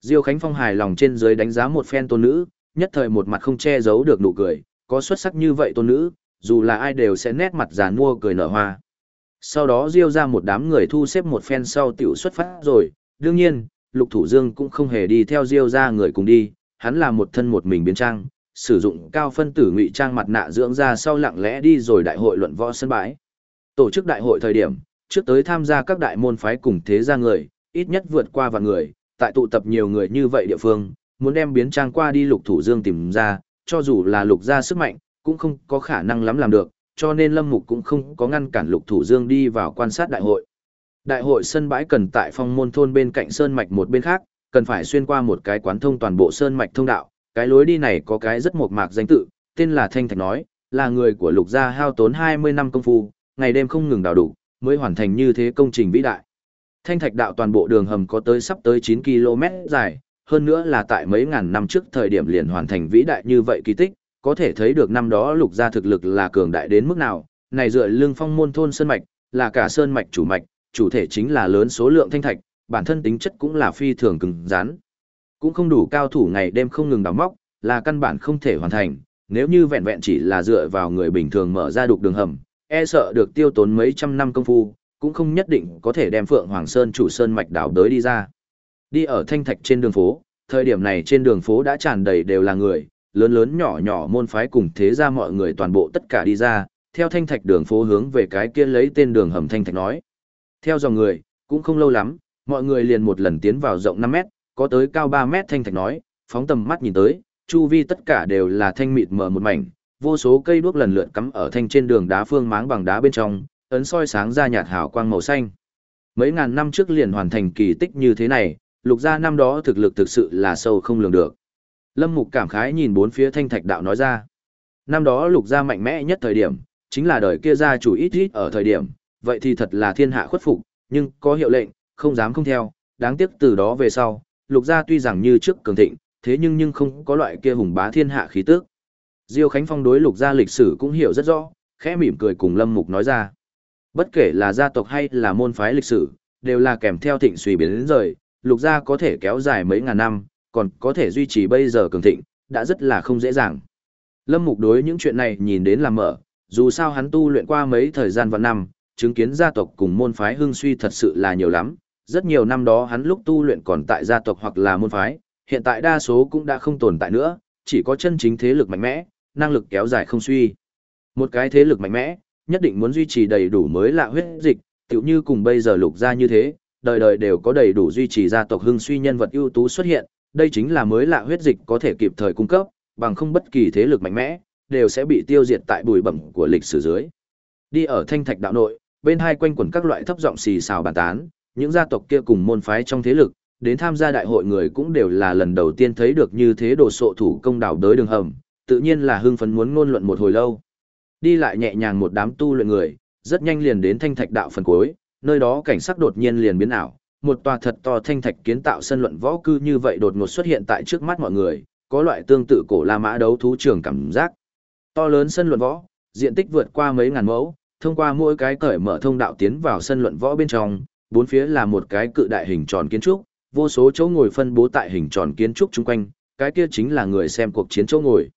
Diêu Khánh Phong hài lòng trên dưới đánh giá một phen tôn nữ, nhất thời một mặt không che giấu được nụ cười, có xuất sắc như vậy tôn nữ, dù là ai đều sẽ nét mặt giàn mua cười nở hoa. Sau đó Diêu ra một đám người thu xếp một phen sau tiểu xuất phát rồi, đương nhiên, Lục Thủ Dương cũng không hề đi theo Diêu ra người cùng đi, hắn là một thân một mình biến trang, sử dụng cao phân tử ngụy trang mặt nạ dưỡng ra sau lặng lẽ đi rồi đại hội luận võ sân bãi. Tổ chức đại hội thời điểm, trước tới tham gia các đại môn phái cùng thế gia người, ít nhất vượt qua vạn người, tại tụ tập nhiều người như vậy địa phương, muốn đem biến trang qua đi lục thủ dương tìm ra, cho dù là lục ra sức mạnh, cũng không có khả năng lắm làm được, cho nên Lâm Mục cũng không có ngăn cản lục thủ dương đi vào quan sát đại hội. Đại hội sân bãi cần tại phong môn thôn bên cạnh sơn mạch một bên khác, cần phải xuyên qua một cái quán thông toàn bộ sơn mạch thông đạo, cái lối đi này có cái rất mộc mạc danh tự, tên là Thanh Thạch nói, là người của lục gia hao tốn 20 năm công phu, ngày đêm không ngừng đào đủ, mới hoàn thành như thế công trình vĩ đại. Thanh thạch đạo toàn bộ đường hầm có tới sắp tới 9 km dài, hơn nữa là tại mấy ngàn năm trước thời điểm liền hoàn thành vĩ đại như vậy kỳ tích, có thể thấy được năm đó lục gia thực lực là cường đại đến mức nào, này dựa lương phong môn thôn sơn mạch, là cả sơn mạch chủ mạch, chủ thể chính là lớn số lượng thanh thạch, bản thân tính chất cũng là phi thường cứng rắn. Cũng không đủ cao thủ ngày đêm không ngừng đào móc, là căn bản không thể hoàn thành, nếu như vẹn vẹn chỉ là dựa vào người bình thường mở ra đục đường hầm, e sợ được tiêu tốn mấy trăm năm công phu, cũng không nhất định có thể đem Phượng Hoàng Sơn chủ sơn mạch đảo đới đi ra. Đi ở thanh thạch trên đường phố, thời điểm này trên đường phố đã tràn đầy đều là người, lớn lớn nhỏ nhỏ môn phái cùng thế ra mọi người toàn bộ tất cả đi ra, theo thanh thạch đường phố hướng về cái kia lấy tên đường hầm thanh thạch nói. Theo dòng người, cũng không lâu lắm, mọi người liền một lần tiến vào rộng 5 mét, có tới cao 3 mét thanh thạch nói, phóng tầm mắt nhìn tới, chu vi tất cả đều là thanh mịt mờ một mảnh, vô số cây đuốc lần lượt cắm ở thanh trên đường đá phương máng bằng đá bên trong, ấn soi sáng ra nhạt hào quang màu xanh. Mấy ngàn năm trước liền hoàn thành kỳ tích như thế này, lục gia năm đó thực lực thực sự là sâu không lường được. Lâm Mục cảm khái nhìn bốn phía thanh thạch đạo nói ra. Năm đó lục gia mạnh mẽ nhất thời điểm, chính là đời kia gia chủ ít ít ở thời điểm, vậy thì thật là thiên hạ khuất phục, nhưng có hiệu lệnh, không dám không theo, đáng tiếc từ đó về sau, lục gia tuy rằng như trước cường thịnh, thế nhưng nhưng không có loại kia hùng bá thiên hạ khí tức. Diêu Khánh Phong đối lục gia lịch sử cũng hiểu rất rõ, khẽ mỉm cười cùng Lâm Mục nói ra. Bất kể là gia tộc hay là môn phái lịch sử, đều là kèm theo thịnh suy biến đến rời, lục gia có thể kéo dài mấy ngàn năm, còn có thể duy trì bây giờ cường thịnh, đã rất là không dễ dàng. Lâm Mục đối những chuyện này nhìn đến là mở, dù sao hắn tu luyện qua mấy thời gian và năm, chứng kiến gia tộc cùng môn phái hưng suy thật sự là nhiều lắm. Rất nhiều năm đó hắn lúc tu luyện còn tại gia tộc hoặc là môn phái, hiện tại đa số cũng đã không tồn tại nữa, chỉ có chân chính thế lực mạnh mẽ, năng lực kéo dài không suy. Một cái thế lực mạnh mẽ, nhất định muốn duy trì đầy đủ mới lạ huyết dịch, tựu như cùng bây giờ lục gia như thế, đời đời đều có đầy đủ duy trì gia tộc hưng suy nhân vật ưu tú xuất hiện, đây chính là mới lạ huyết dịch có thể kịp thời cung cấp, bằng không bất kỳ thế lực mạnh mẽ, đều sẽ bị tiêu diệt tại bụi bẩm của lịch sử dưới. Đi ở thanh thạch đạo nội, bên hai quanh quẩn các loại thấp giọng xì xào bàn tán, những gia tộc kia cùng môn phái trong thế lực, đến tham gia đại hội người cũng đều là lần đầu tiên thấy được như thế đồ sộ thủ công đảo đới đường hầm, tự nhiên là hưng phấn muốn ngôn luận một hồi lâu. Đi lại nhẹ nhàng một đám tu luyện người, rất nhanh liền đến thanh thạch đạo phần cuối, nơi đó cảnh sắc đột nhiên liền biến ảo, một tòa thật to thanh thạch kiến tạo sân luận võ cư như vậy đột ngột xuất hiện tại trước mắt mọi người, có loại tương tự cổ La Mã đấu thú trường cảm giác. To lớn sân luận võ, diện tích vượt qua mấy ngàn mẫu, thông qua mỗi cái cởi mở thông đạo tiến vào sân luận võ bên trong, bốn phía là một cái cự đại hình tròn kiến trúc, vô số chỗ ngồi phân bố tại hình tròn kiến trúc chung quanh, cái kia chính là người xem cuộc chiến chỗ ngồi.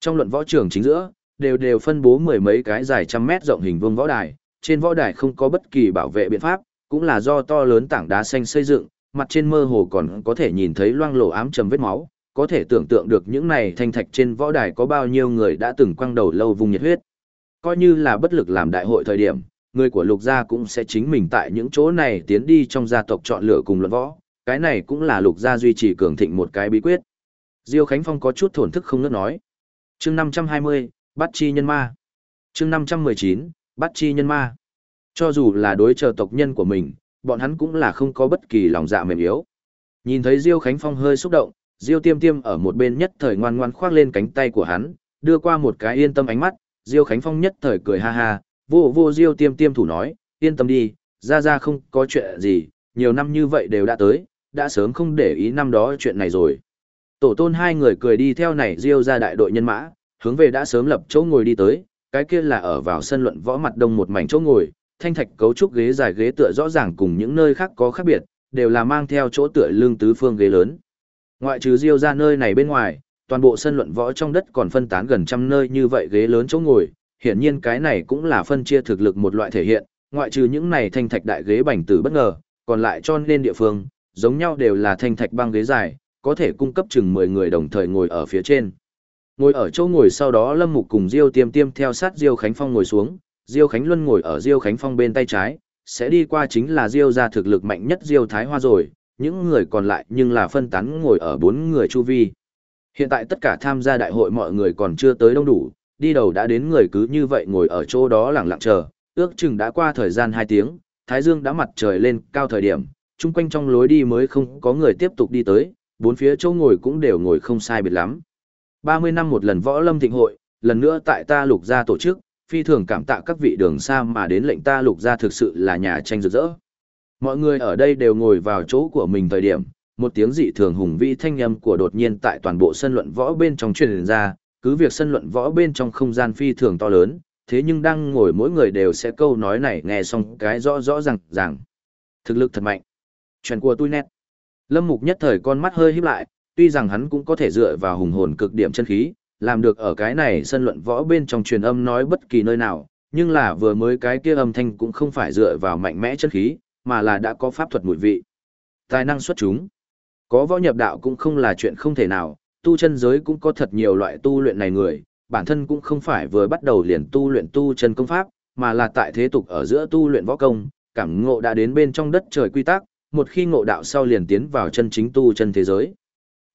Trong luận võ trường chính giữa, đều đều phân bố mười mấy cái dài trăm mét rộng hình vuông võ đài, trên võ đài không có bất kỳ bảo vệ biện pháp, cũng là do to lớn tảng đá xanh xây dựng, mặt trên mơ hồ còn có thể nhìn thấy loang lổ ám trầm vết máu, có thể tưởng tượng được những này thanh thạch trên võ đài có bao nhiêu người đã từng quăng đầu lâu vùng nhiệt huyết. Coi như là bất lực làm đại hội thời điểm, người của lục gia cũng sẽ chính mình tại những chỗ này tiến đi trong gia tộc chọn lựa cùng luận võ, cái này cũng là lục gia duy trì cường thịnh một cái bí quyết. Diêu Khánh Phong có chút thổn thức không ngớt nói. Chương 520, Bắt chi nhân ma. Chương 519, Bắt chi nhân ma. Cho dù là đối chờ tộc nhân của mình, bọn hắn cũng là không có bất kỳ lòng dạ mềm yếu. Nhìn thấy Diêu Khánh Phong hơi xúc động, Diêu Tiêm Tiêm ở một bên nhất thời ngoan ngoan khoác lên cánh tay của hắn, đưa qua một cái yên tâm ánh mắt, Diêu Khánh Phong nhất thời cười ha ha, vô vô Diêu Tiêm Tiêm thủ nói, yên tâm đi, ra ra không có chuyện gì, nhiều năm như vậy đều đã tới, đã sớm không để ý năm đó chuyện này rồi. Tổ tôn hai người cười đi theo này Diêu ra đại đội nhân mã, hướng về đã sớm lập chỗ ngồi đi tới, cái kia là ở vào sân luận võ mặt đông một mảnh chỗ ngồi, thanh thạch cấu trúc ghế dài ghế tựa rõ ràng cùng những nơi khác có khác biệt, đều là mang theo chỗ tựa lưng tứ phương ghế lớn. Ngoại trừ Diêu ra nơi này bên ngoài, toàn bộ sân luận võ trong đất còn phân tán gần trăm nơi như vậy ghế lớn chỗ ngồi, hiển nhiên cái này cũng là phân chia thực lực một loại thể hiện, ngoại trừ những này thanh thạch đại ghế bành tử bất ngờ, còn lại cho nên địa phương, giống nhau đều là thanh thạch băng ghế dài, có thể cung cấp chừng 10 người đồng thời ngồi ở phía trên. Ngồi ở chỗ ngồi sau đó Lâm Mục cùng Diêu Tiêm Tiêm theo sát Diêu Khánh Phong ngồi xuống, Diêu Khánh Luân ngồi ở Diêu Khánh Phong bên tay trái, sẽ đi qua chính là Diêu gia thực lực mạnh nhất Diêu Thái Hoa rồi, những người còn lại nhưng là phân tán ngồi ở bốn người chu vi. Hiện tại tất cả tham gia đại hội mọi người còn chưa tới đông đủ, đi đầu đã đến người cứ như vậy ngồi ở chỗ đó lặng lặng chờ, ước chừng đã qua thời gian 2 tiếng, Thái Dương đã mặt trời lên cao thời điểm, chung quanh trong lối đi mới không có người tiếp tục đi tới, bốn phía chỗ ngồi cũng đều ngồi không sai biệt lắm. 30 năm một lần võ lâm thịnh hội, lần nữa tại ta lục gia tổ chức, phi thường cảm tạ các vị đường xa mà đến lệnh ta lục gia thực sự là nhà tranh rực rỡ. Mọi người ở đây đều ngồi vào chỗ của mình thời điểm, một tiếng dị thường hùng vĩ thanh âm của đột nhiên tại toàn bộ sân luận võ bên trong truyền ra, cứ việc sân luận võ bên trong không gian phi thường to lớn, thế nhưng đang ngồi mỗi người đều sẽ câu nói này nghe xong cái rõ rõ ràng ràng. Thực lực thật mạnh. Chuyện của tôi nét. Lâm Mục nhất thời con mắt hơi híp lại, tuy rằng hắn cũng có thể dựa vào hùng hồn cực điểm chân khí, làm được ở cái này sân luận võ bên trong truyền âm nói bất kỳ nơi nào, nhưng là vừa mới cái kia âm thanh cũng không phải dựa vào mạnh mẽ chân khí, mà là đã có pháp thuật mùi vị. Tài năng xuất chúng. Có võ nhập đạo cũng không là chuyện không thể nào, tu chân giới cũng có thật nhiều loại tu luyện này người, bản thân cũng không phải vừa bắt đầu liền tu luyện tu chân công pháp, mà là tại thế tục ở giữa tu luyện võ công, cảm ngộ đã đến bên trong đất trời quy tắc, một khi ngộ đạo sau liền tiến vào chân chính tu chân thế giới.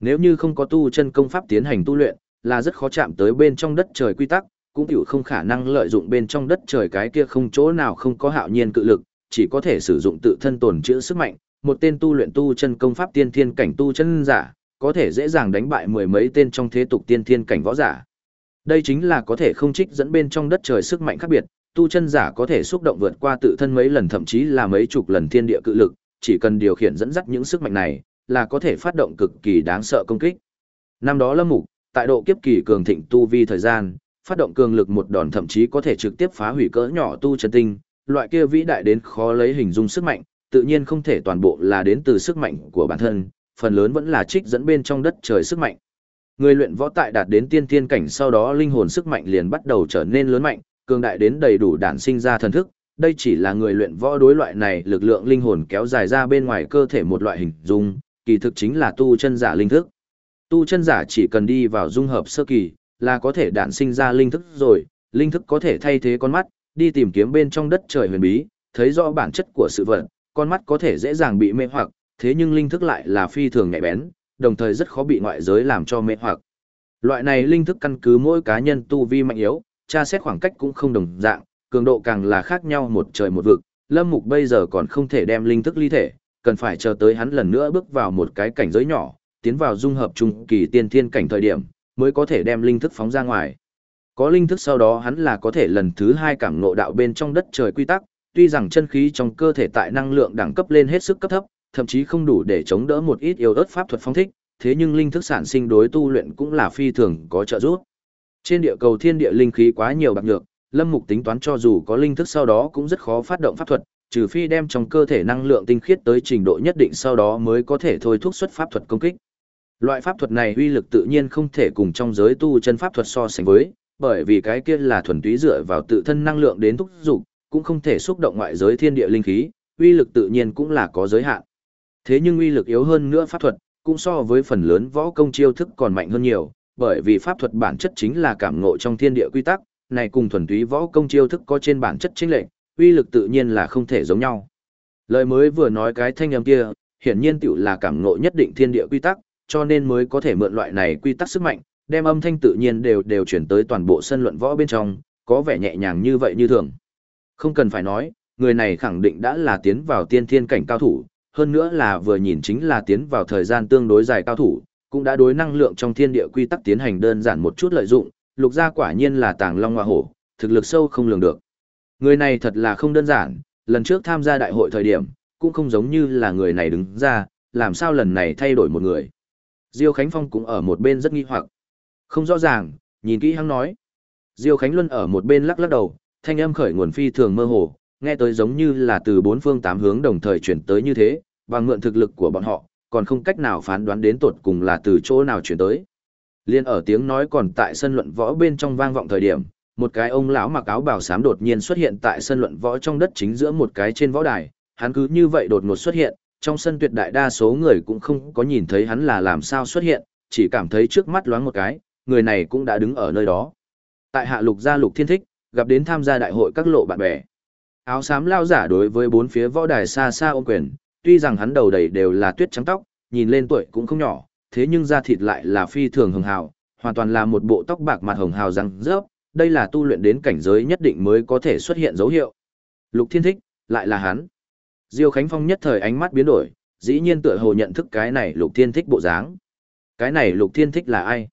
Nếu như không có tu chân công pháp tiến hành tu luyện, là rất khó chạm tới bên trong đất trời quy tắc, cũng tiểu không khả năng lợi dụng bên trong đất trời cái kia không chỗ nào không có hạo nhiên cự lực, chỉ có thể sử dụng tự thân tồn chữa sức mạnh, một tên tu luyện tu chân công pháp tiên thiên cảnh tu chân giả, có thể dễ dàng đánh bại mười mấy tên trong thế tục tiên thiên cảnh võ giả. Đây chính là có thể không trích dẫn bên trong đất trời sức mạnh khác biệt, tu chân giả có thể xúc động vượt qua tự thân mấy lần thậm chí là mấy chục lần thiên địa cự lực, chỉ cần điều khiển dẫn dắt những sức mạnh này, là có thể phát động cực kỳ đáng sợ công kích. Năm đó Lâm Mục, tại độ kiếp kỳ cường thịnh tu vi thời gian, phát động cường lực một đòn thậm chí có thể trực tiếp phá hủy cỡ nhỏ tu chân tinh, loại kia vĩ đại đến khó lấy hình dung sức mạnh, tự nhiên không thể toàn bộ là đến từ sức mạnh của bản thân, phần lớn vẫn là trích dẫn bên trong đất trời sức mạnh. Người luyện võ tại đạt đến tiên tiên cảnh sau đó linh hồn sức mạnh liền bắt đầu trở nên lớn mạnh, cường đại đến đầy đủ đản sinh ra thần thức, đây chỉ là người luyện võ đối loại này lực lượng linh hồn kéo dài ra bên ngoài cơ thể một loại hình dung, kỳ thực chính là tu chân giả linh thức. Tu chân giả chỉ cần đi vào dung hợp sơ kỳ, là có thể đản sinh ra linh thức rồi, linh thức có thể thay thế con mắt, đi tìm kiếm bên trong đất trời huyền bí, thấy rõ bản chất của sự vật, con mắt có thể dễ dàng bị mê hoặc, thế nhưng linh thức lại là phi thường nhạy bén, đồng thời rất khó bị ngoại giới làm cho mê hoặc. Loại này linh thức căn cứ mỗi cá nhân tu vi mạnh yếu, tra xét khoảng cách cũng không đồng dạng, cường độ càng là khác nhau một trời một vực. Lâm Mục bây giờ còn không thể đem linh thức ly thể, cần phải chờ tới hắn lần nữa bước vào một cái cảnh giới nhỏ, tiến vào dung hợp trung kỳ tiên thiên cảnh thời điểm, mới có thể đem linh thức phóng ra ngoài. Có linh thức sau đó hắn là có thể lần thứ hai cảm ngộ đạo bên trong đất trời quy tắc, tuy rằng chân khí trong cơ thể tại năng lượng đẳng cấp lên hết sức cấp thấp, thậm chí không đủ để chống đỡ một ít yếu ớt pháp thuật phong thích, thế nhưng linh thức sản sinh đối tu luyện cũng là phi thường có trợ giúp. Trên địa cầu thiên địa linh khí quá nhiều bạc nhược, Lâm Mục tính toán cho dù có linh thức sau đó cũng rất khó phát động pháp thuật, trừ phi đem trong cơ thể năng lượng tinh khiết tới trình độ nhất định sau đó mới có thể thôi thúc xuất pháp thuật công kích. Loại pháp thuật này uy lực tự nhiên không thể cùng trong giới tu chân pháp thuật so sánh với, bởi vì cái kia là thuần túy dựa vào tự thân năng lượng đến thúc dục, cũng không thể xúc động ngoại giới thiên địa linh khí, uy lực tự nhiên cũng là có giới hạn. Thế nhưng uy lực yếu hơn nữa pháp thuật, cũng so với phần lớn võ công chiêu thức còn mạnh hơn nhiều, bởi vì pháp thuật bản chất chính là cảm ngộ trong thiên địa quy tắc, này cùng thuần túy võ công chiêu thức có trên bản chất chính lệnh, uy lực tự nhiên là không thể giống nhau. Lời mới vừa nói cái thanh âm kia, hiển nhiên tiểu là cảm ngộ nhất định thiên địa quy tắc, cho nên mới có thể mượn loại này quy tắc sức mạnh, đem âm thanh tự nhiên đều đều chuyển tới toàn bộ sân luận võ bên trong, có vẻ nhẹ nhàng như vậy như thường. Không cần phải nói, người này khẳng định đã là tiến vào tiên thiên cảnh cao thủ, hơn nữa là vừa nhìn chính là tiến vào thời gian tương đối dài cao thủ, cũng đã đối năng lượng trong thiên địa quy tắc tiến hành đơn giản một chút lợi dụng, lục gia quả nhiên là tàng long hoa hổ, thực lực sâu không lường được. Người này thật là không đơn giản, lần trước tham gia đại hội thời điểm, cũng không giống như là người này đứng ra, làm sao lần này thay đổi một người. Diêu Khánh Phong cũng ở một bên rất nghi hoặc. Không rõ ràng, nhìn kỹ hắn nói. Diêu Khánh Luân ở một bên lắc lắc đầu, thanh âm khởi nguồn phi thường mơ hồ, nghe tới giống như là từ bốn phương tám hướng đồng thời chuyển tới như thế, bằng mượn thực lực của bọn họ, còn không cách nào phán đoán đến tột cùng là từ chỗ nào chuyển tới. Liên ở tiếng nói còn tại sân luận võ bên trong vang vọng thời điểm, một cái ông lão mặc áo bào xám đột nhiên xuất hiện tại sân luận võ trong đất chính giữa một cái trên võ đài, hắn cứ như vậy đột ngột xuất hiện, trong sân tuyệt đại đa số người cũng không có nhìn thấy hắn là làm sao xuất hiện, chỉ cảm thấy trước mắt loáng một cái, người này cũng đã đứng ở nơi đó. Tại hạ lục gia lục thiên thích, gặp đến tham gia đại hội các lộ bạn bè. Áo xám lao giả đối với bốn phía võ đài xa xa ôm quyền, tuy rằng hắn đầu đầy đều là tuyết trắng tóc, nhìn lên tuổi cũng không nhỏ, thế nhưng da thịt lại là phi thường hồng hào, hoàn toàn là một bộ tóc bạc mặt hồng hào răng rớp, đây là tu luyện đến cảnh giới nhất định mới có thể xuất hiện dấu hiệu. Lục Thiên Thích, lại là hắn. Diêu Khánh Phong nhất thời ánh mắt biến đổi, dĩ nhiên tựa hồ nhận thức cái này Lục Thiên Thích bộ dáng. Cái này Lục Thiên Thích là ai?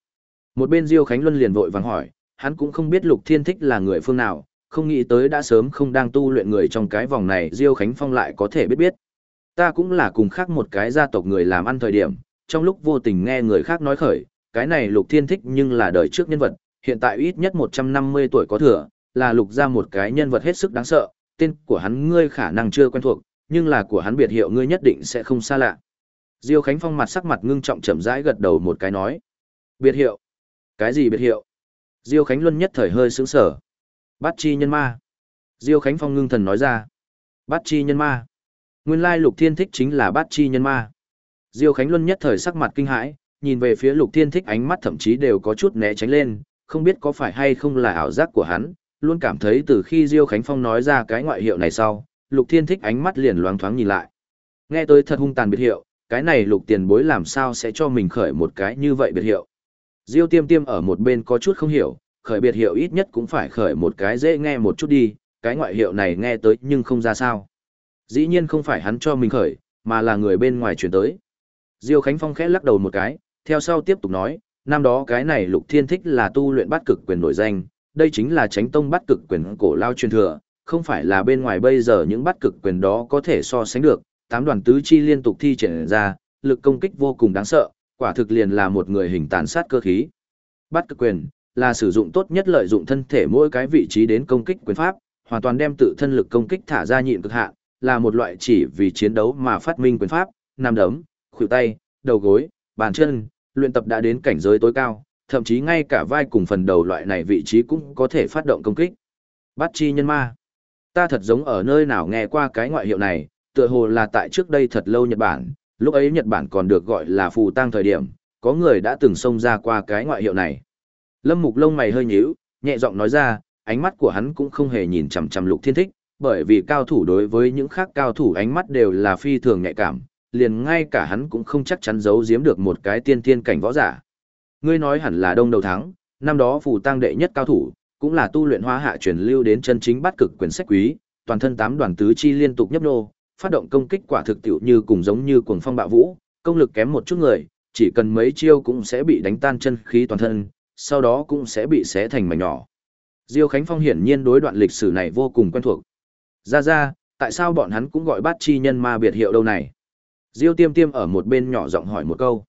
Một bên Diêu Khánh Luân liền vội vàng hỏi, hắn cũng không biết Lục Thiên Thích là người phương nào, không nghĩ tới đã sớm không đang tu luyện người trong cái vòng này Diêu Khánh Phong lại có thể biết biết. Ta cũng là cùng khác một cái gia tộc người làm ăn thời điểm, trong lúc vô tình nghe người khác nói khởi, cái này Lục Thiên Thích nhưng là đời trước nhân vật, hiện tại ít nhất 150 tuổi có thừa, là Lục ra một cái nhân vật hết sức đáng sợ, tên của hắn ngươi khả năng chưa quen thuộc, nhưng là của hắn biệt hiệu ngươi nhất định sẽ không xa lạ. Diêu Khánh Phong mặt sắc mặt ngưng trọng chậm rãi gật đầu một cái nói. Biệt hiệu? Cái gì biệt hiệu? Diêu Khánh Luân nhất thời hơi sững sở. Bát chi nhân ma. Diêu Khánh Phong ngưng thần nói ra. Bát chi nhân ma. Nguyên lai Lục Thiên Thích chính là bát chi nhân ma. Diêu Khánh Luân nhất thời sắc mặt kinh hãi, nhìn về phía Lục Thiên Thích ánh mắt thậm chí đều có chút né tránh lên, không biết có phải hay không là ảo giác của hắn, luôn cảm thấy từ khi Diêu Khánh Phong nói ra cái ngoại hiệu này sau, Lục Thiên Thích ánh mắt liền loáng thoáng nhìn lại. Nghe tới thật hung tàn biệt hiệu, cái này Lục Tiền Bối làm sao sẽ cho mình khởi một cái như vậy biệt hiệu. Diêu Tiêm Tiêm ở một bên có chút không hiểu, khởi biệt hiệu ít nhất cũng phải khởi một cái dễ nghe một chút đi, cái ngoại hiệu này nghe tới nhưng không ra sao. Dĩ nhiên không phải hắn cho mình khởi, mà là người bên ngoài chuyển tới. Diêu Khánh Phong khẽ lắc đầu một cái, theo sau tiếp tục nói, năm đó cái này Lục Thiên Thích là tu luyện bát cực quyền nổi danh, đây chính là tránh tông bát cực quyền cổ lao truyền thừa, không phải là bên ngoài bây giờ những bát cực quyền đó có thể so sánh được, tám đoàn tứ chi liên tục thi triển ra, lực công kích vô cùng đáng sợ, quả thực liền là một người hình tàn sát cơ khí. Bát cực quyền là sử dụng tốt nhất lợi dụng thân thể mỗi cái vị trí đến công kích quyền pháp, hoàn toàn đem tự thân lực công kích thả ra nhịn cực hạn, là một loại chỉ vì chiến đấu mà phát minh quyền pháp, nằm đấm, khuỷu tay, đầu gối, bàn chân, luyện tập đã đến cảnh giới tối cao, thậm chí ngay cả vai cùng phần đầu loại này vị trí cũng có thể phát động công kích. Bát chi nhân ma. Ta thật giống ở nơi nào nghe qua cái ngoại hiệu này, tựa hồ là tại trước đây thật lâu Nhật Bản, lúc ấy Nhật Bản còn được gọi là phù tang thời điểm, có người đã từng xông ra qua cái ngoại hiệu này. Lâm Mục lông mày hơi nhíu, nhẹ giọng nói ra, ánh mắt của hắn cũng không hề nhìn chằm chằm Lục Thiên Thích, bởi vì cao thủ đối với những khác cao thủ ánh mắt đều là phi thường nhạy cảm, liền ngay cả hắn cũng không chắc chắn giấu giếm được một cái tiên tiên cảnh võ giả. Ngươi nói hẳn là đông đầu thắng, năm đó phù tăng đệ nhất cao thủ, cũng là tu luyện hóa hạ truyền lưu đến chân chính bát cực quyền sách quý, toàn thân tám đoàn tứ chi liên tục nhấp nô, phát động công kích quả thực tiểu như cùng giống như cuồng phong bạo vũ, công lực kém một chút người, chỉ cần mấy chiêu cũng sẽ bị đánh tan chân khí toàn thân, sau đó cũng sẽ bị xé thành mảnh nhỏ. Diêu Khánh Phong hiển nhiên đối đoạn lịch sử này vô cùng quen thuộc. Ra ra, tại sao bọn hắn cũng gọi bát chi nhân ma biệt hiệu đâu này? Diêu Tiêm Tiêm ở một bên nhỏ giọng hỏi một câu.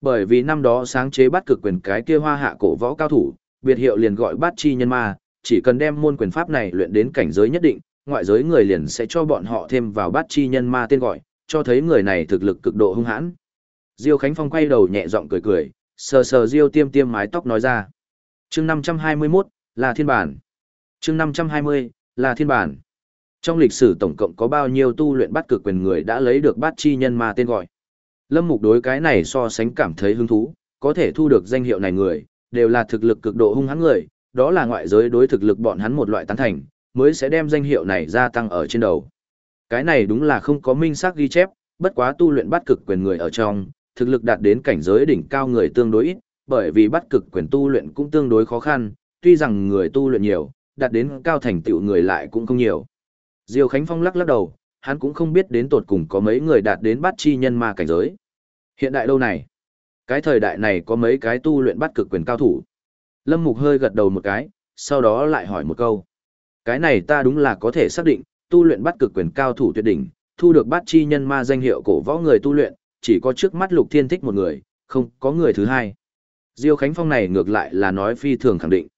Bởi vì năm đó sáng chế bắt cực quyền cái kia hoa hạ cổ võ cao thủ, biệt hiệu liền gọi bát chi nhân ma, chỉ cần đem môn quyền pháp này luyện đến cảnh giới nhất định, ngoại giới người liền sẽ cho bọn họ thêm vào bát chi nhân ma tên gọi, cho thấy người này thực lực cực độ hung hãn. Diêu Khánh Phong quay đầu nhẹ giọng cười cười, sờ sờ Diêu Tiêm Tiêm mái tóc nói ra. Chương 521, là thiên bản. Chương 520, là thiên bản. Trong lịch sử tổng cộng có bao nhiêu tu luyện bắt cực quyền người đã lấy được bát chi nhân ma tên gọi. Lâm Mục đối cái này so sánh cảm thấy hứng thú, có thể thu được danh hiệu này người, đều là thực lực cực độ hung hãn người, đó là ngoại giới đối thực lực bọn hắn một loại tán thành, mới sẽ đem danh hiệu này gia tăng ở trên đầu. Cái này đúng là không có minh xác ghi chép, bất quá tu luyện bắt cực quyền người ở trong, thực lực đạt đến cảnh giới đỉnh cao người tương đối ít, bởi vì bắt cực quyền tu luyện cũng tương đối khó khăn, tuy rằng người tu luyện nhiều, đạt đến cao thành tựu người lại cũng không nhiều. Diêu Khánh Phong lắc lắc đầu, hắn cũng không biết đến tột cùng có mấy người đạt đến bắt chi nhân ma cảnh giới. Hiện đại đâu này? Cái thời đại này có mấy cái tu luyện bắt cực quyền cao thủ. Lâm Mục hơi gật đầu một cái, sau đó lại hỏi một câu. Cái này ta đúng là có thể xác định, tu luyện bắt cực quyền cao thủ tuyệt đỉnh, thu được bắt chi nhân ma danh hiệu cổ võ người tu luyện, chỉ có trước mắt Lục Thiên Thích một người, không có người thứ hai. Diêu Khánh Phong này ngược lại là nói phi thường khẳng định.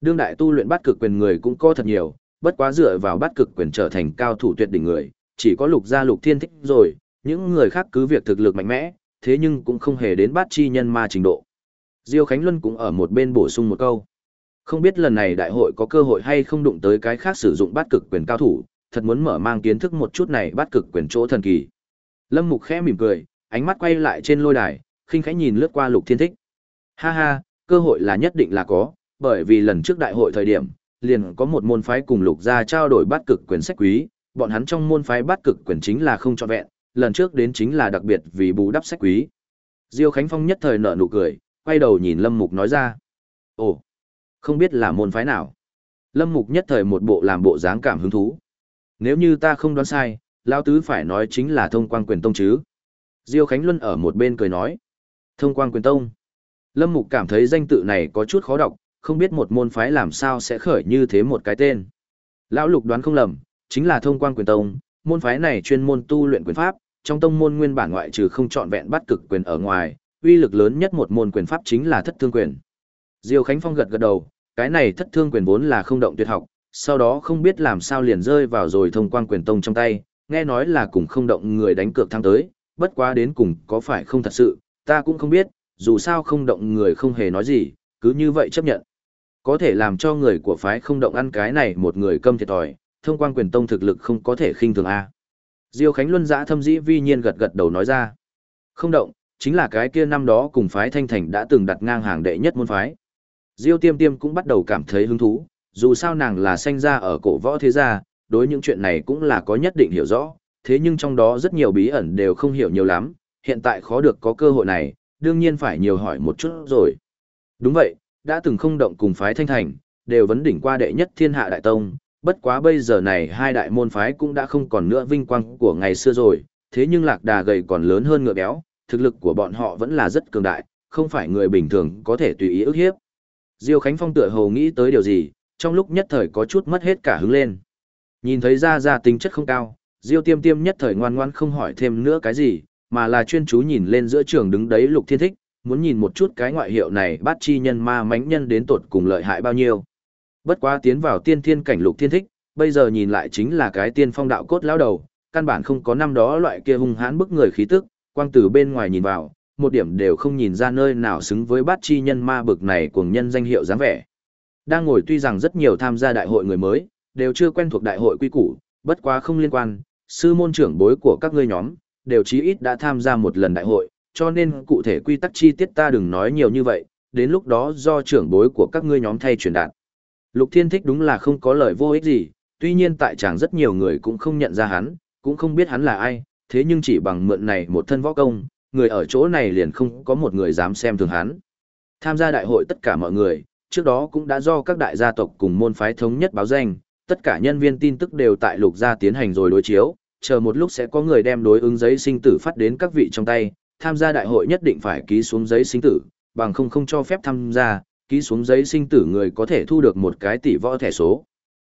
Đương đại tu luyện bắt cực quyền người cũng có thật nhiều, bất quá dựa vào bắt cực quyền trở thành cao thủ tuyệt đỉnh người, chỉ có lục gia lục thiên thích rồi, những người khác cứ việc thực lực mạnh mẽ, thế nhưng cũng không hề đến bát chi nhân ma trình độ. Diêu Khánh Luân cũng ở một bên bổ sung một câu. Không biết lần này đại hội có cơ hội hay không đụng tới cái khác sử dụng bát cực quyền cao thủ, thật muốn mở mang kiến thức một chút này bát cực quyền chỗ thần kỳ. Lâm Mục khẽ mỉm cười, ánh mắt quay lại trên lôi đài, khinh khẽ nhìn lướt qua Lục Thiên Thích. Ha ha, cơ hội là nhất định là có, bởi vì lần trước đại hội thời điểm, liền có một môn phái cùng Lục gia trao đổi bát cực quyền sách quý, bọn hắn trong môn phái bát cực quyền chính là không trọn vẹn, lần trước đến chính là đặc biệt vì bù đắp sách quý. Diêu Khánh Phong nhất thời nở nụ cười, quay đầu nhìn Lâm Mục nói ra. Ồ, không biết là môn phái nào. Lâm Mục nhất thời một bộ làm bộ dáng cảm hứng thú. Nếu như ta không đoán sai, Lão Tứ phải nói chính là thông quang quyền tông chứ. Diêu Khánh Luân ở một bên cười nói. Thông quang quyền tông. Lâm Mục cảm thấy danh tự này có chút khó đọc, không biết một môn phái làm sao sẽ khởi như thế một cái tên. Lão Lục đoán không lầm, chính là thông quan quyền tông, môn phái này chuyên môn tu luyện quyền pháp, trong tông môn nguyên bản ngoại trừ không chọn vẹn bắt cực quyền ở ngoài, uy lực lớn nhất một môn quyền pháp chính là thất thương quyền. Diêu Khánh Phong gật gật đầu, cái này thất thương quyền vốn là không động tuyệt học, sau đó không biết làm sao liền rơi vào rồi thông quan quyền tông trong tay, nghe nói là cùng không động người đánh cược thắng tới, bất quá đến cùng có phải không thật sự, ta cũng không biết, dù sao không động người không hề nói gì, cứ như vậy chấp nhận. Có thể làm cho người của phái không động ăn cái này một người câm thiệt thòi, thông quan quyền tông thực lực không có thể khinh thường a. Diêu Khánh Luân giã thâm dĩ vi nhiên gật gật đầu nói ra. Không động, chính là cái kia năm đó cùng phái Thanh Thành đã từng đặt ngang hàng đệ nhất môn phái. Diêu Tiêm Tiêm cũng bắt đầu cảm thấy hứng thú, dù sao nàng là sanh ra ở cổ võ thế gia, đối những chuyện này cũng là có nhất định hiểu rõ, thế nhưng trong đó rất nhiều bí ẩn đều không hiểu nhiều lắm, hiện tại khó được có cơ hội này, đương nhiên phải nhiều hỏi một chút rồi. Đúng vậy, đã từng không động cùng phái Thanh Thành, đều vấn đỉnh qua đệ nhất thiên hạ đại tông, bất quá bây giờ này hai đại môn phái cũng đã không còn nữa vinh quang của ngày xưa rồi, thế nhưng lạc đà gầy còn lớn hơn ngựa béo, thực lực của bọn họ vẫn là rất cường đại, không phải người bình thường có thể tùy ý ức hiếp. Diêu Khánh Phong tựa hồ nghĩ tới điều gì, trong lúc nhất thời có chút mất hết cả hứng lên. Nhìn thấy ra ra tính chất không cao, Diêu Tiêm Tiêm nhất thời ngoan ngoan không hỏi thêm nữa cái gì, mà là chuyên chú nhìn lên giữa trường đứng đấy Lục Thiên Thích, muốn nhìn một chút cái ngoại hiệu này bát chi nhân ma mánh nhân đến tột cùng lợi hại bao nhiêu. Bất quá tiến vào tiên thiên cảnh Lục Thiên Thích, bây giờ nhìn lại chính là cái tiên phong đạo cốt lão đầu, căn bản không có năm đó loại kia hung hãn bức người khí tức, quang từ bên ngoài nhìn vào, một điểm đều không nhìn ra nơi nào xứng với bát chi nhân ma bực này cuồng nhân danh hiệu dáng vẻ. Đang ngồi tuy rằng rất nhiều tham gia đại hội người mới, đều chưa quen thuộc đại hội quy củ, bất quá không liên quan, sư môn trưởng bối của các ngươi nhóm, đều chí ít đã tham gia một lần đại hội, cho nên cụ thể quy tắc chi tiết ta đừng nói nhiều như vậy, đến lúc đó do trưởng bối của các ngươi nhóm thay truyền đạt. Lục Thiên Thích đúng là không có lời vô ích gì, tuy nhiên tại chàng rất nhiều người cũng không nhận ra hắn, cũng không biết hắn là ai, thế nhưng chỉ bằng mượn này một thân võ công, người ở chỗ này liền không có một người dám xem thường hắn. Tham gia đại hội tất cả mọi người, trước đó cũng đã do các đại gia tộc cùng môn phái thống nhất báo danh, tất cả nhân viên tin tức đều tại lục gia tiến hành rồi đối chiếu, chờ một lúc sẽ có người đem đối ứng giấy sinh tử phát đến các vị trong tay, tham gia đại hội nhất định phải ký xuống giấy sinh tử, bằng không không cho phép tham gia, ký xuống giấy sinh tử người có thể thu được một cái tỷ võ thẻ số.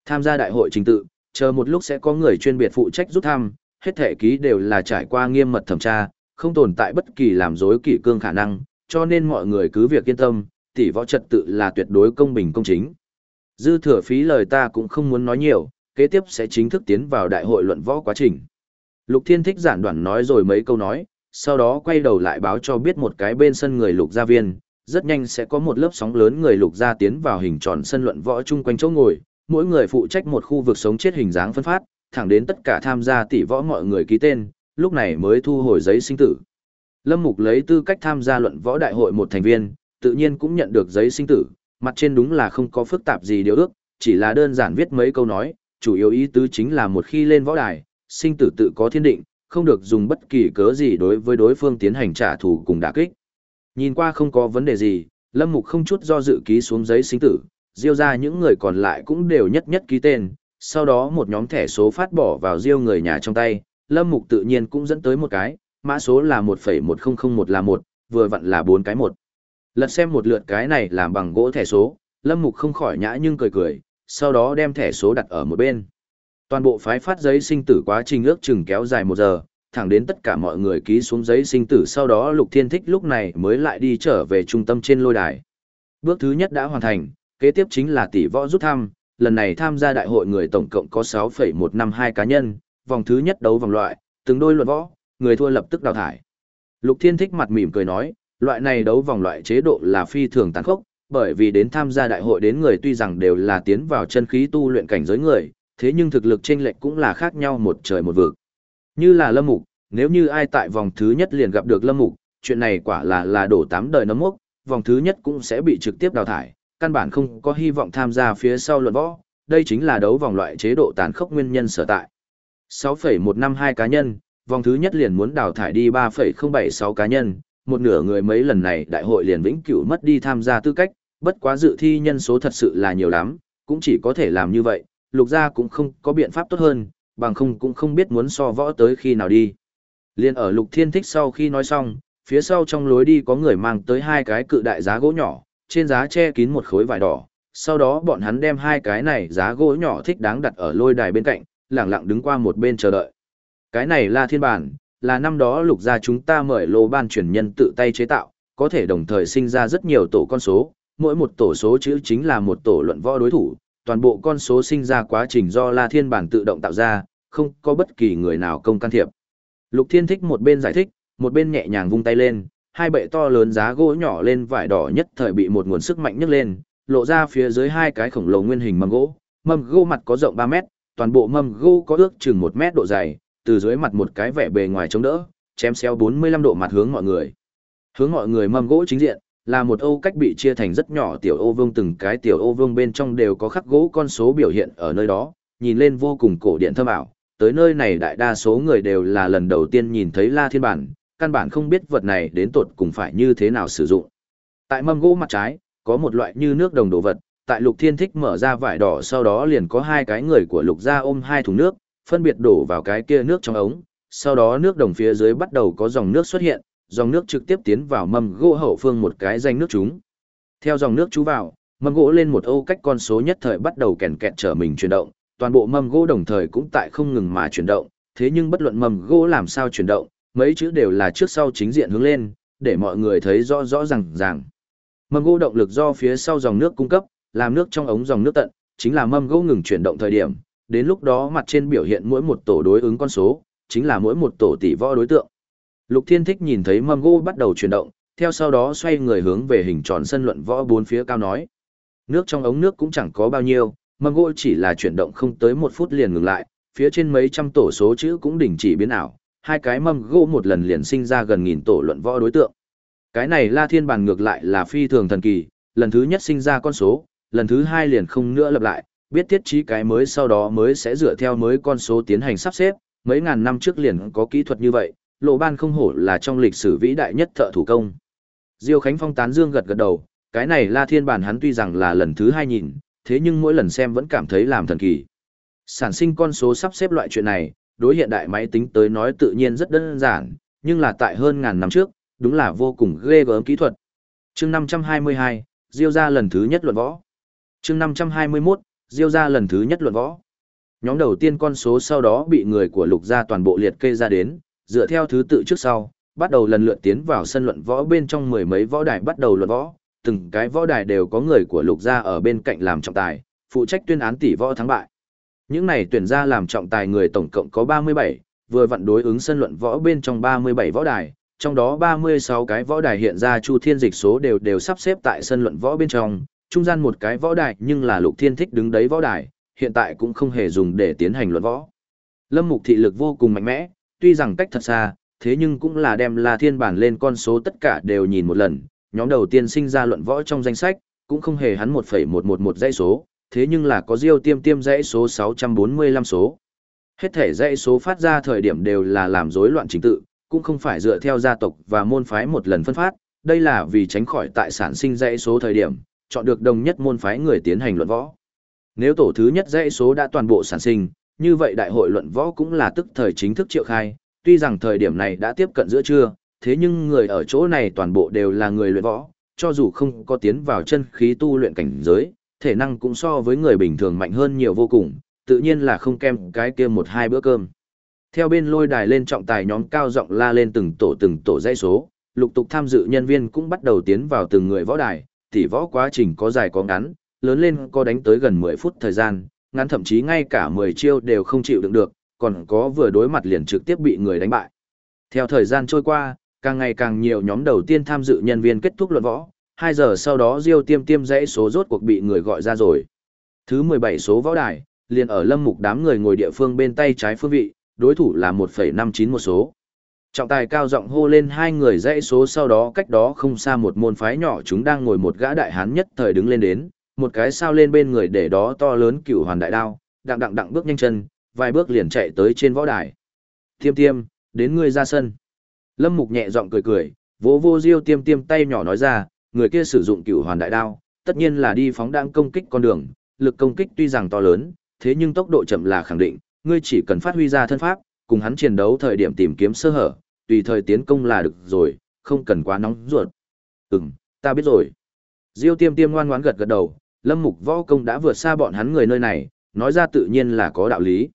Tham gia đại hội trình tự, chờ một lúc sẽ có người chuyên biệt phụ trách rút thăm, hết thẻ ký đều là trải qua nghiêm mật thẩm tra, không tồn tại bất kỳ làm dối kỷ cương khả năng, cho nên mọi người cứ việc yên tâm, tỷ võ trật tự là tuyệt đối công bình công chính. Dư thừa phí lời ta cũng không muốn nói nhiều, kế tiếp sẽ chính thức tiến vào đại hội luận võ quá trình. Lục Thiên Thích giản đoạn nói rồi mấy câu nói, sau đó quay đầu lại báo cho biết một cái bên sân người lục gia viên, rất nhanh sẽ có một lớp sóng lớn người lục gia tiến vào hình tròn sân luận võ chung quanh chỗ ngồi, mỗi người phụ trách một khu vực sống chết hình dáng phân phát, thẳng đến tất cả tham gia tỷ võ mọi người ký tên, lúc này mới thu hồi giấy sinh tử. Lâm Mục lấy tư cách tham gia luận võ đại hội một thành viên, tự nhiên cũng nhận được giấy sinh tử, mặt trên đúng là không có phức tạp gì điều ước, chỉ là đơn giản viết mấy câu nói, chủ yếu ý tứ chính là một khi lên võ đài, sinh tử tự có thiên định, không được dùng bất kỳ cớ gì đối với đối phương tiến hành trả thù cùng đả kích. Nhìn qua không có vấn đề gì, Lâm Mục không chút do dự ký xuống giấy sinh tử, diêu ra những người còn lại cũng đều nhất nhất ký tên, sau đó một nhóm thẻ số phát bỏ vào diêu người nhà trong tay, Lâm Mục tự nhiên cũng dẫn tới một cái, mã số là 1.1001 là một, vừa vặn là bốn cái một. Lật xem một lượt cái này làm bằng gỗ thẻ số, Lâm Mục không khỏi nhã nhưng cười cười, sau đó đem thẻ số đặt ở một bên. Toàn bộ phái phát giấy sinh tử quá trình ước chừng kéo dài một giờ, thẳng đến tất cả mọi người ký xuống giấy sinh tử sau đó Lục Thiên Thích lúc này mới lại đi trở về trung tâm trên lôi đài. Bước thứ nhất đã hoàn thành, kế tiếp chính là tỷ võ rút thăm, lần này tham gia đại hội người tổng cộng có 6,152 cá nhân, vòng thứ nhất đấu vòng loại, từng đôi luận võ, người thua lập tức đào thải. Lục Thiên thích mặt mỉm cười nói, loại này đấu vòng loại chế độ là phi thường tàn khốc, bởi vì đến tham gia đại hội đến người tuy rằng đều là tiến vào chân khí tu luyện cảnh giới người, thế nhưng thực lực chênh lệch cũng là khác nhau một trời một vực. Như là Lâm Mục, nếu như ai tại vòng thứ nhất liền gặp được Lâm Mục, chuyện này quả là là đổ tám đời nấm mốc, vòng thứ nhất cũng sẽ bị trực tiếp đào thải, căn bản không có hy vọng tham gia phía sau luận võ, đây chính là đấu vòng loại chế độ tàn khốc nguyên nhân sở tại. 6,152 cá nhân, vòng thứ nhất liền muốn đào thải đi 3,076 cá nhân, một nửa người mấy lần này đại hội liền vĩnh cửu mất đi tham gia tư cách, bất quá dự thi nhân số thật sự là nhiều lắm, cũng chỉ có thể làm như vậy, lục gia cũng không có biện pháp tốt hơn, bằng không cũng không biết muốn so võ tới khi nào đi. Liên ở lục thiên thích sau khi nói xong, phía sau trong lối đi có người mang tới hai cái cự đại giá gỗ nhỏ, trên giá che kín một khối vải đỏ, sau đó bọn hắn đem hai cái này giá gỗ nhỏ thích đáng đặt ở lôi đài bên cạnh, lẳng lặng đứng qua một bên chờ đợi. Cái này là thiên bản, là năm đó lục gia chúng ta mời lô ban truyền nhân tự tay chế tạo, có thể đồng thời sinh ra rất nhiều tổ con số, mỗi một tổ số chữ chính là một tổ luận võ đối thủ, toàn bộ con số sinh ra quá trình do La Thiên bản tự động tạo ra, không có bất kỳ người nào công can thiệp. Lục Thiên thích một bên giải thích, một bên nhẹ nhàng vung tay lên, hai bệ to lớn giá gỗ nhỏ lên vải đỏ nhất thời bị một nguồn sức mạnh nhấc lên, lộ ra phía dưới hai cái khổng lồ nguyên hình mâm gỗ, mâm gỗ mặt có rộng 3 mét, toàn bộ mâm gỗ có ước chừng 1 mét độ dày, từ dưới mặt một cái vẻ bề ngoài chống đỡ, chém xéo 45 độ mặt hướng mọi người. Hướng mọi người mâm gỗ chính diện, là một ô cách bị chia thành rất nhỏ tiểu ô vương từng cái tiểu ô vương bên trong đều có khắc gỗ con số biểu hiện ở nơi đó, nhìn lên vô cùng cổ điển thâm ảo. Tới nơi này đại đa số người đều là lần đầu tiên nhìn thấy La Thiên Bản, căn bản không biết vật này đến tột cùng phải như thế nào sử dụng. Tại mâm gỗ mặt trái, có một loại như nước đồng đồ vật, tại Lục Thiên Thích mở ra vải đỏ sau đó liền có hai cái người của Lục gia ôm hai thùng nước, phân biệt đổ vào cái kia nước trong ống, sau đó nước đồng phía dưới bắt đầu có dòng nước xuất hiện, dòng nước trực tiếp tiến vào mâm gỗ hậu phương một cái danh nước chúng. Theo dòng nước chú vào, mâm gỗ lên một ô cách con số nhất thời bắt đầu kèn kẹt trở mình chuyển động, toàn bộ mâm gỗ đồng thời cũng tại không ngừng mà chuyển động, thế nhưng bất luận mâm gỗ làm sao chuyển động, mấy chữ đều là trước sau chính diện hướng lên, để mọi người thấy rõ rõ ràng ràng. Mâm gỗ động lực do phía sau dòng nước cung cấp, làm nước trong ống dòng nước tận, chính là mâm gỗ ngừng chuyển động thời điểm, đến lúc đó mặt trên biểu hiện mỗi một tổ đối ứng con số, chính là mỗi một tổ tỷ võ đối tượng. Lục Thiên Thích nhìn thấy mâm gỗ bắt đầu chuyển động, theo sau đó xoay người hướng về hình tròn sân luận võ bốn phía cao nói. Nước trong ống nước cũng chẳng có bao nhiêu, mâm gỗ chỉ là chuyển động không tới một phút liền ngừng lại, phía trên mấy trăm tổ số chữ cũng đình chỉ biến ảo, hai cái mâm gỗ một lần liền sinh ra gần nghìn tổ luận võ đối tượng. Cái này La Thiên bàn ngược lại là phi thường thần kỳ, lần thứ nhất sinh ra con số, lần thứ hai liền không nữa lặp lại, biết tiết trí cái mới sau đó mới sẽ dựa theo mới con số tiến hành sắp xếp, mấy ngàn năm trước liền có kỹ thuật như vậy, lộ ban không hổ là trong lịch sử vĩ đại nhất thợ thủ công. Diêu Khánh Phong tán dương gật gật đầu, cái này La Thiên bản hắn tuy rằng là lần thứ hai nhìn, thế nhưng mỗi lần xem vẫn cảm thấy làm thần kỳ. Sản sinh con số sắp xếp loại chuyện này, đối hiện đại máy tính tới nói tự nhiên rất đơn giản, nhưng là tại hơn ngàn năm trước, đúng là vô cùng ghê gớm kỹ thuật. Chương 522, Diêu ra lần thứ nhất luận võ. Chương 521, Diêu ra lần thứ nhất luận võ. Nhóm đầu tiên con số sau đó bị người của lục gia toàn bộ liệt kê ra đến, dựa theo thứ tự trước sau, bắt đầu lần lượt tiến vào sân luận võ bên trong mười mấy võ đài bắt đầu luận võ, từng cái võ đài đều có người của lục gia ở bên cạnh làm trọng tài, phụ trách tuyên án tỷ võ thắng bại. Những này tuyển ra làm trọng tài người tổng cộng có 37, vừa vặn đối ứng sân luận võ bên trong 37 võ đài, trong đó 36 cái võ đài hiện ra Chu Thiên Dịch số đều đều sắp xếp tại sân luận võ bên trong, trung gian một cái võ đài nhưng là Lục Thiên Thích đứng đấy võ đài, hiện tại cũng không hề dùng để tiến hành luận võ. Lâm Mục thị lực vô cùng mạnh mẽ, tuy rằng cách thật xa, thế nhưng cũng là đem La Thiên bản lên con số tất cả đều nhìn một lần, nhóm đầu tiên sinh ra luận võ trong danh sách, cũng không hề hắn 1.111 dãy số, thế nhưng là có Diêu Tiêm Tiêm dãy số 645 số. Hết thể dãy số phát ra thời điểm đều là làm rối loạn chính tự, cũng không phải dựa theo gia tộc và môn phái một lần phân phát, đây là vì tránh khỏi tại sản sinh dãy số thời điểm, chọn được đồng nhất môn phái người tiến hành luận võ. Nếu tổ thứ nhất dãy số đã toàn bộ sản sinh, như vậy đại hội luận võ cũng là tức thời chính thức triệu khai, tuy rằng thời điểm này đã tiếp cận giữa trưa, thế nhưng người ở chỗ này toàn bộ đều là người luyện võ, cho dù không có tiến vào chân khí tu luyện cảnh giới, thể năng cũng so với người bình thường mạnh hơn nhiều vô cùng, tự nhiên là không kem cái kia một hai bữa cơm. Theo bên lôi đài lên trọng tài nhóm cao giọng la lên từng tổ từng tổ dãy số, lục tục tham dự nhân viên cũng bắt đầu tiến vào từng người võ đài, tỉ võ quá trình có dài có ngắn, lớn lên có đánh tới gần 10 phút thời gian, ngắn thậm chí ngay cả 10 chiêu đều không chịu đựng được, còn có vừa đối mặt liền trực tiếp bị người đánh bại. Theo thời gian trôi qua, càng ngày càng nhiều nhóm đầu tiên tham dự nhân viên kết thúc luận võ, 2 giờ sau đó Diêu Tiêm Tiêm dãy số rốt cuộc bị người gọi ra rồi. Thứ 17 số võ đài, liền ở lâm mục đám người ngồi địa phương bên tay trái phương vị, đối thủ là 1,59 một số. Trọng tài cao giọng hô lên hai người dãy số sau đó cách đó không xa một môn phái nhỏ chúng đang ngồi một gã đại hán nhất thời đứng lên đến, một cái sao lên bên người để đó to lớn cửu hoàn đại đao, đặng đặng đặng bước nhanh chân, vài bước liền chạy tới trên võ đài. Tiêm tiêm, đến ngươi ra sân. Lâm Mục nhẹ giọng cười cười, vỗ vô diêu tiêm tiêm tay nhỏ nói ra, người kia sử dụng cửu hoàn đại đao, tất nhiên là đi phóng đang công kích con đường, lực công kích tuy rằng to lớn, thế nhưng tốc độ chậm là khẳng định, ngươi chỉ cần phát huy ra thân pháp, cùng hắn chiến đấu thời điểm tìm kiếm sơ hở, tùy thời tiến công là được rồi, không cần quá nóng ruột. Ừm, ta biết rồi. Diêu tiêm tiêm ngoan ngoãn gật gật đầu, lâm mục võ công đã vượt xa bọn hắn người nơi này, nói ra tự nhiên là có đạo lý.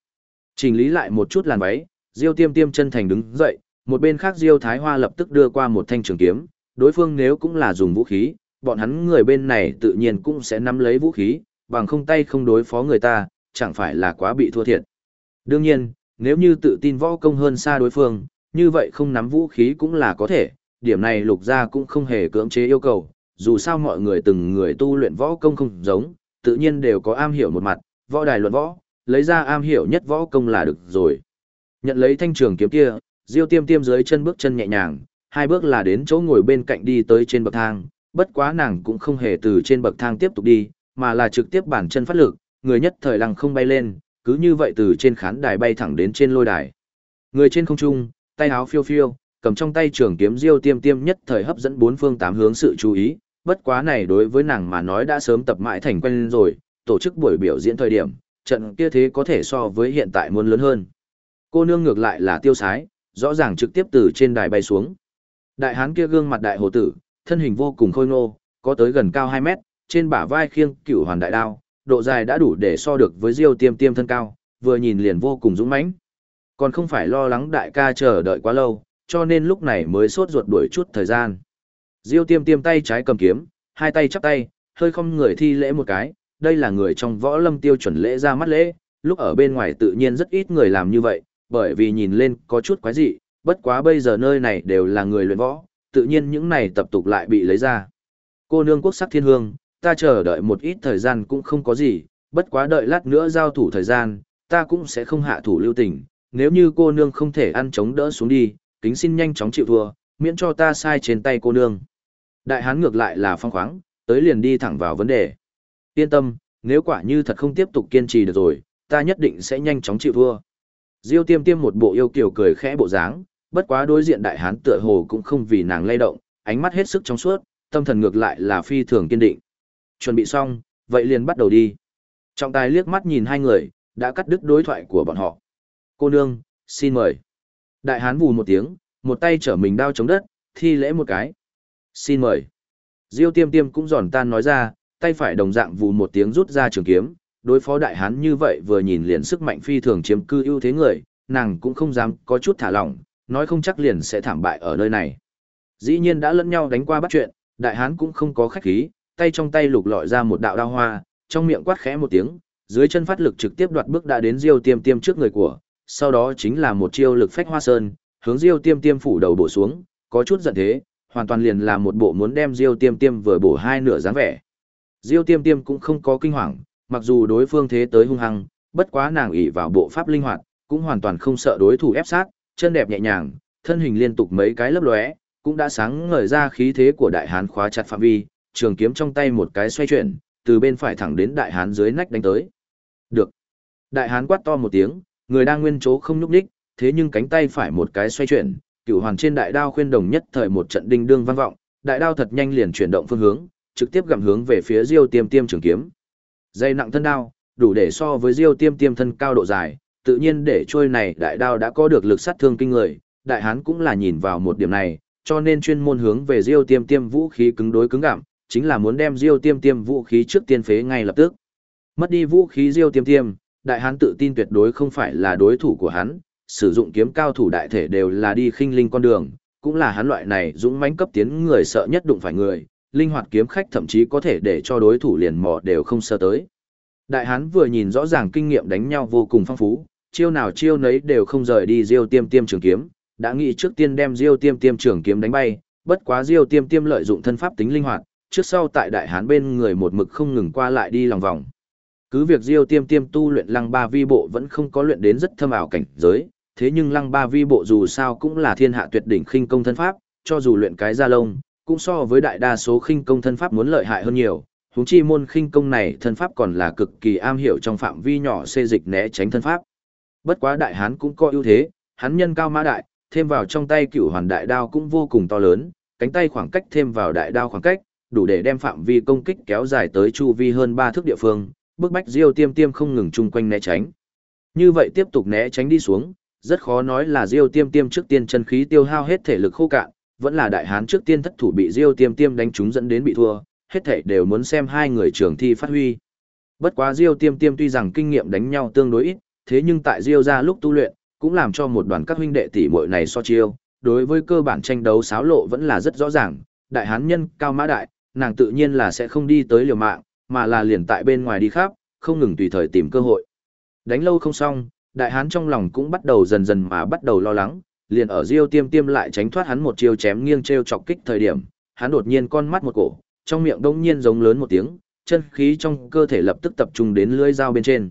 Trình lý lại một chút làn váy, Diêu tiêm tiêm chân thành đứng dậy, một bên khác Diêu Thái Hoa lập tức đưa qua một thanh trường kiếm, đối phương nếu cũng là dùng vũ khí, bọn hắn người bên này tự nhiên cũng sẽ nắm lấy vũ khí, bằng không tay không đối phó người ta, chẳng phải là quá bị thua thiệt. Đương nhiên, nếu như tự tin võ công hơn xa đối phương, như vậy không nắm vũ khí cũng là có thể, điểm này lục gia cũng không hề cưỡng chế yêu cầu, dù sao mọi người từng người tu luyện võ công không giống, tự nhiên đều có am hiểu một mặt, võ đài luận võ, lấy ra am hiểu nhất võ công là được rồi. Nhận lấy thanh trường kiếm kia, Diêu Tiêm Tiêm dưới chân bước chân nhẹ nhàng, hai bước là đến chỗ ngồi bên cạnh đi tới trên bậc thang, bất quá nàng cũng không hề từ trên bậc thang tiếp tục đi, mà là trực tiếp bản chân phát lực, người nhất thời lăng không bay lên, cứ như vậy từ trên khán đài bay thẳng đến trên lôi đài. Người trên không trung, tay áo phiêu phiêu, cầm trong tay trường kiếm diêu tiêm tiêm nhất thời hấp dẫn bốn phương tám hướng sự chú ý, bất quá này đối với nàng mà nói đã sớm tập mãi thành quen rồi, tổ chức buổi biểu diễn thời điểm, trận kia thế có thể so với hiện tại muốn lớn hơn. Cô nương ngược lại là tiêu sái, rõ ràng trực tiếp từ trên đài bay xuống. Đại hán kia gương mặt đại hồ tử, thân hình vô cùng khôi ngô, có tới gần cao 2 mét, trên bả vai khiêng cửu hoàn đại đao, độ dài đã đủ để so được với Diêu Tiêm Tiêm thân cao, vừa nhìn liền vô cùng dũng mãnh. Còn không phải lo lắng đại ca chờ đợi quá lâu, cho nên lúc này mới sốt ruột đuổi chút thời gian. Diêu Tiêm Tiêm tay trái cầm kiếm, hai tay chắp tay, hơi không người thi lễ một cái, đây là người trong võ lâm tiêu chuẩn lễ ra mắt lễ, lúc ở bên ngoài tự nhiên rất ít người làm như vậy, bởi vì nhìn lên có chút quái dị, bất quá bây giờ nơi này đều là người luyện võ, tự nhiên những này tập tục lại bị lấy ra. Cô nương quốc sắc thiên hương, ta chờ đợi một ít thời gian cũng không có gì, bất quá đợi lát nữa giao thủ thời gian, ta cũng sẽ không hạ thủ lưu tình, nếu như cô nương không thể ăn chống đỡ xuống đi, kính xin nhanh chóng chịu thua, miễn cho ta sai trên tay cô nương. Đại hán ngược lại là phong khoáng, tới liền đi thẳng vào vấn đề. Yên tâm, nếu quả như thật không tiếp tục kiên trì được rồi, ta nhất định sẽ nhanh chóng chịu thua. Diêu tiêm tiêm một bộ yêu kiều cười khẽ bộ dáng, bất quá đối diện đại hán tựa hồ cũng không vì nàng lay động, ánh mắt hết sức trong suốt, tâm thần ngược lại là phi thường kiên định. Chuẩn bị xong, vậy liền bắt đầu đi. Trọng tài liếc mắt nhìn hai người, đã cắt đứt đối thoại của bọn họ. Cô nương, xin mời. Đại hán vù một tiếng, một tay trở mình đao chống đất, thi lễ một cái. Xin mời. Diêu tiêm tiêm cũng giòn tan nói ra, tay phải đồng dạng vù một tiếng rút ra trường kiếm. Đối phó đại hán như vậy vừa nhìn liền sức mạnh phi thường chiếm cư ưu thế người, nàng cũng không dám có chút thả lỏng, nói không chắc liền sẽ thảm bại ở nơi này. Dĩ nhiên đã lẫn nhau đánh qua bắt chuyện, đại hán cũng không có khách khí, tay trong tay lục lọi ra một đạo đao hoa, trong miệng quát khẽ một tiếng, dưới chân phát lực trực tiếp đoạt bước đã đến Diêu Tiêm Tiêm trước người của, sau đó chính là một chiêu lực phách hoa sơn, hướng Diêu Tiêm Tiêm phủ đầu bổ xuống, có chút giận thế, hoàn toàn liền là một bộ muốn đem Diêu Tiêm Tiêm vừa bổ hai nửa dáng vẻ. Diêu Tiêm Tiêm cũng không có kinh hoàng, mặc dù đối phương thế tới hung hăng, bất quá nàng ỷ vào bộ pháp linh hoạt, cũng hoàn toàn không sợ đối thủ ép sát, chân đẹp nhẹ nhàng, thân hình liên tục mấy cái lấp lóe, cũng đã sáng ngời ra khí thế của đại hán khóa chặt phạm vi, trường kiếm trong tay một cái xoay chuyển, từ bên phải thẳng đến đại hán dưới nách đánh tới. Được. Đại hán quát to một tiếng, người đang nguyên chỗ không nhúc nhích, thế nhưng cánh tay phải một cái xoay chuyển, cửu hoàn trên đại đao khuyên đồng nhất thời một trận đinh đương vang vọng, đại đao thật nhanh liền chuyển động phương hướng, trực tiếp gặm hướng về phía Diêu Tiêm Tiêm trường kiếm. Dây nặng thân đao, đủ để so với Diêu Tiêm Tiêm thân cao độ dài, tự nhiên để trôi này đại đao đã có được lực sát thương kinh người, đại hán cũng là nhìn vào một điểm này, cho nên chuyên môn hướng về Diêu Tiêm Tiêm vũ khí cứng đối cứng gặm, chính là muốn đem Diêu Tiêm Tiêm vũ khí trước tiên phế ngay lập tức. Mất đi vũ khí Diêu Tiêm Tiêm, đại hán tự tin tuyệt đối không phải là đối thủ của hắn, sử dụng kiếm cao thủ đại thể đều là đi khinh linh con đường, cũng là hắn loại này dũng mãnh cấp tiến người sợ nhất đụng phải người, linh hoạt kiếm khách thậm chí có thể để cho đối thủ liền mò đều không sơ tới. Đại hán vừa nhìn rõ ràng kinh nghiệm đánh nhau vô cùng phong phú, chiêu nào chiêu nấy đều không rời đi Diêu Tiêm Tiêm trường kiếm, đã nghĩ trước tiên đem Diêu Tiêm Tiêm trường kiếm đánh bay, bất quá Diêu Tiêm Tiêm lợi dụng thân pháp tính linh hoạt, trước sau tại đại hán bên người một mực không ngừng qua lại đi lòng vòng. Cứ việc Diêu Tiêm Tiêm tu luyện Lăng Ba Vi bộ vẫn không có luyện đến rất thâm ảo cảnh giới, thế nhưng Lăng Ba Vi bộ dù sao cũng là thiên hạ tuyệt đỉnh khinh công thân pháp, cho dù luyện cái da lông, cũng so với đại đa số khinh công thân pháp muốn lợi hại hơn nhiều. Huống chi môn khinh công này thân pháp còn là cực kỳ am hiểu trong phạm vi nhỏ xê dịch né tránh thân pháp. Bất quá đại hán cũng có ưu thế, hắn nhân cao mã đại, thêm vào trong tay cửu hoàn đại đao cũng vô cùng to lớn, cánh tay khoảng cách thêm vào đại đao khoảng cách, đủ để đem phạm vi công kích kéo dài tới chu vi hơn 3 thước địa phương, bức bách Diêu Tiêm Tiêm không ngừng chung quanh né tránh. Như vậy tiếp tục né tránh đi xuống, rất khó nói là Diêu Tiêm Tiêm trước tiên chân khí tiêu hao hết thể lực khô cạn, vẫn là đại hán trước tiên thất thủ bị Diêu Tiêm Tiêm đánh trúng dẫn đến bị thua, hết thể đều muốn xem hai người trưởng thi phát huy. Bất quá Diêu Tiêm Tiêm tuy rằng kinh nghiệm đánh nhau tương đối ít, thế nhưng tại Diêu gia lúc tu luyện, cũng làm cho một đoàn các huynh đệ tỷ muội này so chiêu, đối với cơ bản tranh đấu xáo lộ vẫn là rất rõ ràng, đại hán nhân cao mã đại, nàng tự nhiên là sẽ không đi tới liều mạng, mà là liền tại bên ngoài đi khắp, không ngừng tùy thời tìm cơ hội. Đánh lâu không xong, đại hán trong lòng cũng bắt đầu dần dần mà bắt đầu lo lắng, liền ở Diêu Tiêm Tiêm lại tránh thoát hắn một chiêu chém nghiêng treo chọc kích thời điểm, hắn đột nhiên con mắt một cổ, trong miệng đông nhiên giống lớn một tiếng, chân khí trong cơ thể lập tức tập trung đến lưỡi dao bên trên.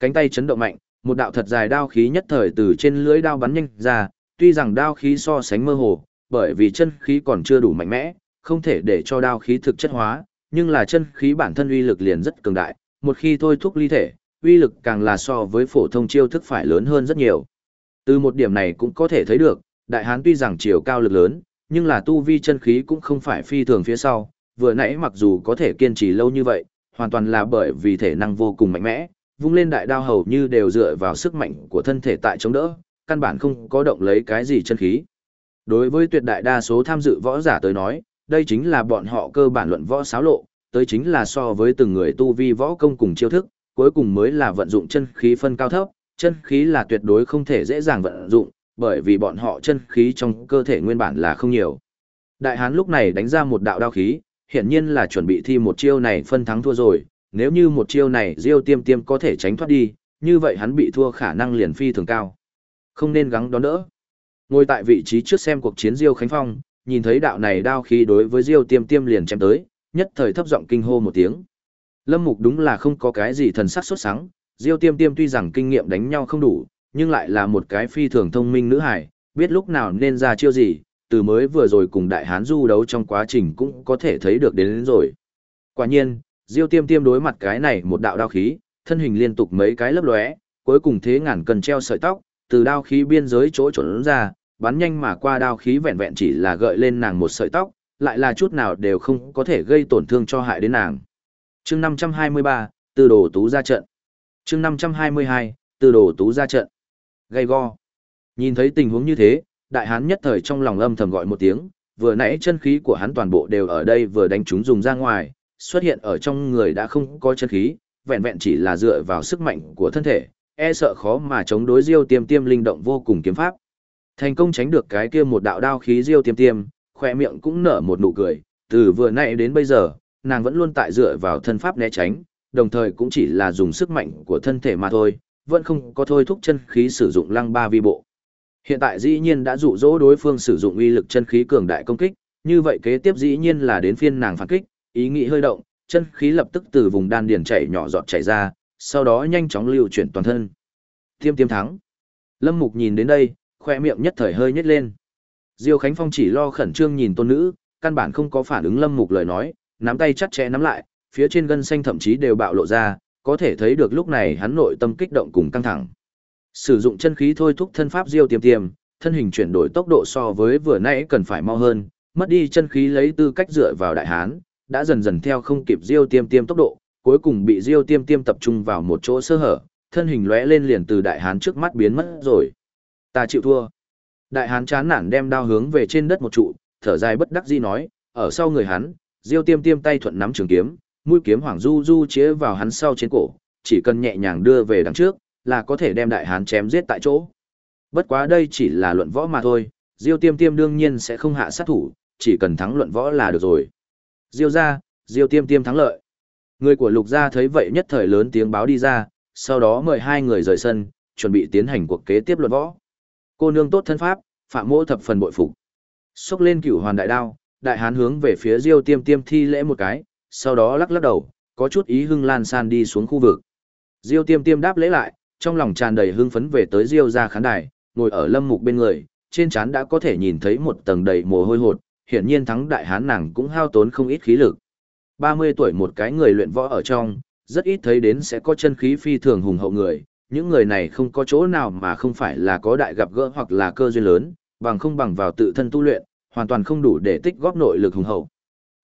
Cánh tay chấn động mạnh, một đạo thật dài đao khí nhất thời từ trên lưỡi đao bắn nhanh ra, tuy rằng đao khí so sánh mơ hồ, bởi vì chân khí còn chưa đủ mạnh mẽ, không thể để cho đao khí thực chất hóa, nhưng là chân khí bản thân uy lực liền rất cường đại, một khi thôi thúc ly thể, uy lực càng là so với phổ thông chiêu thức phải lớn hơn rất nhiều. Từ một điểm này cũng có thể thấy được, đại hán tuy rằng chiều cao lực lớn, nhưng là tu vi chân khí cũng không phải phi thường phía sau, vừa nãy mặc dù có thể kiên trì lâu như vậy, hoàn toàn là bởi vì thể năng vô cùng mạnh mẽ, vung lên đại đao hầu như đều dựa vào sức mạnh của thân thể tại chống đỡ, căn bản không có động lấy cái gì chân khí. Đối với tuyệt đại đa số tham dự võ giả tới nói, đây chính là bọn họ cơ bản luận võ xáo lộ, tới chính là so với từng người tu vi võ công cùng chiêu thức, cuối cùng mới là vận dụng chân khí phân cao thấp, chân khí là tuyệt đối không thể dễ dàng vận dụng, bởi vì bọn họ chân khí trong cơ thể nguyên bản là không nhiều. Đại hán lúc này đánh ra một đạo đao khí, hiển nhiên là chuẩn bị thi một chiêu này phân thắng thua rồi, nếu như một chiêu này Diêu Tiêm Tiêm có thể tránh thoát đi, như vậy hắn bị thua khả năng liền phi thường cao. Không nên gắng đón đỡ. Ngồi tại vị trí trước xem cuộc chiến Diêu Khánh Phong, nhìn thấy đạo này đao khí đối với Diêu Tiêm Tiêm liền chém tới, nhất thời thấp giọng kinh hô một tiếng. Lâm Mục đúng là không có cái gì thần sắc xuất sáng, Diêu Tiêm Tiêm tuy rằng kinh nghiệm đánh nhau không đủ, nhưng lại là một cái phi thường thông minh nữ hải, biết lúc nào nên ra chiêu gì, từ mới vừa rồi cùng Đại Hán du đấu trong quá trình cũng có thể thấy được đến, đến rồi. Quả nhiên, Diêu Tiêm Tiêm đối mặt cái này một đạo đao khí, thân hình liên tục mấy cái lấp lóe, cuối cùng thế ngàn cần treo sợi tóc, từ đao khí biên giới chỗ trốn ra, bắn nhanh mà qua đao khí vẹn vẹn chỉ là gợi lên nàng một sợi tóc, lại là chút nào đều không có thể gây tổn thương cho hại đến nàng. Chương 523, Từ đồ tú ra trận. Chương 522, Từ đồ tú ra trận. Gây go. Nhìn thấy tình huống như thế, đại hán nhất thời trong lòng âm thầm gọi một tiếng, vừa nãy chân khí của hắn toàn bộ đều ở đây vừa đánh chúng dùng ra ngoài, xuất hiện ở trong người đã không có chân khí, vẹn vẹn chỉ là dựa vào sức mạnh của thân thể, e sợ khó mà chống đối Diêu Tiêm Tiêm linh động vô cùng kiếm pháp. Thành công tránh được cái kia một đạo đao khí Diêu Tiêm Tiêm, khỏe miệng cũng nở một nụ cười, từ vừa nãy đến bây giờ, nàng vẫn luôn tại dựa vào thân pháp né tránh, đồng thời cũng chỉ là dùng sức mạnh của thân thể mà thôi, vẫn không có thôi thúc chân khí sử dụng lăng ba vi bộ. Hiện tại dĩ nhiên đã dụ dỗ đối phương sử dụng uy lực chân khí cường đại công kích, như vậy kế tiếp dĩ nhiên là đến phiên nàng phản kích, ý nghĩ hơi động, chân khí lập tức từ vùng đan điền chảy nhỏ giọt chảy ra, sau đó nhanh chóng lưu chuyển toàn thân. Tiêm tiêm thắng. Lâm Mục nhìn đến đây, khoe miệng nhất thời hơi nhếch lên. Diêu Khánh Phong chỉ lo khẩn trương nhìn tôn nữ, căn bản không có phản ứng Lâm Mục lời nói, nắm tay chặt chẽ nắm lại, phía trên gân xanh thậm chí đều bạo lộ ra, có thể thấy được lúc này hắn nội tâm kích động cùng căng thẳng. Sử dụng chân khí thôi thúc thân pháp Diêu Tiêm Tiêm, thân hình chuyển đổi tốc độ so với vừa nãy cần phải mau hơn, mất đi chân khí lấy tư cách dựa vào đại hán, đã dần dần theo không kịp Diêu Tiêm Tiêm tốc độ, cuối cùng bị Diêu Tiêm Tiêm tập trung vào một chỗ sơ hở, thân hình lóe lên liền từ đại hán trước mắt biến mất rồi. Ta chịu thua. Đại hán chán nản đem đao hướng về trên đất một trụ, thở dài bất đắc dĩ nói, ở sau người hắn, Diêu Tiêm Tiêm tay thuận nắm trường kiếm, mũi kiếm hoàng du du chĩa vào hắn sau trên cổ, chỉ cần nhẹ nhàng đưa về đằng trước, là có thể đem đại hán chém giết tại chỗ. Bất quá đây chỉ là luận võ mà thôi, Diêu Tiêm Tiêm đương nhiên sẽ không hạ sát thủ, chỉ cần thắng luận võ là được rồi. Diêu gia, Diêu Tiêm Tiêm thắng lợi. Người của Lục gia thấy vậy nhất thời lớn tiếng báo đi ra, sau đó mời hai người rời sân, chuẩn bị tiến hành cuộc kế tiếp luận võ. Cô nương tốt thân pháp, Phạm Mỗ thập phần bội phục. Xốc lên cửu hoàn đại đao, đại hán hướng về phía Diêu Tiêm Tiêm thi lễ một cái, sau đó lắc lắc đầu, có chút ý hưng lan san đi xuống khu vực. Diêu Tiêm Tiêm đáp lễ lại, trong lòng tràn đầy hưng phấn về tới Diêu ra khán đài, ngồi ở Lâm Mục bên người, trên trán đã có thể nhìn thấy một tầng đầy mồ hôi hột, hiển nhiên thắng đại hán nàng cũng hao tốn không ít khí lực. 30 tuổi một cái người luyện võ ở trong, rất ít thấy đến sẽ có chân khí phi thường hùng hậu người, những người này không có chỗ nào mà không phải là có đại gặp gỡ hoặc là cơ duyên lớn, bằng không bằng vào tự thân tu luyện, hoàn toàn không đủ để tích góp nội lực hùng hậu.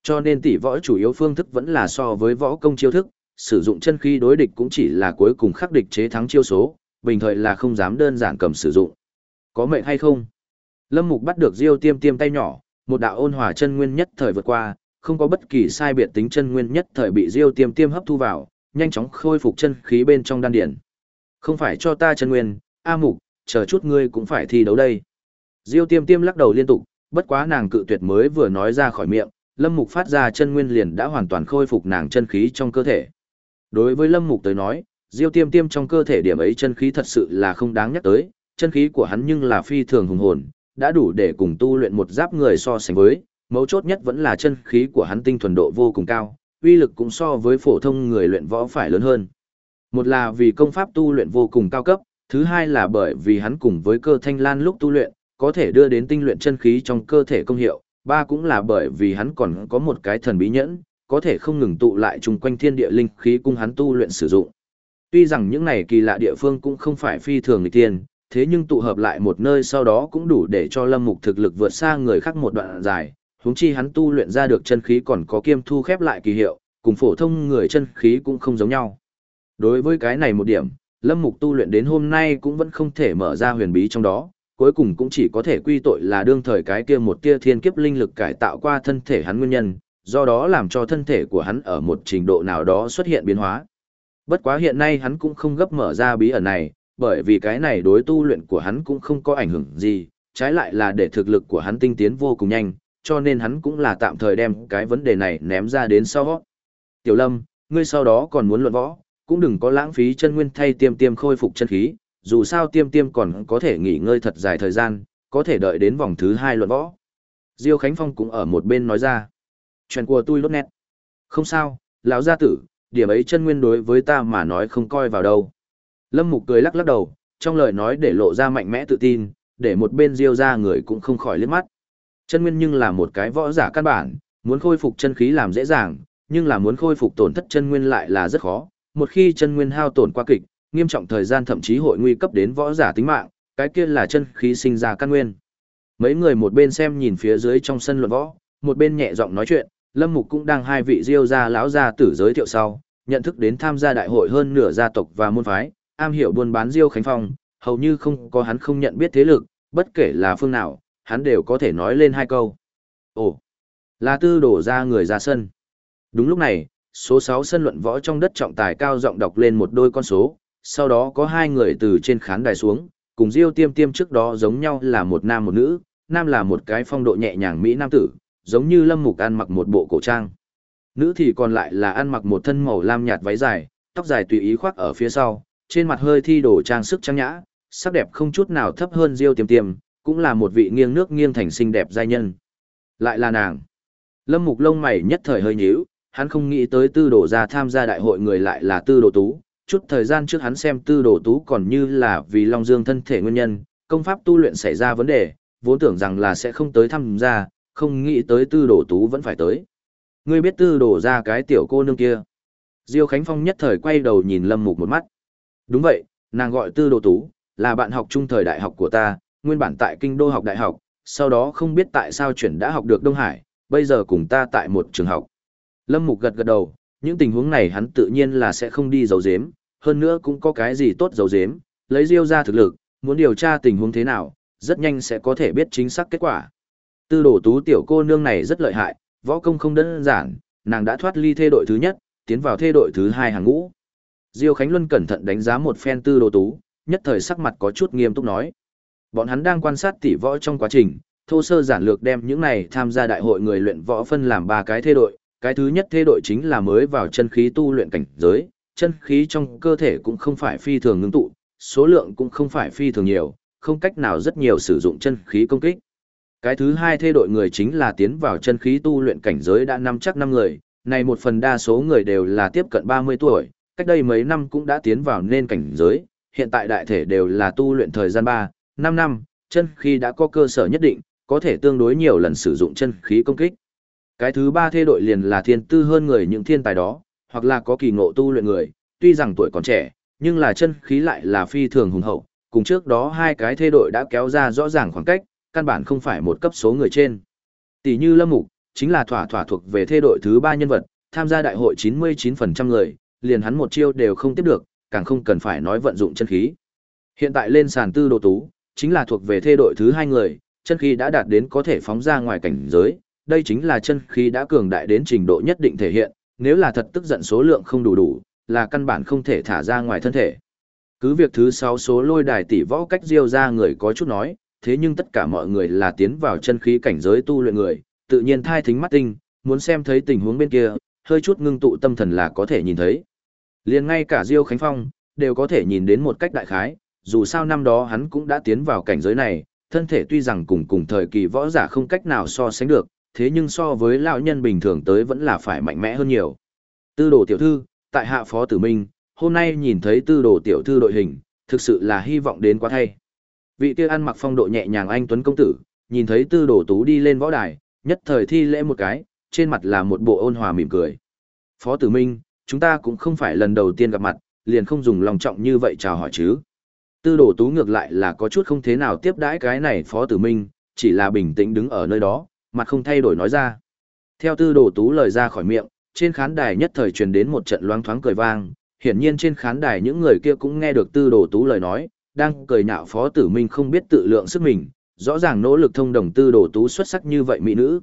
Cho nên tỷ võ chủ yếu phương thức vẫn là so với võ công chiêu thức, sử dụng chân khí đối địch cũng chỉ là cuối cùng khắc địch chế thắng chiêu số, bình thời là không dám đơn giản cầm sử dụng. Có mệnh hay không? Lâm Mục bắt được Diêu Tiêm Tiêm tay nhỏ, một đạo ôn hòa chân nguyên nhất thời vượt qua, không có bất kỳ sai biệt tính chân nguyên nhất thời bị Diêu Tiêm Tiêm hấp thu vào, nhanh chóng khôi phục chân khí bên trong đan điển. Không phải cho ta chân nguyên, A Mục, chờ chút ngươi cũng phải thi đấu đây. Diêu Tiêm Tiêm lắc đầu liên tục, bất quá nàng cự tuyệt mới vừa nói ra khỏi miệng, Lâm Mục phát ra chân nguyên liền đã hoàn toàn khôi phục nàng chân khí trong cơ thể. Đối với Lâm Mục tới nói, Diêu Tiêm Tiêm trong cơ thể điểm ấy chân khí thật sự là không đáng nhắc tới, chân khí của hắn nhưng là phi thường hùng hồn, đã đủ để cùng tu luyện một giáp người so sánh với, mấu chốt nhất vẫn là chân khí của hắn tinh thuần độ vô cùng cao, uy lực cũng so với phổ thông người luyện võ phải lớn hơn. Một là vì công pháp tu luyện vô cùng cao cấp, thứ hai là bởi vì hắn cùng với cơ thanh lan lúc tu luyện, có thể đưa đến tinh luyện chân khí trong cơ thể công hiệu, ba cũng là bởi vì hắn còn có một cái thần bí nhẫn, có thể không ngừng tụ lại chung quanh thiên địa linh khí cung hắn tu luyện sử dụng. Tuy rằng những này kỳ lạ địa phương cũng không phải phi thường nghịch tiên, thế nhưng tụ hợp lại một nơi sau đó cũng đủ để cho Lâm Mục thực lực vượt xa người khác một đoạn dài, huống chi hắn tu luyện ra được chân khí còn có kiêm thu khép lại kỳ hiệu, cùng phổ thông người chân khí cũng không giống nhau. Đối với cái này một điểm, Lâm Mục tu luyện đến hôm nay cũng vẫn không thể mở ra huyền bí trong đó, cuối cùng cũng chỉ có thể quy tội là đương thời cái kia một tia thiên kiếp linh lực cải tạo qua thân thể hắn nguyên nhân, do đó làm cho thân thể của hắn ở một trình độ nào đó xuất hiện biến hóa. Bất quá hiện nay hắn cũng không gấp mở ra bí ẩn này, bởi vì cái này đối tu luyện của hắn cũng không có ảnh hưởng gì, trái lại là để thực lực của hắn tinh tiến vô cùng nhanh, cho nên hắn cũng là tạm thời đem cái vấn đề này ném ra đến sau. Tiểu Lâm, ngươi sau đó còn muốn luận võ, cũng đừng có lãng phí chân nguyên thay tiêm tiêm khôi phục chân khí, dù sao tiêm tiêm còn có thể nghỉ ngơi thật dài thời gian, có thể đợi đến vòng thứ hai luận võ. Diêu Khánh Phong cũng ở một bên nói ra. Chuyện của tôi lốt nét. Không sao, lão gia tử, điểm ấy chân nguyên đối với ta mà nói không coi vào đâu. Lâm Mục cười lắc lắc đầu, trong lời nói để lộ ra mạnh mẽ tự tin, để một bên Diêu ra người cũng không khỏi liếc mắt. Chân nguyên nhưng là một cái võ giả căn bản, muốn khôi phục chân khí làm dễ dàng, nhưng là muốn khôi phục tổn thất chân nguyên lại là rất khó. Một khi chân nguyên hao tổn quá kịch, nghiêm trọng thời gian thậm chí hội nguy cấp đến võ giả tính mạng, cái kia là chân khí sinh ra căn nguyên. Mấy người một bên xem nhìn phía dưới trong sân luận võ, một bên nhẹ giọng nói chuyện, Lâm Mục cũng đang hai vị Diêu gia lão gia tử giới thiệu sau, nhận thức đến tham gia đại hội hơn nửa gia tộc và môn phái, am hiểu buôn bán Diêu Khánh Phong, hầu như không có hắn không nhận biết thế lực, bất kể là phương nào, hắn đều có thể nói lên hai câu. Ồ, là tư đổ ra người ra sân. Đúng lúc này, số 6 sân luận võ trong đất trọng tài cao giọng đọc lên một đôi con số, sau đó có hai người từ trên khán đài xuống, cùng Diêu Tiêm Tiêm trước đó giống nhau là một nam một nữ, nam là một cái phong độ nhẹ nhàng mỹ nam tử, giống như Lâm Mục ăn mặc một bộ cổ trang. Nữ thì còn lại là ăn mặc một thân màu lam nhạt váy dài, tóc dài tùy ý khoác ở phía sau, trên mặt hơi thi đổ trang sức trang nhã, sắc đẹp không chút nào thấp hơn Diêu Tiêm Tiêm, cũng là một vị nghiêng nước nghiêng thành xinh đẹp giai nhân. Lại là nàng. Lâm Mục lông mày nhất thời hơi nhíu, hắn không nghĩ tới tư đồ ra tham gia đại hội người lại là tư đồ tú. Chút thời gian trước hắn xem tư đồ tú còn như là vì Long Dương thân thể nguyên nhân, công pháp tu luyện xảy ra vấn đề, vốn tưởng rằng là sẽ không tới tham gia, không nghĩ tới tư đồ tú vẫn phải tới. Ngươi biết tư đồ ra cái tiểu cô nương kia. Diêu Khánh Phong nhất thời quay đầu nhìn Lâm Mục một mắt. Đúng vậy, nàng gọi tư đồ tú, là bạn học trung thời đại học của ta, nguyên bản tại kinh đô học đại học, sau đó không biết tại sao chuyển đã học được Đông Hải, bây giờ cùng ta tại một trường học. Lâm Mục gật gật đầu, những tình huống này hắn tự nhiên là sẽ không đi giấu giếm, hơn nữa cũng có cái gì tốt giấu giếm, lấy Diêu ra thực lực, muốn điều tra tình huống thế nào, rất nhanh sẽ có thể biết chính xác kết quả. Tư đổ tú tiểu cô nương này rất lợi hại, võ công không đơn giản, nàng đã thoát ly thê đội thứ nhất, tiến vào thê đội thứ hai hàng ngũ. Diêu Khánh Luân cẩn thận đánh giá một phen tư đồ tú, nhất thời sắc mặt có chút nghiêm túc nói. Bọn hắn đang quan sát tỷ võ trong quá trình, thô sơ giản lược đem những này tham gia đại hội người luyện võ phân làm ba cái thê đội. Cái thứ nhất thê đội chính là mới vào chân khí tu luyện cảnh giới, chân khí trong cơ thể cũng không phải phi thường ngưng tụ, số lượng cũng không phải phi thường nhiều, không cách nào rất nhiều sử dụng chân khí công kích. Cái thứ hai thê đội người chính là tiến vào chân khí tu luyện cảnh giới đã năm chắc năm người, này một phần đa số người đều là tiếp cận 30 tuổi, cách đây mấy năm cũng đã tiến vào nên cảnh giới, hiện tại đại thể đều là tu luyện thời gian 3, 5 năm, chân khí đã có cơ sở nhất định, có thể tương đối nhiều lần sử dụng chân khí công kích. Cái thứ ba thê đội liền là thiên tư hơn người những thiên tài đó, hoặc là có kỳ ngộ tu luyện người, tuy rằng tuổi còn trẻ, nhưng là chân khí lại là phi thường hùng hậu, cùng trước đó hai cái thê đội đã kéo ra rõ ràng khoảng cách, căn bản không phải một cấp số người trên. Tỷ như Lâm Mục, chính là thỏa thỏa thuộc về thê đội thứ ba nhân vật, tham gia đại hội 99% người, liền hắn một chiêu đều không tiếp được, càng không cần phải nói vận dụng chân khí. Hiện tại lên sàn tư đồ tú, chính là thuộc về thê đội thứ hai người, chân khí đã đạt đến có thể phóng ra ngoài cảnh giới, đây chính là chân khí đã cường đại đến trình độ nhất định thể hiện, nếu là thật tức giận số lượng không đủ đủ, là căn bản không thể thả ra ngoài thân thể. Cứ việc thứ sáu số lôi đài tỷ võ cách diêu ra người có chút nói, thế nhưng tất cả mọi người là tiến vào chân khí cảnh giới tu luyện người, tự nhiên thai thính mắt tinh, muốn xem thấy tình huống bên kia, hơi chút ngưng tụ tâm thần là có thể nhìn thấy. Liền ngay cả Diêu Khánh Phong, đều có thể nhìn đến một cách đại khái, dù sao năm đó hắn cũng đã tiến vào cảnh giới này, thân thể tuy rằng cùng cùng thời kỳ võ giả không cách nào so sánh được, thế nhưng so với lão nhân bình thường tới vẫn là phải mạnh mẽ hơn nhiều. Tư đồ tiểu thư, tại hạ phó tử minh, hôm nay nhìn thấy tư đồ tiểu thư đội hình, thực sự là hy vọng đến quá thay. Vị kia ăn mặc phong độ nhẹ nhàng anh Tuấn Công Tử, nhìn thấy tư đồ tú đi lên võ đài, nhất thời thi lễ một cái, trên mặt là một bộ ôn hòa mỉm cười. Phó tử minh, chúng ta cũng không phải lần đầu tiên gặp mặt, liền không dùng lòng trọng như vậy chào hỏi chứ. Tư đồ tú ngược lại là có chút không thế nào tiếp đãi cái này phó tử minh, chỉ là bình tĩnh đứng ở nơi đó, mặt không thay đổi nói ra. Theo tư đồ tú lời ra khỏi miệng, trên khán đài nhất thời truyền đến một trận loáng thoáng cười vang, hiển nhiên trên khán đài những người kia cũng nghe được tư đồ tú lời nói, đang cười nhạo phó tử minh không biết tự lượng sức mình, rõ ràng nỗ lực thông đồng tư đồ tú xuất sắc như vậy mỹ nữ.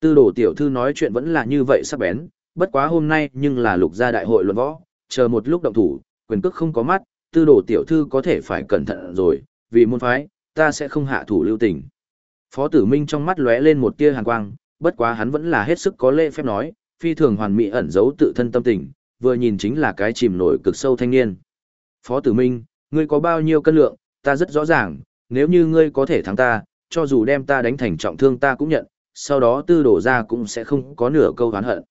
Tư đồ tiểu thư nói chuyện vẫn là như vậy sắc bén, bất quá hôm nay nhưng là lục gia đại hội luận võ, chờ một lúc động thủ, quyền cước không có mắt, tư đồ tiểu thư có thể phải cẩn thận rồi, vì môn phái, ta sẽ không hạ thủ lưu tình. Phó tử minh trong mắt lóe lên một tia hàn quang, bất quá hắn vẫn là hết sức có lễ phép nói, phi thường hoàn mỹ ẩn giấu tự thân tâm tình, vừa nhìn chính là cái chìm nổi cực sâu thanh niên. Phó tử minh, ngươi có bao nhiêu cân lượng, ta rất rõ ràng, nếu như ngươi có thể thắng ta, cho dù đem ta đánh thành trọng thương ta cũng nhận, sau đó tư đổ ra cũng sẽ không có nửa câu oán hận.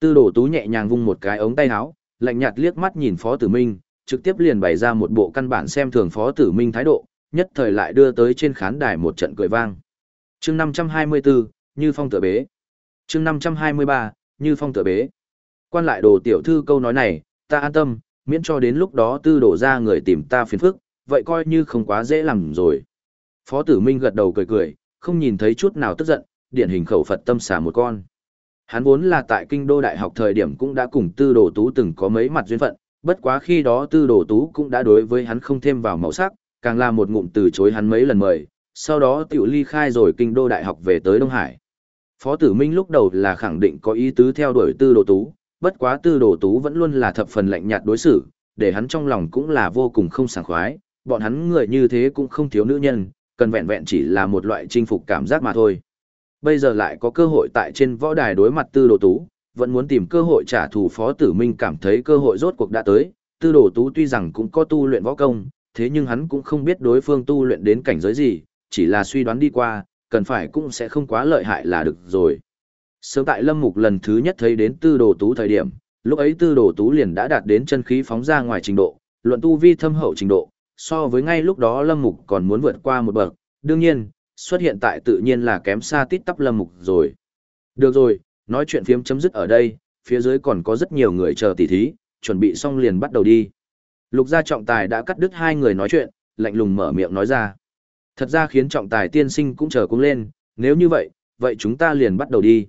Tư đổ tú nhẹ nhàng vung một cái ống tay áo, lạnh nhạt liếc mắt nhìn Phó Tử Minh, trực tiếp liền bày ra một bộ căn bản xem thường Phó Tử Minh thái độ, nhất thời lại đưa tới trên khán đài một trận cười vang. Chương 524, Như Phong tựa bế. Chương 523, Như Phong tựa bế. Quan lại đồ tiểu thư câu nói này, ta an tâm, miễn cho đến lúc đó tư đổ ra người tìm ta phiền phức, vậy coi như không quá dễ làm rồi. Phó tử Minh gật đầu cười cười, không nhìn thấy chút nào tức giận, điển hình khẩu Phật tâm xả một con. Hắn vốn là tại kinh đô đại học thời điểm cũng đã cùng tư đồ tú từng có mấy mặt duyên phận, bất quá khi đó tư đồ tú cũng đã đối với hắn không thêm vào màu sắc, càng là một ngụm từ chối hắn mấy lần mời, sau đó tiểu ly khai rồi kinh đô đại học về tới Đông Hải. Phó tử Minh lúc đầu là khẳng định có ý tứ theo đuổi tư đồ tú, bất quá tư đồ tú vẫn luôn là thập phần lạnh nhạt đối xử, để hắn trong lòng cũng là vô cùng không sảng khoái, bọn hắn người như thế cũng không thiếu nữ nhân, cần vẹn vẹn chỉ là một loại chinh phục cảm giác mà thôi. Bây giờ lại có cơ hội tại trên võ đài đối mặt tư đồ tú, vẫn muốn tìm cơ hội trả thù phó tử minh cảm thấy cơ hội rốt cuộc đã tới, tư đồ tú tuy rằng cũng có tu luyện võ công, thế nhưng hắn cũng không biết đối phương tu luyện đến cảnh giới gì, chỉ là suy đoán đi qua, cần phải cũng sẽ không quá lợi hại là được rồi. Sớm tại Lâm Mục lần thứ nhất thấy đến tư đồ tú thời điểm, lúc ấy tư đồ tú liền đã đạt đến chân khí phóng ra ngoài trình độ, luận tu vi thâm hậu trình độ, so với ngay lúc đó Lâm Mục còn muốn vượt qua một bậc, đương nhiên, xuất hiện tại tự nhiên là kém xa tít tắp Lâm Mục rồi. Được rồi, nói chuyện phiếm chấm dứt ở đây, phía dưới còn có rất nhiều người chờ tỉ thí, chuẩn bị xong liền bắt đầu đi. Lục gia trọng tài đã cắt đứt hai người nói chuyện, lạnh lùng mở miệng nói ra. Thật ra khiến trọng tài tiên sinh cũng chờ cũng lên, nếu như vậy, vậy chúng ta liền bắt đầu đi.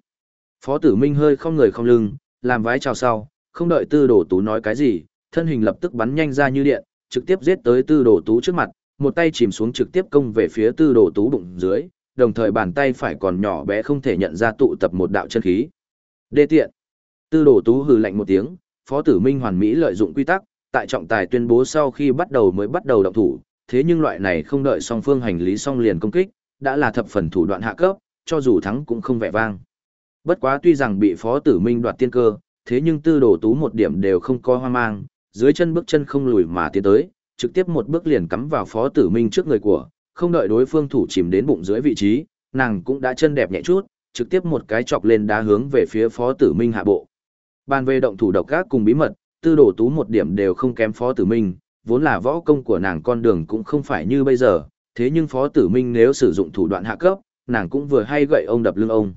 Phó tử Minh hơi không người không lưng, làm vái chào sau, không đợi tư đồ tú nói cái gì, thân hình lập tức bắn nhanh ra như điện, trực tiếp giết tới tư đồ tú trước mặt, một tay chìm xuống trực tiếp công về phía tư đồ tú bụng dưới, đồng thời bàn tay phải còn nhỏ bé không thể nhận ra tụ tập một đạo chân khí. Đê tiện. Tư đồ tú hừ lạnh một tiếng, phó tử Minh hoàn mỹ lợi dụng quy tắc, tại trọng tài tuyên bố sau khi bắt đầu mới bắt đầu động thủ, thế nhưng loại này không đợi song phương hành lý xong liền công kích, đã là thập phần thủ đoạn hạ cấp, cho dù thắng cũng không vẻ vang. Bất quá tuy rằng bị Phó Tử Minh đoạt tiên cơ, thế nhưng tư đồ tú một điểm đều không có hoang mang, dưới chân bước chân không lùi mà tiến tới, trực tiếp một bước liền cắm vào Phó Tử Minh trước người của, không đợi đối phương thủ chìm đến bụng dưới vị trí, nàng cũng đã chân đẹp nhẹ chút, trực tiếp một cái chọc lên đá hướng về phía Phó Tử Minh hạ bộ. Bàn về động thủ độc gác cùng bí mật, tư đồ tú một điểm đều không kém Phó Tử Minh, vốn là võ công của nàng con đường cũng không phải như bây giờ, thế nhưng Phó Tử Minh nếu sử dụng thủ đoạn hạ cấp, nàng cũng vừa hay gậy ông đập lưng ông.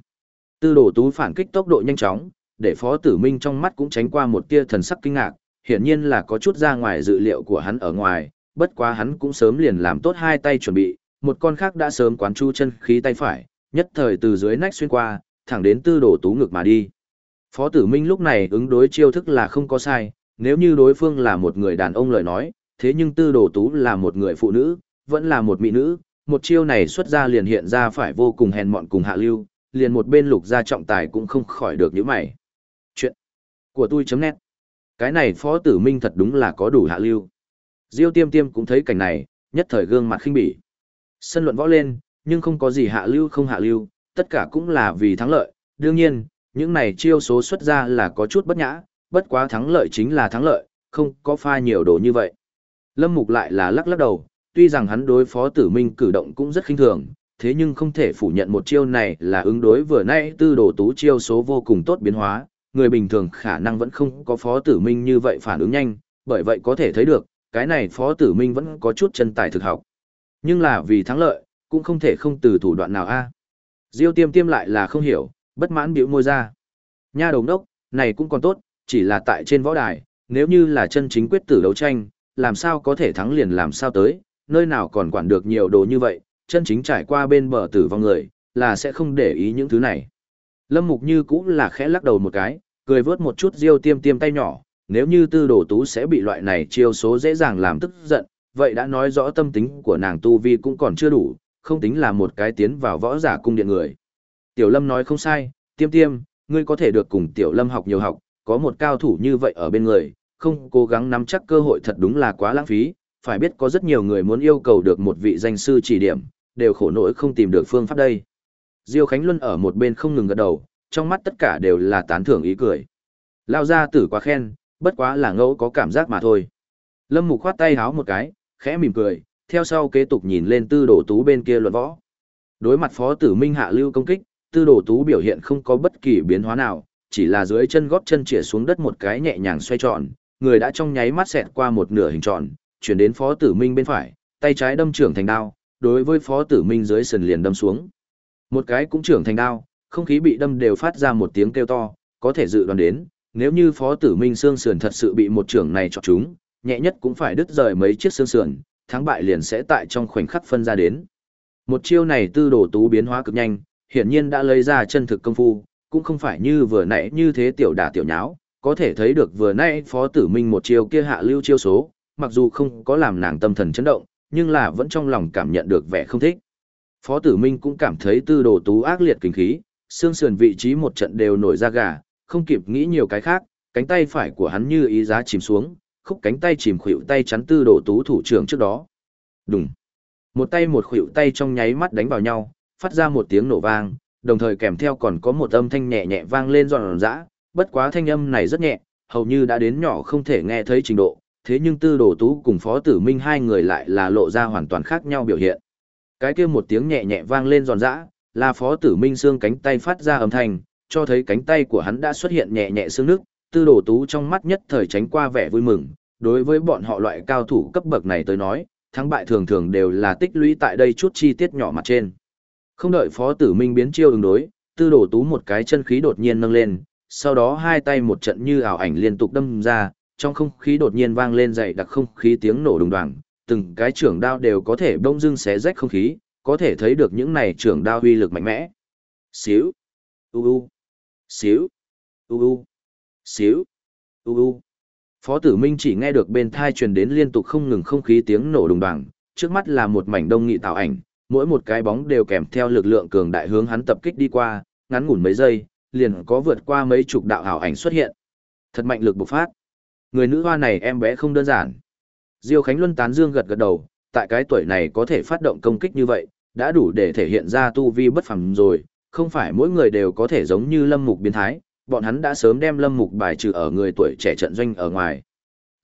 Tư đồ tú phản kích tốc độ nhanh chóng, để Phó Tử Minh trong mắt cũng tránh qua một tia thần sắc kinh ngạc, hiển nhiên là có chút ra ngoài dự liệu của hắn ở ngoài, bất quá hắn cũng sớm liền làm tốt hai tay chuẩn bị, một con khác đã sớm quán chu chân khí tay phải, nhất thời từ dưới nách xuyên qua, thẳng đến tư đồ tú ngực mà đi. Phó Tử Minh lúc này ứng đối chiêu thức là không có sai, nếu như đối phương là một người đàn ông lời nói, thế nhưng tư đồ tú là một người phụ nữ, vẫn là một mỹ nữ, một chiêu này xuất ra liền hiện ra phải vô cùng hèn mọn cùng hạ lưu, liền một bên lục gia trọng tài cũng không khỏi được những mày. Chuyện của tôi chấm nét. Cái này Phó Tử Minh thật đúng là có đủ hạ lưu. Diêu Tiêm Tiêm cũng thấy cảnh này, nhất thời gương mặt khinh bỉ. Sân luận võ lên, nhưng không có gì hạ lưu không hạ lưu, tất cả cũng là vì thắng lợi. Đương nhiên, những này chiêu số xuất ra là có chút bất nhã, bất quá thắng lợi chính là thắng lợi, không có pha nhiều đồ như vậy. Lâm Mục lại là lắc lắc đầu, tuy rằng hắn đối phó tử minh cử động cũng rất khinh thường, thế nhưng không thể phủ nhận một chiêu này là ứng đối vừa nãy tư đồ tú chiêu số vô cùng tốt biến hóa, người bình thường khả năng vẫn không có phó tử minh như vậy phản ứng nhanh, bởi vậy có thể thấy được, cái này phó tử minh vẫn có chút chân tài thực học. Nhưng là vì thắng lợi, cũng không thể không từ thủ đoạn nào a. Diêu tiêm tiêm lại là không hiểu, bất mãn biểu môi ra. Nha đồng đốc, này cũng còn tốt, chỉ là tại trên võ đài, nếu như là chân chính quyết tử đấu tranh, làm sao có thể thắng liền làm sao tới, nơi nào còn quản được nhiều đồ như vậy, chân chính trải qua bên bờ tử vong người, là sẽ không để ý những thứ này. Lâm Mục như cũng là khẽ lắc đầu một cái, cười vớt một chút diêu tiêm tiêm tay nhỏ, nếu như tư đồ tú sẽ bị loại này chiêu số dễ dàng làm tức giận, vậy đã nói rõ tâm tính của nàng tu vi cũng còn chưa đủ, không tính là một cái tiến vào võ giả cung điện người. Tiểu Lâm nói không sai, tiêm tiêm, ngươi có thể được cùng Tiểu Lâm học nhiều học, có một cao thủ như vậy ở bên người, không cố gắng nắm chắc cơ hội thật đúng là quá lãng phí, phải biết có rất nhiều người muốn yêu cầu được một vị danh sư chỉ điểm, đều khổ nỗi không tìm được phương pháp đây. Diêu Khánh Luân ở một bên không ngừng gật đầu, trong mắt tất cả đều là tán thưởng ý cười. Lao ra tử quá khen, bất quá là ngẫu có cảm giác mà thôi. Lâm Mục khoát tay háo một cái, khẽ mỉm cười, theo sau kế tục nhìn lên tư đồ tú bên kia luận võ. Đối mặt phó tử minh hạ lưu công kích, tư đồ tú biểu hiện không có bất kỳ biến hóa nào, chỉ là dưới chân góp chân chĩa xuống đất một cái nhẹ nhàng xoay tròn, người đã trong nháy mắt xẹt qua một nửa hình tròn, chuyển đến phó tử minh bên phải, tay trái đâm trưởng thành đao, đối với phó tử minh dưới sườn liền đâm xuống. Một cái cũng trưởng thành đao, không khí bị đâm đều phát ra một tiếng kêu to, có thể dự đoán đến, nếu như phó tử minh xương sườn thật sự bị một trưởng này chọc trúng, nhẹ nhất cũng phải đứt rời mấy chiếc xương sườn, thắng bại liền sẽ tại trong khoảnh khắc phân ra đến. Một chiêu này tư đồ tú biến hóa cực nhanh, hiển nhiên đã lấy ra chân thực công phu, cũng không phải như vừa nãy như thế tiểu đả tiểu nháo, có thể thấy được vừa nay phó tử minh một chiêu kia hạ lưu chiêu số, mặc dù không có làm nàng tâm thần chấn động, nhưng là vẫn trong lòng cảm nhận được vẻ không thích. Phó tử minh cũng cảm thấy tư đồ tú ác liệt kinh khí, xương sườn vị trí một trận đều nổi ra gà, không kịp nghĩ nhiều cái khác, cánh tay phải của hắn như ý giá chìm xuống, khúc cánh tay chìm khuỵu tay chắn tư đồ tú thủ trưởng trước đó. Đùng. Một tay một khuỵu tay trong nháy mắt đánh vào nhau, phát ra một tiếng nổ vang, đồng thời kèm theo còn có một âm thanh nhẹ nhẹ vang lên giòn giã, bất quá thanh âm này rất nhẹ, hầu như đã đến nhỏ không thể nghe thấy trình độ, thế nhưng tư đồ tú cùng phó tử minh hai người lại là lộ ra hoàn toàn khác nhau biểu hiện. Cái kia một tiếng nhẹ nhẹ vang lên giòn giã, là phó tử minh xương cánh tay phát ra âm thanh, cho thấy cánh tay của hắn đã xuất hiện nhẹ nhẹ xương nước, tư đồ tú trong mắt nhất thời tránh qua vẻ vui mừng, đối với bọn họ loại cao thủ cấp bậc này tới nói, thắng bại thường thường đều là tích lũy tại đây chút chi tiết nhỏ mặt trên. Không đợi phó tử minh biến chiêu ứng đối, tư đồ tú một cái chân khí đột nhiên nâng lên, sau đó hai tay một trận như ảo ảnh liên tục đâm ra, trong không khí đột nhiên vang lên dậy đặc không khí tiếng nổ đùng đoàng, từng cái trưởng đao đều có thể bỗng dưng xé rách không khí, có thể thấy được những này trưởng đao uy lực mạnh mẽ. Xíu, u u, xíu, u u, xíu, u u. Phó tử Minh chỉ nghe được bên thai truyền đến liên tục không ngừng không khí tiếng nổ đùng đoàng, trước mắt là một mảnh đông nghị tạo ảnh, mỗi một cái bóng đều kèm theo lực lượng cường đại hướng hắn tập kích đi qua, ngắn ngủn mấy giây, liền có vượt qua mấy chục đạo hảo ảnh xuất hiện. Thật mạnh lực bộc phát. Người nữ hoa này em bé không đơn giản. Diêu Khánh Luân tán dương gật gật đầu, tại cái tuổi này có thể phát động công kích như vậy, đã đủ để thể hiện ra tu vi bất phàm rồi, không phải mỗi người đều có thể giống như Lâm Mục biến thái, bọn hắn đã sớm đem Lâm Mục bài trừ ở người tuổi trẻ trận doanh ở ngoài.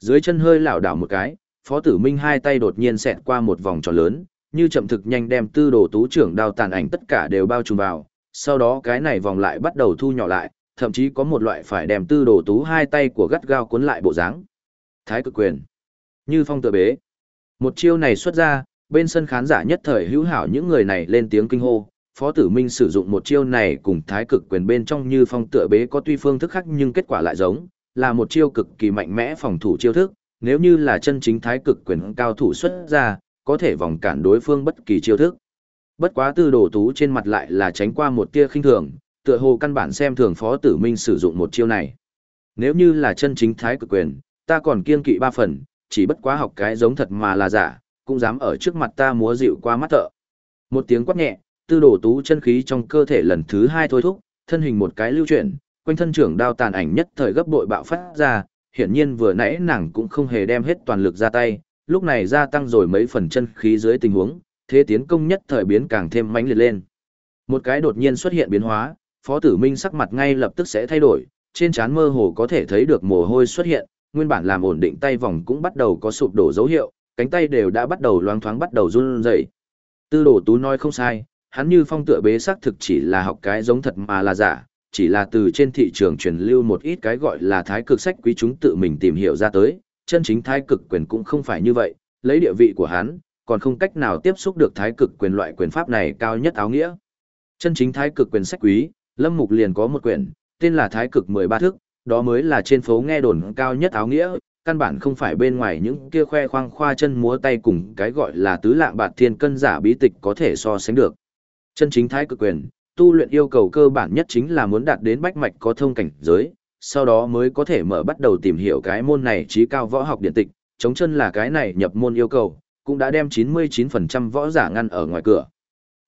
Dưới chân hơi lảo đảo một cái, Phó Tử Minh hai tay đột nhiên xẹt qua một vòng tròn lớn, như chậm thực nhanh đem tư đồ tú trưởng đao tàn ảnh tất cả đều bao trùm vào, sau đó cái này vòng lại bắt đầu thu nhỏ lại, thậm chí có một loại phải đem tư đồ tú hai tay của gắt gao cuốn lại bộ dáng. Thái cực quyền. Như phong tựa bế. Một chiêu này xuất ra, bên sân khán giả nhất thời hữu hảo những người này lên tiếng kinh hô. Phó tử minh sử dụng một chiêu này cùng thái cực quyền bên trong như phong tựa bế có tuy phương thức khác nhưng kết quả lại giống, là một chiêu cực kỳ mạnh mẽ phòng thủ chiêu thức, nếu như là chân chính thái cực quyền cao thủ xuất ra, có thể vòng cản đối phương bất kỳ chiêu thức. Bất quá tư đồ tú trên mặt lại là tránh qua một tia khinh thường, tựa hồ căn bản xem thường phó tử minh sử dụng một chiêu này. Nếu như là chân chính thái cực quyền, ta còn kiên kỵ ba phần, chỉ bất quá học cái giống thật mà là giả, cũng dám ở trước mặt ta múa dịu qua mắt thợ. Một tiếng quát nhẹ, tư đồ tú chân khí trong cơ thể lần thứ hai thôi thúc, thân hình một cái lưu chuyển, quanh thân trưởng đao tàn ảnh nhất thời gấp bội bạo phát ra, hiển nhiên vừa nãy nàng cũng không hề đem hết toàn lực ra tay, lúc này gia tăng rồi mấy phần chân khí dưới tình huống, thế tiến công nhất thời biến càng thêm mãnh liệt lên. Một cái đột nhiên xuất hiện biến hóa, Phó Tử Minh sắc mặt ngay lập tức sẽ thay đổi, trên trán mơ hồ có thể thấy được mồ hôi xuất hiện, nguyên bản làm ổn định tay vòng cũng bắt đầu có sụp đổ dấu hiệu, cánh tay đều đã bắt đầu loáng thoáng bắt đầu run rẩy. Tư Đồ Tú nói không sai, hắn như phong tựa bế sắc thực chỉ là học cái giống thật mà là giả, chỉ là từ trên thị trường truyền lưu một ít cái gọi là thái cực sách quý chúng tự mình tìm hiểu ra tới, chân chính thái cực quyền cũng không phải như vậy, lấy địa vị của hắn, còn không cách nào tiếp xúc được thái cực quyền loại quyền pháp này cao nhất áo nghĩa. Chân chính thái cực quyền sách quý, Lâm Mục liền có một quyển, tên là Thái cực 13 thức, đó mới là trên phố nghe đồn cao nhất áo nghĩa, căn bản không phải bên ngoài những kia khoe khoang khoa chân múa tay cùng cái gọi là tứ lạng bạt thiên cân giả bí tịch có thể so sánh được. Chân chính thái cực quyền, tu luyện yêu cầu cơ bản nhất chính là muốn đạt đến bách mạch có thông cảnh giới, sau đó mới có thể mở bắt đầu tìm hiểu cái môn này trí cao võ học điện tịch, chống chân là cái này nhập môn yêu cầu, cũng đã đem 99% võ giả ngăn ở ngoài cửa.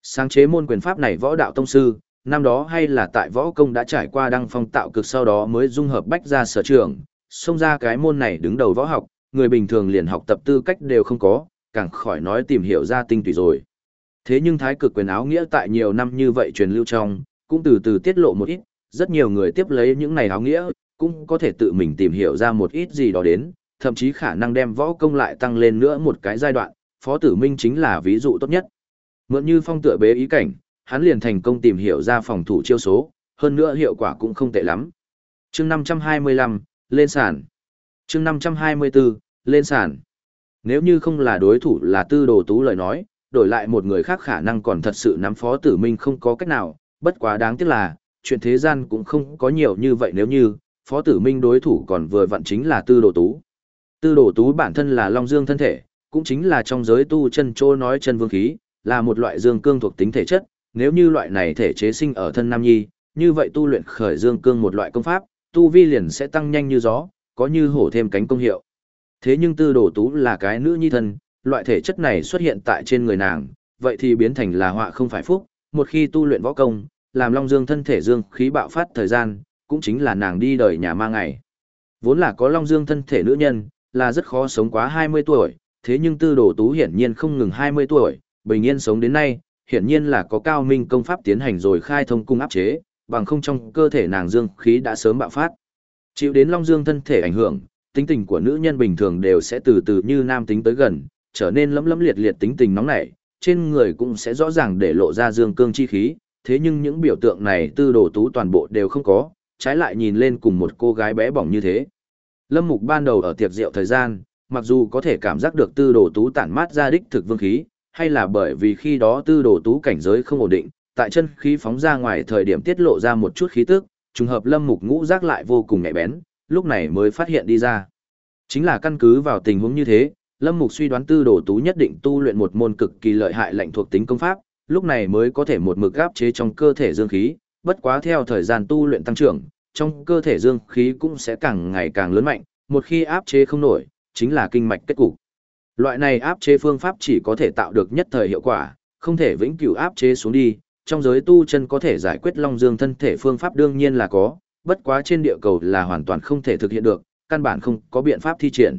Sáng chế môn quyền pháp này võ đạo tông sư, năm đó hay là tại võ công đã trải qua đăng phong tạo cực sau đó mới dung hợp bách ra sở trường, xông ra cái môn này đứng đầu võ học, người bình thường liền học tập tư cách đều không có, càng khỏi nói tìm hiểu ra tinh tùy rồi. Thế nhưng thái cực quyền áo nghĩa tại nhiều năm như vậy truyền lưu trong, cũng từ từ tiết lộ một ít, rất nhiều người tiếp lấy những này áo nghĩa, cũng có thể tự mình tìm hiểu ra một ít gì đó đến, thậm chí khả năng đem võ công lại tăng lên nữa một cái giai đoạn, Phó Tử Minh chính là ví dụ tốt nhất. Mượn như phong tựa bế ý cảnh, hắn liền thành công tìm hiểu ra phòng thủ chiêu số, hơn nữa hiệu quả cũng không tệ lắm. Chương 525, lên sàn. Chương 524, lên sàn. Nếu như không là đối thủ là tư đồ tú lời nói, đổi lại một người khác khả năng còn thật sự nắm phó tử minh không có cách nào, bất quá đáng tiếc là, chuyện thế gian cũng không có nhiều như vậy nếu như, phó tử minh đối thủ còn vừa vặn chính là tư đồ tú. Tư đồ tú bản thân là long dương thân thể, cũng chính là trong giới tu chân chỗ nói chân vương khí, là một loại dương cương thuộc tính thể chất, nếu như loại này thể chế sinh ở thân nam nhi, như vậy tu luyện khởi dương cương một loại công pháp, tu vi liền sẽ tăng nhanh như gió, có như hổ thêm cánh công hiệu. Thế nhưng tư đồ tú là cái nữ nhi thân, loại thể chất này xuất hiện tại trên người nàng, vậy thì biến thành là họa không phải phúc, một khi tu luyện võ công, làm long dương thân thể dương khí bạo phát thời gian, cũng chính là nàng đi đời nhà ma ngày. Vốn là có long dương thân thể nữ nhân, là rất khó sống quá 20 tuổi, thế nhưng tư đồ tú hiển nhiên không ngừng 20 tuổi, bình yên sống đến nay, hiển nhiên là có cao minh công pháp tiến hành rồi khai thông cung áp chế, bằng không trong cơ thể nàng dương khí đã sớm bạo phát. Chịu đến long dương thân thể ảnh hưởng, tính tình của nữ nhân bình thường đều sẽ từ từ như nam tính tới gần, trở nên lấm lấm liệt liệt tính tình nóng nảy, trên người cũng sẽ rõ ràng để lộ ra dương cương chi khí, thế nhưng những biểu tượng này tư đồ tú toàn bộ đều không có, trái lại nhìn lên cùng một cô gái bé bỏng như thế. Lâm Mục ban đầu ở tiệc rượu thời gian, mặc dù có thể cảm giác được tư đồ tú tản mát ra đích thực vương khí, hay là bởi vì khi đó tư đồ tú cảnh giới không ổn định, tại chân khí phóng ra ngoài thời điểm tiết lộ ra một chút khí tức, trùng hợp Lâm Mục ngũ giác lại vô cùng nhạy bén, lúc này mới phát hiện đi ra. Chính là căn cứ vào tình huống như thế, Lâm Mục suy đoán tư đồ tú nhất định tu luyện một môn cực kỳ lợi hại lạnh thuộc tính công pháp, lúc này mới có thể một mực áp chế trong cơ thể dương khí, bất quá theo thời gian tu luyện tăng trưởng, trong cơ thể dương khí cũng sẽ càng ngày càng lớn mạnh, một khi áp chế không nổi, chính là kinh mạch kết cục. Loại này áp chế phương pháp chỉ có thể tạo được nhất thời hiệu quả, không thể vĩnh cửu áp chế xuống đi, trong giới tu chân có thể giải quyết long dương thân thể phương pháp đương nhiên là có, bất quá trên địa cầu là hoàn toàn không thể thực hiện được, căn bản không có biện pháp thi triển.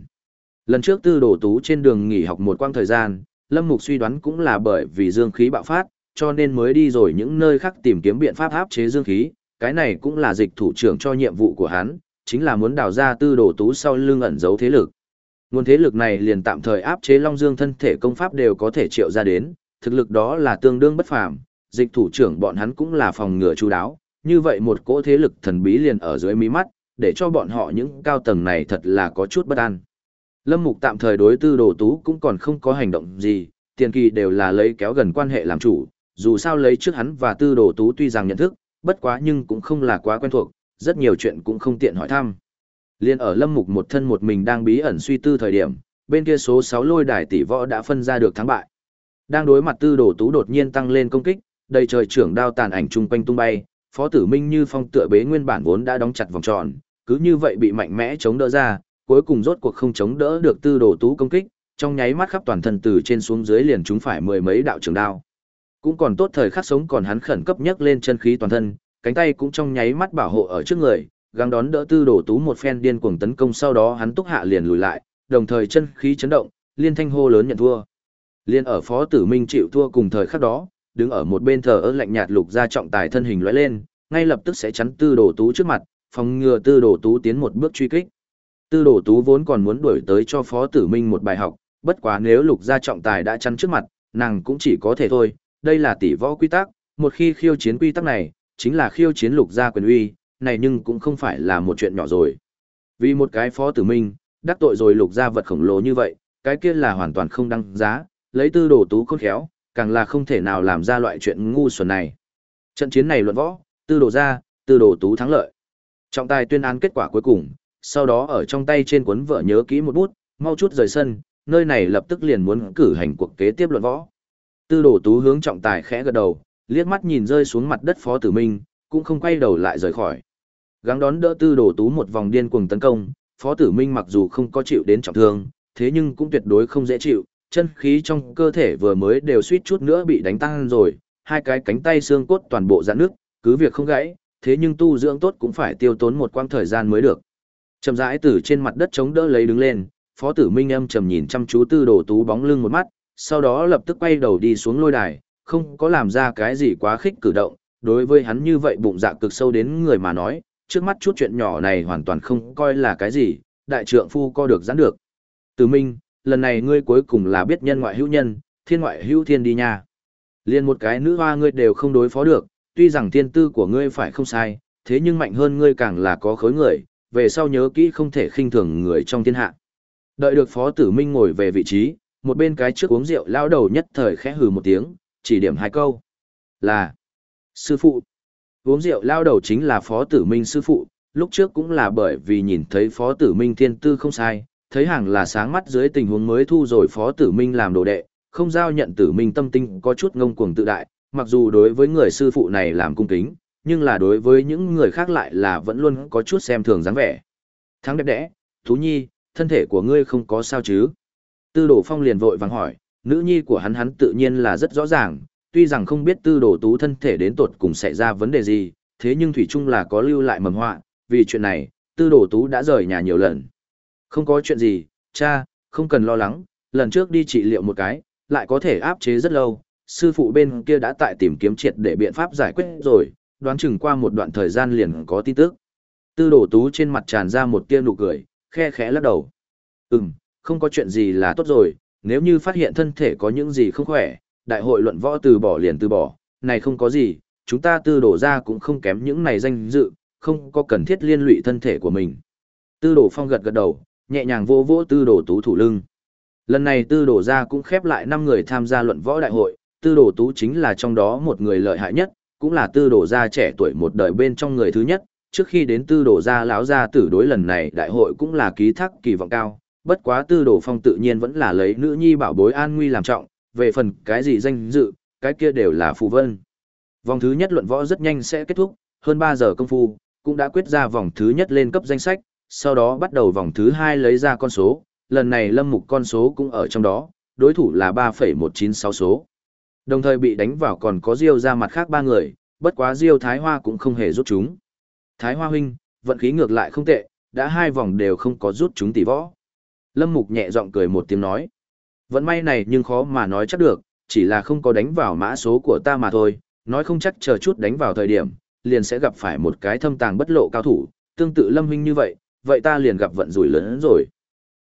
Lần trước tư đổ tú trên đường nghỉ học một quãng thời gian, Lâm Mục suy đoán cũng là bởi vì dương khí bạo phát, cho nên mới đi rồi những nơi khác tìm kiếm biện pháp áp chế dương khí, cái này cũng là dịch thủ trưởng cho nhiệm vụ của hắn, chính là muốn đào ra tư đồ tú sau lưng ẩn giấu thế lực. Nguồn thế lực này liền tạm thời áp chế Long Dương thân thể công pháp đều có thể triệu ra đến, thực lực đó là tương đương bất phàm, dịch thủ trưởng bọn hắn cũng là phòng ngừa chú đáo, như vậy một cỗ thế lực thần bí liền ở dưới mí mắt, để cho bọn họ những cao tầng này thật là có chút bất an. Lâm Mục tạm thời đối tư đồ tú cũng còn không có hành động gì, tiền kỳ đều là lấy kéo gần quan hệ làm chủ, dù sao lấy trước hắn và tư đồ tú tuy rằng nhận thức, bất quá nhưng cũng không là quá quen thuộc, rất nhiều chuyện cũng không tiện hỏi thăm. Liên ở Lâm Mục một thân một mình đang bí ẩn suy tư thời điểm, bên kia số 6 lôi đài tỷ võ đã phân ra được thắng bại. Đang đối mặt tư đồ tú đột nhiên tăng lên công kích, đầy trời trưởng đao tàn ảnh trung quanh tung bay, Phó Tử Minh như phong tựa bế nguyên bản vốn đã đóng chặt vòng tròn, cứ như vậy bị mạnh mẽ chống đỡ ra, cuối cùng rốt cuộc không chống đỡ được tư đồ tú công kích, trong nháy mắt khắp toàn thân từ trên xuống dưới liền chúng phải mười mấy đạo trường đao. Cũng còn tốt thời khắc sống còn hắn khẩn cấp nhấc lên chân khí toàn thân, cánh tay cũng trong nháy mắt bảo hộ ở trước người, gắng đón đỡ tư đồ tú một phen điên cuồng tấn công sau đó hắn túc hạ liền lùi lại, đồng thời chân khí chấn động, liên thanh hô lớn nhận thua. Liên ở Phó Tử Minh chịu thua cùng thời khắc đó, đứng ở một bên thờ ơ lạnh nhạt lục ra trọng tài thân hình lóe lên, ngay lập tức sẽ chắn tư đồ tú trước mặt, phòng ngừa tư đồ tú tiến một bước truy kích. Tư đồ tú vốn còn muốn đuổi tới cho Phó Tử Minh một bài học, bất quá nếu lục gia trọng tài đã chắn trước mặt, nàng cũng chỉ có thể thôi, đây là tỷ võ quy tắc, một khi khiêu chiến quy tắc này, chính là khiêu chiến lục gia quyền uy, này nhưng cũng không phải là một chuyện nhỏ rồi. Vì một cái Phó Tử Minh, đắc tội rồi lục gia vật khổng lồ như vậy, cái kia là hoàn toàn không đăng giá, lấy tư đồ tú khôn khéo, càng là không thể nào làm ra loại chuyện ngu xuẩn này. Trận chiến này luận võ, tư đồ gia, tư đồ tú thắng lợi. Trọng tài tuyên án kết quả cuối cùng, sau đó ở trong tay trên cuốn vợ nhớ kỹ một bút, mau chút rời sân, nơi này lập tức liền muốn cử hành cuộc kế tiếp luận võ. Tư đồ tú hướng trọng tài khẽ gật đầu, liếc mắt nhìn rơi xuống mặt đất phó tử minh, cũng không quay đầu lại rời khỏi. Gắng đón đỡ tư đồ tú một vòng điên cuồng tấn công, phó tử minh mặc dù không có chịu đến trọng thương, thế nhưng cũng tuyệt đối không dễ chịu, chân khí trong cơ thể vừa mới đều suýt chút nữa bị đánh tan rồi, hai cái cánh tay xương cốt toàn bộ giãn nước, cứ việc không gãy, thế nhưng tu dưỡng tốt cũng phải tiêu tốn một quãng thời gian mới được. Chậm rãi từ trên mặt đất chống đỡ lấy đứng lên, Phó Tử Minh âm trầm nhìn chăm chú Tư Đồ Tú bóng lưng một mắt, sau đó lập tức quay đầu đi xuống lôi đài, không có làm ra cái gì quá khích cử động, đối với hắn như vậy bụng dạ cực sâu đến người mà nói, trước mắt chút chuyện nhỏ này hoàn toàn không coi là cái gì, đại trượng phu co được giãn được. từ Minh, lần này ngươi cuối cùng là biết nhân ngoại hữu nhân, thiên ngoại hữu thiên đi nha. Liên một cái nữ hoa ngươi đều không đối phó được, tuy rằng thiên tư của ngươi phải không sai, thế nhưng mạnh hơn ngươi càng là có khối người, về sau nhớ kỹ không thể khinh thường người trong thiên hạ. Đợi được Phó Tử Minh ngồi về vị trí, một bên cái trước uống rượu lao đầu nhất thời khẽ hừ một tiếng, chỉ điểm hai câu. Là, sư phụ. Uống rượu lao đầu chính là Phó Tử Minh sư phụ, lúc trước cũng là bởi vì nhìn thấy Phó Tử Minh thiên tư không sai, thấy hàng là sáng mắt dưới tình huống mới thu rồi Phó Tử Minh làm đồ đệ, không giao nhận Tử Minh tâm tinh có chút ngông cuồng tự đại, mặc dù đối với người sư phụ này làm cung kính, nhưng là đối với những người khác lại là vẫn luôn có chút xem thường dáng vẻ. Thắng đẹp đẽ, Thú Nhi, thân thể của ngươi không có sao chứ? Tư Đồ Phong liền vội vàng hỏi, nữ nhi của hắn hắn tự nhiên là rất rõ ràng, tuy rằng không biết Tư Đồ Tú thân thể đến tột cùng xảy ra vấn đề gì, thế nhưng thủy chung là có lưu lại mầm họa, vì chuyện này, Tư Đồ Tú đã rời nhà nhiều lần. Không có chuyện gì, cha, không cần lo lắng, lần trước đi trị liệu một cái, lại có thể áp chế rất lâu, sư phụ bên kia đã tại tìm kiếm triệt để biện pháp giải quyết rồi, đoán chừng qua một đoạn thời gian liền có tin tức. Tư đổ tú trên mặt tràn ra một tia nụ cười, khe khẽ lắc đầu. Ừm, không có chuyện gì là tốt rồi, nếu như phát hiện thân thể có những gì không khỏe, đại hội luận võ từ bỏ liền từ bỏ, này không có gì, chúng ta tư đổ ra cũng không kém những này danh dự, không có cần thiết liên lụy thân thể của mình. Tư đổ phong gật gật đầu, nhẹ nhàng vô vỗ tư đổ tú thủ lưng. Lần này tư đổ ra cũng khép lại 5 người tham gia luận võ đại hội, tư đổ tú chính là trong đó một người lợi hại nhất, cũng là tư đổ ra trẻ tuổi một đời bên trong người thứ nhất, trước khi đến tư đổ ra lão gia tử đối lần này đại hội cũng là ký thác kỳ vọng cao, bất quá tư đồ phong tự nhiên vẫn là lấy nữ nhi bảo bối an nguy làm trọng, về phần cái gì danh dự, cái kia đều là phù vân. Vòng thứ nhất luận võ rất nhanh sẽ kết thúc, hơn ba giờ công phu, cũng đã quyết ra vòng thứ nhất lên cấp danh sách, sau đó bắt đầu vòng thứ hai lấy ra con số, lần này lâm mục con số cũng ở trong đó, đối thủ là 3,196 số. Đồng thời bị đánh vào còn có Diêu ra mặt khác ba người, bất quá Diêu Thái Hoa cũng không hề rút chúng. Thái Hoa huynh, vận khí ngược lại không tệ, đã hai vòng đều không có rút chúng tỷ võ. Lâm Mục nhẹ giọng cười một tiếng nói. vẫn may này nhưng khó mà nói chắc được, chỉ là không có đánh vào mã số của ta mà thôi, nói không chắc chờ chút đánh vào thời điểm, liền sẽ gặp phải một cái thâm tàng bất lộ cao thủ, tương tự Lâm huynh như vậy, vậy ta liền gặp vận rủi lớn rồi.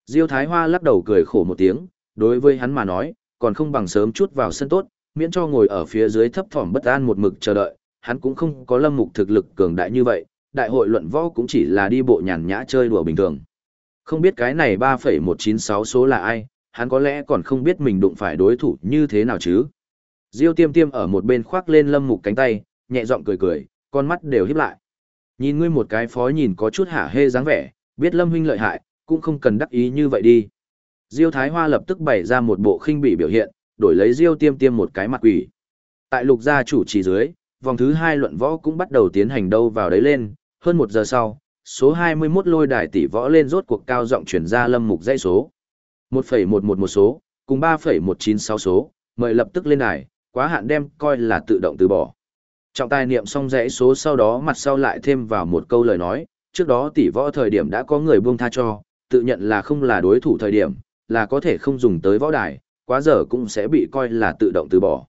Diêu Thái Hoa lắc đầu cười khổ một tiếng, đối với hắn mà nói, còn không bằng sớm chút vào sân tốt, miễn cho ngồi ở phía dưới thấp thỏm bất an một mực chờ đợi, hắn cũng không có lâm mục thực lực cường đại như vậy, đại hội luận võ cũng chỉ là đi bộ nhàn nhã chơi đùa bình thường. Không biết cái này 3,196 số là ai, hắn có lẽ còn không biết mình đụng phải đối thủ như thế nào chứ. Diêu tiêm tiêm ở một bên khoác lên lâm mục cánh tay, nhẹ giọng cười cười, con mắt đều híp lại. Nhìn ngươi một cái phó nhìn có chút hả hê dáng vẻ, biết lâm huynh lợi hại, cũng không cần đắc ý như vậy đi. Diêu Thái Hoa lập tức bày ra một bộ khinh bị biểu hiện, đổi lấy Diêu Tiêm Tiêm một cái mặt quỷ. Tại lục gia chủ trì dưới, vòng thứ hai luận võ cũng bắt đầu tiến hành đâu vào đấy lên, hơn một giờ sau, số 21 lôi đài tỷ võ lên rốt cuộc cao giọng chuyển ra lâm mục dãy số. 1,111 số, cùng 3,196 số, mời lập tức lên đài, quá hạn đem coi là tự động từ bỏ. Trọng tài niệm xong dãy số sau đó mặt sau lại thêm vào một câu lời nói, trước đó tỷ võ thời điểm đã có người buông tha cho, tự nhận là không là đối thủ thời điểm, là có thể không dùng tới võ đài, quá giờ cũng sẽ bị coi là tự động từ bỏ.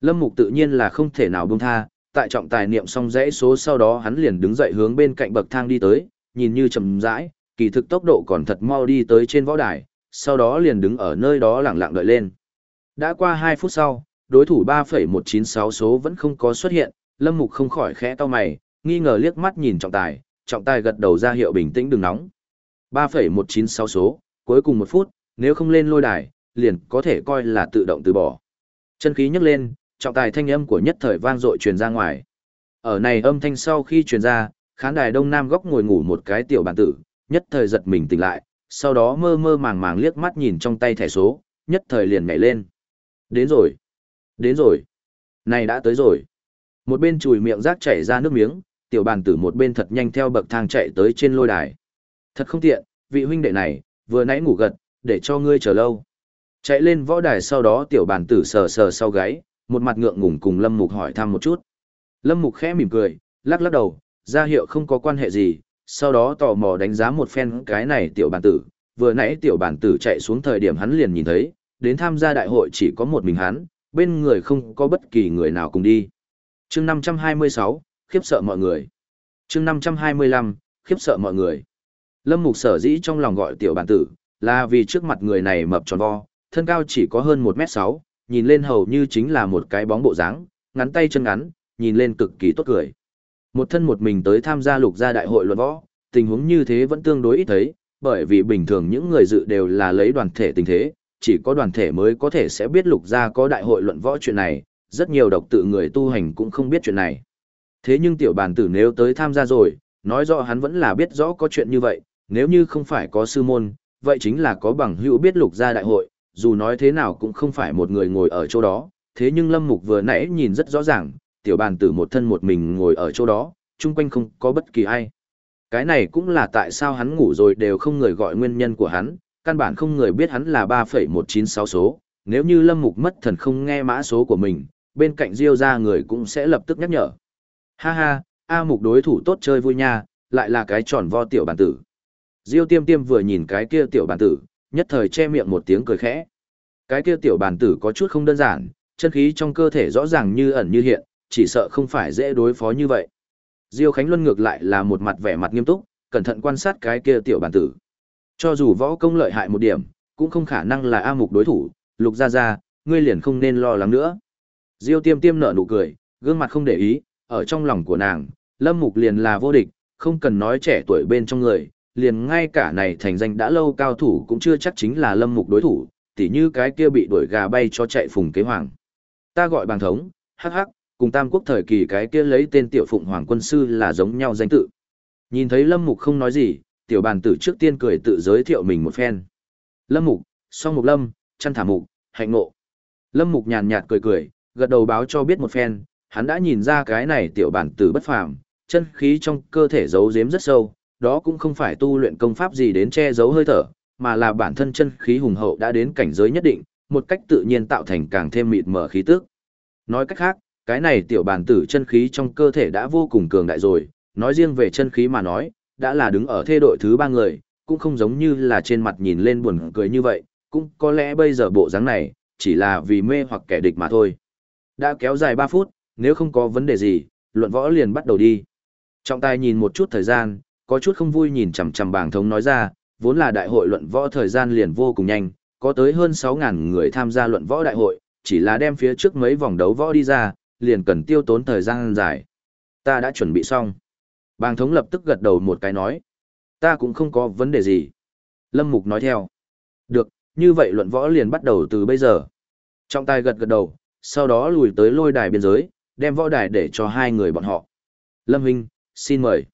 Lâm Mục tự nhiên là không thể nào buông tha, tại trọng tài niệm xong dãy số sau đó hắn liền đứng dậy hướng bên cạnh bậc thang đi tới, nhìn như chậm rãi, kỳ thực tốc độ còn thật mau đi tới trên võ đài, sau đó liền đứng ở nơi đó lặng lặng đợi lên. Đã qua 2 phút sau, đối thủ 3,196 số vẫn không có xuất hiện, Lâm Mục không khỏi khẽ to mày, nghi ngờ liếc mắt nhìn trọng tài, trọng tài gật đầu ra hiệu bình tĩnh đừng nóng. 3,196 số, cuối cùng một phút, nếu không lên lôi đài, liền có thể coi là tự động từ bỏ. Chân khí nhấc lên, trọng tài thanh âm của nhất thời vang dội truyền ra ngoài. Ở này âm thanh sau khi truyền ra, khán đài đông nam góc ngồi ngủ một cái tiểu bản tử, nhất thời giật mình tỉnh lại, sau đó mơ mơ màng màng liếc mắt nhìn trong tay thẻ số, nhất thời liền nhảy lên. Đến rồi, đến rồi, này đã tới rồi. Một bên chùi miệng rác chảy ra nước miếng, tiểu bàn tử một bên thật nhanh theo bậc thang chạy tới trên lôi đài. Thật không tiện, vị huynh đệ này, vừa nãy ngủ gật, để cho ngươi chờ lâu. Chạy lên võ đài sau đó tiểu bàn tử sờ sờ sau gáy, một mặt ngượng ngùng cùng Lâm Mục hỏi thăm một chút. Lâm Mục khẽ mỉm cười, lắc lắc đầu, ra hiệu không có quan hệ gì, sau đó tò mò đánh giá một phen cái này tiểu bản tử, vừa nãy tiểu bản tử chạy xuống thời điểm hắn liền nhìn thấy, đến tham gia đại hội chỉ có một mình hắn, bên người không có bất kỳ người nào cùng đi. chương 526, khiếp sợ mọi người. chương 525, khiếp sợ mọi người. Lâm Mục sở dĩ trong lòng gọi tiểu bản tử, là vì trước mặt người này mập tròn vo, thân cao chỉ có hơn 1m6, nhìn lên hầu như chính là một cái bóng bộ dáng, ngắn tay chân ngắn, nhìn lên cực kỳ tốt cười. Một thân một mình tới tham gia lục gia đại hội luận võ, tình huống như thế vẫn tương đối ít thấy, bởi vì bình thường những người dự đều là lấy đoàn thể tình thế, chỉ có đoàn thể mới có thể sẽ biết lục gia có đại hội luận võ chuyện này, rất nhiều độc tự người tu hành cũng không biết chuyện này. Thế nhưng tiểu bàn tử nếu tới tham gia rồi, nói rõ hắn vẫn là biết rõ có chuyện như vậy, nếu như không phải có sư môn, vậy chính là có bằng hữu biết lục gia đại hội, dù nói thế nào cũng không phải một người ngồi ở chỗ đó, thế nhưng Lâm Mục vừa nãy nhìn rất rõ ràng, tiểu bàn tử một thân một mình ngồi ở chỗ đó, chung quanh không có bất kỳ ai. Cái này cũng là tại sao hắn ngủ rồi đều không người gọi nguyên nhân của hắn, căn bản không người biết hắn là 3,196 số, nếu như Lâm Mục mất thần không nghe mã số của mình, bên cạnh Diêu ra người cũng sẽ lập tức nhắc nhở. Ha ha, A Mục đối thủ tốt chơi vui nha, lại là cái tròn vo tiểu bản tử. Diêu tiêm tiêm vừa nhìn cái kia tiểu bản tử, nhất thời che miệng một tiếng cười khẽ. Cái kia tiểu bản tử có chút không đơn giản, chân khí trong cơ thể rõ ràng như ẩn như hiện, chỉ sợ không phải dễ đối phó như vậy. Diêu Khánh Luân ngược lại là một mặt vẻ mặt nghiêm túc, cẩn thận quan sát cái kia tiểu bản tử. Cho dù võ công lợi hại một điểm, cũng không khả năng là A Mục đối thủ, Lục Gia Gia, ngươi liền không nên lo lắng nữa. Diêu Tiêm Tiêm nở nụ cười, gương mặt không để ý, ở trong lòng của nàng, Lâm Mục liền là vô địch, không cần nói trẻ tuổi bên trong người, liền ngay cả này thành danh đã lâu cao thủ cũng chưa chắc chính là lâm mục đối thủ, tỉ như cái kia bị đuổi gà bay cho chạy phùng kế hoàng. Ta gọi bàng thống, hắc hắc, cùng tam quốc thời kỳ cái kia lấy tên tiểu phụng hoàng quân sư là giống nhau danh tự. Nhìn thấy lâm mục không nói gì, tiểu bàn tử trước tiên cười tự giới thiệu mình một phen. Lâm mục, song mục lâm, chăn thả mục, hạnh ngộ. Lâm mục nhàn nhạt cười cười, gật đầu báo cho biết một phen, hắn đã nhìn ra cái này tiểu bản tử bất phàm, chân khí trong cơ thể giấu giếm rất sâu, đó cũng không phải tu luyện công pháp gì đến che giấu hơi thở, mà là bản thân chân khí hùng hậu đã đến cảnh giới nhất định, một cách tự nhiên tạo thành càng thêm mịt mở khí tức. Nói cách khác, cái này tiểu bản tử chân khí trong cơ thể đã vô cùng cường đại rồi, nói riêng về chân khí mà nói, đã là đứng ở thê đội thứ ba người, cũng không giống như là trên mặt nhìn lên buồn cười như vậy, cũng có lẽ bây giờ bộ dáng này, chỉ là vì mê hoặc kẻ địch mà thôi. Đã kéo dài 3 phút, nếu không có vấn đề gì, luận võ liền bắt đầu đi. Trọng tài nhìn một chút thời gian, có chút không vui nhìn chằm chằm bảng thống nói ra, vốn là đại hội luận võ thời gian liền vô cùng nhanh, có tới hơn 6.000 người tham gia luận võ đại hội, chỉ là đem phía trước mấy vòng đấu võ đi ra, liền cần tiêu tốn thời gian dài. Ta đã chuẩn bị xong. Bàng thống lập tức gật đầu một cái nói. Ta cũng không có vấn đề gì. Lâm Mục nói theo. Được, như vậy luận võ liền bắt đầu từ bây giờ. Trọng tài gật gật đầu, sau đó lùi tới lôi đài biên giới, đem võ đài để cho hai người bọn họ. Lâm Hinh, xin mời.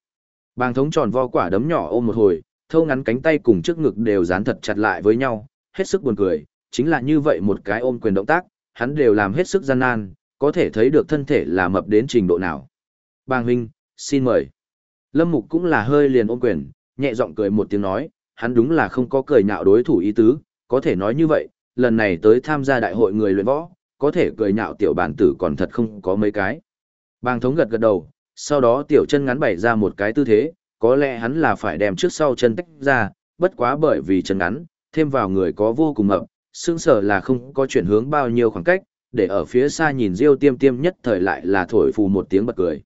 Bàng thống tròn vo quả đấm nhỏ ôm một hồi, thâu ngắn cánh tay cùng trước ngực đều dán thật chặt lại với nhau, hết sức buồn cười, chính là như vậy một cái ôm quyền động tác, hắn đều làm hết sức gian nan, có thể thấy được thân thể là mập đến trình độ nào. Bàng huynh, xin mời. Lâm Mục cũng là hơi liền ôm quyền, nhẹ giọng cười một tiếng nói, hắn đúng là không có cười nhạo đối thủ ý tứ, có thể nói như vậy, lần này tới tham gia đại hội người luyện võ, có thể cười nhạo tiểu bản tử còn thật không có mấy cái. Bàng thống gật gật đầu, sau đó tiểu chân ngắn bày ra một cái tư thế, có lẽ hắn là phải đem trước sau chân tách ra, bất quá bởi vì chân ngắn, thêm vào người có vô cùng mập, xương sở là không có chuyển hướng bao nhiêu khoảng cách, để ở phía xa nhìn Diêu Tiêm Tiêm nhất thời lại là thổi phù một tiếng bật cười.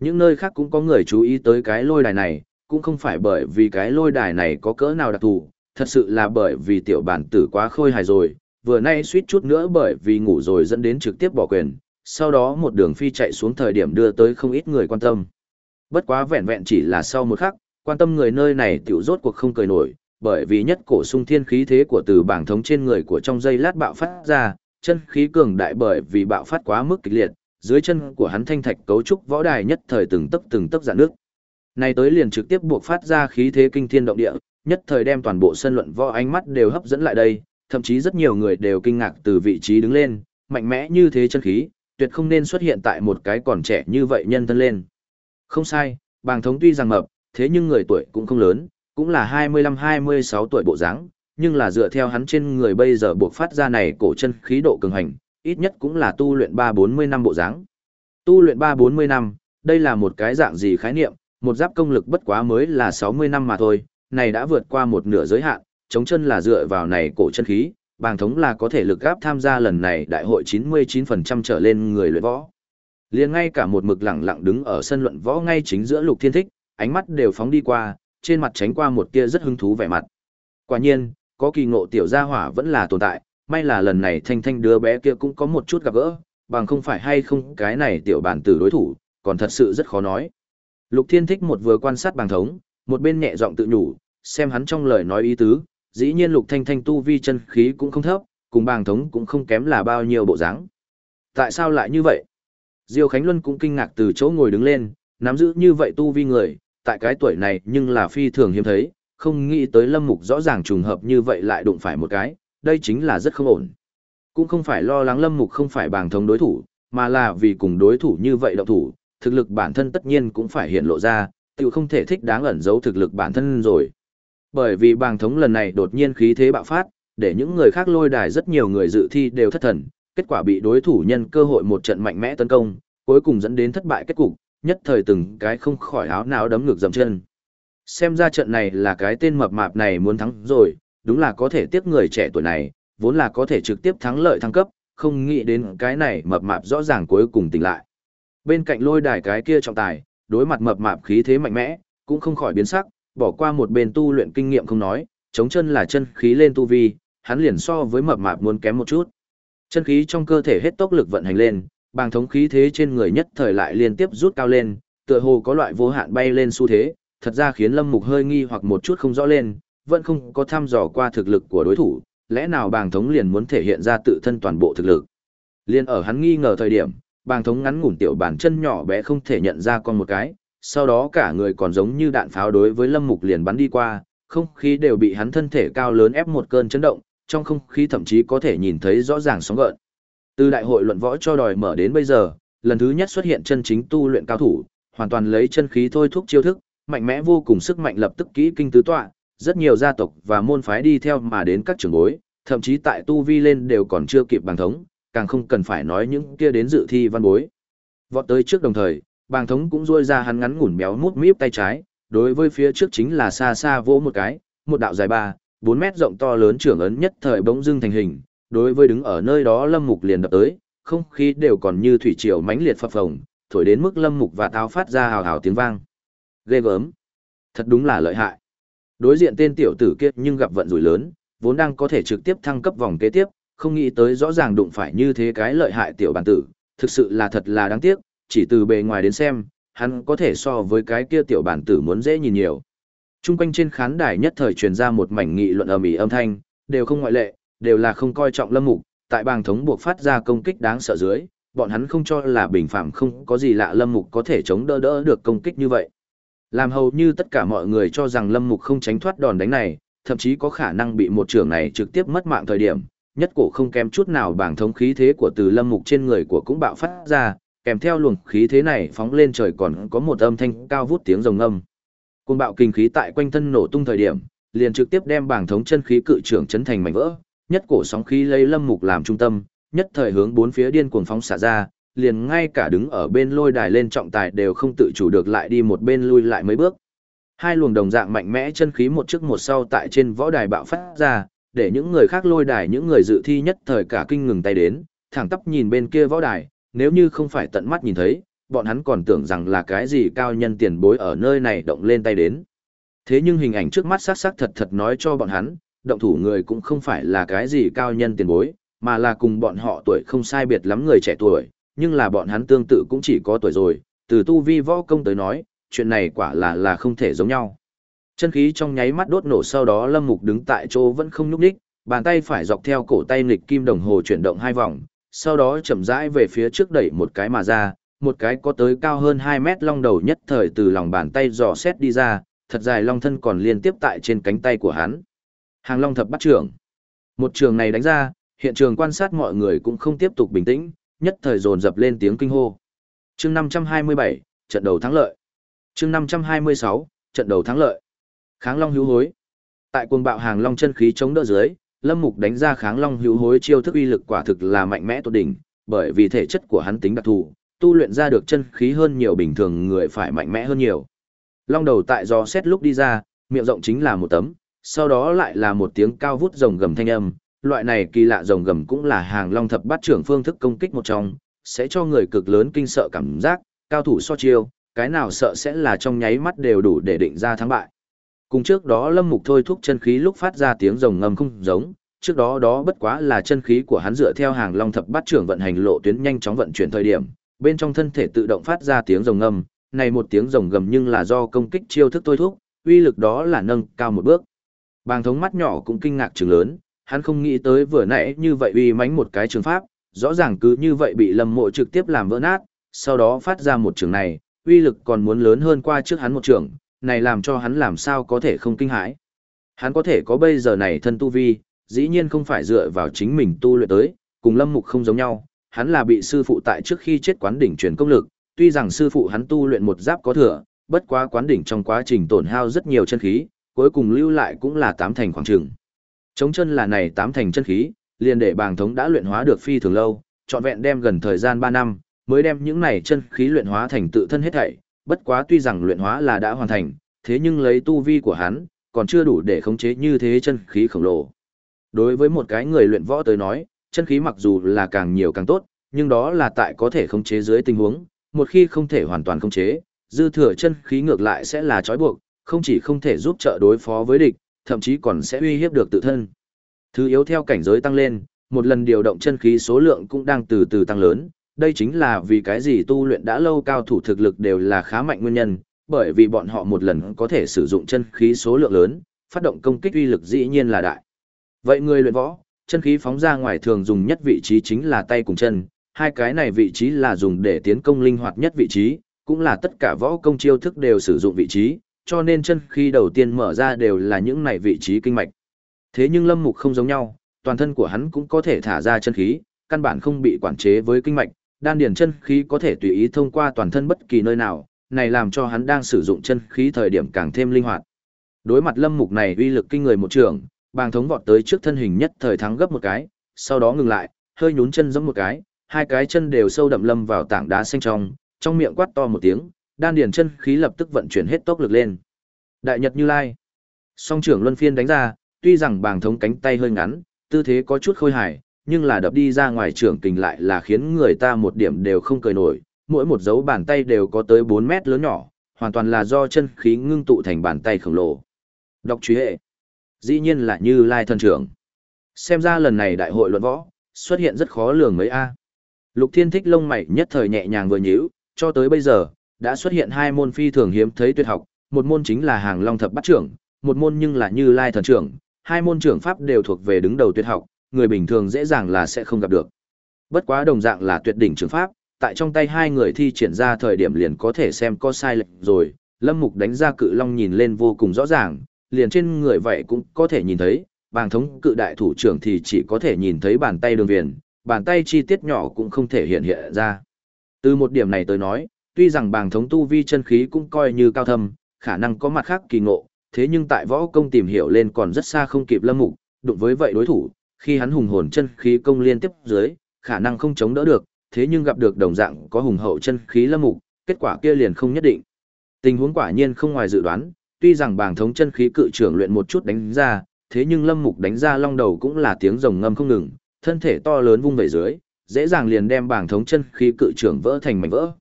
Những nơi khác cũng có người chú ý tới cái lôi đài này, cũng không phải bởi vì cái lôi đài này có cỡ nào đặc thù, thật sự là bởi vì tiểu bản tử quá khôi hài rồi, vừa nay suýt chút nữa bởi vì ngủ rồi dẫn đến trực tiếp bỏ quyền, sau đó một đường phi chạy xuống thời điểm đưa tới không ít người quan tâm. Bất quá vẹn vẹn chỉ là sau một khắc, quan tâm người nơi này tiểu rốt cuộc không cười nổi, bởi vì nhất cổ sung thiên khí thế của từ bảng thống trên người của trong dây lát bạo phát ra, chân khí cường đại bởi vì bạo phát quá mức kịch liệt, dưới chân của hắn thanh thạch cấu trúc võ đài nhất thời từng tấc từng tấc dạn nước. Này tới liền trực tiếp buộc phát ra khí thế kinh thiên động địa, nhất thời đem toàn bộ sân luận võ ánh mắt đều hấp dẫn lại đây, thậm chí rất nhiều người đều kinh ngạc từ vị trí đứng lên, mạnh mẽ như thế chân khí, tuyệt không nên xuất hiện tại một cái còn trẻ như vậy nhân thân lên. Không sai, bàng thống tuy rằng mập, thế nhưng người tuổi cũng không lớn, cũng là 25-26 tuổi bộ dáng, nhưng là dựa theo hắn trên người bây giờ buộc phát ra này cổ chân khí độ cường hành, ít nhất cũng là tu luyện 3-40 năm bộ dáng. Tu luyện 3-40 năm, đây là một cái dạng gì khái niệm, một giáp công lực bất quá mới là 60 năm mà thôi, này đã vượt qua một nửa giới hạn, chống chân là dựa vào này cổ chân khí, bàng thống là có thể lực gáp tham gia lần này đại hội 99% trở lên người luyện võ liền ngay cả một mực lặng lặng đứng ở sân luận võ ngay chính giữa lục thiên thích, ánh mắt đều phóng đi qua, trên mặt tránh qua một tia rất hứng thú vẻ mặt. Quả nhiên, có kỳ ngộ tiểu gia hỏa vẫn là tồn tại, may là lần này thanh thanh đứa bé kia cũng có một chút gặp gỡ, bằng không phải hay không cái này tiểu bản tử đối thủ, còn thật sự rất khó nói. Lục Thiên thích một vừa quan sát bàng thống, một bên nhẹ giọng tự nhủ, xem hắn trong lời nói ý tứ, dĩ nhiên Lục Thanh Thanh tu vi chân khí cũng không thấp, cùng bàng thống cũng không kém là bao nhiêu bộ dáng. Tại sao lại như vậy? Diêu Khánh Luân cũng kinh ngạc từ chỗ ngồi đứng lên, nắm giữ như vậy tu vi người, tại cái tuổi này nhưng là phi thường hiếm thấy, không nghĩ tới lâm mục rõ ràng trùng hợp như vậy lại đụng phải một cái, đây chính là rất không ổn. Cũng không phải lo lắng lâm mục không phải bàng thống đối thủ, mà là vì cùng đối thủ như vậy động thủ, thực lực bản thân tất nhiên cũng phải hiện lộ ra, tự không thể thích đáng ẩn giấu thực lực bản thân rồi. Bởi vì bàng thống lần này đột nhiên khí thế bạo phát, để những người khác lôi đài rất nhiều người dự thi đều thất thần, kết quả bị đối thủ nhân cơ hội một trận mạnh mẽ tấn công, cuối cùng dẫn đến thất bại kết cục, nhất thời từng cái không khỏi áo não đấm ngược dầm chân. Xem ra trận này là cái tên mập mạp này muốn thắng rồi, đúng là có thể tiếp người trẻ tuổi này, vốn là có thể trực tiếp thắng lợi thăng cấp, không nghĩ đến cái này mập mạp rõ ràng cuối cùng tỉnh lại. Bên cạnh lôi đài cái kia trọng tài, đối mặt mập mạp khí thế mạnh mẽ, cũng không khỏi biến sắc, bỏ qua một bên tu luyện kinh nghiệm không nói, chống chân là chân khí lên tu vi, hắn liền so với mập mạp muốn kém một chút. Chân khí trong cơ thể hết tốc lực vận hành lên, bàng thống khí thế trên người nhất thời lại liên tiếp rút cao lên, tựa hồ có loại vô hạn bay lên xu thế, thật ra khiến Lâm Mục hơi nghi hoặc một chút không rõ lên, vẫn không có thăm dò qua thực lực của đối thủ, lẽ nào bàng thống liền muốn thể hiện ra tự thân toàn bộ thực lực. Liên ở hắn nghi ngờ thời điểm, bàng thống ngắn ngủn tiểu bàn chân nhỏ bé không thể nhận ra con một cái, sau đó cả người còn giống như đạn pháo đối với Lâm Mục liền bắn đi qua, không khí đều bị hắn thân thể cao lớn ép một cơn chấn động, trong không khí thậm chí có thể nhìn thấy rõ ràng sóng gợn. Từ đại hội luận võ cho đòi mở đến bây giờ, lần thứ nhất xuất hiện chân chính tu luyện cao thủ, hoàn toàn lấy chân khí thôi thúc chiêu thức, mạnh mẽ vô cùng sức mạnh lập tức kỹ kinh tứ tọa, rất nhiều gia tộc và môn phái đi theo mà đến các trường bối, thậm chí tại tu vi lên đều còn chưa kịp bằng thống, càng không cần phải nói những kia đến dự thi văn bối. Vọt tới trước đồng thời, bàng thống cũng duỗi ra hắn ngắn ngủn béo mút míp tay trái, đối với phía trước chính là xa xa vỗ một cái, một đạo dài ba, 4 mét rộng to lớn trưởng ấn nhất thời bỗng dưng thành hình, đối với đứng ở nơi đó lâm mục liền đập tới, không khí đều còn như thủy triều mãnh liệt phập phồng, thổi đến mức lâm mục và tao phát ra hào hào tiếng vang. Ghê gớm. Thật đúng là lợi hại. Đối diện tên tiểu tử kia nhưng gặp vận rủi lớn, vốn đang có thể trực tiếp thăng cấp vòng kế tiếp, không nghĩ tới rõ ràng đụng phải như thế cái lợi hại tiểu bản tử, thực sự là thật là đáng tiếc, chỉ từ bề ngoài đến xem, hắn có thể so với cái kia tiểu bản tử muốn dễ nhìn nhiều. Trung quanh trên khán đài nhất thời truyền ra một mảnh nghị luận ầm ĩ âm thanh, đều không ngoại lệ, đều là không coi trọng Lâm Mục, tại bàng thống buộc phát ra công kích đáng sợ dưới, bọn hắn không cho là bình phạm không có gì lạ Lâm Mục có thể chống đỡ đỡ được công kích như vậy. Làm hầu như tất cả mọi người cho rằng Lâm Mục không tránh thoát đòn đánh này, thậm chí có khả năng bị một trưởng này trực tiếp mất mạng thời điểm, nhất cổ không kém chút nào bảng thống khí thế của từ Lâm Mục trên người của cũng bạo phát ra, kèm theo luồng khí thế này phóng lên trời còn có một âm thanh cao vút tiếng rồng âm. Cuồng bạo kinh khí tại quanh thân nổ tung thời điểm, liền trực tiếp đem bảng thống chân khí cự trưởng chấn thành mảnh vỡ, nhất cổ sóng khí lấy Lâm Mục làm trung tâm, nhất thời hướng bốn phía điên cuồng phóng xả ra, liền ngay cả đứng ở bên lôi đài lên trọng tài đều không tự chủ được lại đi một bên lui lại mấy bước. Hai luồng đồng dạng mạnh mẽ chân khí một trước một sau tại trên võ đài bạo phát ra, để những người khác lôi đài những người dự thi nhất thời cả kinh ngừng tay đến, thẳng tắp nhìn bên kia võ đài, nếu như không phải tận mắt nhìn thấy, bọn hắn còn tưởng rằng là cái gì cao nhân tiền bối ở nơi này động lên tay đến. Thế nhưng hình ảnh trước mắt sắc sắc thật thật nói cho bọn hắn, động thủ người cũng không phải là cái gì cao nhân tiền bối, mà là cùng bọn họ tuổi không sai biệt lắm người trẻ tuổi, nhưng là bọn hắn tương tự cũng chỉ có tuổi rồi, từ tu vi võ công tới nói, chuyện này quả là là không thể giống nhau. Chân khí trong nháy mắt đốt nổ sau đó Lâm Mục đứng tại chỗ vẫn không nhúc nhích, bàn tay phải dọc theo cổ tay nghịch kim đồng hồ chuyển động hai vòng, sau đó chậm rãi về phía trước đẩy một cái mà ra, một cái có tới cao hơn 2 mét long đầu nhất thời từ lòng bàn tay dò xét đi ra, thật dài long thân còn liên tiếp tại trên cánh tay của hắn. Hàng long thập bắt trưởng. Một trường này đánh ra, hiện trường quan sát mọi người cũng không tiếp tục bình tĩnh, nhất thời dồn dập lên tiếng kinh hô. Chương 527, trận đầu thắng lợi. Chương 526, trận đầu thắng lợi. Kháng Long hữu hối. Tại cuồng bạo hàng long chân khí chống đỡ dưới, Lâm Mục đánh ra Kháng Long hữu hối chiêu thức uy lực quả thực là mạnh mẽ tột đỉnh, bởi vì thể chất của hắn tính đặc thù, tu luyện ra được chân khí hơn nhiều bình thường người phải mạnh mẽ hơn nhiều. Long đầu tại do xét lúc đi ra, miệng rộng chính là một tấm, sau đó lại là một tiếng cao vút rồng gầm thanh âm, loại này kỳ lạ rồng gầm cũng là hàng long thập bát trưởng phương thức công kích một trong, sẽ cho người cực lớn kinh sợ cảm giác, cao thủ so chiêu, cái nào sợ sẽ là trong nháy mắt đều đủ để định ra thắng bại. Cùng trước đó Lâm Mục thôi thúc chân khí lúc phát ra tiếng rồng ngầm không giống, trước đó đó bất quá là chân khí của hắn dựa theo hàng long thập bát trưởng vận hành lộ tuyến nhanh chóng vận chuyển thời điểm, bên trong thân thể tự động phát ra tiếng rồng ngầm, này một tiếng rồng gầm nhưng là do công kích chiêu thức thôi thúc, uy lực đó là nâng cao một bước. Bàng thống mắt nhỏ cũng kinh ngạc trừng lớn, hắn không nghĩ tới vừa nãy như vậy uy mãnh một cái trường pháp, rõ ràng cứ như vậy bị Lâm Mộ trực tiếp làm vỡ nát, sau đó phát ra một trường này, uy lực còn muốn lớn hơn qua trước hắn một trường, này làm cho hắn làm sao có thể không kinh hãi. Hắn có thể có bây giờ này thân tu vi, dĩ nhiên không phải dựa vào chính mình tu luyện tới, cùng Lâm Mục không giống nhau, hắn là bị sư phụ tại trước khi chết quán đỉnh truyền công lực, tuy rằng sư phụ hắn tu luyện một giáp có thừa, bất quá quán đỉnh trong quá trình tổn hao rất nhiều chân khí, cuối cùng lưu lại cũng là tám thành khoảng trường. Chống chân là này tám thành chân khí, liền để bàng thống đã luyện hóa được phi thường lâu, trọn vẹn đem gần thời gian 3 năm, mới đem những này chân khí luyện hóa thành tự thân hết thảy, bất quá tuy rằng luyện hóa là đã hoàn thành, thế nhưng lấy tu vi của hắn, còn chưa đủ để khống chế như thế chân khí khổng lồ. Đối với một cái người luyện võ tới nói, chân khí mặc dù là càng nhiều càng tốt, nhưng đó là tại có thể khống chế dưới tình huống, một khi không thể hoàn toàn khống chế, dư thừa chân khí ngược lại sẽ là trói buộc, không chỉ không thể giúp trợ đối phó với địch, thậm chí còn sẽ uy hiếp được tự thân. Thứ yếu theo cảnh giới tăng lên, một lần điều động chân khí số lượng cũng đang từ từ tăng lớn, đây chính là vì cái gì tu luyện đã lâu cao thủ thực lực đều là khá mạnh nguyên nhân, bởi vì bọn họ một lần có thể sử dụng chân khí số lượng lớn, phát động công kích uy lực dĩ nhiên là đại. Vậy người luyện võ, chân khí phóng ra ngoài thường dùng nhất vị trí chính là tay cùng chân, hai cái này vị trí là dùng để tiến công linh hoạt nhất vị trí, cũng là tất cả võ công chiêu thức đều sử dụng vị trí, cho nên chân khí đầu tiên mở ra đều là những này vị trí kinh mạch. Thế nhưng Lâm Mục không giống nhau, toàn thân của hắn cũng có thể thả ra chân khí, căn bản không bị quản chế với kinh mạch, đan điền chân khí có thể tùy ý thông qua toàn thân bất kỳ nơi nào, này làm cho hắn đang sử dụng chân khí thời điểm càng thêm linh hoạt. Đối mặt Lâm Mục này uy lực kinh người một trường, bàng thống vọt tới trước thân hình nhất thời thắng gấp một cái, sau đó ngừng lại, hơi nhún chân giẫm một cái, hai cái chân đều sâu đậm lâm vào tảng đá xanh trong, trong miệng quát to một tiếng, đan điền chân khí lập tức vận chuyển hết tốc lực lên. Đại Nhật Như Lai. Song trưởng luân phiên đánh ra, tuy rằng bàng thống cánh tay hơi ngắn, tư thế có chút khôi hài, nhưng là đập đi ra ngoài trưởng kình lại là khiến người ta một điểm đều không cười nổi, mỗi một dấu bàn tay đều có tới 4 mét lớn nhỏ, hoàn toàn là do chân khí ngưng tụ thành bàn tay khổng lồ. Đọc truy hệ. Dĩ nhiên là như lai thần trưởng. Xem ra lần này đại hội luận võ, xuất hiện rất khó lường mấy A. Lục thiên thích lông mày nhất thời nhẹ nhàng vừa nhíu, cho tới bây giờ, đã xuất hiện hai môn phi thường hiếm thấy tuyệt học, một môn chính là hàng long thập bắt trưởng, một môn nhưng là như lai thần trưởng, hai môn trưởng pháp đều thuộc về đứng đầu tuyệt học, người bình thường dễ dàng là sẽ không gặp được. Bất quá đồng dạng là tuyệt đỉnh trưởng pháp, tại trong tay hai người thi triển ra thời điểm liền có thể xem có sai lệch rồi, Lâm Mục đánh ra cự long nhìn lên vô cùng rõ ràng, liền trên người vậy cũng có thể nhìn thấy, bàng thống cự đại thủ trưởng thì chỉ có thể nhìn thấy bàn tay đường viền, bàn tay chi tiết nhỏ cũng không thể hiện hiện ra. Từ một điểm này tới nói, tuy rằng bàng thống tu vi chân khí cũng coi như cao thâm, khả năng có mặt khác kỳ ngộ, thế nhưng tại võ công tìm hiểu lên còn rất xa không kịp lâm mục, đụng với vậy đối thủ, khi hắn hùng hồn chân khí công liên tiếp dưới, khả năng không chống đỡ được, thế nhưng gặp được đồng dạng có hùng hậu chân khí lâm mục, kết quả kia liền không nhất định. Tình huống quả nhiên không ngoài dự đoán, tuy rằng bàng thống chân khí cự trưởng luyện một chút đánh ra, thế nhưng lâm mục đánh ra long đầu cũng là tiếng rồng ngâm không ngừng, thân thể to lớn vung về dưới, dễ dàng liền đem bàng thống chân khí cự trưởng vỡ thành mảnh vỡ.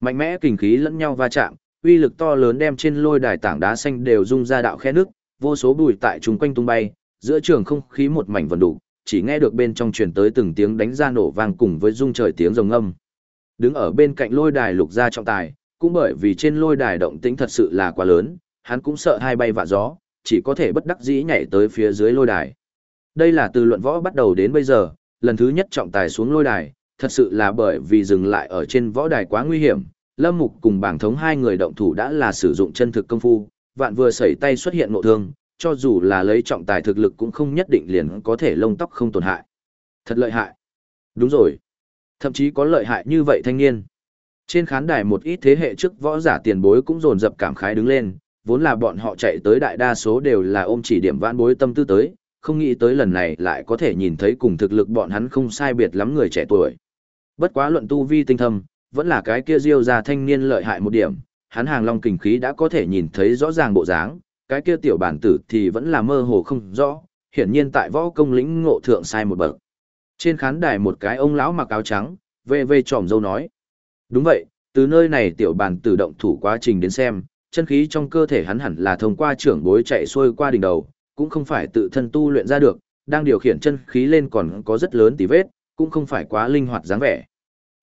Mạnh mẽ kình khí lẫn nhau va chạm, uy lực to lớn đem trên lôi đài tảng đá xanh đều rung ra đạo khe nước, vô số bụi tại chúng quanh tung bay, giữa trường không khí một mảnh vần đủ, chỉ nghe được bên trong truyền tới từng tiếng đánh ra nổ vang cùng với rung trời tiếng rồng âm. Đứng ở bên cạnh lôi đài lục gia trọng tài, cũng bởi vì trên lôi đài động tĩnh thật sự là quá lớn, hắn cũng sợ hai bay vạ gió, chỉ có thể bất đắc dĩ nhảy tới phía dưới lôi đài. Đây là từ luận võ bắt đầu đến bây giờ, lần thứ nhất trọng tài xuống lôi đài, thật sự là bởi vì dừng lại ở trên võ đài quá nguy hiểm, Lâm Mục cùng bảng thống hai người động thủ đã là sử dụng chân thực công phu, vạn vừa sẩy tay xuất hiện ngộ thương, cho dù là lấy trọng tài thực lực cũng không nhất định liền có thể lông tóc không tổn hại. Thật lợi hại. Đúng rồi. Thậm chí có lợi hại như vậy thanh niên. Trên khán đài một ít thế hệ trước võ giả tiền bối cũng dồn dập cảm khái đứng lên, vốn là bọn họ chạy tới đại đa số đều là ôm chỉ điểm vãn bối tâm tư tới, không nghĩ tới lần này lại có thể nhìn thấy cùng thực lực bọn hắn không sai biệt lắm người trẻ tuổi. Bất quá luận tu vi tinh thâm, vẫn là cái kia diêu ra thanh niên lợi hại một điểm, hắn hàng long kình khí đã có thể nhìn thấy rõ ràng bộ dáng, cái kia tiểu bản tử thì vẫn là mơ hồ không rõ, hiển nhiên tại võ công lĩnh ngộ thượng sai một bậc. Trên khán đài một cái ông lão mặc áo trắng, về về tròm dâu nói. Đúng vậy, từ nơi này tiểu bản tử động thủ quá trình đến xem, chân khí trong cơ thể hắn hẳn là thông qua trưởng bối chạy xuôi qua đỉnh đầu, cũng không phải tự thân tu luyện ra được, đang điều khiển chân khí lên còn có rất lớn tí vết, cũng không phải quá linh hoạt dáng vẻ.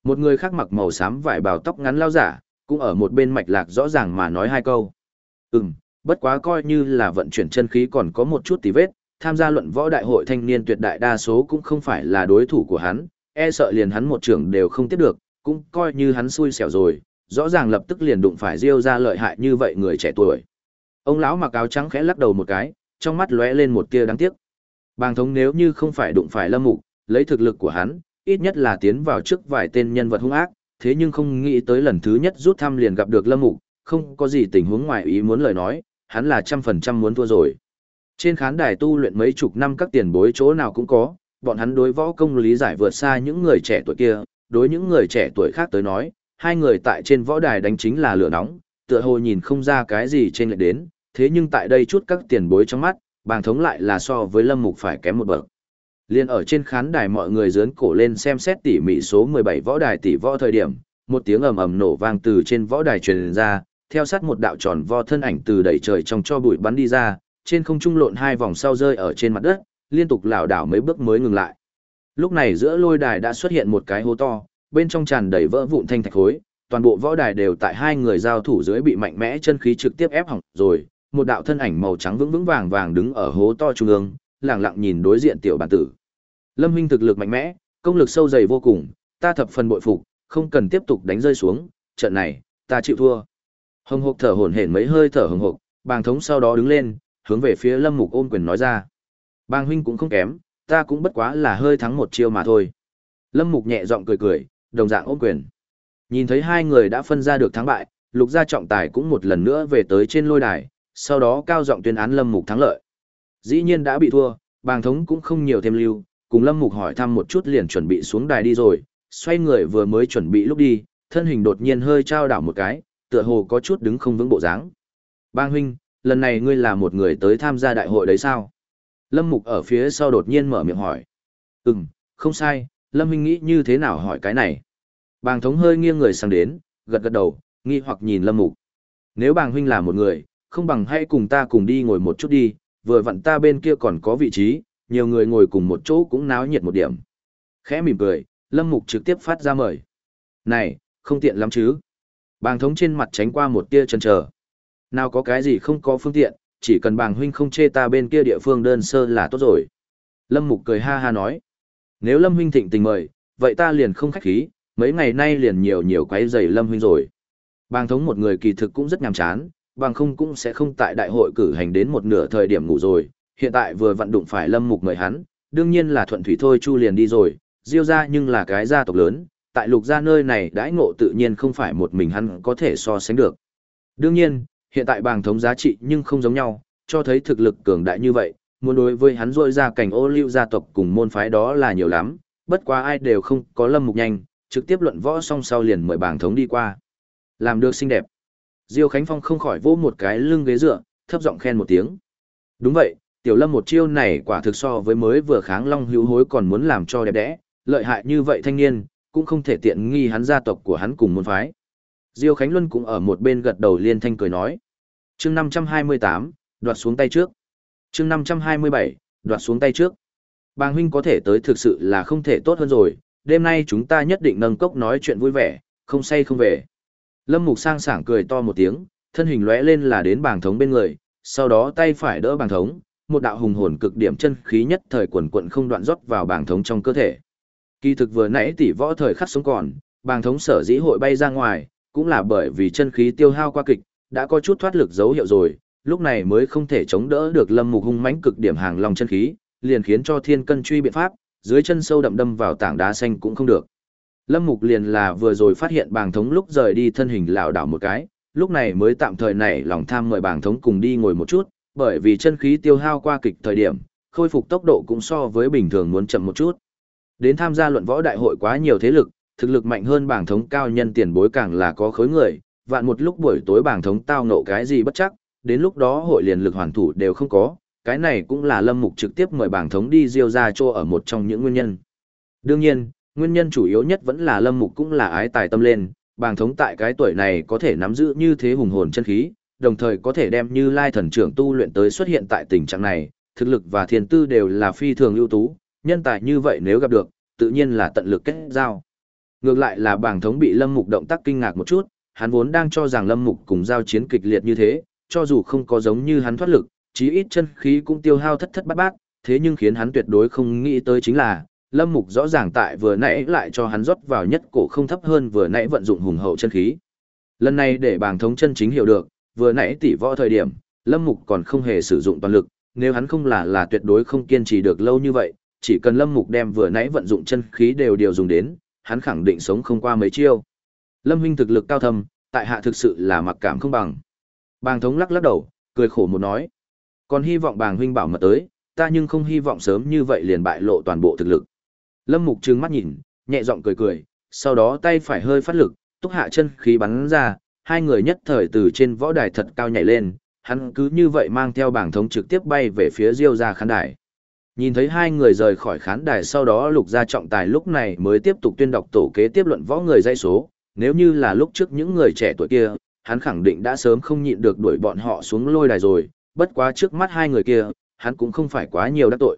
Một người khác mặc màu xám vải bào tóc ngắn lao giả, cũng ở một bên mạch lạc rõ ràng mà nói hai câu. Ừm, bất quá coi như là vận chuyển chân khí còn có một chút tí vết, tham gia luận võ đại hội thanh niên tuyệt đại đa số cũng không phải là đối thủ của hắn, e sợ liền hắn một trưởng đều không tiếp được, cũng coi như hắn xui xẻo rồi, rõ ràng lập tức liền đụng phải Diêu ra lợi hại như vậy người trẻ tuổi. Ông lão mặc áo trắng khẽ lắc đầu một cái, trong mắt lóe lên một tia đáng tiếc. Bàng thống nếu như không phải đụng phải Lâm Mục, lấy thực lực của hắn, ít nhất là tiến vào trước vài tên nhân vật hung ác, thế nhưng không nghĩ tới lần thứ nhất rút thăm liền gặp được Lâm Mục, không có gì tình huống ngoài ý muốn lời nói, hắn là trăm phần trăm muốn thua rồi. Trên khán đài tu luyện mấy chục năm các tiền bối chỗ nào cũng có, bọn hắn đối võ công lý giải vượt xa những người trẻ tuổi kia, đối những người trẻ tuổi khác tới nói, hai người tại trên võ đài đánh chính là lửa nóng, tựa hồ nhìn không ra cái gì trên lệch đến, thế nhưng tại đây chút các tiền bối trong mắt, bàng thống lại là so với lâm mục phải kém một bậc. Liên ở trên khán đài mọi người dướn cổ lên xem xét tỉ mỉ số 17 võ đài tỷ võ thời điểm, một tiếng ầm ầm nổ vang từ trên võ đài truyền ra, theo sát một đạo tròn vo thân ảnh từ đầy trời trong cho bụi bắn đi ra, trên không trung lộn hai vòng sau rơi ở trên mặt đất, liên tục lảo đảo mấy bước mới ngừng lại. Lúc này giữa lôi đài đã xuất hiện một cái hố to, bên trong tràn đầy vỡ vụn thanh thạch khối, toàn bộ võ đài đều tại hai người giao thủ dưới bị mạnh mẽ chân khí trực tiếp ép hỏng rồi, một đạo thân ảnh màu trắng vững vững vàng vàng đứng ở hố to trung ương, lặng lặng nhìn đối diện tiểu bản tử. Lâm Hinh thực lực mạnh mẽ, công lực sâu dày vô cùng, ta thập phần bội phục, không cần tiếp tục đánh rơi xuống, trận này, ta chịu thua. Hồng Hộc thở hổn hển mấy hơi thở hồng hộc, Bàng thống sau đó đứng lên, hướng về phía Lâm Mục ôm quyền nói ra. Bàng huynh cũng không kém, ta cũng bất quá là hơi thắng một chiêu mà thôi. Lâm Mục nhẹ giọng cười cười, đồng dạng ôm quyền. Nhìn thấy hai người đã phân ra được thắng bại, Lục gia trọng tài cũng một lần nữa về tới trên lôi đài, sau đó cao giọng tuyên án Lâm Mục thắng lợi. Dĩ nhiên đã bị thua, Bàng thống cũng không nhiều thêm lưu, cùng Lâm Mục hỏi thăm một chút liền chuẩn bị xuống đài đi rồi, xoay người vừa mới chuẩn bị lúc đi, thân hình đột nhiên hơi trao đảo một cái, tựa hồ có chút đứng không vững bộ dáng. Bang huynh, lần này ngươi là một người tới tham gia đại hội đấy sao? Lâm Mục ở phía sau đột nhiên mở miệng hỏi. Ừm, không sai, Lâm huynh nghĩ như thế nào hỏi cái này? Bàng thống hơi nghiêng người sang đến, gật gật đầu, nghi hoặc nhìn Lâm Mục. Nếu bàng huynh là một người, không bằng hãy cùng ta cùng đi ngồi một chút đi, vừa vặn ta bên kia còn có vị trí, nhiều người ngồi cùng một chỗ cũng náo nhiệt một điểm. Khẽ mỉm cười, Lâm Mục trực tiếp phát ra mời. Này, không tiện lắm chứ. Bàng thống trên mặt tránh qua một tia chần chờ. Nào có cái gì không có phương tiện, chỉ cần bàng huynh không chê ta bên kia địa phương đơn sơ là tốt rồi. Lâm Mục cười ha ha nói. Nếu Lâm huynh thịnh tình mời, vậy ta liền không khách khí, mấy ngày nay liền nhiều nhiều quấy rầy Lâm huynh rồi. Bàng thống một người kỳ thực cũng rất nhàm chán, bằng không cũng sẽ không tại đại hội cử hành đến một nửa thời điểm ngủ rồi, hiện tại vừa vận đụng phải Lâm Mục mời hắn, đương nhiên là thuận thủy thôi chu liền đi rồi, Diêu gia nhưng là cái gia tộc lớn, tại lục gia nơi này đãi ngộ tự nhiên không phải một mình hắn có thể so sánh được. Đương nhiên, hiện tại bàng thống giá trị nhưng không giống nhau, cho thấy thực lực cường đại như vậy, muốn đối với hắn rôi ra cảnh ô lưu gia tộc cùng môn phái đó là nhiều lắm, bất quá ai đều không có lâm mục nhanh, trực tiếp luận võ xong sau liền mời bảng thống đi qua. Làm được xinh đẹp. Diêu Khánh Phong không khỏi vỗ một cái lưng ghế dựa, thấp giọng khen một tiếng. Đúng vậy, tiểu lâm một chiêu này quả thực so với mới vừa kháng long hữu hối còn muốn làm cho đẹp đẽ, lợi hại như vậy thanh niên, cũng không thể tiện nghi hắn gia tộc của hắn cùng môn phái. Diêu Khánh Luân cũng ở một bên gật đầu liên thanh cười nói. chương 528, đoạt xuống tay trước chương 527, đoạt xuống tay trước. Bàng huynh có thể tới thực sự là không thể tốt hơn rồi, đêm nay chúng ta nhất định nâng cốc nói chuyện vui vẻ, không say không về. Lâm Mục sang sảng cười to một tiếng, thân hình lóe lên là đến bàng thống bên người, sau đó tay phải đỡ bàng thống, một đạo hùng hồn cực điểm chân khí nhất thời quần quận không đoạn rót vào bàng thống trong cơ thể. Kỳ thực vừa nãy tỷ võ thời khắc sống còn, bàng thống sở dĩ hội bay ra ngoài, cũng là bởi vì chân khí tiêu hao qua kịch, đã có chút thoát lực dấu hiệu rồi, lúc này mới không thể chống đỡ được lâm mục hung mãnh cực điểm hàng long chân khí, liền khiến cho thiên cân truy biện pháp, dưới chân sâu đậm đâm vào tảng đá xanh cũng không được. Lâm Mục liền là vừa rồi phát hiện bàng thống lúc rời đi thân hình lảo đảo một cái, lúc này mới tạm thời nảy lòng tham mời bàng thống cùng đi ngồi một chút, bởi vì chân khí tiêu hao qua kịch thời điểm, khôi phục tốc độ cũng so với bình thường muốn chậm một chút. Đến tham gia luận võ đại hội quá nhiều thế lực, thực lực mạnh hơn bảng thống cao nhân tiền bối càng là có khối người, vạn một lúc buổi tối bảng thống tao nộ cái gì bất chắc, đến lúc đó hội liền lực hoàn thủ đều không có, cái này cũng là lâm mục trực tiếp mời bảng thống đi diêu ra cho ở một trong những nguyên nhân. Đương nhiên, nguyên nhân chủ yếu nhất vẫn là lâm mục cũng là ái tài tâm lên, bảng thống tại cái tuổi này có thể nắm giữ như thế hùng hồn chân khí, đồng thời có thể đem như lai thần trưởng tu luyện tới xuất hiện tại tình trạng này, thực lực và thiên tư đều là phi thường ưu tú, nhân tài như vậy nếu gặp được, tự nhiên là tận lực kết giao. Ngược lại là bảng thống bị Lâm Mục động tác kinh ngạc một chút, hắn vốn đang cho rằng Lâm Mục cùng giao chiến kịch liệt như thế, cho dù không có giống như hắn thoát lực, chí ít chân khí cũng tiêu hao thất thất bát bát, thế nhưng khiến hắn tuyệt đối không nghĩ tới chính là, Lâm Mục rõ ràng tại vừa nãy lại cho hắn rót vào nhất cổ không thấp hơn vừa nãy vận dụng hùng hậu chân khí. Lần này để bảng thống chân chính hiểu được, vừa nãy tỷ võ thời điểm, Lâm Mục còn không hề sử dụng toàn lực, nếu hắn không là là tuyệt đối không kiên trì được lâu như vậy, chỉ cần Lâm Mục đem vừa nãy vận dụng chân khí đều điều dùng đến, hắn khẳng định sống không qua mấy chiêu. Lâm huynh thực lực cao thâm, tại hạ thực sự là mặc cảm không bằng. Bàng thống lắc lắc đầu, cười khổ một nói. Còn hy vọng bàng huynh bảo mật tới, ta nhưng không hy vọng sớm như vậy liền bại lộ toàn bộ thực lực. Lâm Mục trừng mắt nhìn, nhẹ giọng cười cười, sau đó tay phải hơi phát lực, túc hạ chân khí bắn ra, hai người nhất thời từ trên võ đài thật cao nhảy lên, hắn cứ như vậy mang theo bảng thống trực tiếp bay về phía Diêu ra khán đài. Nhìn thấy hai người rời khỏi khán đài sau đó lục gia trọng tài lúc này mới tiếp tục tuyên đọc tổ kế tiếp luận võ người dây số, nếu như là lúc trước những người trẻ tuổi kia, hắn khẳng định đã sớm không nhịn được đuổi bọn họ xuống lôi đài rồi, bất quá trước mắt hai người kia, hắn cũng không phải quá nhiều đắc tội.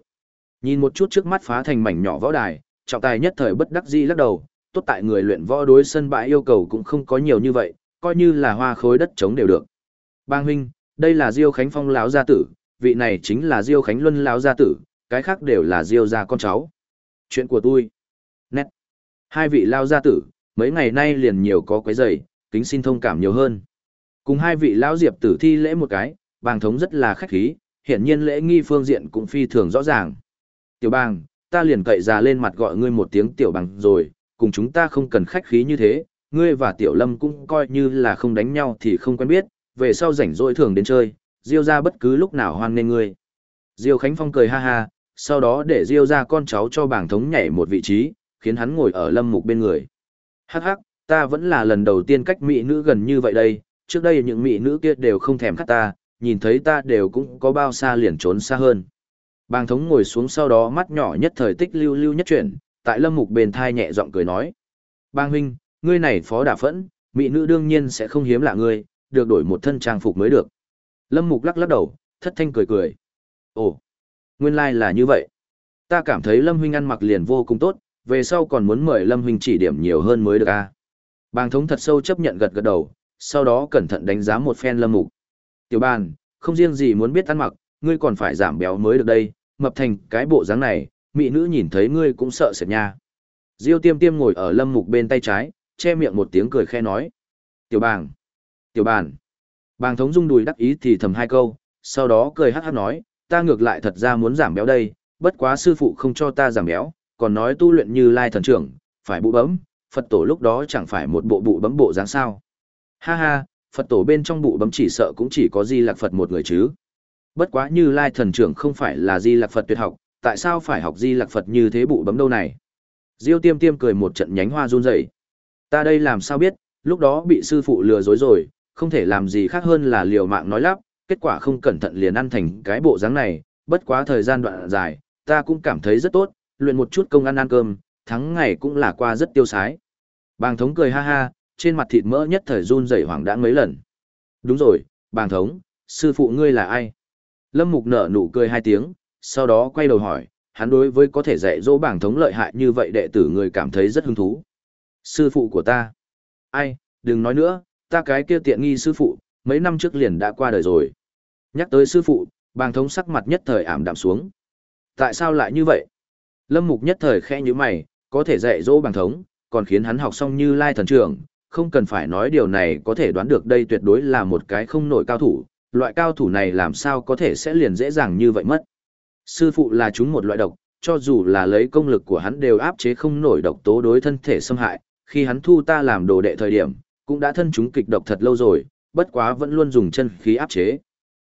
Nhìn một chút trước mắt phá thành mảnh nhỏ võ đài, trọng tài nhất thời bất đắc dĩ lắc đầu, tốt tại người luyện võ đối sân bãi yêu cầu cũng không có nhiều như vậy, coi như là hoa khối đất trống đều được. Bang huynh, đây là Diêu Khánh Phong lão gia tử, vị này chính là Diêu Khánh Luân lão gia tử, cái khác đều là Diêu gia con cháu. Chuyện của tôi. Nét. Hai vị lão gia tử, mấy ngày nay liền nhiều có quấy rầy, kính xin thông cảm nhiều hơn. Cùng hai vị lão diệp tử thi lễ một cái, bàng thống rất là khách khí, hiển nhiên lễ nghi phương diện cũng phi thường rõ ràng. Tiểu bàng, ta liền cậy ra lên mặt gọi ngươi một tiếng tiểu bàng rồi, cùng chúng ta không cần khách khí như thế, ngươi và tiểu lâm cũng coi như là không đánh nhau thì không quen biết, về sau rảnh rỗi thường đến chơi, diêu ra bất cứ lúc nào hoan nên ngươi. Diêu Khánh Phong cười ha ha, sau đó để diêu ra con cháu cho bảng thống nhảy một vị trí, khiến hắn ngồi ở lâm mục bên người. Hắc hắc, ta vẫn là lần đầu tiên cách mỹ nữ gần như vậy đây, trước đây những mỹ nữ kia đều không thèm cắt ta, nhìn thấy ta đều cũng có bao xa liền trốn xa hơn. Bàng thống ngồi xuống sau đó mắt nhỏ nhất thời tích lưu lưu nhất chuyển, tại lâm mục bền thai nhẹ giọng cười nói. Bang huynh, ngươi này phó đả phẫn, mỹ nữ đương nhiên sẽ không hiếm lạ ngươi, được đổi một thân trang phục mới được. Lâm Mục lắc lắc đầu, thất thanh cười cười. Ồ, nguyên lai like là như vậy. Ta cảm thấy Lâm Huynh ăn mặc liền vô cùng tốt, về sau còn muốn mời Lâm Huynh chỉ điểm nhiều hơn mới được a. Bàng thống thật sâu chấp nhận gật gật đầu, sau đó cẩn thận đánh giá một phen Lâm Mục. Tiểu bàn, không riêng gì muốn biết ăn mặc, ngươi còn phải giảm béo mới được đây, mập thành cái bộ dáng này, mỹ nữ nhìn thấy ngươi cũng sợ sệt nha. Diêu tiêm tiêm ngồi ở Lâm Mục bên tay trái, che miệng một tiếng cười khe nói. Tiểu bàng, tiểu bàn. Bàng thống rung đùi đắc ý thì thầm hai câu, sau đó cười hát hát nói, ta ngược lại thật ra muốn giảm béo đây, bất quá sư phụ không cho ta giảm béo, còn nói tu luyện như lai thần trưởng, phải bụ bấm, Phật tổ lúc đó chẳng phải một bộ bụ bấm bộ dáng sao. Ha ha, Phật tổ bên trong bụ bấm chỉ sợ cũng chỉ có Di Lạc Phật một người chứ. Bất quá như lai thần trưởng không phải là Di Lạc Phật tuyệt học, tại sao phải học Di Lạc Phật như thế bụ bấm đâu này? Diêu tiêm tiêm cười một trận nhánh hoa run rẩy. Ta đây làm sao biết, lúc đó bị sư phụ lừa dối rồi, không thể làm gì khác hơn là liều mạng nói lắp, kết quả không cẩn thận liền ăn thành cái bộ dáng này, bất quá thời gian đoạn dài, ta cũng cảm thấy rất tốt, luyện một chút công ăn ăn cơm, tháng ngày cũng là qua rất tiêu sái. Bàng thống cười ha ha, trên mặt thịt mỡ nhất thời run rẩy hoảng đã mấy lần. Đúng rồi, bàng thống, sư phụ ngươi là ai? Lâm Mục nở nụ cười hai tiếng, sau đó quay đầu hỏi, hắn đối với có thể dạy dỗ bàng thống lợi hại như vậy đệ tử người cảm thấy rất hứng thú. Sư phụ của ta. Ai, đừng nói nữa, ta cái kia tiện nghi sư phụ, mấy năm trước liền đã qua đời rồi. Nhắc tới sư phụ, bàng thống sắc mặt nhất thời ảm đạm xuống. Tại sao lại như vậy? Lâm Mục nhất thời khẽ như mày, có thể dạy dỗ bàng thống, còn khiến hắn học xong như lai thần trưởng, không cần phải nói điều này có thể đoán được đây tuyệt đối là một cái không nổi cao thủ, loại cao thủ này làm sao có thể sẽ liền dễ dàng như vậy mất. Sư phụ là chúng một loại độc, cho dù là lấy công lực của hắn đều áp chế không nổi độc tố đối thân thể xâm hại, khi hắn thu ta làm đồ đệ thời điểm, cũng đã thân chúng kịch độc thật lâu rồi, bất quá vẫn luôn dùng chân khí áp chế.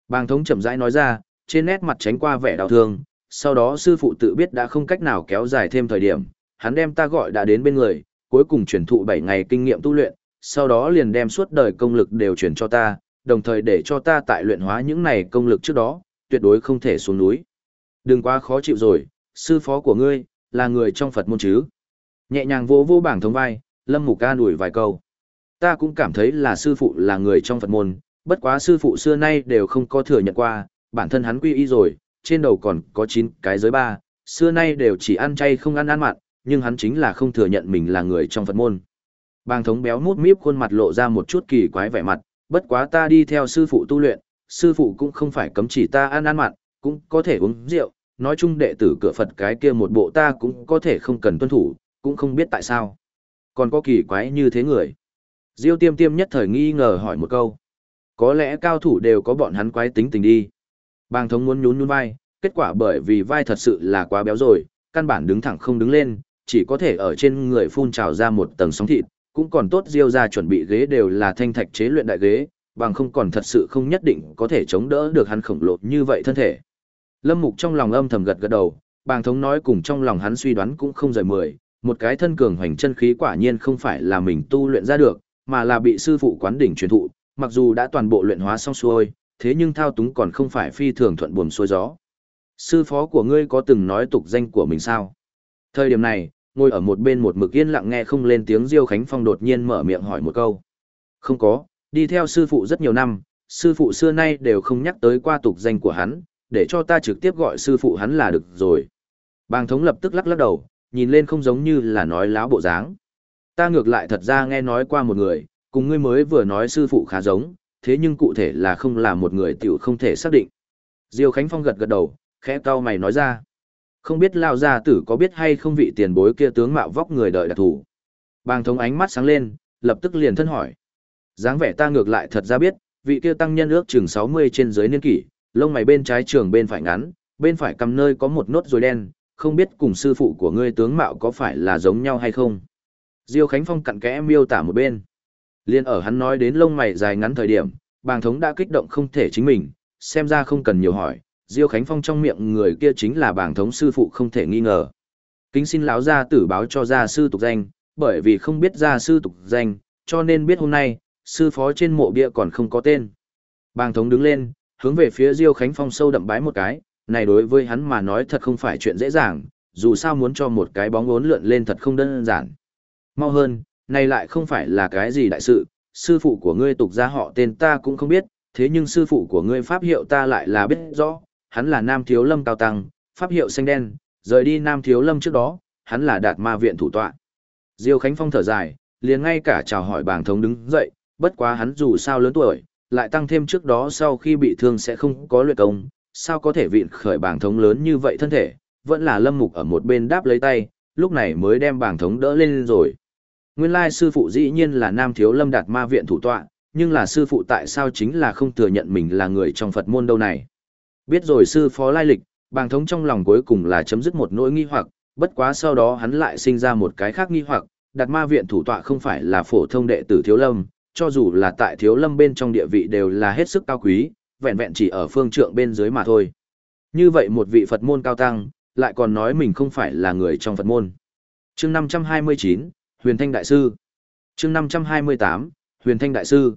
Bàng thống chậm rãi nói ra, trên nét mặt tránh qua vẻ đau thương, sau đó sư phụ tự biết đã không cách nào kéo dài thêm thời điểm, hắn đem ta gọi đã đến bên người, cuối cùng truyền thụ 7 ngày kinh nghiệm tu luyện, sau đó liền đem suốt đời công lực đều truyền cho ta, đồng thời để cho ta tại luyện hóa những này công lực trước đó, tuyệt đối không thể xuống núi. Đừng quá khó chịu rồi, sư phó của ngươi, là người trong Phật môn chứ. Nhẹ nhàng vô vô bảng thống vai, Lâm Mục ca đuổi vài câu. Ta cũng cảm thấy là sư phụ là người trong Phật môn, bất quá sư phụ xưa nay đều không có thừa nhận qua, bản thân hắn quy y rồi, trên đầu còn có 9 cái giới ba, xưa nay đều chỉ ăn chay không ăn ăn mặn, nhưng hắn chính là không thừa nhận mình là người trong Phật môn. Bàng thống béo mút míp khuôn mặt lộ ra một chút kỳ quái vẻ mặt, bất quá ta đi theo sư phụ tu luyện, sư phụ cũng không phải cấm chỉ ta ăn ăn mặn, cũng có thể uống rượu, nói chung đệ tử cửa Phật cái kia một bộ ta cũng có thể không cần tuân thủ, cũng không biết tại sao. Còn có kỳ quái như thế người. Diêu tiêm tiêm nhất thời nghi ngờ hỏi một câu. Có lẽ cao thủ đều có bọn hắn quái tính tình đi. Bàng thống muốn nhún nhún vai, kết quả bởi vì vai thật sự là quá béo rồi, căn bản đứng thẳng không đứng lên, chỉ có thể ở trên người phun trào ra một tầng sóng thịt, cũng còn tốt Diêu ra chuẩn bị ghế đều là thanh thạch chế luyện đại ghế, bằng không còn thật sự không nhất định có thể chống đỡ được hắn khổng lồ như vậy thân thể. Lâm Mục trong lòng âm thầm gật gật đầu, bàng thống nói cùng trong lòng hắn suy đoán cũng không rời mười, một cái thân cường hoành chân khí quả nhiên không phải là mình tu luyện ra được, mà là bị sư phụ quán đỉnh truyền thụ, mặc dù đã toàn bộ luyện hóa xong xuôi, thế nhưng thao túng còn không phải phi thường thuận buồm xuôi gió. Sư phó của ngươi có từng nói tục danh của mình sao? Thời điểm này, ngồi ở một bên một mực yên lặng nghe không lên tiếng Diêu Khánh Phong đột nhiên mở miệng hỏi một câu. Không có, đi theo sư phụ rất nhiều năm, sư phụ xưa nay đều không nhắc tới qua tục danh của hắn, để cho ta trực tiếp gọi sư phụ hắn là được rồi. Bàng thống lập tức lắc lắc đầu, nhìn lên không giống như là nói láo bộ dáng. Ta ngược lại thật ra nghe nói qua một người, cùng ngươi mới vừa nói sư phụ khá giống, thế nhưng cụ thể là không là một người tiểu không thể xác định. Diêu Khánh Phong gật gật đầu, khẽ cau mày nói ra. Không biết lao gia tử có biết hay không vị tiền bối kia tướng mạo vóc người đợi đặc thủ. Bàng thống ánh mắt sáng lên, lập tức liền thân hỏi. dáng vẻ ta ngược lại thật ra biết, vị kia tăng nhân ước chừng 60 trên dưới niên kỷ, lông mày bên trái trường bên phải ngắn, bên phải cầm nơi có một nốt ruồi đen, không biết cùng sư phụ của ngươi tướng mạo có phải là giống nhau hay không. Diêu Khánh Phong cặn kẽ miêu tả một bên. Liên ở hắn nói đến lông mày dài ngắn thời điểm, bàng thống đã kích động không thể chính mình, xem ra không cần nhiều hỏi, Diêu Khánh Phong trong miệng người kia chính là bảng thống sư phụ không thể nghi ngờ. Kính xin lão gia tử báo cho gia sư tục danh, bởi vì không biết gia sư tục danh, cho nên biết hôm nay, sư phó trên mộ bia còn không có tên. Bàng thống đứng lên, hướng về phía Diêu Khánh Phong sâu đậm bái một cái, này đối với hắn mà nói thật không phải chuyện dễ dàng, dù sao muốn cho một cái bóng ốn lượn lên thật không đơn giản. Mau hơn, này lại không phải là cái gì đại sự, sư phụ của ngươi tục ra họ tên ta cũng không biết, thế nhưng sư phụ của ngươi pháp hiệu ta lại là biết rõ, hắn là Nam Thiếu Lâm cao tăng, pháp hiệu xanh đen, rời đi Nam Thiếu Lâm trước đó, hắn là đạt ma viện thủ tọa. Diêu Khánh Phong thở dài, liền ngay cả chào hỏi bảng thống đứng dậy, bất quá hắn dù sao lớn tuổi, lại tăng thêm trước đó sau khi bị thương sẽ không có luyện công, sao có thể vịn khởi bảng thống lớn như vậy thân thể, vẫn là lâm mục ở một bên đáp lấy tay, lúc này mới đem bảng thống đỡ lên rồi. Nguyên lai sư phụ dĩ nhiên là Nam Thiếu Lâm đạt ma viện thủ tọa, nhưng là sư phụ tại sao chính là không thừa nhận mình là người trong Phật môn đâu này. Biết rồi sư phó lai lịch, bàng thống trong lòng cuối cùng là chấm dứt một nỗi nghi hoặc, bất quá sau đó hắn lại sinh ra một cái khác nghi hoặc, đặt ma viện thủ tọa không phải là phổ thông đệ tử Thiếu Lâm, cho dù là tại Thiếu Lâm bên trong địa vị đều là hết sức cao quý, vẹn vẹn chỉ ở phương trượng bên dưới mà thôi. Như vậy một vị Phật môn cao tăng, lại còn nói mình không phải là người trong Phật môn. chương 529, Huyền Thanh Đại Sư chương 528, Huyền Thanh Đại Sư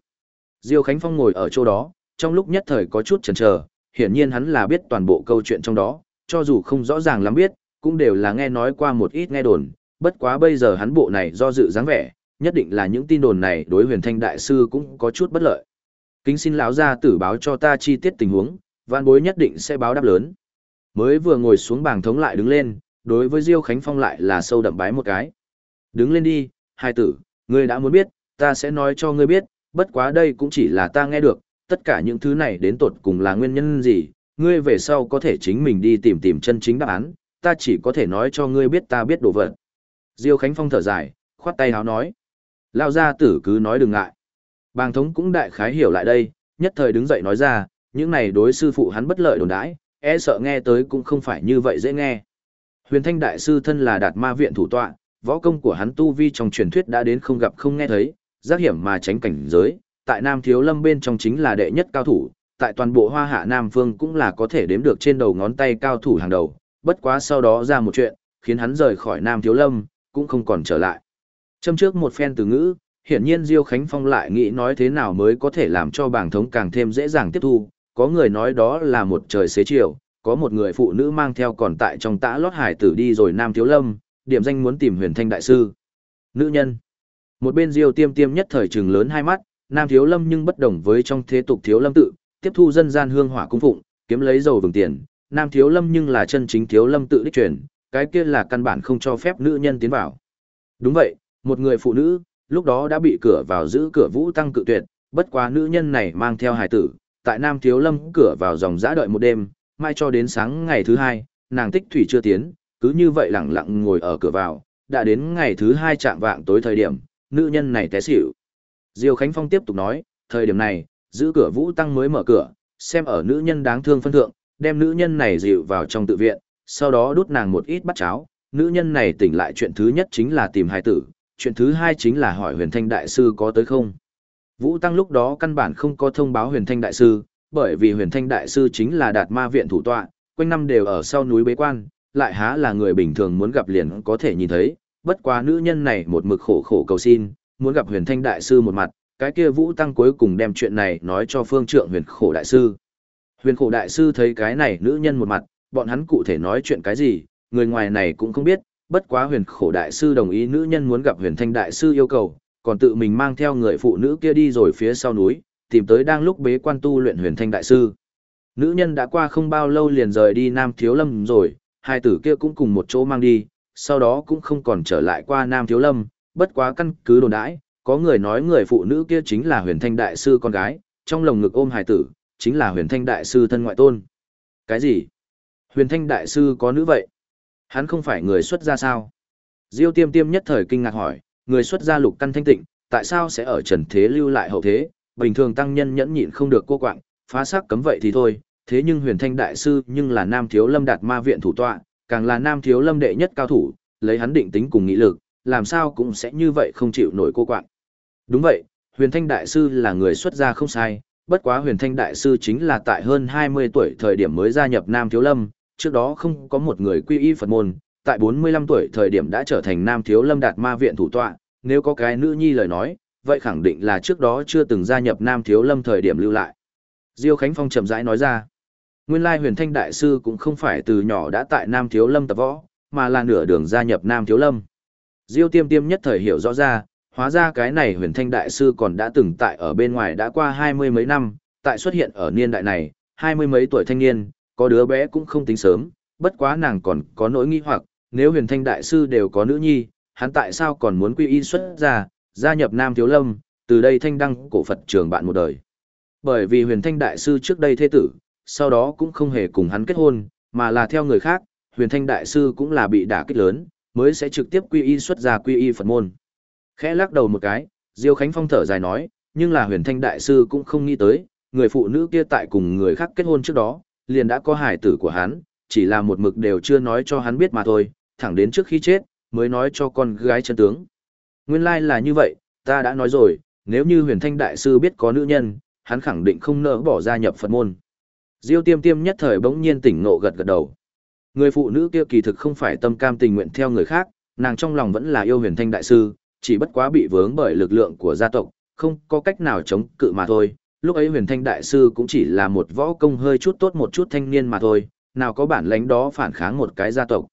Diêu Khánh Phong ngồi ở chỗ đó, trong lúc nhất thời có chút chần chờ hiển nhiên hắn là biết toàn bộ câu chuyện trong đó, cho dù không rõ ràng lắm biết, cũng đều là nghe nói qua một ít nghe đồn, bất quá bây giờ hắn bộ này do dự dáng vẻ, nhất định là những tin đồn này đối huyền thanh đại sư cũng có chút bất lợi. Kính xin lão gia tử báo cho ta chi tiết tình huống, vạn bối nhất định sẽ báo đáp lớn. Mới vừa ngồi xuống bảng thống lại đứng lên, đối với Diêu Khánh Phong lại là sâu đậm bái một cái. Đứng lên đi, hai tử, ngươi đã muốn biết, ta sẽ nói cho ngươi biết, bất quá đây cũng chỉ là ta nghe được, tất cả những thứ này đến tột cùng là nguyên nhân gì, ngươi về sau có thể chính mình đi tìm tìm chân chính đáp án, ta chỉ có thể nói cho ngươi biết ta biết đồ vật. Diêu Khánh Phong thở dài, khoát tay háo nói. Lao gia tử cứ nói đừng ngại. Bàng thống cũng đại khái hiểu lại đây, nhất thời đứng dậy nói ra, những này đối sư phụ hắn bất lợi đồn đãi, e sợ nghe tới cũng không phải như vậy dễ nghe. Huyền Thanh Đại Sư thân là đạt ma viện thủ tọa, võ công của hắn tu vi trong truyền thuyết đã đến không gặp không nghe thấy, giác hiểm mà tránh cảnh giới, tại Nam Thiếu Lâm bên trong chính là đệ nhất cao thủ, tại toàn bộ Hoa Hạ Nam Phương cũng là có thể đếm được trên đầu ngón tay cao thủ hàng đầu, bất quá sau đó ra một chuyện, khiến hắn rời khỏi Nam Thiếu Lâm, cũng không còn trở lại. Châm trước một phen từ ngữ, hiển nhiên Diêu Khánh Phong lại nghĩ nói thế nào mới có thể làm cho bảng thống càng thêm dễ dàng tiếp thu, có người nói đó là một trời xế chiều, có một người phụ nữ mang theo còn tại trong tã lót hải tử đi rồi Nam Thiếu Lâm, điểm danh muốn tìm huyền thanh đại sư. Nữ nhân. Một bên Diêu tiêm tiêm nhất thời trừng lớn hai mắt, Nam Thiếu Lâm nhưng bất đồng với trong thế tục Thiếu Lâm tự, tiếp thu dân gian hương hỏa cung phụng, kiếm lấy dầu vừng tiền, Nam Thiếu Lâm nhưng là chân chính Thiếu Lâm tự đích truyền, cái kia là căn bản không cho phép nữ nhân tiến vào. Đúng vậy, một người phụ nữ, lúc đó đã bị cửa vào giữ cửa vũ tăng cự tuyệt, bất quá nữ nhân này mang theo hài tử, tại Nam Thiếu Lâm cửa vào dòng dã đợi một đêm, mai cho đến sáng ngày thứ hai, nàng tích thủy chưa tiến, cứ như vậy lẳng lặng ngồi ở cửa vào, đã đến ngày thứ hai chạm vạng tối thời điểm, nữ nhân này té xỉu. Diêu Khánh Phong tiếp tục nói, thời điểm này, giữ cửa Vũ Tăng mới mở cửa, xem ở nữ nhân đáng thương phân thượng, đem nữ nhân này dịu vào trong tự viện, sau đó đút nàng một ít bát cháo. Nữ nhân này tỉnh lại chuyện thứ nhất chính là tìm hài tử, chuyện thứ hai chính là hỏi huyền thanh đại sư có tới không. Vũ Tăng lúc đó căn bản không có thông báo huyền thanh đại sư, bởi vì huyền thanh đại sư chính là đạt ma viện thủ tọa, quanh năm đều ở sau núi bế quan, lại há là người bình thường muốn gặp liền có thể nhìn thấy, bất quá nữ nhân này một mực khổ khổ cầu xin, muốn gặp huyền thanh đại sư một mặt, cái kia Vũ Tăng cuối cùng đem chuyện này nói cho phương trượng huyền khổ đại sư. Huyền khổ đại sư thấy cái này nữ nhân một mặt, bọn hắn cụ thể nói chuyện cái gì, người ngoài này cũng không biết, bất quá huyền khổ đại sư đồng ý nữ nhân muốn gặp huyền thanh đại sư yêu cầu, còn tự mình mang theo người phụ nữ kia đi rồi phía sau núi, tìm tới đang lúc bế quan tu luyện huyền thanh đại sư. Nữ nhân đã qua không bao lâu liền rời đi Nam Thiếu Lâm rồi, hai tử kia cũng cùng một chỗ mang đi, sau đó cũng không còn trở lại qua Nam Thiếu Lâm, bất quá căn cứ đồn đãi, có người nói người phụ nữ kia chính là huyền thanh đại sư con gái, trong lồng ngực ôm hài tử, chính là huyền thanh đại sư thân ngoại tôn. Cái gì? Huyền thanh đại sư có nữ vậy? Hắn không phải người xuất gia sao? Diêu tiêm tiêm nhất thời kinh ngạc hỏi, người xuất gia lục căn thanh tịnh, tại sao sẽ ở trần thế lưu lại hậu thế? Bình thường tăng nhân nhẫn nhịn không được cô quạng, phá xác cấm vậy thì thôi, thế nhưng huyền thanh đại sư nhưng là nam thiếu lâm đạt ma viện thủ tọa, càng là nam thiếu lâm đệ nhất cao thủ, lấy hắn định tính cùng nghị lực, làm sao cũng sẽ như vậy không chịu nổi cô quạng. Đúng vậy, huyền thanh đại sư là người xuất gia không sai, bất quá huyền thanh đại sư chính là tại hơn 20 tuổi thời điểm mới gia nhập Nam Thiếu Lâm, trước đó không có một người quy y Phật môn, tại 45 tuổi thời điểm đã trở thành Nam Thiếu Lâm đạt ma viện thủ tọa, nếu có cái nữ nhi lời nói, vậy khẳng định là trước đó chưa từng gia nhập Nam Thiếu Lâm thời điểm lưu lại. Diêu Khánh Phong chậm rãi nói ra, nguyên lai huyền thanh đại sư cũng không phải từ nhỏ đã tại Nam Thiếu Lâm tập võ, mà là nửa đường gia nhập Nam Thiếu Lâm. Diêu tiêm tiêm nhất thời hiểu rõ ra, hóa ra cái này huyền thanh đại sư còn đã từng tại ở bên ngoài đã qua hai mươi mấy năm, tại xuất hiện ở niên đại này, hai mươi mấy tuổi thanh niên, có đứa bé cũng không tính sớm, bất quá nàng còn có nỗi nghi hoặc, nếu huyền thanh đại sư đều có nữ nhi, hắn tại sao còn muốn quy y xuất ra, gia nhập Nam Thiếu Lâm, từ đây thanh đăng cổ Phật trường bạn một đời. Bởi vì huyền thanh đại sư trước đây thế tử, sau đó cũng không hề cùng hắn kết hôn, mà là theo người khác, huyền thanh đại sư cũng là bị đả kích lớn, mới sẽ trực tiếp quy y xuất ra quy y Phật môn. Khẽ lắc đầu một cái, Diêu Khánh Phong thở dài nói, nhưng là huyền thanh đại sư cũng không nghĩ tới, người phụ nữ kia tại cùng người khác kết hôn trước đó, liền đã có hải tử của hắn, chỉ là một mực đều chưa nói cho hắn biết mà thôi, thẳng đến trước khi chết, mới nói cho con gái chân tướng. Nguyên lai like là như vậy, ta đã nói rồi, nếu như huyền thanh đại sư biết có nữ nhân, hắn khẳng định không nỡ bỏ gia nhập Phật môn. Diêu tiêm tiêm nhất thời bỗng nhiên tỉnh ngộ gật gật đầu. Người phụ nữ kia kỳ thực không phải tâm cam tình nguyện theo người khác, nàng trong lòng vẫn là yêu huyền thanh đại sư, chỉ bất quá bị vướng bởi lực lượng của gia tộc, không có cách nào chống cự mà thôi. Lúc ấy huyền thanh đại sư cũng chỉ là một võ công hơi chút tốt một chút thanh niên mà thôi, nào có bản lãnh đó phản kháng một cái gia tộc.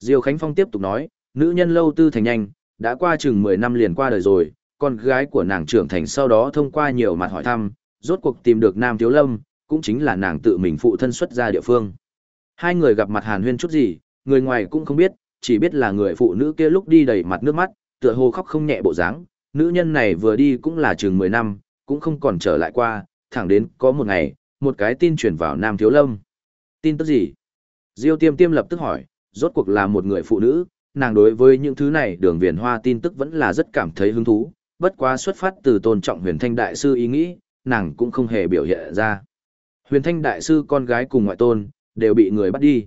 Diêu Khánh Phong tiếp tục nói, nữ nhân lâu tư thành nhanh, đã qua chừng 10 năm liền qua đời rồi, con gái của nàng trưởng thành sau đó thông qua nhiều mặt hỏi thăm, rốt cuộc tìm được Nam Thiếu Lâm, cũng chính là nàng tự mình phụ thân xuất ra địa phương. Hai người gặp mặt hàn huyên chút gì, người ngoài cũng không biết, chỉ biết là người phụ nữ kia lúc đi đầy mặt nước mắt, tựa hồ khóc không nhẹ bộ dáng. Nữ nhân này vừa đi cũng là chừng 10 năm, cũng không còn trở lại qua, thẳng đến có một ngày, một cái tin truyền vào Nam Thiếu Lâm. Tin tức gì? Diêu tiêm tiêm lập tức hỏi, rốt cuộc là một người phụ nữ, nàng đối với những thứ này đường viền hoa tin tức vẫn là rất cảm thấy hứng thú, bất quá xuất phát từ tôn trọng huyền thanh đại sư ý nghĩ, nàng cũng không hề biểu hiện ra. Huyền thanh đại sư con gái cùng ngoại tôn, đều bị người bắt đi.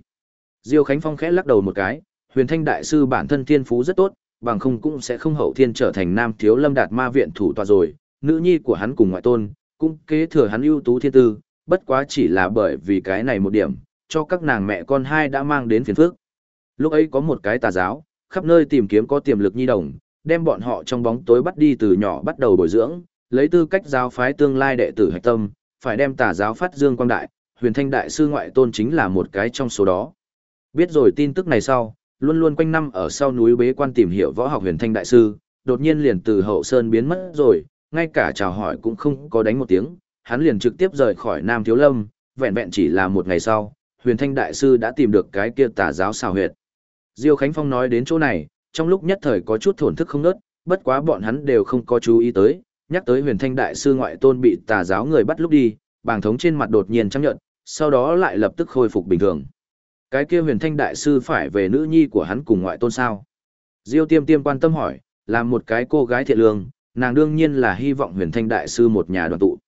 Diêu Khánh Phong khẽ lắc đầu một cái, huyền thanh đại sư bản thân thiên phú rất tốt, bằng không cũng sẽ không hậu thiên trở thành nam thiếu lâm đạt ma viện thủ tọa rồi, nữ nhi của hắn cùng ngoại tôn, cũng kế thừa hắn ưu tú thiên tư, bất quá chỉ là bởi vì cái này một điểm, cho các nàng mẹ con hai đã mang đến phiền phức. Lúc ấy có một cái tà giáo, khắp nơi tìm kiếm có tiềm lực nhi đồng, đem bọn họ trong bóng tối bắt đi từ nhỏ bắt đầu bồi dưỡng, lấy tư cách giáo phái tương lai đệ tử hạch tâm, phải đem tà giáo phát dương quang đại, huyền thanh đại sư ngoại tôn chính là một cái trong số đó. Biết rồi tin tức này sau, luôn luôn quanh năm ở sau núi bế quan tìm hiểu võ học huyền thanh đại sư, đột nhiên liền từ hậu sơn biến mất rồi, ngay cả chào hỏi cũng không có đánh một tiếng, hắn liền trực tiếp rời khỏi Nam Thiếu Lâm, vẹn vẹn chỉ là một ngày sau, huyền thanh đại sư đã tìm được cái kia tà giáo xào huyệt. Diêu Khánh Phong nói đến chỗ này, trong lúc nhất thời có chút thổn thức không nớt, bất quá bọn hắn đều không có chú ý tới, nhắc tới huyền thanh đại sư ngoại tôn bị tà giáo người bắt lúc đi, bàng thống trên mặt đột nhiên chăm nhợt, sau đó lại lập tức khôi phục bình thường. Cái kia huyền thanh đại sư phải về nữ nhi của hắn cùng ngoại tôn sao? Diêu tiêm tiêm quan tâm hỏi, làm một cái cô gái thiện lương, nàng đương nhiên là hy vọng huyền thanh đại sư một nhà đoàn tụ.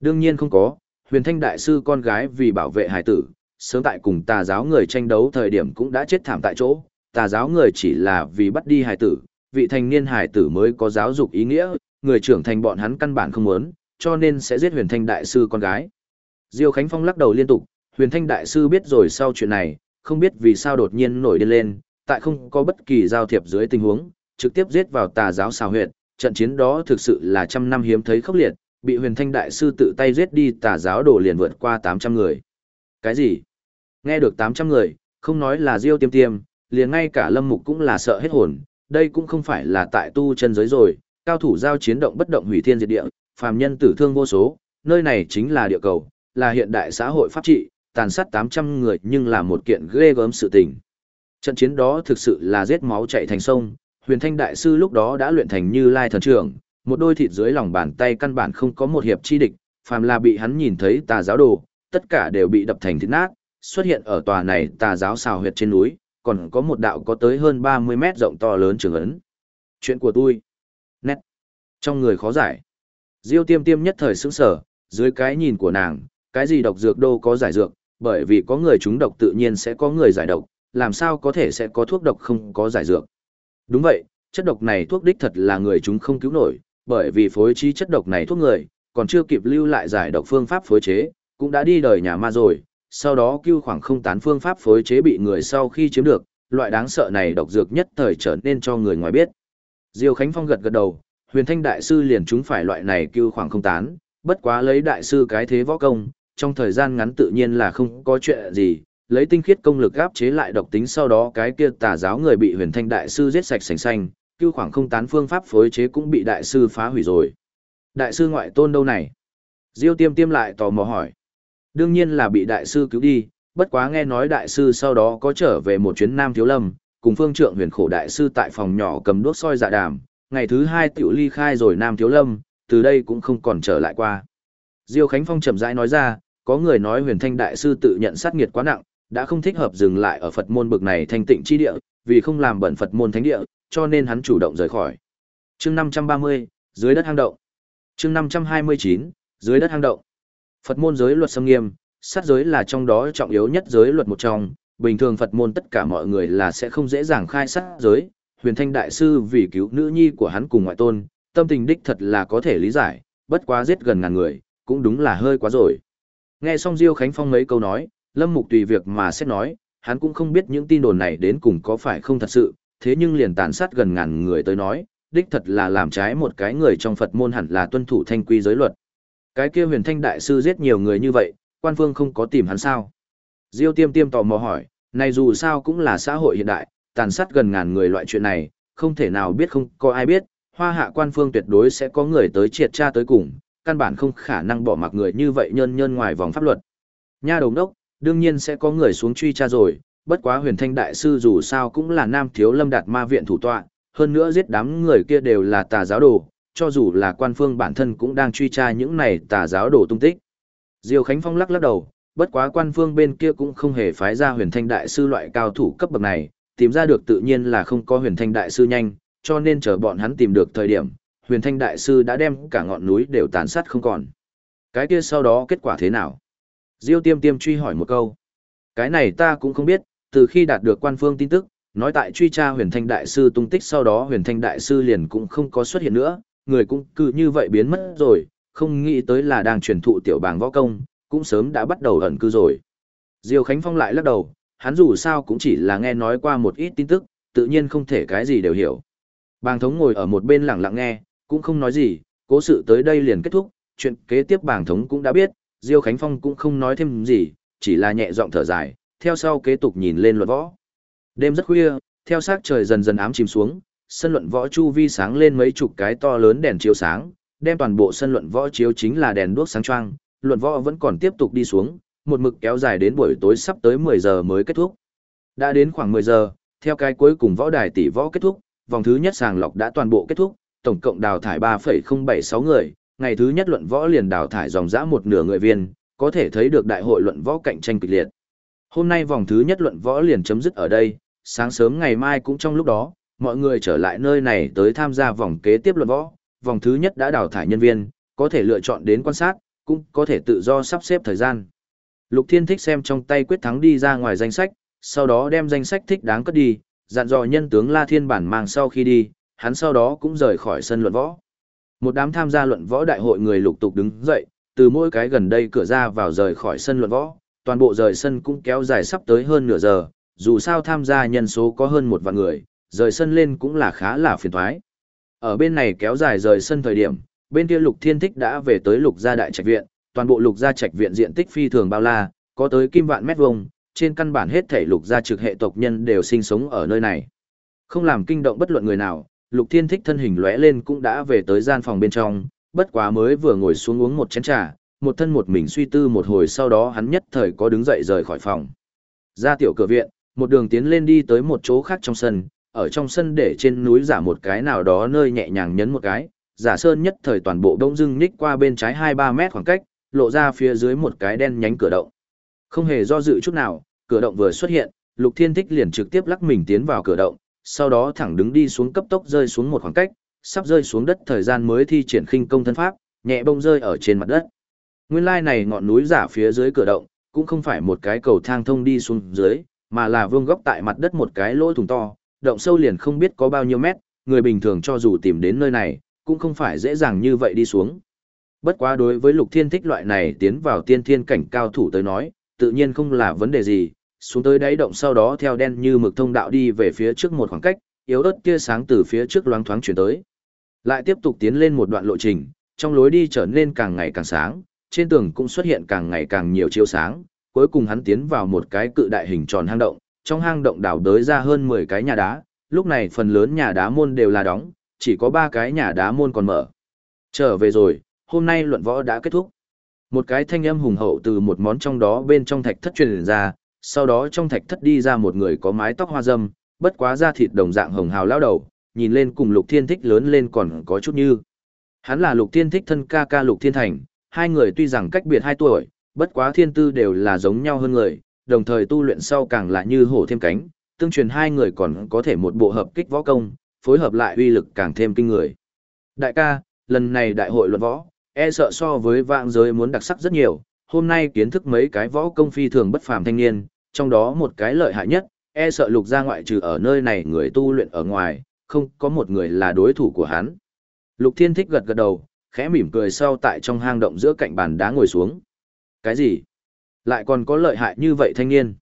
Đương nhiên không có, huyền thanh đại sư con gái vì bảo vệ hải tử, sớm tại cùng tà giáo người tranh đấu thời điểm cũng đã chết thảm tại chỗ, tà giáo người chỉ là vì bắt đi hải tử, vị thành niên hải tử mới có giáo dục ý nghĩa, người trưởng thành bọn hắn căn bản không muốn, cho nên sẽ giết huyền thanh đại sư con gái. Diêu Khánh Phong lắc đầu liên tục, huyền thanh đại sư biết rồi sau chuyện này, không biết vì sao đột nhiên nổi điên lên, tại không có bất kỳ giao thiệp dưới tình huống, trực tiếp giết vào tà giáo xào huyệt, trận chiến đó thực sự là trăm năm hiếm thấy khốc liệt, bị huyền thanh đại sư tự tay giết đi tà giáo đổ liền vượt qua 800 người. Cái gì? Nghe được 800 người, không nói là Diêu tiêm tiêm, liền ngay cả lâm mục cũng là sợ hết hồn, đây cũng không phải là tại tu chân giới rồi, cao thủ giao chiến động bất động hủy thiên diệt địa, phàm nhân tử thương vô số, nơi này chính là địa cầu, là hiện đại xã hội pháp trị, tàn sát 800 người nhưng là một kiện ghê gớm sự tình. Trận chiến đó thực sự là giết máu chảy thành sông, huyền thanh đại sư lúc đó đã luyện thành như lai thần trưởng, một đôi thịt dưới lòng bàn tay căn bản không có một hiệp chi địch, phàm là bị hắn nhìn thấy tà giáo đồ, tất cả đều bị đập thành thịt nát, xuất hiện ở tòa này tà giáo xào huyệt trên núi, còn có một đạo có tới hơn 30 mét rộng to lớn trường ấn. Chuyện của tôi. Nét. Trong người khó giải. Diêu tiêm tiêm nhất thời sững sở, dưới cái nhìn của nàng, cái gì độc dược đâu có giải dược, bởi vì có người trúng độc tự nhiên sẽ có người giải độc, làm sao có thể sẽ có thuốc độc không có giải dược. Đúng vậy, chất độc này thuốc đích thật là người chúng không cứu nổi, bởi vì phối trí chất độc này thuốc người, còn chưa kịp lưu lại giải độc phương pháp phối chế, cũng đã đi đời nhà ma rồi, sau đó cứu khoảng không tán phương pháp phối chế bị người sau khi chiếm được, loại đáng sợ này độc dược nhất thời trở nên cho người ngoài biết. Diêu Khánh Phong gật gật đầu, huyền thanh đại sư liền chúng phải loại này cứu khoảng không tán, bất quá lấy đại sư cái thế võ công, trong thời gian ngắn tự nhiên là không có chuyện gì, lấy tinh khiết công lực áp chế lại độc tính sau đó cái kia tà giáo người bị huyền thanh đại sư giết sạch sành xanh, cứu khoảng không tán phương pháp phối chế cũng bị đại sư phá hủy rồi. Đại sư ngoại tôn đâu này? Diêu tiêm tiêm lại tò mò hỏi. Đương nhiên là bị đại sư cứu đi, bất quá nghe nói đại sư sau đó có trở về một chuyến Nam Thiếu Lâm, cùng phương trượng huyền khổ đại sư tại phòng nhỏ cầm đuốc soi dạ đàm, ngày thứ hai tiểu ly khai rồi Nam Thiếu Lâm, từ đây cũng không còn trở lại qua. Diêu Khánh Phong chậm rãi nói ra, có người nói huyền thanh đại sư tự nhận sát nghiệt quá nặng, đã không thích hợp dừng lại ở Phật môn bực này thanh tịnh chi địa, vì không làm bẩn Phật môn thánh địa, cho nên hắn chủ động rời khỏi. Chương 530, dưới đất hang động. Chương 529, dưới đất hang động. Phật môn giới luật xâm nghiêm, sát giới là trong đó trọng yếu nhất giới luật một trong, bình thường Phật môn tất cả mọi người là sẽ không dễ dàng khai sát giới. Huyền Thanh đại sư vì cứu nữ nhi của hắn cùng ngoại tôn, tâm tình đích thật là có thể lý giải, bất quá giết gần ngàn người, cũng đúng là hơi quá rồi. Nghe xong Diêu Khánh Phong mấy câu nói, Lâm Mục tùy việc mà xét nói, hắn cũng không biết những tin đồn này đến cùng có phải không thật sự, thế nhưng liền tàn sát gần ngàn người tới nói, đích thật là làm trái một cái người trong Phật môn hẳn là tuân thủ thanh quy giới luật. Cái kia huyền thanh đại sư giết nhiều người như vậy, quan phương không có tìm hắn sao? Diêu tiêm tiêm tò mò hỏi, này dù sao cũng là xã hội hiện đại, tàn sát gần ngàn người loại chuyện này, không thể nào biết không có ai biết, hoa hạ quan phương tuyệt đối sẽ có người tới triệt tra tới cùng, căn bản không khả năng bỏ mặc người như vậy nhơn nhơn ngoài vòng pháp luật. Nha đồng đốc, đương nhiên sẽ có người xuống truy tra rồi, bất quá huyền thanh đại sư dù sao cũng là nam thiếu lâm đạt ma viện thủ tọa, hơn nữa giết đám người kia đều là tà giáo đồ, cho dù là quan phương bản thân cũng đang truy tra những này tà giáo đồ tung tích. Diêu Khánh Phong lắc lắc đầu, bất quá quan phương bên kia cũng không hề phái ra huyền thanh đại sư loại cao thủ cấp bậc này, tìm ra được tự nhiên là không có huyền thanh đại sư nhanh, cho nên chờ bọn hắn tìm được thời điểm, huyền thanh đại sư đã đem cả ngọn núi đều tàn sát không còn. Cái kia sau đó kết quả thế nào? Diêu tiêm tiêm truy hỏi một câu. Cái này ta cũng không biết, từ khi đạt được quan phương tin tức, nói tại truy tra huyền thanh đại sư tung tích sau đó huyền thanh đại sư liền cũng không có xuất hiện nữa, người cũng cứ như vậy biến mất rồi, không nghĩ tới là đang truyền thụ tiểu Bàng võ công, cũng sớm đã bắt đầu ẩn cư rồi. Diêu Khánh Phong lại lắc đầu, hắn dù sao cũng chỉ là nghe nói qua một ít tin tức, tự nhiên không thể cái gì đều hiểu. Bàng thống ngồi ở một bên lặng lặng nghe, cũng không nói gì, cố sự tới đây liền kết thúc, chuyện kế tiếp bảng thống cũng đã biết, Diêu Khánh Phong cũng không nói thêm gì, chỉ là nhẹ giọng thở dài, theo sau kế tục nhìn lên luận võ. Đêm rất khuya, theo sát trời dần dần ám chìm xuống, sân luận võ chu vi sáng lên mấy chục cái to lớn đèn chiếu sáng, đem toàn bộ sân luận võ chiếu chính là đèn đuốc sáng choang, luận võ vẫn còn tiếp tục đi xuống, một mực kéo dài đến buổi tối sắp tới 10 giờ mới kết thúc. Đã đến khoảng 10 giờ, theo cái cuối cùng võ đài tỷ võ kết thúc, vòng thứ nhất sàng lọc đã toàn bộ kết thúc, tổng cộng đào thải 3,076 người, ngày thứ nhất luận võ liền đào thải dòng dã một nửa người viên, có thể thấy được đại hội luận võ cạnh tranh kịch liệt. Hôm nay vòng thứ nhất luận võ liền chấm dứt ở đây, sáng sớm ngày mai cũng trong lúc đó, mọi người trở lại nơi này tới tham gia vòng kế tiếp luận võ, vòng thứ nhất đã đào thải nhân viên, có thể lựa chọn đến quan sát, cũng có thể tự do sắp xếp thời gian. Lục Thiên thích xem trong tay quyết thắng đi ra ngoài danh sách, sau đó đem danh sách thích đáng cất đi, dặn dò nhân tướng La Thiên bản mang sau khi đi, hắn sau đó cũng rời khỏi sân luận võ. Một đám tham gia luận võ đại hội người lục tục đứng dậy, từ mỗi cái gần đây cửa ra vào rời khỏi sân luận võ, toàn bộ rời sân cũng kéo dài sắp tới hơn nửa giờ, dù sao tham gia nhân số có hơn một vạn người, rời sân lên cũng là khá là phiền toái. Ở bên này kéo dài rời sân thời điểm, bên kia Lục Thiên Thích đã về tới Lục gia đại trạch viện, toàn bộ Lục gia trạch viện diện tích phi thường bao la, có tới kim vạn mét vuông, trên căn bản hết thảy Lục gia trực hệ tộc nhân đều sinh sống ở nơi này. Không làm kinh động bất luận người nào, Lục Thiên Thích thân hình lóe lên cũng đã về tới gian phòng bên trong, bất quá mới vừa ngồi xuống uống một chén trà, một thân một mình suy tư một hồi sau đó hắn nhất thời có đứng dậy rời khỏi phòng. Ra tiểu cửa viện, một đường tiến lên đi tới một chỗ khác trong sân, ở trong sân để trên núi giả một cái nào đó nơi nhẹ nhàng nhấn một cái, giả sơn nhất thời toàn bộ đông dưng nhích qua bên trái 2-3 mét khoảng cách, lộ ra phía dưới một cái đen nhánh cửa động. Không hề do dự chút nào, cửa động vừa xuất hiện, Lục Thiên Thích liền trực tiếp lắc mình tiến vào cửa động, sau đó thẳng đứng đi xuống cấp tốc rơi xuống một khoảng cách, sắp rơi xuống đất thời gian mới thi triển khinh công thân pháp, nhẹ bông rơi ở trên mặt đất. Nguyên lai này ngọn núi giả phía dưới cửa động, cũng không phải một cái cầu thang thông đi xuống dưới, mà là vương góc tại mặt đất một cái lỗ thủng to, động sâu liền không biết có bao nhiêu mét, người bình thường cho dù tìm đến nơi này, cũng không phải dễ dàng như vậy đi xuống. Bất quá đối với lục thiên thích loại này tiến vào tiên thiên cảnh cao thủ tới nói, tự nhiên không là vấn đề gì, xuống tới đáy động sau đó theo đen như mực thông đạo đi về phía trước một khoảng cách, yếu ớt tia sáng từ phía trước loáng thoáng chuyển tới. Lại tiếp tục tiến lên một đoạn lộ trình, trong lối đi trở nên càng ngày càng sáng, trên tường cũng xuất hiện càng ngày càng nhiều chiếu sáng, cuối cùng hắn tiến vào một cái cự đại hình tròn hang động, trong hang động đào đới ra hơn 10 cái nhà đá, lúc này phần lớn nhà đá môn đều là đóng, chỉ có 3 cái nhà đá môn còn mở. Trở về rồi, hôm nay luận võ đã kết thúc. Một cái thanh âm hùng hậu từ một món trong đó bên trong thạch thất truyền ra, sau đó trong thạch thất đi ra một người có mái tóc hoa dâm, bất quá da thịt đồng dạng hồng hào lao đầu, nhìn lên cùng Lục Thiên Thích lớn lên còn có chút như. Hắn là Lục Thiên Thích thân ca ca Lục Thiên Thành, hai người tuy rằng cách biệt hai tuổi, bất quá thiên tư đều là giống nhau hơn người, đồng thời tu luyện sau càng là như hổ thêm cánh, tương truyền hai người còn có thể một bộ hợp kích võ công, phối hợp lại uy lực càng thêm kinh người. Đại ca, lần này đại hội luận võ, e sợ so với vạn giới muốn đặc sắc rất nhiều, hôm nay kiến thức mấy cái võ công phi thường bất phàm thanh niên, trong đó một cái lợi hại nhất, e sợ lục gia ngoại trừ ở nơi này người tu luyện ở ngoài, không có một người là đối thủ của hắn. Lục Thiên Thích gật gật đầu, khẽ mỉm cười sau tại trong hang động giữa cạnh bàn đá ngồi xuống. Cái gì? Lại còn có lợi hại như vậy thanh niên?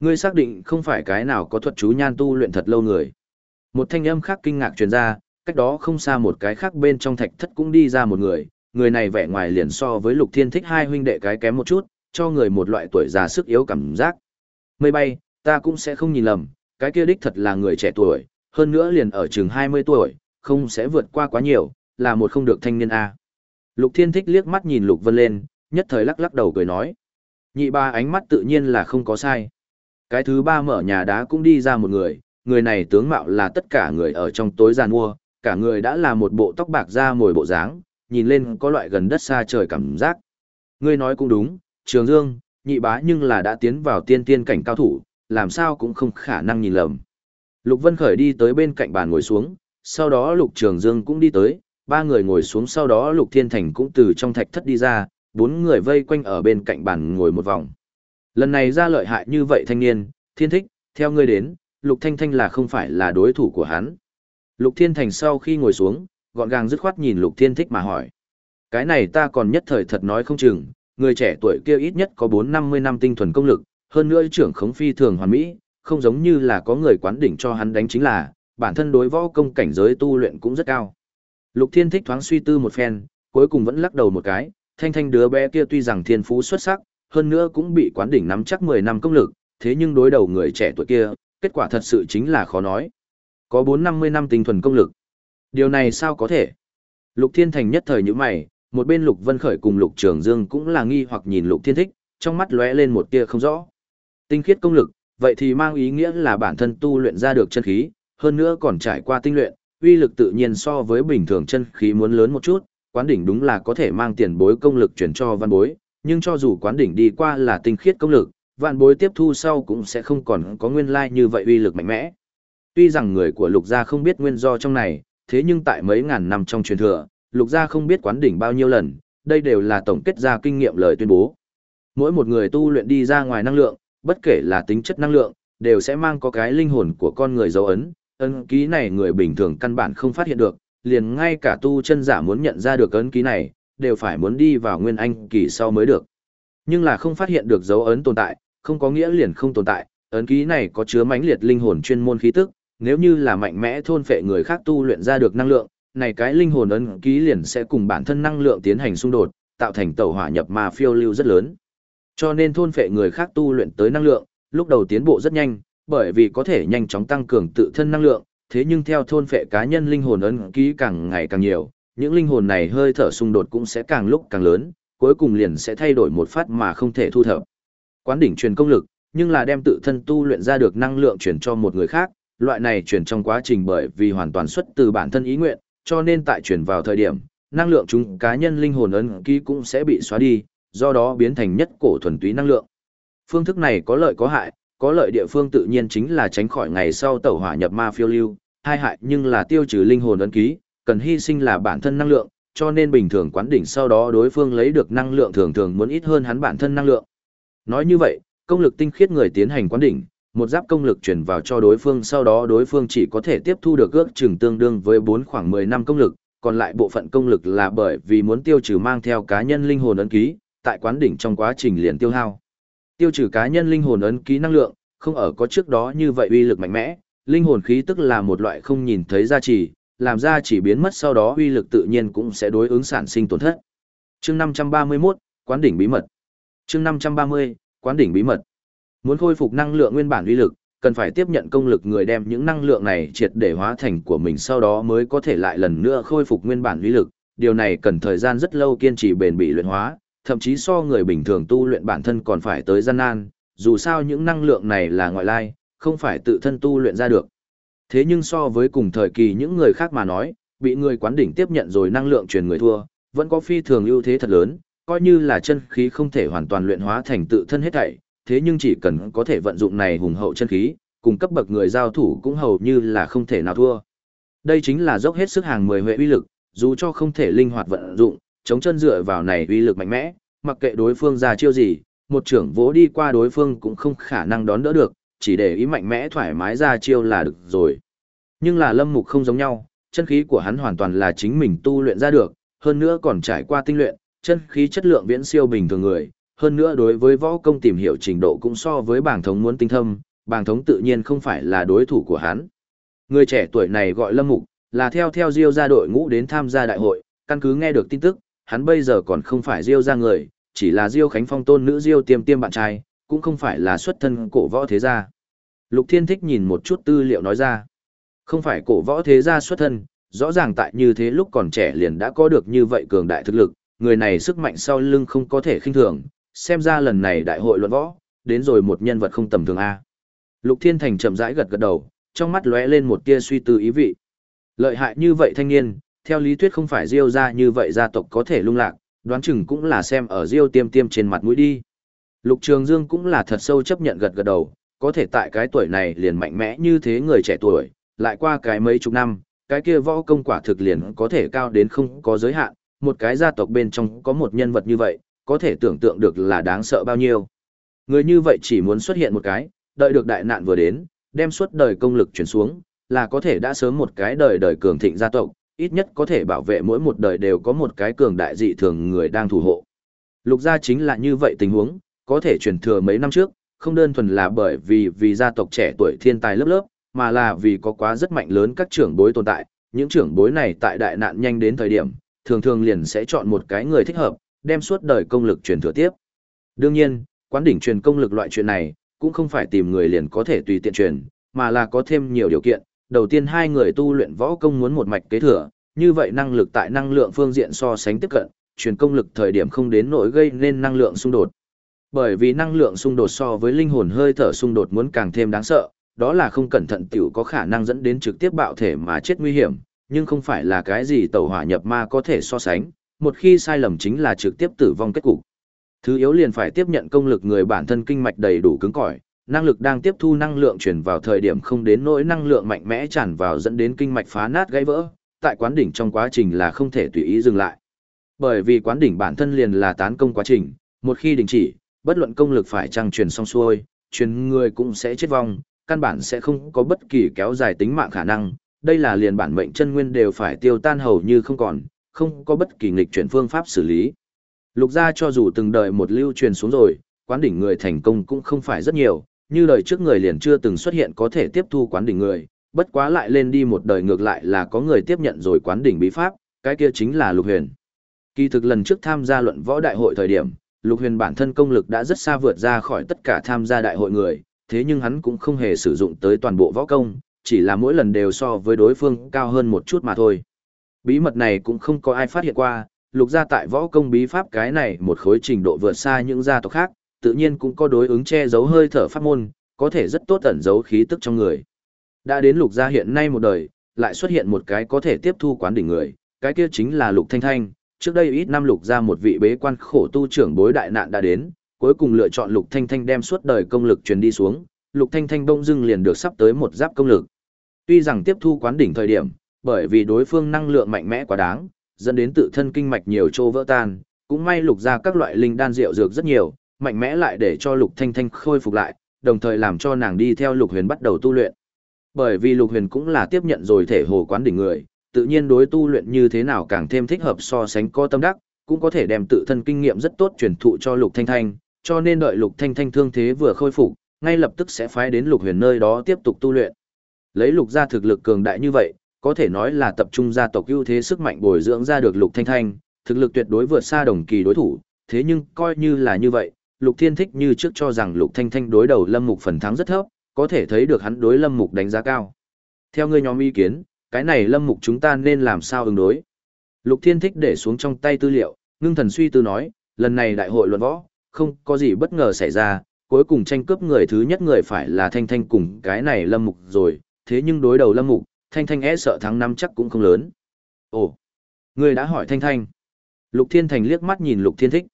Ngươi xác định không phải cái nào có thuật chú nhan tu luyện thật lâu người. Một thanh âm khác kinh ngạc truyền ra, cách đó không xa một cái khác bên trong thạch thất cũng đi ra một người, người này vẻ ngoài liền so với Lục Thiên Thích hai huynh đệ cái kém một chút, cho người một loại tuổi già sức yếu cảm giác. Mây bay, ta cũng sẽ không nhìn lầm, cái kia đích thật là người trẻ tuổi, hơn nữa liền ở chừng 20 tuổi, không sẽ vượt qua quá nhiều, là một không được thanh niên A. Lục Thiên Thích liếc mắt nhìn Lục Vân lên, nhất thời lắc lắc đầu cười nói. Nhị ba ánh mắt tự nhiên là không có sai. Cái thứ ba mở nhà đá cũng đi ra một người, người này tướng mạo là tất cả người ở trong tối giàn mua, cả người đã là một bộ tóc bạc da mồi bộ dáng, nhìn lên có loại gần đất xa trời cảm giác. Ngươi nói cũng đúng, Trường Dương, nhị bá nhưng là đã tiến vào tiên tiên cảnh cao thủ, làm sao cũng không khả năng nhìn lầm. Lục Vân Khởi đi tới bên cạnh bàn ngồi xuống, sau đó Lục Trường Dương cũng đi tới, ba người ngồi xuống sau đó Lục Thiên Thành cũng từ trong thạch thất đi ra, bốn người vây quanh ở bên cạnh bàn ngồi một vòng. Lần này ra lợi hại như vậy thanh niên, thiên thích, theo ngươi đến, Lục Thanh Thanh là không phải là đối thủ của hắn. Lục Thiên Thành sau khi ngồi xuống, gọn gàng dứt khoát nhìn Lục Thiên thích mà hỏi. Cái này ta còn nhất thời thật nói không chừng, người trẻ tuổi kia ít nhất có 4-50 năm tinh thuần công lực, hơn nữa trưởng khống phi thường hoàn mỹ, không giống như là có người quán đỉnh cho hắn đánh chính là, bản thân đối võ công cảnh giới tu luyện cũng rất cao. Lục Thiên Thích thoáng suy tư một phen, cuối cùng vẫn lắc đầu một cái, thanh thanh đứa bé kia tuy rằng thiên phú xuất sắc, hơn nữa cũng bị quán đỉnh nắm chắc 10 năm công lực, thế nhưng đối đầu người trẻ tuổi kia, kết quả thật sự chính là khó nói. Có 4-50 năm tinh thuần công lực. Điều này sao có thể? Lục Thiên Thành nhất thời như mày, một bên Lục Vân Khởi cùng Lục Trường Dương cũng là nghi hoặc nhìn Lục Thiên Thích, trong mắt lóe lên một tia không rõ. Tinh khiết công lực, vậy thì mang ý nghĩa là bản thân tu luyện ra được chân khí, hơn nữa còn trải qua tinh luyện, uy lực tự nhiên so với bình thường chân khí muốn lớn một chút, quán đỉnh đúng là có thể mang tiền bối công lực chuyển cho văn bối, nhưng cho dù quán đỉnh đi qua là tinh khiết công lực, văn bối tiếp thu sau cũng sẽ không còn có nguyên lai like như vậy uy lực mạnh mẽ. Tuy rằng người của lục gia không biết nguyên do trong này, thế nhưng tại mấy ngàn năm trong truyền thừa, lục gia không biết quán đỉnh bao nhiêu lần, đây đều là tổng kết ra kinh nghiệm lời tuyên bố. Mỗi một người tu luyện đi ra ngoài năng lượng, bất kể là tính chất năng lượng, đều sẽ mang có cái linh hồn của con người dấu ấn, ấn ký này người bình thường căn bản không phát hiện được, liền ngay cả tu chân giả muốn nhận ra được ấn ký này, đều phải muốn đi vào nguyên anh kỳ sau mới được. Nhưng là không phát hiện được dấu ấn tồn tại, không có nghĩa liền không tồn tại, ấn ký này có chứa mãnh liệt linh hồn chuyên môn khí tức, nếu như là mạnh mẽ thôn phệ người khác tu luyện ra được năng lượng, này cái linh hồn ấn ký liền sẽ cùng bản thân năng lượng tiến hành xung đột, tạo thành tẩu hỏa nhập ma phiêu lưu rất lớn. Cho nên thôn phệ người khác tu luyện tới năng lượng, lúc đầu tiến bộ rất nhanh, bởi vì có thể nhanh chóng tăng cường tự thân năng lượng, thế nhưng theo thôn phệ cá nhân linh hồn ấn ký càng ngày càng nhiều, những linh hồn này hơi thở xung đột cũng sẽ càng lúc càng lớn, cuối cùng liền sẽ thay đổi một phát mà không thể thu thập. Quán đỉnh truyền công lực, nhưng là đem tự thân tu luyện ra được năng lượng truyền cho một người khác, loại này chuyển trong quá trình bởi vì hoàn toàn xuất từ bản thân ý nguyện, cho nên tại chuyển vào thời điểm, năng lượng chúng cá nhân linh hồn ấn ký cũng sẽ bị xóa đi, do đó biến thành nhất cổ thuần túy năng lượng. Phương thức này có lợi có hại, có lợi địa phương tự nhiên chính là tránh khỏi ngày sau tẩu hỏa nhập ma phiêu lưu, hai hại nhưng là tiêu trừ linh hồn ấn ký, cần hy sinh là bản thân năng lượng, cho nên bình thường quán đỉnh sau đó đối phương lấy được năng lượng thường thường muốn ít hơn hắn bản thân năng lượng. Nói như vậy, công lực tinh khiết người tiến hành quán đỉnh, một giáp công lực chuyển vào cho đối phương sau đó đối phương chỉ có thể tiếp thu được ước chừng tương đương với bốn khoảng 10 năm công lực, còn lại bộ phận công lực là bởi vì muốn tiêu trừ mang theo cá nhân linh hồn ấn ký, tại quán đỉnh trong quá trình liền tiêu hao. Tiêu trừ cá nhân linh hồn ấn ký năng lượng, không ở có trước đó như vậy uy lực mạnh mẽ, linh hồn khí tức là một loại không nhìn thấy gia trì, làm ra chỉ biến mất sau đó uy lực tự nhiên cũng sẽ đối ứng sản sinh tổn thất. Chương 531, quán đỉnh bí mật. Chương 530, quán đỉnh bí mật. Muốn khôi phục năng lượng nguyên bản uy lực, cần phải tiếp nhận công lực người đem những năng lượng này triệt để hóa thành của mình sau đó mới có thể lại lần nữa khôi phục nguyên bản uy lực. Điều này cần thời gian rất lâu kiên trì bền bỉ luyện hóa, thậm chí so người bình thường tu luyện bản thân còn phải tới gian nan, dù sao những năng lượng này là ngoại lai, không phải tự thân tu luyện ra được. Thế nhưng so với cùng thời kỳ những người khác mà nói, bị người quán đỉnh tiếp nhận rồi năng lượng truyền người thua, vẫn có phi thường ưu thế thật lớn, coi như là chân khí không thể hoàn toàn luyện hóa thành tự thân hết thảy, thế nhưng chỉ cần có thể vận dụng này hùng hậu chân khí, cùng cấp bậc người giao thủ cũng hầu như là không thể nào thua. Đây chính là dốc hết sức hàng 10 huệ uy lực, dù cho không thể linh hoạt vận dụng, chống chân dựa vào này uy lực mạnh mẽ, mặc kệ đối phương ra chiêu gì, một trưởng vỗ đi qua đối phương cũng không khả năng đón đỡ được, chỉ để ý mạnh mẽ thoải mái ra chiêu là được rồi. Nhưng là lâm mục không giống nhau, chân khí của hắn hoàn toàn là chính mình tu luyện ra được, hơn nữa còn trải qua tinh luyện, chân khí chất lượng viễn siêu bình thường người, hơn nữa đối với võ công tìm hiểu trình độ cũng so với bảng thống muốn tinh thâm, bảng thống tự nhiên không phải là đối thủ của hắn. Người trẻ tuổi này gọi Lâm Mục, là theo theo Diêu gia đội ngũ đến tham gia đại hội, căn cứ nghe được tin tức, hắn bây giờ còn không phải Diêu gia người, chỉ là Diêu Khánh Phong tôn nữ Diêu Tiêm Tiêm bạn trai, cũng không phải là xuất thân cổ võ thế gia. Lục Thiên Thích nhìn một chút tư liệu nói ra. Không phải cổ võ thế gia xuất thân, rõ ràng tại như thế lúc còn trẻ liền đã có được như vậy cường đại thực lực, người này sức mạnh sau lưng không có thể khinh thường, xem ra lần này đại hội luận võ, đến rồi một nhân vật không tầm thường A. Lục Thiên Thành chậm rãi gật gật đầu, trong mắt lóe lên một tia suy tư ý vị. Lợi hại như vậy thanh niên, theo lý thuyết không phải Diêu gia như vậy gia tộc có thể lung lạc, đoán chừng cũng là xem ở Diêu Tiêm Tiêm trên mặt mũi đi. Lục Trường Dương cũng là thật sâu chấp nhận gật gật đầu, có thể tại cái tuổi này liền mạnh mẽ như thế người trẻ tuổi, lại qua cái mấy chục năm, cái kia võ công quả thực liền có thể cao đến không có giới hạn, một cái gia tộc bên trong có một nhân vật như vậy, có thể tưởng tượng được là đáng sợ bao nhiêu. Người như vậy chỉ muốn xuất hiện một cái, đợi được đại nạn vừa đến, đem suốt đời công lực chuyển xuống, là có thể đã sớm một cái đời đời cường thịnh gia tộc, ít nhất có thể bảo vệ mỗi một đời đều có một cái cường đại dị thường người đang thủ hộ. Lục gia chính là như vậy tình huống, có thể truyền thừa mấy năm trước, không đơn thuần là bởi vì vì gia tộc trẻ tuổi thiên tài lớp lớp, mà là vì có quá rất mạnh lớn các trưởng bối tồn tại, những trưởng bối này tại đại nạn nhanh đến thời điểm, thường thường liền sẽ chọn một cái người thích hợp, đem suốt đời công lực truyền thừa tiếp. Đương nhiên, quán đỉnh truyền công lực loại chuyện này, cũng không phải tìm người liền có thể tùy tiện truyền, mà là có thêm nhiều điều kiện. Đầu tiên hai người tu luyện võ công muốn một mạch kế thừa, như vậy năng lực tại năng lượng phương diện so sánh tiếp cận, truyền công lực thời điểm không đến nỗi gây nên năng lượng xung đột. Bởi vì năng lượng xung đột so với linh hồn hơi thở xung đột muốn càng thêm đáng sợ, đó là không cẩn thận tiểu có khả năng dẫn đến trực tiếp bạo thể mà chết nguy hiểm, nhưng không phải là cái gì tẩu hỏa nhập ma có thể so sánh, một khi sai lầm chính là trực tiếp tử vong kết cục. Thứ yếu liền phải tiếp nhận công lực người bản thân kinh mạch đầy đủ cứng cỏi, năng lực đang tiếp thu năng lượng chuyển vào thời điểm không đến nỗi năng lượng mạnh mẽ tràn vào dẫn đến kinh mạch phá nát gãy vỡ, tại quán đỉnh trong quá trình là không thể tùy ý dừng lại. Bởi vì quán đỉnh bản thân liền là tán công quá trình, một khi đình chỉ, bất luận công lực phải trăng truyền xong xuôi, truyền người cũng sẽ chết vong, căn bản sẽ không có bất kỳ kéo dài tính mạng khả năng, đây là liền bản mệnh chân nguyên đều phải tiêu tan hầu như không còn, không có bất kỳ nghịch chuyển phương pháp xử lý. Lục gia cho dù từng đời một lưu truyền xuống rồi, quán đỉnh người thành công cũng không phải rất nhiều, như đời trước người liền chưa từng xuất hiện có thể tiếp thu quán đỉnh người, bất quá lại lên đi một đời ngược lại là có người tiếp nhận rồi quán đỉnh bí pháp, cái kia chính là Lục Huyền. Kỳ thực lần trước tham gia luận võ đại hội thời điểm, Lục Huyền bản thân công lực đã rất xa vượt ra khỏi tất cả tham gia đại hội người, thế nhưng hắn cũng không hề sử dụng tới toàn bộ võ công, chỉ là mỗi lần đều so với đối phương cao hơn một chút mà thôi. Bí mật này cũng không có ai phát hiện qua, lục gia tại võ công bí pháp cái này một khối trình độ vượt xa những gia tộc khác, tự nhiên cũng có đối ứng che giấu hơi thở pháp môn, có thể rất tốt ẩn giấu khí tức trong người. Đã đến lục gia hiện nay một đời, lại xuất hiện một cái có thể tiếp thu quán đỉnh người, cái kia chính là lục thanh thanh, trước đây ít năm lục gia một vị bế quan khổ tu trưởng bối đại nạn đã đến, cuối cùng lựa chọn lục thanh thanh đem suốt đời công lực truyền đi xuống, lục thanh thanh đông dưng liền được sắp tới một giáp công lực. Tuy rằng tiếp thu quán đỉnh thời điểm, bởi vì đối phương năng lượng mạnh mẽ quá đáng, dẫn đến tự thân kinh mạch nhiều chỗ vỡ tan, cũng may lục ra các loại linh đan rượu dược rất nhiều, mạnh mẽ lại để cho lục thanh thanh khôi phục lại, đồng thời làm cho nàng đi theo lục huyền bắt đầu tu luyện. Bởi vì lục huyền cũng là tiếp nhận rồi thể hồ quán đỉnh người, tự nhiên đối tu luyện như thế nào càng thêm thích hợp so sánh có tâm đắc, cũng có thể đem tự thân kinh nghiệm rất tốt truyền thụ cho lục thanh thanh, cho nên đợi lục thanh thanh thương thế vừa khôi phục, ngay lập tức sẽ phái đến lục huyền nơi đó tiếp tục tu luyện. Lấy lục gia thực lực cường đại như vậy, có thể nói là tập trung gia tộc ưu thế sức mạnh bồi dưỡng ra được lục thanh thanh, thực lực tuyệt đối vượt xa đồng kỳ đối thủ, thế nhưng coi như là như vậy, lục thiên thích như trước cho rằng lục thanh thanh đối đầu lâm mục phần thắng rất thấp, có thể thấy được hắn đối lâm mục đánh giá cao. Theo ngươi nhóm ý kiến, cái này lâm mục chúng ta nên làm sao ứng đối? Lục thiên thích để xuống trong tay tư liệu, ngưng thần suy tư nói, lần này đại hội luận võ, không có gì bất ngờ xảy ra, cuối cùng tranh cướp người thứ nhất người phải là Thanh Thanh cùng cái này Lâm Mục rồi, thế nhưng đối đầu Lâm Mục, Thanh Thanh e sợ thắng năm chắc cũng không lớn. Ồ, người đã hỏi Thanh Thanh. Lục Thiên Thành liếc mắt nhìn Lục Thiên Thích.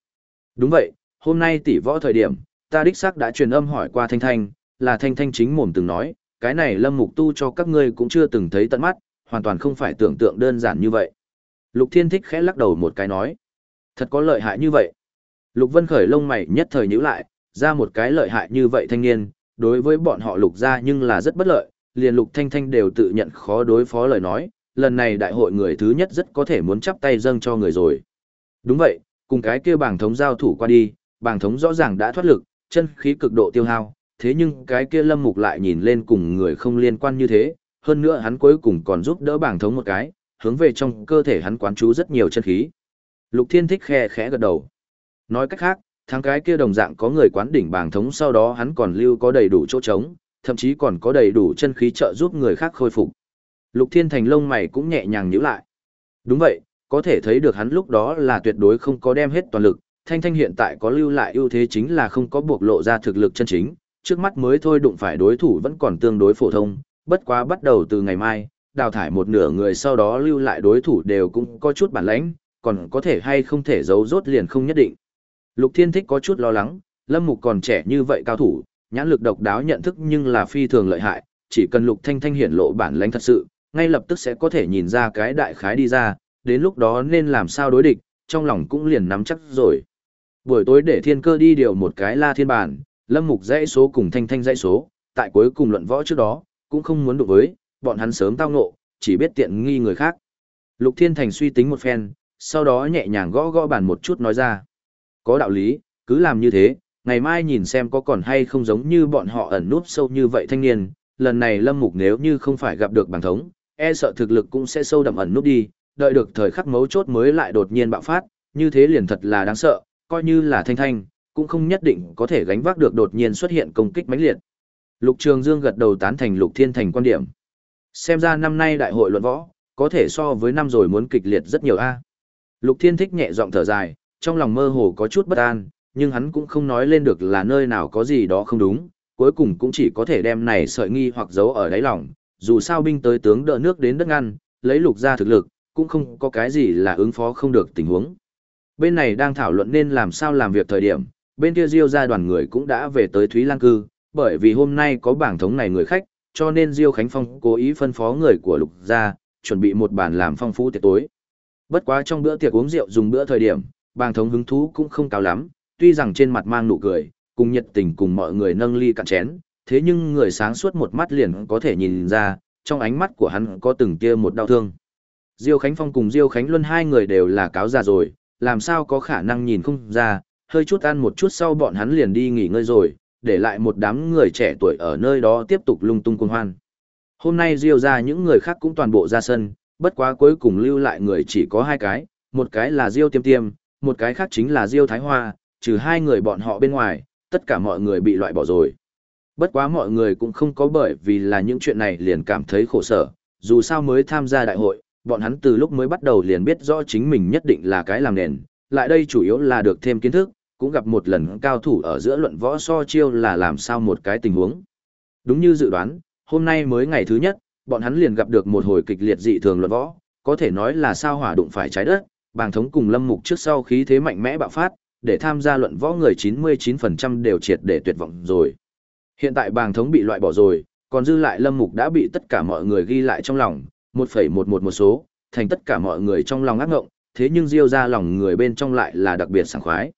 Đúng vậy, hôm nay tỷ võ thời điểm, ta đích xác đã truyền âm hỏi qua Thanh Thanh, là Thanh Thanh chính mồm từng nói, cái này Lâm Mục tu cho các ngươi cũng chưa từng thấy tận mắt, hoàn toàn không phải tưởng tượng đơn giản như vậy. Lục Thiên Thích khẽ lắc đầu một cái nói, thật có lợi hại như vậy. Lục Vân khởi lông mày nhất thời nhíu lại, ra một cái lợi hại như vậy thanh niên, đối với bọn họ lục ra nhưng là rất bất lợi, liền lục thanh thanh đều tự nhận khó đối phó lời nói, lần này đại hội người thứ nhất rất có thể muốn chắp tay dâng cho người rồi. Đúng vậy, cùng cái kia bảng thống giao thủ qua đi, bảng thống rõ ràng đã thoát lực, chân khí cực độ tiêu hao, thế nhưng cái kia lâm mục lại nhìn lên cùng người không liên quan như thế, hơn nữa hắn cuối cùng còn giúp đỡ bảng thống một cái, hướng về trong cơ thể hắn quán chú rất nhiều chân khí. Lục Thiên Thích khe khẽ gật đầu. Nói cách khác, thằng cái kia đồng dạng có người quán đỉnh bảng thống sau đó hắn còn lưu có đầy đủ chỗ trống, thậm chí còn có đầy đủ chân khí trợ giúp người khác khôi phục. Lục Thiên Thành lông mày cũng nhẹ nhàng nhíu lại. Đúng vậy, có thể thấy được hắn lúc đó là tuyệt đối không có đem hết toàn lực, Thanh Thanh hiện tại có lưu lại ưu thế chính là không có buộc lộ ra thực lực chân chính, trước mắt mới thôi đụng phải đối thủ vẫn còn tương đối phổ thông, bất quá bắt đầu từ ngày mai, đào thải một nửa người sau đó lưu lại đối thủ đều cũng có chút bản lãnh, còn có thể hay không thể giấu rốt liền không nhất định. Lục Thiên Thích có chút lo lắng, Lâm Mục còn trẻ như vậy cao thủ, nhãn lực độc đáo nhận thức nhưng là phi thường lợi hại, chỉ cần Lục Thanh Thanh hiển lộ bản lãnh thật sự, ngay lập tức sẽ có thể nhìn ra cái đại khái đi ra, đến lúc đó nên làm sao đối địch, trong lòng cũng liền nắm chắc rồi. Buổi tối để thiên cơ đi điều một cái la thiên bản, Lâm Mục dãy số cùng Thanh Thanh dãy số, tại cuối cùng luận võ trước đó, cũng không muốn đụng với, bọn hắn sớm tao ngộ, chỉ biết tiện nghi người khác. Lục Thiên Thành suy tính một phen, sau đó nhẹ nhàng gõ gõ bàn một chút nói ra. Có đạo lý, cứ làm như thế, ngày mai nhìn xem có còn hay không giống như bọn họ ẩn núp sâu như vậy thanh niên, lần này Lâm Mục nếu như không phải gặp được bằng thống, e sợ thực lực cũng sẽ sâu đậm ẩn núp đi, đợi được thời khắc mấu chốt mới lại đột nhiên bạo phát, như thế liền thật là đáng sợ, coi như là thanh thanh, cũng không nhất định có thể gánh vác được đột nhiên xuất hiện công kích mãnh liệt. Lục Trường Dương gật đầu tán thành Lục Thiên Thành quan điểm. Xem ra năm nay đại hội luận võ, có thể so với năm rồi muốn kịch liệt rất nhiều a. Lục Thiên thích nhẹ giọng thở dài, trong lòng mơ hồ có chút bất an, nhưng hắn cũng không nói lên được là nơi nào có gì đó không đúng, cuối cùng cũng chỉ có thể đem này sợi nghi hoặc giấu ở đáy lòng, dù sao binh tới tướng đỡ nước đến đất ngăn, lấy lục ra thực lực, cũng không có cái gì là ứng phó không được tình huống. Bên này đang thảo luận nên làm sao làm việc thời điểm, bên kia Diêu gia đoàn người cũng đã về tới Thúy Lan Cư, bởi vì hôm nay có bảng thống này người khách, cho nên Diêu Khánh Phong cố ý phân phó người của lục gia, chuẩn bị một bàn làm phong phú tiệc tối. Bất quá trong bữa tiệc uống rượu dùng bữa thời điểm, bảng thống hứng thú cũng không cao lắm, tuy rằng trên mặt mang nụ cười, cùng nhiệt tình cùng mọi người nâng ly cạn chén, thế nhưng người sáng suốt một mắt liền có thể nhìn ra, trong ánh mắt của hắn có từng kia một đau thương. Diêu Khánh Phong cùng Diêu Khánh Luân hai người đều là cáo già rồi, làm sao có khả năng nhìn không ra, hơi chút ăn một chút sau bọn hắn liền đi nghỉ ngơi rồi, để lại một đám người trẻ tuổi ở nơi đó tiếp tục lung tung cuồng hoan. Hôm nay Diêu ra những người khác cũng toàn bộ ra sân, bất quá cuối cùng lưu lại người chỉ có hai cái, một cái là Diêu Tiêm Tiêm, một cái khác chính là Diêu Thái Hoa, trừ hai người bọn họ bên ngoài, tất cả mọi người bị loại bỏ rồi. Bất quá mọi người cũng không có bởi vì là những chuyện này liền cảm thấy khổ sở, dù sao mới tham gia đại hội, bọn hắn từ lúc mới bắt đầu liền biết rõ chính mình nhất định là cái làm nền, lại đây chủ yếu là được thêm kiến thức, cũng gặp một lần cao thủ ở giữa luận võ so chiêu là làm sao một cái tình huống. Đúng như dự đoán, hôm nay mới ngày thứ nhất, bọn hắn liền gặp được một hồi kịch liệt dị thường luận võ, có thể nói là sao hỏa đụng phải trái đất, bàng thống cùng lâm mục trước sau khí thế mạnh mẽ bạo phát, để tham gia luận võ người 99% đều triệt để tuyệt vọng rồi. Hiện tại bàng thống bị loại bỏ rồi, còn dư lại lâm mục đã bị tất cả mọi người ghi lại trong lòng, 1,11 một số, thành tất cả mọi người trong lòng ác ngộng, thế nhưng diêu ra lòng người bên trong lại là đặc biệt sảng khoái.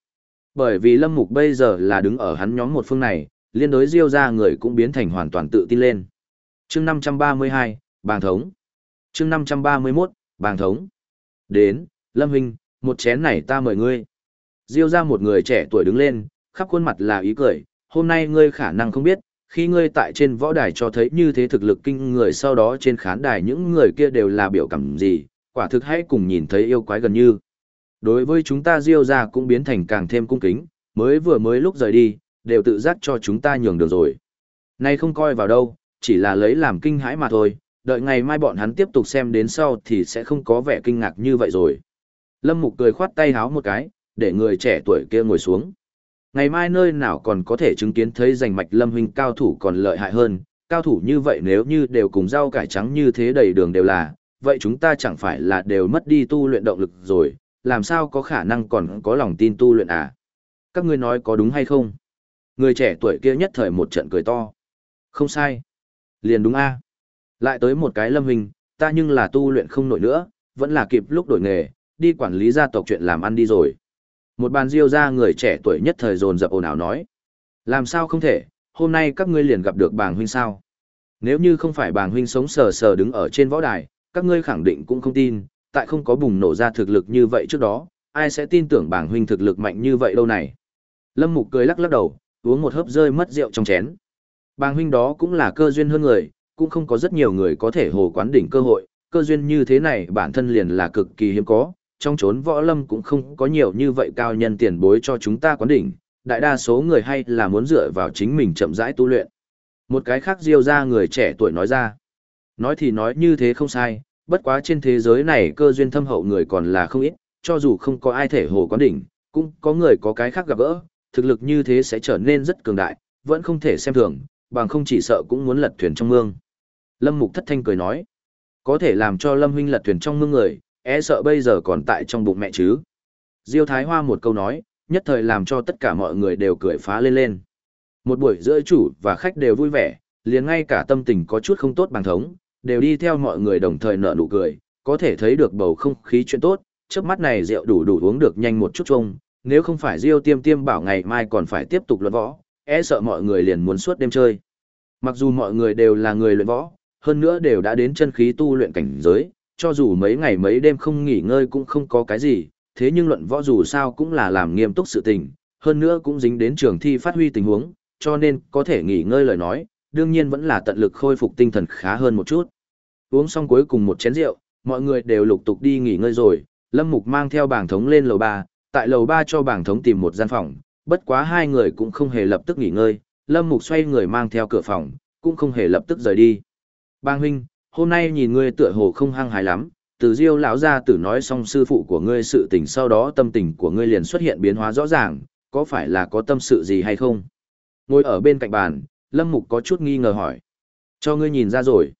Bởi vì lâm mục bây giờ là đứng ở hắn nhóm một phương này, liên đối diêu ra người cũng biến thành hoàn toàn tự tin lên. chương 532, bàng thống. chương 531, bàng thống. Đến, Lâm Huynh, một chén này ta mời ngươi. Diêu ra một người trẻ tuổi đứng lên, khắp khuôn mặt là ý cười, hôm nay ngươi khả năng không biết, khi ngươi tại trên võ đài cho thấy như thế thực lực kinh người sau đó trên khán đài những người kia đều là biểu cảm gì, quả thực hãy cùng nhìn thấy yêu quái gần như. Đối với chúng ta Diêu ra cũng biến thành càng thêm cung kính, mới vừa mới lúc rời đi, đều tự giác cho chúng ta nhường đường rồi. Nay không coi vào đâu, chỉ là lấy làm kinh hãi mà thôi, đợi ngày mai bọn hắn tiếp tục xem đến sau thì sẽ không có vẻ kinh ngạc như vậy rồi. Lâm Mục cười khoát tay háo một cái, để người trẻ tuổi kia ngồi xuống. Ngày mai nơi nào còn có thể chứng kiến thấy giành mạch lâm huynh cao thủ còn lợi hại hơn, cao thủ như vậy nếu như đều cùng rau cải trắng như thế đầy đường đều là, vậy chúng ta chẳng phải là đều mất đi tu luyện động lực rồi, làm sao có khả năng còn có lòng tin tu luyện à? Các ngươi nói có đúng hay không? Người trẻ tuổi kia nhất thời một trận cười to. Không sai. Liền đúng a. Lại tới một cái lâm hình, ta nhưng là tu luyện không nổi nữa, vẫn là kịp lúc đổi nghề, đi quản lý gia tộc chuyện làm ăn đi rồi. Một bàn diêu ra người trẻ tuổi nhất thời dồn dập ồn ào nói. Làm sao không thể, hôm nay các ngươi liền gặp được bàng huynh sao? Nếu như không phải bàng huynh sống sờ sờ đứng ở trên võ đài, các ngươi khẳng định cũng không tin, tại không có bùng nổ ra thực lực như vậy trước đó, ai sẽ tin tưởng bàng huynh thực lực mạnh như vậy đâu này? Lâm Mục cười lắc lắc đầu, uống một hớp rơi mất rượu trong chén. Bàng huynh đó cũng là cơ duyên hơn người, cũng không có rất nhiều người có thể hồ quán đỉnh cơ hội, cơ duyên như thế này bản thân liền là cực kỳ hiếm có, trong chốn võ lâm cũng không có nhiều như vậy cao nhân tiền bối cho chúng ta quán đỉnh, đại đa số người hay là muốn dựa vào chính mình chậm rãi tu luyện. Một cái khác diêu ra người trẻ tuổi nói ra. Nói thì nói như thế không sai, bất quá trên thế giới này cơ duyên thâm hậu người còn là không ít, cho dù không có ai thể hồ quán đỉnh, cũng có người có cái khác gặp gỡ, thực lực như thế sẽ trở nên rất cường đại, vẫn không thể xem thường, bằng không chỉ sợ cũng muốn lật thuyền trong mương. Lâm Mục thất thanh cười nói, có thể làm cho Lâm huynh lật thuyền trong mương người, e sợ bây giờ còn tại trong bụng mẹ chứ. Diêu Thái Hoa một câu nói, nhất thời làm cho tất cả mọi người đều cười phá lên lên. Một buổi giữa chủ và khách đều vui vẻ, liền ngay cả tâm tình có chút không tốt bằng thống, đều đi theo mọi người đồng thời nở nụ cười, có thể thấy được bầu không khí chuyện tốt, trước mắt này rượu đủ đủ uống được nhanh một chút chung, nếu không phải Diêu Tiêm Tiêm bảo ngày mai còn phải tiếp tục luận võ, e sợ mọi người liền muốn suốt đêm chơi. Mặc dù mọi người đều là người luyện võ, hơn nữa đều đã đến chân khí tu luyện cảnh giới, cho dù mấy ngày mấy đêm không nghỉ ngơi cũng không có cái gì, thế nhưng luận võ dù sao cũng là làm nghiêm túc sự tình, hơn nữa cũng dính đến trường thi phát huy tình huống, cho nên có thể nghỉ ngơi lời nói, đương nhiên vẫn là tận lực khôi phục tinh thần khá hơn một chút. Uống xong cuối cùng một chén rượu, mọi người đều lục tục đi nghỉ ngơi rồi, Lâm Mục mang theo bảng thống lên lầu 3, tại lầu 3 cho bảng thống tìm một gian phòng, bất quá hai người cũng không hề lập tức nghỉ ngơi, Lâm Mục xoay người mang theo cửa phòng, cũng không hề lập tức rời đi. Bang huynh, hôm nay nhìn ngươi tựa hồ không hăng hái lắm, từ diêu lão gia tử nói xong sư phụ của ngươi sự tình sau đó tâm tình của ngươi liền xuất hiện biến hóa rõ ràng, có phải là có tâm sự gì hay không? Ngồi ở bên cạnh bàn, Lâm Mục có chút nghi ngờ hỏi. Cho ngươi nhìn ra rồi.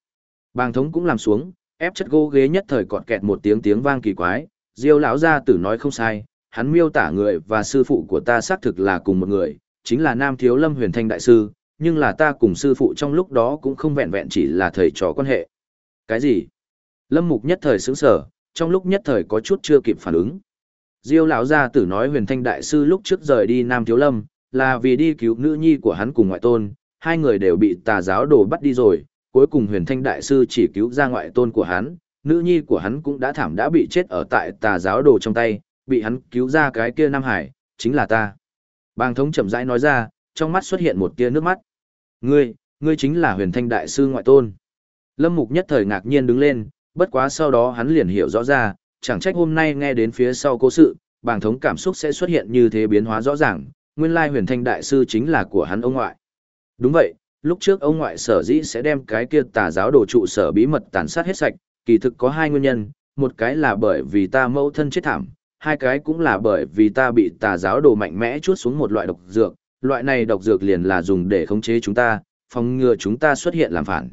Bàng thống cũng làm xuống, ép chất gỗ ghế nhất thời cọt kẹt một tiếng tiếng vang kỳ quái, diêu lão gia tử nói không sai, hắn miêu tả người và sư phụ của ta xác thực là cùng một người, chính là Nam Thiếu Lâm Huyền Thanh Đại Sư, nhưng là ta cùng sư phụ trong lúc đó cũng không vẹn vẹn chỉ là thầy trò quan hệ. Cái gì? Lâm Mục nhất thời sững sở, trong lúc nhất thời có chút chưa kịp phản ứng. Diêu lão gia tử nói Huyền Thanh đại sư lúc trước rời đi Nam Thiếu Lâm, là vì đi cứu nữ nhi của hắn cùng ngoại tôn, hai người đều bị tà giáo đồ bắt đi rồi, cuối cùng Huyền Thanh đại sư chỉ cứu ra ngoại tôn của hắn, nữ nhi của hắn cũng đã thảm đã bị chết ở tại tà giáo đồ trong tay, bị hắn cứu ra cái kia Nam Hải, chính là ta. Bàng thống chậm rãi nói ra, trong mắt xuất hiện một tia nước mắt. Ngươi, ngươi chính là huyền thanh đại sư ngoại tôn. Lâm Mục nhất thời ngạc nhiên đứng lên, bất quá sau đó hắn liền hiểu rõ ra, chẳng trách hôm nay nghe đến phía sau cố sự, bàng thống cảm xúc sẽ xuất hiện như thế biến hóa rõ ràng, nguyên lai huyền thanh đại sư chính là của hắn ông ngoại. Đúng vậy, lúc trước ông ngoại sở dĩ sẽ đem cái kia tà giáo đồ trụ sở bí mật tàn sát hết sạch, kỳ thực có hai nguyên nhân, một cái là bởi vì ta mẫu thân chết thảm, hai cái cũng là bởi vì ta bị tà giáo đồ mạnh mẽ chuốt xuống một loại độc dược, loại này độc dược liền là dùng để khống chế chúng ta, phòng ngừa chúng ta xuất hiện làm phản.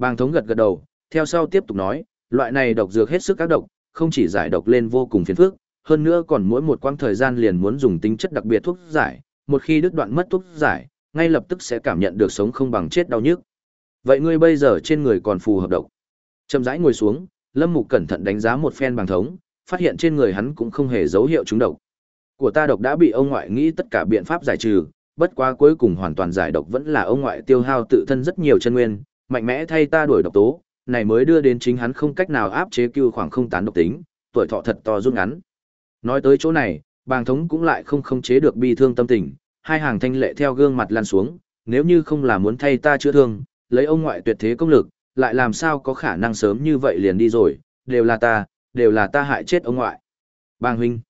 Bàng thống gật gật đầu, theo sau tiếp tục nói, loại này độc dược hết sức các độc, không chỉ giải độc lên vô cùng phiền phức, hơn nữa còn mỗi một quãng thời gian liền muốn dùng tính chất đặc biệt thuốc giải, một khi đứt đoạn mất thuốc giải, ngay lập tức sẽ cảm nhận được sống không bằng chết đau nhức. Vậy ngươi bây giờ trên người còn phù hợp độc. Chậm rãi ngồi xuống, Lâm Mục cẩn thận đánh giá một phen Bàng thống, phát hiện trên người hắn cũng không hề dấu hiệu trúng độc. Của ta độc đã bị ông ngoại nghĩ tất cả biện pháp giải trừ, bất quá cuối cùng hoàn toàn giải độc vẫn là ông ngoại tiêu hao tự thân rất nhiều chân nguyên, mạnh mẽ thay ta đuổi độc tố, này mới đưa đến chính hắn không cách nào áp chế cưu khoảng không tán độc tính, tuổi thọ thật to rút ngắn. Nói tới chỗ này, bàng thống cũng lại không khống chế được bi thương tâm tình, hai hàng thanh lệ theo gương mặt lan xuống, nếu như không là muốn thay ta chữa thương, lấy ông ngoại tuyệt thế công lực, lại làm sao có khả năng sớm như vậy liền đi rồi, đều là ta, đều là ta hại chết ông ngoại. Bang huynh.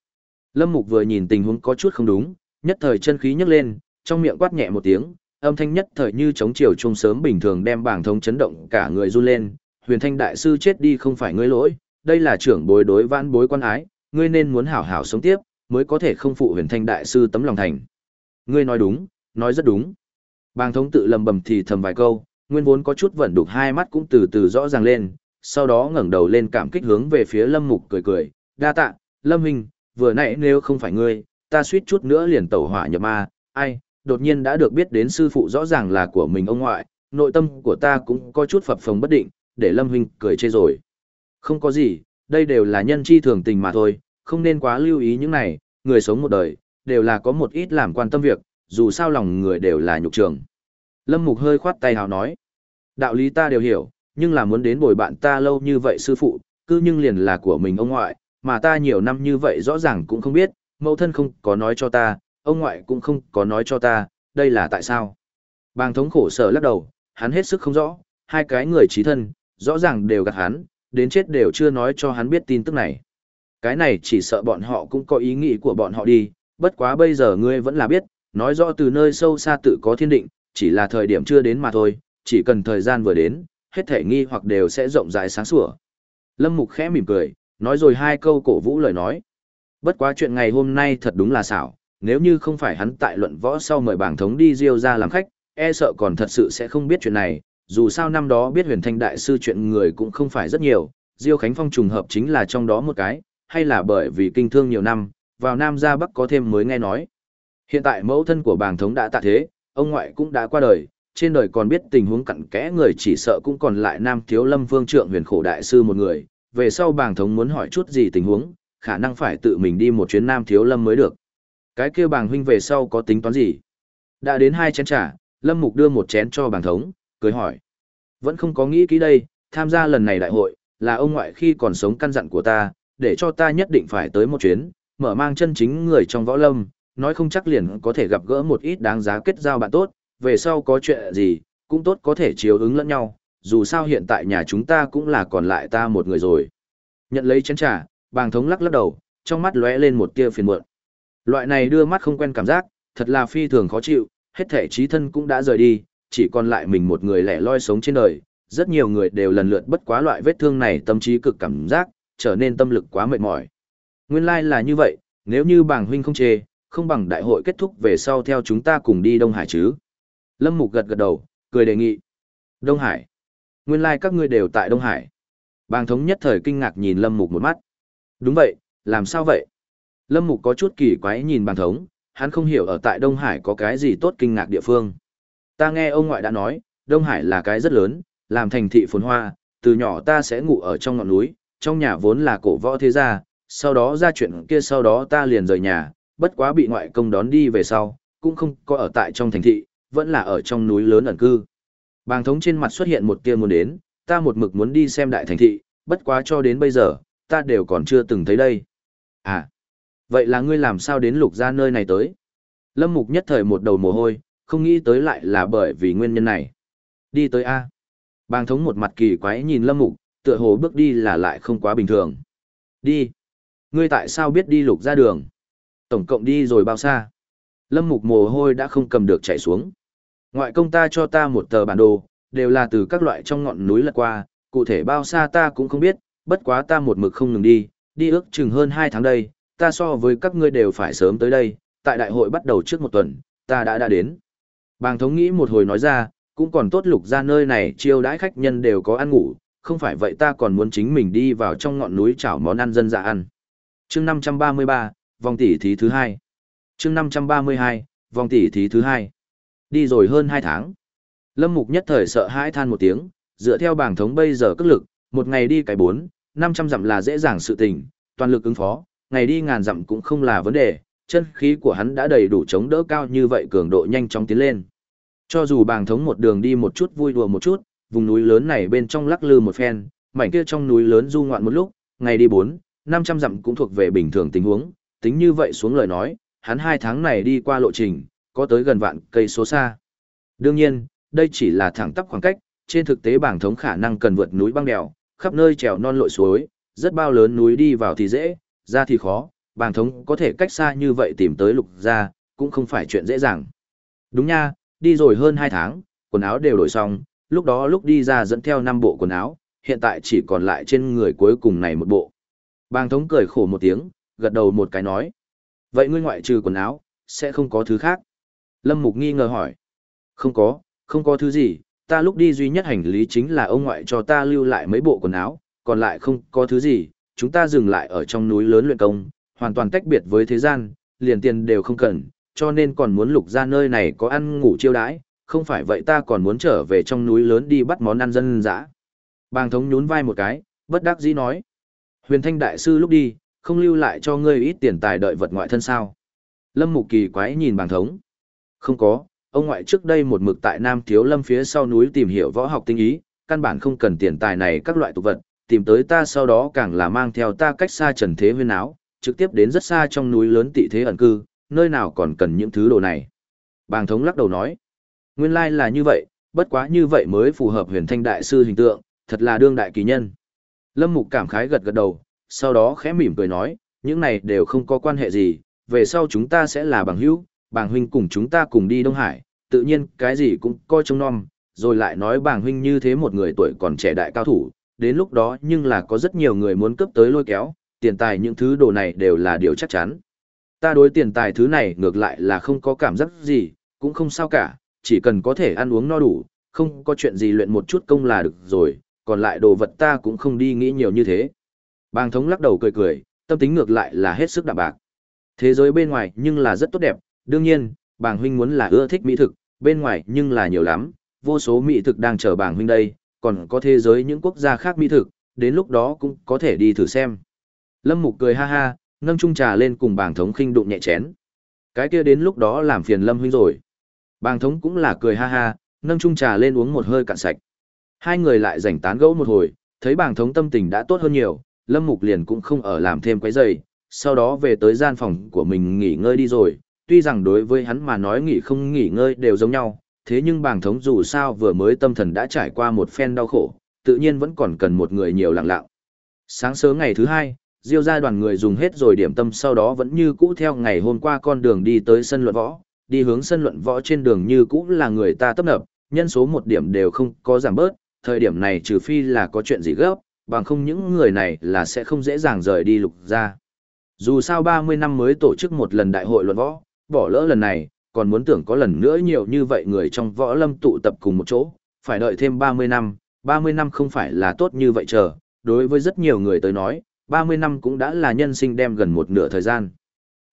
Lâm Mục vừa nhìn tình huống có chút không đúng, nhất thời chân khí nhấc lên, trong miệng quát nhẹ một tiếng, âm thanh nhất thời như chống chiều trung sớm bình thường đem bảng thống chấn động cả người run lên. Huyền Thanh đại sư chết đi không phải ngươi lỗi, đây là trưởng bối đối vãn bối quan ái, ngươi nên muốn hảo hảo sống tiếp, mới có thể không phụ huyền thanh đại sư tấm lòng thành. Ngươi nói đúng, nói rất đúng. Bàng thống tự lầm bầm thì thầm vài câu, nguyên vốn có chút vẩn đục hai mắt cũng từ từ rõ ràng lên, sau đó ngẩng đầu lên cảm kích hướng về phía Lâm Mục cười cười, đa tạ, Lâm Hình, vừa nãy nếu không phải ngươi, ta suýt chút nữa liền tẩu hỏa nhập ma, ai, đột nhiên đã được biết đến sư phụ rõ ràng là của mình ông ngoại, nội tâm của ta cũng có chút phập phồng bất định, để Lâm Huynh cười chê rồi. Không có gì, đây đều là nhân chi thường tình mà thôi, không nên quá lưu ý những này, người sống một đời, đều là có một ít làm quan tâm việc, dù sao lòng người đều là nhục trường. Lâm Mục hơi khoát tay hào nói, đạo lý ta đều hiểu, nhưng là muốn đến bồi bạn ta lâu như vậy sư phụ, cứ nhưng liền là của mình ông ngoại, mà ta nhiều năm như vậy rõ ràng cũng không biết, mẫu thân không có nói cho ta, ông ngoại cũng không có nói cho ta, đây là tại sao. Bàng thống khổ sở lắc đầu, hắn hết sức không rõ, hai cái người trí thân, rõ ràng đều gạt hắn, đến chết đều chưa nói cho hắn biết tin tức này. Cái này chỉ sợ bọn họ cũng có ý nghĩ của bọn họ đi, bất quá bây giờ ngươi vẫn là biết, nói rõ từ nơi sâu xa tự có thiên định, chỉ là thời điểm chưa đến mà thôi, chỉ cần thời gian vừa đến, hết thể nghi hoặc đều sẽ rộng rãi sáng sủa. Lâm Mục khẽ mỉm cười, nói rồi hai câu cổ vũ lời nói. Bất quá chuyện ngày hôm nay thật đúng là xảo, nếu như không phải hắn tại luận võ sau mời bảng thống đi Diêu ra làm khách, e sợ còn thật sự sẽ không biết chuyện này, dù sao năm đó biết huyền thanh đại sư chuyện người cũng không phải rất nhiều, Diêu Khánh Phong trùng hợp chính là trong đó một cái, hay là bởi vì kinh thương nhiều năm, vào Nam ra Bắc có thêm mới nghe nói. Hiện tại mẫu thân của bảng thống đã tạ thế, ông ngoại cũng đã qua đời, trên đời còn biết tình huống cặn kẽ người chỉ sợ cũng còn lại Nam Thiếu Lâm Vương Trượng huyền khổ đại sư một người, về sau bàng thống muốn hỏi chút gì tình huống, khả năng phải tự mình đi một chuyến Nam Thiếu Lâm mới được. Cái kia bàng huynh về sau có tính toán gì? Đã đến hai chén trà, Lâm Mục đưa một chén cho bàng thống, cười hỏi. Vẫn không có nghĩ kỹ đây, tham gia lần này đại hội, là ông ngoại khi còn sống căn dặn của ta, để cho ta nhất định phải tới một chuyến, mở mang chân chính người trong võ lâm, nói không chắc liền có thể gặp gỡ một ít đáng giá kết giao bạn tốt, về sau có chuyện gì, cũng tốt có thể chiếu ứng lẫn nhau, dù sao hiện tại nhà chúng ta cũng là còn lại ta một người rồi. Nhận lấy chén trà, bàng thống lắc lắc đầu, trong mắt lóe lên một tia phiền muộn. Loại này đưa mắt không quen cảm giác, thật là phi thường khó chịu, hết thể trí thân cũng đã rời đi, chỉ còn lại mình một người lẻ loi sống trên đời. Rất nhiều người đều lần lượt bất quá loại vết thương này tâm trí cực cảm giác, trở nên tâm lực quá mệt mỏi. Nguyên lai like là như vậy, nếu như bàng huynh không chê, không bằng đại hội kết thúc về sau theo chúng ta cùng đi Đông Hải chứ. Lâm Mục gật gật đầu, cười đề nghị. Đông Hải. Nguyên lai like các ngươi đều tại Đông Hải. Bàng thống nhất thời kinh ngạc nhìn Lâm Mục một mắt. Đúng vậy, làm sao vậy? Lâm Mục có chút kỳ quái nhìn Bàn thống, hắn không hiểu ở tại Đông Hải có cái gì tốt kinh ngạc địa phương. Ta nghe ông ngoại đã nói, Đông Hải là cái rất lớn, làm thành thị phồn hoa, từ nhỏ ta sẽ ngủ ở trong ngọn núi, trong nhà vốn là cổ võ thế gia, sau đó ra chuyện kia sau đó ta liền rời nhà, bất quá bị ngoại công đón đi về sau, cũng không có ở tại trong thành thị, vẫn là ở trong núi lớn ẩn cư. Bàng thống trên mặt xuất hiện một tia muốn đến, ta một mực muốn đi xem đại thành thị, bất quá cho đến bây giờ, ta đều còn chưa từng thấy đây. À, vậy là ngươi làm sao đến lục ra nơi này tới? Lâm Mục nhất thời một đầu mồ hôi, không nghĩ tới lại là bởi vì nguyên nhân này. Đi tới A. Bàng thống một mặt kỳ quái nhìn Lâm Mục, tựa hồ bước đi là lại không quá bình thường. Đi. Ngươi tại sao biết đi lục ra đường? Tổng cộng đi rồi bao xa? Lâm Mục mồ hôi đã không cầm được chảy xuống. Ngoại công ta cho ta một tờ bản đồ, đều là từ các loại trong ngọn núi lật qua, cụ thể bao xa ta cũng không biết, bất quá ta một mực không ngừng đi, đi ước chừng hơn 2 tháng đây, ta so với các ngươi đều phải sớm tới đây, tại đại hội bắt đầu trước một tuần, ta đã đã đến. Bàng thống nghĩ một hồi nói ra, cũng còn tốt lục ra nơi này chiêu đãi khách nhân đều có ăn ngủ, không phải vậy ta còn muốn chính mình đi vào trong ngọn núi chảo món ăn dân dạ ăn. chương 533, vòng tỷ thí thứ hai. chương 532, vòng tỷ thí thứ hai. Đi rồi hơn 2 tháng. Lâm Mục nhất thời sợ hãi than một tiếng, dựa theo bảng thống bây giờ cất lực, một ngày đi cái 4, 500 dặm là dễ dàng sự tình, toàn lực ứng phó, ngày đi ngàn dặm cũng không là vấn đề, chân khí của hắn đã đầy đủ chống đỡ cao như vậy cường độ nhanh chóng tiến lên. Cho dù bàng thống một đường đi một chút vui đùa một chút, vùng núi lớn này bên trong lắc lư một phen, mảnh kia trong núi lớn du ngoạn một lúc, ngày đi 4, 500 dặm cũng thuộc về bình thường tình huống, tính như vậy xuống lời nói, hắn hai tháng này đi qua lộ trình, có tới gần vạn cây số xa. Đương nhiên, đây chỉ là thẳng tắp khoảng cách, trên thực tế bảng thống khả năng cần vượt núi băng đèo, khắp nơi trèo non lội suối, rất bao lớn núi đi vào thì dễ, ra thì khó, bàng thống có thể cách xa như vậy tìm tới lục gia cũng không phải chuyện dễ dàng. Đúng nha, đi rồi hơn 2 tháng, quần áo đều đổi xong, lúc đó lúc đi ra dẫn theo 5 bộ quần áo, hiện tại chỉ còn lại trên người cuối cùng này một bộ. Bàng thống cười khổ một tiếng, gật đầu một cái nói. Vậy ngươi ngoại trừ quần áo, sẽ không có thứ khác. Lâm Mục nghi ngờ hỏi. Không có, không có thứ gì, ta lúc đi duy nhất hành lý chính là ông ngoại cho ta lưu lại mấy bộ quần áo, còn lại không có thứ gì, chúng ta dừng lại ở trong núi lớn luyện công, hoàn toàn tách biệt với thế gian, liền tiền đều không cần, cho nên còn muốn lục ra nơi này có ăn ngủ chiêu đãi, không phải vậy ta còn muốn trở về trong núi lớn đi bắt món ăn dân dã. Bàng thống nhún vai một cái, bất đắc dĩ nói. Huyền thanh đại sư lúc đi, không lưu lại cho ngươi ít tiền tài đợi vật ngoại thân sao. Lâm mục kỳ quái nhìn bàng thống. Không có, ông ngoại trước đây một mực tại Nam Thiếu Lâm phía sau núi tìm hiểu võ học tinh ý, căn bản không cần tiền tài này các loại tục vật, tìm tới ta sau đó càng là mang theo ta cách xa trần thế huyên áo, trực tiếp đến rất xa trong núi lớn tị thế ẩn cư, nơi nào còn cần những thứ đồ này. Bàng thống lắc đầu nói, nguyên lai là như vậy, bất quá như vậy mới phù hợp huyền thanh đại sư hình tượng, thật là đương đại kỳ nhân. Lâm Mục cảm khái gật gật đầu, sau đó khẽ mỉm cười nói, những này đều không có quan hệ gì, về sau chúng ta sẽ là bằng hữu, bàng huynh cùng chúng ta cùng đi Đông Hải, tự nhiên cái gì cũng coi trông non, rồi lại nói bàng huynh như thế một người tuổi còn trẻ đại cao thủ, đến lúc đó nhưng là có rất nhiều người muốn cướp tới lôi kéo, tiền tài những thứ đồ này đều là điều chắc chắn. Ta đối tiền tài thứ này ngược lại là không có cảm giác gì, cũng không sao cả, chỉ cần có thể ăn uống no đủ, không có chuyện gì luyện một chút công là được rồi, còn lại đồ vật ta cũng không đi nghĩ nhiều như thế. Bàng thống lắc đầu cười cười, tâm tính ngược lại là hết sức đạm bạc. Thế giới bên ngoài nhưng là rất tốt đẹp, đương nhiên, bàng huynh muốn là ưa thích mỹ thực, bên ngoài nhưng là nhiều lắm, vô số mỹ thực đang chờ bàng huynh đây, còn có thế giới những quốc gia khác mỹ thực, đến lúc đó cũng có thể đi thử xem. Lâm Mục cười ha ha, nâng chung trà lên cùng bàng thống khinh đụng nhẹ chén. Cái kia đến lúc đó làm phiền Lâm huynh rồi. Bàng thống cũng là cười ha ha, nâng chung trà lên uống một hơi cạn sạch. Hai người lại rảnh tán gẫu một hồi, thấy bàng thống tâm tình đã tốt hơn nhiều, Lâm Mục liền cũng không ở làm thêm quấy rầy, sau đó về tới gian phòng của mình nghỉ ngơi đi rồi, tuy rằng đối với hắn mà nói nghỉ không nghỉ ngơi đều giống nhau, thế nhưng bàng thống dù sao vừa mới tâm thần đã trải qua một phen đau khổ, tự nhiên vẫn còn cần một người nhiều lặng lặng. Sáng sớm ngày thứ hai, Diêu gia đoàn người dùng hết rồi điểm tâm sau đó vẫn như cũ theo ngày hôm qua con đường đi tới sân luận võ, đi hướng sân luận võ trên đường như cũ là người ta tấp nập, nhân số một điểm đều không có giảm bớt, thời điểm này trừ phi là có chuyện gì gấp, bằng không những người này là sẽ không dễ dàng rời đi lục gia. Dù sao 30 năm mới tổ chức một lần đại hội luận võ, bỏ lỡ lần này, còn muốn tưởng có lần nữa nhiều như vậy người trong võ lâm tụ tập cùng một chỗ, phải đợi thêm 30 năm, 30 năm không phải là tốt như vậy chờ, đối với rất nhiều người tới nói, 30 năm cũng đã là nhân sinh đem gần một nửa thời gian.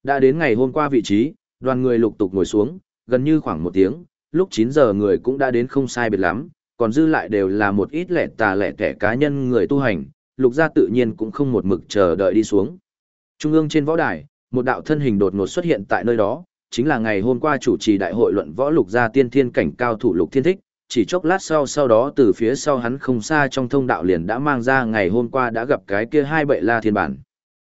Đã đến ngày hôm qua vị trí, đoàn người lục tục ngồi xuống, gần như khoảng một tiếng, lúc 9 giờ người cũng đã đến không sai biệt lắm, còn dư lại đều là một ít lẻ tà lẻ kẻ cá nhân người tu hành, lục gia tự nhiên cũng không một mực chờ đợi đi xuống. Trung ương trên võ đài, một đạo thân hình đột ngột xuất hiện tại nơi đó, chính là ngày hôm qua chủ trì đại hội luận võ lục gia tiên thiên cảnh cao thủ lục thiên thích, chỉ chốc lát sau sau đó từ phía sau hắn không xa trong thông đạo liền đã mang ra ngày hôm qua đã gặp cái kia hai bệ la thiên bản.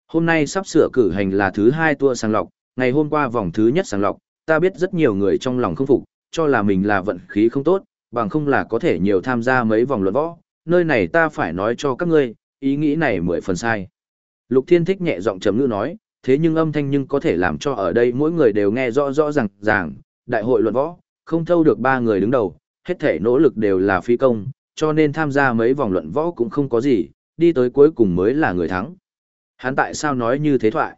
Hôm nay sắp sửa cử hành là thứ hai tour sàng lọc, ngày hôm qua vòng thứ nhất sàng lọc, ta biết rất nhiều người trong lòng không phục, cho là mình là vận khí không tốt, bằng không là có thể nhiều tham gia mấy vòng luận võ, nơi này ta phải nói cho các ngươi, ý nghĩ này mười phần sai. Lục Thiên Thích nhẹ giọng trầm ngữ nói, thế nhưng âm thanh nhưng có thể làm cho ở đây mỗi người đều nghe rõ rõ ràng ràng, đại hội luận võ, không thâu được ba người đứng đầu, hết thể nỗ lực đều là phi công, cho nên tham gia mấy vòng luận võ cũng không có gì, đi tới cuối cùng mới là người thắng. Hắn tại sao nói như thế thoại?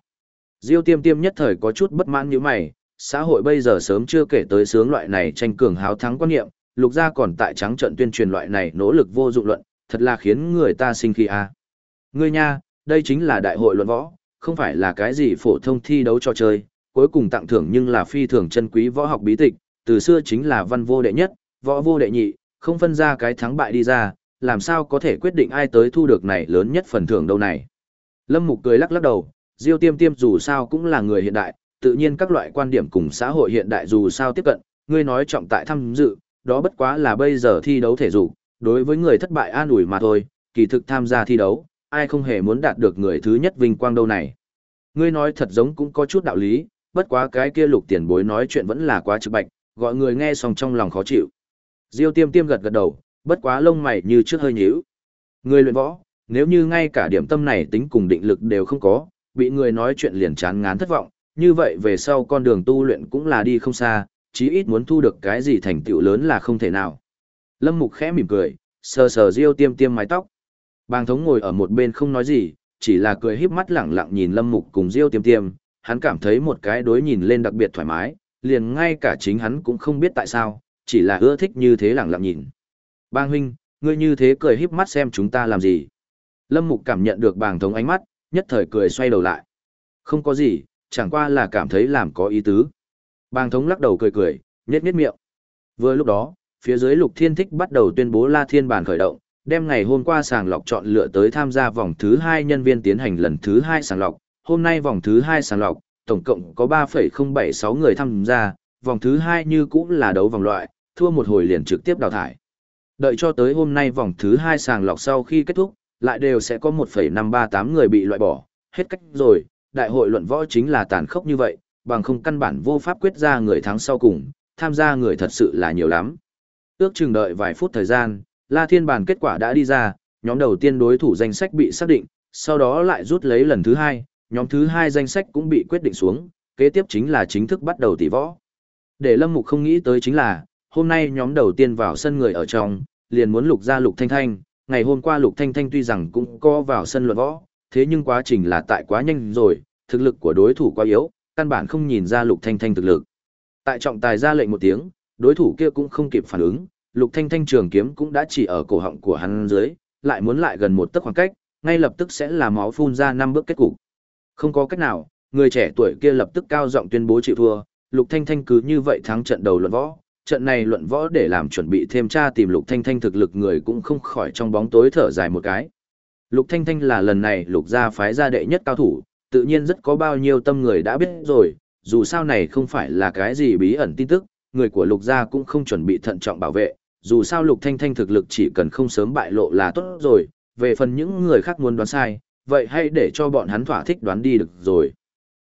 Diêu tiêm tiêm nhất thời có chút bất mãn như mày, xã hội bây giờ sớm chưa kể tới sướng loại này tranh cường háo thắng quan niệm, lục gia còn tại trắng trận tuyên truyền loại này nỗ lực vô dụng luận, thật là khiến người ta sinh khi a. À. Ngươi nha, đây chính là đại hội luận võ, không phải là cái gì phổ thông thi đấu cho chơi, cuối cùng tặng thưởng nhưng là phi thường chân quý võ học bí tịch, từ xưa chính là văn vô đệ nhất, võ vô đệ nhị, không phân ra cái thắng bại đi ra, làm sao có thể quyết định ai tới thu được này lớn nhất phần thưởng đâu này. Lâm Mục cười lắc lắc đầu, Diêu Tiêm Tiêm dù sao cũng là người hiện đại, tự nhiên các loại quan điểm cùng xã hội hiện đại dù sao tiếp cận, ngươi nói trọng tại tham dự, đó bất quá là bây giờ thi đấu thể dục, đối với người thất bại an ủi mà thôi, kỳ thực tham gia thi đấu, ai không hề muốn đạt được người thứ nhất vinh quang đâu này. Ngươi nói thật giống cũng có chút đạo lý, bất quá cái kia lục tiền bối nói chuyện vẫn là quá trực bạch, gọi người nghe xong trong lòng khó chịu. Diêu tiêm tiêm gật gật đầu, bất quá lông mày như trước hơi nhíu. Người luyện võ, nếu như ngay cả điểm tâm này tính cùng định lực đều không có, bị người nói chuyện liền chán ngán thất vọng, như vậy về sau con đường tu luyện cũng là đi không xa, chí ít muốn thu được cái gì thành tựu lớn là không thể nào. Lâm Mục khẽ mỉm cười, sờ sờ Diêu Tiêm Tiêm mái tóc. Bàng thống ngồi ở một bên không nói gì, chỉ là cười híp mắt lẳng lặng nhìn Lâm Mục cùng Diêu Tiêm Tiêm, hắn cảm thấy một cái đối nhìn lên đặc biệt thoải mái, liền ngay cả chính hắn cũng không biết tại sao, chỉ là ưa thích như thế lẳng lặng nhìn. Bàng huynh, ngươi như thế cười híp mắt xem chúng ta làm gì. Lâm Mục cảm nhận được bàng thống ánh mắt, nhất thời cười xoay đầu lại. Không có gì, chẳng qua là cảm thấy làm có ý tứ. Bàng thống lắc đầu cười cười, nhếch nhếch miệng. Vừa lúc đó, phía dưới lục thiên thích bắt đầu tuyên bố La Thiên Bản khởi động, đem ngày hôm qua sàng lọc chọn lựa tới tham gia vòng thứ hai nhân viên tiến hành lần thứ hai sàng lọc. Hôm nay vòng thứ hai sàng lọc, tổng cộng có 3,076 người tham gia, vòng thứ hai như cũng là đấu vòng loại, thua một hồi liền trực tiếp đào thải. Đợi cho tới hôm nay vòng thứ hai sàng lọc sau khi kết thúc, lại đều sẽ có 1,538 người bị loại bỏ, hết cách rồi, đại hội luận võ chính là tàn khốc như vậy, bằng không căn bản vô pháp quyết ra người thắng sau cùng, tham gia người thật sự là nhiều lắm. Ước chừng đợi vài phút thời gian, La Thiên Bản kết quả đã đi ra, nhóm đầu tiên đối thủ danh sách bị xác định, sau đó lại rút lấy lần thứ hai, nhóm thứ hai danh sách cũng bị quyết định xuống, kế tiếp chính là chính thức bắt đầu tỷ võ. Để Lâm Mục không nghĩ tới chính là, hôm nay nhóm đầu tiên vào sân người ở trong, liền muốn lục ra lục thanh thanh, ngày hôm qua lục thanh thanh tuy rằng cũng có vào sân luận võ, thế nhưng quá trình là tại quá nhanh rồi, thực lực của đối thủ quá yếu, căn bản không nhìn ra lục thanh thanh thực lực. Tại trọng tài ra lệnh một tiếng, đối thủ kia cũng không kịp phản ứng, lục thanh thanh trường kiếm cũng đã chỉ ở cổ họng của hắn dưới, lại muốn lại gần một tấc khoảng cách, ngay lập tức sẽ là máu phun ra năm bước kết cục. Không có cách nào, người trẻ tuổi kia lập tức cao giọng tuyên bố chịu thua, lục thanh thanh cứ như vậy thắng trận đầu luận võ. Trận này luận võ để làm chuẩn bị thêm tra tìm Lục Thanh Thanh thực lực người cũng không khỏi trong bóng tối thở dài một cái. Lục Thanh Thanh là lần này Lục gia phái gia đệ nhất cao thủ, tự nhiên rất có bao nhiêu tâm người đã biết rồi, dù sao này không phải là cái gì bí ẩn tin tức, người của Lục gia cũng không chuẩn bị thận trọng bảo vệ, dù sao Lục Thanh Thanh thực lực chỉ cần không sớm bại lộ là tốt rồi, về phần những người khác muốn đoán sai, vậy hãy để cho bọn hắn thỏa thích đoán đi được rồi.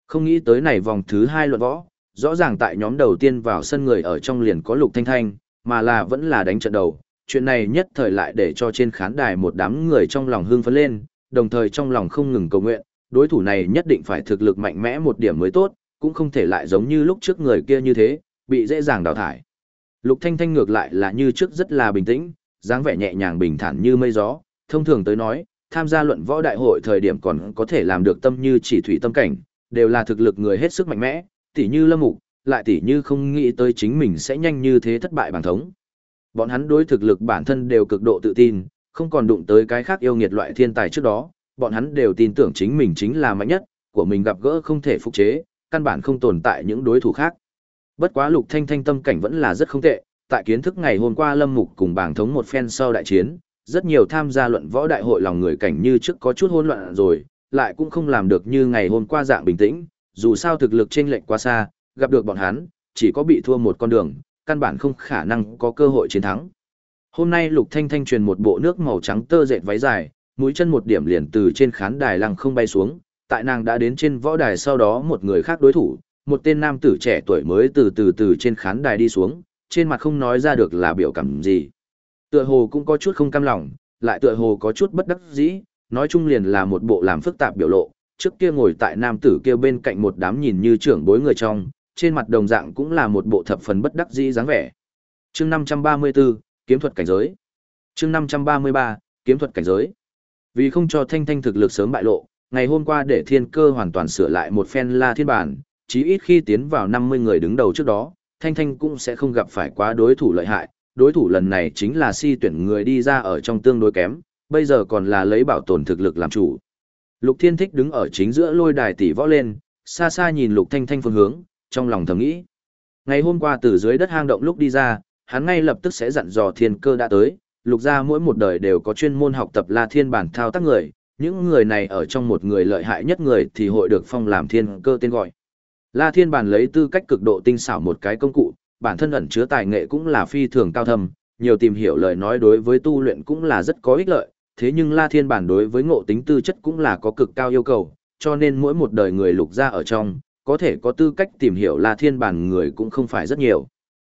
Không nghĩ tới này vòng thứ hai luận võ, rõ ràng tại nhóm đầu tiên vào sân người ở trong liền có Lục Thanh Thanh, mà là vẫn là đánh trận đầu. Chuyện này nhất thời lại để cho trên khán đài một đám người trong lòng hưng phấn lên, đồng thời trong lòng không ngừng cầu nguyện, đối thủ này nhất định phải thực lực mạnh mẽ một điểm mới tốt, cũng không thể lại giống như lúc trước người kia như thế, bị dễ dàng đào thải. Lục Thanh Thanh ngược lại là như trước rất là bình tĩnh, dáng vẻ nhẹ nhàng bình thản như mây gió, thông thường tới nói, tham gia luận võ đại hội thời điểm còn có thể làm được tâm như chỉ thủy tâm cảnh, đều là thực lực người hết sức mạnh mẽ, tỉ như Lâm Mục, lại tỉ như không nghĩ tới chính mình sẽ nhanh như thế thất bại bằng thống. Bọn hắn đối thực lực bản thân đều cực độ tự tin, không còn đụng tới cái khác yêu nghiệt loại thiên tài trước đó, bọn hắn đều tin tưởng chính mình chính là mạnh nhất, của mình gặp gỡ không thể phục chế, căn bản không tồn tại những đối thủ khác. Bất quá Lục Thanh Thanh tâm cảnh vẫn là rất không tệ, tại kiến thức ngày hôm qua Lâm Mục cùng bảng thống một phen sau đại chiến, rất nhiều tham gia luận võ đại hội lòng người cảnh như trước có chút hỗn loạn rồi, lại cũng không làm được như ngày hôm qua dạng bình tĩnh, dù sao thực lực chênh lệch quá xa, gặp được bọn hắn, chỉ có bị thua một con đường, căn bản không khả năng có cơ hội chiến thắng. Hôm nay Lục Thanh Thanh truyền một bộ nước màu trắng tơ dệt váy dài, mũi chân một điểm liền từ trên khán đài lăng không bay xuống, tại nàng đã đến trên võ đài sau đó một người khác đối thủ, một tên nam tử trẻ tuổi mới từ từ từ trên khán đài đi xuống, trên mặt không nói ra được là biểu cảm gì. Tựa hồ cũng có chút không cam lòng, lại tựa hồ có chút bất đắc dĩ, nói chung liền là một bộ làm phức tạp biểu lộ, trước kia ngồi tại nam tử kia bên cạnh một đám nhìn như trưởng bối người trong, trên mặt đồng dạng cũng là một bộ thập phần bất đắc dĩ dáng vẻ. Chương 534, kiếm thuật cảnh giới. Chương 533, kiếm thuật cảnh giới. Vì không cho Thanh Thanh thực lực sớm bại lộ, ngày hôm qua để Thiên Cơ hoàn toàn sửa lại một phen La Thiên bản, chí ít khi tiến vào 50 người đứng đầu trước đó, Thanh Thanh cũng sẽ không gặp phải quá đối thủ lợi hại, đối thủ lần này chính là si tuyển người đi ra ở trong tương đối kém, bây giờ còn là lấy bảo tồn thực lực làm chủ. Lục Thiên Thích đứng ở chính giữa lôi đài tỷ võ lên, xa xa nhìn Lục Thanh Thanh phương hướng, trong lòng thầm nghĩ. Ngày hôm qua từ dưới đất hang động lúc đi ra, hắn ngay lập tức sẽ dặn dò thiên cơ đã tới, lục gia mỗi một đời đều có chuyên môn học tập la thiên bản thao tác người, những người này ở trong một người lợi hại nhất người thì hội được phong làm thiên cơ tên gọi. La thiên bản lấy tư cách cực độ tinh xảo một cái công cụ, bản thân ẩn chứa tài nghệ cũng là phi thường cao thâm, nhiều tìm hiểu lời nói đối với tu luyện cũng là rất có ích lợi, thế nhưng La Thiên bản đối với ngộ tính tư chất cũng là có cực cao yêu cầu, cho nên mỗi một đời người lục gia ở trong, có thể có tư cách tìm hiểu La Thiên bản người cũng không phải rất nhiều.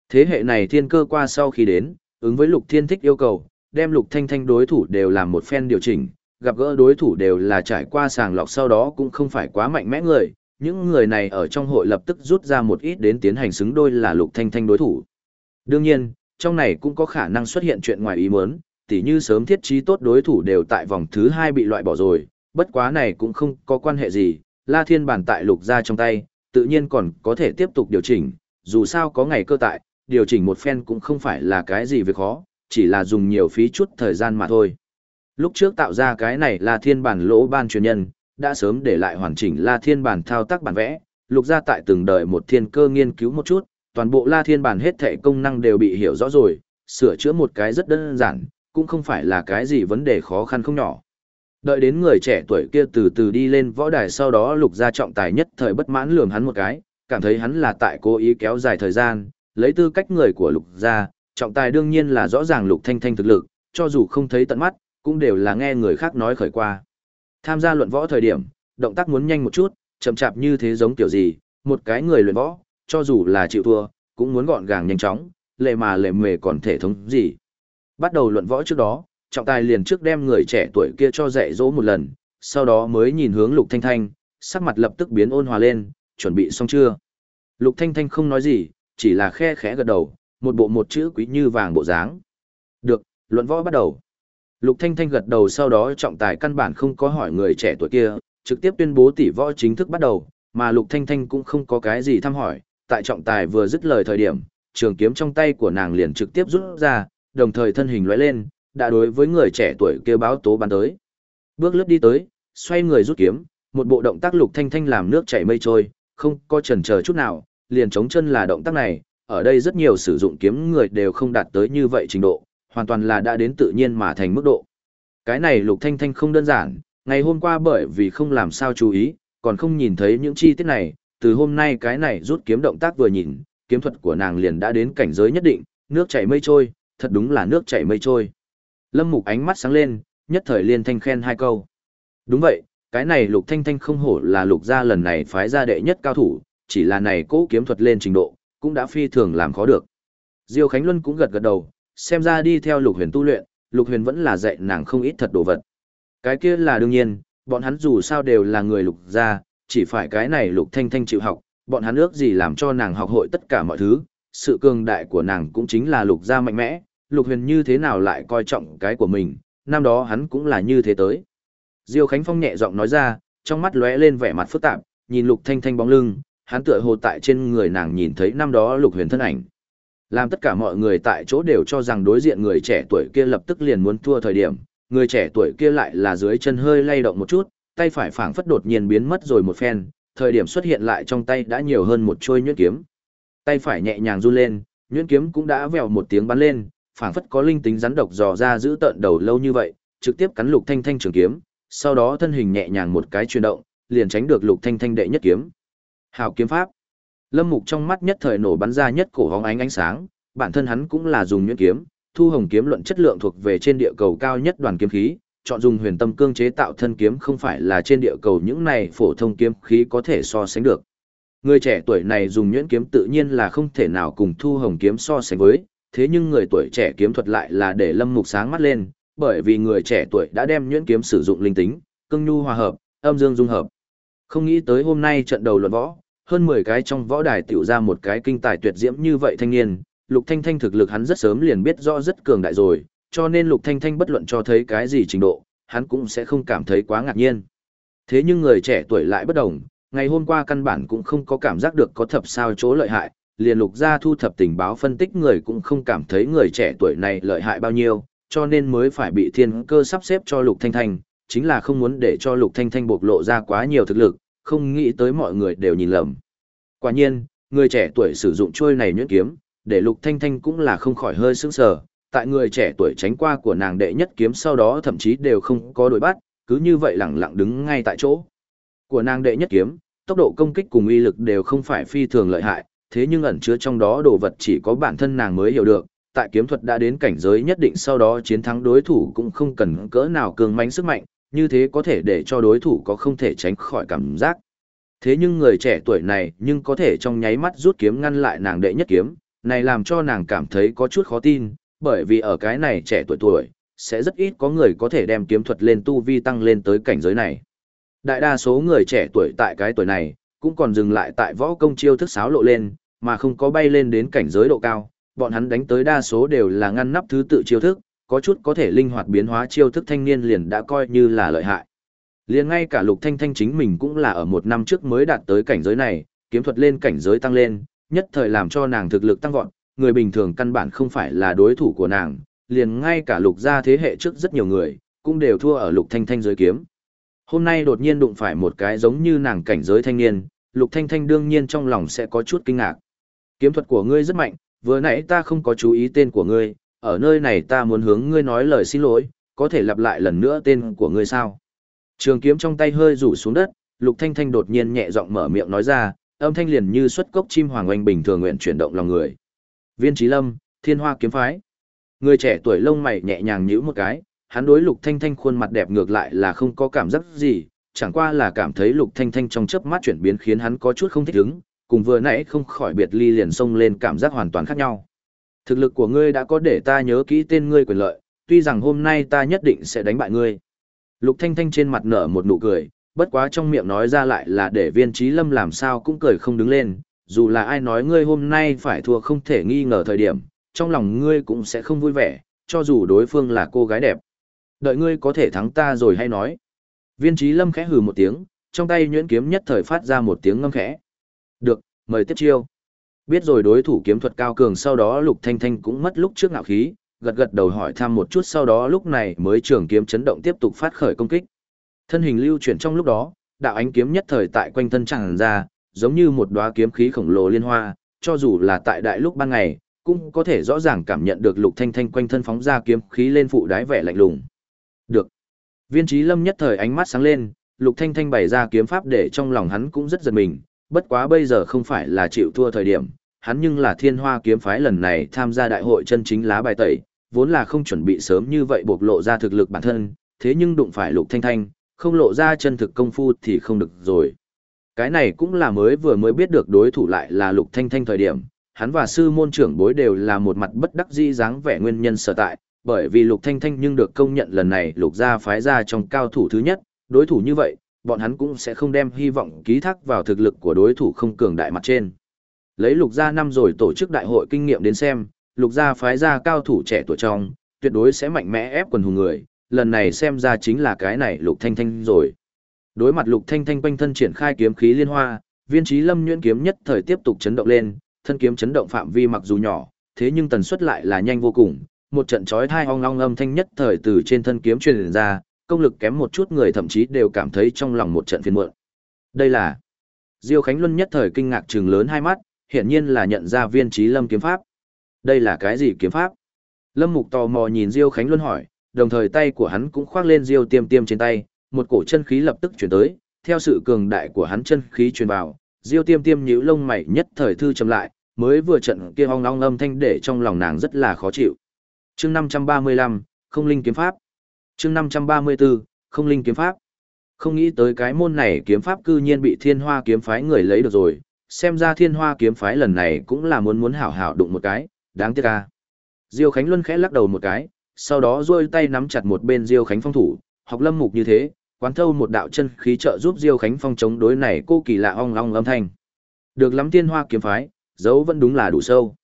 Thế hệ này thiên cơ qua sau khi đến, ứng với lục thiên thích yêu cầu, đem lục thanh thanh đối thủ đều làm một phen điều chỉnh, gặp gỡ đối thủ đều là trải qua sàng lọc sau đó cũng không phải quá mạnh mẽ người, những người này ở trong hội lập tức rút ra một ít đến tiến hành xứng đôi là lục thanh thanh đối thủ. Đương nhiên, trong này cũng có khả năng xuất hiện chuyện ngoài ý muốn, tỉ như sớm thiết trí tốt đối thủ đều tại vòng thứ hai bị loại bỏ rồi, bất quá này cũng không có quan hệ gì, La Thiên bản tại lục gia trong tay, tự nhiên còn có thể tiếp tục điều chỉnh, dù sao có ngày cơ tại, điều chỉnh một phen cũng không phải là cái gì việc khó, chỉ là dùng nhiều phí chút thời gian mà thôi. Lúc trước tạo ra cái này là thiên bản lỗ ban truyền nhân, đã sớm để lại hoàn chỉnh La Thiên bản thao tác bản vẽ, lục gia tại từng đợi một thiên cơ nghiên cứu một chút, toàn bộ La Thiên bản hết thảy công năng đều bị hiểu rõ rồi, sửa chữa một cái rất đơn giản, cũng không phải là cái gì vấn đề khó khăn không nhỏ. Đợi đến người trẻ tuổi kia từ từ đi lên võ đài sau đó lục gia trọng tài nhất thời bất mãn lườm hắn một cái, cảm thấy hắn là tại cố ý kéo dài thời gian, lấy tư cách người của lục gia, trọng tài đương nhiên là rõ ràng lục thanh thanh thực lực, cho dù không thấy tận mắt, cũng đều là nghe người khác nói khởi qua. Tham gia luận võ thời điểm, động tác muốn nhanh một chút, chậm chạp như thế giống kiểu gì, một cái người luyện võ, cho dù là chịu thua, cũng muốn gọn gàng nhanh chóng, lệ mà lệ mề còn thể thống gì. Bắt đầu luận võ trước đó, trọng tài liền trước đem người trẻ tuổi kia cho dạy dỗ một lần, sau đó mới nhìn hướng Lục Thanh Thanh, sắc mặt lập tức biến ôn hòa lên, chuẩn bị xong chưa? Lục Thanh Thanh không nói gì, chỉ là khe khẽ gật đầu, một bộ một chữ quý như vàng bộ dáng. Được, luận võ bắt đầu. Lục Thanh Thanh gật đầu sau đó trọng tài căn bản không có hỏi người trẻ tuổi kia, trực tiếp tuyên bố tỷ võ chính thức bắt đầu, mà Lục Thanh Thanh cũng không có cái gì thăm hỏi, tại trọng tài vừa dứt lời thời điểm, trường kiếm trong tay của nàng liền trực tiếp rút ra, đồng thời thân hình lóe lên, đã đối với người trẻ tuổi kia báo tố bắn tới. Bước lướt đi tới, xoay người rút kiếm, một bộ động tác Lục Thanh Thanh làm nước chảy mây trôi, không có chần chờ chút nào, liền chống chân là động tác này, ở đây rất nhiều sử dụng kiếm người đều không đạt tới như vậy trình độ, hoàn toàn là đã đến tự nhiên mà thành mức độ. Cái này Lục Thanh Thanh không đơn giản, ngày hôm qua bởi vì không làm sao chú ý, còn không nhìn thấy những chi tiết này, từ hôm nay cái này rút kiếm động tác vừa nhìn, kiếm thuật của nàng liền đã đến cảnh giới nhất định, nước chảy mây trôi, thật đúng là nước chảy mây trôi. Lâm Mục ánh mắt sáng lên, nhất thời liên thanh khen hai câu. Đúng vậy, cái này Lục Thanh Thanh không hổ là Lục gia lần này phái ra đệ nhất cao thủ, chỉ là này cố kiếm thuật lên trình độ, cũng đã phi thường làm khó được. Diêu Khánh Luân cũng gật gật đầu, xem ra đi theo Lục Huyền tu luyện, Lục Huyền vẫn là dạy nàng không ít thật đồ vật. Cái kia là đương nhiên, bọn hắn dù sao đều là người Lục gia, chỉ phải cái này Lục Thanh Thanh chịu học, bọn hắn ước gì làm cho nàng học hội tất cả mọi thứ, sự cường đại của nàng cũng chính là Lục gia mạnh mẽ, Lục Huyền như thế nào lại coi trọng cái của mình, năm đó hắn cũng là như thế tới. Diêu Khánh Phong nhẹ giọng nói ra, trong mắt lóe lên vẻ mặt phức tạp, nhìn Lục Thanh Thanh bóng lưng, hắn tựa hồ tại trên người nàng nhìn thấy năm đó Lục Huyền thân ảnh. Làm tất cả mọi người tại chỗ đều cho rằng đối diện người trẻ tuổi kia lập tức liền muốn thua thời điểm, người trẻ tuổi kia lại là dưới chân hơi lay động một chút, tay phải phảng phất đột nhiên biến mất rồi một phen, thời điểm xuất hiện lại trong tay đã nhiều hơn một chuôi nhuyễn kiếm. Tay phải nhẹ nhàng run lên, nhuyễn kiếm cũng đã vèo một tiếng bắn lên, phảng phất có linh tính rắn độc dò ra giữ tận đầu lâu như vậy, trực tiếp cắn Lục Thanh Thanh trường kiếm, sau đó thân hình nhẹ nhàng một cái chuyển động, liền tránh được Lục Thanh Thanh đệ nhất kiếm. Hào kiếm pháp. Lâm Mục trong mắt nhất thời nổ bắn ra nhất cổ hóng ánh ánh sáng, bản thân hắn cũng là dùng nhuyễn kiếm, thu hồng kiếm luận chất lượng thuộc về trên địa cầu cao nhất đoàn kiếm khí, chọn dùng huyền tâm cương chế tạo thân kiếm không phải là trên địa cầu những này phổ thông kiếm khí có thể so sánh được. Người trẻ tuổi này dùng nhuyễn kiếm tự nhiên là không thể nào cùng thu hồng kiếm so sánh với, thế nhưng người tuổi trẻ kiếm thuật lại là để lâm mục sáng mắt lên, bởi vì người trẻ tuổi đã đem nhuyễn kiếm sử dụng linh tính, cương nhu hòa hợp, âm dương dung hợp. Không nghĩ tới hôm nay trận đầu luận võ, hơn 10 cái trong võ đài tiểu ra một cái kinh tài tuyệt diễm như vậy thanh niên, Lục Thanh Thanh thực lực hắn rất sớm liền biết rõ rất cường đại rồi, cho nên Lục Thanh Thanh bất luận cho thấy cái gì trình độ, hắn cũng sẽ không cảm thấy quá ngạc nhiên. Thế nhưng người trẻ tuổi lại bất đồng, ngày hôm qua căn bản cũng không có cảm giác được có thập sao chỗ lợi hại, liền lục gia thu thập tình báo phân tích người cũng không cảm thấy người trẻ tuổi này lợi hại bao nhiêu, cho nên mới phải bị thiên cơ sắp xếp cho lục thanh thanh, chính là không muốn để cho lục thanh thanh bộc lộ ra quá nhiều thực lực, không nghĩ tới mọi người đều nhìn lầm. Quả nhiên, người trẻ tuổi sử dụng chuôi này nhuyễn kiếm, để lục thanh thanh cũng là không khỏi hơi sững sờ, tại người trẻ tuổi tránh qua của nàng đệ nhất kiếm sau đó thậm chí đều không có đối bắt, cứ như vậy lẳng lặng đứng ngay tại chỗ. Của nàng đệ nhất kiếm, tốc độ công kích cùng uy lực đều không phải phi thường lợi hại, thế nhưng ẩn chứa trong đó đồ vật chỉ có bản thân nàng mới hiểu được, tại kiếm thuật đã đến cảnh giới nhất định sau đó chiến thắng đối thủ cũng không cần cỡ nào cường mãnh sức mạnh, như thế có thể để cho đối thủ có không thể tránh khỏi cảm giác. Thế nhưng người trẻ tuổi này nhưng có thể trong nháy mắt rút kiếm ngăn lại nàng đệ nhất kiếm, này làm cho nàng cảm thấy có chút khó tin, bởi vì ở cái này trẻ tuổi tuổi, sẽ rất ít có người có thể đem kiếm thuật lên tu vi tăng lên tới cảnh giới này. Đại đa số người trẻ tuổi tại cái tuổi này, cũng còn dừng lại tại võ công chiêu thức sáo lộ lên, mà không có bay lên đến cảnh giới độ cao, bọn hắn đánh tới đa số đều là ngăn nắp thứ tự chiêu thức, có chút có thể linh hoạt biến hóa chiêu thức thanh niên liền đã coi như là lợi hại. liền ngay cả Lục Thanh Thanh chính mình cũng là ở một năm trước mới đạt tới cảnh giới này, kiếm thuật lên cảnh giới tăng lên, nhất thời làm cho nàng thực lực tăng vọt, người bình thường căn bản không phải là đối thủ của nàng, liền ngay cả lục gia thế hệ trước rất nhiều người, cũng đều thua ở lục thanh thanh giới kiếm. Hôm nay đột nhiên đụng phải một cái giống như nàng cảnh giới thanh niên, lục thanh thanh đương nhiên trong lòng sẽ có chút kinh ngạc. Kiếm thuật của ngươi rất mạnh, vừa nãy ta không có chú ý tên của ngươi, ở nơi này ta muốn hướng ngươi nói lời xin lỗi, có thể lặp lại lần nữa tên của ngươi sao? Trường kiếm trong tay hơi rủ xuống đất, Lục Thanh Thanh đột nhiên nhẹ giọng mở miệng nói ra, âm thanh liền như xuất cốc chim hoàng oanh bình thường nguyện chuyển động lòng người. Viên Chí Lâm, Thiên Hoa kiếm phái. Người trẻ tuổi lông mày nhẹ nhàng nhíu một cái, hắn đối Lục Thanh Thanh khuôn mặt đẹp ngược lại là không có cảm giác gì, chẳng qua là cảm thấy Lục Thanh Thanh trong chớp mắt chuyển biến khiến hắn có chút không thích ứng, cùng vừa nãy không khỏi biệt ly liền xông lên cảm giác hoàn toàn khác nhau. Thực lực của ngươi đã có để ta nhớ kỹ tên ngươi quyền lợi, tuy rằng hôm nay ta nhất định sẽ đánh bại ngươi. Lục Thanh Thanh trên mặt nở một nụ cười, bất quá trong miệng nói ra lại là để viên trí lâm làm sao cũng cười không đứng lên, dù là ai nói ngươi hôm nay phải thua không thể nghi ngờ thời điểm, trong lòng ngươi cũng sẽ không vui vẻ, cho dù đối phương là cô gái đẹp. Đợi ngươi có thể thắng ta rồi hay nói. Viên trí lâm khẽ hừ một tiếng, trong tay nhuyễn kiếm nhất thời phát ra một tiếng ngâm khẽ. Được, mời tiếp chiêu. Biết rồi đối thủ kiếm thuật cao cường sau đó lục thanh thanh cũng mất lúc trước ngạo khí, gật gật đầu hỏi thăm một chút sau đó lúc này mới trường kiếm chấn động tiếp tục phát khởi công kích. Thân hình lưu chuyển trong lúc đó, đạo ánh kiếm nhất thời tại quanh thân tràn ra, giống như một đóa kiếm khí khổng lồ liên hoa, cho dù là tại đại lúc ban ngày, cũng có thể rõ ràng cảm nhận được Lục Thanh Thanh quanh thân phóng ra kiếm khí lên phụ đái vẻ lạnh lùng. Được. Viên Chí Lâm nhất thời ánh mắt sáng lên, Lục Thanh Thanh bày ra kiếm pháp để trong lòng hắn cũng rất giật mình, bất quá bây giờ không phải là chịu thua thời điểm, hắn nhưng là Thiên Hoa kiếm phái lần này tham gia đại hội chân chính lá bài tẩy, vốn là không chuẩn bị sớm như vậy bộc lộ ra thực lực bản thân, thế nhưng đụng phải Lục Thanh Thanh, không lộ ra chân thực công phu thì không được rồi. Cái này cũng là mới vừa mới biết được đối thủ lại là Lục Thanh Thanh thời điểm, hắn và sư môn trưởng bối đều là một mặt bất đắc dĩ dáng vẻ nguyên nhân sở tại, bởi vì Lục Thanh Thanh nhưng được công nhận lần này Lục gia phái ra trong cao thủ thứ nhất, đối thủ như vậy, bọn hắn cũng sẽ không đem hy vọng ký thác vào thực lực của đối thủ không cường đại mặt trên. Lấy Lục gia năm rồi tổ chức đại hội kinh nghiệm đến xem, Lục gia phái ra cao thủ trẻ tuổi trong, tuyệt đối sẽ mạnh mẽ ép quần hùng người, lần này xem ra chính là cái này Lục Thanh Thanh rồi. Đối mặt Lục Thanh Thanh quanh thân triển khai kiếm khí liên hoa, viên trí lâm nhuyễn kiếm nhất thời tiếp tục chấn động lên, thân kiếm chấn động phạm vi mặc dù nhỏ, thế nhưng tần suất lại là nhanh vô cùng, một trận chói tai ong ong âm thanh nhất thời từ trên thân kiếm truyền ra, công lực kém một chút người thậm chí đều cảm thấy trong lòng một trận phiền muộn. Đây là Diêu Khánh Luân nhất thời kinh ngạc trừng lớn hai mắt, hiển nhiên là nhận ra viên trí lâm kiếm pháp. Đây là cái gì kiếm pháp? Lâm Mục tò mò nhìn Diêu Khánh Luân hỏi, đồng thời tay của hắn cũng khoác lên Diêu Tiêm Tiêm trên tay, một cổ chân khí lập tức chuyển tới, theo sự cường đại của hắn chân khí truyền vào, Diêu Tiêm Tiêm nhíu lông mày nhất thời thư trầm lại, mới vừa trận kia ong ong âm thanh để trong lòng nàng rất là khó chịu. Chương 535, Không linh kiếm pháp. Chương 534, Không linh kiếm pháp. Không nghĩ tới cái môn này kiếm pháp cư nhiên bị Thiên Hoa kiếm phái người lấy được rồi, xem ra Thiên Hoa kiếm phái lần này cũng là muốn muốn hảo hảo đụng một cái, đáng tiếc a. Diêu Khánh Luân khẽ lắc đầu một cái, sau đó duỗi tay nắm chặt một bên Diêu Khánh Phong thủ, học lâm mục như thế, quán thâu một đạo chân khí trợ giúp Diêu Khánh Phong chống đối này cô kỳ lạ ong ong âm thanh. Được lắm thiên hoa kiếm phái, dấu vẫn đúng là đủ sâu.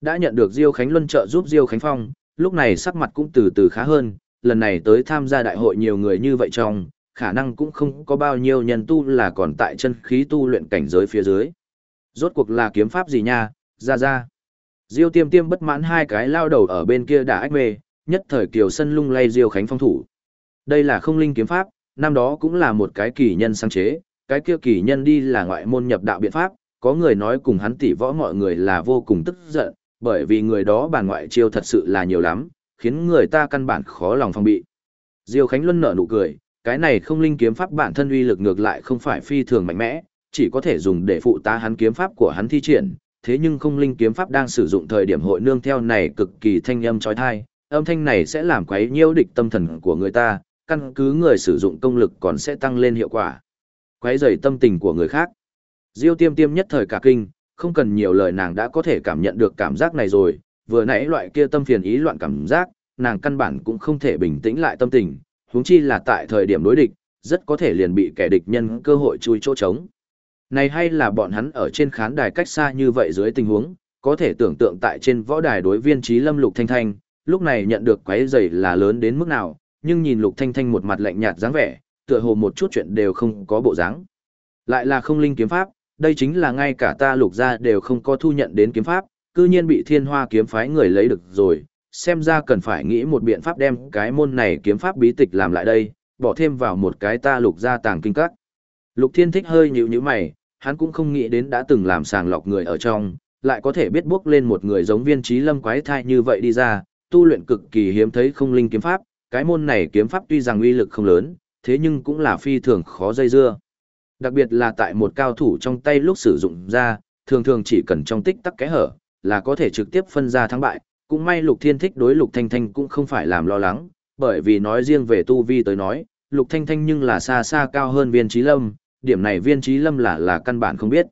Đã nhận được Diêu Khánh Luân trợ giúp Diêu Khánh Phong, lúc này sắc mặt cũng từ từ khá hơn, lần này tới tham gia đại hội nhiều người như vậy trong, khả năng cũng không có bao nhiêu nhân tu là còn tại chân khí tu luyện cảnh giới phía dưới. Rốt cuộc là kiếm pháp gì nha, ra ra. Diêu tiêm tiêm bất mãn hai cái lao đầu ở bên kia đã ách mê, nhất thời kiều sân lung lay Diêu Khánh Phong thủ. Đây là không linh kiếm pháp, năm đó cũng là một cái kỳ nhân sáng chế, cái kia kỳ nhân đi là ngoại môn nhập đạo biện pháp, có người nói cùng hắn tỉ võ mọi người là vô cùng tức giận, bởi vì người đó bàn ngoại chiêu thật sự là nhiều lắm, khiến người ta căn bản khó lòng phòng bị. Diêu Khánh Luân nở nụ cười, cái này không linh kiếm pháp bản thân uy lực ngược lại không phải phi thường mạnh mẽ, chỉ có thể dùng để phụ tá hắn kiếm pháp của hắn thi triển, thế nhưng không linh kiếm pháp đang sử dụng thời điểm hội nương theo này cực kỳ thanh âm chói tai, âm thanh này sẽ làm quấy nhiễu địch tâm thần của người ta, căn cứ người sử dụng công lực còn sẽ tăng lên hiệu quả. Quấy rầy tâm tình của người khác. Diêu tiêm tiêm nhất thời cả kinh, không cần nhiều lời nàng đã có thể cảm nhận được cảm giác này rồi, vừa nãy loại kia tâm phiền ý loạn cảm giác, nàng căn bản cũng không thể bình tĩnh lại tâm tình, huống chi là tại thời điểm đối địch, rất có thể liền bị kẻ địch nhân cơ hội chui chỗ trống. Này hay là bọn hắn ở trên khán đài cách xa như vậy dưới tình huống, có thể tưởng tượng tại trên võ đài đối viên trí lâm lục thanh thanh, lúc này nhận được quái dày là lớn đến mức nào, nhưng nhìn lục thanh thanh một mặt lạnh nhạt dáng vẻ, tựa hồ một chút chuyện đều không có bộ dáng. Lại là không linh kiếm pháp, đây chính là ngay cả ta lục gia đều không có thu nhận đến kiếm pháp, cư nhiên bị thiên hoa kiếm phái người lấy được rồi, xem ra cần phải nghĩ một biện pháp đem cái môn này kiếm pháp bí tịch làm lại đây, bỏ thêm vào một cái ta lục gia tàng kinh các. Lục thiên thích hơi nhíu nhíu mày, hắn cũng không nghĩ đến đã từng làm sàng lọc người ở trong, lại có thể biết bước lên một người giống viên trí lâm quái thai như vậy đi ra, tu luyện cực kỳ hiếm thấy không linh kiếm pháp, cái môn này kiếm pháp tuy rằng uy lực không lớn, thế nhưng cũng là phi thường khó dây dưa. Đặc biệt là tại một cao thủ trong tay lúc sử dụng ra, thường thường chỉ cần trong tích tắc cái hở, là có thể trực tiếp phân ra thắng bại, cũng may Lục Thiên Thích đối Lục Thanh Thanh cũng không phải làm lo lắng, bởi vì nói riêng về tu vi tới nói, Lục Thanh Thanh nhưng là xa xa cao hơn Viên Chí Lâm, điểm này Viên trí Lâm là là căn bản không biết.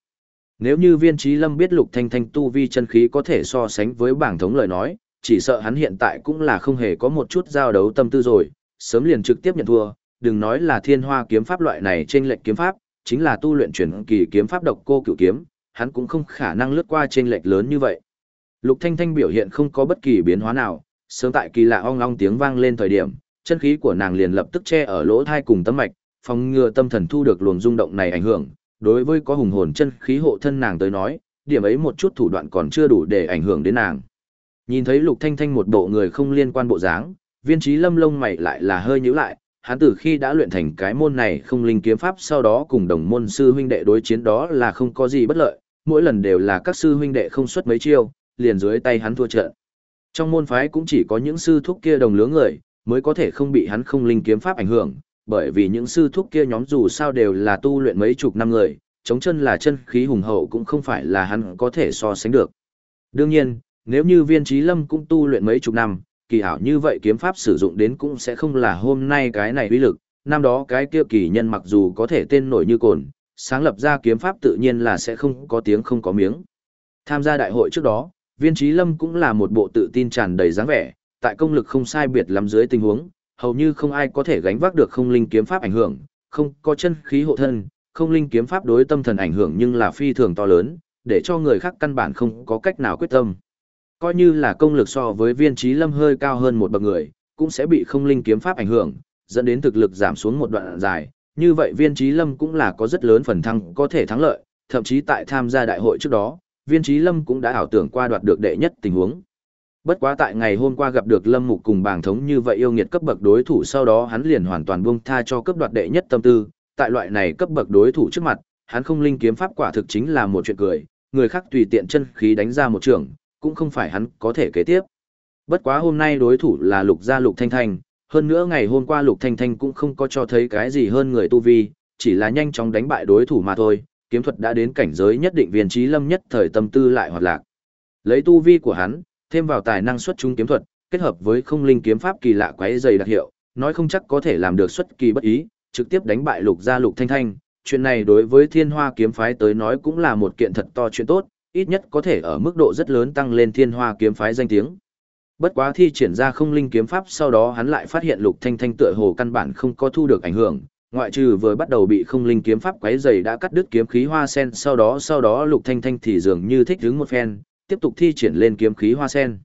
Nếu như Viên trí Lâm biết Lục Thanh Thanh tu vi chân khí có thể so sánh với bảng thống lời nói, chỉ sợ hắn hiện tại cũng là không hề có một chút giao đấu tâm tư rồi, sớm liền trực tiếp nhận thua, đừng nói là Thiên Hoa kiếm pháp loại này trên lệnh kiếm pháp, chính là tu luyện chuyển kỳ kiếm pháp độc cô cửu kiếm, hắn cũng không khả năng lướt qua trên lệch lớn như vậy. Lục Thanh Thanh biểu hiện không có bất kỳ biến hóa nào, sớm tại kỳ lạ ong ong tiếng vang lên thời điểm, chân khí của nàng liền lập tức che ở lỗ thai cùng tâm mạch, phòng ngừa tâm thần thu được luồng rung động này ảnh hưởng. Đối với có hùng hồn chân khí hộ thân nàng tới nói, điểm ấy một chút thủ đoạn còn chưa đủ để ảnh hưởng đến nàng. Nhìn thấy Lục Thanh Thanh một bộ người không liên quan bộ dáng, viên trí lâm lông mày lại là hơi nhíu lại, hắn từ khi đã luyện thành cái môn này không linh kiếm pháp sau đó cùng đồng môn sư huynh đệ đối chiến đó là không có gì bất lợi, mỗi lần đều là các sư huynh đệ không xuất mấy chiêu, liền dưới tay hắn thua trận. Trong môn phái cũng chỉ có những sư thúc kia đồng lứa người, mới có thể không bị hắn không linh kiếm pháp ảnh hưởng, bởi vì những sư thúc kia nhóm dù sao đều là tu luyện mấy chục năm người, chống chân là chân khí hùng hậu cũng không phải là hắn có thể so sánh được. Đương nhiên, nếu như viên trí lâm cũng tu luyện mấy chục năm, kỳ ảo như vậy kiếm pháp sử dụng đến cũng sẽ không là hôm nay cái này uy lực, năm đó cái kia kỳ nhân mặc dù có thể tên nổi như cồn, sáng lập ra kiếm pháp tự nhiên là sẽ không có tiếng không có miếng. Tham gia đại hội trước đó, viên trí lâm cũng là một bộ tự tin tràn đầy dáng vẻ, tại công lực không sai biệt lắm dưới tình huống, hầu như không ai có thể gánh vác được không linh kiếm pháp ảnh hưởng, không có chân khí hộ thân, không linh kiếm pháp đối tâm thần ảnh hưởng nhưng là phi thường to lớn, để cho người khác căn bản không có cách nào quyết tâm. Coi như là công lực so với viên trí lâm hơi cao hơn một bậc người, cũng sẽ bị không linh kiếm pháp ảnh hưởng, dẫn đến thực lực giảm xuống một đoạn dài. Như vậy viên trí lâm cũng là có rất lớn phần thăng có thể thắng lợi, thậm chí tại tham gia đại hội trước đó, viên trí lâm cũng đã ảo tưởng qua đoạt được đệ nhất tình huống. Bất quá tại ngày hôm qua gặp được Lâm Mục cùng bảng thống như vậy yêu nghiệt cấp bậc đối thủ sau đó hắn liền hoàn toàn buông tha cho cấp đoạt đệ nhất tâm tư, tại loại này cấp bậc đối thủ trước mặt, hắn không linh kiếm pháp quả thực chính là một chuyện cười, người khác tùy tiện chân khí đánh ra một trường, cũng không phải hắn có thể kế tiếp. Bất quá hôm nay đối thủ là Lục gia Lục Thanh Thanh, hơn nữa ngày hôm qua Lục Thanh Thanh cũng không có cho thấy cái gì hơn người tu vi, chỉ là nhanh chóng đánh bại đối thủ mà thôi, kiếm thuật đã đến cảnh giới nhất định viên trí lâm nhất thời tâm tư lại hoạt lạc. Lấy tu vi của hắn, thêm vào tài năng xuất chúng kiếm thuật, kết hợp với không linh kiếm pháp kỳ lạ quái dày đặc hiệu, nói không chắc có thể làm được xuất kỳ bất ý, trực tiếp đánh bại Lục gia Lục Thanh Thanh. Chuyện này đối với Thiên Hoa kiếm phái tới nói cũng là một kiện thật to chuyện tốt, ít nhất có thể ở mức độ rất lớn tăng lên thiên hoa kiếm phái danh tiếng. Bất quá thi triển ra không linh kiếm pháp sau đó hắn lại phát hiện lục thanh thanh tựa hồ căn bản không có thu được ảnh hưởng, ngoại trừ vừa bắt đầu bị không linh kiếm pháp quấy rầy đã cắt đứt kiếm khí hoa sen sau đó sau đó lục thanh thanh thì dường như thích hứng một phen, tiếp tục thi triển lên kiếm khí hoa sen.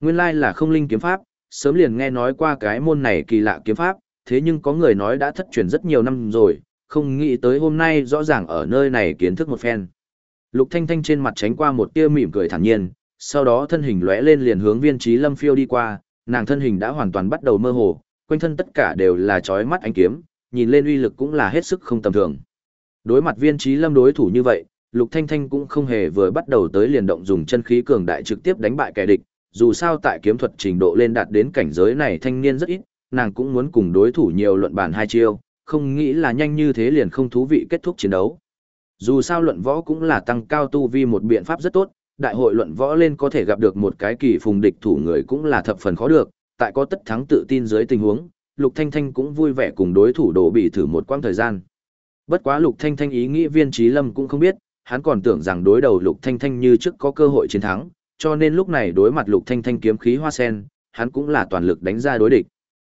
Nguyên lai là không linh kiếm pháp, sớm liền nghe nói qua cái môn này kỳ lạ kiếm pháp, thế nhưng có người nói đã thất truyền rất nhiều năm rồi, không nghĩ tới hôm nay rõ ràng ở nơi này kiến thức một phen. Lục Thanh Thanh trên mặt tránh qua một tia mỉm cười thản nhiên, sau đó thân hình lóe lên liền hướng Viên Chí Lâm phiêu đi qua, nàng thân hình đã hoàn toàn bắt đầu mơ hồ, quanh thân tất cả đều là chói mắt ánh kiếm, nhìn lên uy lực cũng là hết sức không tầm thường. Đối mặt Viên Chí Lâm đối thủ như vậy, Lục Thanh Thanh cũng không hề vừa bắt đầu tới liền động dùng chân khí cường đại trực tiếp đánh bại kẻ địch, dù sao tại kiếm thuật trình độ lên đạt đến cảnh giới này thanh niên rất ít, nàng cũng muốn cùng đối thủ nhiều luận bàn hai chiêu, không nghĩ là nhanh như thế liền không thú vị kết thúc chiến đấu. Dù sao luận võ cũng là tăng cao tu vi một biện pháp rất tốt, đại hội luận võ lên có thể gặp được một cái kỳ phùng địch thủ người cũng là thập phần khó được, tại có tất thắng tự tin dưới tình huống, Lục Thanh Thanh cũng vui vẻ cùng đối thủ đổ bị thử một quãng thời gian. Bất quá Lục Thanh Thanh ý nghĩ viên trí lâm cũng không biết, hắn còn tưởng rằng đối đầu Lục Thanh Thanh như trước có cơ hội chiến thắng, cho nên lúc này đối mặt Lục Thanh Thanh kiếm khí hoa sen, hắn cũng là toàn lực đánh ra đối địch.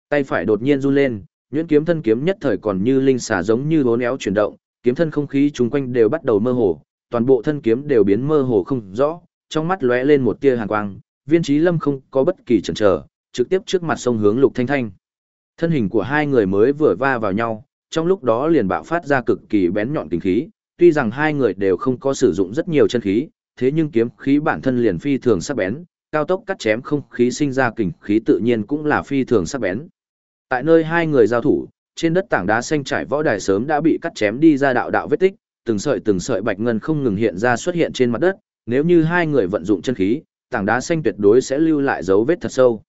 Tay phải đột nhiên run lên, nhuyễn kiếm thân kiếm nhất thời còn như linh xà giống như bốn éo chuyển động, kiếm thân không khí chung quanh đều bắt đầu mơ hồ, toàn bộ thân kiếm đều biến mơ hồ không rõ, trong mắt lóe lên một tia hàn quang, viên trí lâm không có bất kỳ chần chờ, trực tiếp trước mặt sông hướng lục thanh thanh. Thân hình của hai người mới vừa va vào nhau, trong lúc đó liền bạo phát ra cực kỳ bén nhọn kinh khí, tuy rằng hai người đều không có sử dụng rất nhiều chân khí, thế nhưng kiếm khí bản thân liền phi thường sắc bén, cao tốc cắt chém không khí sinh ra kình khí tự nhiên cũng là phi thường sắc bén. Tại nơi hai người giao thủ, trên đất tảng đá xanh trải võ đài sớm đã bị cắt chém đi ra đạo đạo vết tích, từng sợi từng sợi bạch ngân không ngừng hiện ra xuất hiện trên mặt đất, nếu như hai người vận dụng chân khí, tảng đá xanh tuyệt đối sẽ lưu lại dấu vết thật sâu.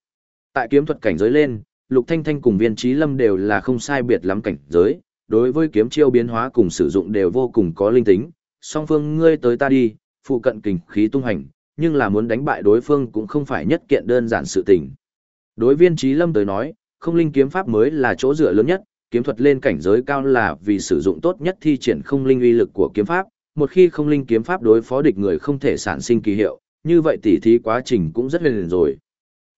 Tại kiếm thuật cảnh giới lên, Lục Thanh Thanh cùng Viên Chí Lâm đều là không sai biệt lắm cảnh giới, đối với kiếm chiêu biến hóa cùng sử dụng đều vô cùng có linh tính, song phương ngươi tới ta đi, phụ cận kình khí tung hành, nhưng là muốn đánh bại đối phương cũng không phải nhất kiện đơn giản sự tình. Đối viên trí lâm tới nói, không linh kiếm pháp mới là chỗ dựa lớn nhất, kiếm thuật lên cảnh giới cao là vì sử dụng tốt nhất thi triển không linh uy lực của kiếm pháp, một khi không linh kiếm pháp đối phó địch người không thể sản sinh kỳ hiệu, như vậy tỉ thí quá trình cũng rất liền rồi.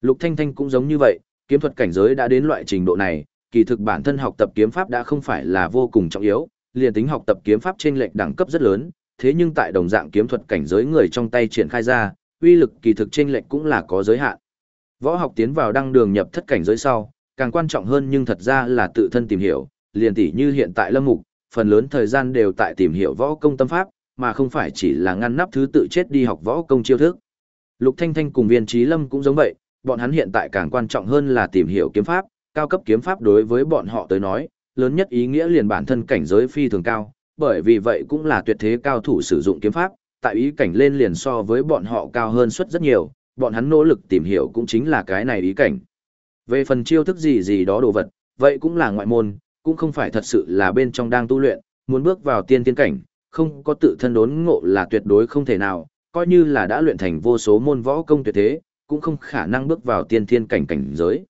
Lục Thanh Thanh cũng giống như vậy, kiếm thuật cảnh giới đã đến loại trình độ này, kỳ thực bản thân học tập kiếm pháp đã không phải là vô cùng trọng yếu, liền tính học tập kiếm pháp trên lệch đẳng cấp rất lớn, thế nhưng tại đồng dạng kiếm thuật cảnh giới người trong tay triển khai ra, uy lực kỳ thực trên lệch cũng là có giới hạn. Võ học tiến vào đăng đường nhập thất cảnh giới sau, càng quan trọng hơn nhưng thật ra là tự thân tìm hiểu, liền tỉ như hiện tại Lâm Mục, phần lớn thời gian đều tại tìm hiểu võ công tâm pháp, mà không phải chỉ là ngăn nắp thứ tự chết đi học võ công chiêu thức. Lục Thanh Thanh cùng Viên Chí Lâm cũng giống vậy, bọn hắn hiện tại càng quan trọng hơn là tìm hiểu kiếm pháp, cao cấp kiếm pháp đối với bọn họ tới nói, lớn nhất ý nghĩa liền bản thân cảnh giới phi thường cao, bởi vì vậy cũng là tuyệt thế cao thủ sử dụng kiếm pháp, tại ý cảnh lên liền so với bọn họ cao hơn suất rất nhiều, bọn hắn nỗ lực tìm hiểu cũng chính là cái này ý cảnh. Về phần chiêu thức gì gì đó đồ vật, vậy cũng là ngoại môn, cũng không phải thật sự là bên trong đang tu luyện, muốn bước vào tiên tiên cảnh, không có tự thân đốn ngộ là tuyệt đối không thể nào, coi như là đã luyện thành vô số môn võ công tuyệt thế, cũng không khả năng bước vào tiên thiên cảnh cảnh giới.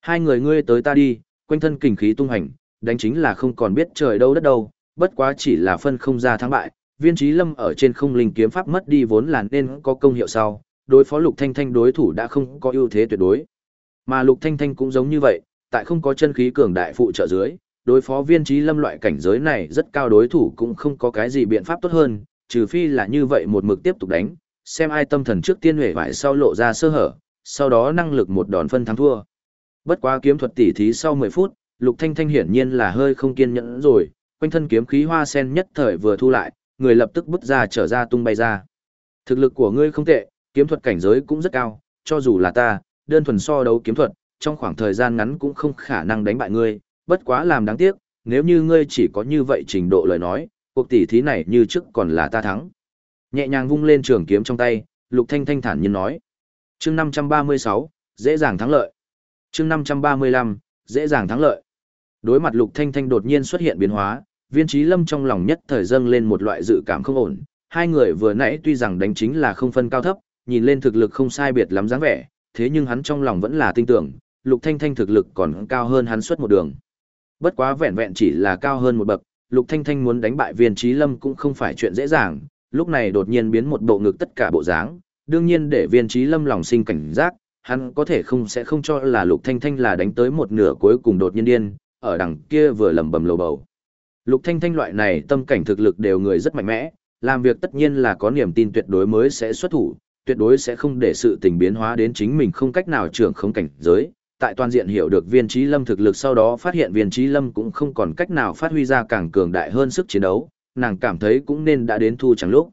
Hai người ngươi tới ta đi, quanh thân kình khí tung hành, đánh chính là không còn biết trời đâu đất đâu, bất quá chỉ là phân không ra thắng bại, viên trí lâm ở trên không linh kiếm pháp mất đi vốn là nên có công hiệu sau, đối phó lục thanh thanh đối thủ đã không có ưu thế tuyệt đối. Mà lục thanh thanh cũng giống như vậy, tại không có chân khí cường đại phụ trợ dưới, đối phó viên trí lâm loại cảnh giới này rất cao đối thủ cũng không có cái gì biện pháp tốt hơn, trừ phi là như vậy một mực tiếp tục đánh, xem ai tâm thần trước tiên huệ vải sau lộ ra sơ hở, sau đó năng lực một đòn phân thắng thua. Bất quá kiếm thuật tỉ thí sau 10 phút, Lục Thanh Thanh hiển nhiên là hơi không kiên nhẫn rồi, quanh thân kiếm khí hoa sen nhất thời vừa thu lại, người lập tức bứt ra trở ra tung bay ra. Thực lực của ngươi không tệ, kiếm thuật cảnh giới cũng rất cao, cho dù là ta, đơn thuần so đấu kiếm thuật, trong khoảng thời gian ngắn cũng không khả năng đánh bại ngươi, bất quá làm đáng tiếc, nếu như ngươi chỉ có như vậy trình độ lời nói, cuộc tỷ thí này như trước còn là ta thắng. Nhẹ nhàng vung lên trường kiếm trong tay, Lục Thanh thanh thản nhiên nói. Chương 536, dễ dàng thắng lợi. Chương 535, dễ dàng thắng lợi. Đối mặt Lục Thanh thanh đột nhiên xuất hiện biến hóa, viên trí lâm trong lòng nhất thời dâng lên một loại dự cảm không ổn. Hai người vừa nãy tuy rằng đánh chính là không phân cao thấp, nhìn lên thực lực không sai biệt lắm dáng vẻ, thế nhưng hắn trong lòng vẫn là tin tưởng, Lục Thanh Thanh thực lực còn cao hơn hắn suốt một đường. Bất quá vẹn vẹn chỉ là cao hơn một bậc, Lục Thanh Thanh muốn đánh bại viên trí lâm cũng không phải chuyện dễ dàng, lúc này đột nhiên biến một bộ ngực tất cả bộ dáng, đương nhiên để viên trí lâm lòng sinh cảnh giác, hắn có thể không sẽ không cho là Lục Thanh Thanh là đánh tới một nửa cuối cùng đột nhiên điên, ở đằng kia vừa lầm bầm lầu bầu. Lục Thanh Thanh loại này tâm cảnh thực lực đều người rất mạnh mẽ, làm việc tất nhiên là có niềm tin tuyệt đối mới sẽ xuất thủ, tuyệt đối sẽ không để sự tình biến hóa đến chính mình không cách nào trưởng không cảnh giới. Tại toàn diện hiểu được viên trí lâm thực lực sau đó phát hiện viên trí lâm cũng không còn cách nào phát huy ra càng cường đại hơn sức chiến đấu, nàng cảm thấy cũng nên đã đến thu chẳng lúc.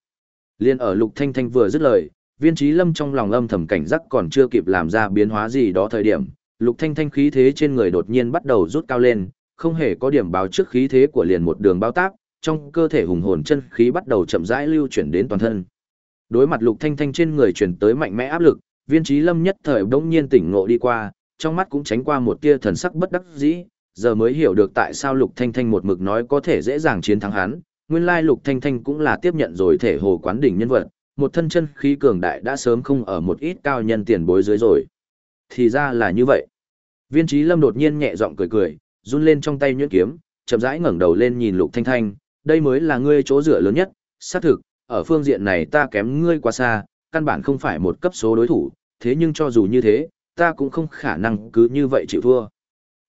Liên ở lục thanh thanh vừa dứt lời, viên trí lâm trong lòng âm thầm cảnh giác còn chưa kịp làm ra biến hóa gì đó thời điểm, lục thanh thanh khí thế trên người đột nhiên bắt đầu rút cao lên, không hề có điểm báo trước khí thế của liền một đường bao tác, trong cơ thể hùng hồn chân khí bắt đầu chậm rãi lưu chuyển đến toàn thân. Đối mặt Lục Thanh Thanh trên người truyền tới mạnh mẽ áp lực, Viên trí Lâm nhất thời đống nhiên tỉnh ngộ đi qua, trong mắt cũng tránh qua một tia thần sắc bất đắc dĩ, giờ mới hiểu được tại sao Lục Thanh Thanh một mực nói có thể dễ dàng chiến thắng hắn, nguyên lai Lục Thanh Thanh cũng là tiếp nhận rồi thể hồ quán đỉnh nhân vật, một thân chân khí cường đại đã sớm không ở một ít cao nhân tiền bối dưới rồi. Thì ra là như vậy. Viên Chí Lâm đột nhiên nhẹ giọng cười cười, run lên trong tay nhuyễn kiếm, chậm rãi ngẩng đầu lên nhìn Lục Thanh Thanh, đây mới là ngươi chỗ dựa lớn nhất, xác thực, ở phương diện này ta kém ngươi quá xa, căn bản không phải một cấp số đối thủ, thế nhưng cho dù như thế, ta cũng không khả năng cứ như vậy chịu thua.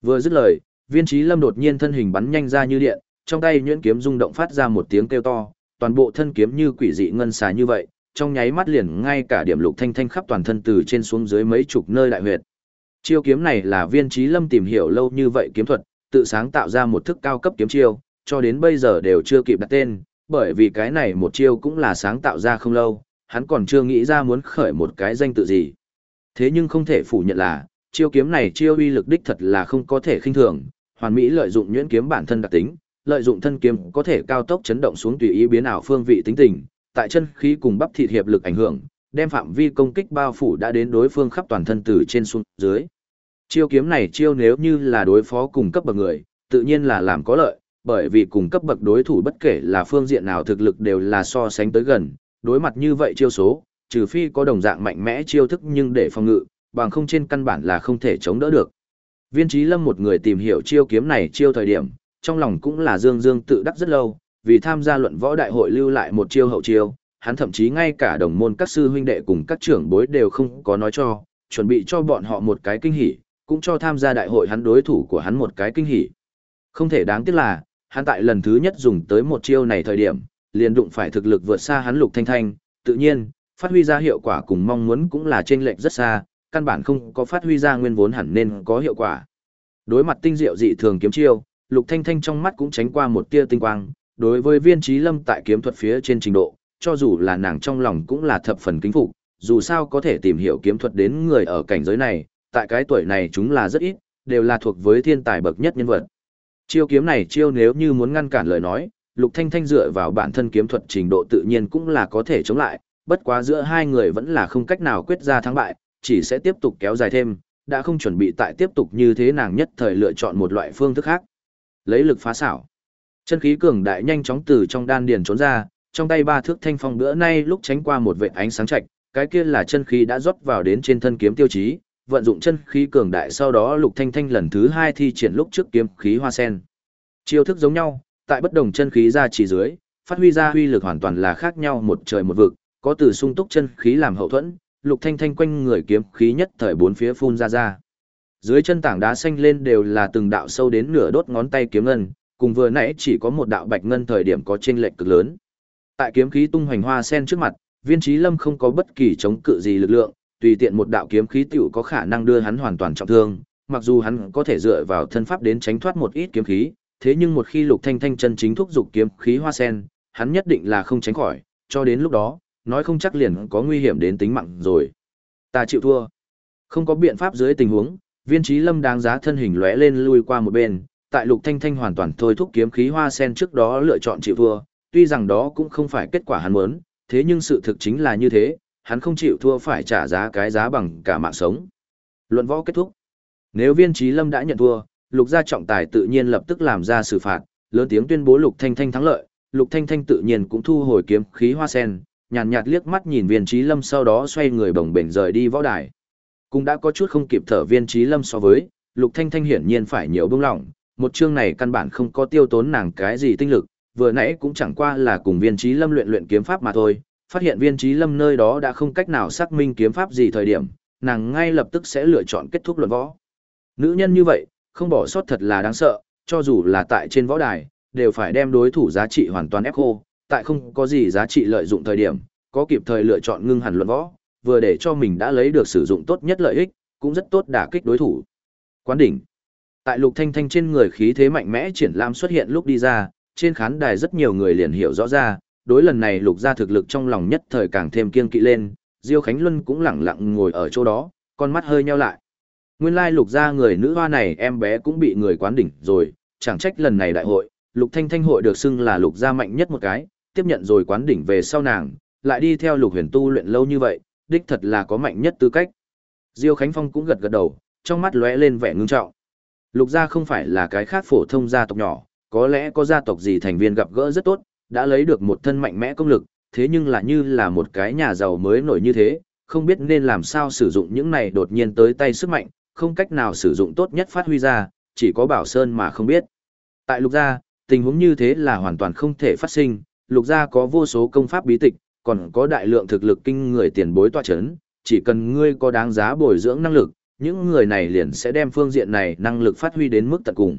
Vừa dứt lời, viên trí lâm đột nhiên thân hình bắn nhanh ra như điện, trong tay nhuyễn kiếm rung động phát ra một tiếng kêu to, toàn bộ thân kiếm như quỷ dị ngân xà như vậy, trong nháy mắt liền ngay cả điểm lục thanh thanh khắp toàn thân từ trên xuống dưới mấy chục nơi đại huyệt. Chiêu kiếm này là viên trí lâm tìm hiểu lâu như vậy kiếm thuật, tự sáng tạo ra một thức cao cấp kiếm chiêu, cho đến bây giờ đều chưa kịp đặt tên, bởi vì cái này một chiêu cũng là sáng tạo ra không lâu, hắn còn chưa nghĩ ra muốn khởi một cái danh tự gì. Thế nhưng không thể phủ nhận là, chiêu kiếm này chiêu uy lực đích thật là không có thể khinh thường, hoàn mỹ lợi dụng nhuyễn kiếm bản thân đặc tính, lợi dụng thân kiếm có thể cao tốc chấn động xuống tùy ý biến ảo phương vị tính tình, tại chân khí cùng bắp thịt hiệp lực ảnh hưởng, đem phạm vi công kích bao phủ đã đến đối phương khắp toàn thân từ trên xuống dưới. Chiêu kiếm này chiêu nếu như là đối phó cùng cấp bậc người, tự nhiên là làm có lợi, bởi vì cùng cấp bậc đối thủ bất kể là phương diện nào thực lực đều là so sánh tới gần, đối mặt như vậy chiêu số, trừ phi có đồng dạng mạnh mẽ chiêu thức nhưng để phòng ngự, bằng không trên căn bản là không thể chống đỡ được. Viên Chí Lâm một người tìm hiểu chiêu kiếm này chiêu thời điểm, trong lòng cũng là dương dương tự đắc rất lâu, vì tham gia luận võ đại hội lưu lại một chiêu hậu chiêu, hắn thậm chí ngay cả đồng môn các sư huynh đệ cùng các trưởng bối đều không có nói cho, chuẩn bị cho bọn họ một cái kinh hỉ, cũng cho tham gia đại hội hắn đối thủ của hắn một cái kinh hỉ. Không thể đáng tiếc là, hắn tại lần thứ nhất dùng tới một chiêu này thời điểm, liền đụng phải thực lực vượt xa hắn Lục Thanh Thanh, tự nhiên, phát huy ra hiệu quả cùng mong muốn cũng là chênh lệch rất xa, căn bản không có phát huy ra nguyên vốn hẳn nên có hiệu quả. Đối mặt tinh diệu dị thường kiếm chiêu, Lục Thanh Thanh trong mắt cũng tránh qua một tia tinh quang, đối với Viên trí Lâm tại kiếm thuật phía trên trình độ, cho dù là nàng trong lòng cũng là thập phần kính phục, dù sao có thể tìm hiểu kiếm thuật đến người ở cảnh giới này, tại cái tuổi này chúng là rất ít, đều là thuộc với thiên tài bậc nhất nhân vật. Chiêu kiếm này chiêu nếu như muốn ngăn cản lời nói, Lục Thanh Thanh dựa vào bản thân kiếm thuật trình độ tự nhiên cũng là có thể chống lại, bất quá giữa hai người vẫn là không cách nào quyết ra thắng bại, chỉ sẽ tiếp tục kéo dài thêm, đã không chuẩn bị tại tiếp tục như thế nàng nhất thời lựa chọn một loại phương thức khác. Lấy lực phá xảo. Chân khí cường đại nhanh chóng từ trong đan điền trốn ra, trong tay ba thước thanh phong bữa nay lúc tránh qua một vệt ánh sáng chạch, cái kia là chân khí đã rót vào đến trên thân kiếm tiêu chí, vận dụng chân khí cường đại sau đó Lục Thanh Thanh lần thứ hai thi triển lúc trước kiếm khí hoa sen. Chiêu thức giống nhau, tại bất đồng chân khí ra chỉ dưới, phát huy ra huy lực hoàn toàn là khác nhau một trời một vực, có từ sung túc chân khí làm hậu thuẫn, Lục Thanh Thanh quanh người kiếm khí nhất thời bốn phía phun ra ra. Dưới chân tảng đá xanh lên đều là từng đạo sâu đến nửa đốt ngón tay kiếm ngân, cùng vừa nãy chỉ có một đạo bạch ngân thời điểm có chênh lệch cực lớn. Tại kiếm khí tung hoành hoa sen trước mặt, Viên Chí Lâm không có bất kỳ chống cự gì lực lượng, tùy tiện một đạo kiếm khí tiểu có khả năng đưa hắn hoàn toàn trọng thương, mặc dù hắn có thể dựa vào thân pháp đến tránh thoát một ít kiếm khí, thế nhưng một khi Lục Thanh Thanh chân chính thúc dục kiếm khí hoa sen, hắn nhất định là không tránh khỏi, cho đến lúc đó, nói không chắc liền có nguy hiểm đến tính mạng rồi. Ta chịu thua. Không có biện pháp dưới tình huống, Viên Chí Lâm đáng giá thân hình lóe lên lui qua một bên, tại Lục Thanh Thanh hoàn toàn thôi thúc kiếm khí hoa sen trước đó lựa chọn chịu thua, tuy rằng đó cũng không phải kết quả hắn muốn, thế nhưng sự thực chính là như thế, hắn không chịu thua phải trả giá cái giá bằng cả mạng sống. Luận võ kết thúc. Nếu viên trí lâm đã nhận thua, lục gia trọng tài tự nhiên lập tức làm ra xử phạt, lớn tiếng tuyên bố lục thanh thanh thắng lợi, lục thanh thanh tự nhiên cũng thu hồi kiếm khí hoa sen, nhàn nhạt, liếc mắt nhìn viên trí lâm sau đó xoay người bồng bềnh rời đi võ đài. Cũng đã có chút không kịp thở viên trí lâm so với, lục thanh thanh hiển nhiên phải nhiều bông lỏng, một chương này căn bản không có tiêu tốn nàng cái gì tinh lực, vừa nãy cũng chẳng qua là cùng viên trí lâm luyện luyện kiếm pháp mà thôi, phát hiện viên trí lâm nơi đó đã không cách nào xác minh kiếm pháp gì thời điểm, nàng ngay lập tức sẽ lựa chọn kết thúc luận võ. Nữ nhân như vậy, không bỏ sót thật là đáng sợ, cho dù là tại trên võ đài, đều phải đem đối thủ giá trị hoàn toàn ép khô, tại không có gì giá trị lợi dụng thời điểm, có kịp thời lựa chọn ngưng hẳn luận võ, vừa để cho mình đã lấy được sử dụng tốt nhất lợi ích, cũng rất tốt đả kích đối thủ. Quán đỉnh. Tại Lục Thanh Thanh trên người khí thế mạnh mẽ triển lãm xuất hiện lúc đi ra, trên khán đài rất nhiều người liền hiểu rõ ra, đối lần này lục gia thực lực trong lòng nhất thời càng thêm kiên kỵ lên, Diêu Khánh Luân cũng lặng lặng ngồi ở chỗ đó, con mắt hơi nheo lại. Nguyên lai lục gia người nữ hoa này em bé cũng bị người quán đỉnh rồi, chẳng trách lần này đại hội, lục thanh thanh hội được xưng là lục gia mạnh nhất một cái, tiếp nhận rồi quán đỉnh về sau nàng, lại đi theo lục huyền tu luyện lâu như vậy, đích thật là có mạnh nhất tư cách. Diêu Khánh Phong cũng gật gật đầu, trong mắt lóe lên vẻ ngưng trọng. Lục gia không phải là cái khác phổ thông gia tộc nhỏ, có lẽ có gia tộc gì thành viên gặp gỡ rất tốt, đã lấy được một thân mạnh mẽ công lực, thế nhưng là như là một cái nhà giàu mới nổi như thế, không biết nên làm sao sử dụng những này đột nhiên tới tay sức mạnh, không cách nào sử dụng tốt nhất phát huy ra, chỉ có Bảo Sơn mà không biết. Tại lục gia, tình huống như thế là hoàn toàn không thể phát sinh, lục gia có vô số công pháp bí tịch, còn có đại lượng thực lực kinh người tiền bối tọa chấn, chỉ cần ngươi có đáng giá bồi dưỡng năng lực, những người này liền sẽ đem phương diện này năng lực phát huy đến mức tận cùng.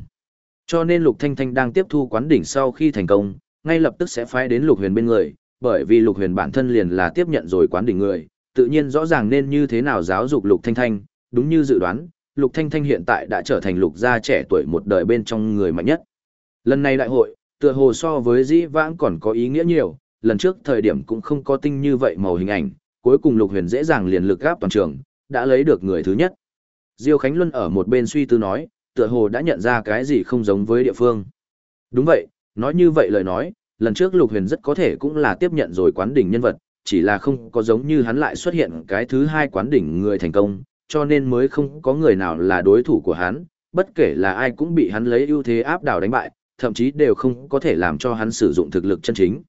Cho nên Lục Thanh Thanh đang tiếp thu quán đỉnh sau khi thành công, ngay lập tức sẽ phái đến Lục Huyền bên người, bởi vì Lục Huyền bản thân liền là tiếp nhận rồi quán đỉnh người, tự nhiên rõ ràng nên như thế nào giáo dục Lục Thanh Thanh, đúng như dự đoán, Lục Thanh Thanh hiện tại đã trở thành lục gia trẻ tuổi một đời bên trong người mạnh nhất. Lần này đại hội, tựa hồ so với dĩ vãng còn có ý nghĩa nhiều, lần trước thời điểm cũng không có tinh như vậy màu hình ảnh, cuối cùng Lục Huyền dễ dàng liền lực gáp toàn trường, đã lấy được người thứ nhất. Diêu Khánh Luân ở một bên suy tư nói, tựa hồ đã nhận ra cái gì không giống với địa phương. Đúng vậy, nói như vậy lời nói, lần trước Lục Huyền rất có thể cũng là tiếp nhận rồi quán đỉnh nhân vật, chỉ là không có giống như hắn lại xuất hiện cái thứ hai quán đỉnh người thành công, cho nên mới không có người nào là đối thủ của hắn, bất kể là ai cũng bị hắn lấy ưu thế áp đảo đánh bại, thậm chí đều không có thể làm cho hắn sử dụng thực lực chân chính.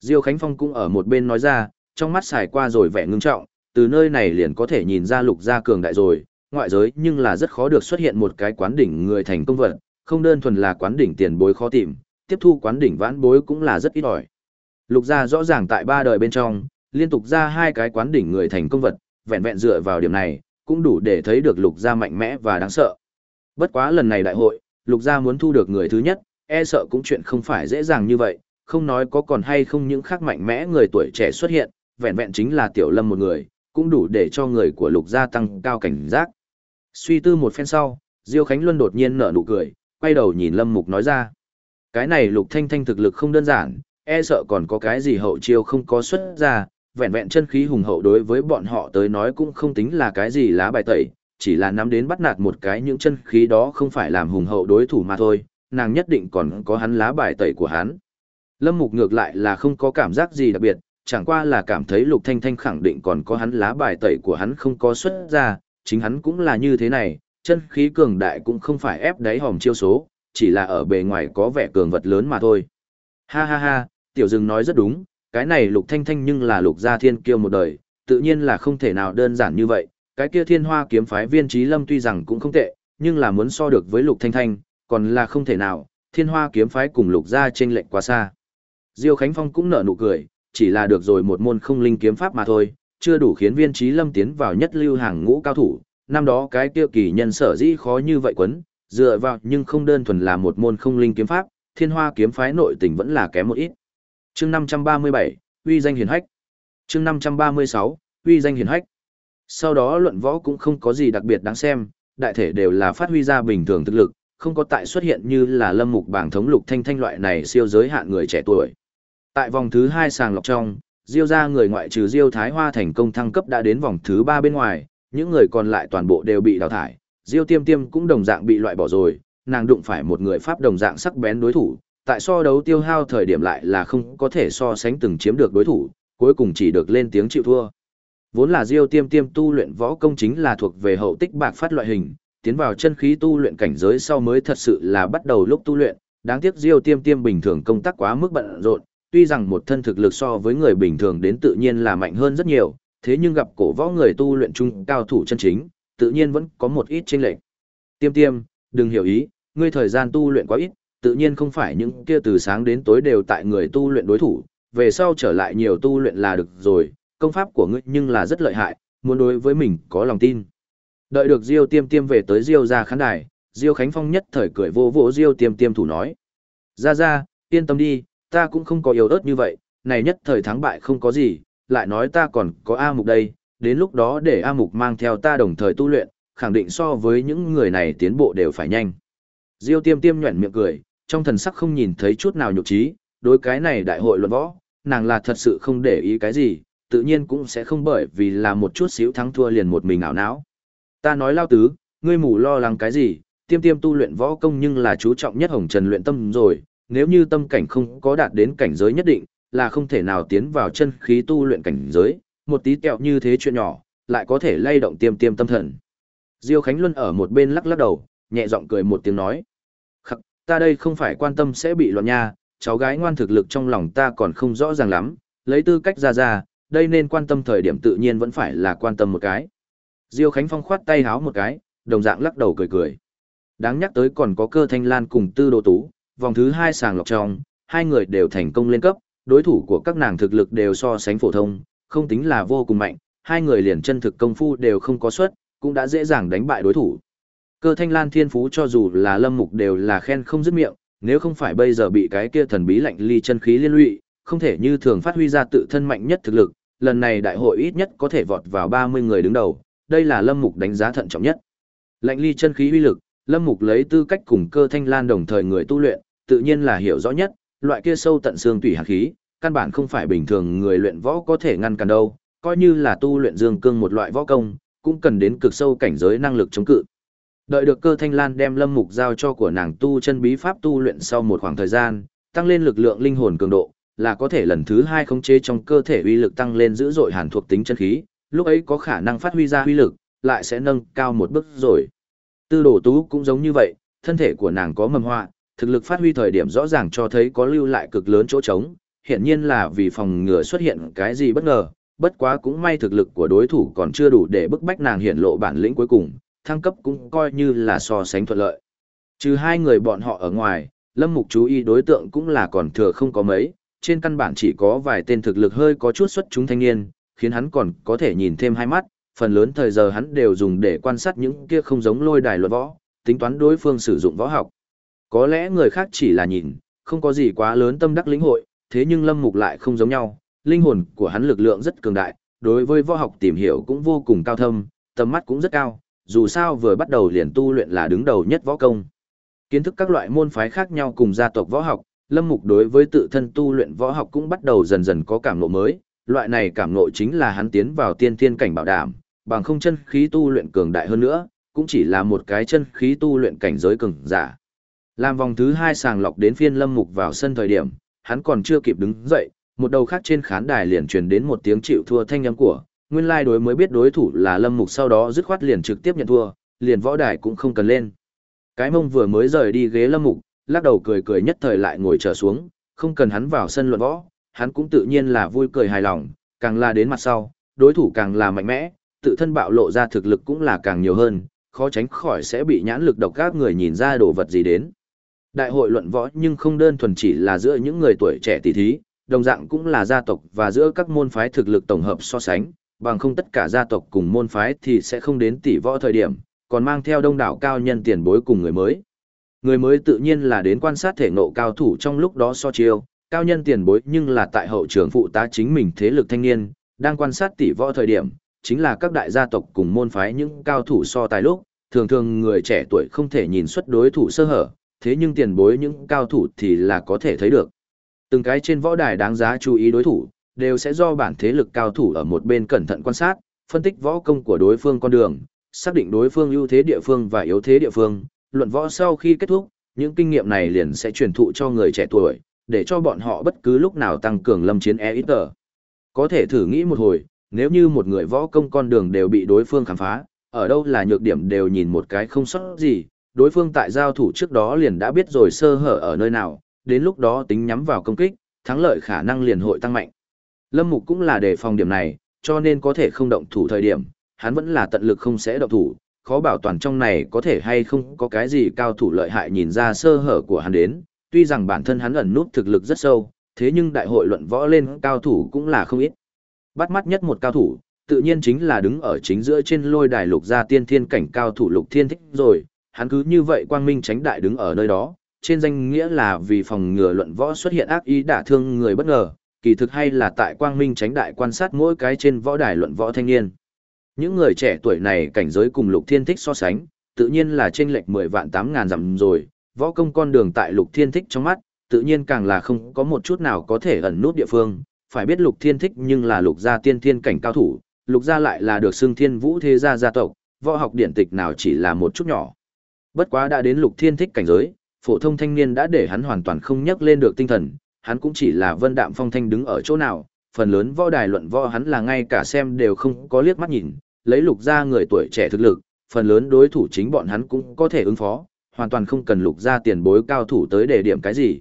Diêu Khánh Phong cũng ở một bên nói ra, trong mắt xài qua rồi vẻ ngưng trọng, từ nơi này liền có thể nhìn ra lục gia cường đại rồi, ngoại giới nhưng là rất khó được xuất hiện một cái quán đỉnh người thành công vật, không đơn thuần là quán đỉnh tiền bối khó tìm, tiếp thu quán đỉnh vãn bối cũng là rất ít ỏi. Lục gia rõ ràng tại ba đời bên trong, liên tục ra hai cái quán đỉnh người thành công vật, vẹn vẹn dựa vào điểm này, cũng đủ để thấy được lục gia mạnh mẽ và đáng sợ. Bất quá lần này đại hội, lục gia muốn thu được người thứ nhất, e sợ cũng chuyện không phải dễ dàng như vậy, không nói có còn hay không những khác mạnh mẽ người tuổi trẻ xuất hiện, vẹn vẹn chính là tiểu lâm một người, cũng đủ để cho người của lục gia tăng cao cảnh giác. Suy tư một phen sau, Diêu Khánh Luân đột nhiên nở nụ cười, quay đầu nhìn Lâm Mục nói ra. Cái này lục thanh thanh thực lực không đơn giản, e sợ còn có cái gì hậu chiêu không có xuất ra, vẹn vẹn chân khí hùng hậu đối với bọn họ tới nói cũng không tính là cái gì lá bài tẩy, chỉ là nắm đến bắt nạt một cái những chân khí đó không phải làm hùng hậu đối thủ mà thôi, nàng nhất định còn có hắn lá bài tẩy của hắn. Lâm Mục ngược lại là không có cảm giác gì đặc biệt, chẳng qua là cảm thấy Lục Thanh Thanh khẳng định còn có hắn lá bài tẩy của hắn không có xuất ra, chính hắn cũng là như thế này, chân khí cường đại cũng không phải ép đáy hòm chiêu số, chỉ là ở bề ngoài có vẻ cường vật lớn mà thôi. Ha ha ha, tiểu dừng nói rất đúng, cái này lục thanh thanh nhưng là lục gia thiên kiêu một đời, tự nhiên là không thể nào đơn giản như vậy, cái kia thiên hoa kiếm phái viên trí lâm tuy rằng cũng không tệ, nhưng là muốn so được với lục thanh thanh, còn là không thể nào, thiên hoa kiếm phái cùng lục gia chênh lệch quá xa. Diêu Khánh Phong cũng nở nụ cười, chỉ là được rồi một môn không linh kiếm pháp mà thôi, chưa đủ khiến viên trí lâm tiến vào nhất lưu hàng ngũ cao thủ, năm đó cái kia kỳ nhân sở dĩ khó như vậy quấn, dựa vào nhưng không đơn thuần là một môn không linh kiếm pháp, thiên hoa kiếm phái nội tình vẫn là kém một ít. chương 537, uy danh hiển hách. chương 536, uy danh hiển hách. Sau đó luận võ cũng không có gì đặc biệt đáng xem, đại thể đều là phát huy ra bình thường thực lực, không có tại xuất hiện như là lâm mục bảng thống lục thanh thanh loại này siêu giới hạn người trẻ tuổi. Tại vòng thứ hai sàng lọc trong, Diêu ra người ngoại trừ Diêu Thái Hoa thành công thăng cấp đã đến vòng thứ ba bên ngoài, những người còn lại toàn bộ đều bị đào thải. Diêu Tiêm Tiêm cũng đồng dạng bị loại bỏ rồi, nàng đụng phải một người Pháp đồng dạng sắc bén đối thủ, tại so đấu tiêu hao thời điểm lại là không có thể so sánh từng chiếm được đối thủ, cuối cùng chỉ được lên tiếng chịu thua. Vốn là Diêu Tiêm Tiêm tu luyện võ công chính là thuộc về hậu tích bạc phát loại hình, tiến vào chân khí tu luyện cảnh giới sau mới thật sự là bắt đầu lúc tu luyện, đáng tiếc Diêu Tiêm Tiêm bình thường công tác quá mức bận rộn, tuy rằng một thân thực lực so với người bình thường đến tự nhiên là mạnh hơn rất nhiều, thế nhưng gặp cổ võ người tu luyện trung cao thủ chân chính, tự nhiên vẫn có một ít chênh lệch. Tiêm tiêm, đừng hiểu ý, ngươi thời gian tu luyện quá ít, tự nhiên không phải những kia từ sáng đến tối đều tại người tu luyện đối thủ, về sau trở lại nhiều tu luyện là được rồi, công pháp của ngươi nhưng là rất lợi hại, muốn đối với mình có lòng tin. Đợi được Diêu Tiêm Tiêm về tới Diêu gia khán đài, Diêu Khánh Phong nhất thời cười vô vỗ Diêu Tiêm Tiêm thủ nói: "Ra ra, yên tâm đi, ta cũng không có yếu ớt như vậy, này nhất thời thắng bại không có gì, lại nói ta còn có A Mục đây, đến lúc đó để A Mục mang theo ta đồng thời tu luyện, khẳng định so với những người này tiến bộ đều phải nhanh. Diêu tiêm tiêm nhuẩn miệng cười, trong thần sắc không nhìn thấy chút nào nhục trí, đối cái này đại hội luận võ, nàng là thật sự không để ý cái gì, tự nhiên cũng sẽ không bởi vì là một chút xíu thắng thua liền một mình ảo não. Ta nói lao tứ, ngươi mù lo lắng cái gì, tiêm tiêm tu luyện võ công nhưng là chú trọng nhất hồng trần luyện tâm rồi, nếu như tâm cảnh không có đạt đến cảnh giới nhất định, là không thể nào tiến vào chân khí tu luyện cảnh giới, một tí kẹo như thế chuyện nhỏ, lại có thể lay động tiêm tiêm tâm thần. Diêu Khánh Luân ở một bên lắc lắc đầu, nhẹ giọng cười một tiếng nói. Khắc, ta đây không phải quan tâm sẽ bị loạn nha, cháu gái ngoan thực lực trong lòng ta còn không rõ ràng lắm, lấy tư cách ra ra, đây nên quan tâm thời điểm tự nhiên vẫn phải là quan tâm một cái. Diêu Khánh Phong khoát tay háo một cái, đồng dạng lắc đầu cười cười. Đáng nhắc tới còn có cơ thanh lan cùng tư đồ tú, vòng thứ hai sàng lọc trong, hai người đều thành công lên cấp, đối thủ của các nàng thực lực đều so sánh phổ thông, không tính là vô cùng mạnh, hai người liền chân thực công phu đều không có suất, cũng đã dễ dàng đánh bại đối thủ. Cơ thanh lan thiên phú cho dù là lâm mục đều là khen không dứt miệng, nếu không phải bây giờ bị cái kia thần bí lạnh ly chân khí liên lụy, không thể như thường phát huy ra tự thân mạnh nhất thực lực, lần này đại hội ít nhất có thể vọt vào 30 người đứng đầu, đây là lâm mục đánh giá thận trọng nhất. Lạnh ly chân khí uy lực, Lâm Mục lấy tư cách cùng cơ thanh lan đồng thời người tu luyện, tự nhiên là hiểu rõ nhất, loại kia sâu tận xương tủy hàn khí, căn bản không phải bình thường người luyện võ có thể ngăn cản đâu, coi như là tu luyện dương cương một loại võ công, cũng cần đến cực sâu cảnh giới năng lực chống cự. Đợi được cơ thanh lan đem lâm mục giao cho của nàng tu chân bí pháp tu luyện sau một khoảng thời gian, tăng lên lực lượng linh hồn cường độ, là có thể lần thứ hai khống chế trong cơ thể uy lực tăng lên dữ dội hàn thuộc tính chân khí, lúc ấy có khả năng phát huy ra uy lực, lại sẽ nâng cao một bước rồi. Tư đồ tú cũng giống như vậy, thân thể của nàng có mầm hoa, thực lực phát huy thời điểm rõ ràng cho thấy có lưu lại cực lớn chỗ trống, hiện nhiên là vì phòng ngừa xuất hiện cái gì bất ngờ, bất quá cũng may thực lực của đối thủ còn chưa đủ để bức bách nàng hiện lộ bản lĩnh cuối cùng, thăng cấp cũng coi như là so sánh thuận lợi. Trừ hai người bọn họ ở ngoài, Lâm Mục chú ý đối tượng cũng là còn thừa không có mấy, trên căn bản chỉ có vài tên thực lực hơi có chút xuất chúng thanh niên, khiến hắn còn có thể nhìn thêm hai mắt, phần lớn thời giờ hắn đều dùng để quan sát những kia không giống lôi đài luật võ, tính toán đối phương sử dụng võ học. Có lẽ người khác chỉ là nhìn, không có gì quá lớn tâm đắc lĩnh hội, thế nhưng Lâm Mục lại không giống nhau, linh hồn của hắn lực lượng rất cường đại, đối với võ học tìm hiểu cũng vô cùng cao thâm, tầm mắt cũng rất cao, dù sao vừa bắt đầu liền tu luyện là đứng đầu nhất võ công. Kiến thức các loại môn phái khác nhau cùng gia tộc võ học, Lâm Mục đối với tự thân tu luyện võ học cũng bắt đầu dần dần có cảm ngộ mới, loại này cảm ngộ chính là hắn tiến vào tiên thiên cảnh bảo đảm, bằng không chân khí tu luyện cường đại hơn nữa, cũng chỉ là một cái chân khí tu luyện cảnh giới cường giả. Làm vòng thứ hai sàng lọc đến phiên Lâm Mục vào sân thời điểm, hắn còn chưa kịp đứng dậy, một đầu khác trên khán đài liền truyền đến một tiếng chịu thua thanh âm của, nguyên lai đối mới biết đối thủ là Lâm Mục sau đó dứt khoát liền trực tiếp nhận thua, liền võ đài cũng không cần lên. Cái mông vừa mới rời đi ghế Lâm Mục, lắc đầu cười cười nhất thời lại ngồi trở xuống, không cần hắn vào sân luận võ, hắn cũng tự nhiên là vui cười hài lòng, càng là đến mặt sau, đối thủ càng là mạnh mẽ, tự thân bạo lộ ra thực lực cũng là càng nhiều hơn, khó tránh khỏi sẽ bị nhãn lực độc các người nhìn ra đồ vật gì đến. Đại hội luận võ nhưng không đơn thuần chỉ là giữa những người tuổi trẻ tỷ thí, đồng dạng cũng là gia tộc và giữa các môn phái thực lực tổng hợp so sánh, bằng không tất cả gia tộc cùng môn phái thì sẽ không đến tỷ võ thời điểm, còn mang theo đông đảo cao nhân tiền bối cùng người mới. Người mới tự nhiên là đến quan sát thể nộ cao thủ trong lúc đó so chiêu, cao nhân tiền bối nhưng là tại hậu trường phụ tá chính mình thế lực thanh niên, đang quan sát tỷ võ thời điểm, chính là các đại gia tộc cùng môn phái những cao thủ so tài lúc, thường thường người trẻ tuổi không thể nhìn xuất đối thủ sơ hở, thế nhưng tiền bối những cao thủ thì là có thể thấy được. Từng cái trên võ đài đáng giá chú ý đối thủ, đều sẽ do bản thế lực cao thủ ở một bên cẩn thận quan sát, phân tích võ công của đối phương con đường, xác định đối phương ưu thế địa phương và yếu thế địa phương. Luận võ sau khi kết thúc, những kinh nghiệm này liền sẽ truyền thụ cho người trẻ tuổi, để cho bọn họ bất cứ lúc nào tăng cường lâm chiến e ít tờ. Có thể thử nghĩ một hồi, nếu như một người võ công con đường đều bị đối phương khám phá, ở đâu là nhược điểm đều nhìn một cái không sót gì, đối phương tại giao thủ trước đó liền đã biết rồi sơ hở ở nơi nào, đến lúc đó tính nhắm vào công kích, thắng lợi khả năng liền hội tăng mạnh. Lâm Mục cũng là đề phòng điểm này, cho nên có thể không động thủ thời điểm, hắn vẫn là tận lực không sẽ động thủ, khó bảo toàn trong này có thể hay không có cái gì cao thủ lợi hại nhìn ra sơ hở của hắn đến, tuy rằng bản thân hắn ẩn nút thực lực rất sâu, thế nhưng đại hội luận võ lên cao thủ cũng là không ít. Bắt mắt nhất một cao thủ, tự nhiên chính là đứng ở chính giữa trên lôi đài lục gia tiên thiên cảnh cao thủ lục thiên thích rồi, hắn cứ như vậy quang minh tránh đại đứng ở nơi đó, trên danh nghĩa là vì phòng ngừa luận võ xuất hiện ác ý đả thương người bất ngờ, kỳ thực hay là tại quang minh tránh đại quan sát mỗi cái trên võ đài luận võ thanh niên. Những người trẻ tuổi này cảnh giới cùng lục thiên thích so sánh, tự nhiên là trên lệch 10 vạn 8 ngàn dặm rồi, võ công con đường tại lục thiên thích trong mắt, tự nhiên càng là không có một chút nào có thể ẩn nút địa phương, phải biết lục thiên thích nhưng là lục gia tiên thiên cảnh cao thủ, lục gia lại là được xưng thiên vũ thế gia gia tộc, võ học điển tịch nào chỉ là một chút nhỏ. Bất quá đã đến lục thiên thích cảnh giới, phổ thông thanh niên đã để hắn hoàn toàn không nhắc lên được tinh thần, hắn cũng chỉ là vân đạm phong thanh đứng ở chỗ nào, phần lớn võ đài luận võ hắn là ngay cả xem đều không có liếc mắt nhìn, lấy lục gia người tuổi trẻ thực lực, phần lớn đối thủ chính bọn hắn cũng có thể ứng phó, hoàn toàn không cần lục gia tiền bối cao thủ tới để điểm cái gì.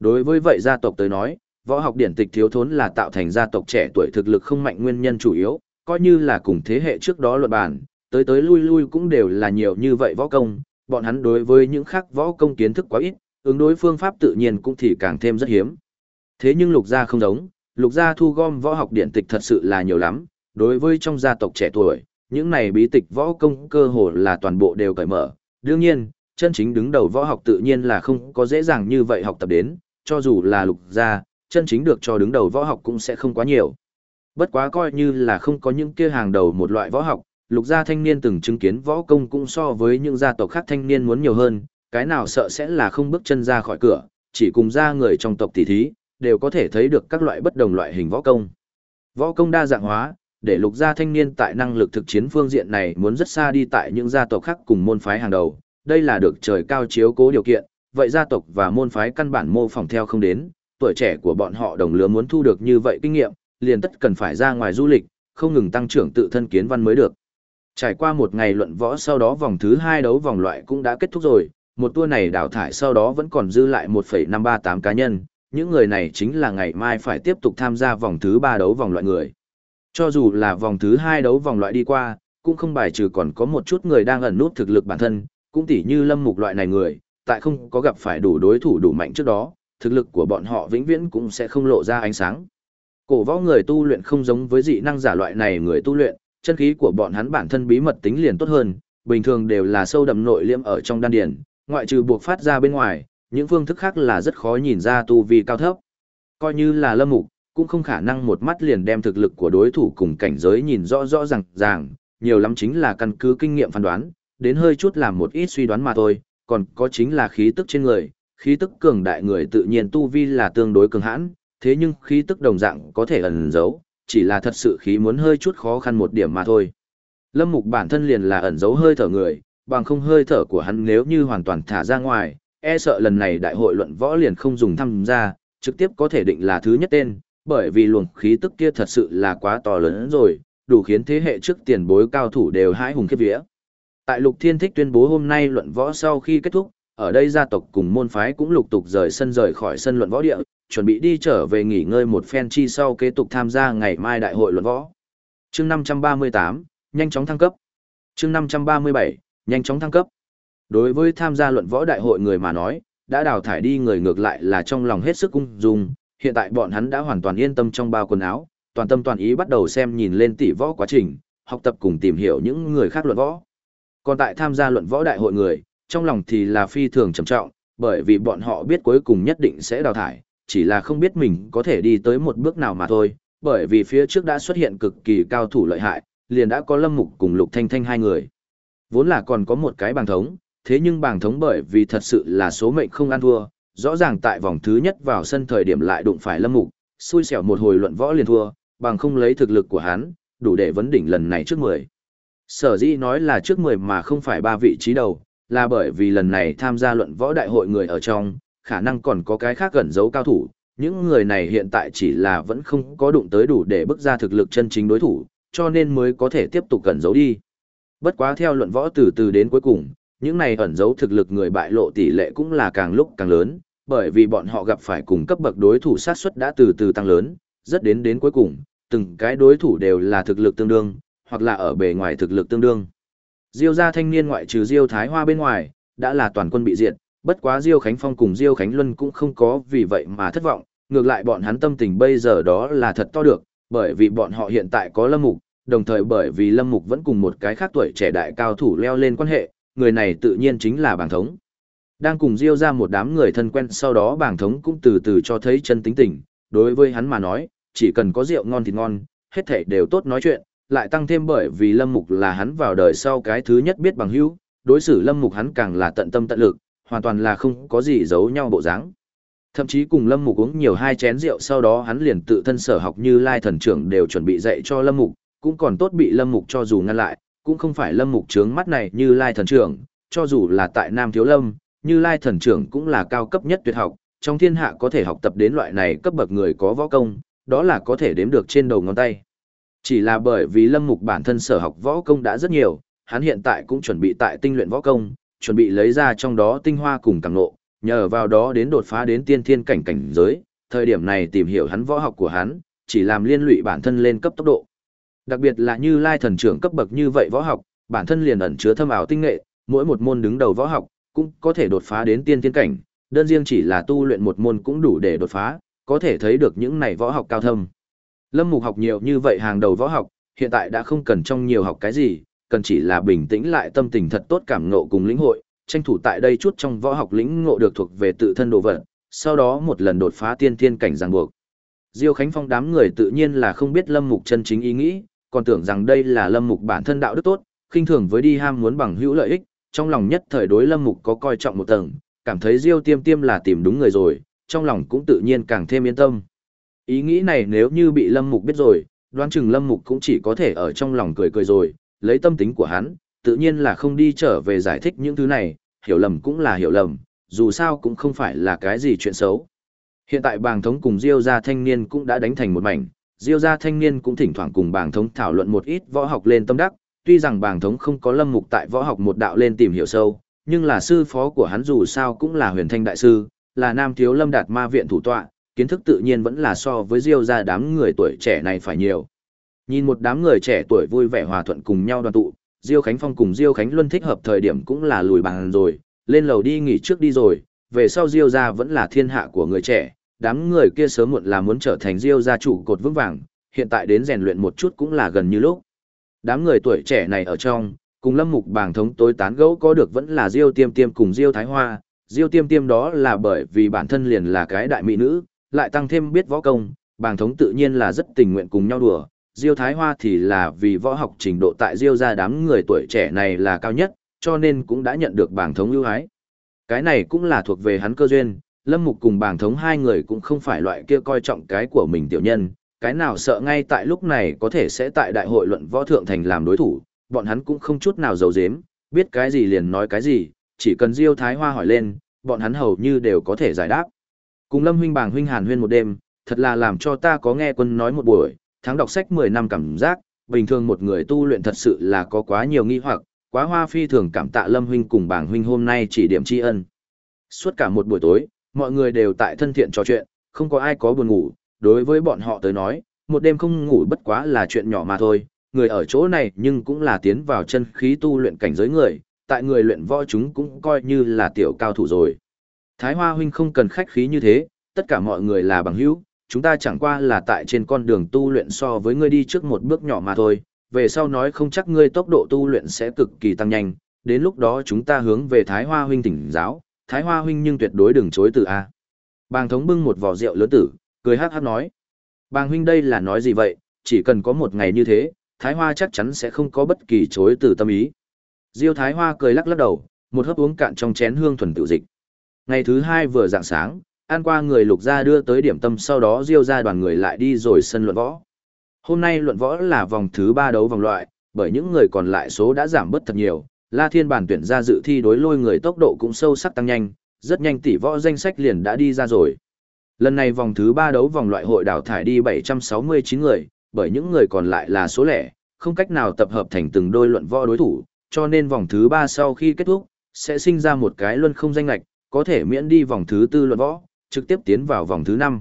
Đối với vậy gia tộc tới nói, võ học điển tịch thiếu thốn là tạo thành gia tộc trẻ tuổi thực lực không mạnh nguyên nhân chủ yếu, coi như là cùng thế hệ trước đó luận bàn, tới tới lui lui cũng đều là nhiều như vậy võ công, bọn hắn đối với những khác võ công kiến thức quá ít, ứng đối phương pháp tự nhiên cũng thì càng thêm rất hiếm. Thế nhưng lục gia không giống, lục gia thu gom võ học điển tịch thật sự là nhiều lắm, đối với trong gia tộc trẻ tuổi, những này bí tịch võ công cơ hồ là toàn bộ đều cởi mở. Đương nhiên, chân chính đứng đầu võ học tự nhiên là không có dễ dàng như vậy học tập đến, cho dù là lục gia, chân chính được cho đứng đầu võ học cũng sẽ không quá nhiều. Bất quá coi như là không có những kia hàng đầu một loại võ học, lục gia thanh niên từng chứng kiến võ công cũng so với những gia tộc khác thanh niên muốn nhiều hơn, cái nào sợ sẽ là không bước chân ra khỏi cửa, chỉ cùng ra người trong tộc tỷ thí, đều có thể thấy được các loại bất đồng loại hình võ công. Võ công đa dạng hóa, để lục gia thanh niên tại năng lực thực chiến phương diện này muốn rất xa đi tại những gia tộc khác cùng môn phái hàng đầu, đây là được trời cao chiếu cố điều kiện, vậy gia tộc và môn phái căn bản mô phỏng theo không đến, tuổi trẻ của bọn họ đồng lứa muốn thu được như vậy kinh nghiệm, liền tất cần phải ra ngoài du lịch, không ngừng tăng trưởng tự thân kiến văn mới được. Trải qua một ngày luận võ sau đó vòng thứ hai đấu vòng loại cũng đã kết thúc rồi, một tour này đào thải sau đó vẫn còn dư lại 1,538 cá nhân, những người này chính là ngày mai phải tiếp tục tham gia vòng thứ ba đấu vòng loại người. Cho dù là vòng thứ hai đấu vòng loại đi qua, cũng không bài trừ còn có một chút người đang ẩn nút thực lực bản thân, cũng tỉ như lâm mục loại này người, tại không có gặp phải đủ đối thủ đủ mạnh trước đó, thực lực của bọn họ vĩnh viễn cũng sẽ không lộ ra ánh sáng. Cổ võ người tu luyện không giống với dị năng giả loại này người tu luyện, chân khí của bọn hắn bản thân bí mật tính liền tốt hơn, bình thường đều là sâu đậm nội liêm ở trong đan điền, ngoại trừ buộc phát ra bên ngoài, những phương thức khác là rất khó nhìn ra tu vi cao thấp. Coi như là lâm mục, cũng không khả năng một mắt liền đem thực lực của đối thủ cùng cảnh giới nhìn rõ rõ ràng ràng, nhiều lắm chính là căn cứ kinh nghiệm phán đoán, đến hơi chút làm một ít suy đoán mà thôi, còn có chính là khí tức trên người, khí tức cường đại người tự nhiên tu vi là tương đối cường hãn, thế nhưng khí tức đồng dạng có thể ẩn giấu, chỉ là thật sự khí muốn hơi chút khó khăn một điểm mà thôi. Lâm Mục bản thân liền là ẩn giấu hơi thở người, bằng không hơi thở của hắn nếu như hoàn toàn thả ra ngoài, e sợ lần này đại hội luận võ liền không dùng tham gia, trực tiếp có thể định là thứ nhất tên, bởi vì luồng khí tức kia thật sự là quá to lớn rồi, đủ khiến thế hệ trước tiền bối cao thủ đều hãi hùng khiếp vía. Tại Lục Thiên Thích tuyên bố hôm nay luận võ sau khi kết thúc, ở đây gia tộc cùng môn phái cũng lục tục rời sân rời khỏi sân luận võ địa, chuẩn bị đi trở về nghỉ ngơi một phen chi sau kế tục tham gia ngày mai đại hội luận võ. Chương 538, nhanh chóng thăng cấp. Chương 537, nhanh chóng thăng cấp. Đối với tham gia luận võ đại hội người mà nói, đã đào thải đi người ngược lại là trong lòng hết sức ung dung, hiện tại bọn hắn đã hoàn toàn yên tâm trong bao quần áo, toàn tâm toàn ý bắt đầu xem nhìn lên tỷ võ quá trình, học tập cùng tìm hiểu những người khác luận võ. Còn tại tham gia luận võ đại hội người, trong lòng thì là phi thường trầm trọng, bởi vì bọn họ biết cuối cùng nhất định sẽ đào thải, chỉ là không biết mình có thể đi tới một bước nào mà thôi, bởi vì phía trước đã xuất hiện cực kỳ cao thủ lợi hại, liền đã có Lâm Mục cùng Lục Thanh Thanh hai người. Vốn là còn có một cái bảng thống, thế nhưng bảng thống bởi vì thật sự là số mệnh không ăn thua, rõ ràng tại vòng thứ nhất vào sân thời điểm lại đụng phải Lâm Mục, xui xẻo một hồi luận võ liền thua, bằng không lấy thực lực của hắn, đủ để vấn đỉnh lần này trước 10. Sở dĩ nói là trước 10 mà không phải ba vị trí đầu, là bởi vì lần này tham gia luận võ đại hội người ở trong, khả năng còn có cái khác gần giấu cao thủ, những người này hiện tại chỉ là vẫn không có đụng tới đủ để bước ra thực lực chân chính đối thủ, cho nên mới có thể tiếp tục cẩn giấu đi. Bất quá theo luận võ từ từ đến cuối cùng, những này ẩn giấu thực lực người bại lộ tỷ lệ cũng là càng lúc càng lớn, bởi vì bọn họ gặp phải cùng cấp bậc đối thủ sát suất đã từ từ tăng lớn, rất đến đến cuối cùng, từng cái đối thủ đều là thực lực tương đương, hoặc là ở bề ngoài thực lực tương đương. Diêu gia thanh niên ngoại trừ Diêu Thái Hoa bên ngoài, đã là toàn quân bị diệt, bất quá Diêu Khánh Phong cùng Diêu Khánh Luân cũng không có vì vậy mà thất vọng, ngược lại bọn hắn tâm tình bây giờ đó là thật to được, bởi vì bọn họ hiện tại có Lâm Mục, đồng thời bởi vì Lâm Mục vẫn cùng một cái khác tuổi trẻ đại cao thủ leo lên quan hệ, người này tự nhiên chính là bảng thống. Đang cùng Diêu ra một đám người thân quen sau đó bảng thống cũng từ từ cho thấy chân tính tình, đối với hắn mà nói, chỉ cần có rượu ngon thì ngon, hết thảy đều tốt nói chuyện, lại tăng thêm bởi vì Lâm Mục là hắn vào đời sau cái thứ nhất biết bằng hữu, đối xử Lâm Mục hắn càng là tận tâm tận lực, hoàn toàn là không có gì giấu nhau bộ dáng. Thậm chí cùng Lâm Mục uống nhiều hai chén rượu sau đó hắn liền tự thân sở học như Lai thần trưởng đều chuẩn bị dạy cho Lâm Mục, cũng còn tốt bị Lâm Mục cho dù ngăn lại, cũng không phải Lâm Mục trướng mắt này như Lai thần trưởng, cho dù là tại Nam Thiếu Lâm, như Lai thần trưởng cũng là cao cấp nhất tuyệt học, trong thiên hạ có thể học tập đến loại này cấp bậc người có võ công, đó là có thể đếm được trên đầu ngón tay. Chỉ là bởi vì Lâm Mục bản thân sở học võ công đã rất nhiều, hắn hiện tại cũng chuẩn bị tại tinh luyện võ công, chuẩn bị lấy ra trong đó tinh hoa cùng càng nộ, nhờ vào đó đến đột phá đến tiên thiên cảnh cảnh giới, thời điểm này tìm hiểu hắn võ học của hắn, chỉ làm liên lụy bản thân lên cấp tốc độ. Đặc biệt là như Lai thần trưởng cấp bậc như vậy võ học, bản thân liền ẩn chứa thâm ảo tinh nghệ, mỗi một môn đứng đầu võ học cũng có thể đột phá đến tiên thiên cảnh, đơn riêng chỉ là tu luyện một môn cũng đủ để đột phá, có thể thấy được những này võ học cao thâm. Lâm Mục học nhiều như vậy hàng đầu võ học, hiện tại đã không cần trong nhiều học cái gì, cần chỉ là bình tĩnh lại tâm tình thật tốt cảm ngộ cùng lĩnh hội, tranh thủ tại đây chút trong võ học lĩnh ngộ được thuộc về tự thân đồ vật, sau đó một lần đột phá tiên thiên cảnh ràng buộc. Diêu Khánh Phong đám người tự nhiên là không biết Lâm Mục chân chính ý nghĩ, còn tưởng rằng đây là Lâm Mục bản thân đạo đức tốt, khinh thường với đi ham muốn bằng hữu lợi ích, trong lòng nhất thời đối Lâm Mục có coi trọng một tầng, cảm thấy Diêu Tiêm Tiêm là tìm đúng người rồi, trong lòng cũng tự nhiên càng thêm yên tâm. Ý nghĩ này nếu như bị Lâm Mục biết rồi, đoán chừng Lâm Mục cũng chỉ có thể ở trong lòng cười cười rồi, lấy tâm tính của hắn, tự nhiên là không đi trở về giải thích những thứ này, hiểu lầm cũng là hiểu lầm, dù sao cũng không phải là cái gì chuyện xấu. Hiện tại bàng thống cùng Diêu gia thanh niên cũng đã đánh thành một mảnh, Diêu gia thanh niên cũng thỉnh thoảng cùng bàng thống thảo luận một ít võ học lên tâm đắc, tuy rằng bàng thống không có lâm mục tại võ học một đạo lên tìm hiểu sâu, nhưng là sư phó của hắn dù sao cũng là huyền thanh đại sư, là nam thiếu lâm đạt ma viện thủ tọa, kiến thức tự nhiên vẫn là so với Diêu gia đám người tuổi trẻ này phải nhiều. Nhìn một đám người trẻ tuổi vui vẻ hòa thuận cùng nhau đoàn tụ, Diêu Khánh Phong cùng Diêu Khánh Luân thích hợp thời điểm cũng là lùi bàn rồi, lên lầu đi nghỉ trước đi rồi, về sau Diêu gia vẫn là thiên hạ của người trẻ, đám người kia sớm muộn là muốn trở thành Diêu gia chủ cột vững vàng, hiện tại đến rèn luyện một chút cũng là gần như lúc. Đám người tuổi trẻ này ở trong, cùng Lâm Mục bảng thống tối tán gẫu có được vẫn là Diêu Tiêm Tiêm cùng Diêu Thái Hoa, Diêu Tiêm Tiêm đó là bởi vì bản thân liền là cái đại mỹ nữ, lại tăng thêm biết võ công, bảng thống tự nhiên là rất tình nguyện cùng nhau đùa. Diêu Thái Hoa thì là vì võ học trình độ tại Diêu gia đám người tuổi trẻ này là cao nhất, cho nên cũng đã nhận được bảng thống ưu ái. Cái này cũng là thuộc về hắn cơ duyên, Lâm Mục cùng bảng thống hai người cũng không phải loại kia coi trọng cái của mình tiểu nhân, cái nào sợ ngay tại lúc này có thể sẽ tại đại hội luận võ thượng thành làm đối thủ, bọn hắn cũng không chút nào giấu giếm, biết cái gì liền nói cái gì, chỉ cần Diêu Thái Hoa hỏi lên, bọn hắn hầu như đều có thể giải đáp. Cùng Lâm huynh bảng huynh Hàn huyên một đêm, thật là làm cho ta có nghe quân nói một buổi, tháng đọc sách 10 năm cảm giác, bình thường một người tu luyện thật sự là có quá nhiều nghi hoặc, quá hoa phi thường cảm tạ Lâm huynh cùng bảng huynh hôm nay chỉ điểm tri ân. Suốt cả một buổi tối, mọi người đều tại thân thiện trò chuyện, không có ai có buồn ngủ, đối với bọn họ tới nói, một đêm không ngủ bất quá là chuyện nhỏ mà thôi, người ở chỗ này nhưng cũng là tiến vào chân khí tu luyện cảnh giới người, tại người luyện võ chúng cũng coi như là tiểu cao thủ rồi. Thái Hoa huynh không cần khách khí như thế, tất cả mọi người là bằng hữu, chúng ta chẳng qua là tại trên con đường tu luyện so với ngươi đi trước một bước nhỏ mà thôi, về sau nói không chắc ngươi tốc độ tu luyện sẽ cực kỳ tăng nhanh, đến lúc đó chúng ta hướng về Thái Hoa huynh tỉnh giáo, Thái Hoa huynh nhưng tuyệt đối đừng chối từ a. Bàng thống bưng một vò rượu lớn tử, cười hát hát nói. Bàng huynh đây là nói gì vậy, chỉ cần có một ngày như thế, Thái Hoa chắc chắn sẽ không có bất kỳ chối từ tâm ý. Diêu Thái Hoa cười lắc lắc đầu, một hớp uống cạn trong chén hương thuần tự dịch. Ngày thứ hai vừa dạng sáng, ăn qua người lục gia đưa tới điểm tâm sau đó Diêu ra đoàn người lại đi rồi sân luận võ. Hôm nay luận võ là vòng thứ ba đấu vòng loại, bởi những người còn lại số đã giảm bớt thật nhiều, La Thiên bản tuyển ra dự thi đối lôi người tốc độ cũng sâu sắc tăng nhanh, rất nhanh tỷ võ danh sách liền đã đi ra rồi. Lần này vòng thứ 3 đấu vòng loại hội đào thải đi 769 người, bởi những người còn lại là số lẻ, không cách nào tập hợp thành từng đôi luận võ đối thủ, cho nên vòng thứ 3 sau khi kết thúc, sẽ sinh ra một cái luân không danh lạch, có thể miễn đi vòng thứ tư luận võ, trực tiếp tiến vào vòng thứ năm.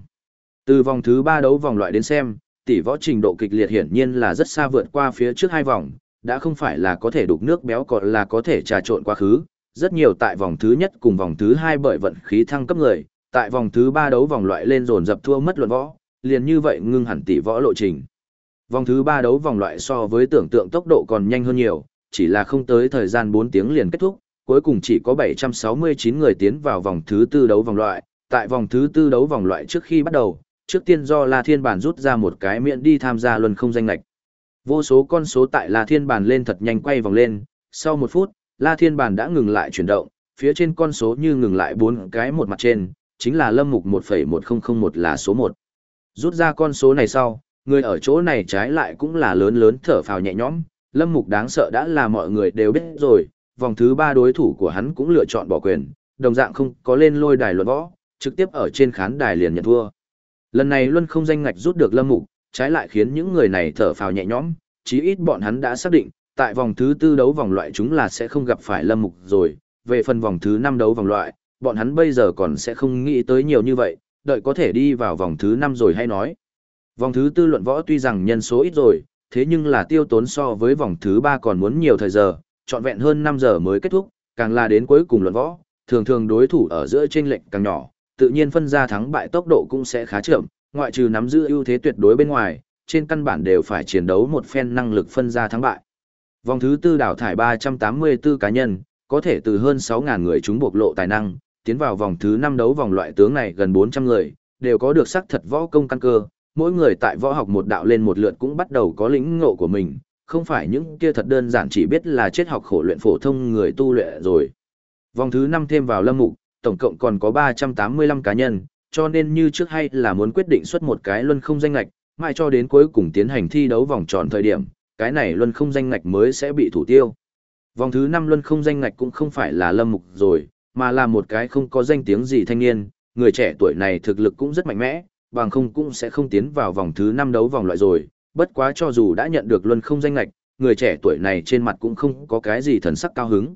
Từ vòng thứ ba đấu vòng loại đến xem, tỷ võ trình độ kịch liệt hiển nhiên là rất xa vượt qua phía trước hai vòng, đã không phải là có thể đục nước béo còn là có thể trà trộn quá khứ. Rất nhiều tại vòng thứ nhất cùng vòng thứ hai bởi vận khí thăng cấp người, tại vòng thứ ba đấu vòng loại lên dồn dập thua mất luận võ, liền như vậy ngưng hẳn tỷ võ lộ trình. Vòng thứ ba đấu vòng loại so với tưởng tượng tốc độ còn nhanh hơn nhiều, chỉ là không tới thời gian 4 tiếng liền kết thúc, cuối cùng chỉ có 769 người tiến vào vòng thứ tư đấu vòng loại. Tại vòng thứ tư đấu vòng loại trước khi bắt đầu, trước tiên do La Thiên Bản rút ra một cái miễn đi tham gia luân không danh lạch. Vô số con số tại La Thiên Bản lên thật nhanh quay vòng lên, sau một phút, La Thiên Bản đã ngừng lại chuyển động, phía trên con số như ngừng lại bốn cái một mặt trên, chính là lâm mục 1.1001 là số 1. Rút ra con số này sau, người ở chỗ này trái lại cũng là lớn lớn thở phào nhẹ nhõm, lâm mục đáng sợ đã là mọi người đều biết rồi, vòng thứ ba đối thủ của hắn cũng lựa chọn bỏ quyền, đồng dạng không có lên lôi đài luận võ, trực tiếp ở trên khán đài liền nhận thua. Lần này Luân không danh ngạch rút được lâm mục, trái lại khiến những người này thở phào nhẹ nhõm, chí ít bọn hắn đã xác định, tại vòng thứ tư đấu vòng loại chúng là sẽ không gặp phải lâm mục rồi, về phần vòng thứ năm đấu vòng loại, bọn hắn bây giờ còn sẽ không nghĩ tới nhiều như vậy, đợi có thể đi vào vòng thứ năm rồi hay nói. Vòng thứ tư luận võ tuy rằng nhân số ít rồi, thế nhưng là tiêu tốn so với vòng thứ ba còn muốn nhiều thời giờ, trọn vẹn hơn 5 giờ mới kết thúc, càng là đến cuối cùng luận võ, thường thường đối thủ ở giữa chênh lệnh càng nhỏ, tự nhiên phân ra thắng bại tốc độ cũng sẽ khá chậm, ngoại trừ nắm giữ ưu thế tuyệt đối bên ngoài, trên căn bản đều phải chiến đấu một phen năng lực phân ra thắng bại. Vòng thứ tư đảo thải 384 cá nhân, có thể từ hơn 6.000 người chúng bộc lộ tài năng, tiến vào vòng thứ 5 đấu vòng loại tướng này gần 400 người, đều có được sắc thật võ công căn cơ, mỗi người tại võ học một đạo lên một lượt cũng bắt đầu có lĩnh ngộ của mình, không phải những kia thật đơn giản chỉ biết là chết học khổ luyện phổ thông người tu luyện rồi. Vòng thứ 5 thêm vào lâm mục, tổng cộng còn có 385 cá nhân, cho nên như trước hay là muốn quyết định xuất một cái luân không danh ngạch, mãi cho đến cuối cùng tiến hành thi đấu vòng tròn thời điểm, cái này luân không danh ngạch mới sẽ bị thủ tiêu. Vòng thứ 5 luân không danh ngạch cũng không phải là lâm mục rồi, mà là một cái không có danh tiếng gì thanh niên, người trẻ tuổi này thực lực cũng rất mạnh mẽ, bằng không cũng sẽ không tiến vào vòng thứ 5 đấu vòng loại rồi, bất quá cho dù đã nhận được luân không danh lệch, người trẻ tuổi này trên mặt cũng không có cái gì thần sắc cao hứng.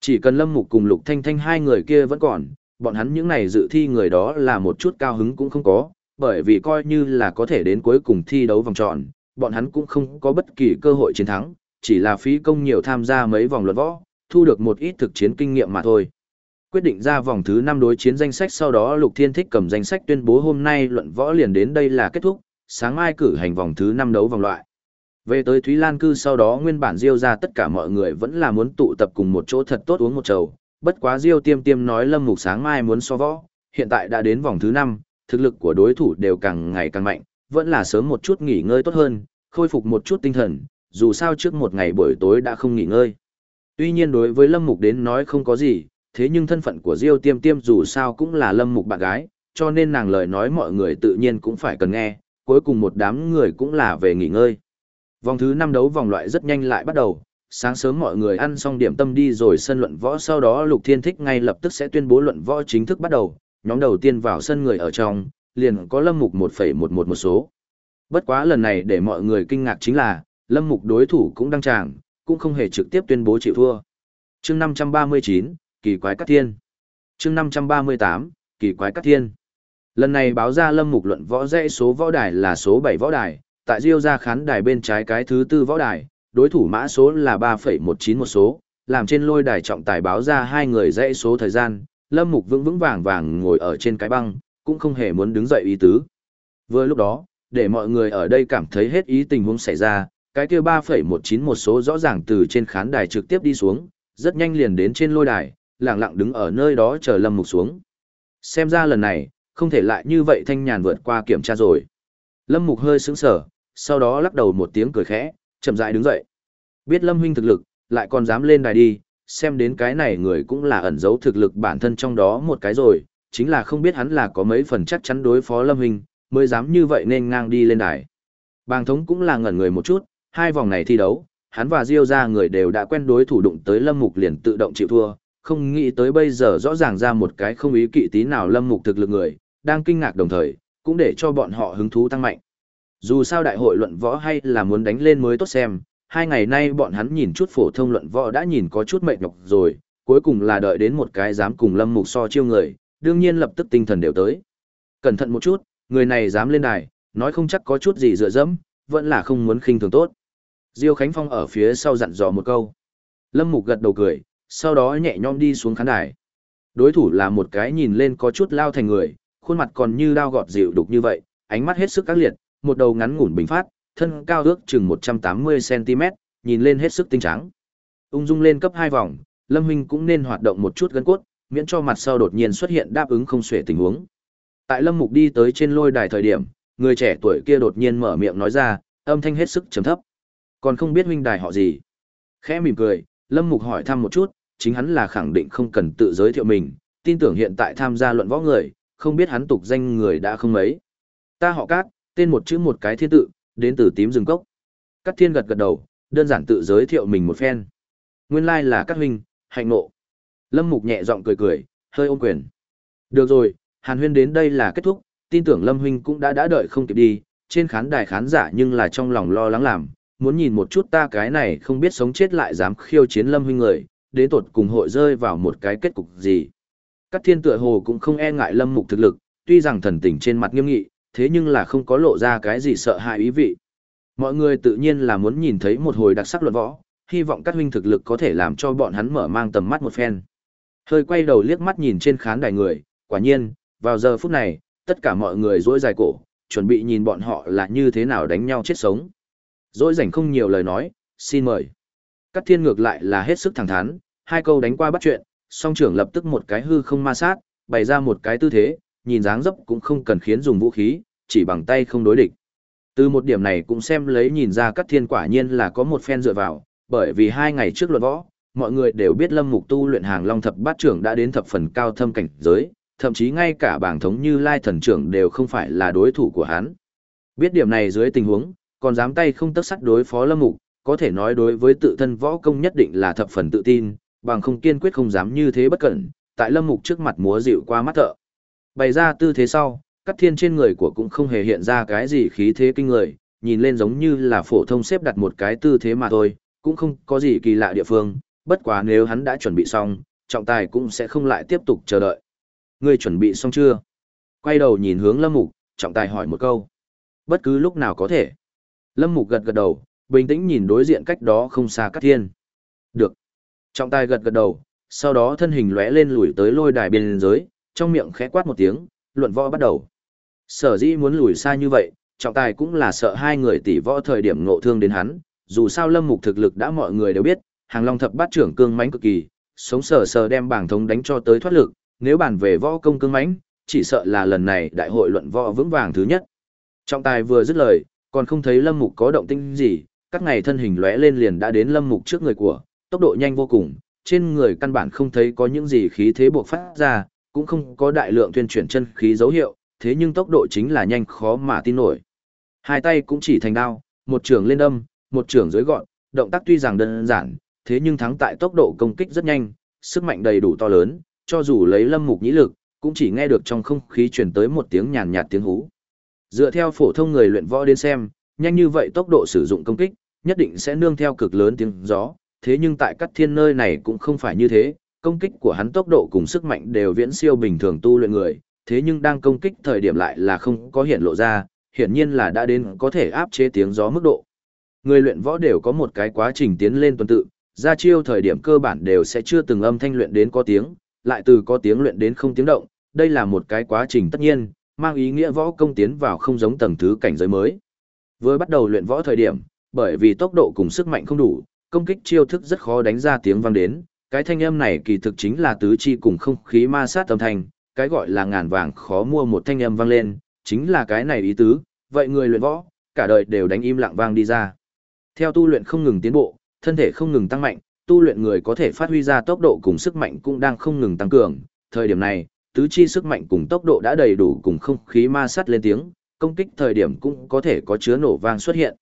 Chỉ cần Lâm Mục cùng Lục Thanh Thanh hai người kia vẫn còn, bọn hắn những này dự thi người đó là một chút cao hứng cũng không có, bởi vì coi như là có thể đến cuối cùng thi đấu vòng tròn, bọn hắn cũng không có bất kỳ cơ hội chiến thắng, chỉ là phí công nhiều tham gia mấy vòng luận võ, thu được một ít thực chiến kinh nghiệm mà thôi. Quyết định ra vòng thứ 5 đối chiến danh sách sau đó Lục Thiên Thích cầm danh sách tuyên bố hôm nay luận võ liền đến đây là kết thúc, sáng mai cử hành vòng thứ năm đấu vòng loại. Về tới Thúy Lan cư sau đó nguyên bản Diêu ra tất cả mọi người vẫn là muốn tụ tập cùng một chỗ thật tốt uống một chầu, bất quá Diêu Tiêm Tiêm nói Lâm Mục sáng mai muốn so võ, hiện tại đã đến vòng thứ năm, thực lực của đối thủ đều càng ngày càng mạnh, vẫn là sớm một chút nghỉ ngơi tốt hơn, khôi phục một chút tinh thần, dù sao trước một ngày buổi tối đã không nghỉ ngơi. Tuy nhiên đối với Lâm Mục đến nói không có gì, thế nhưng thân phận của Diêu Tiêm Tiêm dù sao cũng là Lâm Mục bạn gái, cho nên nàng lời nói mọi người tự nhiên cũng phải cần nghe, cuối cùng một đám người cũng là về nghỉ ngơi. Vòng thứ 5 đấu vòng loại rất nhanh lại bắt đầu, sáng sớm mọi người ăn xong điểm tâm đi rồi sân luận võ sau đó Lục Thiên Thích ngay lập tức sẽ tuyên bố luận võ chính thức bắt đầu, nhóm đầu tiên vào sân người ở trong, liền có Lâm Mục 1.11 một số. Bất quá lần này để mọi người kinh ngạc chính là, Lâm Mục đối thủ cũng đăng tràng, cũng không hề trực tiếp tuyên bố chịu thua. Chương 539, kỳ quái cắt thiên. Chương 538, kỳ quái cắt thiên. Lần này báo ra Lâm Mục luận võ dãy số võ đài là số 7 võ đài, tại Diêu ra khán đài bên trái cái thứ tư võ đài, đối thủ mã số là 3.19 một số, làm trên lôi đài trọng tài báo ra hai người dãy số thời gian, Lâm Mục vững vững vàng vàng ngồi ở trên cái băng, cũng không hề muốn đứng dậy ý tứ. Vừa lúc đó, để mọi người ở đây cảm thấy hết ý tình huống xảy ra, cái kia 3.19 một số rõ ràng từ trên khán đài trực tiếp đi xuống, rất nhanh liền đến trên lôi đài, lặng lặng đứng ở nơi đó chờ Lâm Mục xuống. Xem ra lần này, không thể lại như vậy thanh nhàn vượt qua kiểm tra rồi. Lâm Mục hơi sững sờ, sau đó lắc đầu một tiếng cười khẽ, chậm rãi đứng dậy. Biết Lâm huynh thực lực, lại còn dám lên đài đi, xem đến cái này người cũng là ẩn giấu thực lực bản thân trong đó một cái rồi, chính là không biết hắn là có mấy phần chắc chắn đối phó Lâm huynh, mới dám như vậy nên ngang đi lên đài. Bàng thống cũng là ngẩn người một chút, hai vòng này thi đấu, hắn và Diêu ra người đều đã quen đối thủ đụng tới Lâm Mục liền tự động chịu thua, không nghĩ tới bây giờ rõ ràng ra một cái không ý kỵ tí nào Lâm Mục thực lực người, đang kinh ngạc đồng thời, cũng để cho bọn họ hứng thú tăng mạnh. Dù sao đại hội luận võ hay là muốn đánh lên mới tốt xem, hai ngày nay bọn hắn nhìn chút phổ thông luận võ đã nhìn có chút mệt nhọc rồi, cuối cùng là đợi đến một cái dám cùng Lâm Mục so chiêu người, đương nhiên lập tức tinh thần đều tới. Cẩn thận một chút, người này dám lên đài, nói không chắc có chút gì dựa dẫm, vẫn là không muốn khinh thường tốt. Diêu Khánh Phong ở phía sau dặn dò một câu. Lâm Mục gật đầu cười, sau đó nhẹ nhõm đi xuống khán đài. Đối thủ là một cái nhìn lên có chút lao thành người, khuôn mặt còn như đao gọt dịu đục như vậy, ánh mắt hết sức các liệt, một đầu ngắn ngủn bình phát, thân cao ước chừng 180cm, nhìn lên hết sức tinh trắng. Ung dung lên cấp 2 vòng, Lâm Huynh cũng nên hoạt động một chút gân cốt, miễn cho mặt sau đột nhiên xuất hiện đáp ứng không xuể tình huống. Tại Lâm Mục đi tới trên lôi đài thời điểm, người trẻ tuổi kia đột nhiên mở miệng nói ra, âm thanh hết sức trầm thấp. Còn không biết huynh đài họ gì. Khẽ mỉm cười, Lâm Mục hỏi thăm một chút, chính hắn là khẳng định không cần tự giới thiệu mình, tin tưởng hiện tại tham gia luận võ người, không biết hắn tục danh người đã không mấy. Ta họ Cát, tên một chữ một cái thiên tự, đến từ tím rừng cốc. Cát thiên gật gật đầu, đơn giản tự giới thiệu mình một phen. Nguyên lai like là Cát huynh, hạnh nộ. Lâm Mục nhẹ giọng cười cười, hơi ôm quyền. Được rồi, Hàn Huyên đến đây là kết thúc, tin tưởng Lâm huynh cũng đã đã đợi không kịp đi, trên khán đài khán giả nhưng là trong lòng lo lắng làm, muốn nhìn một chút ta cái này không biết sống chết lại dám khiêu chiến Lâm huynh người, đến tột cùng hội rơi vào một cái kết cục gì. Cát thiên tựa hồ cũng không e ngại lâm mục thực lực, tuy rằng thần tình trên mặt nghiêm nghị, thế nhưng là không có lộ ra cái gì sợ hãi ý vị. Mọi người tự nhiên là muốn nhìn thấy một hồi đặc sắc luận võ, hy vọng các huynh thực lực có thể làm cho bọn hắn mở mang tầm mắt một phen. Hơi quay đầu liếc mắt nhìn trên khán đài người, quả nhiên, vào giờ phút này, tất cả mọi người dỗi dài cổ, chuẩn bị nhìn bọn họ là như thế nào đánh nhau chết sống. Dỗi rảnh không nhiều lời nói, xin mời. Cát thiên ngược lại là hết sức thẳng thắn, hai câu đánh qua bắt chuyện, song trưởng lập tức một cái hư không ma sát, bày ra một cái tư thế, nhìn dáng dấp cũng không cần khiến dùng vũ khí, chỉ bằng tay không đối địch. Từ một điểm này cũng xem lấy nhìn ra các Thiên quả nhiên là có một phen dựa vào, bởi vì hai ngày trước luận võ, mọi người đều biết Lâm Mục tu luyện hàng long thập bát trưởng đã đến thập phần cao thâm cảnh giới, thậm chí ngay cả bảng thống như Lai thần trưởng đều không phải là đối thủ của hắn. Biết điểm này dưới tình huống, còn dám tay không tất sắt đối phó Lâm Mục, có thể nói đối với tự thân võ công nhất định là thập phần tự tin, bằng không kiên quyết không dám như thế bất cẩn, tại Lâm Mục trước mặt múa dịu qua mắt thợ. Bày ra tư thế sau, cắt thiên trên người của cũng không hề hiện ra cái gì khí thế kinh người, nhìn lên giống như là phổ thông xếp đặt một cái tư thế mà thôi, cũng không có gì kỳ lạ địa phương, bất quá nếu hắn đã chuẩn bị xong, trọng tài cũng sẽ không lại tiếp tục chờ đợi. Ngươi chuẩn bị xong chưa? Quay đầu nhìn hướng Lâm Mục, trọng tài hỏi một câu. Bất cứ lúc nào có thể. Lâm Mục gật gật đầu, bình tĩnh nhìn đối diện cách đó không xa cắt Thiên. Được. Trọng tài gật gật đầu, sau đó thân hình lóe lên lùi tới lôi đài biên giới, trong miệng khẽ quát một tiếng, luận võ bắt đầu. Sở dĩ muốn lùi xa như vậy, trọng tài cũng là sợ hai người tỷ võ thời điểm ngộ thương đến hắn, dù sao lâm mục thực lực đã mọi người đều biết, hàng long thập bát trưởng cương mãnh cực kỳ, sống sờ sờ đem bảng thống đánh cho tới thoát lực, nếu bàn về võ công cương mãnh, chỉ sợ là lần này đại hội luận võ vững vàng thứ nhất. Trọng tài vừa dứt lời, còn không thấy lâm mục có động tĩnh gì, các ngày thân hình lóe lên liền đã đến lâm mục trước người của, tốc độ nhanh vô cùng, trên người căn bản không thấy có những gì khí thế buộc phát ra, cũng không có đại lượng tuyên chuyển chân khí dấu hiệu, thế nhưng tốc độ chính là nhanh khó mà tin nổi. Hai tay cũng chỉ thành đao, một trường lên đâm, một trường dưới gọn, động tác tuy rằng đơn giản, thế nhưng thắng tại tốc độ công kích rất nhanh, sức mạnh đầy đủ to lớn, cho dù lấy lâm mục nhĩ lực, cũng chỉ nghe được trong không khí truyền tới một tiếng nhàn nhạt tiếng hú. Dựa theo phổ thông người luyện võ đến xem, nhanh như vậy tốc độ sử dụng công kích, nhất định sẽ nương theo cực lớn tiếng gió, thế nhưng tại các thiên nơi này cũng không phải như thế, công kích của hắn tốc độ cùng sức mạnh đều viễn siêu bình thường tu luyện người, thế nhưng đang công kích thời điểm lại là không có hiện lộ ra, hiển nhiên là đã đến có thể áp chế tiếng gió mức độ. Người luyện võ đều có một cái quá trình tiến lên tuần tự, ra chiêu thời điểm cơ bản đều sẽ chưa từng âm thanh luyện đến có tiếng, lại từ có tiếng luyện đến không tiếng động, đây là một cái quá trình tất nhiên, mang ý nghĩa võ công tiến vào không giống tầng thứ cảnh giới mới. Với bắt đầu luyện võ thời điểm, bởi vì tốc độ cùng sức mạnh không đủ, công kích chiêu thức rất khó đánh ra tiếng vang đến, cái thanh âm này kỳ thực chính là tứ chi cùng không khí ma sát âm thanh, cái gọi là ngàn vàng khó mua một thanh âm vang lên, chính là cái này ý tứ, vậy người luyện võ, cả đời đều đánh im lặng vang đi ra. Theo tu luyện không ngừng tiến bộ, thân thể không ngừng tăng mạnh, tu luyện người có thể phát huy ra tốc độ cùng sức mạnh cũng đang không ngừng tăng cường, thời điểm này, tứ chi sức mạnh cùng tốc độ đã đầy đủ cùng không khí ma sát lên tiếng, công kích thời điểm cũng có thể có chứa nổ vang xuất hiện.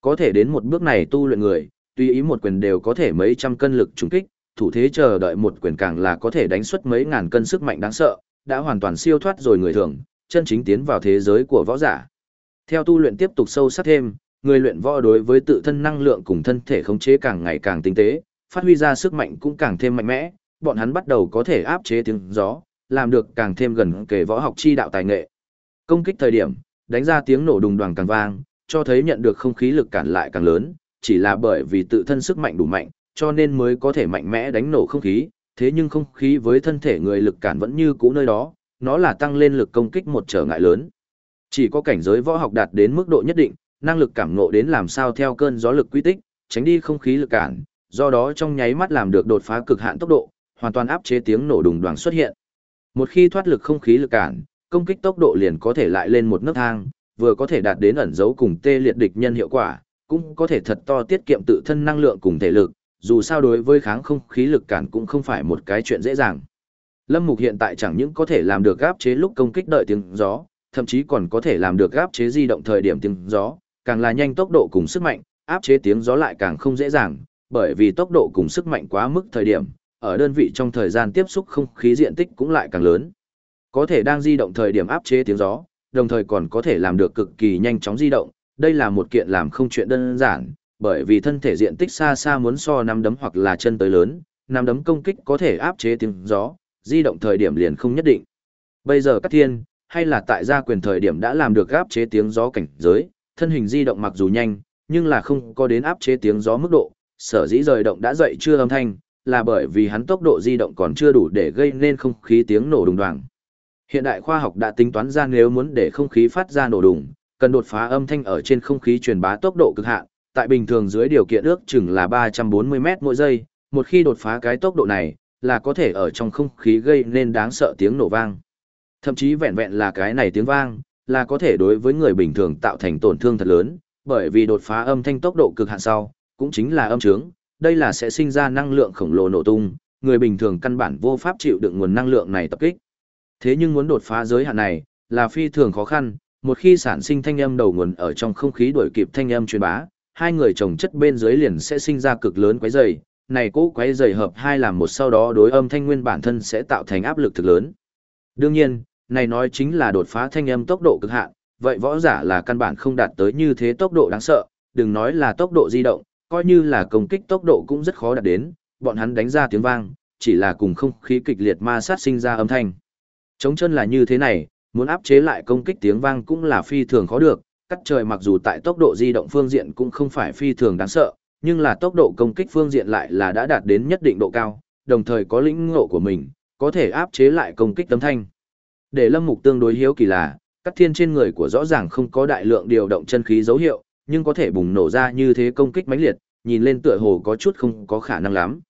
Có thể đến một bước này tu luyện người, tùy ý một quyền đều có thể mấy trăm cân lực trùng kích, thủ thế chờ đợi một quyền càng là có thể đánh xuất mấy ngàn cân sức mạnh đáng sợ, đã hoàn toàn siêu thoát rồi người thường, chân chính tiến vào thế giới của võ giả. Theo tu luyện tiếp tục sâu sắc thêm, người luyện võ đối với tự thân năng lượng cùng thân thể khống chế càng ngày càng tinh tế, phát huy ra sức mạnh cũng càng thêm mạnh mẽ, bọn hắn bắt đầu có thể áp chế tiếng gió, làm được càng thêm gần kề võ học chi đạo tài nghệ. Công kích thời điểm, đánh ra tiếng nổ đùng đoàng càng vang, cho thấy nhận được không khí lực cản lại càng lớn, chỉ là bởi vì tự thân sức mạnh đủ mạnh, cho nên mới có thể mạnh mẽ đánh nổ không khí, thế nhưng không khí với thân thể người lực cản vẫn như cũ nơi đó, nó là tăng lên lực công kích một trở ngại lớn. Chỉ có cảnh giới võ học đạt đến mức độ nhất định, năng lực cảm ngộ đến làm sao theo cơn gió lực quy tích, tránh đi không khí lực cản, do đó trong nháy mắt làm được đột phá cực hạn tốc độ, hoàn toàn áp chế tiếng nổ đùng đoàng xuất hiện. Một khi thoát lực không khí lực cản, công kích tốc độ liền có thể lại lên một nấc thang, vừa có thể đạt đến ẩn dấu cùng tê liệt địch nhân hiệu quả, cũng có thể thật to tiết kiệm tự thân năng lượng cùng thể lực, dù sao đối với kháng không khí lực cản cũng không phải một cái chuyện dễ dàng. Lâm Mục hiện tại chẳng những có thể làm được gáp chế lúc công kích đợi tiếng gió, thậm chí còn có thể làm được gáp chế di động thời điểm tiếng gió, càng là nhanh tốc độ cùng sức mạnh, áp chế tiếng gió lại càng không dễ dàng, bởi vì tốc độ cùng sức mạnh quá mức thời điểm, ở đơn vị trong thời gian tiếp xúc không khí diện tích cũng lại càng lớn. Có thể đang di động thời điểm áp chế tiếng gió, đồng thời còn có thể làm được cực kỳ nhanh chóng di động, đây là một kiện làm không chuyện đơn giản, bởi vì thân thể diện tích xa xa muốn so nắm đấm hoặc là chân tới lớn, nắm đấm công kích có thể áp chế tiếng gió, di động thời điểm liền không nhất định. Bây giờ các thiên, hay là tại gia quyền thời điểm đã làm được áp chế tiếng gió cảnh giới, thân hình di động mặc dù nhanh, nhưng là không có đến áp chế tiếng gió mức độ, sở dĩ rời động đã dậy chưa âm thanh, là bởi vì hắn tốc độ di động còn chưa đủ để gây nên không khí tiếng nổ đùng đoàng. Hiện đại khoa học đã tính toán ra nếu muốn để không khí phát ra nổ đùng, cần đột phá âm thanh ở trên không khí truyền bá tốc độ cực hạn, tại bình thường dưới điều kiện ước chừng là 340 m mỗi giây, một khi đột phá cái tốc độ này, là có thể ở trong không khí gây nên đáng sợ tiếng nổ vang. Thậm chí vẹn vẹn là cái này tiếng vang, là có thể đối với người bình thường tạo thành tổn thương thật lớn, bởi vì đột phá âm thanh tốc độ cực hạn sau, cũng chính là âm trướng, đây là sẽ sinh ra năng lượng khổng lồ nổ tung, người bình thường căn bản vô pháp chịu đựng nguồn năng lượng này tập kích. Thế nhưng muốn đột phá giới hạn này, là phi thường khó khăn, một khi sản sinh thanh âm đầu nguồn ở trong không khí đuổi kịp thanh âm truyền bá, hai người chồng chất bên dưới liền sẽ sinh ra cực lớn quấy rầy, này cố quấy rầy hợp hai làm một sau đó đối âm thanh nguyên bản thân sẽ tạo thành áp lực thực lớn. Đương nhiên, này nói chính là đột phá thanh âm tốc độ cực hạn, vậy võ giả là căn bản không đạt tới như thế tốc độ đáng sợ, đừng nói là tốc độ di động, coi như là công kích tốc độ cũng rất khó đạt đến, bọn hắn đánh ra tiếng vang, chỉ là cùng không khí kịch liệt ma sát sinh ra âm thanh. Chống chân là như thế này, muốn áp chế lại công kích tiếng vang cũng là phi thường khó được, cắt trời mặc dù tại tốc độ di động phương diện cũng không phải phi thường đáng sợ, nhưng là tốc độ công kích phương diện lại là đã đạt đến nhất định độ cao, đồng thời có lĩnh ngộ của mình, có thể áp chế lại công kích tấm thanh. Để Lâm Mục tương đối hiếu kỳ là, cắt thiên trên người của rõ ràng không có đại lượng điều động chân khí dấu hiệu, nhưng có thể bùng nổ ra như thế công kích mãnh liệt, nhìn lên tựa hồ có chút không có khả năng lắm.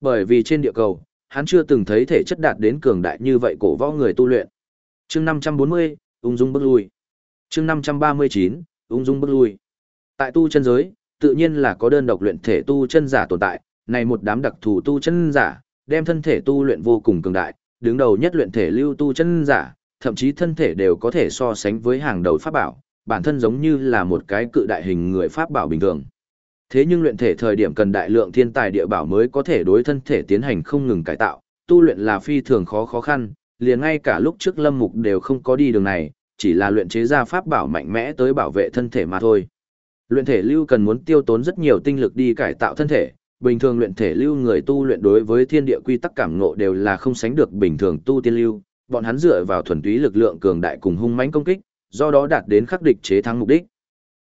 Bởi vì trên địa cầu, hắn chưa từng thấy thể chất đạt đến cường đại như vậy cổ võ người tu luyện. Chương 540, ung dung bước lui. Chương 539, ung dung bước lui. Tại tu chân giới, tự nhiên là có đơn độc luyện thể tu chân giả tồn tại, này một đám đặc thù tu chân giả, đem thân thể tu luyện vô cùng cường đại, đứng đầu nhất luyện thể lưu tu chân giả, thậm chí thân thể đều có thể so sánh với hàng đầu pháp bảo, bản thân giống như là một cái cự đại hình người pháp bảo bình thường. Thế nhưng luyện thể thời điểm cần đại lượng thiên tài địa bảo mới có thể đối thân thể tiến hành không ngừng cải tạo, tu luyện là phi thường khó khó khăn, liền ngay cả lúc trước Lâm Mục đều không có đi đường này, chỉ là luyện chế ra pháp bảo mạnh mẽ tới bảo vệ thân thể mà thôi. Luyện thể lưu cần muốn tiêu tốn rất nhiều tinh lực đi cải tạo thân thể, bình thường luyện thể lưu người tu luyện đối với thiên địa quy tắc cảm ngộ đều là không sánh được bình thường tu tiên lưu, bọn hắn dựa vào thuần túy lực lượng cường đại cùng hung mãnh công kích, do đó đạt đến khắc địch chế thắng mục đích.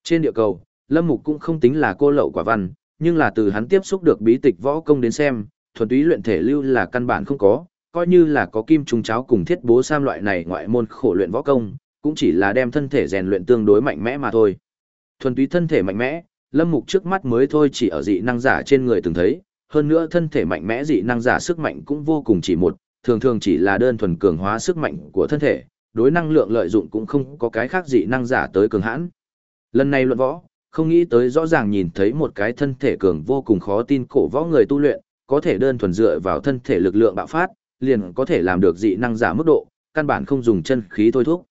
Trên địa cầu, Lâm Mục cũng không tính là cô lậu quả văn, nhưng là từ hắn tiếp xúc được bí tịch võ công đến xem, thuần túy luyện thể lưu là căn bản không có, coi như là có kim trùng cháo cùng thiết bố sam loại này ngoại môn khổ luyện võ công, cũng chỉ là đem thân thể rèn luyện tương đối mạnh mẽ mà thôi. Thuần túy thân thể mạnh mẽ, Lâm Mục trước mắt mới thôi chỉ ở dị năng giả trên người từng thấy, hơn nữa thân thể mạnh mẽ dị năng giả sức mạnh cũng vô cùng chỉ một, thường thường chỉ là đơn thuần cường hóa sức mạnh của thân thể, đối năng lượng lợi dụng cũng không có cái khác dị năng giả tới cường hãn. Lần này luận võ, không nghĩ tới rõ ràng nhìn thấy một cái thân thể cường vô cùng khó tin cổ võ người tu luyện, có thể đơn thuần dựa vào thân thể lực lượng bạo phát, liền có thể làm được dị năng giả mức độ, căn bản không dùng chân khí thôi thúc.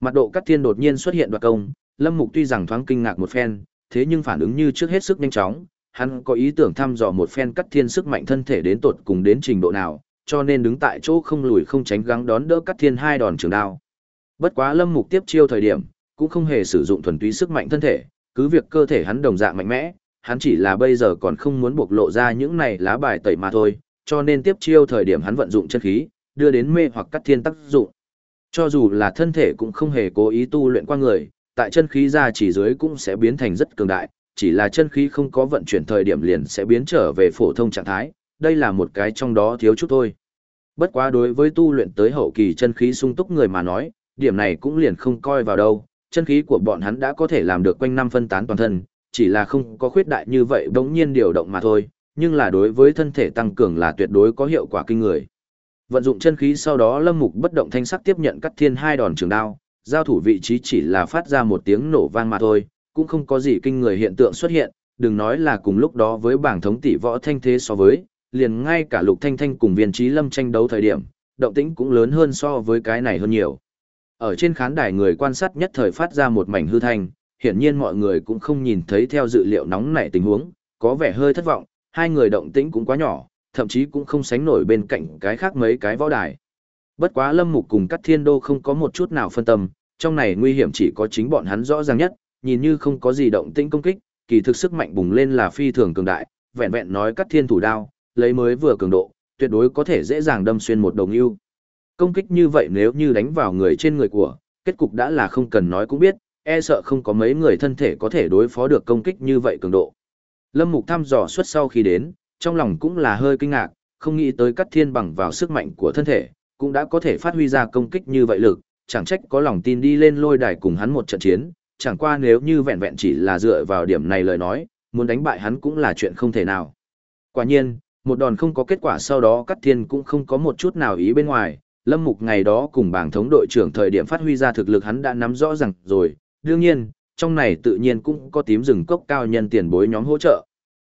Mặt độ cắt thiên đột nhiên xuất hiện đoạt công, Lâm Mục tuy rằng thoáng kinh ngạc một phen, thế nhưng phản ứng như trước hết sức nhanh chóng, hắn có ý tưởng thăm dò một phen cắt thiên sức mạnh thân thể đến tột cùng đến trình độ nào, cho nên đứng tại chỗ không lùi không tránh gắng đón đỡ cắt thiên hai đòn trường đao. Bất quá Lâm Mục tiếp chiêu thời điểm, cũng không hề sử dụng thuần túy sức mạnh thân thể, cứ việc cơ thể hắn đồng dạng mạnh mẽ, hắn chỉ là bây giờ còn không muốn bộc lộ ra những này lá bài tẩy mà thôi, cho nên tiếp chiêu thời điểm hắn vận dụng chân khí, đưa đến mê hoặc cắt thiên tác dụng. Cho dù là thân thể cũng không hề cố ý tu luyện qua người, tại chân khí ra chỉ dưới cũng sẽ biến thành rất cường đại, chỉ là chân khí không có vận chuyển thời điểm liền sẽ biến trở về phổ thông trạng thái, đây là một cái trong đó thiếu chút thôi. Bất quá đối với tu luyện tới hậu kỳ chân khí sung túc người mà nói, điểm này cũng liền không coi vào đâu, chân khí của bọn hắn đã có thể làm được quanh năm phân tán toàn thân, chỉ là không có khuyết đại như vậy bỗng nhiên điều động mà thôi, nhưng là đối với thân thể tăng cường là tuyệt đối có hiệu quả kinh người. Vận dụng chân khí sau đó Lâm Mục bất động thanh sắc tiếp nhận cắt thiên hai đòn trường đao, giao thủ vị trí chỉ là phát ra một tiếng nổ vang mà thôi, cũng không có gì kinh người hiện tượng xuất hiện, đừng nói là cùng lúc đó với bảng thống tỷ võ thanh thế so với, liền ngay cả Lục Thanh Thanh cùng Viên Chí Lâm tranh đấu thời điểm, động tĩnh cũng lớn hơn so với cái này hơn nhiều. Ở trên khán đài người quan sát nhất thời phát ra một mảnh hư thanh, hiển nhiên mọi người cũng không nhìn thấy theo dự liệu nóng nảy tình huống, có vẻ hơi thất vọng, hai người động tĩnh cũng quá nhỏ, thậm chí cũng không sánh nổi bên cạnh cái khác mấy cái võ đài. Bất quá Lâm Mục cùng cát Thiên Đô không có một chút nào phân tâm, trong này nguy hiểm chỉ có chính bọn hắn rõ ràng nhất, nhìn như không có gì động tĩnh công kích, kỳ thực sức mạnh bùng lên là phi thường cường đại, vẹn vẹn nói cát Thiên thủ đao, lấy mới vừa cường độ, tuyệt đối có thể dễ dàng đâm xuyên một đồng ưu. Công kích như vậy nếu như đánh vào người trên người của, kết cục đã là không cần nói cũng biết, e sợ không có mấy người thân thể có thể đối phó được công kích như vậy cường độ. Lâm Mục thăm dò suốt sau khi đến, trong lòng cũng là hơi kinh ngạc, không nghĩ tới cắt thiên bằng vào sức mạnh của thân thể, cũng đã có thể phát huy ra công kích như vậy lực, chẳng trách có lòng tin đi lên lôi đài cùng hắn một trận chiến, chẳng qua nếu như vẹn vẹn chỉ là dựa vào điểm này lời nói, muốn đánh bại hắn cũng là chuyện không thể nào. Quả nhiên, một đòn không có kết quả sau đó cắt thiên cũng không có một chút nào ý bên ngoài, Lâm Mục ngày đó cùng bảng thống đội trưởng thời điểm phát huy ra thực lực hắn đã nắm rõ rằng, rồi, đương nhiên, trong này tự nhiên cũng có tím rừng cốc cao nhân tiền bối nhóm hỗ trợ.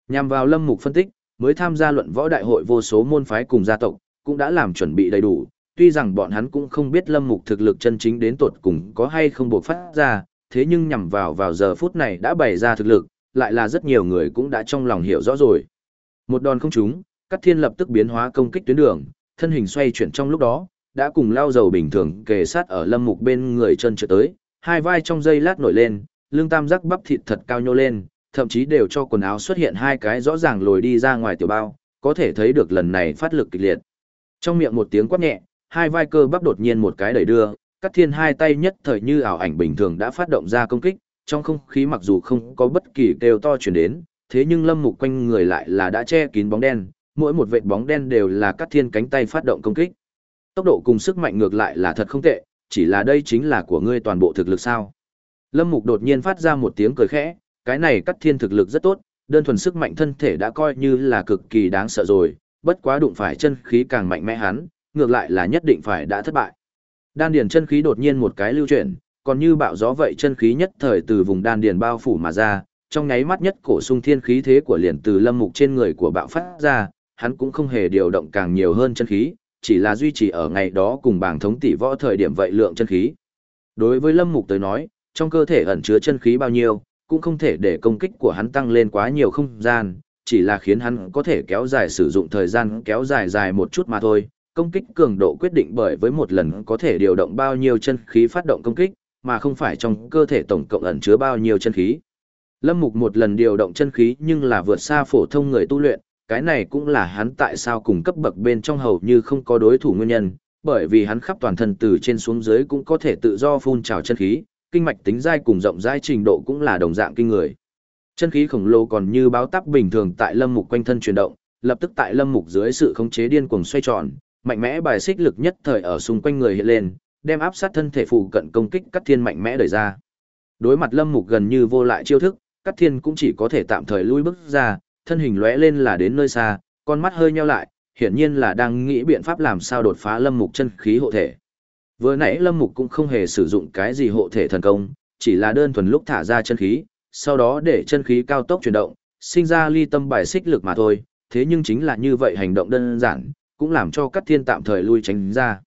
Nhằm vào Lâm Mục phân tích, mới tham gia luận võ đại hội vô số môn phái cùng gia tộc, cũng đã làm chuẩn bị đầy đủ, tuy rằng bọn hắn cũng không biết Lâm Mục thực lực chân chính đến tột cùng có hay không buộc phát ra, thế nhưng nhằm vào vào giờ phút này đã bày ra thực lực, lại là rất nhiều người cũng đã trong lòng hiểu rõ rồi. Một đòn không trúng, Cát Thiên lập tức biến hóa công kích tuyến đường, thân hình xoay chuyển trong lúc đó, đã cùng lao dầu bình thường kề sát ở Lâm Mục bên người chân trở tới, hai vai trong dây lát nổi lên, lưng tam giác bắp thịt thật cao nhô lên, thậm chí đều cho quần áo xuất hiện hai cái rõ ràng lồi đi ra ngoài tiểu bao, có thể thấy được lần này phát lực kịch liệt. Trong miệng một tiếng quát nhẹ, hai vai cơ bắp đột nhiên một cái đẩy đưa, Cát Thiên hai tay nhất thời như ảo ảnh bình thường đã phát động ra công kích, trong không khí mặc dù không có bất kỳ kêu to truyền đến, thế nhưng Lâm Mục quanh người lại là đã che kín bóng đen, mỗi một vệt bóng đen đều là Cát Thiên cánh tay phát động công kích. Tốc độ cùng sức mạnh ngược lại là thật không tệ, chỉ là đây chính là của ngươi toàn bộ thực lực sao? Lâm Mục đột nhiên phát ra một tiếng cười khẽ, cái này cắt Thiên thực lực rất tốt, đơn thuần sức mạnh thân thể đã coi như là cực kỳ đáng sợ rồi, bất quá đụng phải chân khí càng mạnh mẽ hắn, ngược lại là nhất định phải đã thất bại. Đan điền chân khí đột nhiên một cái lưu chuyển, còn như bạo gió vậy chân khí nhất thời từ vùng đan điền bao phủ mà ra, trong nháy mắt nhất cổ sung thiên khí thế của liền từ lâm mục trên người của bạo phát ra, hắn cũng không hề điều động càng nhiều hơn chân khí, chỉ là duy trì ở ngày đó cùng bảng thống tỷ võ thời điểm vậy lượng chân khí. Đối với lâm mục tới nói, trong cơ thể ẩn chứa chân khí bao nhiêu, cũng không thể để công kích của hắn tăng lên quá nhiều không gian, chỉ là khiến hắn có thể kéo dài sử dụng thời gian kéo dài dài một chút mà thôi. Công kích cường độ quyết định bởi với một lần có thể điều động bao nhiêu chân khí phát động công kích, mà không phải trong cơ thể tổng cộng ẩn chứa bao nhiêu chân khí. Lâm Mục một lần điều động chân khí nhưng là vượt xa phổ thông người tu luyện, cái này cũng là hắn tại sao cùng cấp bậc bên trong hầu như không có đối thủ nguyên nhân, bởi vì hắn khắp toàn thân từ trên xuống dưới cũng có thể tự do phun trào chân khí, kinh mạch tính dai cùng rộng dai trình độ cũng là đồng dạng kinh người. Chân khí khổng lồ còn như báo tắc bình thường tại Lâm Mục quanh thân chuyển động, lập tức tại Lâm Mục dưới sự khống chế điên cuồng xoay tròn, mạnh mẽ bài xích lực nhất thời ở xung quanh người hiện lên, đem áp sát thân thể phụ cận công kích cắt thiên mạnh mẽ đẩy ra. Đối mặt Lâm Mục gần như vô lại chiêu thức, cắt thiên cũng chỉ có thể tạm thời lui bước ra, thân hình lóe lên là đến nơi xa, con mắt hơi nheo lại, hiển nhiên là đang nghĩ biện pháp làm sao đột phá Lâm Mục chân khí hộ thể. Vừa nãy Lâm Mục cũng không hề sử dụng cái gì hộ thể thần công, chỉ là đơn thuần lúc thả ra chân khí, sau đó để chân khí cao tốc chuyển động, sinh ra ly tâm bài xích lực mà thôi, thế nhưng chính là như vậy hành động đơn giản, cũng làm cho các Thiên tạm thời lui tránh ra.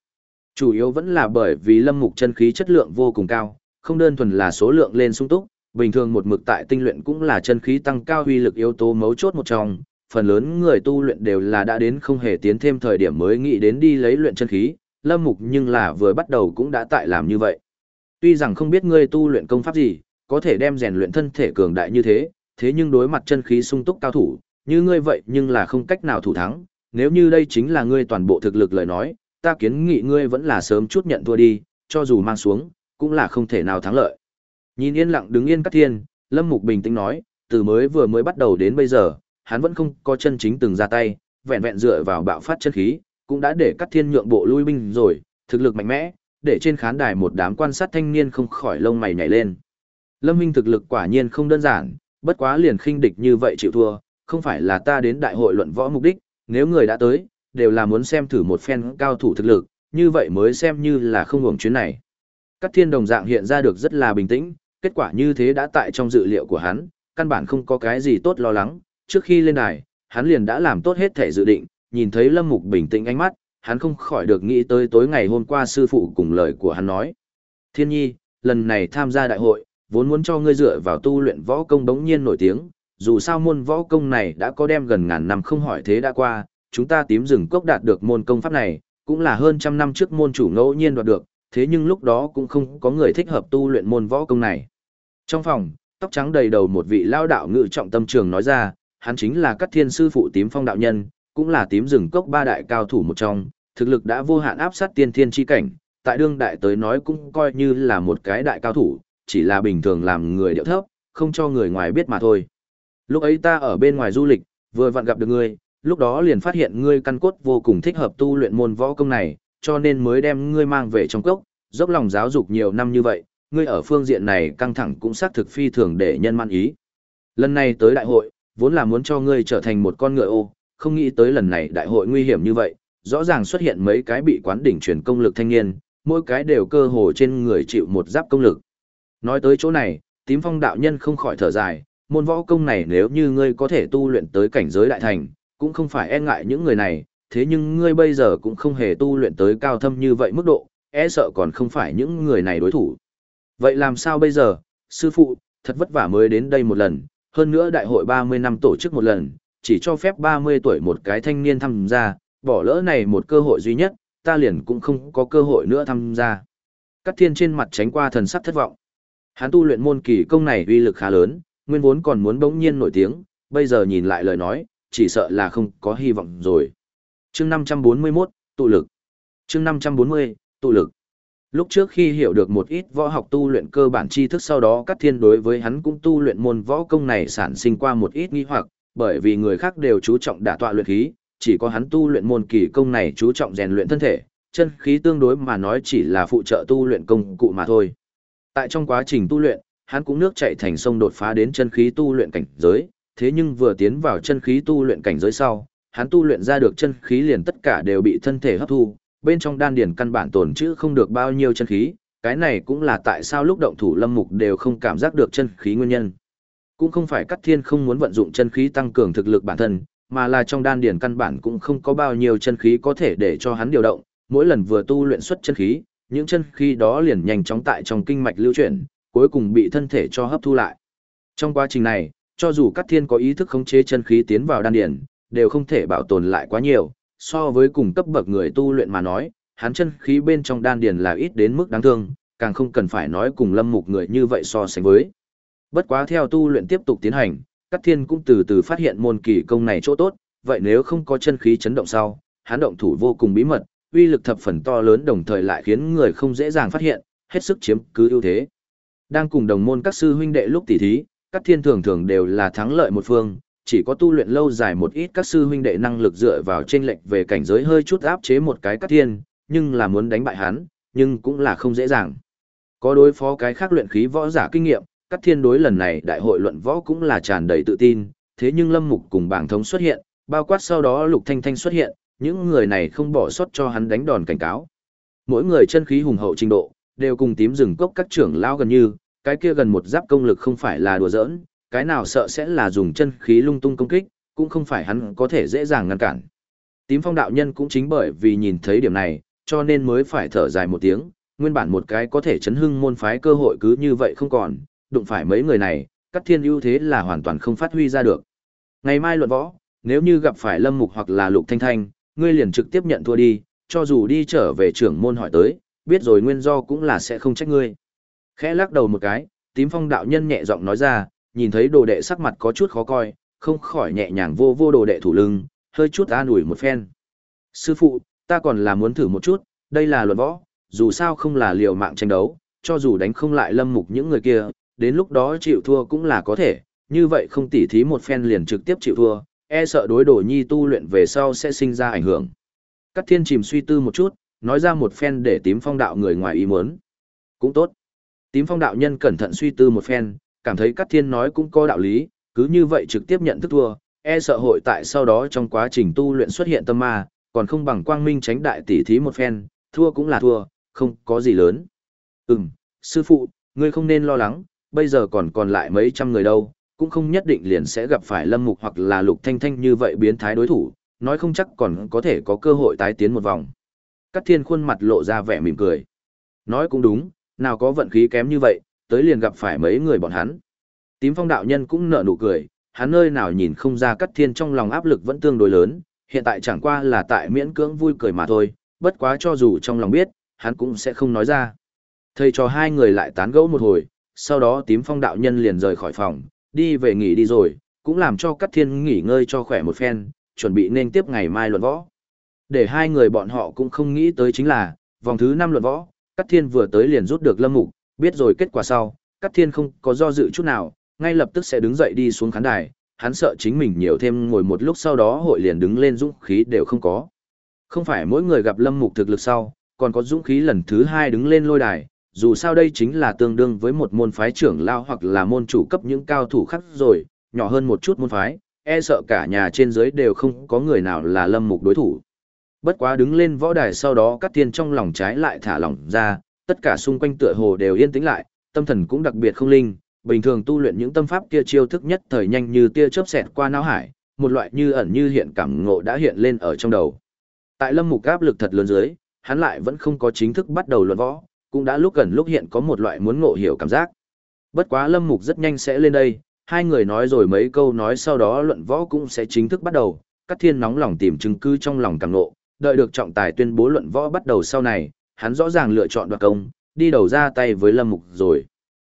Chủ yếu vẫn là bởi vì Lâm Mục chân khí chất lượng vô cùng cao, không đơn thuần là số lượng lên sung túc, bình thường một mực tại tinh luyện cũng là chân khí tăng cao uy lực yếu tố mấu chốt một trong, phần lớn người tu luyện đều là đã đến không hề tiến thêm thời điểm mới nghĩ đến đi lấy luyện chân khí, Lâm Mục nhưng là vừa bắt đầu cũng đã tại làm như vậy. Tuy rằng không biết ngươi tu luyện công pháp gì, có thể đem rèn luyện thân thể cường đại như thế, thế nhưng đối mặt chân khí sung túc cao thủ, như ngươi vậy nhưng là không cách nào thủ thắng, nếu như đây chính là ngươi toàn bộ thực lực lời nói, ta kiến nghị ngươi vẫn là sớm chút nhận thua đi, cho dù mang xuống, cũng là không thể nào thắng lợi. Nhìn yên lặng đứng yên Cát Thiên, Lâm Mục bình tĩnh nói, từ mới vừa mới bắt đầu đến bây giờ, hắn vẫn không có chân chính từng ra tay, vẹn vẹn dựa vào bạo phát chân khí, cũng đã để Cát Thiên nhượng bộ lui binh rồi, thực lực mạnh mẽ, để trên khán đài một đám quan sát thanh niên không khỏi lông mày nhảy lên. Lâm Minh thực lực quả nhiên không đơn giản, bất quá liền khinh địch như vậy chịu thua, không phải là ta đến đại hội luận võ mục đích, nếu người đã tới, đều là muốn xem thử một phen cao thủ thực lực, như vậy mới xem như là không hưởng chuyến này. Các thiên đồng dạng hiện ra được rất là bình tĩnh, kết quả như thế đã tại trong dự liệu của hắn, căn bản không có cái gì tốt lo lắng, trước khi lên đài, hắn liền đã làm tốt hết thể dự định, nhìn thấy Lâm Mục bình tĩnh ánh mắt, hắn không khỏi được nghĩ tới tối ngày hôm qua sư phụ cùng lời của hắn nói. Thiên nhi, lần này tham gia đại hội, vốn muốn cho ngươi dựa vào tu luyện võ công bỗng nhiên nổi tiếng, dù sao môn võ công này đã có đem gần ngàn năm không hỏi thế đã qua, chúng ta tím rừng cốc đạt được môn công pháp này, cũng là hơn trăm năm trước môn chủ ngẫu nhiên đoạt được, thế nhưng lúc đó cũng không có người thích hợp tu luyện môn võ công này. Trong phòng, tóc trắng đầy đầu một vị lao đạo ngự trọng tâm trường nói ra, hắn chính là các thiên sư phụ tím phong đạo nhân, cũng là tím rừng cốc ba đại cao thủ một trong, thực lực đã vô hạn áp sát tiên thiên chi cảnh, tại đương đại tới nói cũng coi như là một cái đại cao thủ, chỉ là bình thường làm người điệu thấp, không cho người ngoài biết mà thôi. Lúc ấy ta ở bên ngoài du lịch, vừa vặn gặp được ngươi, lúc đó liền phát hiện ngươi căn cốt vô cùng thích hợp tu luyện môn võ công này, cho nên mới đem ngươi mang về trong cốc, dốc lòng giáo dục nhiều năm như vậy, ngươi ở phương diện này căng thẳng cũng xác thực phi thường để nhân man ý. Lần này tới đại hội, vốn là muốn cho ngươi trở thành một con ngựa ô, không nghĩ tới lần này đại hội nguy hiểm như vậy, rõ ràng xuất hiện mấy cái bị quán đỉnh truyền công lực thanh niên, mỗi cái đều cơ hồ trên người chịu một giáp công lực. Nói tới chỗ này, tím phong đạo nhân không khỏi thở dài, môn võ công này nếu như ngươi có thể tu luyện tới cảnh giới đại thành, cũng không phải e ngại những người này, thế nhưng ngươi bây giờ cũng không hề tu luyện tới cao thâm như vậy mức độ, e sợ còn không phải những người này đối thủ. Vậy làm sao bây giờ, sư phụ, thật vất vả mới đến đây một lần, hơn nữa đại hội 30 năm tổ chức một lần, chỉ cho phép 30 tuổi một cái thanh niên tham gia, bỏ lỡ này một cơ hội duy nhất, ta liền cũng không có cơ hội nữa tham gia. Cát thiên trên mặt tránh qua thần sắc thất vọng. Hắn tu luyện môn kỳ công này uy lực khá lớn, nguyên vốn còn muốn bỗng nhiên nổi tiếng, bây giờ nhìn lại lời nói, chỉ sợ là không có hy vọng rồi. Chương 541, tụ lực. Chương 540, tụ lực. Lúc trước khi hiểu được một ít võ học tu luyện cơ bản tri thức sau đó các Thiên đối với hắn cũng tu luyện môn võ công này sản sinh qua một ít nghi hoặc, bởi vì người khác đều chú trọng đả tọa luyện khí, chỉ có hắn tu luyện môn kỳ công này chú trọng rèn luyện thân thể, chân khí tương đối mà nói chỉ là phụ trợ tu luyện công cụ mà thôi. Tại trong quá trình tu luyện, hắn cũng nước chảy thành sông đột phá đến chân khí tu luyện cảnh giới, thế nhưng vừa tiến vào chân khí tu luyện cảnh giới sau, hắn tu luyện ra được chân khí liền tất cả đều bị thân thể hấp thu, bên trong đan điền căn bản tồn trữ không được bao nhiêu chân khí, cái này cũng là tại sao lúc động thủ lâm mục đều không cảm giác được chân khí nguyên nhân. Cũng không phải Cắt Thiên không muốn vận dụng chân khí tăng cường thực lực bản thân, mà là trong đan điền căn bản cũng không có bao nhiêu chân khí có thể để cho hắn điều động, mỗi lần vừa tu luyện xuất chân khí, những chân khí đó liền nhanh chóng tại trong kinh mạch lưu chuyển, cuối cùng bị thân thể cho hấp thu lại. Trong quá trình này, cho dù Cát Thiên có ý thức khống chế chân khí tiến vào đan điền, đều không thể bảo tồn lại quá nhiều, so với cùng cấp bậc người tu luyện mà nói, hắn chân khí bên trong đan điền là ít đến mức đáng thương, càng không cần phải nói cùng Lâm Mục người như vậy so sánh với. Bất quá theo tu luyện tiếp tục tiến hành, Cát Thiên cũng từ từ phát hiện môn kỳ công này chỗ tốt, vậy nếu không có chân khí chấn động sau, hắn động thủ vô cùng bí mật, uy lực thập phần to lớn đồng thời lại khiến người không dễ dàng phát hiện, hết sức chiếm cứ ưu thế. Đang cùng đồng môn các sư huynh đệ lúc tỉ thí, Cát thiên thường thường đều là thắng lợi một phương, chỉ có tu luyện lâu dài một ít các sư huynh đệ năng lực dựa vào trên lệnh về cảnh giới hơi chút áp chế một cái các thiên, nhưng là muốn đánh bại hắn, nhưng cũng là không dễ dàng. Có đối phó cái khác luyện khí võ giả kinh nghiệm, các thiên đối lần này đại hội luận võ cũng là tràn đầy tự tin, thế nhưng Lâm Mục cùng bảng thống xuất hiện, bao quát sau đó Lục Thanh Thanh xuất hiện, những người này không bỏ sót cho hắn đánh đòn cảnh cáo. Mỗi người chân khí hùng hậu trình độ, đều cùng tím rừng cốc các trưởng lao gần như, cái kia gần một giáp công lực không phải là đùa giỡn, cái nào sợ sẽ là dùng chân khí lung tung công kích, cũng không phải hắn có thể dễ dàng ngăn cản. Tím phong đạo nhân cũng chính bởi vì nhìn thấy điểm này, cho nên mới phải thở dài một tiếng, nguyên bản một cái có thể chấn hưng môn phái cơ hội cứ như vậy không còn, đụng phải mấy người này, cắt thiên ưu thế là hoàn toàn không phát huy ra được. Ngày mai luận võ, nếu như gặp phải Lâm Mục hoặc là Lục Thanh Thanh, ngươi liền trực tiếp nhận thua đi, cho dù đi trở về trưởng môn hỏi tới, biết rồi nguyên do cũng là sẽ không trách ngươi. Khẽ lắc đầu một cái, tím phong đạo nhân nhẹ giọng nói ra, nhìn thấy đồ đệ sắc mặt có chút khó coi, không khỏi nhẹ nhàng vô vô đồ đệ thủ lưng, hơi chút an ủi một phen. Sư phụ, ta còn là muốn thử một chút, đây là luận võ, dù sao không là liều mạng tranh đấu, cho dù đánh không lại lâm mục những người kia, đến lúc đó chịu thua cũng là có thể, như vậy không tỉ thí một phen liền trực tiếp chịu thua, e sợ đối đồ nhi tu luyện về sau sẽ sinh ra ảnh hưởng. Cát thiên chìm suy tư một chút, nói ra một phen để tím phong đạo người ngoài ý muốn. Cũng tốt. Tím phong đạo nhân cẩn thận suy tư một phen, cảm thấy Cát thiên nói cũng có đạo lý, cứ như vậy trực tiếp nhận thức thua, e sợ hội tại sau đó trong quá trình tu luyện xuất hiện tâm ma, còn không bằng quang minh tránh đại tỷ thí một phen, thua cũng là thua, không có gì lớn. Ừm, sư phụ, ngươi không nên lo lắng, bây giờ còn còn lại mấy trăm người đâu, cũng không nhất định liền sẽ gặp phải lâm mục hoặc là lục thanh thanh như vậy biến thái đối thủ, nói không chắc còn có thể có cơ hội tái tiến một vòng. Cát thiên khuôn mặt lộ ra vẻ mỉm cười. Nói cũng đúng, nào có vận khí kém như vậy, tới liền gặp phải mấy người bọn hắn. Tím phong đạo nhân cũng nở nụ cười, hắn nơi nào nhìn không ra Cát thiên trong lòng áp lực vẫn tương đối lớn, hiện tại chẳng qua là tại miễn cưỡng vui cười mà thôi, bất quá cho dù trong lòng biết, hắn cũng sẽ không nói ra. Thầy cho hai người lại tán gẫu một hồi, sau đó tím phong đạo nhân liền rời khỏi phòng, đi về nghỉ đi rồi, cũng làm cho Cát Thiên nghỉ ngơi cho khỏe một phen, chuẩn bị nên tiếp ngày mai luận võ. Để hai người bọn họ cũng không nghĩ tới chính là, vòng thứ 5 luận võ, Cát Thiên vừa tới liền rút được Lâm Mục, biết rồi kết quả sau, Cát Thiên không có do dự chút nào, ngay lập tức sẽ đứng dậy đi xuống khán đài, hắn sợ chính mình nhiều thêm ngồi một lúc sau đó hội liền đứng lên dũng khí đều không có. Không phải mỗi người gặp Lâm Mục thực lực sau, còn có dũng khí lần thứ hai đứng lên lôi đài, dù sao đây chính là tương đương với một môn phái trưởng lao hoặc là môn chủ cấp những cao thủ khác rồi, nhỏ hơn một chút môn phái, e sợ cả nhà trên dưới đều không có người nào là lâm mục đối thủ. Bất quá đứng lên võ đài sau đó Cát Thiên trong lòng trái lại thả lỏng ra, tất cả xung quanh tựa hồ đều yên tĩnh lại, tâm thần cũng đặc biệt không linh, bình thường tu luyện những tâm pháp kia chiêu thức nhất thời nhanh như tia chớp xẹt qua não hải, một loại như ẩn như hiện cảm ngộ đã hiện lên ở trong đầu. Tại Lâm Mục áp lực thật lớn dưới, hắn lại vẫn không có chính thức bắt đầu luận võ, cũng đã lúc gần lúc hiện có một loại muốn ngộ hiểu cảm giác. Bất quá Lâm Mục rất nhanh sẽ lên đây, hai người nói rồi mấy câu nói sau đó luận võ cũng sẽ chính thức bắt đầu, Cát Thiên nóng lòng tìm chứng cứ trong lòng càng ngộ, đợi được trọng tài tuyên bố luận võ bắt đầu sau này, hắn rõ ràng lựa chọn đoạt công, đi đầu ra tay với Lâm Mục rồi.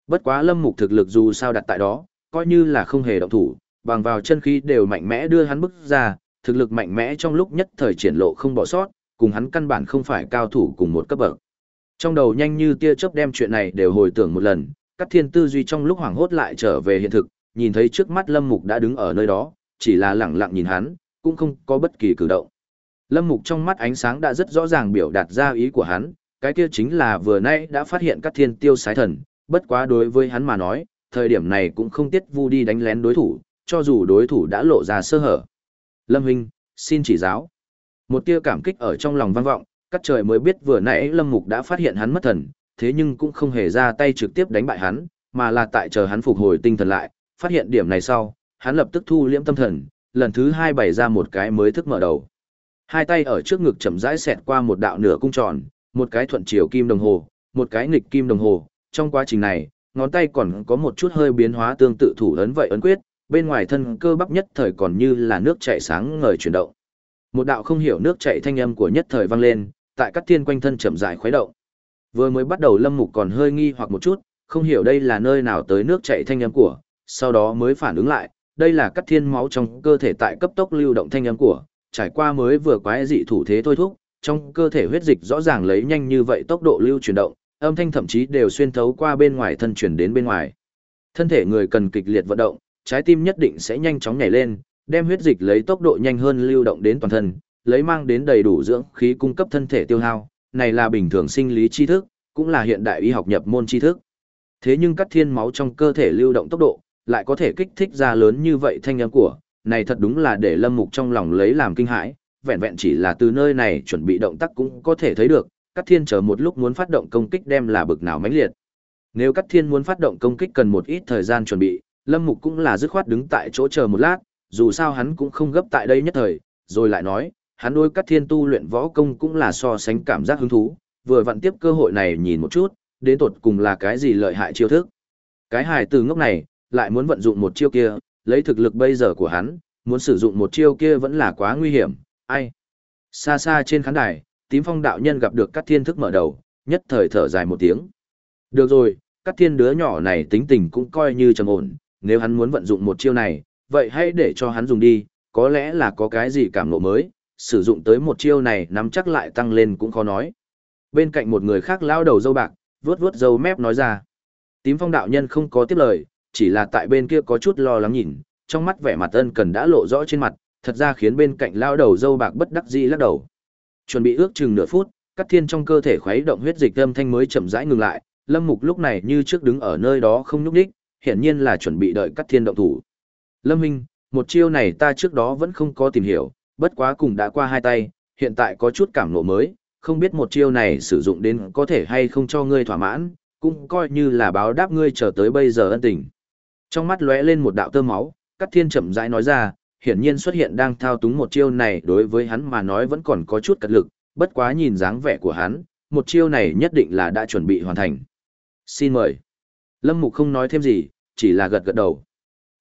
Bất quá Lâm Mục thực lực dù sao đặt tại đó, coi như là không hề động thủ, bằng vào chân khí đều mạnh mẽ đưa hắn bức ra, thực lực mạnh mẽ trong lúc nhất thời triển lộ không bỏ sót, cùng hắn căn bản không phải cao thủ cùng một cấp bậc. Trong đầu nhanh như tia chớp đem chuyện này đều hồi tưởng một lần, Cát Thiên tư duy trong lúc hoảng hốt lại trở về hiện thực, nhìn thấy trước mắt Lâm Mục đã đứng ở nơi đó, chỉ là lẳng lặng nhìn hắn, cũng không có bất kỳ cử động. Lâm Mục trong mắt ánh sáng đã rất rõ ràng biểu đạt ra ý của hắn, cái kia chính là vừa nãy đã phát hiện các thiên tiêu sái thần, bất quá đối với hắn mà nói, thời điểm này cũng không tiết vu đi đánh lén đối thủ, cho dù đối thủ đã lộ ra sơ hở. Lâm Hinh, xin chỉ giáo. Một tia cảm kích ở trong lòng vang vọng, các trời mới biết vừa nãy Lâm Mục đã phát hiện hắn mất thần, thế nhưng cũng không hề ra tay trực tiếp đánh bại hắn, mà là tại chờ hắn phục hồi tinh thần lại, phát hiện điểm này sau, hắn lập tức thu liễm tâm thần, lần thứ hai bày ra một cái mới thức mở đầu. Hai tay ở trước ngực chậm rãi xẹt qua một đạo nửa cung tròn, một cái thuận chiều kim đồng hồ, một cái nghịch kim đồng hồ. Trong quá trình này, ngón tay còn có một chút hơi biến hóa tương tự thủ ấn vậy ấn quyết, bên ngoài thân cơ bắp nhất thời còn như là nước chảy sáng ngời chuyển động. Một đạo không hiểu nước chảy thanh âm của nhất thời vang lên, tại các thiên quanh thân chậm rãi khuấy động. Vừa mới bắt đầu Lâm Mục còn hơi nghi hoặc một chút, không hiểu đây là nơi nào tới nước chảy thanh âm của, sau đó mới phản ứng lại, đây là cắt thiên máu trong cơ thể tại cấp tốc lưu động thanh âm của, trải qua mới vừa quái dị thủ thế thôi thúc, trong cơ thể huyết dịch rõ ràng lấy nhanh như vậy tốc độ lưu chuyển động, âm thanh thậm chí đều xuyên thấu qua bên ngoài thân chuyển đến bên ngoài. Thân thể người cần kịch liệt vận động, trái tim nhất định sẽ nhanh chóng nhảy lên, đem huyết dịch lấy tốc độ nhanh hơn lưu động đến toàn thân, lấy mang đến đầy đủ dưỡng khí cung cấp thân thể tiêu hao, này là bình thường sinh lý tri thức, cũng là hiện đại y học nhập môn tri thức. Thế nhưng cắt thiên máu trong cơ thể lưu động tốc độ, lại có thể kích thích ra lớn như vậy thanh âm của, này thật đúng là để lâm mục trong lòng lấy làm kinh hãi, vẹn vẹn chỉ là từ nơi này chuẩn bị động tác cũng có thể thấy được, Cát Thiên chờ một lúc muốn phát động công kích đem là bực nào mãnh liệt. Nếu Cát Thiên muốn phát động công kích cần một ít thời gian chuẩn bị, Lâm Mục cũng là dứt khoát đứng tại chỗ chờ một lát, dù sao hắn cũng không gấp tại đây nhất thời, rồi lại nói, hắn đối Cát Thiên tu luyện võ công cũng là so sánh cảm giác hứng thú, vừa vặn tiếp cơ hội này nhìn một chút, đến tột cùng là cái gì lợi hại chiêu thức. Cái hài từ ngốc này, lại muốn vận dụng một chiêu kia, lấy thực lực bây giờ của hắn, muốn sử dụng một chiêu kia vẫn là quá nguy hiểm, ai. Xa xa trên khán đài, tím phong đạo nhân gặp được các thiên thức mở đầu, nhất thời thở dài một tiếng. Được rồi, các thiên đứa nhỏ này tính tình cũng coi như trầm ổn, nếu hắn muốn vận dụng một chiêu này, vậy hãy để cho hắn dùng đi, có lẽ là có cái gì cảm ngộ mới, sử dụng tới một chiêu này nắm chắc lại tăng lên cũng khó nói. Bên cạnh một người khác lao đầu dâu bạc, vuốt vuốt dâu mép nói ra. Tím phong đạo nhân không có tiếp lời, chỉ là tại bên kia có chút lo lắng nhìn, trong mắt vẻ mặt ân cần đã lộ rõ trên mặt, thật ra khiến bên cạnh lao đầu dâu bạc bất đắc dĩ lắc đầu. Chuẩn bị ước chừng nửa phút, cắt thiên trong cơ thể khuấy động huyết dịch âm thanh mới chậm rãi ngừng lại, Lâm Mục lúc này như trước đứng ở nơi đó không nhúc nhích, hiển nhiên là chuẩn bị đợi cắt thiên động thủ. Lâm Minh, một chiêu này ta trước đó vẫn không có tìm hiểu, bất quá cùng đã qua hai tay, hiện tại có chút cảm ngộ mới, không biết một chiêu này sử dụng đến có thể hay không cho ngươi thỏa mãn, cũng coi như là báo đáp ngươi chờ tới bây giờ ân tình. Trong mắt lóe lên một đạo tơ máu, Cát Thiên chậm rãi nói ra, hiển nhiên xuất hiện đang thao túng một chiêu này đối với hắn mà nói vẫn còn có chút cật lực, bất quá nhìn dáng vẻ của hắn, một chiêu này nhất định là đã chuẩn bị hoàn thành. Xin mời. Lâm Mục không nói thêm gì, chỉ là gật gật đầu.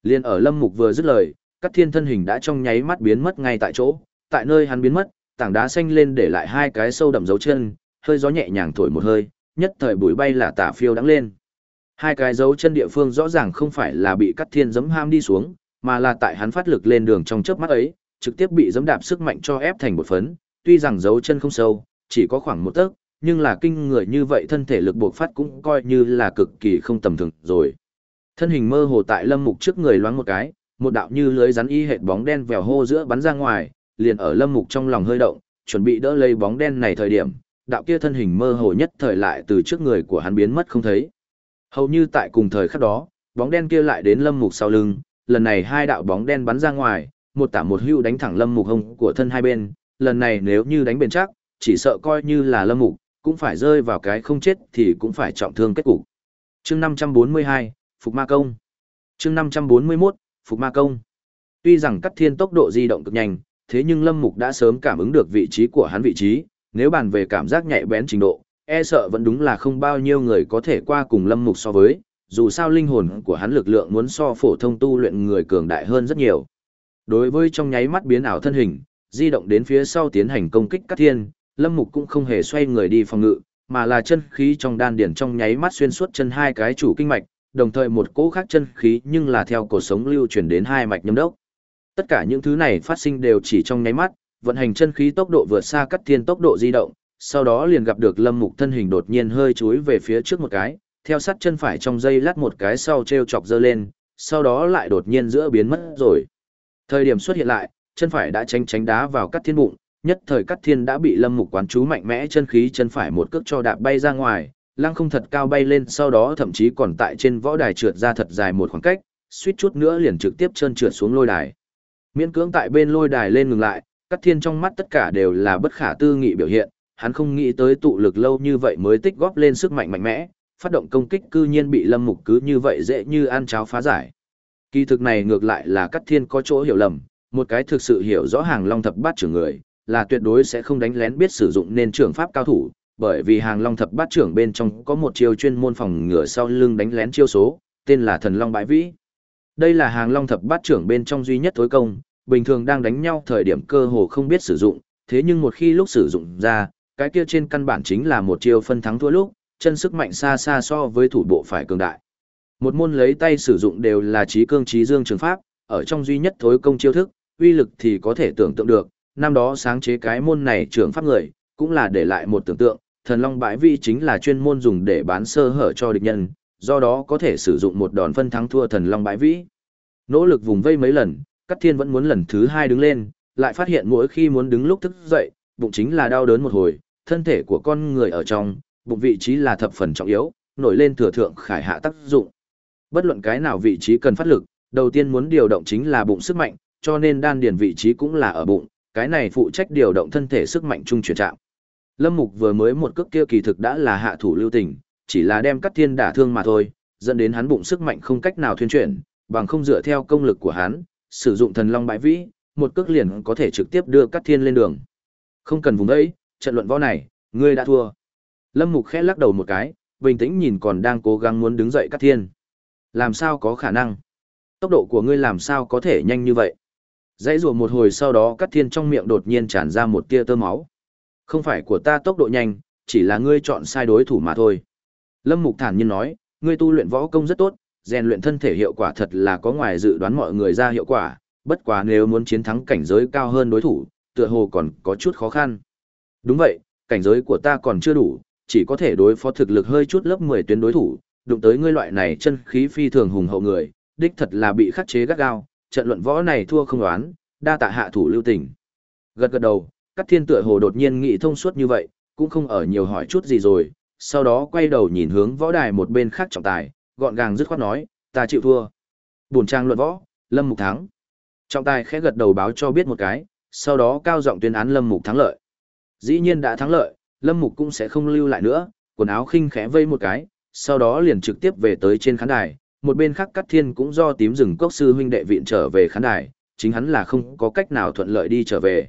Liên ở Lâm Mục vừa dứt lời, Cát Thiên thân hình đã trong nháy mắt biến mất ngay tại chỗ, tại nơi hắn biến mất, tảng đá xanh lên để lại hai cái sâu đậm dấu chân, hơi gió nhẹ nhàng thổi một hơi, nhất thời bụi bay là tả phiêu đắng lên. Hai cái dấu chân địa phương rõ ràng không phải là bị cắt thiên giấm ham đi xuống, mà là tại hắn phát lực lên đường trong chớp mắt ấy, trực tiếp bị giấm đạp sức mạnh cho ép thành một phấn, tuy rằng dấu chân không sâu, chỉ có khoảng một tấc, nhưng là kinh người như vậy thân thể lực buộc phát cũng coi như là cực kỳ không tầm thường rồi. Thân hình mơ hồ tại lâm mục trước người loáng một cái, một đạo như lưới rắn y hệt bóng đen vèo hô giữa bắn ra ngoài, liền ở lâm mục trong lòng hơi động, chuẩn bị đỡ lấy bóng đen này thời điểm, đạo kia thân hình mơ hồ nhất thời lại từ trước người của hắn biến mất không thấy. Hầu như tại cùng thời khắc đó, bóng đen kia lại đến lâm mục sau lưng, lần này hai đạo bóng đen bắn ra ngoài, một tả một hưu đánh thẳng lâm mục hông của thân hai bên, lần này nếu như đánh bền chắc, chỉ sợ coi như là lâm mục, cũng phải rơi vào cái không chết thì cũng phải trọng thương kết cục. Chương 542, Phục Ma Công. Chương 541, Phục Ma Công. Tuy rằng Cắt Thiên tốc độ di động cực nhanh, thế nhưng Lâm Mục đã sớm cảm ứng được vị trí của hắn vị trí, nếu bàn về cảm giác nhạy bén trình độ, e sợ vẫn đúng là không bao nhiêu người có thể qua cùng Lâm Mục so với, dù sao linh hồn của hắn lực lượng muốn so phổ thông tu luyện người cường đại hơn rất nhiều. Đối với trong nháy mắt biến ảo thân hình, di động đến phía sau tiến hành công kích Cát Thiên, Lâm Mục cũng không hề xoay người đi phòng ngự, mà là chân khí trong đan điển trong nháy mắt xuyên suốt chân hai cái chủ kinh mạch, đồng thời một cỗ khác chân khí nhưng là theo cổ sống lưu chuyển đến hai mạch nhâm đốc. Tất cả những thứ này phát sinh đều chỉ trong nháy mắt, vận hành chân khí tốc độ vượt xa Cát Thiên tốc độ di động, sau đó liền gặp được Lâm Mục thân hình đột nhiên hơi chúi về phía trước một cái, theo sát chân phải trong dây lát một cái sau treo chọc dơ lên, sau đó lại đột nhiên giữa biến mất rồi. Thời điểm xuất hiện lại, chân phải đã tránh tránh đá vào cắt thiên bụng, nhất thời cắt thiên đã bị lâm mục quán chú mạnh mẽ chân khí chân phải một cước cho đạp bay ra ngoài, lăng không thật cao bay lên sau đó thậm chí còn tại trên võ đài trượt ra thật dài một khoảng cách, suýt chút nữa liền trực tiếp chân trượt xuống lôi đài. Miễn cưỡng tại bên lôi đài lên ngừng lại, cắt thiên trong mắt tất cả đều là bất khả tư nghị biểu hiện, hắn không nghĩ tới tụ lực lâu như vậy mới tích góp lên sức mạnh mạnh mẽ, phát động công kích cư nhiên bị lâm mục cứ như vậy dễ như ăn cháo phá giải. Kỳ thực này ngược lại là Cát Thiên có chỗ hiểu lầm, một cái thực sự hiểu rõ hàng long thập bát trưởng người, là tuyệt đối sẽ không đánh lén biết sử dụng nên trưởng pháp cao thủ, bởi vì hàng long thập bát trưởng bên trong có một chiêu chuyên môn phòng ngừa sau lưng đánh lén chiêu số, tên là thần long bãi vĩ. Đây là hàng long thập bát trưởng bên trong duy nhất thối công, bình thường đang đánh nhau thời điểm cơ hồ không biết sử dụng, thế nhưng một khi lúc sử dụng ra, cái kia trên căn bản chính là một chiêu phân thắng thua lúc, chân sức mạnh xa xa so với thủ bộ phải cường đại. Một môn lấy tay sử dụng đều là trí cương trí dương trường pháp, ở trong duy nhất thối công chiêu thức, uy lực thì có thể tưởng tượng được, năm đó sáng chế cái môn này trường pháp người, cũng là để lại một tưởng tượng, thần long bãi vi chính là chuyên môn dùng để bán sơ hở cho địch nhân, do đó có thể sử dụng một đòn phân thắng thua thần long bãi vĩ. Nỗ lực vùng vây mấy lần, Cát Thiên vẫn muốn lần thứ hai đứng lên, lại phát hiện mỗi khi muốn đứng lúc thức dậy, bụng chính là đau đớn một hồi, thân thể của con người ở trong, bụng vị trí là thập phần trọng yếu, nổi lên thừa thượng khải hạ tác dụng. Bất luận cái nào vị trí cần phát lực, đầu tiên muốn điều động chính là bụng sức mạnh, cho nên đan điền vị trí cũng là ở bụng, cái này phụ trách điều động thân thể sức mạnh trung chuyển trạng. Lâm Mục vừa mới một cước kia kỳ thực đã là hạ thủ lưu tình, chỉ là đem cắt thiên đả thương mà thôi, dẫn đến hắn bụng sức mạnh không cách nào thuyên chuyển, bằng không dựa theo công lực của hắn, sử dụng thần long bãi vĩ, một cước liền có thể trực tiếp đưa cắt thiên lên đường. Không cần vùng đấy, trận luận võ này, ngươi đã thua. Lâm Mục khẽ lắc đầu một cái, bình tĩnh nhìn còn đang cố gắng muốn đứng dậy Cát thiên. Làm sao có khả năng? Tốc độ của ngươi làm sao có thể nhanh như vậy? Dãy rùa một hồi sau đó Cát thiên trong miệng đột nhiên tràn ra một tia tơ máu. Không phải của ta tốc độ nhanh, chỉ là ngươi chọn sai đối thủ mà thôi. Lâm Mục thản nhiên nói, ngươi tu luyện võ công rất tốt, rèn luyện thân thể hiệu quả thật là có ngoài dự đoán mọi người ra hiệu quả, bất quá nếu muốn chiến thắng cảnh giới cao hơn đối thủ, tựa hồ còn có chút khó khăn. Đúng vậy, cảnh giới của ta còn chưa đủ, chỉ có thể đối phó thực lực hơi chút lớp 10 tuyến đối thủ, đụng tới ngươi loại này chân khí phi thường hùng hậu người, đích thật là bị khắc chế gắt gao, trận luận võ này thua không đoán, đa tạ hạ thủ lưu tình. Gật gật đầu, Cát Thiên tựa hồ đột nhiên nghĩ thông suốt như vậy, cũng không ở nhiều hỏi chút gì rồi, sau đó quay đầu nhìn hướng võ đài một bên khác trọng tài, gọn gàng dứt khoát nói, ta chịu thua. Buồn trang luận võ, Lâm Mục thắng. Trọng tài khẽ gật đầu báo cho biết một cái, sau đó cao giọng tuyên án Lâm Mục thắng lợi. Dĩ nhiên đã thắng lợi, Lâm Mục cũng sẽ không lưu lại nữa, quần áo khinh khẽ vây một cái, sau đó liền trực tiếp về tới trên khán đài, một bên khác Cát Thiên cũng do tím rừng cốc sư huynh đệ viện trở về khán đài, chính hắn là không có cách nào thuận lợi đi trở về.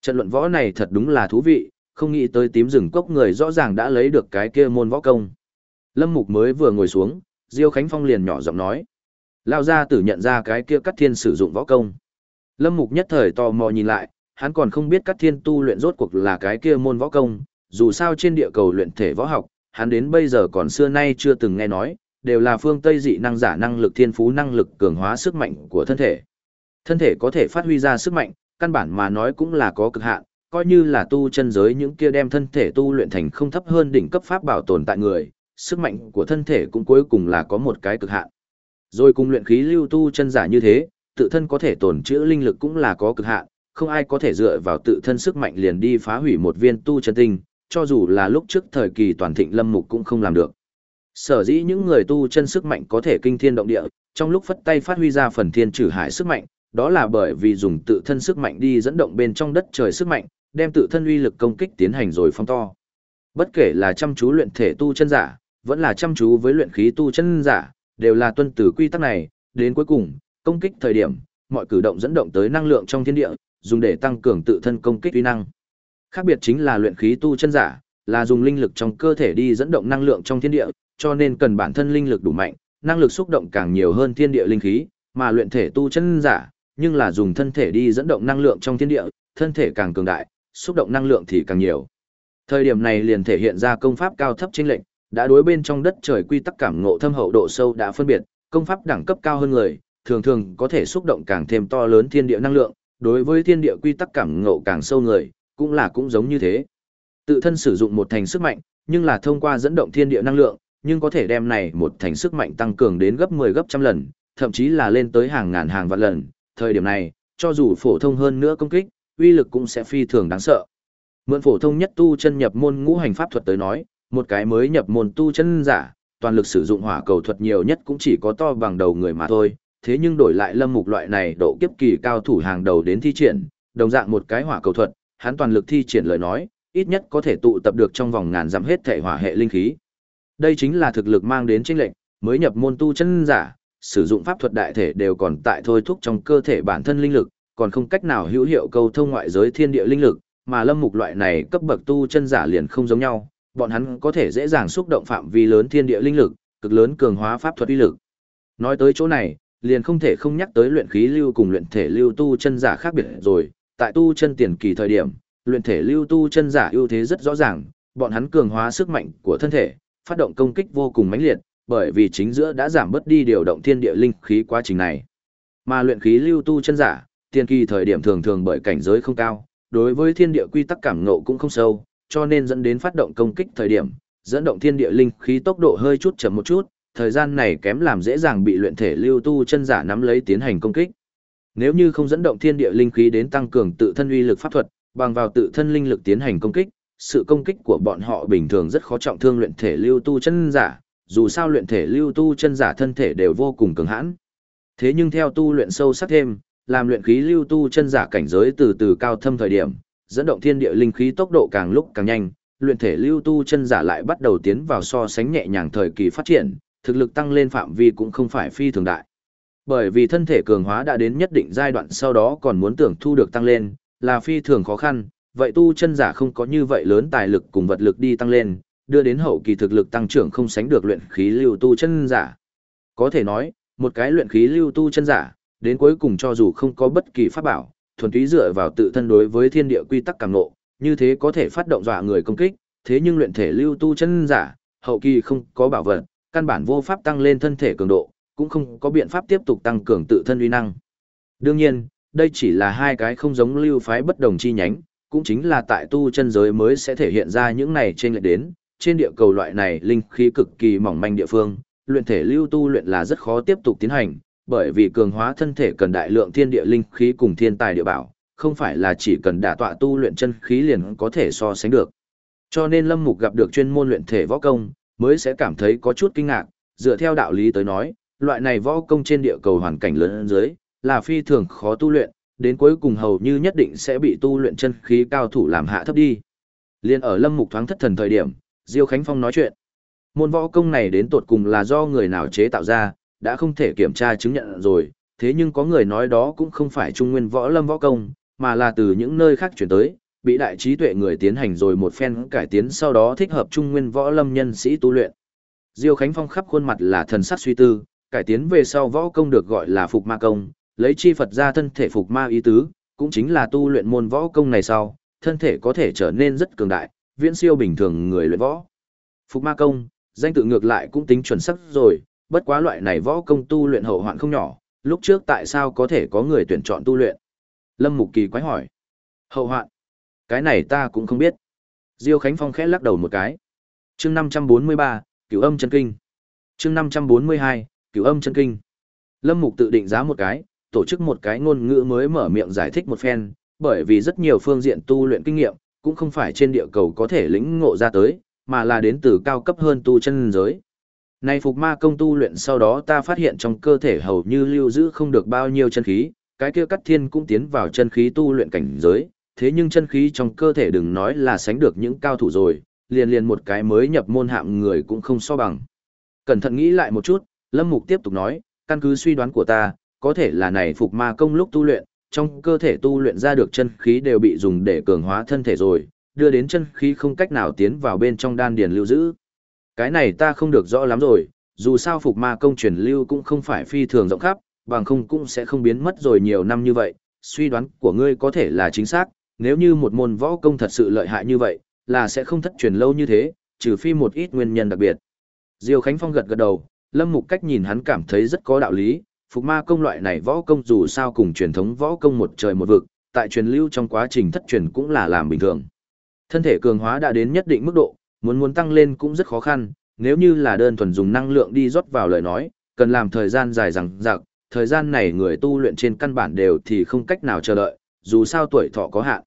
Trận luận võ này thật đúng là thú vị, không nghĩ tới tím rừng cốc người rõ ràng đã lấy được cái kia môn võ công. Lâm Mục mới vừa ngồi xuống, Diêu Khánh Phong liền nhỏ giọng nói. Lao ra tử nhận ra cái kia cắt Thiên sử dụng võ công. Lâm Mục nhất thời tò mò nhìn lại, hắn còn không biết các Thiên tu luyện rốt cuộc là cái kia môn võ công, dù sao trên địa cầu luyện thể võ học, hắn đến bây giờ còn xưa nay chưa từng nghe nói, đều là phương Tây dị năng giả năng lực thiên phú năng lực cường hóa sức mạnh của thân thể. Thân thể có thể phát huy ra sức mạnh, căn bản mà nói cũng là có cực hạn, coi như là tu chân giới những kia đem thân thể tu luyện thành không thấp hơn đỉnh cấp pháp bảo tồn tại người, sức mạnh của thân thể cũng cuối cùng là có một cái cực hạn. Rồi cùng luyện khí lưu tu chân giả như thế, tự thân có thể tồn trữ linh lực cũng là có cực hạn, không ai có thể dựa vào tự thân sức mạnh liền đi phá hủy một viên tu chân tinh, cho dù là lúc trước thời kỳ toàn thịnh lâm mục cũng không làm được. Sở dĩ những người tu chân sức mạnh có thể kinh thiên động địa, trong lúc phất tay phát huy ra phần thiên trừ hải sức mạnh, đó là bởi vì dùng tự thân sức mạnh đi dẫn động bên trong đất trời sức mạnh, đem tự thân uy lực công kích tiến hành rồi phong to. Bất kể là chăm chú luyện thể tu chân giả, vẫn là chăm chú với luyện khí tu chân giả, đều là tuân từ quy tắc này, đến cuối cùng, công kích thời điểm, mọi cử động dẫn động tới năng lượng trong thiên địa, dùng để tăng cường tự thân công kích uy năng. Khác biệt chính là luyện khí tu chân giả, là dùng linh lực trong cơ thể đi dẫn động năng lượng trong thiên địa, cho nên cần bản thân linh lực đủ mạnh, năng lực xúc động càng nhiều hơn thiên địa linh khí, mà luyện thể tu chân giả, nhưng là dùng thân thể đi dẫn động năng lượng trong thiên địa, thân thể càng cường đại, xúc động năng lượng thì càng nhiều. Thời điểm này liền thể hiện ra công pháp cao thấp chênh lệnh, đã đối bên trong đất trời quy tắc cảm ngộ thâm hậu độ sâu đã phân biệt, công pháp đẳng cấp cao hơn người, thường thường có thể xúc động càng thêm to lớn thiên địa năng lượng, đối với thiên địa quy tắc cảm ngộ càng sâu người, cũng là cũng giống như thế. Tự thân sử dụng một thành sức mạnh, nhưng là thông qua dẫn động thiên địa năng lượng, nhưng có thể đem này một thành sức mạnh tăng cường đến gấp 10 gấp trăm lần, thậm chí là lên tới hàng ngàn hàng vạn lần. Thời điểm này, cho dù phổ thông hơn nữa công kích, uy lực cũng sẽ phi thường đáng sợ. Mượn phổ thông nhất tu chân nhập môn ngũ hành pháp thuật tới nói, một cái mới nhập môn tu chân giả, toàn lực sử dụng hỏa cầu thuật nhiều nhất cũng chỉ có to bằng đầu người mà thôi, thế nhưng đổi lại lâm mục loại này độ kiếp kỳ cao thủ hàng đầu đến thi triển, đồng dạng một cái hỏa cầu thuật, hắn toàn lực thi triển lời nói, ít nhất có thể tụ tập được trong vòng ngàn dặm hết thể hỏa hệ linh khí. Đây chính là thực lực mang đến chênh lệnh, mới nhập môn tu chân giả, sử dụng pháp thuật đại thể đều còn tại thôi thúc trong cơ thể bản thân linh lực, còn không cách nào hữu hiệu câu thông ngoại giới thiên địa linh lực, mà lâm mục loại này cấp bậc tu chân giả liền không giống nhau, bọn hắn có thể dễ dàng xúc động phạm vi lớn thiên địa linh lực, cực lớn cường hóa pháp thuật uy lực. Nói tới chỗ này, liền không thể không nhắc tới luyện khí lưu cùng luyện thể lưu tu chân giả khác biệt rồi, tại tu chân tiền kỳ thời điểm, luyện thể lưu tu chân giả ưu thế rất rõ ràng, bọn hắn cường hóa sức mạnh của thân thể, phát động công kích vô cùng mãnh liệt, bởi vì chính giữa đã giảm bớt đi điều động thiên địa linh khí quá trình này. Mà luyện khí lưu tu chân giả, tiền kỳ thời điểm thường thường bởi cảnh giới không cao, đối với thiên địa quy tắc cảm ngộ cũng không sâu, cho nên dẫn đến phát động công kích thời điểm, dẫn động thiên địa linh khí tốc độ hơi chút chậm một chút, thời gian này kém làm dễ dàng bị luyện thể lưu tu chân giả nắm lấy tiến hành công kích. Nếu như không dẫn động thiên địa linh khí đến tăng cường tự thân uy lực pháp thuật, bằng vào tự thân linh lực tiến hành công kích, sự công kích của bọn họ bình thường rất khó trọng thương luyện thể lưu tu chân giả, dù sao luyện thể lưu tu chân giả thân thể đều vô cùng cứng hãn. Thế nhưng theo tu luyện sâu sắc thêm, làm luyện khí lưu tu chân giả cảnh giới từ từ cao thâm thời điểm, dẫn động thiên địa linh khí tốc độ càng lúc càng nhanh, luyện thể lưu tu chân giả lại bắt đầu tiến vào so sánh nhẹ nhàng thời kỳ phát triển, thực lực tăng lên phạm vi cũng không phải phi thường đại. Bởi vì thân thể cường hóa đã đến nhất định giai đoạn sau đó còn muốn tưởng thu được tăng lên, là phi thường khó khăn, vậy tu chân giả không có như vậy lớn tài lực cùng vật lực đi tăng lên, đưa đến hậu kỳ thực lực tăng trưởng không sánh được luyện khí lưu tu chân giả. Có thể nói, một cái luyện khí lưu tu chân giả, đến cuối cùng cho dù không có bất kỳ pháp bảo, thuần túy dựa vào tự thân đối với thiên địa quy tắc càng ngộ, như thế có thể phát động dọa người công kích, thế nhưng luyện thể lưu tu chân giả, hậu kỳ không có bảo vật, căn bản vô pháp tăng lên thân thể cường độ, cũng không có biện pháp tiếp tục tăng cường tự thân uy năng. Đương nhiên, đây chỉ là hai cái không giống lưu phái bất đồng chi nhánh, cũng chính là tại tu chân giới mới sẽ thể hiện ra những này trên lệch đến, trên địa cầu loại này linh khí cực kỳ mỏng manh địa phương, luyện thể lưu tu luyện là rất khó tiếp tục tiến hành, bởi vì cường hóa thân thể cần đại lượng thiên địa linh khí cùng thiên tài địa bảo, không phải là chỉ cần đả tọa tu luyện chân khí liền có thể so sánh được. Cho nên Lâm Mục gặp được chuyên môn luyện thể võ công, mới sẽ cảm thấy có chút kinh ngạc, dựa theo đạo lý tới nói, loại này võ công trên địa cầu hoàn cảnh lớn dưới, là phi thường khó tu luyện, đến cuối cùng hầu như nhất định sẽ bị tu luyện chân khí cao thủ làm hạ thấp đi. Liên ở Lâm Mục thoáng thất thần thời điểm, Diêu Khánh Phong nói chuyện. Môn võ công này đến tột cùng là do người nào chế tạo ra, đã không thể kiểm tra chứng nhận rồi, thế nhưng có người nói đó cũng không phải trung nguyên võ lâm võ công, mà là từ những nơi khác chuyển tới, bị đại trí tuệ người tiến hành rồi một phen cải tiến sau đó thích hợp trung nguyên võ lâm nhân sĩ tu luyện. Diêu Khánh Phong khắp khuôn mặt là thần sắc suy tư, cải tiến về sau võ công được gọi là phục ma công, lấy chi Phật ra thân thể phục ma ý tứ, cũng chính là tu luyện môn võ công này sau, thân thể có thể trở nên rất cường đại, viễn siêu bình thường người luyện võ. Phục ma công, danh tự ngược lại cũng tính chuẩn xác rồi, bất quá loại này võ công tu luyện hậu hoạn không nhỏ, lúc trước tại sao có thể có người tuyển chọn tu luyện? Lâm Mục Kỳ quái hỏi. Hậu hoạn? Cái này ta cũng không biết. Diêu Khánh Phong khẽ lắc đầu một cái. Chương 543, Cửu Âm chân kinh. Chương 542, Cửu Âm chân kinh. Lâm Mục tự định giá một cái, tổ chức một cái ngôn ngữ mới mở miệng giải thích một phen, bởi vì rất nhiều phương diện tu luyện kinh nghiệm, cũng không phải trên địa cầu có thể lĩnh ngộ ra tới, mà là đến từ cao cấp hơn tu chân giới. Này phục ma công tu luyện sau đó ta phát hiện trong cơ thể hầu như lưu giữ không được bao nhiêu chân khí, cái kia cắt thiên cũng tiến vào chân khí tu luyện cảnh giới, thế nhưng chân khí trong cơ thể đừng nói là sánh được những cao thủ rồi, liền liền một cái mới nhập môn hạng người cũng không so bằng. Cẩn thận nghĩ lại một chút, Lâm Mục tiếp tục nói, căn cứ suy đoán của ta, có thể là này phục ma công lúc tu luyện, trong cơ thể tu luyện ra được chân khí đều bị dùng để cường hóa thân thể rồi, đưa đến chân khí không cách nào tiến vào bên trong đan điền lưu giữ. Cái này ta không được rõ lắm rồi, dù sao phục ma công truyền lưu cũng không phải phi thường rộng khắp, bằng không cũng sẽ không biến mất rồi nhiều năm như vậy, suy đoán của ngươi có thể là chính xác, nếu như một môn võ công thật sự lợi hại như vậy, là sẽ không thất truyền lâu như thế, trừ phi một ít nguyên nhân đặc biệt. Diêu Khánh Phong gật gật đầu, Lâm Mục cách nhìn hắn cảm thấy rất có đạo lý, phục ma công loại này võ công dù sao cùng truyền thống võ công một trời một vực, tại truyền lưu trong quá trình thất truyền cũng là làm bình thường. Thân thể cường hóa đã đến nhất định mức độ, muốn muốn tăng lên cũng rất khó khăn, nếu như là đơn thuần dùng năng lượng đi rót vào lời nói, cần làm thời gian dài rằng dặc, thời gian này người tu luyện trên căn bản đều thì không cách nào chờ đợi, dù sao tuổi thọ có hạn.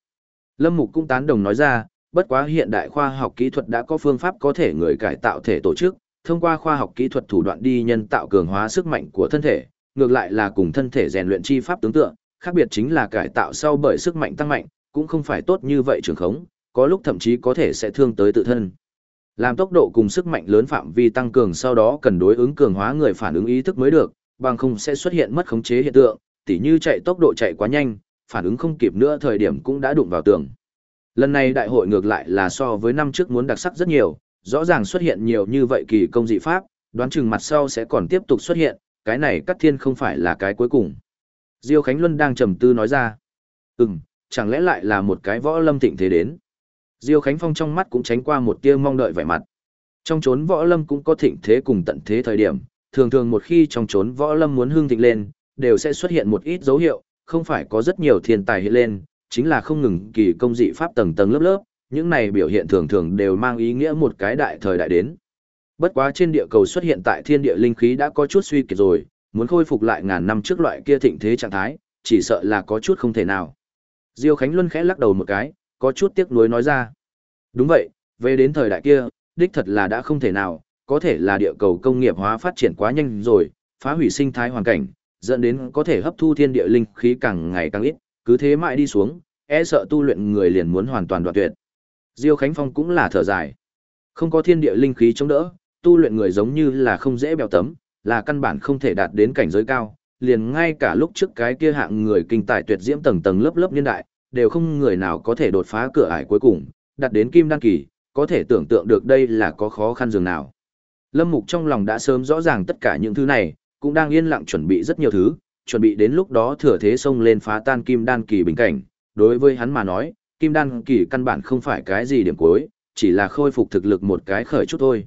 Lâm Mục cũng tán đồng nói ra, bất quá hiện đại khoa học kỹ thuật đã có phương pháp có thể người cải tạo thể tổ chức, thông qua khoa học kỹ thuật thủ đoạn đi nhân tạo cường hóa sức mạnh của thân thể, ngược lại là cùng thân thể rèn luyện chi pháp tương tự. khác biệt chính là cải tạo sau bởi sức mạnh tăng mạnh, cũng không phải tốt như vậy trường khống, có lúc thậm chí có thể sẽ thương tới tự thân. Làm tốc độ cùng sức mạnh lớn phạm vi tăng cường sau đó cần đối ứng cường hóa người phản ứng ý thức mới được, bằng không sẽ xuất hiện mất khống chế hiện tượng, tỉ như chạy tốc độ chạy quá nhanh, phản ứng không kịp nữa thời điểm cũng đã đụng vào tường. Lần này đại hội ngược lại là so với năm trước muốn đặc sắc rất nhiều, rõ ràng xuất hiện nhiều như vậy kỳ công dị pháp, đoán chừng mặt sau sẽ còn tiếp tục xuất hiện, cái này cắt thiên không phải là cái cuối cùng. Diêu Khánh Luân đang trầm tư nói ra. Ừm, chẳng lẽ lại là một cái võ lâm thịnh thế đến. Diêu Khánh Phong trong mắt cũng tránh qua một tia mong đợi vẻ mặt. Trong chốn võ lâm cũng có thịnh thế cùng tận thế thời điểm, thường thường một khi trong chốn võ lâm muốn hương thịnh lên, đều sẽ xuất hiện một ít dấu hiệu, không phải có rất nhiều thiên tài hiện lên, chính là không ngừng kỳ công dị pháp tầng tầng lớp lớp, những này biểu hiện thường thường đều mang ý nghĩa một cái đại thời đại đến. Bất quá trên địa cầu xuất hiện tại thiên địa linh khí đã có chút suy kiệt rồi, muốn khôi phục lại ngàn năm trước loại kia thịnh thế trạng thái, chỉ sợ là có chút không thể nào. Diêu Khánh Luân khẽ lắc đầu một cái, có chút tiếc nuối nói ra. Đúng vậy, về đến thời đại kia, đích thật là đã không thể nào, có thể là địa cầu công nghiệp hóa phát triển quá nhanh rồi, phá hủy sinh thái hoàn cảnh, dẫn đến có thể hấp thu thiên địa linh khí càng ngày càng ít, cứ thế mãi đi xuống, e sợ tu luyện người liền muốn hoàn toàn đoạn tuyệt. Diêu Khánh Phong cũng là thở dài. Không có thiên địa linh khí chống đỡ, tu luyện người giống như là không dễ bèo tấm, là căn bản không thể đạt đến cảnh giới cao, liền ngay cả lúc trước cái kia hạng người kinh tài tuyệt diễm tầng tầng lớp lớp niên đại, đều không người nào có thể đột phá cửa ải cuối cùng, đạt đến kim đăng kỳ, có thể tưởng tượng được đây là có khó khăn dường nào. Lâm Mục trong lòng đã sớm rõ ràng tất cả những thứ này, cũng đang yên lặng chuẩn bị rất nhiều thứ, chuẩn bị đến lúc đó thừa thế xông lên phá tan kim đan kỳ bình cảnh. Đối với hắn mà nói, kim đan kỳ căn bản không phải cái gì điểm cuối, chỉ là khôi phục thực lực một cái khởi chút thôi.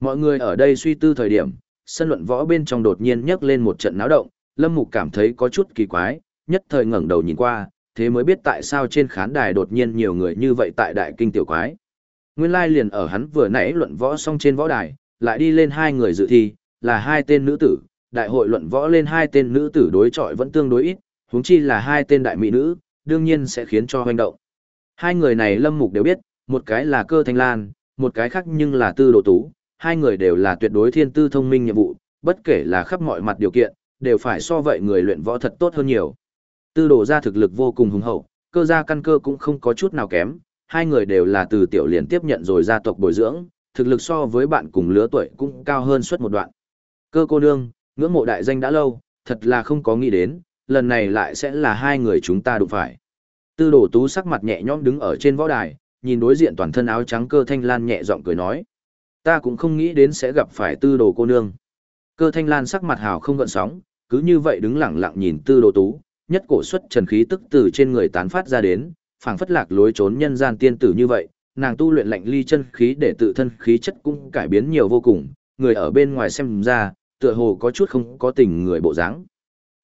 Mọi người ở đây suy tư thời điểm, sân luận võ bên trong đột nhiên nhấc lên một trận náo động, Lâm Mục cảm thấy có chút kỳ quái, nhất thời ngẩng đầu nhìn qua, thế mới biết tại sao trên khán đài đột nhiên nhiều người như vậy tại đại kinh tiểu quái. Nguyên lai liền ở hắn vừa nãy luận võ xong trên võ đài, lại đi lên hai người dự thi, là hai tên nữ tử, đại hội luận võ lên hai tên nữ tử đối chọi vẫn tương đối ít, huống chi là hai tên đại mỹ nữ, đương nhiên sẽ khiến cho hoành động. Hai người này Lâm Mục đều biết, một cái là Cơ Thanh Lan, một cái khác nhưng là Tư Đồ Tú, hai người đều là tuyệt đối thiên tư thông minh nhiệm vụ, bất kể là khắp mọi mặt điều kiện, đều phải so vậy người luyện võ thật tốt hơn nhiều. Tư Đồ gia thực lực vô cùng hùng hậu, cơ gia căn cơ cũng không có chút nào kém, hai người đều là từ tiểu liền tiếp nhận rồi gia tộc bồi dưỡng, thực lực so với bạn cùng lứa tuổi cũng cao hơn suốt một đoạn. Cơ cô nương, ngưỡng mộ đại danh đã lâu, thật là không có nghĩ đến, lần này lại sẽ là hai người chúng ta đụng phải. Tư đồ tú sắc mặt nhẹ nhõm đứng ở trên võ đài, nhìn đối diện toàn thân áo trắng cơ thanh lan nhẹ giọng cười nói. Ta cũng không nghĩ đến sẽ gặp phải tư đồ cô nương. Cơ thanh lan sắc mặt hào không gợn sóng, cứ như vậy đứng lặng lặng nhìn tư đồ tú, nhất cổ xuất trần khí tức từ trên người tán phát ra đến, phảng phất lạc lối trốn nhân gian tiên tử như vậy, nàng tu luyện lạnh ly chân khí để tự thân khí chất cũng cải biến nhiều vô cùng, người ở bên ngoài xem ra, tựa hồ có chút không có tình người bộ dáng.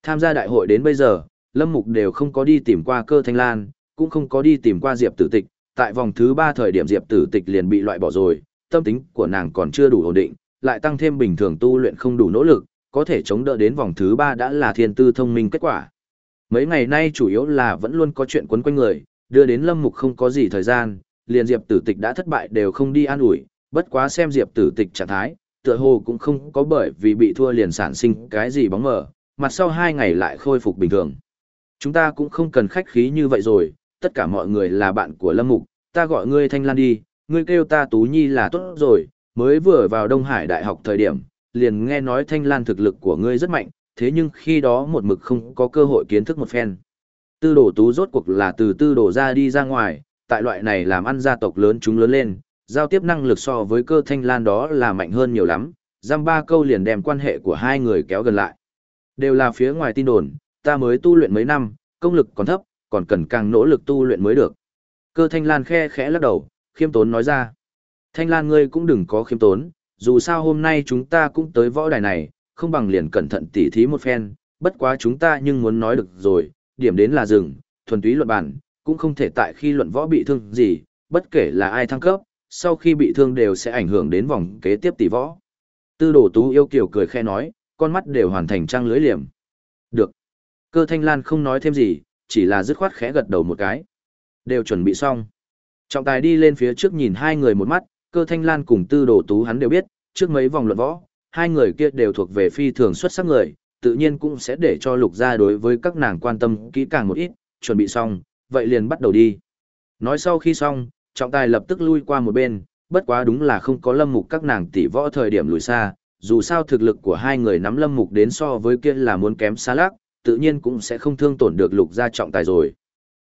Tham gia đại hội đến bây giờ, Lâm Mục đều không có đi tìm qua cơ thanh lan, cũng không có đi tìm qua Diệp tử tịch, tại vòng thứ 3 thời điểm Diệp tử tịch liền bị loại bỏ rồi, tâm tính của nàng còn chưa đủ ổn định, lại tăng thêm bình thường tu luyện không đủ nỗ lực, có thể chống đỡ đến vòng thứ 3 đã là thiên tư thông minh kết quả. Mấy ngày nay chủ yếu là vẫn luôn có chuyện quấn quanh người, đưa đến Lâm Mục không có gì thời gian, liền Diệp Tử Tịch đã thất bại đều không đi an ủi, bất quá xem Diệp Tử Tịch trạng thái, tựa hồ cũng không có bởi vì bị thua liền sản sinh cái gì bóng mờ, mặt sau hai ngày lại khôi phục bình thường. Chúng ta cũng không cần khách khí như vậy rồi, tất cả mọi người là bạn của Lâm Mục, ta gọi ngươi Thanh Lan đi, ngươi kêu ta Tú Nhi là tốt rồi, mới vừa vào Đông Hải Đại học thời điểm, liền nghe nói Thanh Lan thực lực của ngươi rất mạnh, thế nhưng khi đó một mực không có cơ hội kiến thức một phen. Tư đồ tú rốt cuộc là từ tư đồ ra đi ra ngoài, tại loại này làm ăn gia tộc lớn chúng lớn lên, giao tiếp năng lực so với cơ Thanh Lan đó là mạnh hơn nhiều lắm, giam ba câu liền đem quan hệ của hai người kéo gần lại. Đều là phía ngoài tin đồn, ta mới tu luyện mấy năm, công lực còn thấp, còn cần càng nỗ lực tu luyện mới được. Cơ Thanh Lan khe khẽ lắc đầu, khiêm tốn nói ra. Thanh Lan ngươi cũng đừng có khiêm tốn, dù sao hôm nay chúng ta cũng tới võ đài này, không bằng liền cẩn thận tỉ thí một phen, bất quá chúng ta nhưng muốn nói được rồi, điểm đến là dừng, thuần túy luận bản, cũng không thể tại khi luận võ bị thương gì, bất kể là ai thăng cấp, sau khi bị thương đều sẽ ảnh hưởng đến vòng kế tiếp tỷ võ. Tư đồ tú yêu kiều cười khe nói, con mắt đều hoàn thành trang lưới liềm. Được. Cơ thanh lan không nói thêm gì, chỉ là dứt khoát khẽ gật đầu một cái. Đều chuẩn bị xong. Trọng tài đi lên phía trước nhìn hai người một mắt, cơ thanh lan cùng tư đồ tú hắn đều biết, trước mấy vòng luận võ, hai người kia đều thuộc về phi thường xuất sắc người, tự nhiên cũng sẽ để cho lục gia đối với các nàng quan tâm kỹ càng một ít, chuẩn bị xong, vậy liền bắt đầu đi. Nói sau khi xong, trọng tài lập tức lui qua một bên, bất quá đúng là không có lâm mục các nàng tỷ võ thời điểm lùi xa, dù sao thực lực của hai người nắm lâm mục đến so với kia là muốn kém xa lác, tự nhiên cũng sẽ không thương tổn được lục gia trọng tài rồi.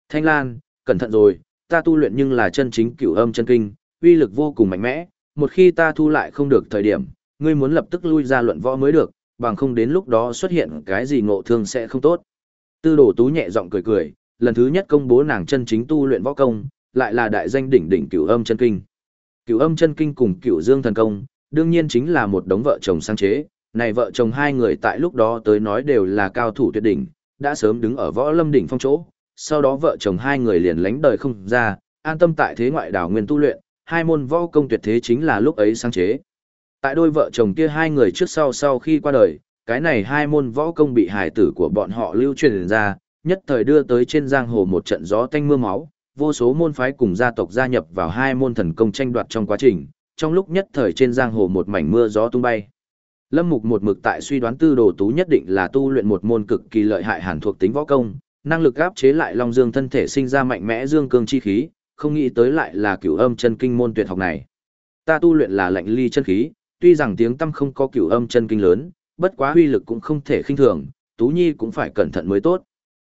Thanh Lan, cẩn thận rồi, ta tu luyện nhưng là chân chính cửu âm chân kinh, uy lực vô cùng mạnh mẽ, một khi ta thu lại không được thời điểm, ngươi muốn lập tức lui ra luận võ mới được, bằng không đến lúc đó xuất hiện cái gì ngộ thương sẽ không tốt. Tư đồ tú nhẹ giọng cười cười, lần thứ nhất công bố nàng chân chính tu luyện võ công, lại là đại danh đỉnh đỉnh cửu âm chân kinh. Cửu âm chân kinh cùng cửu dương thần công, đương nhiên chính là một đống vợ chồng sang chế, này vợ chồng hai người tại lúc đó tới nói đều là cao thủ tuyệt đỉnh, đã sớm đứng ở võ lâm đỉnh phong chỗ, sau đó vợ chồng hai người liền lánh đời không ra, an tâm tại thế ngoại đảo nguyên tu luyện, hai môn võ công tuyệt thế chính là lúc ấy sáng chế. Tại đôi vợ chồng kia hai người trước sau sau khi qua đời, cái này hai môn võ công bị hài tử của bọn họ lưu truyền ra, nhất thời đưa tới trên giang hồ một trận gió tanh mưa máu, vô số môn phái cùng gia tộc gia nhập vào hai môn thần công tranh đoạt trong quá trình, trong lúc nhất thời trên giang hồ một mảnh mưa gió tung bay. Lâm Mục một mực tại suy đoán tư đồ tú nhất định là tu luyện một môn cực kỳ lợi hại hàn thuộc tính võ công, năng lực áp chế lại Long Dương thân thể sinh ra mạnh mẽ dương cương chi khí, không nghĩ tới lại là cửu âm chân kinh môn tuyệt học này. Ta tu luyện là lạnh ly chân khí, tuy rằng tiếng tâm không có cửu âm chân kinh lớn, bất quá huy lực cũng không thể khinh thường, Tú Nhi cũng phải cẩn thận mới tốt.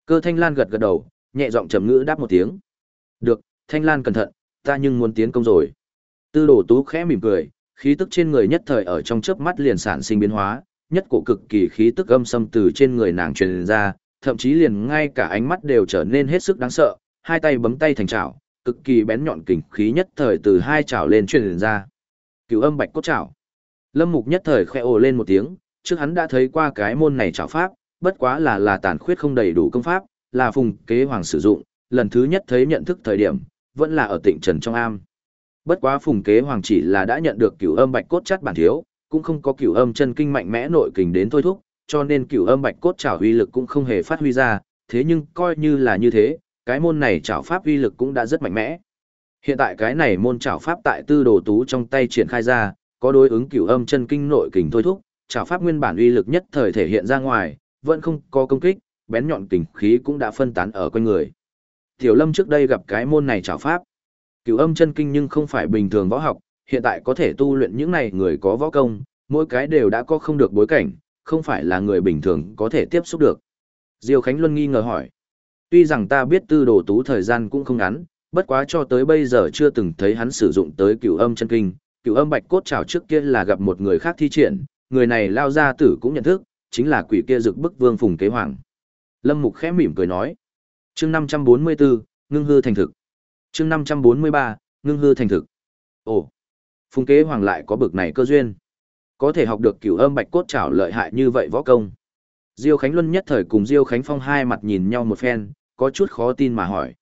Cơ Thanh Lan gật gật đầu, nhẹ giọng trầm ngữ đáp một tiếng. Được, Thanh Lan cẩn thận, ta nhưng muốn tiến công rồi. Tư đồ tú khẽ mỉm cười, khí tức trên người nhất thời ở trong chớp mắt liền sản sinh biến hóa, nhất cổ cực kỳ khí tức âm xâm từ trên người nàng truyền ra, thậm chí liền ngay cả ánh mắt đều trở nên hết sức đáng sợ, hai tay bấm tay thành chảo, cực kỳ bén nhọn kình khí nhất thời từ hai chảo lên truyền ra. Cửu âm bạch cốt chảo. Lâm Mục nhất thời khẽ ồ lên một tiếng, trước hắn đã thấy qua cái môn này chảo pháp, bất quá là là tàn khuyết không đầy đủ công pháp, là phùng kế hoàng sử dụng, lần thứ nhất thấy nhận thức thời điểm, vẫn là ở tỉnh trần trong am. Bất quá phùng kế hoàng chỉ là đã nhận được cửu âm bạch cốt chất bản thiếu, cũng không có cửu âm chân kinh mạnh mẽ nội kình đến thôi thúc, cho nên cửu âm bạch cốt trảo uy lực cũng không hề phát huy ra, thế nhưng coi như là như thế, cái môn này trảo pháp uy lực cũng đã rất mạnh mẽ. Hiện tại cái này môn trảo pháp tại tư đồ tú trong tay triển khai ra, có đối ứng cửu âm chân kinh nội kình thôi thúc, trảo pháp nguyên bản uy lực nhất thời thể hiện ra ngoài, vẫn không có công kích, bén nhọn kình khí cũng đã phân tán ở quanh người. Tiểu Lâm trước đây gặp cái môn này trảo pháp, cửu âm chân kinh nhưng không phải bình thường võ học, hiện tại có thể tu luyện những này người có võ công, mỗi cái đều đã có không được bối cảnh, không phải là người bình thường có thể tiếp xúc được. Diêu Khánh Luân nghi ngờ hỏi. Tuy rằng ta biết tư đồ tú thời gian cũng không ngắn, bất quá cho tới bây giờ chưa từng thấy hắn sử dụng tới cửu âm chân kinh. Cửu âm bạch cốt trào trước kia là gặp một người khác thi triển, người này lao ra tử cũng nhận thức, chính là quỷ kia rực bức vương phùng kế hoàng. Lâm Mục khẽ mỉm cười nói chương 544, ngưng hư thành thực. chương 543, ngưng hư thành thực. Ồ, phùng kế hoàng lại có bực này cơ duyên. Có thể học được cửu âm bạch cốt trảo lợi hại như vậy võ công. Diêu Khánh Luân nhất thời cùng Diêu Khánh Phong hai mặt nhìn nhau một phen, có chút khó tin mà hỏi.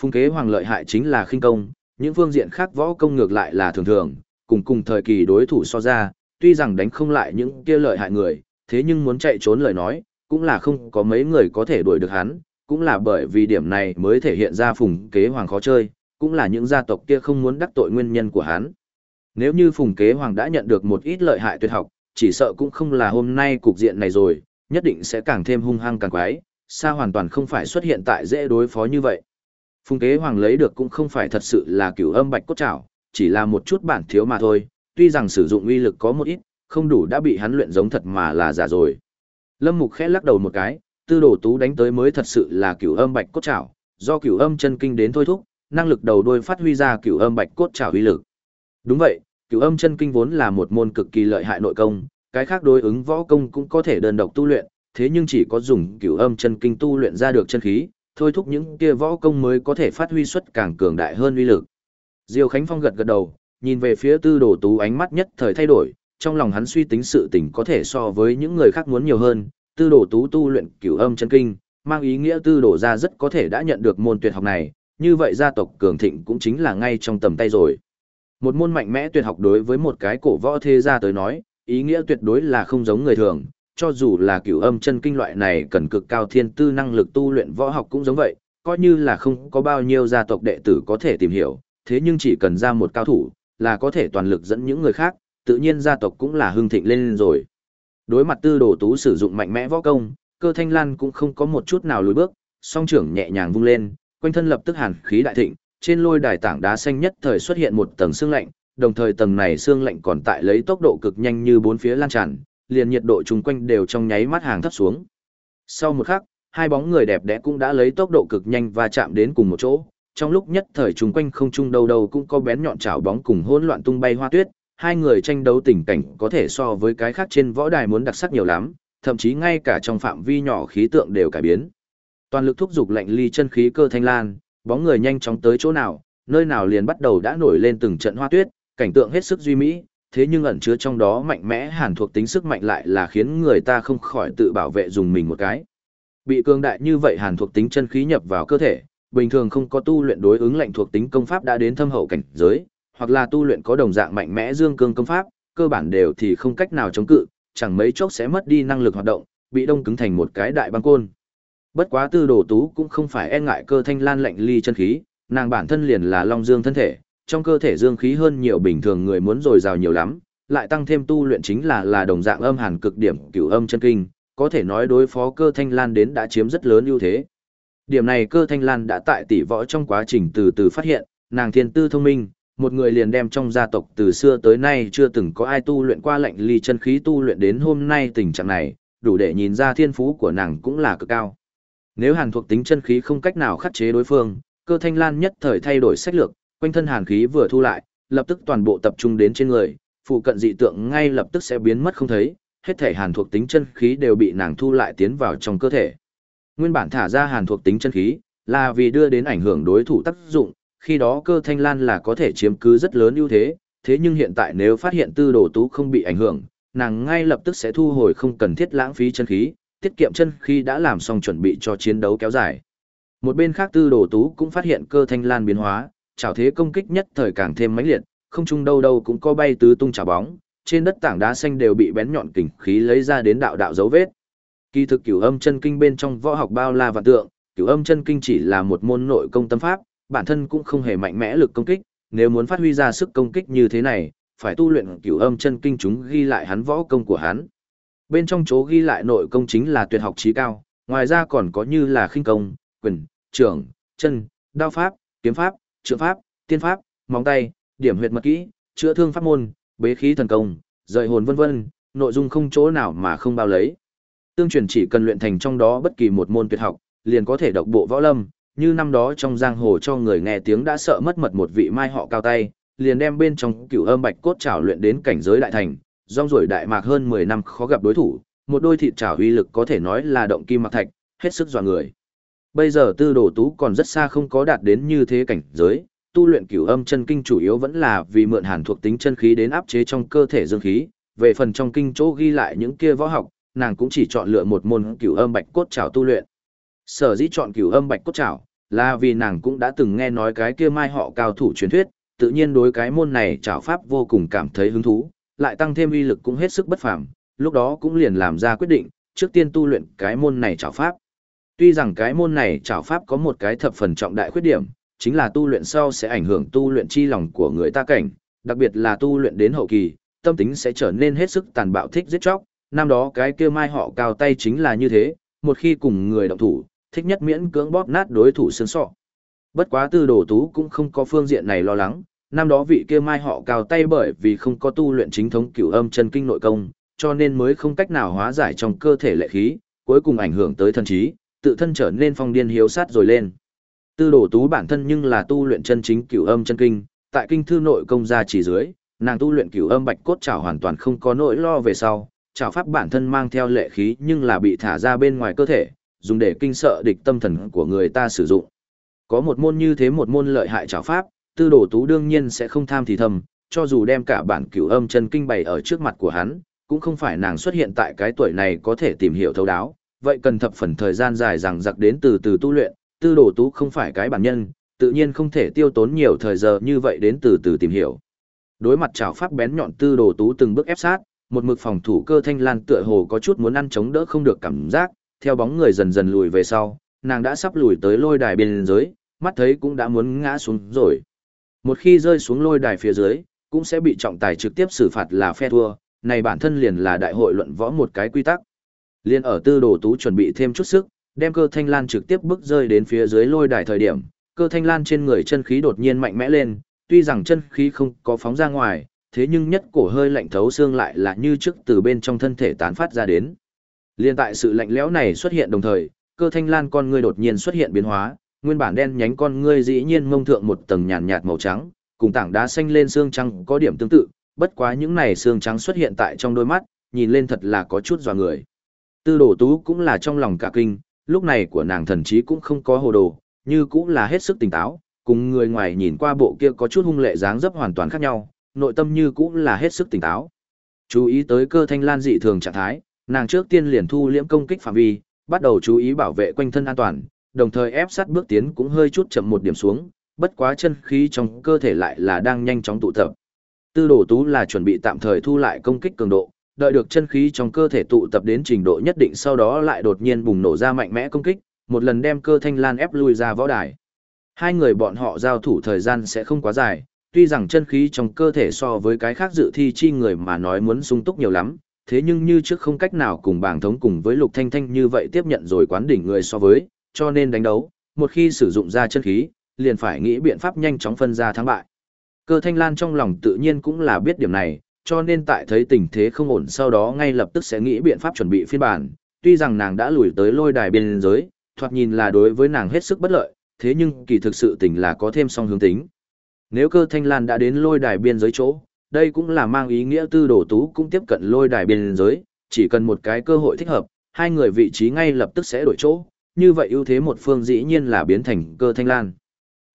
Phùng kế hoàng lợi hại chính là khinh công, những phương diện khác võ công ngược lại là thường thường, cùng cùng thời kỳ đối thủ so ra, tuy rằng đánh không lại những kia lợi hại người, thế nhưng muốn chạy trốn lời nói, cũng là không có mấy người có thể đuổi được hắn, cũng là bởi vì điểm này mới thể hiện ra phùng kế hoàng khó chơi, cũng là những gia tộc kia không muốn đắc tội nguyên nhân của hắn. Nếu như phùng kế hoàng đã nhận được một ít lợi hại tuyệt học, chỉ sợ cũng không là hôm nay cục diện này rồi, nhất định sẽ càng thêm hung hăng càng quái, xa hoàn toàn không phải xuất hiện tại dễ đối phó như vậy. Phùng kế hoàng lấy được cũng không phải thật sự là cửu âm bạch cốt trảo, chỉ là một chút bản thiếu mà thôi, tuy rằng sử dụng uy lực có một ít, không đủ đã bị hắn luyện giống thật mà là giả rồi. Lâm Mục khẽ lắc đầu một cái, tư đồ tú đánh tới mới thật sự là cửu âm bạch cốt chảo, do cửu âm chân kinh đến thôi thúc, năng lực đầu đôi phát huy ra cửu âm bạch cốt chảo uy lực. Đúng vậy, cửu âm chân kinh vốn là một môn cực kỳ lợi hại nội công, cái khác đối ứng võ công cũng có thể đơn độc tu luyện, thế nhưng chỉ có dùng cửu âm chân kinh tu luyện ra được chân khí, thôi thúc những kia võ công mới có thể phát huy xuất càng cường đại hơn uy lực. Diêu Khánh Phong gật gật đầu, nhìn về phía Tư Đồ Tú ánh mắt nhất thời thay đổi, trong lòng hắn suy tính sự tình có thể so với những người khác muốn nhiều hơn, Tư Đồ Tú tu luyện cửu âm chân kinh, mang ý nghĩa Tư Đồ gia rất có thể đã nhận được môn tuyệt học này, như vậy gia tộc cường thịnh cũng chính là ngay trong tầm tay rồi. Một môn mạnh mẽ tuyệt học đối với một cái cổ võ thế gia tới nói, ý nghĩa tuyệt đối là không giống người thường, cho dù là cửu âm chân kinh loại này cần cực cao thiên tư năng lực tu luyện võ học cũng giống vậy, coi như là không có bao nhiêu gia tộc đệ tử có thể tìm hiểu, thế nhưng chỉ cần ra một cao thủ, là có thể toàn lực dẫn những người khác, tự nhiên gia tộc cũng là hưng thịnh lên rồi. Đối mặt tư đồ tú sử dụng mạnh mẽ võ công, cơ thanh lan cũng không có một chút nào lùi bước, song trưởng nhẹ nhàng vung lên, quanh thân lập tức hàn khí đại thịnh, trên lôi đài tảng đá xanh nhất thời xuất hiện một tầng xương lạnh, đồng thời tầng này xương lạnh còn tại lấy tốc độ cực nhanh như bốn phía lan tràn, liền nhiệt độ chung quanh đều trong nháy mắt hàng thấp xuống. Sau một khắc, hai bóng người đẹp đẽ cũng đã lấy tốc độ cực nhanh và chạm đến cùng một chỗ, trong lúc nhất thời chung quanh không trung đâu đâu cũng có bén nhọn chảo bóng cùng hỗn loạn tung bay hoa tuyết, hai người tranh đấu tình cảnh có thể so với cái khác trên võ đài muốn đặc sắc nhiều lắm, thậm chí ngay cả trong phạm vi nhỏ khí tượng đều cải biến. Toàn lực thúc dục lạnh ly chân khí cơ thanh lan, bóng người nhanh chóng tới chỗ nào, nơi nào liền bắt đầu đã nổi lên từng trận hoa tuyết, cảnh tượng hết sức duy mỹ, thế nhưng ẩn chứa trong đó mạnh mẽ hàn thuộc tính sức mạnh lại là khiến người ta không khỏi tự bảo vệ dùng mình một cái. Bị cường đại như vậy hàn thuộc tính chân khí nhập vào cơ thể, bình thường không có tu luyện đối ứng lạnh thuộc tính công pháp đã đến thâm hậu cảnh giới, hoặc là tu luyện có đồng dạng mạnh mẽ dương cương công pháp, cơ bản đều thì không cách nào chống cự, chẳng mấy chốc sẽ mất đi năng lực hoạt động, bị đông cứng thành một cái đại băng côn. Bất quá tư đồ tú cũng không phải e ngại cơ thanh lan lạnh ly chân khí, nàng bản thân liền là long dương thân thể, trong cơ thể dương khí hơn nhiều bình thường người muốn dồi dào nhiều lắm, lại tăng thêm tu luyện chính là là đồng dạng âm hàn cực điểm cửu âm chân kinh, có thể nói đối phó cơ thanh lan đến đã chiếm rất lớn ưu thế. Điểm này cơ thanh lan đã tại tỷ võ trong quá trình từ từ phát hiện, nàng thiên tư thông minh, một người liền đem trong gia tộc từ xưa tới nay chưa từng có ai tu luyện qua lệnh ly chân khí tu luyện đến hôm nay tình trạng này, đủ để nhìn ra thiên phú của nàng cũng là cực cao. Nếu hàn thuộc tính chân khí không cách nào khắc chế đối phương, cơ thanh lan nhất thời thay đổi sách lược, quanh thân hàn khí vừa thu lại, lập tức toàn bộ tập trung đến trên người, phụ cận dị tượng ngay lập tức sẽ biến mất không thấy, hết thể hàn thuộc tính chân khí đều bị nàng thu lại tiến vào trong cơ thể. Nguyên bản thả ra hàn thuộc tính chân khí, là vì đưa đến ảnh hưởng đối thủ tác dụng, khi đó cơ thanh lan là có thể chiếm cứ rất lớn ưu thế, thế nhưng hiện tại nếu phát hiện tư đồ tú không bị ảnh hưởng, nàng ngay lập tức sẽ thu hồi không cần thiết lãng phí chân khí, tiết kiệm chân khí đã làm xong chuẩn bị cho chiến đấu kéo dài. Một bên khác tư đồ tú cũng phát hiện cơ thanh lan biến hóa, trào thế công kích nhất thời càng thêm mãnh liệt, không trung đâu đâu cũng có bay tứ tung trào bóng, trên đất tảng đá xanh đều bị bén nhọn kình khí lấy ra đến đạo đạo dấu vết. Kỳ thực cửu âm chân kinh bên trong võ học bao la vạn tượng, cửu âm chân kinh chỉ là một môn nội công tâm pháp, bản thân cũng không hề mạnh mẽ lực công kích, nếu muốn phát huy ra sức công kích như thế này, phải tu luyện cửu âm chân kinh chúng ghi lại hắn võ công của hắn. Bên trong chỗ ghi lại nội công chính là tuyệt học trí cao, ngoài ra còn có như là khinh công, quyền, trưởng, chân, đao pháp, kiếm pháp, trượng pháp, tiên pháp, móng tay, điểm huyệt mật kỹ, chữa thương pháp môn, bế khí thần công, rời hồn vân vân, nội dung không chỗ nào mà không bao lấy. Tương truyền chỉ cần luyện thành trong đó bất kỳ một môn tuyệt học, liền có thể độc bộ võ lâm, như năm đó trong giang hồ cho người nghe tiếng đã sợ mất mật một vị mai họ cao tay, liền đem bên trong cửu âm bạch cốt trảo luyện đến cảnh giới đại thành, rong ruổi đại mạc hơn 10 năm khó gặp đối thủ, một đôi thịt trảo uy lực có thể nói là động kim mặc thạch, hết sức dọa người. Bây giờ tư đồ tú còn rất xa không có đạt đến như thế cảnh giới, tu luyện cửu âm chân kinh chủ yếu vẫn là vì mượn hàn thuộc tính chân khí đến áp chế trong cơ thể dương khí, về phần trong kinh chỗ ghi lại những kia võ học, nàng cũng chỉ chọn lựa một môn cửu âm bạch cốt trảo tu luyện. Sở dĩ chọn cửu âm bạch cốt trảo, là vì nàng cũng đã từng nghe nói cái kia mai họ cao thủ truyền thuyết, tự nhiên đối cái môn này trảo pháp vô cùng cảm thấy hứng thú, lại tăng thêm uy lực cũng hết sức bất phàm, lúc đó cũng liền làm ra quyết định, trước tiên tu luyện cái môn này trảo pháp. Tuy rằng cái môn này trảo pháp có một cái thập phần trọng đại khuyết điểm, chính là tu luyện sau sẽ ảnh hưởng tu luyện chi lòng của người ta cảnh, đặc biệt là tu luyện đến hậu kỳ, tâm tính sẽ trở nên hết sức tàn bạo thích giết chóc, năm đó cái kia mai họ cao tay chính là như thế, một khi cùng người động thủ, thích nhất miễn cưỡng bóp nát đối thủ xương sọ. Bất quá tư đồ tú cũng không có phương diện này lo lắng, năm đó vị kia mai họ cao tay bởi vì không có tu luyện chính thống cửu âm chân kinh nội công, cho nên mới không cách nào hóa giải trong cơ thể lệ khí, cuối cùng ảnh hưởng tới thân trí, tự thân trở nên phong điên hiếu sát rồi lên. Tư đồ tú bản thân nhưng là tu luyện chân chính cửu âm chân kinh, tại kinh thư nội công gia chỉ dưới, nàng tu luyện cửu âm bạch cốt trảo hoàn toàn không có nỗi lo về sau, trảo pháp bản thân mang theo lệ khí nhưng là bị thả ra bên ngoài cơ thể, dùng để kinh sợ địch tâm thần của người ta sử dụng. Có một môn như thế một môn lợi hại trảo pháp, tư đồ tú đương nhiên sẽ không tham thì thầm, cho dù đem cả bản cửu âm chân kinh bày ở trước mặt của hắn, cũng không phải nàng xuất hiện tại cái tuổi này có thể tìm hiểu thấu đáo, vậy cần thập phần thời gian dài rằng giặc đến từ từ tu luyện, tư đồ tú không phải cái bản nhân, tự nhiên không thể tiêu tốn nhiều thời giờ như vậy đến từ từ tìm hiểu. Đối mặt trảo pháp bén nhọn tư đồ tú từng bước ép sát, một mực phòng thủ cơ thanh lan tựa hồ có chút muốn ăn chống đỡ không được cảm giác, theo bóng người dần dần lùi về sau, nàng đã sắp lùi tới lôi đài bên dưới, mắt thấy cũng đã muốn ngã xuống rồi. Một khi rơi xuống lôi đài phía dưới, cũng sẽ bị trọng tài trực tiếp xử phạt là phe thua, này bản thân liền là đại hội luận võ một cái quy tắc. Liên ở tư đồ tú chuẩn bị thêm chút sức, đem cơ thanh lan trực tiếp bước rơi đến phía dưới lôi đài thời điểm, cơ thanh lan trên người chân khí đột nhiên mạnh mẽ lên, tuy rằng chân khí không có phóng ra ngoài, thế nhưng nhất cổ hơi lạnh thấu xương lại là như trước từ bên trong thân thể tán phát ra đến. Liên tại sự lạnh lẽo này xuất hiện đồng thời, cơ thanh lan con ngươi đột nhiên xuất hiện biến hóa, nguyên bản đen nhánh con ngươi dĩ nhiên mông thượng một tầng nhàn nhạt màu trắng, cùng tảng đá xanh lên xương trắng có điểm tương tự, bất quá những này xương trắng xuất hiện tại trong đôi mắt, nhìn lên thật là có chút dọa người. Tư đồ tú cũng là trong lòng cả kinh, lúc này của nàng thần trí cũng không có hồ đồ, như cũng là hết sức tỉnh táo, cùng người ngoài nhìn qua bộ kia có chút hung lệ dáng dấp hoàn toàn khác nhau, nội tâm như cũng là hết sức tỉnh táo. Chú ý tới cơ thanh lan dị thường trạng thái, nàng trước tiên liền thu liễm công kích phạm vi, bắt đầu chú ý bảo vệ quanh thân an toàn, đồng thời ép sát bước tiến cũng hơi chút chậm một điểm xuống, bất quá chân khí trong cơ thể lại là đang nhanh chóng tụ tập. Tư đồ tú là chuẩn bị tạm thời thu lại công kích cường độ, đợi được chân khí trong cơ thể tụ tập đến trình độ nhất định sau đó lại đột nhiên bùng nổ ra mạnh mẽ công kích, một lần đem cơ thanh lan ép lui ra võ đài. Hai người bọn họ giao thủ thời gian sẽ không quá dài, tuy rằng chân khí trong cơ thể so với cái khác dự thi chi người mà nói muốn sung túc nhiều lắm, thế nhưng như trước không cách nào cùng bảng thống cùng với lục thanh thanh như vậy tiếp nhận rồi quán đỉnh người so với, cho nên đánh đấu, một khi sử dụng ra chân khí, liền phải nghĩ biện pháp nhanh chóng phân ra thắng bại. Cơ thanh lan trong lòng tự nhiên cũng là biết điểm này, cho nên tại thấy tình thế không ổn sau đó ngay lập tức sẽ nghĩ biện pháp chuẩn bị phiên bản, tuy rằng nàng đã lùi tới lôi đài biên giới, thoạt nhìn là đối với nàng hết sức bất lợi, thế nhưng kỳ thực sự tình là có thêm song hướng tính. Nếu cơ thanh lan đã đến lôi đài biên giới chỗ, đây cũng là mang ý nghĩa tư đồ tú cũng tiếp cận lôi đài biên giới, chỉ cần một cái cơ hội thích hợp, hai người vị trí ngay lập tức sẽ đổi chỗ, như vậy ưu thế một phương dĩ nhiên là biến thành cơ thanh lan.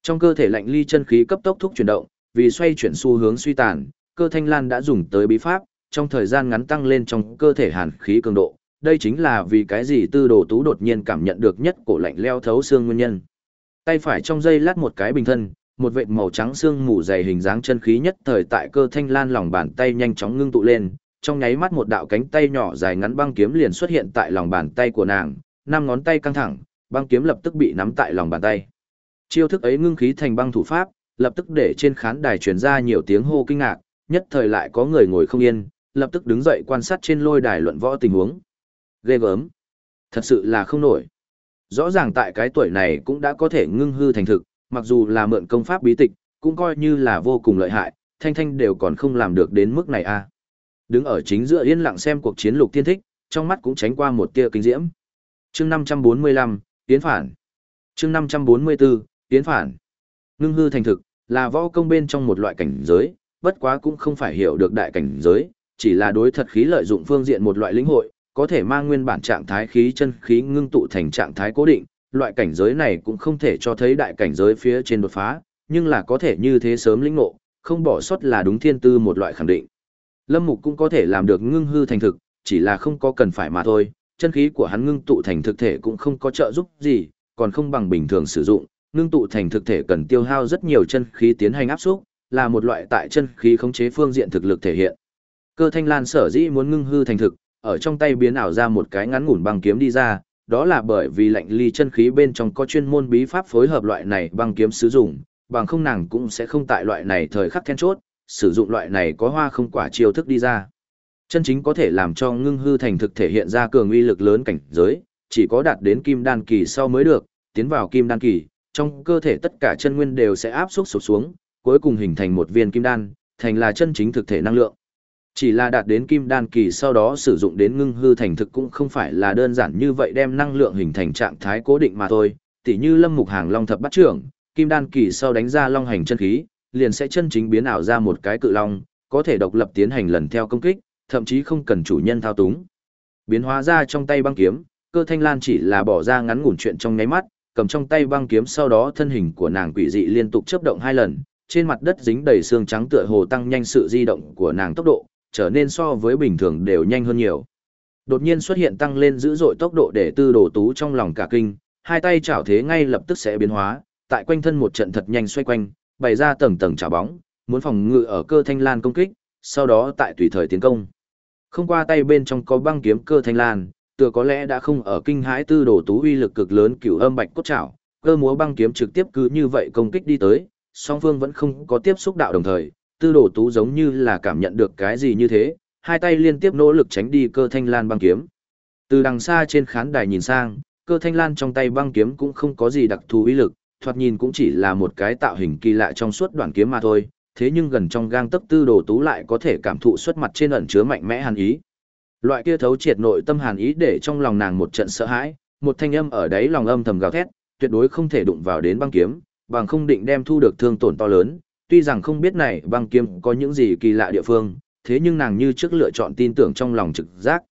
Trong cơ thể lạnh ly chân khí cấp tốc thúc chuyển động, vì xoay chuyển xu hướng suy tàn, cơ thanh lan đã dùng tới bí pháp, trong thời gian ngắn tăng lên trong cơ thể hàn khí cường độ. Đây chính là vì cái gì tư đồ tú đột nhiên cảm nhận được nhất cổ lạnh leo thấu xương nguyên nhân. Tay phải trong dây lát một cái bình thân, một vệt màu trắng xương mù dày hình dáng chân khí nhất thời tại cơ thanh lan lòng bàn tay nhanh chóng ngưng tụ lên, trong nháy mắt một đạo cánh tay nhỏ dài ngắn băng kiếm liền xuất hiện tại lòng bàn tay của nàng, năm ngón tay căng thẳng, băng kiếm lập tức bị nắm tại lòng bàn tay. Chiêu thức ấy ngưng khí thành băng thủ pháp, lập tức để trên khán đài truyền ra nhiều tiếng hô kinh ngạc, nhất thời lại có người ngồi không yên, lập tức đứng dậy quan sát trên lôi đài luận võ tình huống. Ghê gớm. Thật sự là không nổi. Rõ ràng tại cái tuổi này cũng đã có thể ngưng hư thành thực, mặc dù là mượn công pháp bí tịch, cũng coi như là vô cùng lợi hại, thanh thanh đều còn không làm được đến mức này a. À. Đứng ở chính giữa yên lặng xem cuộc chiến lục thiên thích, trong mắt cũng tránh qua một tia kinh diễm. Chương 545, tiến phản. Chương 544, tiến phản. Ngưng hư thành thực, là võ công bên trong một loại cảnh giới, bất quá cũng không phải hiểu được đại cảnh giới, chỉ là đối thật khí lợi dụng phương diện một loại lĩnh hội, có thể mang nguyên bản trạng thái khí chân khí ngưng tụ thành trạng thái cố định, loại cảnh giới này cũng không thể cho thấy đại cảnh giới phía trên đột phá, nhưng là có thể như thế sớm lĩnh ngộ, không bỏ sót là đúng thiên tư một loại khẳng định. Lâm Mục cũng có thể làm được ngưng hư thành thực, chỉ là không có cần phải mà thôi, chân khí của hắn ngưng tụ thành thực thể cũng không có trợ giúp gì, còn không bằng bình thường sử dụng, ngưng tụ thành thực thể cần tiêu hao rất nhiều chân khí tiến hành áp xúc, là một loại tại chân khí khống chế phương diện thực lực thể hiện. Cơ Thanh Lan sở dĩ muốn ngưng hư thành thực, ở trong tay biến ảo ra một cái ngắn ngủn băng kiếm đi ra, đó là bởi vì lạnh ly chân khí bên trong có chuyên môn bí pháp phối hợp loại này băng kiếm sử dụng, bằng không nàng cũng sẽ không tại loại này thời khắc then chốt, sử dụng loại này có hoa không quả chiêu thức đi ra. Chân chính có thể làm cho ngưng hư thành thực thể hiện ra cường uy lực lớn cảnh giới, chỉ có đạt đến kim đan kỳ sau mới được, tiến vào kim đan kỳ, trong cơ thể tất cả chân nguyên đều sẽ áp xúc sụp xuống, cuối cùng hình thành một viên kim đan, thành là chân chính thực thể năng lượng. Chỉ là đạt đến kim đan kỳ sau đó sử dụng đến ngưng hư thành thực cũng không phải là đơn giản như vậy đem năng lượng hình thành trạng thái cố định mà thôi, tỉ như Lâm Mục Hàng Long thập bắt trưởng, kim đan kỳ sau đánh ra long hành chân khí, liền sẽ chân chính biến ảo ra một cái cự long, có thể độc lập tiến hành lần theo công kích, thậm chí không cần chủ nhân thao túng. Biến hóa ra trong tay băng kiếm, cơ thanh lan chỉ là bỏ ra ngắn ngủn chuyện trong nháy mắt, cầm trong tay băng kiếm sau đó thân hình của nàng quỷ dị liên tục chớp động hai lần, trên mặt đất dính đầy xương trắng tựa hồ tăng nhanh sự di động của nàng tốc độ, trở nên so với bình thường đều nhanh hơn nhiều. Đột nhiên xuất hiện tăng lên dữ dội tốc độ để tư đồ tú trong lòng cả kinh, hai tay chảo thế ngay lập tức sẽ biến hóa, tại quanh thân một trận thật nhanh xoay quanh, bày ra tầng tầng chảo bóng, muốn phòng ngự ở cơ thanh lan công kích, sau đó tại tùy thời tiến công. Không qua tay bên trong có băng kiếm cơ thanh lan, tựa có lẽ đã không ở kinh hãi tư đồ tú uy lực cực lớn cửu âm bạch cốt chảo, cơ múa băng kiếm trực tiếp cứ như vậy công kích đi tới, song phương vẫn không có tiếp xúc đạo đồng thời, tư đồ tú giống như là cảm nhận được cái gì như thế, hai tay liên tiếp nỗ lực tránh đi cơ thanh lan băng kiếm. Từ đằng xa trên khán đài nhìn sang, cơ thanh lan trong tay băng kiếm cũng không có gì đặc thù uy lực, thoạt nhìn cũng chỉ là một cái tạo hình kỳ lạ trong suốt đoạn kiếm mà thôi, thế nhưng gần trong gang tấc tư đồ tú lại có thể cảm thụ xuất mặt trên ẩn chứa mạnh mẽ hàn ý. Loại kia thấu triệt nội tâm hàn ý để trong lòng nàng một trận sợ hãi, một thanh âm ở đấy lòng âm thầm gào thét, tuyệt đối không thể đụng vào đến băng kiếm, bằng không định đem thu được thương tổn to lớn, tuy rằng không biết này băng kiếm có những gì kỳ lạ địa phương, thế nhưng nàng như trước lựa chọn tin tưởng trong lòng trực giác.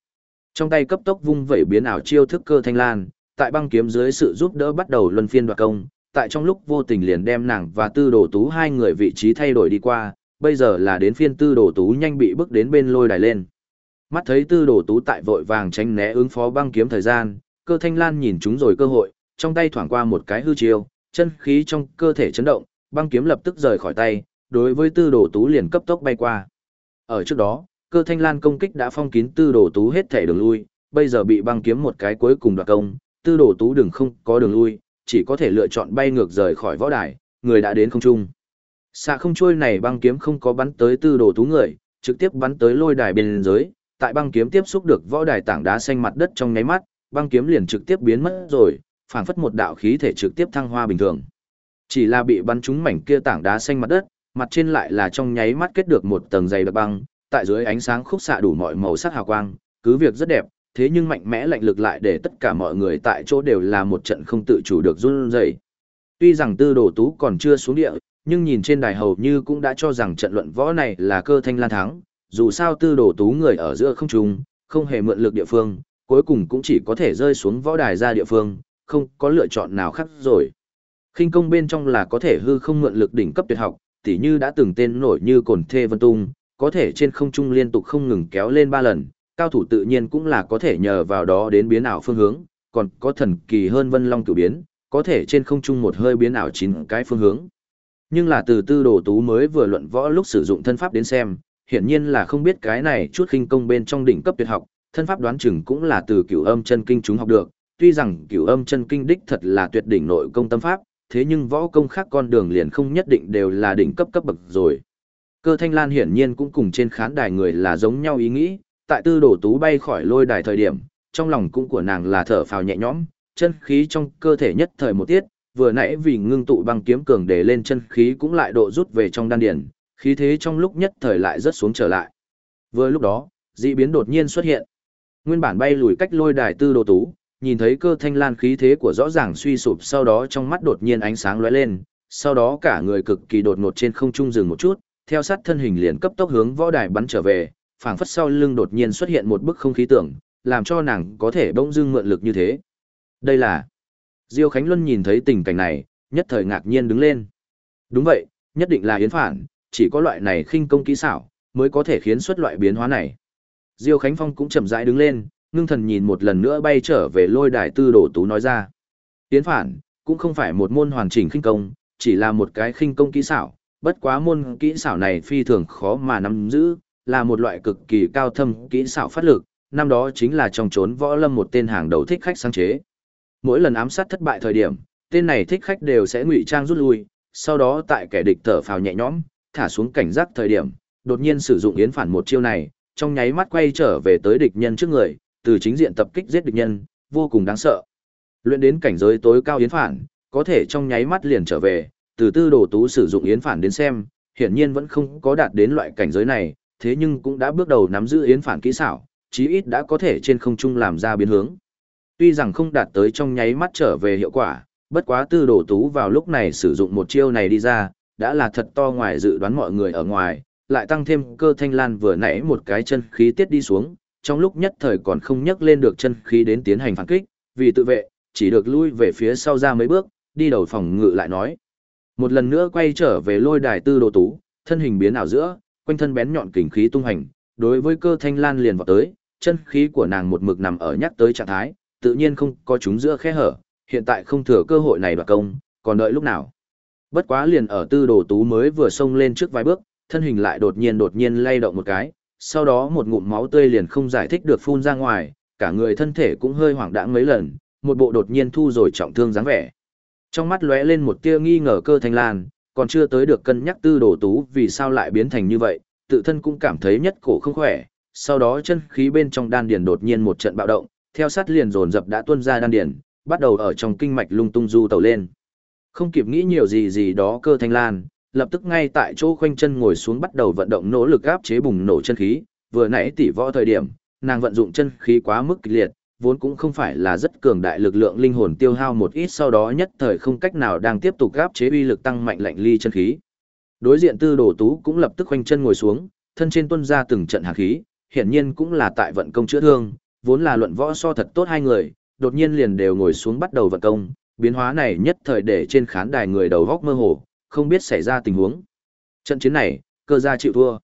Trong tay cấp tốc vung vẩy biến ảo chiêu thức cơ thanh lan, tại băng kiếm dưới sự giúp đỡ bắt đầu luân phiên đoạt công, tại trong lúc vô tình liền đem nàng và tư đồ tú hai người vị trí thay đổi đi qua, bây giờ là đến phiên tư đồ tú nhanh bị bước đến bên lôi đài lên. Mắt thấy tư đồ tú tại vội vàng tránh né ứng phó băng kiếm thời gian, cơ thanh lan nhìn chúng rồi cơ hội, trong tay thoảng qua một cái hư chiêu, chân khí trong cơ thể chấn động, băng kiếm lập tức rời khỏi tay, đối với tư đồ tú liền cấp tốc bay qua. Ở trước đó, cơ thanh lan công kích đã phong kín tư đồ tú hết thể đường lui, bây giờ bị băng kiếm một cái cuối cùng đoạt công, tư đồ tú đừng không có đường lui, chỉ có thể lựa chọn bay ngược rời khỏi võ đài, người đã đến không trung. Xạ không trôi này băng kiếm không có bắn tới tư đồ tú người, trực tiếp bắn tới lôi đài bên dưới, tại băng kiếm tiếp xúc được võ đài tảng đá xanh mặt đất trong nháy mắt, băng kiếm liền trực tiếp biến mất rồi, phảng phất một đạo khí thể trực tiếp thăng hoa bình thường. Chỉ là bị bắn trúng mảnh kia tảng đá xanh mặt đất, mặt trên lại là trong nháy mắt kết được một tầng dày đặc băng, tại dưới ánh sáng khúc xạ đủ mọi màu sắc hào quang, cứ việc rất đẹp, thế nhưng mạnh mẽ lạnh lực lại để tất cả mọi người tại chỗ đều là một trận không tự chủ được run rẩy. Tuy rằng tư đồ tú còn chưa xuống địa, nhưng nhìn trên đài hầu như cũng đã cho rằng trận luận võ này là cơ thanh lan thắng, dù sao tư đồ tú người ở giữa không trung, không hề mượn lực địa phương, cuối cùng cũng chỉ có thể rơi xuống võ đài ra địa phương, không có lựa chọn nào khác rồi. Khinh công bên trong là có thể hư không mượn lực đỉnh cấp tuyệt học, tỉ như đã từng tên nổi như cồn thê vân tung, có thể trên không trung liên tục không ngừng kéo lên ba lần, cao thủ tự nhiên cũng là có thể nhờ vào đó đến biến ảo phương hướng, còn có thần kỳ hơn vân long cửu biến, có thể trên không trung một hơi biến ảo chín cái phương hướng. Nhưng là từ tư đồ tú mới vừa luận võ lúc sử dụng thân pháp đến xem, hiển nhiên là không biết cái này chút khinh công bên trong đỉnh cấp tuyệt học, thân pháp đoán chừng cũng là từ cửu âm chân kinh chúng học được, tuy rằng cửu âm chân kinh đích thật là tuyệt đỉnh nội công tâm pháp, thế nhưng võ công khác con đường liền không nhất định đều là đỉnh cấp cấp bậc rồi. Cơ Thanh Lan hiển nhiên cũng cùng trên khán đài người là giống nhau ý nghĩ, tại tư đổ tú bay khỏi lôi đài thời điểm, trong lòng cũng của nàng là thở phào nhẹ nhõm, chân khí trong cơ thể nhất thời một tiết, vừa nãy vì ngưng tụ băng kiếm cường để lên chân khí cũng lại độ rút về trong đan điền, khí thế trong lúc nhất thời lại rất xuống trở lại. Vừa lúc đó, dị biến đột nhiên xuất hiện. Nguyên bản bay lùi cách lôi đài tư đồ tú, nhìn thấy cơ thanh lan khí thế của rõ ràng suy sụp sau đó trong mắt đột nhiên ánh sáng lóe lên, sau đó cả người cực kỳ đột ngột trên không trung dừng một chút, theo sát thân hình liền cấp tốc hướng võ đài bắn trở về, phảng phất sau lưng đột nhiên xuất hiện một bức không khí tưởng, làm cho nàng có thể bỗng dưng mượn lực như thế. Đây là Diêu Khánh Luân nhìn thấy tình cảnh này, nhất thời ngạc nhiên đứng lên. Đúng vậy, nhất định là yến phản, chỉ có loại này khinh công kỹ xảo, mới có thể khiến xuất loại biến hóa này. Diêu Khánh Phong cũng chậm rãi đứng lên, ngưng thần nhìn một lần nữa bay trở về lôi đài tư đồ tú nói ra. Tiến phản, cũng không phải một môn hoàn chỉnh khinh công, chỉ là một cái khinh công kỹ xảo, bất quá môn kỹ xảo này phi thường khó mà nắm giữ, là một loại cực kỳ cao thâm kỹ xảo phát lực, năm đó chính là trong trốn võ lâm một tên hàng đầu thích khách sáng chế. Mỗi lần ám sát thất bại thời điểm, tên này thích khách đều sẽ ngụy trang rút lui, sau đó tại kẻ địch thở phào nhẹ nhõm, thả xuống cảnh giác thời điểm, đột nhiên sử dụng yến phản một chiêu này, trong nháy mắt quay trở về tới địch nhân trước người, từ chính diện tập kích giết địch nhân, vô cùng đáng sợ. Luyện đến cảnh giới tối cao yến phản, có thể trong nháy mắt liền trở về, từ tư đồ tú sử dụng yến phản đến xem, hiển nhiên vẫn không có đạt đến loại cảnh giới này, thế nhưng cũng đã bước đầu nắm giữ yến phản kỹ xảo, chí ít đã có thể trên không trung làm ra biến hướng. Tuy rằng không đạt tới trong nháy mắt trở về hiệu quả, bất quá tư đồ tú vào lúc này sử dụng một chiêu này đi ra, đã là thật to ngoài dự đoán mọi người ở ngoài, lại tăng thêm cơ thanh lan vừa nãy một cái chân khí tiết đi xuống, trong lúc nhất thời còn không nhấc lên được chân khí đến tiến hành phản kích, vì tự vệ, chỉ được lui về phía sau ra mấy bước, đi đầu phòng ngự lại nói. Một lần nữa quay trở về lôi đài tư đồ tú, thân hình biến ảo giữa, quanh thân bén nhọn kình khí tung hành, đối với cơ thanh lan liền vào tới, chân khí của nàng một mực nằm ở nhắc tới trạng thái, tự nhiên không có chúng giữa khe hở, hiện tại không thừa cơ hội này đoạt công, còn đợi lúc nào. Bất quá liền ở tư đồ tú mới vừa xông lên trước vài bước, thân hình lại đột nhiên đột nhiên lay động một cái, sau đó một ngụm máu tươi liền không giải thích được phun ra ngoài, cả người thân thể cũng hơi hoảng đãng mấy lần, một bộ đột nhiên thu rồi trọng thương dáng vẻ. Trong mắt lóe lên một tia nghi ngờ cơ thanh lan, còn chưa tới được cân nhắc tư đồ tú vì sao lại biến thành như vậy, tự thân cũng cảm thấy nhất cổ không khỏe, sau đó chân khí bên trong đan điền đột nhiên một trận bạo động, theo sát liền dồn dập đã tuôn ra đan điền, bắt đầu ở trong kinh mạch lung tung du tẩu lên. Không kịp nghĩ nhiều gì gì đó cơ thanh lan, lập tức ngay tại chỗ khoanh chân ngồi xuống bắt đầu vận động nỗ lực áp chế bùng nổ chân khí, vừa nãy tỷ võ thời điểm, nàng vận dụng chân khí quá mức kịch liệt, vốn cũng không phải là rất cường đại lực lượng linh hồn tiêu hao một ít sau đó nhất thời không cách nào đang tiếp tục áp chế uy lực tăng mạnh lạnh ly chân khí. Đối diện tư đồ tú cũng lập tức khoanh chân ngồi xuống, thân trên tuân ra từng trận hàn khí, hiển nhiên cũng là tại vận công chữa thương, vốn là luận võ so thật tốt hai người, đột nhiên liền đều ngồi xuống bắt đầu vận công, biến hóa này nhất thời để trên khán đài người đầu góc mơ hồ, không biết xảy ra tình huống. Trận chiến này, cơ gia chịu thua.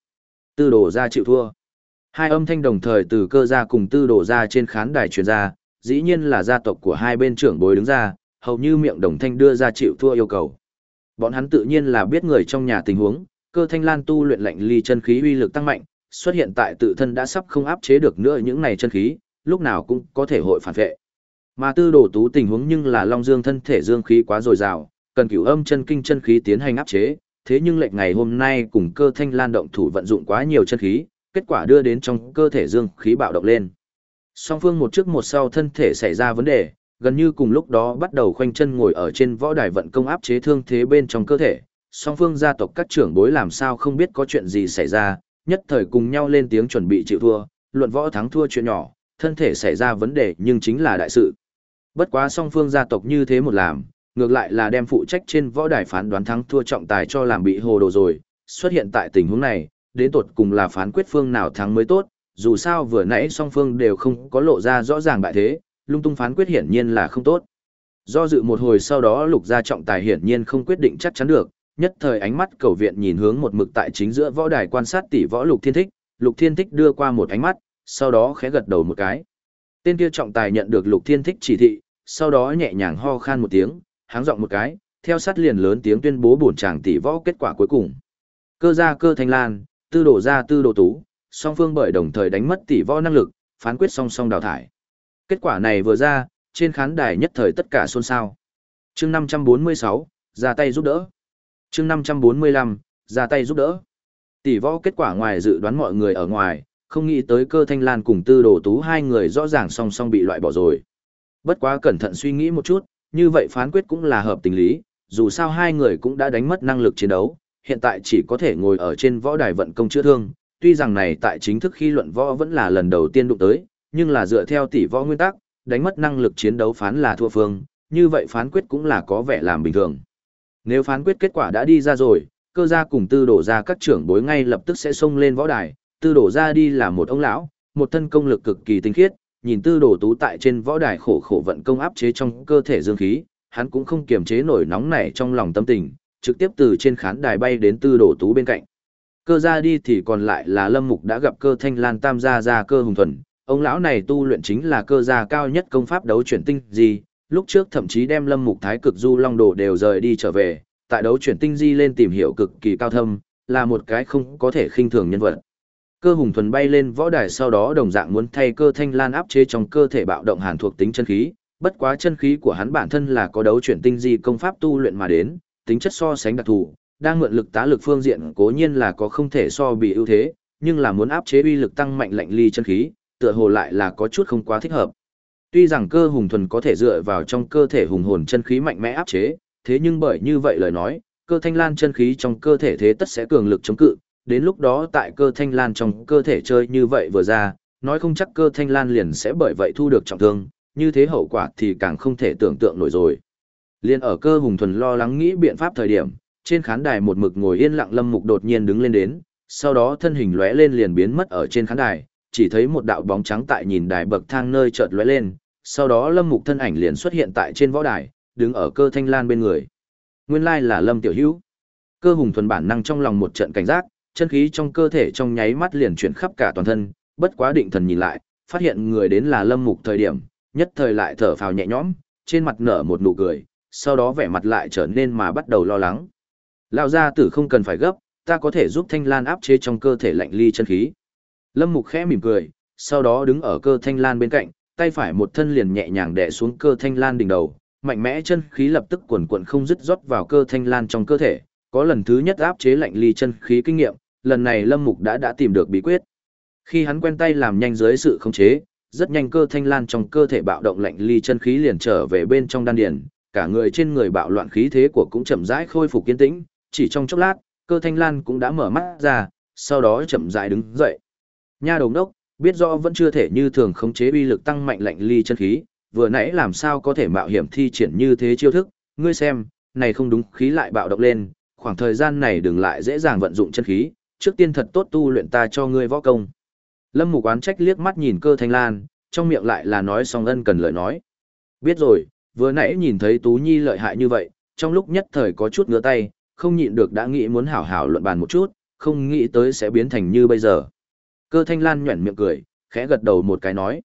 Tư đồ gia chịu thua. Hai âm thanh đồng thời từ cơ gia cùng tư đồ gia trên khán đài truyền ra, dĩ nhiên là gia tộc của hai bên trưởng bối đứng ra, hầu như miệng đồng thanh đưa ra chịu thua yêu cầu. Bọn hắn tự nhiên là biết người trong nhà tình huống, cơ thanh lan tu luyện lạnh ly chân khí uy lực tăng mạnh, xuất hiện tại tự thân đã sắp không áp chế được nữa những này chân khí, lúc nào cũng có thể hội phản vệ. Mà tư đồ tú tình huống nhưng là Long Dương thân thể dương khí quá dồi dào, cần cửu âm chân kinh chân khí tiến hành áp chế, thế nhưng lệnh ngày hôm nay cùng cơ thanh lan động thủ vận dụng quá nhiều chân khí, kết quả đưa đến trong cơ thể dương khí bạo động lên. Song phương một trước một sau thân thể xảy ra vấn đề, gần như cùng lúc đó bắt đầu khoanh chân ngồi ở trên võ đài vận công áp chế thương thế bên trong cơ thể. Song phương gia tộc các trưởng bối làm sao không biết có chuyện gì xảy ra, nhất thời cùng nhau lên tiếng chuẩn bị chịu thua, luận võ thắng thua chuyện nhỏ, thân thể xảy ra vấn đề nhưng chính là đại sự. Bất quá song phương gia tộc như thế một làm, ngược lại là đem phụ trách trên võ đài phán đoán thắng thua trọng tài cho làm bị hồ đồ rồi, xuất hiện tại tình huống này, đến tột cùng là phán quyết phương nào thắng mới tốt, dù sao vừa nãy song phương đều không có lộ ra rõ ràng bại thế, lung tung phán quyết hiển nhiên là không tốt. Do dự một hồi sau đó lục gia trọng tài hiển nhiên không quyết định chắc chắn được, nhất thời ánh mắt cầu viện nhìn hướng một mực tại chính giữa võ đài quan sát tỷ võ lục thiên thích, lục thiên thích đưa qua một ánh mắt, sau đó khẽ gật đầu một cái. Tên kia trọng tài nhận được lục thiên thích chỉ thị, sau đó nhẹ nhàng ho khan một tiếng, háng giọng một cái, theo sát liền lớn tiếng tuyên bố bổn chàng tỷ võ kết quả cuối cùng. Cơ gia cơ thanh lan, tư đổ gia tư đồ tú, song phương bởi đồng thời đánh mất tỷ võ năng lực, phán quyết song song đào thải. Kết quả này vừa ra, trên khán đài nhất thời tất cả xôn xao. Chương 546, ra tay giúp đỡ. Chương 545, ra tay giúp đỡ. Tỷ võ kết quả ngoài dự đoán mọi người ở ngoài, không nghĩ tới cơ thanh lan cùng tư đồ tú hai người rõ ràng song song bị loại bỏ rồi. Bất quá cẩn thận suy nghĩ một chút, như vậy phán quyết cũng là hợp tình lý, dù sao hai người cũng đã đánh mất năng lực chiến đấu, hiện tại chỉ có thể ngồi ở trên võ đài vận công chữa thương, tuy rằng này tại chính thức khi luận võ vẫn là lần đầu tiên đụng tới, nhưng là dựa theo tỷ võ nguyên tắc, đánh mất năng lực chiến đấu phán là thua phương, như vậy phán quyết cũng là có vẻ làm bình thường. Nếu phán quyết kết quả đã đi ra rồi, cơ gia cùng tư đổ ra các trưởng bối ngay lập tức sẽ xông lên võ đài, tư đổ ra đi là một ông lão, một thân công lực cực kỳ tinh khiết, nhìn tư Đồ tú tại trên võ đài khổ khổ vận công áp chế trong cơ thể dương khí, hắn cũng không kiềm chế nổi nóng nảy trong lòng tâm tình, trực tiếp từ trên khán đài bay đến tư Đồ tú bên cạnh. Cơ ra đi thì còn lại là Lâm Mục đã gặp cơ thanh lan tam gia gia cơ hùng thuần, ông lão này tu luyện chính là cơ gia cao nhất công pháp đấu chuyển tinh gì, lúc trước thậm chí đem Lâm Mục thái cực du long đồ đều rời đi trở về, tại đấu chuyển tinh di lên tìm hiểu cực kỳ cao thâm, là một cái không có thể khinh thường nhân vật. Cơ hùng thuần bay lên võ đài sau đó đồng dạng muốn thay cơ thanh lan áp chế trong cơ thể bạo động hàn thuộc tính chân khí, bất quá chân khí của hắn bản thân là có đấu chuyển tinh di công pháp tu luyện mà đến, tính chất so sánh đặc thù, đang mượn lực tá lực phương diện cố nhiên là có không thể so bị ưu thế, nhưng là muốn áp chế uy lực tăng mạnh lạnh ly chân khí, tựa hồ lại là có chút không quá thích hợp. Tuy rằng cơ hùng thuần có thể dựa vào trong cơ thể hùng hồn chân khí mạnh mẽ áp chế, thế nhưng bởi như vậy lời nói, cơ thanh lan chân khí trong cơ thể thế tất sẽ cường lực chống cự, đến lúc đó tại cơ thanh lan trong cơ thể chơi như vậy vừa ra, nói không chắc cơ thanh lan liền sẽ bởi vậy thu được trọng thương, như thế hậu quả thì càng không thể tưởng tượng nổi rồi. Liên ở cơ hùng thuần lo lắng nghĩ biện pháp thời điểm, trên khán đài một mực ngồi yên lặng lâm mục đột nhiên đứng lên đến, sau đó thân hình lóe lên liền biến mất ở trên khán đài, chỉ thấy một đạo bóng trắng tại nhìn đài bậc thang nơi chợt lóe lên, sau đó lâm mục thân ảnh liền xuất hiện tại trên võ đài, đứng ở cơ thanh lan bên người. Nguyên lai là lâm tiểu hữu. Cơ hùng thuần bản năng trong lòng một trận cảnh giác, chân khí trong cơ thể trong nháy mắt liền chuyển khắp cả toàn thân, bất quá định thần nhìn lại, phát hiện người đến là lâm mục thời điểm, nhất thời lại thở phào nhẹ nhõm, trên mặt nở một nụ cười, sau đó vẻ mặt lại trở nên mà bắt đầu lo lắng. Lão gia tử không cần phải gấp, ta có thể giúp Thanh Lan áp chế trong cơ thể lạnh ly chân khí. Lâm Mục khẽ mỉm cười, sau đó đứng ở cơ Thanh Lan bên cạnh, tay phải một thân liền nhẹ nhàng đè xuống cơ Thanh Lan đỉnh đầu, mạnh mẽ chân khí lập tức cuồn cuộn không dứt rót vào cơ Thanh Lan trong cơ thể, có lần thứ nhất áp chế lạnh ly chân khí kinh nghiệm, lần này Lâm Mục đã đã tìm được bí quyết. Khi hắn quen tay làm nhanh dưới sự khống chế, rất nhanh cơ thanh lan trong cơ thể bạo động lạnh ly chân khí liền trở về bên trong đan điền, cả người trên người bạo loạn khí thế của cũng chậm rãi khôi phục kiên tĩnh, chỉ trong chốc lát, cơ thanh lan cũng đã mở mắt ra, sau đó chậm rãi đứng dậy. Nha đầu đốc, biết rõ vẫn chưa thể như thường khống chế uy lực tăng mạnh lạnh ly chân khí, vừa nãy làm sao có thể mạo hiểm thi triển như thế chiêu thức, ngươi xem, này không đúng, khí lại bạo động lên, khoảng thời gian này đừng lại dễ dàng vận dụng chân khí, trước tiên thật tốt tu luyện ta cho ngươi võ công. Lâm Mục oán trách liếc mắt nhìn cơ thanh lan, trong miệng lại là nói xong ân cần lời nói. Biết rồi, vừa nãy nhìn thấy Tú Nhi lợi hại như vậy, trong lúc nhất thời có chút ngứa tay, không nhịn được đã nghĩ muốn hảo hảo luận bàn một chút, không nghĩ tới sẽ biến thành như bây giờ. Cơ thanh lan nhuẩn miệng cười, khẽ gật đầu một cái nói.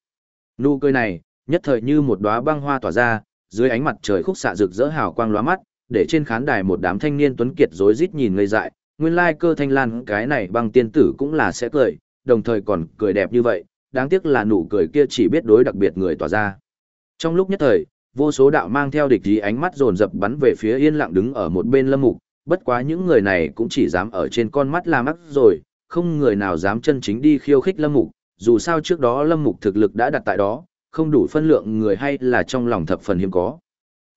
Nụ cười này, nhất thời như một đóa băng hoa tỏa ra, dưới ánh mặt trời khúc xạ rực rỡ hào quang lóa mắt, để trên khán đài một đám thanh niên tuấn kiệt rối rít nhìn ngây dại, nguyên lai cơ thanh lan cái này băng tiên tử cũng là sẽ cười, đồng thời còn cười đẹp như vậy, đáng tiếc là nụ cười kia chỉ biết đối đặc biệt người tỏa ra. Trong lúc nhất thời, vô số đạo mang theo địch ý ánh mắt dồn dập bắn về phía yên lặng đứng ở một bên lâm mục, bất quá những người này cũng chỉ dám ở trên con mắt làm ác rồi, không người nào dám chân chính đi khiêu khích lâm mục, dù sao trước đó lâm mục thực lực đã đặt tại đó, không đủ phân lượng người hay là trong lòng thập phần hiếm có.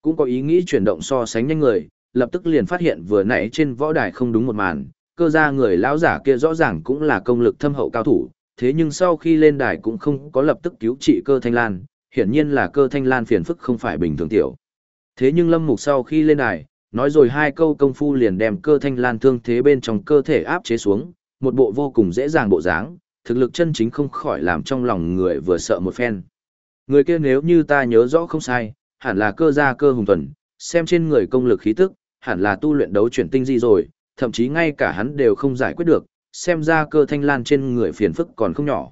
Cũng có ý nghĩ chuyển động so sánh nhanh người, lập tức liền phát hiện vừa nãy trên võ đài không đúng một màn, cơ gia người lão giả kia rõ ràng cũng là công lực thâm hậu cao thủ, thế nhưng sau khi lên đài cũng không có lập tức cứu trị cơ thanh lan, hiển nhiên là cơ thanh lan phiền phức không phải bình thường tiểu. Thế nhưng lâm mục sau khi lên đài, nói rồi hai câu công phu liền đem cơ thanh lan thương thế bên trong cơ thể áp chế xuống, một bộ vô cùng dễ dàng bộ dáng, thực lực chân chính không khỏi làm trong lòng người vừa sợ một phen. Người kia nếu như ta nhớ rõ không sai, hẳn là cơ gia cơ hùng tuần, xem trên người công lực khí tức, hẳn là tu luyện đấu chuyển tinh di rồi, thậm chí ngay cả hắn đều không giải quyết được, xem ra cơ thanh lan trên người phiền phức còn không nhỏ.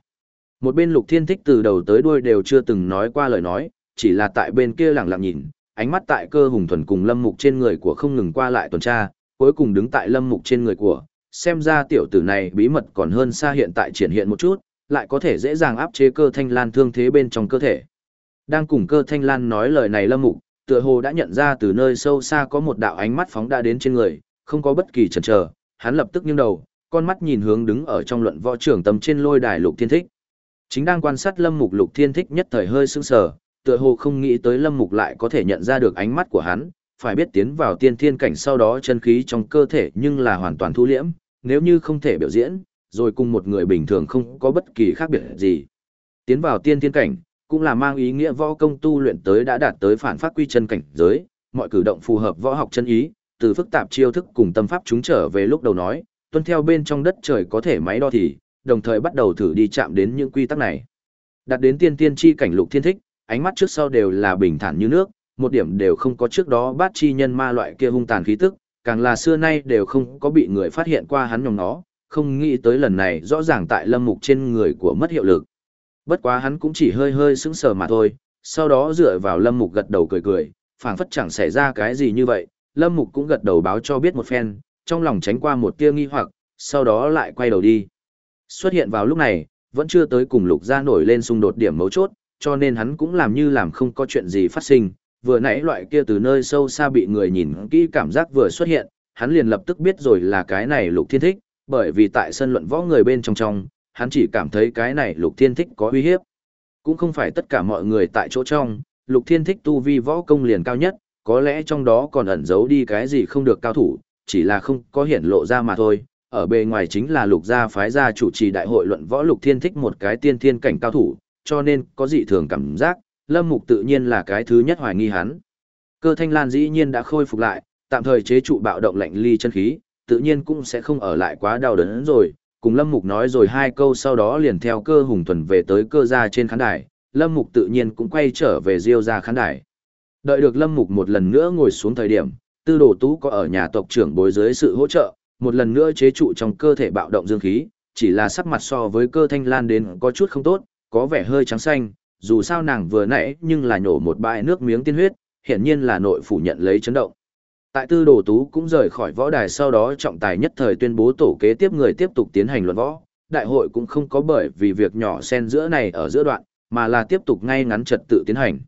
Một bên lục thiên thích từ đầu tới đuôi đều chưa từng nói qua lời nói, chỉ là tại bên kia lặng lặng nhìn, ánh mắt tại cơ hùng thuần cùng lâm mục trên người của không ngừng qua lại tuần tra, cuối cùng đứng tại lâm mục trên người của, xem ra tiểu tử này bí mật còn hơn xa hiện tại triển hiện một chút, lại có thể dễ dàng áp chế cơ thanh lan thương thế bên trong cơ thể. Đang cùng cơ thanh lan nói lời này lâm mục, tựa hồ đã nhận ra từ nơi sâu xa có một đạo ánh mắt phóng đã đến trên người, không có bất kỳ chần chờ, hắn lập tức nghiêng đầu, con mắt nhìn hướng đứng ở trong luận võ trưởng tầm trên lôi đài Lục Thiên Thích. Chính đang quan sát Lâm Mục Lục Thiên Thích nhất thời hơi sững sờ, tựa hồ không nghĩ tới Lâm Mục lại có thể nhận ra được ánh mắt của hắn, phải biết tiến vào tiên thiên cảnh sau đó chân khí trong cơ thể nhưng là hoàn toàn thu liễm, nếu như không thể biểu diễn, rồi cùng một người bình thường không có bất kỳ khác biệt gì. Tiến vào tiên thiên cảnh, cũng là mang ý nghĩa võ công tu luyện tới đã đạt tới phản phát quy chân cảnh giới, mọi cử động phù hợp võ học chân ý, từ phức tạp chiêu thức cùng tâm pháp chúng trở về lúc đầu nói, tuân theo bên trong đất trời có thể máy đo thì, đồng thời bắt đầu thử đi chạm đến những quy tắc này. Đạt đến tiên tiên chi cảnh lục thiên thích, ánh mắt trước sau đều là bình thản như nước, một điểm đều không có trước đó bát chi nhân ma loại kia hung tàn khí tức, càng là xưa nay đều không có bị người phát hiện qua hắn nhóm nó, không nghĩ tới lần này rõ ràng tại lâm mục trên người của mất hiệu lực. Bất quá hắn cũng chỉ hơi hơi sững sờ mà thôi, sau đó dựa vào lâm mục gật đầu cười cười, phảng phất chẳng xảy ra cái gì như vậy, lâm mục cũng gật đầu báo cho biết một phen, trong lòng tránh qua một tia nghi hoặc, sau đó lại quay đầu đi. Xuất hiện vào lúc này, vẫn chưa tới cùng lục gia nổi lên xung đột điểm mấu chốt, cho nên hắn cũng làm như làm không có chuyện gì phát sinh, vừa nãy loại kia từ nơi sâu xa bị người nhìn kỹ cảm giác vừa xuất hiện, hắn liền lập tức biết rồi là cái này lục thiên thích, bởi vì tại sân luận võ người bên trong trong, hắn chỉ cảm thấy cái này lục thiên thích có uy hiếp. Cũng không phải tất cả mọi người tại chỗ trong, Lục Thiên Thích tu vi võ công liền cao nhất, có lẽ trong đó còn ẩn giấu đi cái gì không được cao thủ, chỉ là không có hiển lộ ra mà thôi. Ở bề ngoài chính là lục gia phái gia chủ trì đại hội luận võ lục thiên thích một cái tiên thiên cảnh cao thủ, cho nên có dị thường cảm giác, lâm mục tự nhiên là cái thứ nhất hoài nghi hắn. Cơ thanh lan dĩ nhiên đã khôi phục lại, tạm thời chế trụ bạo động lạnh ly chân khí, tự nhiên cũng sẽ không ở lại quá đau đớn rồi. Cùng Lâm Mục nói rồi hai câu sau đó liền theo cơ hùng tuần về tới cơ gia trên khán đài, Lâm Mục tự nhiên cũng quay trở về Diêu gia khán đài. Đợi được Lâm Mục một lần nữa ngồi xuống thời điểm, tư đồ tú có ở nhà tộc trưởng bối dưới sự hỗ trợ, một lần nữa chế trụ trong cơ thể bạo động dương khí, chỉ là sắc mặt so với cơ thanh lan đến có chút không tốt, có vẻ hơi trắng xanh, dù sao nàng vừa nãy nhưng là nhổ một bãi nước miếng tiên huyết, hiển nhiên là nội phủ nhận lấy chấn động. Tại tư đồ tú cũng rời khỏi võ đài sau đó trọng tài nhất thời tuyên bố tổ kế tiếp người tiếp tục tiến hành luận võ, đại hội cũng không có bởi vì việc nhỏ xen giữa này ở giữa đoạn, mà là tiếp tục ngay ngắn trật tự tiến hành.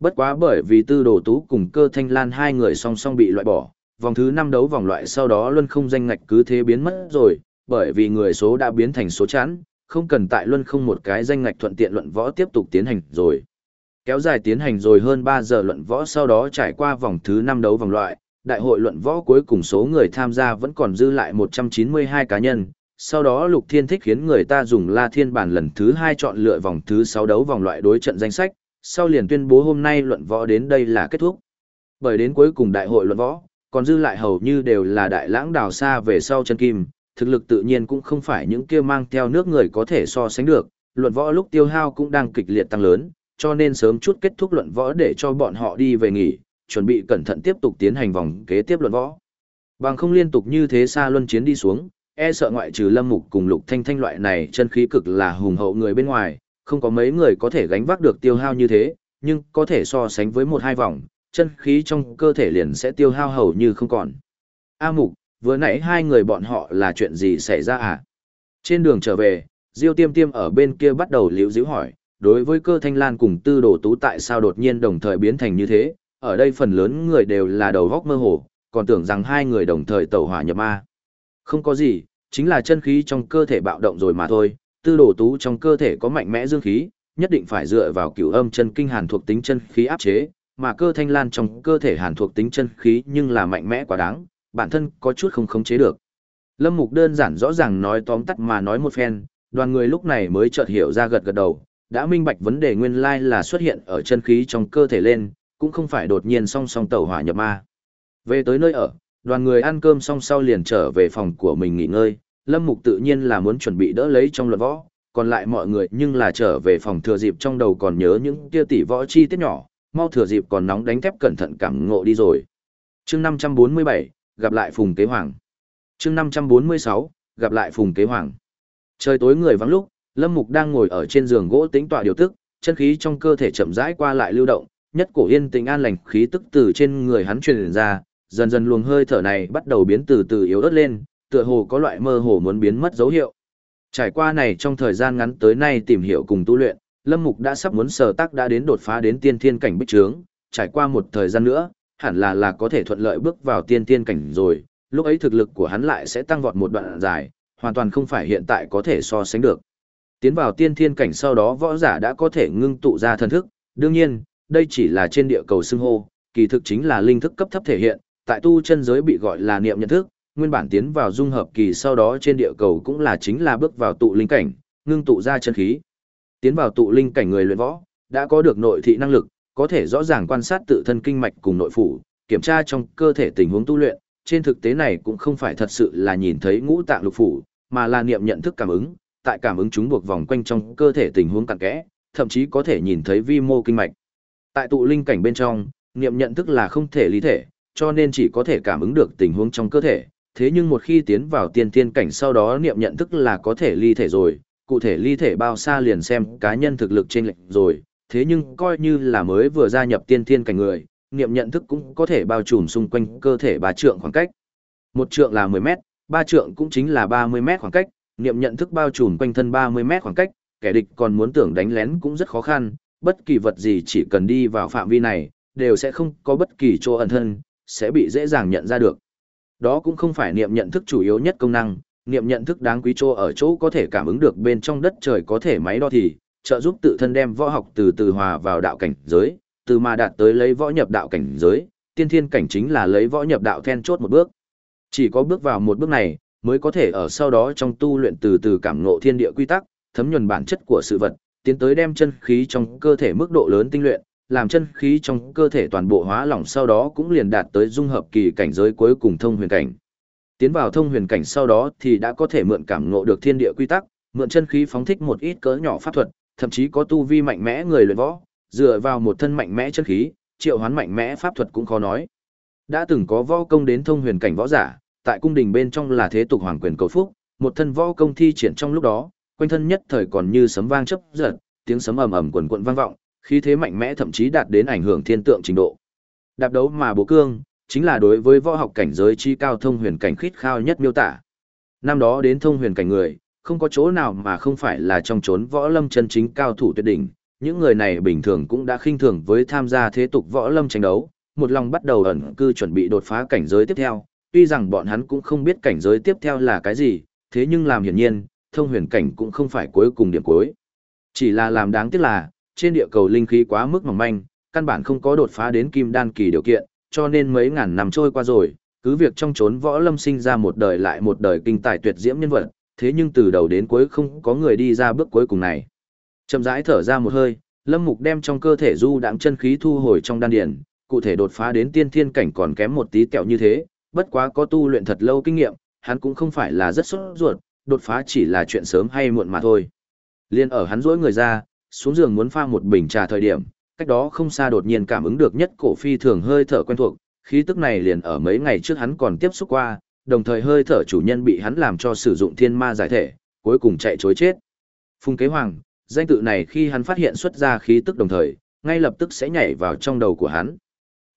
Bất quá bởi vì tư đồ tú cùng cơ thanh lan hai người song song bị loại bỏ, vòng thứ năm đấu vòng loại sau đó luân không danh ngạch cứ thế biến mất rồi, bởi vì người số đã biến thành số chẵn, không cần tại luân không một cái danh ngạch thuận tiện luận võ tiếp tục tiến hành rồi. Kéo dài tiến hành rồi hơn 3 giờ luận võ sau đó trải qua vòng thứ 5 đấu vòng loại, đại hội luận võ cuối cùng số người tham gia vẫn còn dư lại 192 cá nhân. Sau đó Lục Thiên Thích khiến người ta dùng La Thiên bản lần thứ 2 chọn lựa vòng thứ 6 đấu vòng loại đối trận danh sách, sau liền tuyên bố hôm nay luận võ đến đây là kết thúc. Bởi đến cuối cùng đại hội luận võ, còn dư lại hầu như đều là đại lãng đào xa về sau chân kim, thực lực tự nhiên cũng không phải những kia mang theo nước người có thể so sánh được, luận võ lúc tiêu hao cũng đang kịch liệt tăng lớn, cho nên sớm chút kết thúc luận võ để cho bọn họ đi về nghỉ, chuẩn bị cẩn thận tiếp tục tiến hành vòng kế tiếp luận võ. Bằng không liên tục như thế xa luân chiến đi xuống, e sợ ngoại trừ Lâm Mục cùng Lục Thanh Thanh loại này chân khí cực là hùng hậu người bên ngoài, không có mấy người có thể gánh vác được tiêu hao như thế, nhưng có thể so sánh với một hai vòng, chân khí trong cơ thể liền sẽ tiêu hao hầu như không còn. A Mục, vừa nãy hai người bọn họ là chuyện gì xảy ra à? Trên đường trở về, Diêu Tiêm Tiêm ở bên kia bắt đầu liễu díu hỏi, đối với cơ thanh lan cùng tư đồ tú tại sao đột nhiên đồng thời biến thành như thế, ở đây phần lớn người đều là đầu góc mơ hồ, còn tưởng rằng hai người đồng thời tẩu hỏa nhập ma. Không có gì, chính là chân khí trong cơ thể bạo động rồi mà thôi, tư đồ tú trong cơ thể có mạnh mẽ dương khí, nhất định phải dựa vào cửu âm chân kinh hàn thuộc tính chân khí áp chế, mà cơ thanh lan trong cơ thể hàn thuộc tính chân khí nhưng là mạnh mẽ quá đáng, bản thân có chút không khống chế được. Lâm Mục đơn giản rõ ràng nói tóm tắt mà nói một phen, đoàn người lúc này mới chợt hiểu ra gật gật đầu, đã minh bạch vấn đề nguyên lai là xuất hiện ở chân khí trong cơ thể lên, cũng không phải đột nhiên song song tẩu hỏa nhập ma. Về tới nơi ở, đoàn người ăn cơm xong sau liền trở về phòng của mình nghỉ ngơi, Lâm Mục tự nhiên là muốn chuẩn bị đỡ lấy trong luật võ, còn lại mọi người nhưng là trở về phòng thừa dịp trong đầu còn nhớ những kia tỷ võ chi tiết nhỏ, mau thừa dịp còn nóng đánh thép cẩn thận cảm ngộ đi rồi. Chương 547, gặp lại Phùng Kế Hoàng. Chương 546, gặp lại Phùng Kế Hoàng. Trời tối người vắng lúc, Lâm Mục đang ngồi ở trên giường gỗ tĩnh tọa điều tức, chân khí trong cơ thể chậm rãi qua lại lưu động, nhất cổ yên tĩnh an lành khí tức từ trên người hắn truyền ra, dần dần luồng hơi thở này bắt đầu biến từ từ yếu ớt lên, tựa hồ có loại mơ hồ muốn biến mất dấu hiệu. Trải qua này trong thời gian ngắn tới nay tìm hiểu cùng tu luyện, Lâm Mục đã sắp muốn sở tác đã đến đột phá đến tiên thiên cảnh bích trướng, trải qua một thời gian nữa, hẳn là là có thể thuận lợi bước vào tiên thiên cảnh rồi, lúc ấy thực lực của hắn lại sẽ tăng vọt một đoạn dài, hoàn toàn không phải hiện tại có thể so sánh được. Tiến vào tiên thiên cảnh sau đó võ giả đã có thể ngưng tụ ra thần thức, đương nhiên, đây chỉ là trên địa cầu xưng hô, kỳ thực chính là linh thức cấp thấp thể hiện, tại tu chân giới bị gọi là niệm nhận thức, nguyên bản tiến vào dung hợp kỳ sau đó trên địa cầu cũng là chính là bước vào tụ linh cảnh, ngưng tụ ra chân khí. Tiến vào tụ linh cảnh người luyện võ, đã có được nội thị năng lực, có thể rõ ràng quan sát tự thân kinh mạch cùng nội phủ, kiểm tra trong cơ thể tình huống tu luyện, trên thực tế này cũng không phải thật sự là nhìn thấy ngũ tạng lục phủ, mà là niệm nhận thức cảm ứng, tại cảm ứng chúng buộc vòng quanh trong cơ thể tình huống cặn kẽ, thậm chí có thể nhìn thấy vi mô kinh mạch. Tại tụ linh cảnh bên trong, niệm nhận thức là không thể lý thể, cho nên chỉ có thể cảm ứng được tình huống trong cơ thể. Thế nhưng một khi tiến vào tiên tiên cảnh sau đó niệm nhận thức là có thể ly thể rồi, cụ thể ly thể bao xa liền xem cá nhân thực lực trên lệnh rồi. Thế nhưng coi như là mới vừa gia nhập tiên tiên cảnh người, niệm nhận thức cũng có thể bao trùm xung quanh cơ thể ba trượng khoảng cách. Một trượng là 10 mét, ba trượng cũng chính là 30 mét khoảng cách, niệm nhận thức bao trùm quanh thân 30 mét khoảng cách, kẻ địch còn muốn tưởng đánh lén cũng rất khó khăn, bất kỳ vật gì chỉ cần đi vào phạm vi này, đều sẽ không có bất kỳ chỗ ẩn thân, sẽ bị dễ dàng nhận ra được. Đó cũng không phải niệm nhận thức chủ yếu nhất công năng, niệm nhận thức đáng quý chỗ ở chỗ có thể cảm ứng được bên trong đất trời có thể máy đo thì, trợ giúp tự thân đem võ học từ từ hòa vào đạo cảnh giới, từ mà đạt tới lấy võ nhập đạo cảnh giới, tiên thiên cảnh chính là lấy võ nhập đạo then chốt một bước. Chỉ có bước vào một bước này, mới có thể ở sau đó trong tu luyện từ từ cảm ngộ thiên địa quy tắc, thấm nhuần bản chất của sự vật, tiến tới đem chân khí trong cơ thể mức độ lớn tinh luyện, làm chân khí trong cơ thể toàn bộ hóa lỏng sau đó cũng liền đạt tới dung hợp kỳ cảnh giới cuối cùng thông huyền cảnh. Tiến vào thông huyền cảnh sau đó thì đã có thể mượn cảm ngộ được thiên địa quy tắc, mượn chân khí phóng thích một ít cỡ nhỏ pháp thuật, thậm chí có tu vi mạnh mẽ người luyện võ, dựa vào một thân mạnh mẽ chân khí, triệu hoán mạnh mẽ pháp thuật cũng khó nói. Đã từng có võ công đến thông huyền cảnh võ giả, tại cung đình bên trong là thế tục hoàng quyền cầu phúc, một thân võ công thi triển trong lúc đó, quanh thân nhất thời còn như sấm vang chớp giật, tiếng sấm ầm ầm quần quần vang vọng, khí thế mạnh mẽ thậm chí đạt đến ảnh hưởng thiên tượng trình độ. Đạp đấu mà bố cương, chính là đối với võ học cảnh giới chi cao thông huyền cảnh khít khao nhất miêu tả. Năm đó đến thông huyền cảnh người, không có chỗ nào mà không phải là trong chốn võ lâm chân chính cao thủ tuyệt đỉnh, những người này bình thường cũng đã khinh thường với tham gia thế tục võ lâm tranh đấu, một lòng bắt đầu ẩn cư chuẩn bị đột phá cảnh giới tiếp theo, tuy rằng bọn hắn cũng không biết cảnh giới tiếp theo là cái gì, thế nhưng làm hiển nhiên, thông huyền cảnh cũng không phải cuối cùng điểm cuối. Chỉ là làm đáng tiếc là, trên địa cầu linh khí quá mức mỏng manh, căn bản không có đột phá đến kim đan kỳ điều kiện, cho nên mấy ngàn năm trôi qua rồi, cứ việc trong chốn võ lâm sinh ra một đời lại một đời kinh tài tuyệt diễm nhân vật, thế nhưng từ đầu đến cuối không có người đi ra bước cuối cùng này. Chậm rãi thở ra một hơi, Lâm Mục đem trong cơ thể du đạm chân khí thu hồi trong đan điền, cụ thể đột phá đến tiên thiên cảnh còn kém một tí kẹo như thế, bất quá có tu luyện thật lâu kinh nghiệm, hắn cũng không phải là rất sốt ruột, đột phá chỉ là chuyện sớm hay muộn mà thôi. Liên ở hắn rỗi người ra, xuống giường muốn pha một bình trà thời điểm, cách đó không xa đột nhiên cảm ứng được nhất cổ phi thường hơi thở quen thuộc, khí tức này liền ở mấy ngày trước hắn còn tiếp xúc qua, đồng thời hơi thở chủ nhân bị hắn làm cho sử dụng thiên ma giải thể, cuối cùng chạy chối chết. Phùng Kế Hoàng, danh tự này khi hắn phát hiện xuất ra khí tức đồng thời, ngay lập tức sẽ nhảy vào trong đầu của hắn.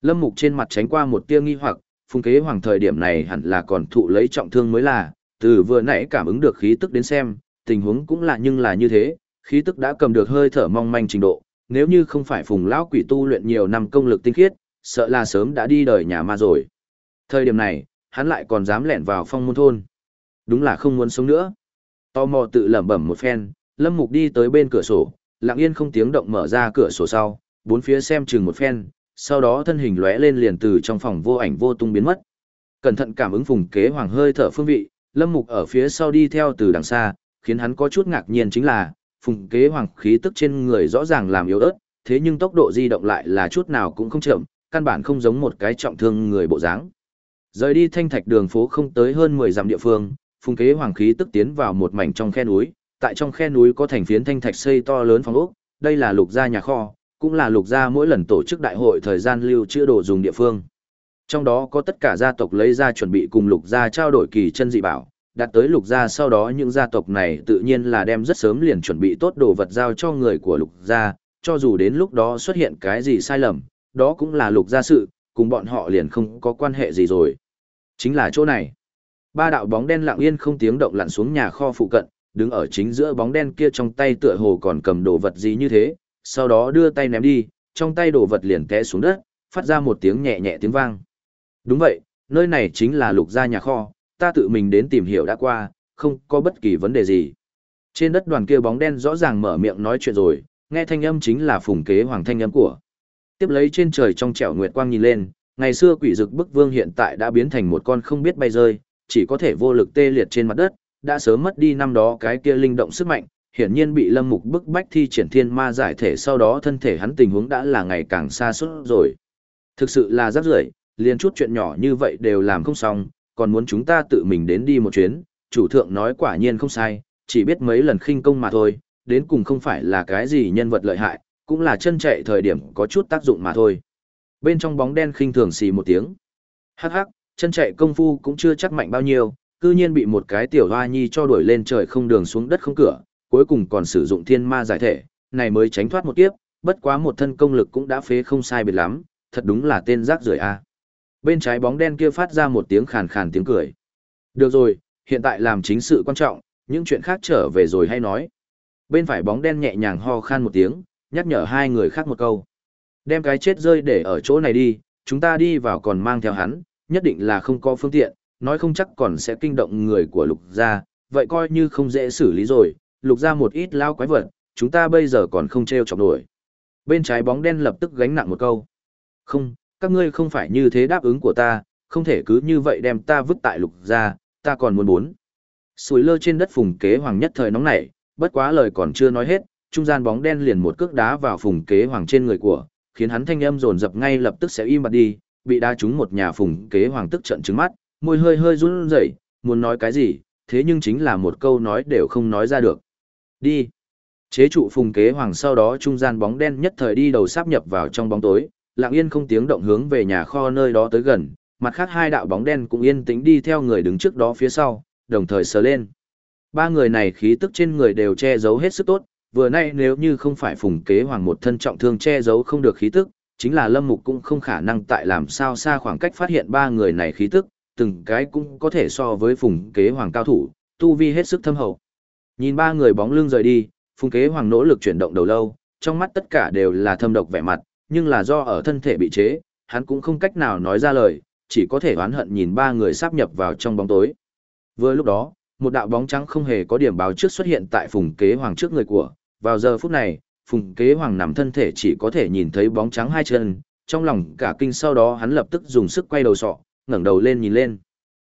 Lâm Mục trên mặt tránh qua một tia nghi hoặc, Phùng Kế Hoàng thời điểm này hẳn là còn thụ lấy trọng thương mới là, từ vừa nãy cảm ứng được khí tức đến xem, tình huống cũng là nhưng là như thế, khí tức đã cầm được hơi thở mong manh trình độ, nếu như không phải Phùng lão quỷ tu luyện nhiều năm công lực tinh khiết, sợ là sớm đã đi đời nhà ma rồi. Thời điểm này, hắn lại còn dám lẻn vào phong môn thôn. Đúng là không muốn sống nữa. Tò mò tự lẩm bẩm một phen, Lâm Mục đi tới bên cửa sổ, lặng yên không tiếng động mở ra cửa sổ sau, bốn phía xem chừng một phen, sau đó thân hình lóe lên liền từ trong phòng vô ảnh vô tung biến mất. Cẩn thận cảm ứng phùng kế hoàng hơi thở phương vị, Lâm Mục ở phía sau đi theo từ đằng xa, khiến hắn có chút ngạc nhiên chính là, phùng kế hoàng khí tức trên người rõ ràng làm yếu ớt, thế nhưng tốc độ di động lại là chút nào cũng không chậm, căn bản không giống một cái trọng thương người bộ dáng. Rời đi thanh thạch đường phố không tới hơn 10 dặm địa phương, phùng kế hoàng khí tức tiến vào một mảnh trong khe núi, tại trong khe núi có thành phiến thanh thạch xây to lớn phòng ốc, đây là lục gia nhà kho, cũng là lục gia mỗi lần tổ chức đại hội thời gian lưu trữ đồ dùng địa phương. Trong đó có tất cả gia tộc lấy ra chuẩn bị cùng lục gia trao đổi kỳ chân dị bảo, đặt tới lục gia sau đó những gia tộc này tự nhiên là đem rất sớm liền chuẩn bị tốt đồ vật giao cho người của lục gia, cho dù đến lúc đó xuất hiện cái gì sai lầm, đó cũng là lục gia sự, cùng bọn họ liền không có quan hệ gì rồi. Chính là chỗ này. Ba đạo bóng đen lặng yên không tiếng động lặn xuống nhà kho phụ cận, đứng ở chính giữa bóng đen kia trong tay tựa hồ còn cầm đồ vật gì như thế, sau đó đưa tay ném đi, trong tay đồ vật liền té xuống đất, phát ra một tiếng nhẹ nhẹ tiếng vang. Đúng vậy, nơi này chính là lục gia nhà kho, ta tự mình đến tìm hiểu đã qua, không có bất kỳ vấn đề gì. Trên đất đoàn kia bóng đen rõ ràng mở miệng nói chuyện rồi, nghe thanh âm chính là phùng kế hoàng thanh âm của. Tiếp lấy trên trời trong trẻo nguyệt quang nhìn lên, ngày xưa quỷ dực bức vương hiện tại đã biến thành một con không biết bay rơi, chỉ có thể vô lực tê liệt trên mặt đất, đã sớm mất đi năm đó cái kia linh động sức mạnh, hiển nhiên bị lâm mục bức bách thi triển thiên ma giải thể sau đó thân thể hắn tình huống đã là ngày càng xa suốt rồi. Thực sự là rắc rưởi, liền chút chuyện nhỏ như vậy đều làm không xong, còn muốn chúng ta tự mình đến đi một chuyến, chủ thượng nói quả nhiên không sai, chỉ biết mấy lần khinh công mà thôi, đến cùng không phải là cái gì nhân vật lợi hại, cũng là chân chạy thời điểm có chút tác dụng mà thôi. Bên trong bóng đen khinh thường xì một tiếng. Hắc hắc, chân chạy công phu cũng chưa chắc mạnh bao nhiêu, cư nhiên bị một cái tiểu hoa nhi cho đuổi lên trời không đường xuống đất không cửa, cuối cùng còn sử dụng thiên ma giải thể, này mới tránh thoát một kiếp, bất quá một thân công lực cũng đã phế không sai biệt lắm, thật đúng là tên rác rưởi a. Bên trái bóng đen kia phát ra một tiếng khàn khàn tiếng cười. Được rồi, hiện tại làm chính sự quan trọng, những chuyện khác trở về rồi hay nói. Bên phải bóng đen nhẹ nhàng ho khan một tiếng, nhắc nhở hai người khác một câu. Đem cái chết rơi để ở chỗ này đi, chúng ta đi vào còn mang theo hắn, nhất định là không có phương tiện, nói không chắc còn sẽ kinh động người của lục gia, vậy coi như không dễ xử lý rồi, lục gia một ít lao quái vật, chúng ta bây giờ còn không treo chọc nổi. Bên trái bóng đen lập tức gánh nặng một câu. Không, các ngươi không phải như thế đáp ứng của ta, không thể cứ như vậy đem ta vứt tại lục ra, ta còn muốn bốn. Sùi lơ trên đất phùng kế hoàng nhất thời nóng nảy, bất quá lời còn chưa nói hết, trung gian bóng đen liền một cước đá vào phùng kế hoàng trên người của, khiến hắn thanh âm dồn dập ngay lập tức sẽ im bặt đi, bị đá trúng một nhà phùng kế hoàng tức trận trứng mắt, môi hơi hơi run rẩy, muốn nói cái gì, thế nhưng chính là một câu nói đều không nói ra được. Đi. Chế trụ phùng kế hoàng sau đó trung gian bóng đen nhất thời đi đầu sáp nhập vào trong bóng tối, lặng yên không tiếng động hướng về nhà kho nơi đó tới gần, mặt khác hai đạo bóng đen cũng yên tĩnh đi theo người đứng trước đó phía sau, đồng thời sờ lên. Ba người này khí tức trên người đều che giấu hết sức tốt, vừa nay nếu như không phải phùng kế hoàng một thân trọng thương che giấu không được khí tức, chính là lâm mục cũng không khả năng tại làm sao xa khoảng cách phát hiện ba người này khí tức, từng cái cũng có thể so với phùng kế hoàng cao thủ, tu vi hết sức thâm hậu. Nhìn ba người bóng lưng rời đi, phùng kế hoàng nỗ lực chuyển động đầu lâu, trong mắt tất cả đều là thâm độc vẻ mặt, nhưng là do ở thân thể bị chế, hắn cũng không cách nào nói ra lời, chỉ có thể oán hận nhìn ba người sáp nhập vào trong bóng tối. Vừa lúc đó, một đạo bóng trắng không hề có điểm báo trước xuất hiện tại phùng kế hoàng trước người của, vào giờ phút này, phùng kế hoàng nằm thân thể chỉ có thể nhìn thấy bóng trắng hai chân, trong lòng cả kinh sau đó hắn lập tức dùng sức quay đầu sọ, ngẩng đầu lên nhìn lên.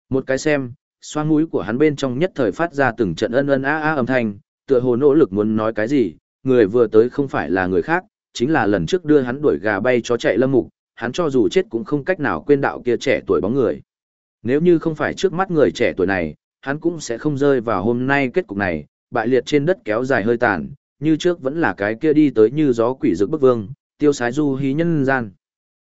Một cái xem, xoang mũi của hắn bên trong nhất thời phát ra từng trận ân ân a a âm thanh, tựa hồ nỗ lực muốn nói cái gì, người vừa tới không phải là người khác, chính là lần trước đưa hắn đuổi gà bay chó chạy lâm mục, hắn cho dù chết cũng không cách nào quên đạo kia trẻ tuổi bóng người. Nếu như không phải trước mắt người trẻ tuổi này, hắn cũng sẽ không rơi vào hôm nay kết cục này, bại liệt trên đất kéo dài hơi tàn, như trước vẫn là cái kia đi tới như gió quỷ rực bức vương, tiêu sái du hí nhân gian.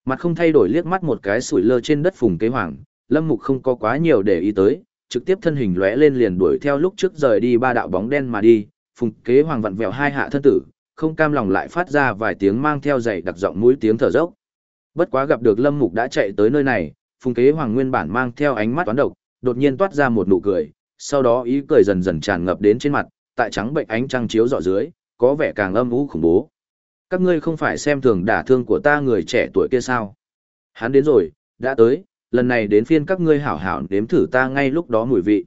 Mặt không thay đổi liếc mắt một cái sủi lơ trên đất phùng kế hoàng, lâm mục không có quá nhiều để ý tới, trực tiếp thân hình lóe lên liền đuổi theo lúc trước rời đi ba đạo bóng đen mà đi, phùng kế hoàng vặn vẹo hai hạ thân tử, không cam lòng lại phát ra vài tiếng mang theo dày đặc giọng mũi tiếng thở dốc. Bất quá gặp được lâm mục đã chạy tới nơi này, phùng kế hoàng nguyên bản mang theo ánh mắt toán độc, đột nhiên toát ra một nụ cười, sau đó ý cười dần dần tràn ngập đến trên mặt, tại trắng bệnh ánh trăng chiếu rọi dưới, có vẻ càng âm u khủng bố. Các ngươi không phải xem thường đả thương của ta người trẻ tuổi kia sao? Hắn đến rồi, đã tới, lần này đến phiên các ngươi hảo hảo nếm thử ta ngay lúc đó mùi vị.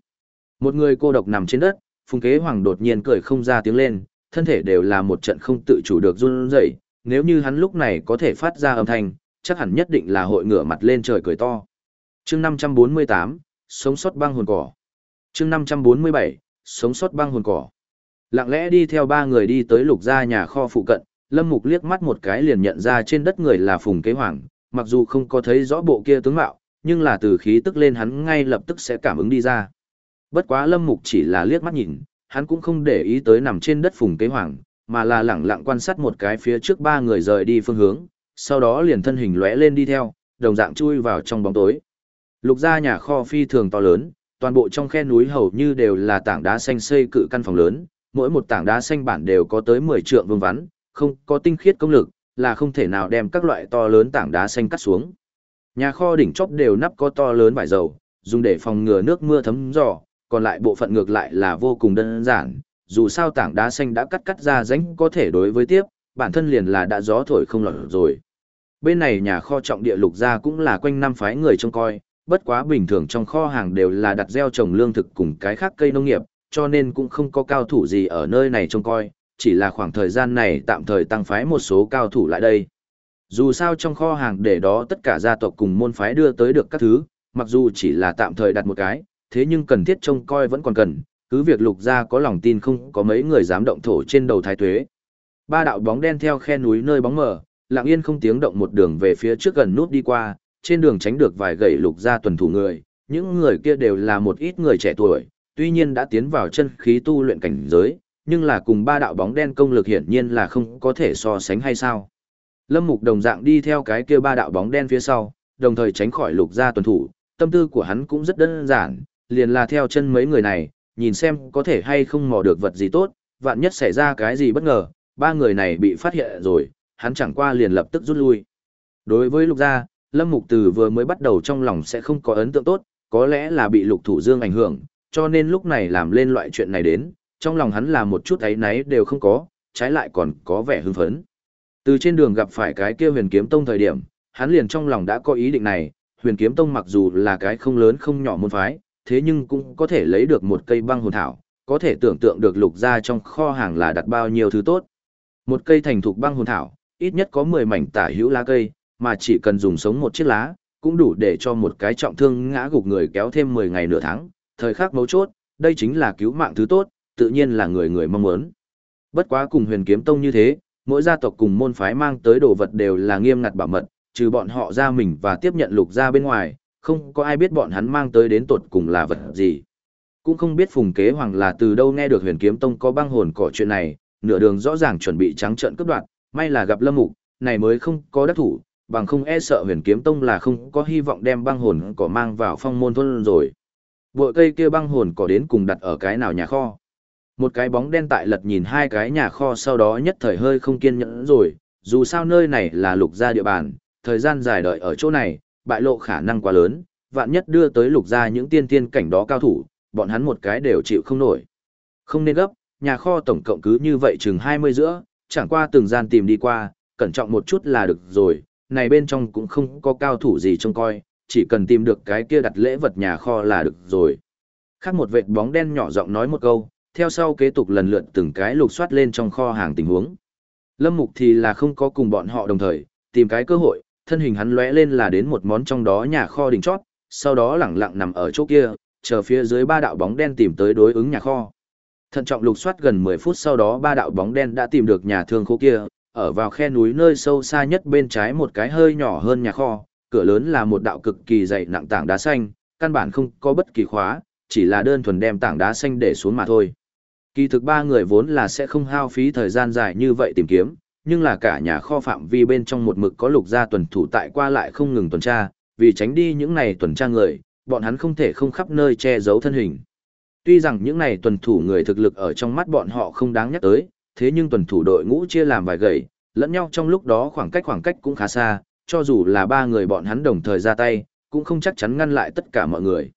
Một người cô độc nằm trên đất, Phùng Kế Hoàng đột nhiên cười không ra tiếng lên, thân thể đều là một trận không tự chủ được run rẩy, nếu như hắn lúc này có thể phát ra âm thanh, chắc hẳn nhất định là hội ngửa mặt lên trời cười to. Chương 548, sống sót băng hồn cỏ. Chương 547, sống sót băng hồn cỏ. Lặng lẽ đi theo ba người đi tới lục gia nhà kho phụ cận, Lâm Mục liếc mắt một cái liền nhận ra trên đất người là Phùng Kế Hoàng, mặc dù không có thấy rõ bộ kia tướng mạo, nhưng là từ khí tức lên hắn ngay lập tức sẽ cảm ứng đi ra. Bất quá Lâm Mục chỉ là liếc mắt nhìn, hắn cũng không để ý tới nằm trên đất Phùng Kế Hoàng, mà là lẳng lặng quan sát một cái phía trước ba người rời đi phương hướng, sau đó liền thân hình lóe lên đi theo, đồng dạng chui vào trong bóng tối. Lục gia nhà kho phi thường to lớn, toàn bộ trong khe núi hầu như đều là tảng đá xanh xây cự căn phòng lớn, mỗi một tảng đá xanh bản đều có tới 10 trượng vương vắn, không có tinh khiết công lực, là không thể nào đem các loại to lớn tảng đá xanh cắt xuống. Nhà kho đỉnh chóp đều nắp có to lớn vải dầu, dùng để phòng ngừa nước mưa thấm rò còn lại bộ phận ngược lại là vô cùng đơn giản, dù sao tảng đá xanh đã cắt cắt ra rãnh có thể đối với tiếp, bản thân liền là đã gió thổi không lọt rồi. Bên này nhà kho trọng địa lục ra cũng là quanh năm phái người trông coi, bất quá bình thường trong kho hàng đều là đặt gieo trồng lương thực cùng cái khác cây nông nghiệp, cho nên cũng không có cao thủ gì ở nơi này trông coi, chỉ là khoảng thời gian này tạm thời tăng phái một số cao thủ lại đây. Dù sao trong kho hàng để đó tất cả gia tộc cùng môn phái đưa tới được các thứ, mặc dù chỉ là tạm thời đặt một cái, thế nhưng cần thiết trông coi vẫn còn cần, cứ việc lục gia có lòng tin không có mấy người dám động thổ trên đầu thái tuế. Ba đạo bóng đen theo khe núi nơi bóng mờ, lặng yên không tiếng động một đường về phía trước gần nút đi qua, trên đường tránh được vài gậy lục gia tuần thủ người, những người kia đều là một ít người trẻ tuổi, tuy nhiên đã tiến vào chân khí tu luyện cảnh giới, nhưng là cùng ba đạo bóng đen công lực hiển nhiên là không có thể so sánh hay sao. Lâm Mục đồng dạng đi theo cái kia ba đạo bóng đen phía sau, đồng thời tránh khỏi lục gia tuần thủ, tâm tư của hắn cũng rất đơn giản, liền là theo chân mấy người này, nhìn xem có thể hay không mò được vật gì tốt, vạn nhất xảy ra cái gì bất ngờ, ba người này bị phát hiện rồi, hắn chẳng qua liền lập tức rút lui. Đối với lục gia, Lâm Mục từ vừa mới bắt đầu trong lòng sẽ không có ấn tượng tốt, có lẽ là bị lục thủ dương ảnh hưởng, cho nên lúc này làm lên loại chuyện này đến, trong lòng hắn là một chút ấy náy đều không có, trái lại còn có vẻ hưng phấn. Từ trên đường gặp phải cái kia huyền kiếm tông thời điểm, hắn liền trong lòng đã có ý định này, huyền kiếm tông mặc dù là cái không lớn không nhỏ môn phái, thế nhưng cũng có thể lấy được một cây băng hồn thảo, có thể tưởng tượng được lục gia trong kho hàng là đặt bao nhiêu thứ tốt. Một cây thành thục băng hồn thảo, ít nhất có 10 mảnh tả hữu lá cây, mà chỉ cần dùng sống một chiếc lá, cũng đủ để cho một cái trọng thương ngã gục người kéo thêm 10 ngày nửa tháng, thời khắc mấu chốt, đây chính là cứu mạng thứ tốt, tự nhiên là người người mong muốn. Bất quá cùng huyền kiếm tông như thế, mỗi gia tộc cùng môn phái mang tới đồ vật đều là nghiêm ngặt bảo mật, trừ bọn họ ra mình và tiếp nhận lục ra bên ngoài, không có ai biết bọn hắn mang tới đến tột cùng là vật gì. Cũng không biết Phùng Kế Hoàng là từ đâu nghe được huyền kiếm tông có băng hồn cỏ chuyện này, nửa đường rõ ràng chuẩn bị trắng trợn cướp đoạt, may là gặp Lâm Mục, này mới không có đắc thủ, bằng không e sợ huyền kiếm tông là không có hy vọng đem băng hồn cỏ mang vào phong môn thôn rồi. Bội cây kia băng hồn cỏ đến cùng đặt ở cái nào nhà kho. Một cái bóng đen tại lật nhìn hai cái nhà kho sau đó nhất thời hơi không kiên nhẫn rồi, dù sao nơi này là lục gia địa bàn, thời gian dài đợi ở chỗ này, bại lộ khả năng quá lớn, vạn nhất đưa tới lục gia những tiên tiên cảnh đó cao thủ, bọn hắn một cái đều chịu không nổi. Không nên gấp, nhà kho tổng cộng cứ như vậy chừng 20 giữa, chẳng qua từng gian tìm đi qua, cẩn trọng một chút là được rồi, này bên trong cũng không có cao thủ gì trông coi, chỉ cần tìm được cái kia đặt lễ vật nhà kho là được rồi. Khác một vệt bóng đen nhỏ giọng nói một câu, theo sau kế tục lần lượt từng cái lục soát lên trong kho hàng tình huống. Lâm Mục thì là không có cùng bọn họ đồng thời, tìm cái cơ hội, thân hình hắn lóe lên là đến một món trong đó nhà kho đỉnh chót, sau đó lẳng lặng nằm ở chỗ kia, chờ phía dưới ba đạo bóng đen tìm tới đối ứng nhà kho. Thận trọng lục soát gần 10 phút sau đó ba đạo bóng đen đã tìm được nhà thương khố kia, ở vào khe núi nơi sâu xa nhất bên trái một cái hơi nhỏ hơn nhà kho, cửa lớn là một đạo cực kỳ dày nặng tảng đá xanh, căn bản không có bất kỳ khóa, chỉ là đơn thuần đem tảng đá xanh để xuống mà thôi. Kỳ thực ba người vốn là sẽ không hao phí thời gian dài như vậy tìm kiếm, nhưng là cả nhà kho phạm vi bên trong một mực có lục gia tuần thủ tại qua lại không ngừng tuần tra, vì tránh đi những này tuần tra người, bọn hắn không thể không khắp nơi che giấu thân hình. Tuy rằng những này tuần thủ người thực lực ở trong mắt bọn họ không đáng nhắc tới, thế nhưng tuần thủ đội ngũ chia làm vài gầy, lẫn nhau trong lúc đó khoảng cách khoảng cách cũng khá xa, cho dù là ba người bọn hắn đồng thời ra tay, cũng không chắc chắn ngăn lại tất cả mọi người.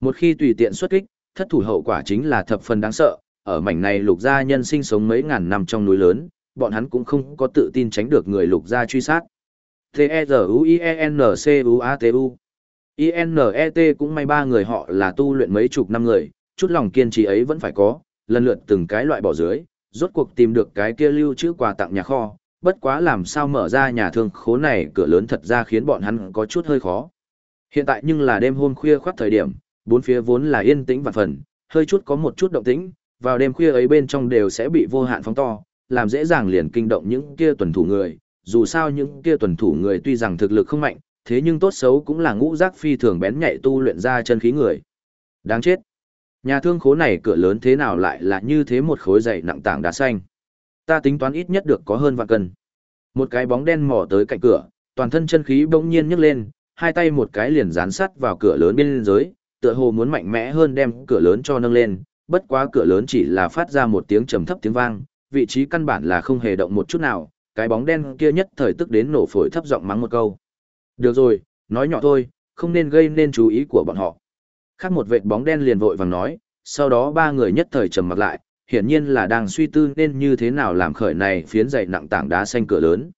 Một khi tùy tiện xuất kích, thất thủ hậu quả chính là thập phần đáng sợ, ở mảnh này lục gia nhân sinh sống mấy ngàn năm trong núi lớn, bọn hắn cũng không có tự tin tránh được người lục gia truy sát. T-E-Z-U-I-E-N-C-U-A-T-U I-N-E-T cũng may ba người họ là tu luyện mấy chục năm người, chút lòng kiên trì ấy vẫn phải có, lần lượt từng cái loại bỏ dưới, rốt cuộc tìm được cái kia lưu trữ quà tặng nhà kho, bất quá làm sao mở ra nhà thương khố này cửa lớn thật ra khiến bọn hắn có chút hơi khó. Hiện tại nhưng là đêm hôm khuya khoát thời điểm, bốn phía vốn là yên tĩnh và phần, hơi chút có một chút động tĩnh, vào đêm khuya ấy bên trong đều sẽ bị vô hạn phóng to, làm dễ dàng liền kinh động những kia tuần thủ người, dù sao những kia tuần thủ người tuy rằng thực lực không mạnh, thế nhưng tốt xấu cũng là ngũ giác phi thường bén nhạy tu luyện ra chân khí người. Đáng chết. Nhà thương khố này cửa lớn thế nào lại là như thế một khối dày nặng tảng đá xanh. Ta tính toán ít nhất được có hơn vạn cân. Một cái bóng đen mò tới cạnh cửa, toàn thân chân khí bỗng nhiên nhấc lên, hai tay một cái liền dán sắt vào cửa lớn bên dưới, tựa hồ muốn mạnh mẽ hơn đem cửa lớn cho nâng lên, bất quá cửa lớn chỉ là phát ra một tiếng trầm thấp tiếng vang, vị trí căn bản là không hề động một chút nào, cái bóng đen kia nhất thời tức đến nổ phổi thấp giọng mắng một câu. Được rồi, nói nhỏ thôi, không nên gây nên chú ý của bọn họ. Khác một vệt bóng đen liền vội vàng nói, sau đó ba người nhất thời trầm mặt lại, hiển nhiên là đang suy tư nên như thế nào làm khởi này phiến dày nặng tảng đá xanh cửa lớn.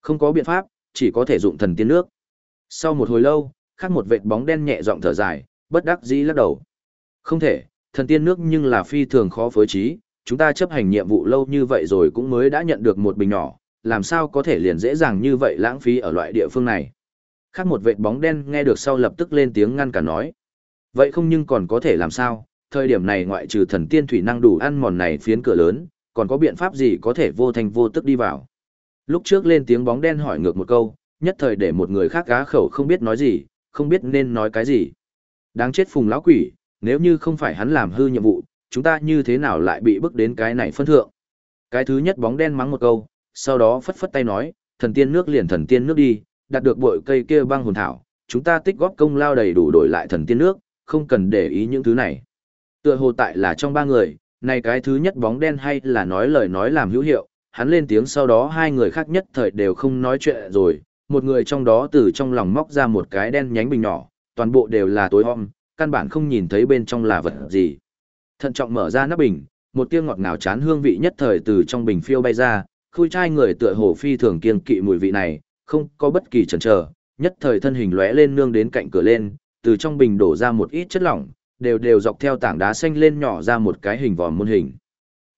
Không có biện pháp, chỉ có thể dụng thần tiên nước. Sau một hồi lâu, khác một vệt bóng đen nhẹ giọng thở dài, bất đắc dĩ lắc đầu. Không thể, thần tiên nước nhưng là phi thường khó phối trí, chúng ta chấp hành nhiệm vụ lâu như vậy rồi cũng mới đã nhận được một bình nhỏ, làm sao có thể liền dễ dàng như vậy lãng phí ở loại địa phương này. Khác một vệt bóng đen nghe được sau lập tức lên tiếng ngăn cả nói. Vậy không nhưng còn có thể làm sao, thời điểm này ngoại trừ thần tiên thủy năng đủ ăn mòn này phiến cửa lớn, còn có biện pháp gì có thể vô thành vô tức đi vào. Lúc trước lên tiếng bóng đen hỏi ngược một câu, nhất thời để một người khác gá khẩu không biết nói gì, không biết nên nói cái gì. Đáng chết phùng lão quỷ, nếu như không phải hắn làm hư nhiệm vụ, chúng ta như thế nào lại bị bức đến cái này phân thượng. Cái thứ nhất bóng đen mắng một câu, sau đó phất phất tay nói, thần tiên nước liền thần tiên nước đi, đạt được bội cây kia băng hồn thảo, chúng ta tích góp công lao đầy đủ đổi lại thần tiên nước, không cần để ý những thứ này. Tựa hồ tại là trong ba người, này cái thứ nhất bóng đen hay là nói lời nói làm hữu hiệu, hắn lên tiếng sau đó hai người khác nhất thời đều không nói chuyện rồi, một người trong đó từ trong lòng móc ra một cái đen nhánh bình nhỏ, toàn bộ đều là tối om, căn bản không nhìn thấy bên trong là vật gì. Thận trọng mở ra nắp bình, một tia ngọt ngào chán hương vị nhất thời từ trong bình phiêu bay ra, khui trai người tựa hồ phi thường kiên kỵ mùi vị này, không có bất kỳ chần chờ, nhất thời thân hình lóe lên nương đến cạnh cửa lên, từ trong bình đổ ra một ít chất lỏng, đều đều dọc theo tảng đá xanh lên nhỏ ra một cái hình vòm môn hình.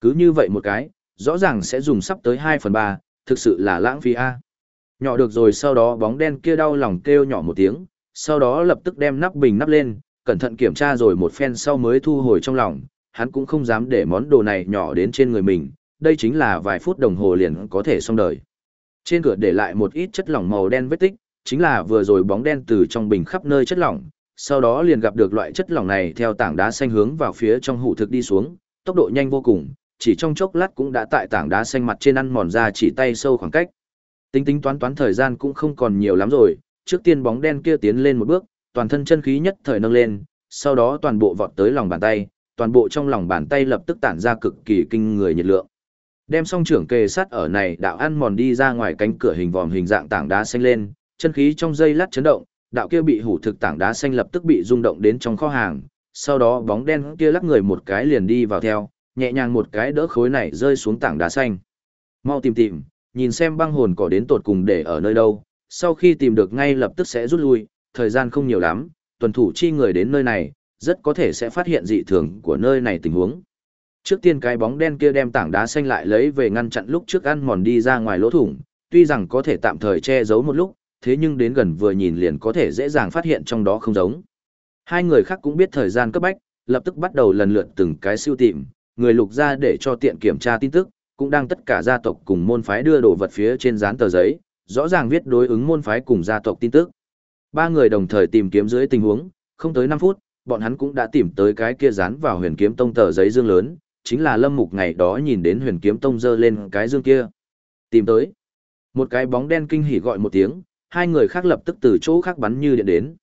Cứ như vậy một cái, rõ ràng sẽ dùng sắp tới 2 phần 3, thực sự là lãng phí A. Nhỏ được rồi sau đó bóng đen kia đau lòng kêu nhỏ một tiếng, sau đó lập tức đem nắp bình nắp lên, cẩn thận kiểm tra rồi một phen sau mới thu hồi trong lòng, hắn cũng không dám để món đồ này nhỏ đến trên người mình, đây chính là vài phút đồng hồ liền có thể xong đời. Trên cửa để lại một ít chất lỏng màu đen vết tích, chính là vừa rồi bóng đen từ trong bình khắp nơi chất lỏng, sau đó liền gặp được loại chất lỏng này theo tảng đá xanh hướng vào phía trong hụ thực đi xuống, tốc độ nhanh vô cùng, chỉ trong chốc lát cũng đã tại tảng đá xanh mặt trên ăn mòn ra chỉ tay sâu khoảng cách. Tính tính toán toán thời gian cũng không còn nhiều lắm rồi, trước tiên bóng đen kia tiến lên một bước, toàn thân chân khí nhất thời nâng lên, sau đó toàn bộ vọt tới lòng bàn tay, toàn bộ trong lòng bàn tay lập tức tản ra cực kỳ kinh người nhiệt lượng. Đem song trưởng kề sát ở này đạo ăn mòn đi ra ngoài cánh cửa hình vòm hình dạng tảng đá xanh lên, chân khí trong dây lát chấn động, đạo kia bị hủ thực tảng đá xanh lập tức bị rung động đến trong kho hàng, sau đó bóng đen kia lắc người một cái liền đi vào theo, nhẹ nhàng một cái đỡ khối này rơi xuống tảng đá xanh. Mau tìm tìm, nhìn xem băng hồn cỏ đến tột cùng để ở nơi đâu, sau khi tìm được ngay lập tức sẽ rút lui, thời gian không nhiều lắm, tuần thủ chi người đến nơi này, rất có thể sẽ phát hiện dị thường của nơi này tình huống. Trước tiên cái bóng đen kia đem tảng đá xanh lại lấy về ngăn chặn lúc trước ăn mòn đi ra ngoài lỗ thủng, tuy rằng có thể tạm thời che giấu một lúc, thế nhưng đến gần vừa nhìn liền có thể dễ dàng phát hiện trong đó không giống. Hai người khác cũng biết thời gian cấp bách, lập tức bắt đầu lần lượt từng cái siêu tìm, người lục ra để cho tiện kiểm tra tin tức, cũng đang tất cả gia tộc cùng môn phái đưa đồ vật phía trên dán tờ giấy, rõ ràng viết đối ứng môn phái cùng gia tộc tin tức. Ba người đồng thời tìm kiếm dưới tình huống, không tới 5 phút, bọn hắn cũng đã tìm tới cái kia dán vào huyền kiếm tông tờ giấy dương lớn, chính là lâm mục ngày đó nhìn đến huyền kiếm tông dơ lên cái dương kia. Tìm tới. Một cái bóng đen kinh hỉ gọi một tiếng, hai người khác lập tức từ chỗ khác bắn như điện đến.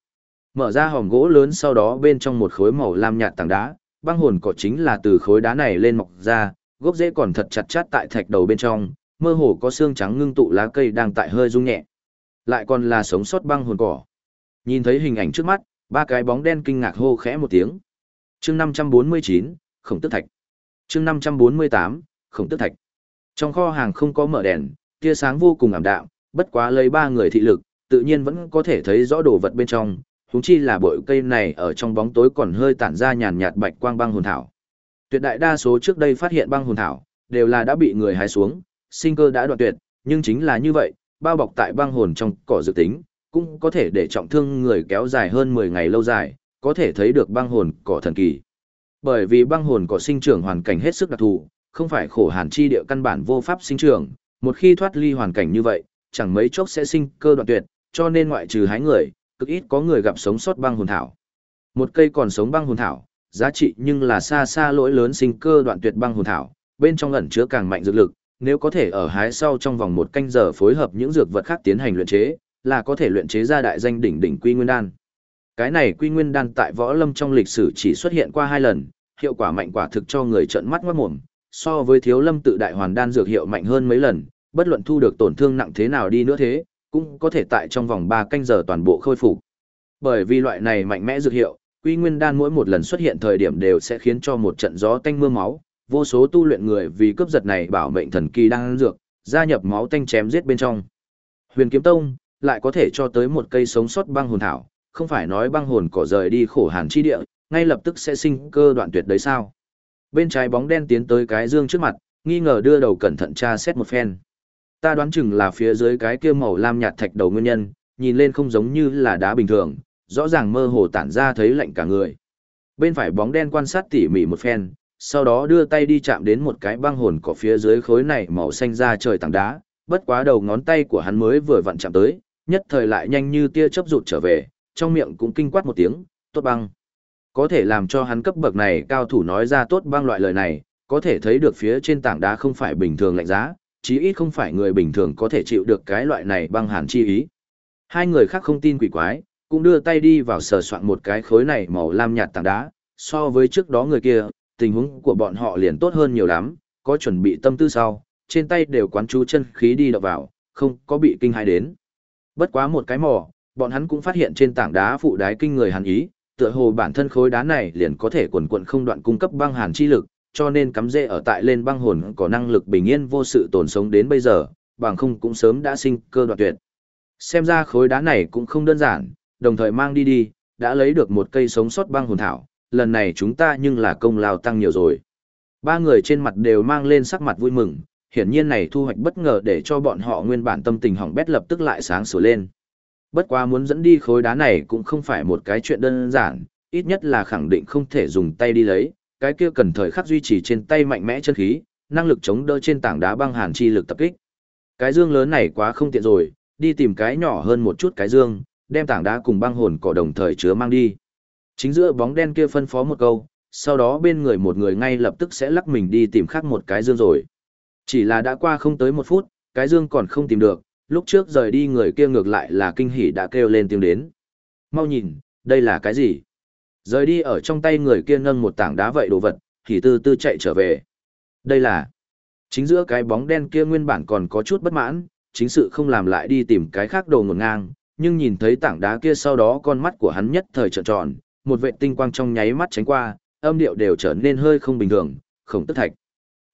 Mở ra hòm gỗ lớn sau đó bên trong một khối màu lam nhạt tảng đá, băng hồn cỏ chính là từ khối đá này lên mọc ra, gốc rễ còn thật chặt chát tại thạch đầu bên trong, mơ hồ có xương trắng ngưng tụ lá cây đang tại hơi rung nhẹ. Lại còn là sống sót băng hồn cỏ. Nhìn thấy hình ảnh trước mắt, ba cái bóng đen kinh ngạc hô khẽ một tiếng. Chương 549, Khổng Tức Thạch. Chương 548, Khổng Tức Thạch. Trong kho hàng không có mở đèn, tia sáng vô cùng ảm đạm, bất quá lấy ba người thị lực, tự nhiên vẫn có thể thấy rõ đồ vật bên trong, huống chi là bội cây này ở trong bóng tối còn hơi tản ra nhàn nhạt bạch quang băng hồn thảo. Tuyệt đại đa số trước đây phát hiện băng hồn thảo, đều là đã bị người hái xuống, sinh cơ đã đoạn tuyệt, nhưng chính là như vậy, bao bọc tại băng hồn trong cỏ dự tính, cũng có thể để trọng thương người kéo dài hơn 10 ngày lâu dài, có thể thấy được băng hồn cỏ thần kỳ. Bởi vì băng hồn cỏ sinh trưởng hoàn cảnh hết sức đặc thù, không phải khổ hàn chi địa căn bản vô pháp sinh trưởng, một khi thoát ly hoàn cảnh như vậy, chẳng mấy chốc sẽ sinh cơ đoạn tuyệt, cho nên ngoại trừ hái người, cực ít có người gặp sống sót băng hồn thảo. Một cây còn sống băng hồn thảo, giá trị nhưng là xa xa lỗi lớn sinh cơ đoạn tuyệt băng hồn thảo, bên trong ẩn chứa càng mạnh dược lực, nếu có thể ở hái sau trong vòng một canh giờ phối hợp những dược vật khác tiến hành luyện chế, là có thể luyện chế ra đại danh đỉnh đỉnh quy nguyên đan. Cái này quy nguyên đan tại võ lâm trong lịch sử chỉ xuất hiện qua hai lần, hiệu quả mạnh quả thực cho người trợn mắt ngoát mồm, so với thiếu lâm tự đại hoàn đan dược hiệu mạnh hơn mấy lần, bất luận thu được tổn thương nặng thế nào đi nữa thế, cũng có thể tại trong vòng 3 canh giờ toàn bộ khôi phục. Bởi vì loại này mạnh mẽ dược hiệu, quy nguyên đan mỗi một lần xuất hiện thời điểm đều sẽ khiến cho một trận gió tanh mưa máu, vô số tu luyện người vì cướp giật này bảo mệnh thần kỳ đang dược, gia nhập máu tanh chém giết bên trong. Huyền Kiếm Tông lại có thể cho tới một cây sống sót băng hồn thảo, không phải nói băng hồn cỏ rời đi khổ hàn chi địa, ngay lập tức sẽ sinh cơ đoạn tuyệt đấy sao? Bên trái bóng đen tiến tới cái dương trước mặt, nghi ngờ đưa đầu cẩn thận tra xét một phen. Ta đoán chừng là phía dưới cái kia màu lam nhạt thạch đầu nguyên nhân, nhìn lên không giống như là đá bình thường, rõ ràng mơ hồ tản ra thấy lạnh cả người. Bên phải bóng đen quan sát tỉ mỉ một phen, sau đó đưa tay đi chạm đến một cái băng hồn cỏ phía dưới khối này màu xanh ra trời tảng đá, bất quá đầu ngón tay của hắn mới vừa vặn chạm tới, nhất thời lại nhanh như tia chớp rụt trở về, trong miệng cũng kinh quát một tiếng, tốt băng. Có thể làm cho hắn cấp bậc này cao thủ nói ra tốt băng loại lời này, có thể thấy được phía trên tảng đá không phải bình thường lạnh giá, chí ít không phải người bình thường có thể chịu được cái loại này băng hàn chi ý. Hai người khác không tin quỷ quái, cũng đưa tay đi vào sờ soạn một cái khối này màu lam nhạt tảng đá, so với trước đó người kia, tình huống của bọn họ liền tốt hơn nhiều lắm, có chuẩn bị tâm tư sau, trên tay đều quán chú chân khí đi đập vào, không có bị kinh hãi đến. Bất quá một cái mỏ bọn hắn cũng phát hiện trên tảng đá phụ đái kinh người hàn ý, tựa hồ bản thân khối đá này liền có thể quần quần không đoạn cung cấp băng hàn chi lực, cho nên cắm rễ ở tại lên băng hồn có năng lực bình yên vô sự tồn sống đến bây giờ, bằng không cũng sớm đã sinh cơ đoạn tuyệt. Xem ra khối đá này cũng không đơn giản, đồng thời mang đi đi, đã lấy được một cây sống sót băng hồn thảo, lần này chúng ta nhưng là công lao tăng nhiều rồi. Ba người trên mặt đều mang lên sắc mặt vui mừng, hiển nhiên này thu hoạch bất ngờ để cho bọn họ nguyên bản tâm tình hỏng bét lập tức lại sáng sủa lên. Bất quá muốn dẫn đi khối đá này cũng không phải một cái chuyện đơn giản, ít nhất là khẳng định không thể dùng tay đi lấy, cái kia cần thời khắc duy trì trên tay mạnh mẽ chân khí, năng lực chống đỡ trên tảng đá băng hàn chi lực tập kích. Cái dương lớn này quá không tiện rồi, đi tìm cái nhỏ hơn một chút cái dương, đem tảng đá cùng băng hồn cỏ đồng thời chứa mang đi. Chính giữa bóng đen kia phân phó một câu, sau đó bên người một người ngay lập tức sẽ lắc mình đi tìm khác một cái dương rồi. Chỉ là đã qua không tới một phút, cái dương còn không tìm được, lúc trước rời đi người kia ngược lại là kinh hỉ đã kêu lên tiếng đến. Mau nhìn, đây là cái gì? Rời đi ở trong tay người kia nâng một tảng đá vậy đồ vật, thì tư tư chạy trở về. Đây là... Chính giữa cái bóng đen kia nguyên bản còn có chút bất mãn, chính sự không làm lại đi tìm cái khác đồ ngổn ngang, nhưng nhìn thấy tảng đá kia sau đó con mắt của hắn nhất thời trợn tròn, một vệ tinh quang trong nháy mắt tránh qua, âm điệu đều trở nên hơi không bình thường, khổng tức thạch.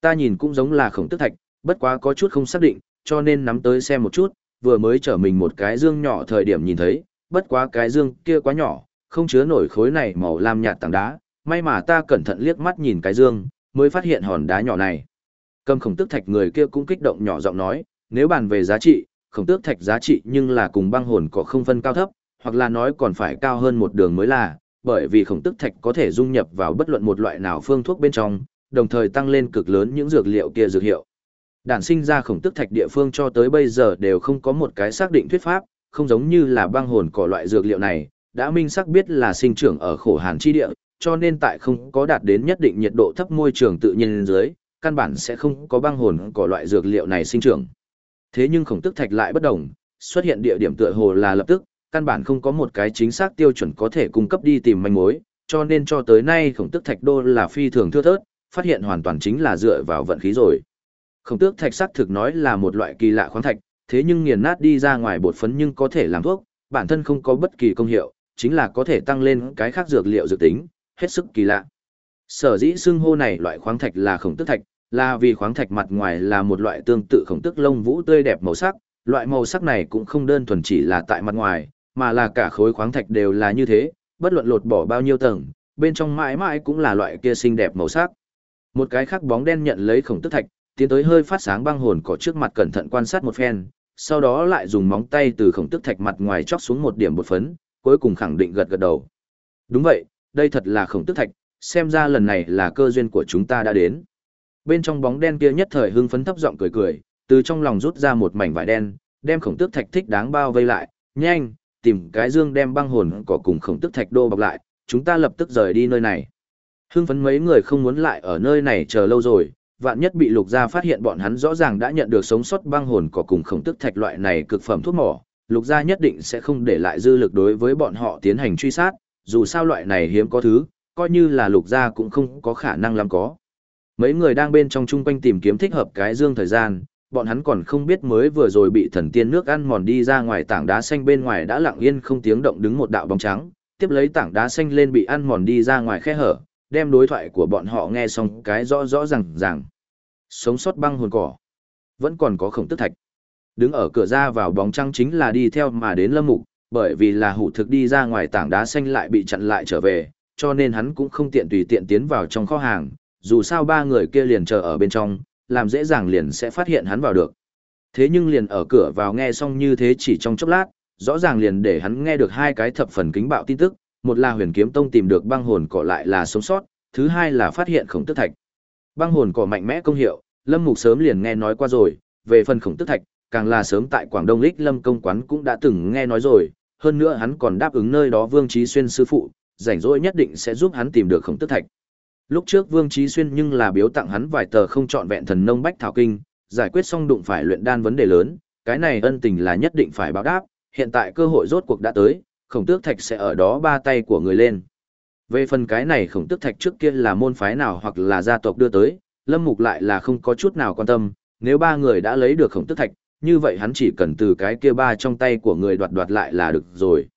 Ta nhìn cũng giống là khổng tức thạch, bất quá có chút không xác định, cho nên nắm tới xem một chút, vừa mới trở mình một cái dương nhỏ thời điểm nhìn thấy, bất quá cái dương kia quá nhỏ, không chứa nổi khối này màu lam nhạt tảng đá, may mà ta cẩn thận liếc mắt nhìn cái dương, mới phát hiện hòn đá nhỏ này. Cầm khổng tức thạch người kia cũng kích động nhỏ giọng nói, nếu bàn về giá trị, khổng tước thạch giá trị nhưng là cùng băng hồn có không phân cao thấp, hoặc là nói còn phải cao hơn một đường mới là, bởi vì khổng tước thạch có thể dung nhập vào bất luận một loại nào phương thuốc bên trong, đồng thời tăng lên cực lớn những dược liệu kia dược hiệu. Đản sinh ra khổng tước thạch địa phương cho tới bây giờ đều không có một cái xác định thuyết pháp, không giống như là băng hồn cỏ loại dược liệu này, đã minh xác biết là sinh trưởng ở khổ hàn chi địa, cho nên tại không có đạt đến nhất định nhiệt độ thấp môi trường tự nhiên dưới, căn bản sẽ không có băng hồn cỏ loại dược liệu này sinh trưởng. Thế nhưng khổng tức thạch lại bất đồng, xuất hiện địa điểm tựa hồ là lập tức, căn bản không có một cái chính xác tiêu chuẩn có thể cung cấp đi tìm manh mối, cho nên cho tới nay khổng tức thạch đô là phi thường thưa thớt, phát hiện hoàn toàn chính là dựa vào vận khí rồi. Khổng tước thạch sắc thực nói là một loại kỳ lạ khoáng thạch, thế nhưng nghiền nát đi ra ngoài bột phấn nhưng có thể làm thuốc, bản thân không có bất kỳ công hiệu, chính là có thể tăng lên cái khác dược liệu dược tính, hết sức kỳ lạ. Sở dĩ xưng hô này loại khoáng thạch là khổng tước thạch, là vì khoáng thạch mặt ngoài là một loại tương tự khổng tước lông vũ tươi đẹp màu sắc, loại màu sắc này cũng không đơn thuần chỉ là tại mặt ngoài, mà là cả khối khoáng thạch đều là như thế, bất luận lột bỏ bao nhiêu tầng, bên trong mãi mãi cũng là loại kia xinh đẹp màu sắc. Một cái khác bóng đen nhận lấy khổng tước thạch, tiến tới hơi phát sáng băng hồn cỏ trước mặt cẩn thận quan sát một phen, sau đó lại dùng móng tay từ khổng tước thạch mặt ngoài chóc xuống một điểm bột phấn, cuối cùng khẳng định gật gật đầu. Đúng vậy, đây thật là khổng tước thạch, xem ra lần này là cơ duyên của chúng ta đã đến. Bên trong bóng đen kia nhất thời hưng phấn thấp giọng cười cười, từ trong lòng rút ra một mảnh vải đen, đem khổng tước thạch thích đáng bao vây lại, nhanh, tìm cái dương đem băng hồn cỏ cùng khổng tước thạch đô bọc lại, chúng ta lập tức rời đi nơi này. Hưng phấn mấy người không muốn lại ở nơi này chờ lâu rồi, vạn nhất bị lục gia phát hiện bọn hắn rõ ràng đã nhận được sống sót băng hồn có cùng khổng tức thạch loại này cực phẩm thuốc mỏ, lục gia nhất định sẽ không để lại dư lực đối với bọn họ tiến hành truy sát, dù sao loại này hiếm có thứ, coi như là lục gia cũng không có khả năng làm có. Mấy người đang bên trong chung quanh tìm kiếm thích hợp cái dương thời gian, bọn hắn còn không biết mới vừa rồi bị thần tiên nước ăn mòn đi ra ngoài tảng đá xanh bên ngoài đã lặng yên không tiếng động đứng một đạo bóng trắng, tiếp lấy tảng đá xanh lên bị ăn mòn đi ra ngoài khe hở, đem đối thoại của bọn họ nghe xong cái rõ rõ ràng ràng. Sống sót băng hồn cỏ. Vẫn còn có khổng tức thạch. Đứng ở cửa ra vào bóng trăng chính là đi theo mà đến lâm mục, bởi vì là hủ thực đi ra ngoài tảng đá xanh lại bị chặn lại trở về, cho nên hắn cũng không tiện tùy tiện tiến vào trong kho hàng, dù sao ba người kia liền chờ ở bên trong, làm dễ dàng liền sẽ phát hiện hắn vào được. Thế nhưng liền ở cửa vào nghe xong như thế chỉ trong chốc lát, rõ ràng liền để hắn nghe được hai cái thập phần kính bạo tin tức, một là huyền kiếm tông tìm được băng hồn cỏ lại là sống sót, thứ hai là phát hiện khổng tức thạch. Băng hồn cỏ mạnh mẽ công hiệu, Lâm Mục sớm liền nghe nói qua rồi, về phần khổng tức thạch, càng là sớm tại Quảng Đông Lích Lâm công quán cũng đã từng nghe nói rồi, hơn nữa hắn còn đáp ứng nơi đó Vương Chí Xuyên sư phụ, rảnh rỗi nhất định sẽ giúp hắn tìm được khổng tức thạch. Lúc trước Vương Chí Xuyên nhưng là biếu tặng hắn vài tờ không chọn vẹn thần nông bách thảo kinh, giải quyết xong đụng phải luyện đan vấn đề lớn, cái này ân tình là nhất định phải báo đáp, hiện tại cơ hội rốt cuộc đã tới, khổng tước thạch sẽ ở đó ba tay của người lên. Về phần cái này khổng tước thạch trước kia là môn phái nào hoặc là gia tộc đưa tới, Lâm Mục lại là không có chút nào quan tâm, nếu ba người đã lấy được khổng tước thạch, như vậy hắn chỉ cần từ cái kia ba trong tay của người đoạt đoạt lại là được rồi.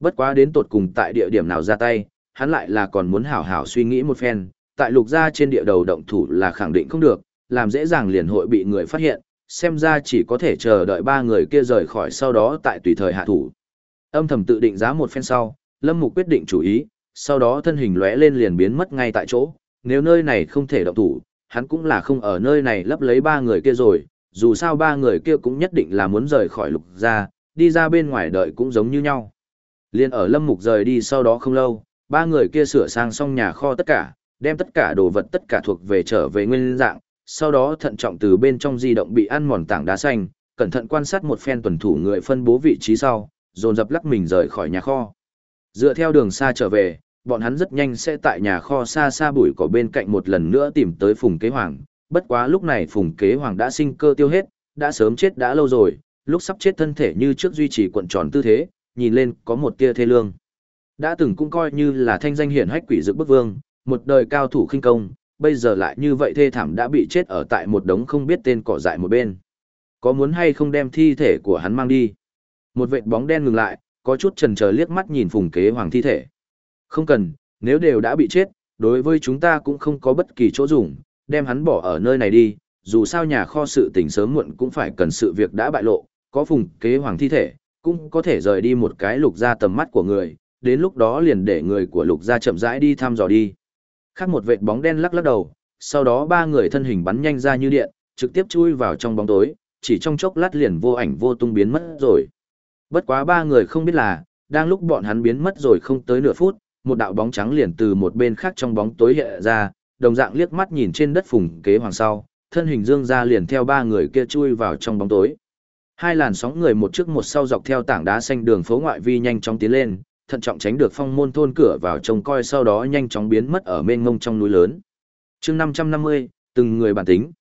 Bất quá đến tột cùng tại địa điểm nào ra tay, hắn lại là còn muốn hảo hảo suy nghĩ một phen, tại lục gia trên địa đầu động thủ là khẳng định không được, làm dễ dàng liền hội bị người phát hiện, xem ra chỉ có thể chờ đợi ba người kia rời khỏi sau đó tại tùy thời hạ thủ. Âm thầm tự định giá một phen sau, Lâm Mục quyết định chủ ý, sau đó thân hình lóe lên liền biến mất ngay tại chỗ, nếu nơi này không thể động thủ, hắn cũng là không ở nơi này lấp lấy ba người kia rồi, dù sao ba người kia cũng nhất định là muốn rời khỏi lục gia, đi ra bên ngoài đợi cũng giống như nhau. Liên ở Lâm Mục rời đi sau đó không lâu, ba người kia sửa sang xong nhà kho tất cả, đem tất cả đồ vật tất cả thuộc về trở về nguyên dạng, sau đó thận trọng từ bên trong di động bị ăn mòn tảng đá xanh, cẩn thận quan sát một phen tuần thủ người phân bố vị trí sau, dồn dập lắc mình rời khỏi nhà kho. Dựa theo đường xa trở về, bọn hắn rất nhanh sẽ tại nhà kho xa xa bụi cỏ bên cạnh một lần nữa tìm tới Phùng Kế Hoàng. Bất quá lúc này Phùng Kế Hoàng đã sinh cơ tiêu hết, đã sớm chết đã lâu rồi, lúc sắp chết thân thể như trước duy trì cuộn tròn tư thế, nhìn lên có một tia thê lương. Đã từng cũng coi như là thanh danh hiển hách quỷ dực bức vương, một đời cao thủ khinh công, bây giờ lại như vậy thê thảm đã bị chết ở tại một đống không biết tên cỏ dại một bên. Có muốn hay không đem thi thể của hắn mang đi? Một vệt bóng đen ngừng lại, có chút chần chờ liếc mắt nhìn phùng kế hoàng thi thể. Không cần, nếu đều đã bị chết, đối với chúng ta cũng không có bất kỳ chỗ dùng, đem hắn bỏ ở nơi này đi, dù sao nhà kho sự tình sớm muộn cũng phải cần sự việc đã bại lộ, có phùng kế hoàng thi thể, cũng có thể rời đi một cái lục ra tầm mắt của người, đến lúc đó liền để người của lục ra chậm rãi đi thăm dò đi. Khác một vệt bóng đen lắc lắc đầu, sau đó ba người thân hình bắn nhanh ra như điện, trực tiếp chui vào trong bóng tối, chỉ trong chốc lát liền vô ảnh vô tung biến mất rồi. Bất quá ba người không biết là, đang lúc bọn hắn biến mất rồi không tới nửa phút, một đạo bóng trắng liền từ một bên khác trong bóng tối hiện ra, đồng dạng liếc mắt nhìn trên đất phùng kế hoàng sau, thân hình dương ra liền theo ba người kia chui vào trong bóng tối. Hai làn sóng người một trước một sau dọc theo tảng đá xanh đường phố ngoại vi nhanh chóng tiến lên, thận trọng tránh được phong môn thôn cửa vào trông coi sau đó nhanh chóng biến mất ở mênh mông trong núi lớn. Chương 550, từng người bản tính.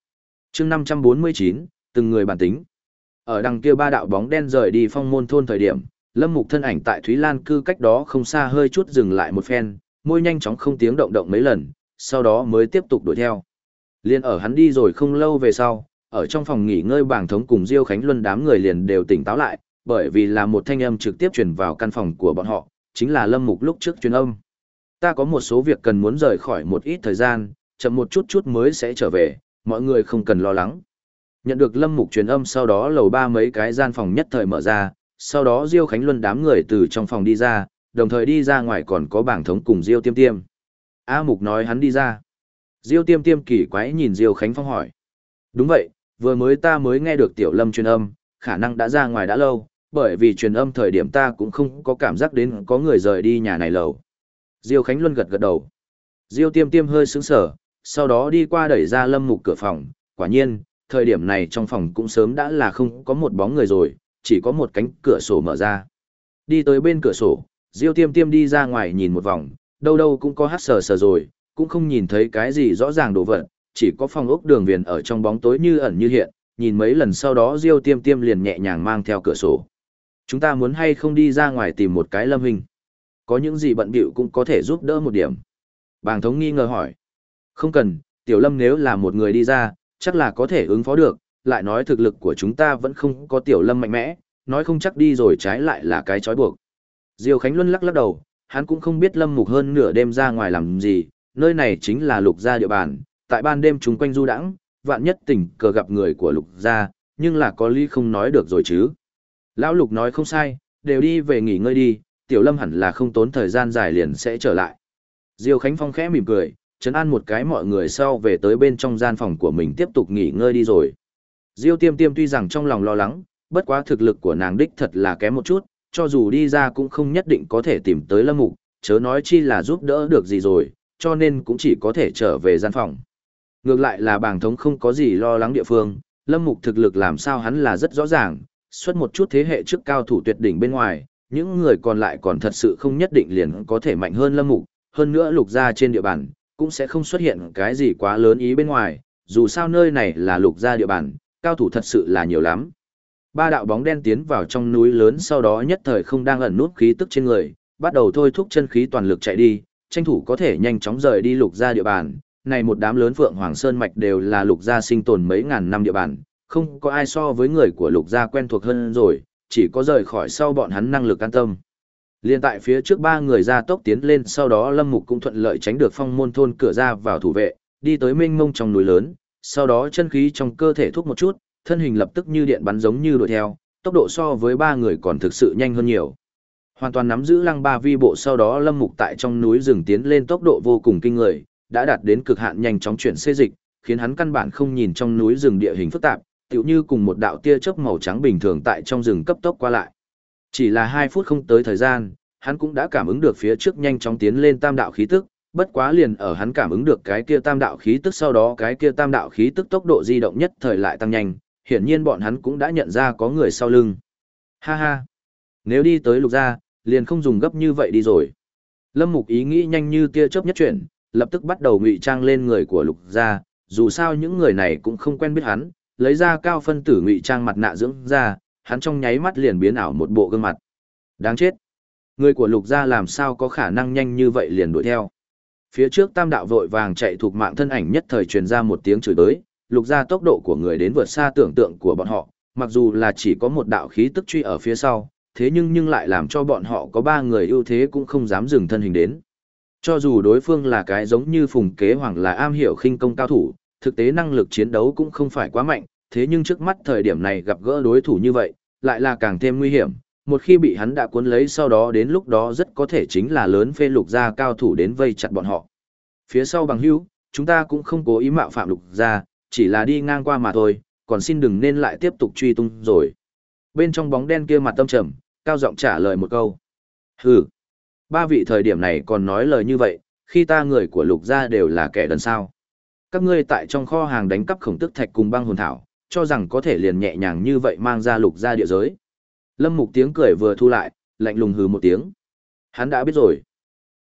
Chương 549, từng người bản tính. Ở đằng kia ba đạo bóng đen rời đi phong môn thôn thời điểm, Lâm Mục thân ảnh tại Thúy Lan cư cách đó không xa hơi chút dừng lại một phen, môi nhanh chóng không tiếng động động mấy lần, sau đó mới tiếp tục đuổi theo. Liên ở hắn đi rồi không lâu về sau, ở trong phòng nghỉ ngơi bảng thống cùng Diêu Khánh Luân đám người liền đều tỉnh táo lại, bởi vì là một thanh âm trực tiếp truyền vào căn phòng của bọn họ, chính là Lâm Mục lúc trước truyền âm. Ta có một số việc cần muốn rời khỏi một ít thời gian, chậm một chút chút mới sẽ trở về, mọi người không cần lo lắng. Nhận được Lâm Mục truyền âm sau đó lầu ba mấy cái gian phòng nhất thời mở ra, sau đó Diêu Khánh Luân đám người từ trong phòng đi ra, đồng thời đi ra ngoài còn có bảng thống cùng Diêu Tiêm Tiêm. A Mục nói hắn đi ra. Diêu Tiêm Tiêm kỳ quái nhìn Diêu Khánh Phong hỏi. Đúng vậy, vừa mới ta mới nghe được Tiểu Lâm truyền âm, khả năng đã ra ngoài đã lâu, bởi vì truyền âm thời điểm ta cũng không có cảm giác đến có người rời đi nhà này lầu. Diêu Khánh Luân gật gật đầu. Diêu Tiêm Tiêm hơi sững sờ, sau đó đi qua đẩy ra Lâm Mục cửa phòng, quả nhiên, thời điểm này trong phòng cũng sớm đã là không có một bóng người rồi, chỉ có một cánh cửa sổ mở ra. Đi tới bên cửa sổ, Diêu Tiêm Tiêm đi ra ngoài nhìn một vòng, đâu đâu cũng có hát sờ sờ rồi, cũng không nhìn thấy cái gì rõ ràng đồ vật, chỉ có phòng ốc đường viền ở trong bóng tối như ẩn như hiện, nhìn mấy lần sau đó Diêu Tiêm Tiêm liền nhẹ nhàng mang theo cửa sổ. Chúng ta muốn hay không đi ra ngoài tìm một cái lâm hình. Có những gì bận bịu cũng có thể giúp đỡ một điểm. Bàng thống nghi ngờ hỏi. Không cần, tiểu lâm nếu là một người đi ra, chắc là có thể ứng phó được, lại nói thực lực của chúng ta vẫn không có tiểu lâm mạnh mẽ, nói không chắc đi rồi trái lại là cái trói buộc. Diêu Khánh Luân lắc lắc đầu, hắn cũng không biết lâm mục hơn nửa đêm ra ngoài làm gì, nơi này chính là lục gia địa bàn, tại ban đêm chúng quanh du đãng, vạn nhất tỉnh cờ gặp người của lục gia, nhưng là có lý không nói được rồi chứ. Lão lục nói không sai, đều đi về nghỉ ngơi đi, tiểu lâm hẳn là không tốn thời gian dài liền sẽ trở lại. Diêu Khánh Phong khẽ mỉm cười, chấn an một cái mọi người sau về tới bên trong gian phòng của mình tiếp tục nghỉ ngơi đi rồi. Diêu tiêm tiêm tuy rằng trong lòng lo lắng, bất quá thực lực của nàng đích thật là kém một chút, cho dù đi ra cũng không nhất định có thể tìm tới lâm mục, chớ nói chi là giúp đỡ được gì rồi, cho nên cũng chỉ có thể trở về gian phòng. Ngược lại là bàng thống không có gì lo lắng địa phương, lâm mục thực lực làm sao hắn là rất rõ ràng, xuất một chút thế hệ trước cao thủ tuyệt đỉnh bên ngoài, những người còn lại còn thật sự không nhất định liền có thể mạnh hơn lâm mục, hơn nữa lục gia trên địa bàn, cũng sẽ không xuất hiện cái gì quá lớn ý bên ngoài, dù sao nơi này là lục gia địa bàn, cao thủ thật sự là nhiều lắm. Ba đạo bóng đen tiến vào trong núi lớn sau đó nhất thời không đang ẩn nút khí tức trên người, bắt đầu thôi thúc chân khí toàn lực chạy đi, tranh thủ có thể nhanh chóng rời đi lục gia địa bàn. Này một đám lớn Phượng Hoàng Sơn mạch đều là lục gia sinh tồn mấy ngàn năm địa bàn, không có ai so với người của lục gia quen thuộc hơn rồi, chỉ có rời khỏi sau bọn hắn năng lực an tâm. Liên tại phía trước ba người ra tốc tiến lên sau đó Lâm Mục cũng thuận lợi tránh được phong môn thôn cửa ra vào thủ vệ, đi tới mênh mông trong núi lớn, sau đó chân khí trong cơ thể thúc một chút, thân hình lập tức như điện bắn giống như đuổi theo, tốc độ so với ba người còn thực sự nhanh hơn nhiều. Hoàn toàn nắm giữ lăng ba vi bộ sau đó lâm mục tại trong núi rừng tiến lên tốc độ vô cùng kinh người, đã đạt đến cực hạn nhanh chóng chuyển xê dịch, khiến hắn căn bản không nhìn trong núi rừng địa hình phức tạp, tựu như cùng một đạo tia chớp màu trắng bình thường tại trong rừng cấp tốc qua lại. Chỉ là 2 phút không tới thời gian, hắn cũng đã cảm ứng được phía trước nhanh chóng tiến lên tam đạo khí tức, bất quá liền ở hắn cảm ứng được cái kia tam đạo khí tức sau đó cái kia tam đạo khí tức tốc độ di động nhất thời lại tăng nhanh, hiển nhiên bọn hắn cũng đã nhận ra có người sau lưng. Ha ha, nếu đi tới lục gia, liền không dùng gấp như vậy đi rồi. Lâm Mục ý nghĩ nhanh như tia chớp nhất chuyển, lập tức bắt đầu ngụy trang lên người của lục gia, dù sao những người này cũng không quen biết hắn, lấy ra cao phân tử ngụy trang mặt nạ dưỡng ra, hắn trong nháy mắt liền biến ảo một bộ gương mặt. Đáng chết. Người của lục gia làm sao có khả năng nhanh như vậy liền đuổi theo. Phía trước tam đạo vội vàng chạy thuộc mạng thân ảnh nhất thời truyền ra một tiếng chửi tới, lục gia tốc độ của người đến vượt xa tưởng tượng của bọn họ, mặc dù là chỉ có một đạo khí tức truy ở phía sau, thế nhưng nhưng lại làm cho bọn họ có ba người ưu thế cũng không dám dừng thân hình đến. Cho dù đối phương là cái giống như phùng kế hoàng là am hiểu khinh công cao thủ, thực tế năng lực chiến đấu cũng không phải quá mạnh, thế nhưng trước mắt thời điểm này gặp gỡ đối thủ như vậy, lại là càng thêm nguy hiểm, một khi bị hắn đã cuốn lấy sau đó đến lúc đó rất có thể chính là lớn phê lục gia cao thủ đến vây chặt bọn họ. Phía sau bằng hữu, chúng ta cũng không cố ý mạo phạm lục gia, chỉ là đi ngang qua mà thôi, còn xin đừng nên lại tiếp tục truy tung rồi. Bên trong bóng đen kia mặt tâm trầm, cao giọng trả lời một câu. Hừ, ba vị thời điểm này còn nói lời như vậy, khi ta người của lục gia đều là kẻ đần sao. Các ngươi tại trong kho hàng đánh cắp khổng tức thạch cùng băng hồn thảo, cho rằng có thể liền nhẹ nhàng như vậy mang ra lục gia địa giới. Lâm Mục tiếng cười vừa thu lại, lạnh lùng hừ một tiếng. Hắn đã biết rồi.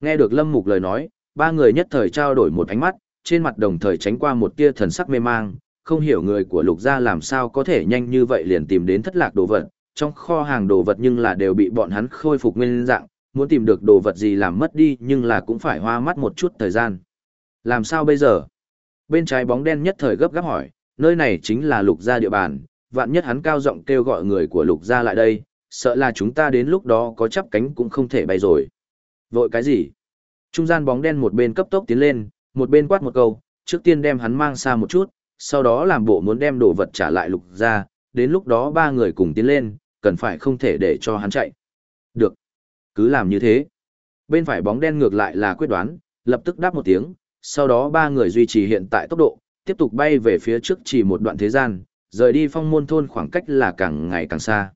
Nghe được Lâm Mục lời nói, ba người nhất thời trao đổi một ánh mắt, trên mặt đồng thời tránh qua một tia thần sắc mê mang, không hiểu người của lục gia làm sao có thể nhanh như vậy liền tìm đến thất lạc đồ vật, trong kho hàng đồ vật nhưng là đều bị bọn hắn khôi phục nguyên dạng, muốn tìm được đồ vật gì làm mất đi nhưng là cũng phải hoa mắt một chút thời gian. Làm sao bây giờ? Bên trái bóng đen nhất thời gấp gáp hỏi, nơi này chính là lục gia địa bàn, vạn nhất hắn cao giọng kêu gọi người của lục gia lại đây, sợ là chúng ta đến lúc đó có chắp cánh cũng không thể bay rồi. Vội cái gì? Trung gian bóng đen một bên cấp tốc tiến lên, một bên quát một câu, trước tiên đem hắn mang xa một chút, sau đó làm bộ muốn đem đồ vật trả lại lục gia, đến lúc đó ba người cùng tiến lên, cần phải không thể để cho hắn chạy. Được. Cứ làm như thế. Bên phải bóng đen ngược lại là quyết đoán, lập tức đáp một tiếng, sau đó ba người duy trì hiện tại tốc độ, tiếp tục bay về phía trước chỉ một đoạn thế gian, rời đi phong môn thôn khoảng cách là càng ngày càng xa.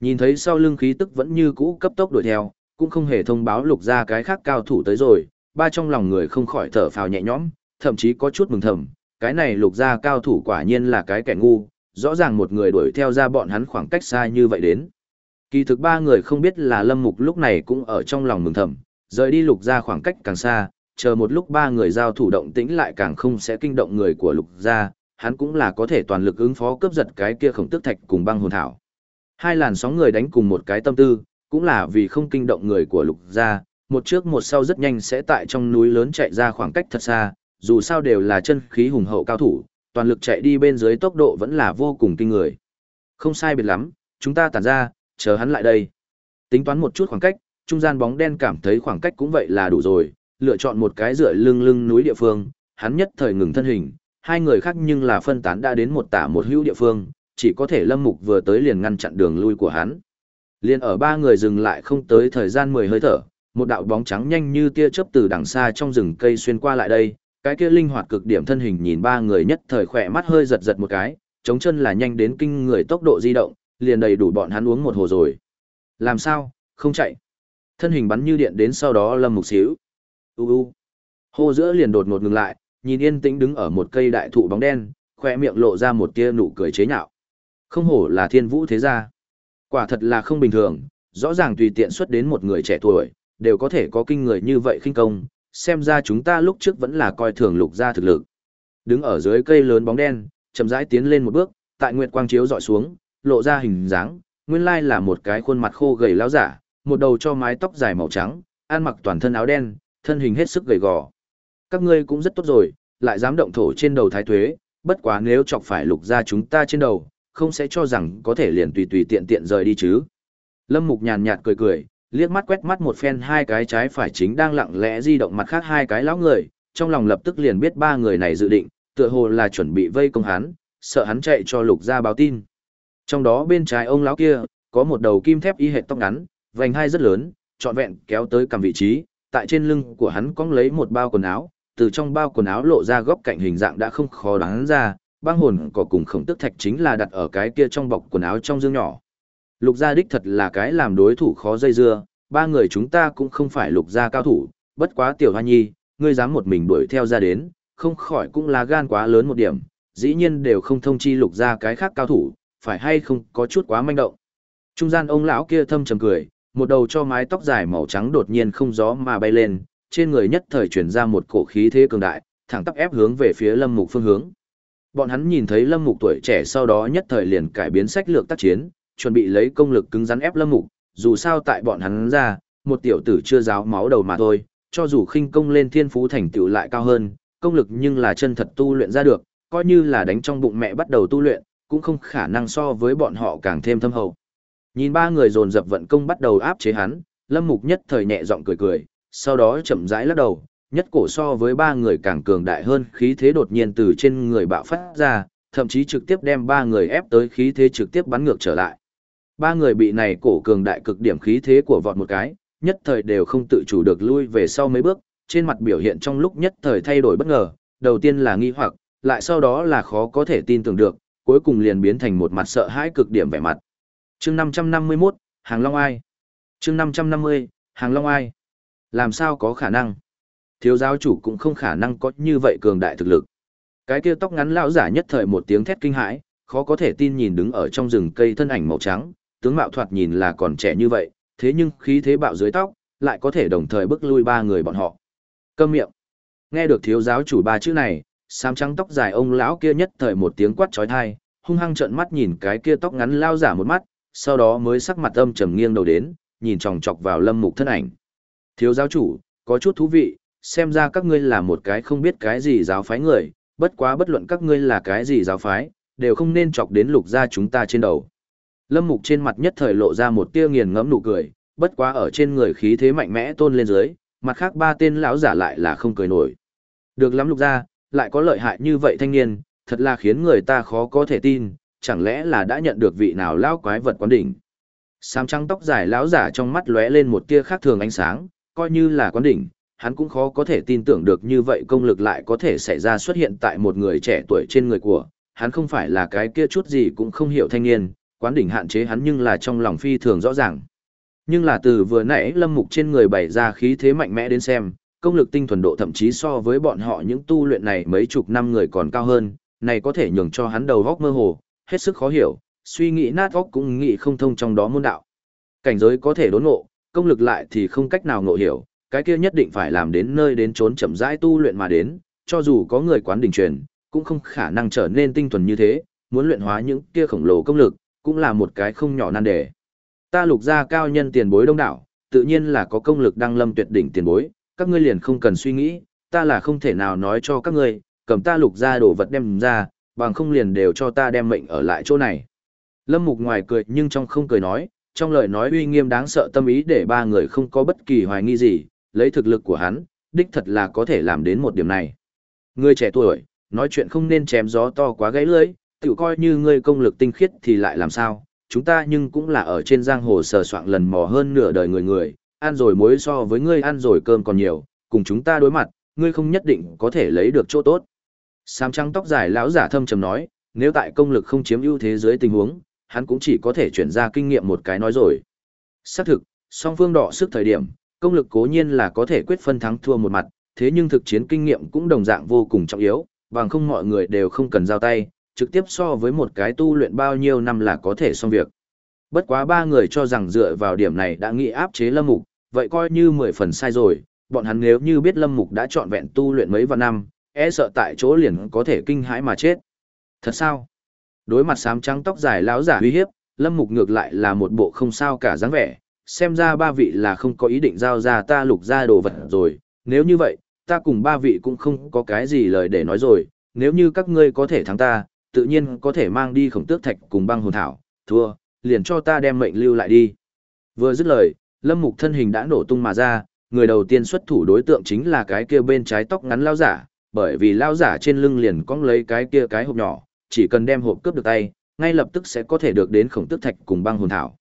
Nhìn thấy sau lưng khí tức vẫn như cũ cấp tốc đuổi theo, cũng không hề thông báo lục ra cái khác cao thủ tới rồi, ba trong lòng người không khỏi thở phào nhẹ nhõm, thậm chí có chút mừng thầm, cái này lục ra cao thủ quả nhiên là cái kẻ ngu, rõ ràng một người đuổi theo ra bọn hắn khoảng cách xa như vậy đến. Kỳ thực ba người không biết là Lâm Mục lúc này cũng ở trong lòng mừng thầm, rời đi lục ra khoảng cách càng xa, chờ một lúc ba người giao thủ động tĩnh lại càng không sẽ kinh động người của lục gia, hắn cũng là có thể toàn lực ứng phó cướp giật cái kia khổng tức thạch cùng băng hồn thảo. Hai làn sóng người đánh cùng một cái tâm tư, cũng là vì không kinh động người của lục gia, một trước một sau rất nhanh sẽ tại trong núi lớn chạy ra khoảng cách thật xa, dù sao đều là chân khí hùng hậu cao thủ, toàn lực chạy đi bên dưới tốc độ vẫn là vô cùng kinh người. Không sai biệt lắm, chúng ta tản ra, chờ hắn lại đây. Tính toán một chút khoảng cách, trung gian bóng đen cảm thấy khoảng cách cũng vậy là đủ rồi, lựa chọn một cái dựa lưng lưng núi địa phương, hắn nhất thời ngừng thân hình, hai người khác nhưng là phân tán đã đến một tả một hữu địa phương, chỉ có thể Lâm Mục vừa tới liền ngăn chặn đường lui của hắn. Liên ở ba người dừng lại không tới thời gian 10 hơi thở, một đạo bóng trắng nhanh như tia chớp từ đằng xa trong rừng cây xuyên qua lại đây, cái kia linh hoạt cực điểm thân hình nhìn ba người nhất thời khỏe mắt hơi giật giật một cái, chống chân là nhanh đến kinh người tốc độ di động, liền đầy đủ bọn hắn uống một hồ rồi. Làm sao, không chạy. Thân hình bắn như điện đến sau đó lâm mục xíu. U u. Hô giữa liền đột ngột ngừng lại, nhìn yên tĩnh đứng ở một cây đại thụ bóng đen, khoe miệng lộ ra một tia nụ cười chế nhạo. Không hổ là thiên vũ thế gia. Quả thật là không bình thường, rõ ràng tùy tiện xuất đến một người trẻ tuổi, đều có thể có kinh người như vậy khinh công, xem ra chúng ta lúc trước vẫn là coi thường lục gia thực lực. Đứng ở dưới cây lớn bóng đen, chậm rãi tiến lên một bước, tại nguyệt quang chiếu dọi xuống, lộ ra hình dáng, nguyên lai là một cái khuôn mặt khô gầy láo giả, một đầu cho mái tóc dài màu trắng, ăn mặc toàn thân áo đen, thân hình hết sức gầy gò. Các ngươi cũng rất tốt rồi, lại dám động thổ trên đầu thái tuế, bất quá nếu chọc phải lục gia chúng ta trên đầu, không sẽ cho rằng có thể liền tùy tùy tiện tiện rời đi chứ. Lâm Mục nhàn nhạt cười cười, liếc mắt quét mắt một phen hai cái trái phải chính đang lặng lẽ di động mặt khác hai cái lão người, trong lòng lập tức liền biết ba người này dự định, tựa hồ là chuẩn bị vây công hắn, sợ hắn chạy cho lục gia báo tin. Trong đó bên trái ông lão kia, có một đầu kim thép y hệt tóc ngắn, vành hai rất lớn, trọn vẹn kéo tới cầm vị trí, tại trên lưng của hắn cong lấy một bao quần áo, từ trong bao quần áo lộ ra góc cạnh hình dạng đã không khó đoán ra, băng hồn cỏ cùng khổng tức thạch chính là đặt ở cái kia trong bọc quần áo trong dương nhỏ. Lục gia đích thật là cái làm đối thủ khó dây dưa, ba người chúng ta cũng không phải lục gia cao thủ, bất quá tiểu hoa nhi, ngươi dám một mình đuổi theo ra đến, không khỏi cũng là gan quá lớn một điểm, dĩ nhiên đều không thông chi lục gia cái khác cao thủ, phải hay không có chút quá manh động. Trung gian ông lão kia thâm trầm cười, một đầu cho mái tóc dài màu trắng đột nhiên không gió mà bay lên, trên người nhất thời chuyển ra một cổ khí thế cường đại, thẳng tắp ép hướng về phía Lâm Mục phương hướng. Bọn hắn nhìn thấy Lâm Mục tuổi trẻ sau đó nhất thời liền cải biến sách lược tác chiến, chuẩn bị lấy công lực cứng rắn ép Lâm Mục, dù sao tại bọn hắn ra, một tiểu tử chưa giáo máu đầu mà thôi, cho dù khinh công lên thiên phú thành tựu lại cao hơn, công lực nhưng là chân thật tu luyện ra được, coi như là đánh trong bụng mẹ bắt đầu tu luyện, cũng không khả năng so với bọn họ càng thêm thâm hậu. Nhìn ba người dồn dập vận công bắt đầu áp chế hắn, Lâm Mục nhất thời nhẹ giọng cười cười, sau đó chậm rãi lắc đầu, nhất cổ so với ba người càng cường đại hơn khí thế đột nhiên từ trên người bạo phát ra, thậm chí trực tiếp đem ba người ép tới khí thế trực tiếp bắn ngược trở lại. Ba người bị này cổ cường đại cực điểm khí thế của vọt một cái, nhất thời đều không tự chủ được lui về sau mấy bước, trên mặt biểu hiện trong lúc nhất thời thay đổi bất ngờ, đầu tiên là nghi hoặc, lại sau đó là khó có thể tin tưởng được, cuối cùng liền biến thành một mặt sợ hãi cực điểm vẻ mặt. Chương 551, Hàng Long Ai. Chương 550, Hàng Long Ai. Làm sao có khả năng? Thiếu giáo chủ cũng không khả năng có như vậy cường đại thực lực. Cái kia tóc ngắn lão giả nhất thời một tiếng thét kinh hãi, khó có thể tin nhìn đứng ở trong rừng cây thân ảnh màu trắng, tướng mạo thoạt nhìn là còn trẻ như vậy, thế nhưng khí thế bạo dưới tóc, lại có thể đồng thời bức lui ba người bọn họ. Câm miệng. Nghe được thiếu giáo chủ ba chữ này, xám trắng tóc dài ông lão kia nhất thời một tiếng quát chói tai, hung hăng trợn mắt nhìn cái kia tóc ngắn lao giả một mắt, sau đó mới sắc mặt âm trầm nghiêng đầu đến, nhìn chòng chọc vào Lâm Mục thân ảnh. Thiếu giáo chủ, có chút thú vị, xem ra các ngươi là một cái không biết cái gì giáo phái người, bất quá bất luận các ngươi là cái gì giáo phái, đều không nên chọc đến lục gia chúng ta trên đầu. Lâm Mục trên mặt nhất thời lộ ra một tia nghiền ngẫm nụ cười, bất quá ở trên người khí thế mạnh mẽ tôn lên dưới, mặt khác ba tên lão giả lại là không cười nổi. Được lắm lục gia, lại có lợi hại như vậy thanh niên, thật là khiến người ta khó có thể tin, chẳng lẽ là đã nhận được vị nào lão quái vật quán đỉnh. Sam trắng tóc dài lão giả trong mắt lóe lên một tia khác thường ánh sáng, coi như là quán đỉnh, hắn cũng khó có thể tin tưởng được như vậy công lực lại có thể xảy ra xuất hiện tại một người trẻ tuổi trên người của, hắn không phải là cái kia chút gì cũng không hiểu thanh niên, quán đỉnh hạn chế hắn nhưng là trong lòng phi thường rõ ràng. Nhưng là từ vừa nãy lâm mục trên người bày ra khí thế mạnh mẽ đến xem, công lực tinh thuần độ thậm chí so với bọn họ những tu luyện này mấy chục năm người còn cao hơn, này có thể nhường cho hắn đầu góc mơ hồ, hết sức khó hiểu, suy nghĩ nát óc cũng nghĩ không thông trong đó môn đạo. Cảnh giới có thể đốn ngộ, công lực lại thì không cách nào ngộ hiểu, cái kia nhất định phải làm đến nơi đến trốn chậm rãi tu luyện mà đến, cho dù có người quán đỉnh truyền, cũng không khả năng trở nên tinh thuần như thế, muốn luyện hóa những kia khổng lồ công lực, cũng là một cái không nhỏ nan đề. Ta lục gia cao nhân tiền bối đông đảo, tự nhiên là có công lực đăng lâm tuyệt đỉnh tiền bối, các ngươi liền không cần suy nghĩ, ta là không thể nào nói cho các ngươi, cầm ta lục gia đồ vật đem ra, bằng không liền đều cho ta đem mệnh ở lại chỗ này. Lâm Mục ngoài cười nhưng trong không cười nói, trong lời nói uy nghiêm đáng sợ tâm ý để ba người không có bất kỳ hoài nghi gì, lấy thực lực của hắn, đích thật là có thể làm đến một điểm này. người trẻ tuổi, nói chuyện không nên chém gió to quá gãy lưỡi, tự coi như ngươi công lực tinh khiết thì lại làm sao, chúng ta nhưng cũng là ở trên giang hồ sờ soạn lần mò hơn nửa đời người người, ăn rồi muối so với ngươi ăn rồi cơm còn nhiều, cùng chúng ta đối mặt, ngươi không nhất định có thể lấy được chỗ tốt. Sám trắng tóc dài lão giả thâm trầm nói, nếu tại công lực không chiếm ưu thế dưới tình huống, hắn cũng chỉ có thể chuyển ra kinh nghiệm một cái nói rồi. Xác thực, song phương đỏ sức thời điểm, công lực cố nhiên là có thể quyết phân thắng thua một mặt, thế nhưng thực chiến kinh nghiệm cũng đồng dạng vô cùng trọng yếu, bằng không mọi người đều không cần giao tay, trực tiếp so với một cái tu luyện bao nhiêu năm là có thể xong việc. Bất quá ba người cho rằng dựa vào điểm này đã nghĩ áp chế Lâm Mục, vậy coi như mười phần sai rồi, bọn hắn nếu như biết Lâm Mục đã trọn vẹn tu luyện mấy vạn năm, e sợ tại chỗ liền có thể kinh hãi mà chết. Thật sao? Đối mặt sám trắng tóc dài lão giả uy hiếp, Lâm Mục ngược lại là một bộ không sao cả dáng vẻ, xem ra ba vị là không có ý định giao ra ta lục ra đồ vật rồi, nếu như vậy, ta cùng ba vị cũng không có cái gì lời để nói rồi, nếu như các ngươi có thể thắng ta, tự nhiên có thể mang đi khổng tước thạch cùng băng hồn thảo, thua, liền cho ta đem mệnh lưu lại đi. Vừa dứt lời, Lâm Mục thân hình đã nổ tung mà ra, người đầu tiên xuất thủ đối tượng chính là cái kia bên trái tóc ngắn lao giả, bởi vì lao giả trên lưng liền cong lấy cái kia cái hộp nhỏ, chỉ cần đem hộp cướp được tay, ngay lập tức sẽ có thể được đến khổng tức thạch cùng băng hồn thảo.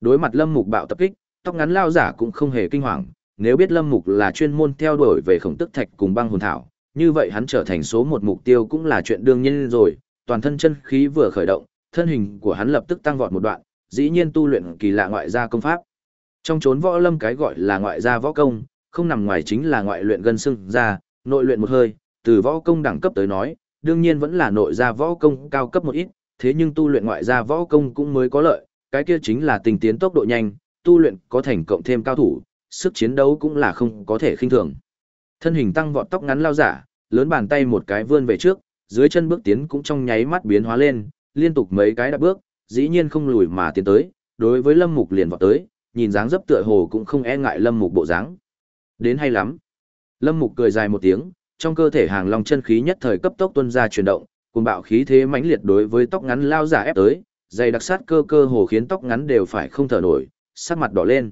Đối mặt Lâm Mục bạo tập kích, Tóc ngắn lao giả cũng không hề kinh hoàng, nếu biết Lâm Mục là chuyên môn theo đuổi về khổng tức thạch cùng băng hồn thảo, như vậy hắn trở thành số một mục tiêu cũng là chuyện đương nhiên rồi, toàn thân chân khí vừa khởi động, thân hình của hắn lập tức tăng vọt một đoạn, dĩ nhiên tu luyện kỳ lạ ngoại gia công pháp. Trong chốn võ lâm cái gọi là ngoại gia võ công, không nằm ngoài chính là ngoại luyện gân xương ra, nội luyện một hơi, từ võ công đẳng cấp tới nói, đương nhiên vẫn là nội gia võ công cao cấp một ít, thế nhưng tu luyện ngoại gia võ công cũng mới có lợi, cái kia chính là tình tiến tốc độ nhanh, tu luyện có thành cộng thêm cao thủ, sức chiến đấu cũng là không có thể khinh thường. Thân hình tăng vọt tóc ngắn lao giả, lớn bàn tay một cái vươn về trước, dưới chân bước tiến cũng trong nháy mắt biến hóa lên, liên tục mấy cái đạp bước, dĩ nhiên không lùi mà tiến tới, đối với Lâm Mục liền vọt tới, nhìn dáng dấp tựa hồ cũng không e ngại Lâm Mục bộ dáng. Đến hay lắm. Lâm Mục cười dài một tiếng, trong cơ thể hàng long chân khí nhất thời cấp tốc tuôn ra chuyển động, cùng bạo khí thế mãnh liệt đối với tóc ngắn lao giả ép tới, dày đặc sát cơ cơ hồ khiến tóc ngắn đều phải không thở nổi, sắc mặt đỏ lên.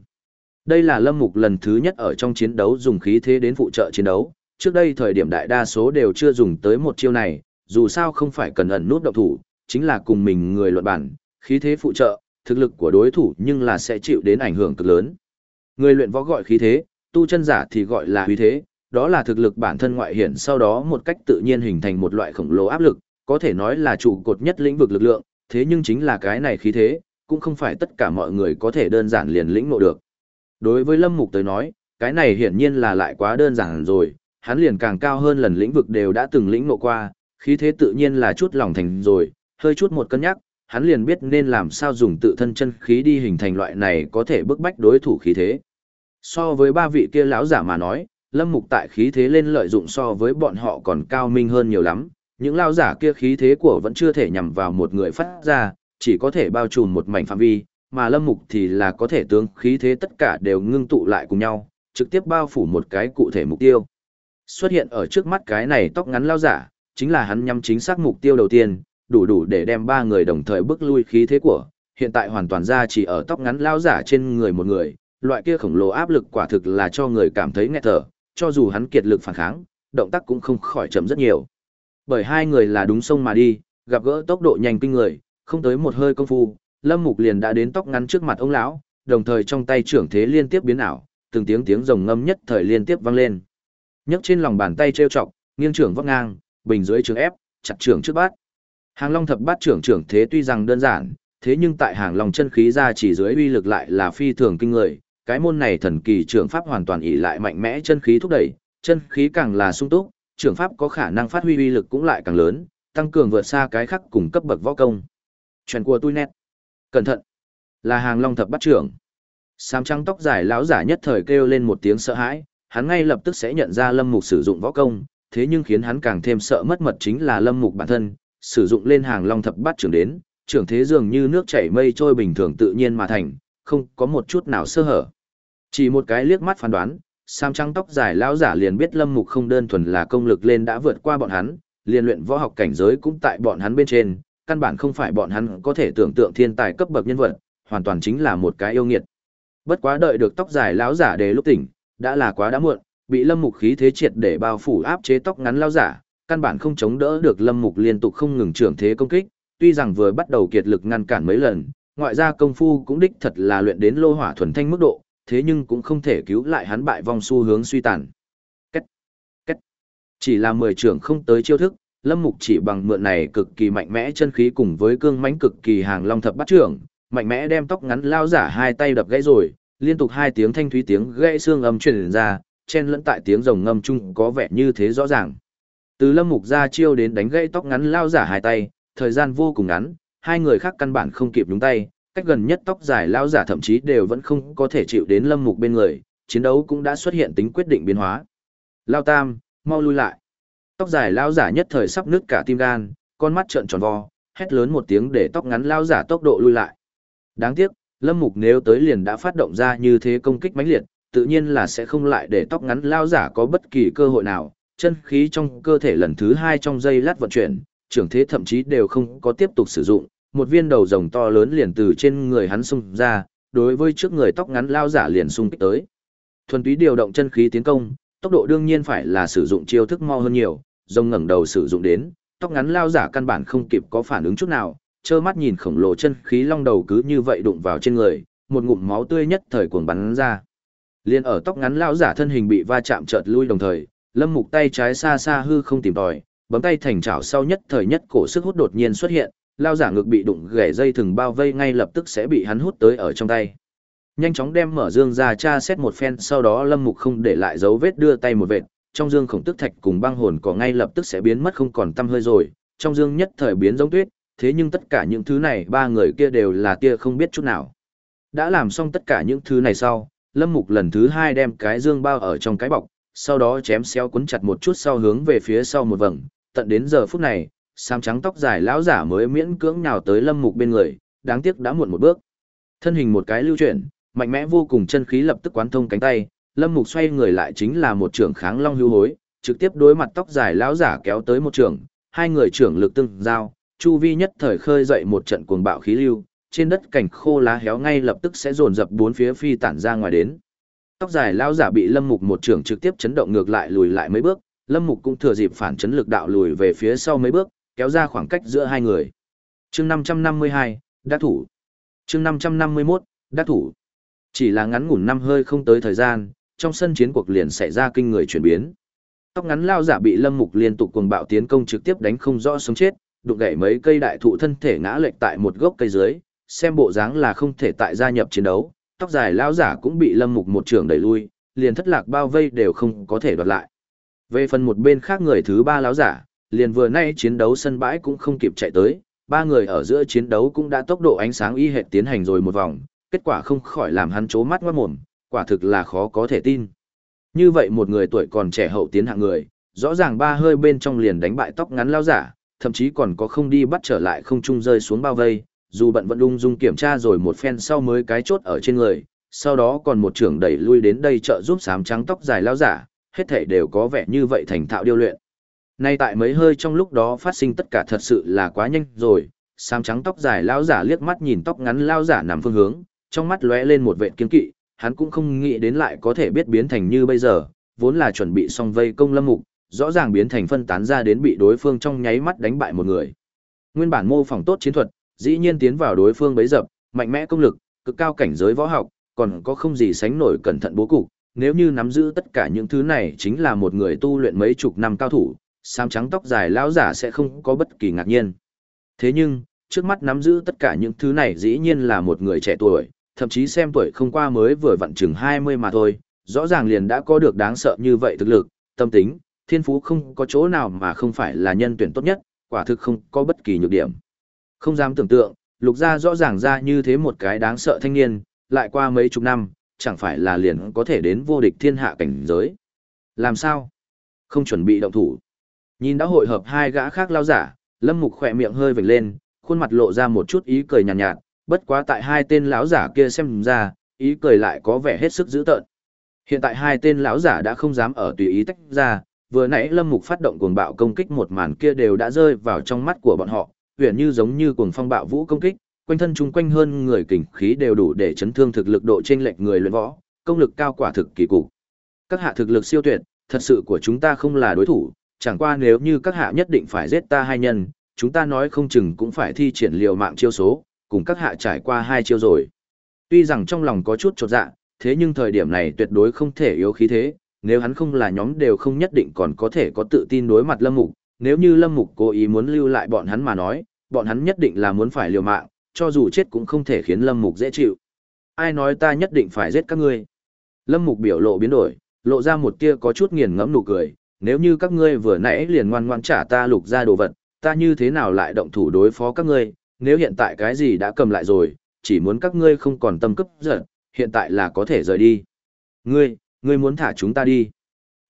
Đây là Lâm Mục lần thứ nhất ở trong chiến đấu dùng khí thế đến phụ trợ chiến đấu, trước đây thời điểm đại đa số đều chưa dùng tới một chiêu này, dù sao không phải cần ẩn nút động thủ, chính là cùng mình người luận bản, khí thế phụ trợ, thực lực của đối thủ nhưng là sẽ chịu đến ảnh hưởng cực lớn. Người luyện võ gọi khí thế, tu chân giả thì gọi là huy thế, đó là thực lực bản thân ngoại hiển sau đó một cách tự nhiên hình thành một loại khổng lồ áp lực, có thể nói là trụ cột nhất lĩnh vực lực lượng, thế nhưng chính là cái này khí thế, cũng không phải tất cả mọi người có thể đơn giản liền lĩnh ngộ được. Đối với Lâm Mục tới nói, cái này hiển nhiên là lại quá đơn giản rồi, hắn liền càng cao hơn lần lĩnh vực đều đã từng lĩnh ngộ qua, khí thế tự nhiên là chút lòng thành rồi, hơi chút một cân nhắc, hắn liền biết nên làm sao dùng tự thân chân khí đi hình thành loại này có thể bức bách đối thủ khí thế. So với ba vị kia lão giả mà nói, Lâm Mục tại khí thế lên lợi dụng so với bọn họ còn cao minh hơn nhiều lắm, những lao giả kia khí thế của vẫn chưa thể nhằm vào một người phát ra, chỉ có thể bao trùm một mảnh phạm vi, mà Lâm Mục thì là có thể tướng khí thế tất cả đều ngưng tụ lại cùng nhau, trực tiếp bao phủ một cái cụ thể mục tiêu. Xuất hiện ở trước mắt cái này tóc ngắn lao giả, chính là hắn nhắm chính xác mục tiêu đầu tiên, đủ đủ để đem ba người đồng thời bước lui khí thế của, hiện tại hoàn toàn ra chỉ ở tóc ngắn lao giả trên người một người, loại kia khổng lồ áp lực quả thực là cho người cảm thấy nghẹt thở, cho dù hắn kiệt lực phản kháng, động tác cũng không khỏi chậm rất nhiều. Bởi hai người là đúng sông mà đi, gặp gỡ tốc độ nhanh kinh người, không tới một hơi công phu, Lâm Mục liền đã đến tóc ngắn trước mặt ông lão, đồng thời trong tay trưởng thế liên tiếp biến ảo, từng tiếng tiếng rồng ngâm nhất thời liên tiếp vang lên. nhấc trên lòng bàn tay trêu chọc, nghiêng trưởng vấp ngang, bình dưới trường ép, chặt trưởng trước bát. Hàng Long thập bát trưởng trưởng thế tuy rằng đơn giản, thế nhưng tại Hàng Long chân khí ra chỉ dưới uy lực lại là phi thường kinh người, cái môn này thần kỳ trưởng pháp hoàn toàn ỷ lại mạnh mẽ chân khí thúc đẩy, chân khí càng là sung túc, trưởng pháp có khả năng phát huy uy lực cũng lại càng lớn, tăng cường vượt xa cái khác cùng cấp bậc võ công. Truyền của tôi nét. Cẩn thận. Là Hàng Long thập bắt trưởng. Sám trắng tóc dài lão giả nhất thời kêu lên một tiếng sợ hãi, hắn ngay lập tức sẽ nhận ra Lâm Mục sử dụng võ công, thế nhưng khiến hắn càng thêm sợ mất mật chính là Lâm Mục bản thân, sử dụng lên hàng long thập bát trưởng đến, trưởng thế dường như nước chảy mây trôi bình thường tự nhiên mà thành, không có một chút nào sơ hở. Chỉ một cái liếc mắt phán đoán, sam trắng tóc dài lão giả liền biết Lâm Mục không đơn thuần là công lực lên đã vượt qua bọn hắn, liền luyện võ học cảnh giới cũng tại bọn hắn bên trên, căn bản không phải bọn hắn có thể tưởng tượng thiên tài cấp bậc nhân vật, hoàn toàn chính là một cái yêu nghiệt. Bất quá đợi được tóc dài lão giả để lúc tỉnh, đã là quá đã muộn, bị Lâm Mục khí thế triệt để bao phủ áp chế tóc ngắn lão giả, căn bản không chống đỡ được Lâm Mục liên tục không ngừng trưởng thế công kích, tuy rằng vừa bắt đầu kiệt lực ngăn cản mấy lần, ngoại gia công phu cũng đích thật là luyện đến lô hỏa thuần thanh mức độ, thế nhưng cũng không thể cứu lại hắn bại vong xu hướng suy tàn. Cách, cách, chỉ là 10 trưởng không tới chiêu thức, Lâm Mục chỉ bằng mượn này cực kỳ mạnh mẽ chân khí cùng với cương mãnh cực kỳ hàng long thập bát trưởng, mạnh mẽ đem tóc ngắn lao giả hai tay đập gãy rồi, liên tục hai tiếng thanh thúy tiếng gãy xương âm truyền ra, chen lẫn tại tiếng rồng ngâm chung có vẻ như thế rõ ràng. Từ lâm mục ra chiêu đến đánh gãy tóc ngắn lao giả hai tay, thời gian vô cùng ngắn, hai người khác căn bản không kịp đúng tay, cách gần nhất tóc dài lao giả thậm chí đều vẫn không có thể chịu đến lâm mục bên người, chiến đấu cũng đã xuất hiện tính quyết định biến hóa. Lao tam, mau lui lại. Tóc dài lao giả nhất thời sắp nứt cả tim gan, con mắt trợn tròn vo, hét lớn một tiếng để tóc ngắn lao giả tốc độ lui lại. Đáng tiếc, lâm mục nếu tới liền đã phát động ra như thế công kích mãnh liệt, tự nhiên là sẽ không lại để tóc ngắn lao giả có bất kỳ cơ hội nào, chân khí trong cơ thể lần thứ hai trong giây lát vận chuyển, trưởng thế thậm chí đều không có tiếp tục sử dụng, một viên đầu rồng to lớn liền từ trên người hắn xung ra, đối với trước người tóc ngắn lao giả liền xung kích tới. Thuần túy điều động chân khí tiến công, tốc độ đương nhiên phải là sử dụng chiêu thức mau hơn nhiều, rồng ngẩng đầu sử dụng đến, tóc ngắn lao giả căn bản không kịp có phản ứng chút nào, trơ mắt nhìn khổng lồ chân khí long đầu cứ như vậy đụng vào trên người, một ngụm máu tươi nhất thời cuồng bắn ra. Liên ở tóc ngắn lao giả thân hình bị va chạm chợt lui đồng thời, Lâm Mục tay trái xa xa hư không tìm tòi, bấm tay thành chảo sau nhất thời nhất cổ sức hút đột nhiên xuất hiện, Lao giả ngực bị đụng gãy dây thừng bao vây ngay lập tức sẽ bị hắn hút tới ở trong tay. Nhanh chóng đem mở dương ra tra xét một phen sau đó Lâm Mục không để lại dấu vết đưa tay một vệt, trong dương khổng tức thạch cùng băng hồn có ngay lập tức sẽ biến mất không còn tăm hơi rồi, trong dương nhất thời biến giống tuyết, thế nhưng tất cả những thứ này ba người kia đều là tia không biết chút nào. Đã làm xong tất cả những thứ này sau, Lâm Mục lần thứ hai đem cái dương bao ở trong cái bọc, sau đó chém xéo cuốn chặt một chút sau hướng về phía sau một vầng, tận đến giờ phút này, sam trắng tóc dài lão giả mới miễn cưỡng nhào tới Lâm Mục bên người, đáng tiếc đã muộn một bước. Thân hình một cái lưu chuyển, mạnh mẽ vô cùng chân khí lập tức quán thông cánh tay, Lâm Mục xoay người lại chính là một trưởng kháng long hưu hối, trực tiếp đối mặt tóc dài lão giả kéo tới một trưởng, hai người trưởng lực tương giao, chu vi nhất thời khơi dậy một trận cuồng bạo khí lưu, trên đất cảnh khô lá héo ngay lập tức sẽ dồn dập bốn phía phi tản ra ngoài đến. Tóc dài lão giả bị Lâm Mục một trưởng trực tiếp chấn động ngược lại lùi lại mấy bước, Lâm Mục cũng thừa dịp phản chấn lực đạo lùi về phía sau mấy bước, kéo ra khoảng cách giữa hai người. Chương 552, đắc thủ. Chương 551, đắc thủ. Chỉ là ngắn ngủn năm hơi không tới thời gian, trong sân chiến cuộc liền xảy ra kinh người chuyển biến. Tóc ngắn lao giả bị Lâm Mục liên tục cuồng bạo tiến công trực tiếp đánh không rõ sống chết, đụng gãy mấy cây đại thụ thân thể ngã lệch tại một gốc cây dưới, xem bộ dáng là không thể tại gia nhập chiến đấu, tóc dài lao giả cũng bị Lâm Mục một trường đẩy lui, liền thất lạc bao vây đều không có thể đoạt lại. Về phần một bên khác người thứ ba lão giả, liền vừa nay chiến đấu sân bãi cũng không kịp chạy tới, ba người ở giữa chiến đấu cũng đã tốc độ ánh sáng y hệt tiến hành rồi một vòng, kết quả không khỏi làm hắn chố mắt ngoát mồm, quả thực là khó có thể tin. Như vậy một người tuổi còn trẻ hậu tiến hạng người, rõ ràng ba hơi bên trong liền đánh bại tóc ngắn lao giả, thậm chí còn có không đi bắt trở lại không trung rơi xuống bao vây, dù bận vẫn ung dung kiểm tra rồi một phen sau mới cái chốt ở trên người, sau đó còn một trưởng đẩy lui đến đây trợ giúp sám trắng tóc dài lao giả, hết thể đều có vẻ như vậy thành thạo điêu luyện. Nay tại mấy hơi trong lúc đó phát sinh tất cả thật sự là quá nhanh rồi, sám trắng tóc dài lao giả liếc mắt nhìn tóc ngắn lao giả nằm phương hướng, trong mắt lóe lên một vệt kiên kỵ, hắn cũng không nghĩ đến lại có thể biết biến thành như bây giờ, vốn là chuẩn bị xong vây công lâm mục, rõ ràng biến thành phân tán ra đến bị đối phương trong nháy mắt đánh bại một người. Nguyên bản mô phỏng tốt chiến thuật, dĩ nhiên tiến vào đối phương bấy dập, mạnh mẽ công lực, cực cao cảnh giới võ học, còn có không gì sánh nổi cẩn thận bố cục, nếu như nắm giữ tất cả những thứ này chính là một người tu luyện mấy chục năm cao thủ, sam trắng tóc dài lão giả sẽ không có bất kỳ ngạc nhiên. Thế nhưng, trước mắt nắm giữ tất cả những thứ này dĩ nhiên là một người trẻ tuổi, thậm chí xem tuổi không qua mới vừa vặn chừng 20 mà thôi, rõ ràng liền đã có được đáng sợ như vậy thực lực, tâm tính, thiên phú không có chỗ nào mà không phải là nhân tuyển tốt nhất, quả thực không có bất kỳ nhược điểm. Không dám tưởng tượng, lục gia rõ ràng ra như thế một cái đáng sợ thanh niên, lại qua mấy chục năm, chẳng phải là liền có thể đến vô địch thiên hạ cảnh giới. Làm sao? Không chuẩn bị động thủ. Nhìn đã hội hợp hai gã khác lao giả, lâm mục khỏe miệng hơi vểnh lên, khuôn mặt lộ ra một chút ý cười nhàn nhạt, nhạt, bất quá tại hai tên lão giả kia xem ra, ý cười lại có vẻ hết sức dữ tợn. Hiện tại hai tên lão giả đã không dám ở tùy ý tách ra, vừa nãy Lâm Mục phát động cuồng bạo công kích một màn kia đều đã rơi vào trong mắt của bọn họ, huyền như giống như cuồng phong bạo vũ công kích, quanh thân chung quanh hơn người kình khí đều đủ để chấn thương thực lực độ trên lệch người luyện võ, công lực cao quả thực kỳ cục. Các hạ thực lực siêu tuyệt, thật sự của chúng ta không là đối thủ, chẳng qua nếu như các hạ nhất định phải giết ta hai nhân, chúng ta nói không chừng cũng phải thi triển liều mạng chiêu số, cùng các hạ trải qua hai chiêu rồi. Tuy rằng trong lòng có chút chột dạ, thế nhưng thời điểm này tuyệt đối không thể yếu khí thế, nếu hắn không là nhóm đều không nhất định còn có thể có tự tin đối mặt Lâm Mục, nếu như Lâm Mục cố ý muốn lưu lại bọn hắn mà nói, bọn hắn nhất định là muốn phải liều mạng, cho dù chết cũng không thể khiến Lâm Mục dễ chịu. Ai nói ta nhất định phải giết các ngươi? Lâm Mục biểu lộ biến đổi, lộ ra một tia có chút nghiền ngẫm nụ cười, nếu như các ngươi vừa nãy liền ngoan ngoãn trả ta lục ra đồ vật, ta như thế nào lại động thủ đối phó các ngươi, nếu hiện tại cái gì đã cầm lại rồi, chỉ muốn các ngươi không còn tâm cấp giận, hiện tại là có thể rời đi. Ngươi, ngươi muốn thả chúng ta đi.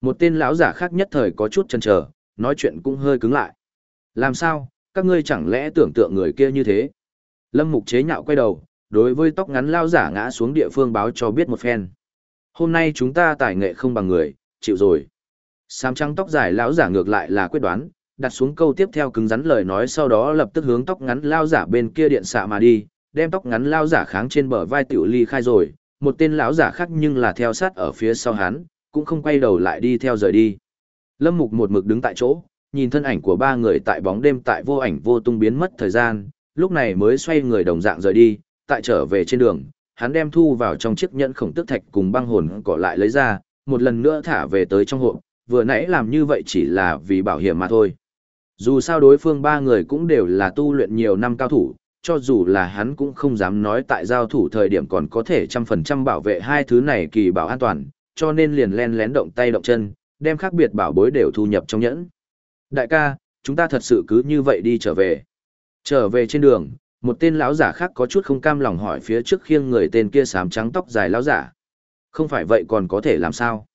Một tên lão giả khác nhất thời có chút chần chờ, nói chuyện cũng hơi cứng lại. Làm sao, các ngươi chẳng lẽ tưởng tượng người kia như thế? Lâm Mục chế nhạo quay đầu, đối với tóc ngắn lão giả ngã xuống địa phương báo cho biết một phen. Hôm nay chúng ta tài nghệ không bằng người, chịu rồi. Sám trắng tóc dài lão giả ngược lại là quyết đoán, đặt xuống câu tiếp theo cứng rắn lời nói sau đó lập tức hướng tóc ngắn lao giả bên kia điện xạ mà đi, đem tóc ngắn lao giả kháng trên bờ vai tiểu ly khai rồi, một tên lão giả khác nhưng là theo sát ở phía sau hắn, cũng không quay đầu lại đi theo rời đi. Lâm Mục một mực đứng tại chỗ, nhìn thân ảnh của ba người tại bóng đêm tại vô ảnh vô tung biến mất thời gian, lúc này mới xoay người đồng dạng rời đi, tại trở về trên đường, hắn đem thu vào trong chiếc nhẫn khổng tức thạch cùng băng hồn cỏ lại lấy ra, một lần nữa thả về tới trong hộp, vừa nãy làm như vậy chỉ là vì bảo hiểm mà thôi. Dù sao đối phương ba người cũng đều là tu luyện nhiều năm cao thủ, cho dù là hắn cũng không dám nói tại giao thủ thời điểm còn có thể trăm phần trăm bảo vệ hai thứ này kỳ bảo an toàn, cho nên liền len lén động tay động chân, đem khác biệt bảo bối đều thu nhập trong nhẫn. Đại ca, chúng ta thật sự cứ như vậy đi trở về. Trở về trên đường, một tên lão giả khác có chút không cam lòng hỏi phía trước khiêng người tên kia sám trắng tóc dài lão giả. Không phải vậy còn có thể làm sao?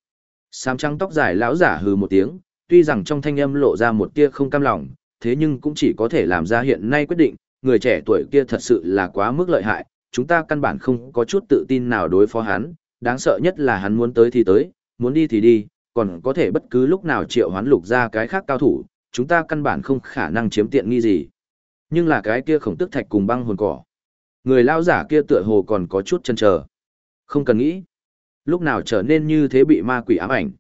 Sám trắng tóc dài lão giả hừ một tiếng, tuy rằng trong thanh âm lộ ra một tia không cam lòng, thế nhưng cũng chỉ có thể làm ra hiện nay quyết định, người trẻ tuổi kia thật sự là quá mức lợi hại, chúng ta căn bản không có chút tự tin nào đối phó hắn, đáng sợ nhất là hắn muốn tới thì tới, muốn đi thì đi, còn có thể bất cứ lúc nào triệu hoán lục ra cái khác cao thủ, chúng ta căn bản không khả năng chiếm tiện nghi gì. Nhưng là cái kia khổng tức thạch cùng băng hồn cỏ. Người lao giả kia tựa hồ còn có chút chân chờ. Không cần nghĩ. Lúc nào trở nên như thế bị ma quỷ ám ảnh.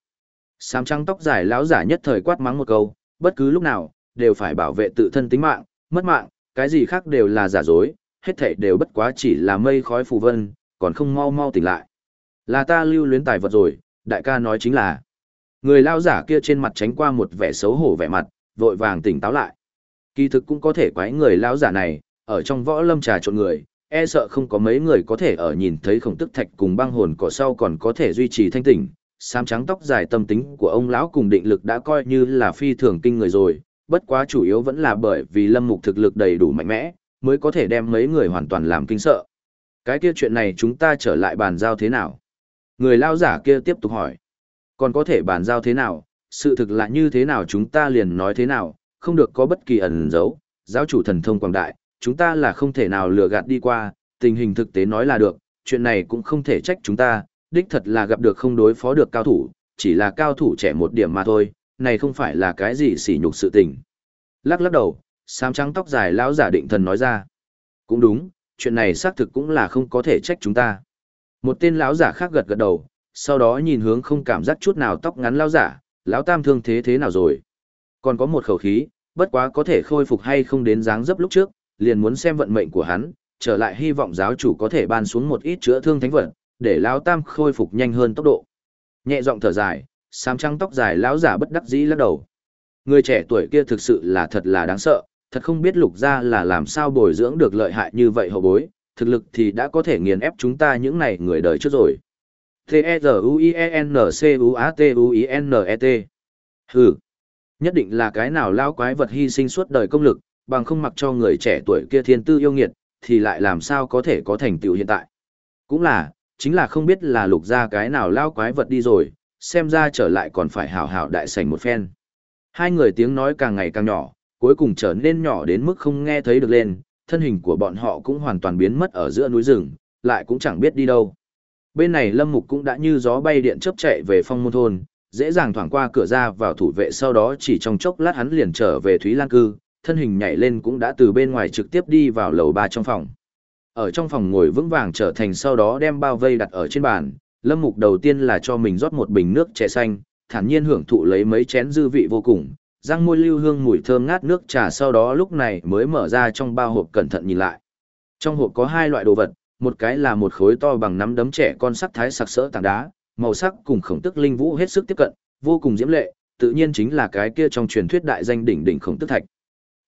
Sám trắng tóc dài lão giả nhất thời quát mắng một câu, bất cứ lúc nào, đều phải bảo vệ tự thân tính mạng, mất mạng, cái gì khác đều là giả dối, hết thảy đều bất quá chỉ là mây khói phù vân, còn không mau mau tỉnh lại. Là ta lưu luyến tài vật rồi, đại ca nói chính là. Người lao giả kia trên mặt tránh qua một vẻ xấu hổ vẻ mặt, vội vàng tỉnh táo lại. Kỳ thực cũng có thể quái người lao giả này, ở trong võ lâm trà trộn người, e sợ không có mấy người có thể ở nhìn thấy khổng tức thạch cùng băng hồn cỏ sau còn có thể duy trì thanh tỉnh. sám trắng tóc dài tâm tính của ông lão cùng định lực đã coi như là phi thường kinh người rồi, bất quá chủ yếu vẫn là bởi vì lâm mục thực lực đầy đủ mạnh mẽ, mới có thể đem mấy người hoàn toàn làm kinh sợ. Cái kia chuyện này chúng ta trở lại bàn giao thế nào? Người lao giả kia tiếp tục hỏi. Còn có thể bàn giao thế nào? Sự thực là như thế nào chúng ta liền nói thế nào, không được có bất kỳ ẩn giấu. Giáo chủ thần thông quảng đại, chúng ta là không thể nào lừa gạt đi qua, tình hình thực tế nói là được, chuyện này cũng không thể trách chúng ta, đích thật là gặp được không đối phó được cao thủ, chỉ là cao thủ trẻ một điểm mà thôi, này không phải là cái gì sỉ nhục sự tình. Lắc lắc đầu, xám trắng tóc dài lão giả định thần nói ra. Cũng đúng, chuyện này xác thực cũng là không có thể trách chúng ta. Một tên lão giả khác gật gật đầu, sau đó nhìn hướng không cảm giác chút nào tóc ngắn lão giả, lão tam thương thế thế nào rồi. Còn có một khẩu khí, bất quá có thể khôi phục hay không đến dáng dấp lúc trước, liền muốn xem vận mệnh của hắn, trở lại hy vọng giáo chủ có thể ban xuống một ít chữa thương thánh vật, để lão tam khôi phục nhanh hơn tốc độ. Nhẹ giọng thở dài, sám trắng tóc dài lão giả bất đắc dĩ lắc đầu. Người trẻ tuổi kia thực sự là thật là đáng sợ, thật không biết lục gia là làm sao bồi dưỡng được lợi hại như vậy hậu bối, thực lực thì đã có thể nghiền ép chúng ta những này người đời trước rồi. T-E-Z-U-I-E-N-C-U-A-T-U-I-N-E-T Hừ, nhất định là cái nào lao quái vật hy sinh suốt đời công lực, bằng không mặc cho người trẻ tuổi kia thiên tư yêu nghiệt, thì lại làm sao có thể có thành tựu hiện tại. Cũng là, chính là không biết là lục ra cái nào lao quái vật đi rồi, xem ra trở lại còn phải hảo hảo đại sảnh một phen. Hai người tiếng nói càng ngày càng nhỏ, cuối cùng trở nên nhỏ đến mức không nghe thấy được lên, thân hình của bọn họ cũng hoàn toàn biến mất ở giữa núi rừng, lại cũng chẳng biết đi đâu. Bên này Lâm Mục cũng đã như gió bay điện chớp chạy về phong môn thôn, dễ dàng thoảng qua cửa ra vào thủ vệ sau đó chỉ trong chốc lát hắn liền trở về Thúy Lan Cư, thân hình nhảy lên cũng đã từ bên ngoài trực tiếp đi vào lầu ba trong phòng. Ở trong phòng ngồi vững vàng trở thành sau đó đem bao vây đặt ở trên bàn, Lâm Mục đầu tiên là cho mình rót một bình nước chè xanh, thản nhiên hưởng thụ lấy mấy chén dư vị vô cùng, răng môi lưu hương mùi thơm ngát nước trà sau đó lúc này mới mở ra trong bao hộp cẩn thận nhìn lại. Trong hộp có hai loại đồ vật, một cái là một khối to bằng nắm đấm trẻ con sắc thái sặc sỡ tảng đá, màu sắc cùng khổng tức linh vũ hết sức tiếp cận, vô cùng diễm lệ, tự nhiên chính là cái kia trong truyền thuyết đại danh đỉnh đỉnh khổng tức thạch.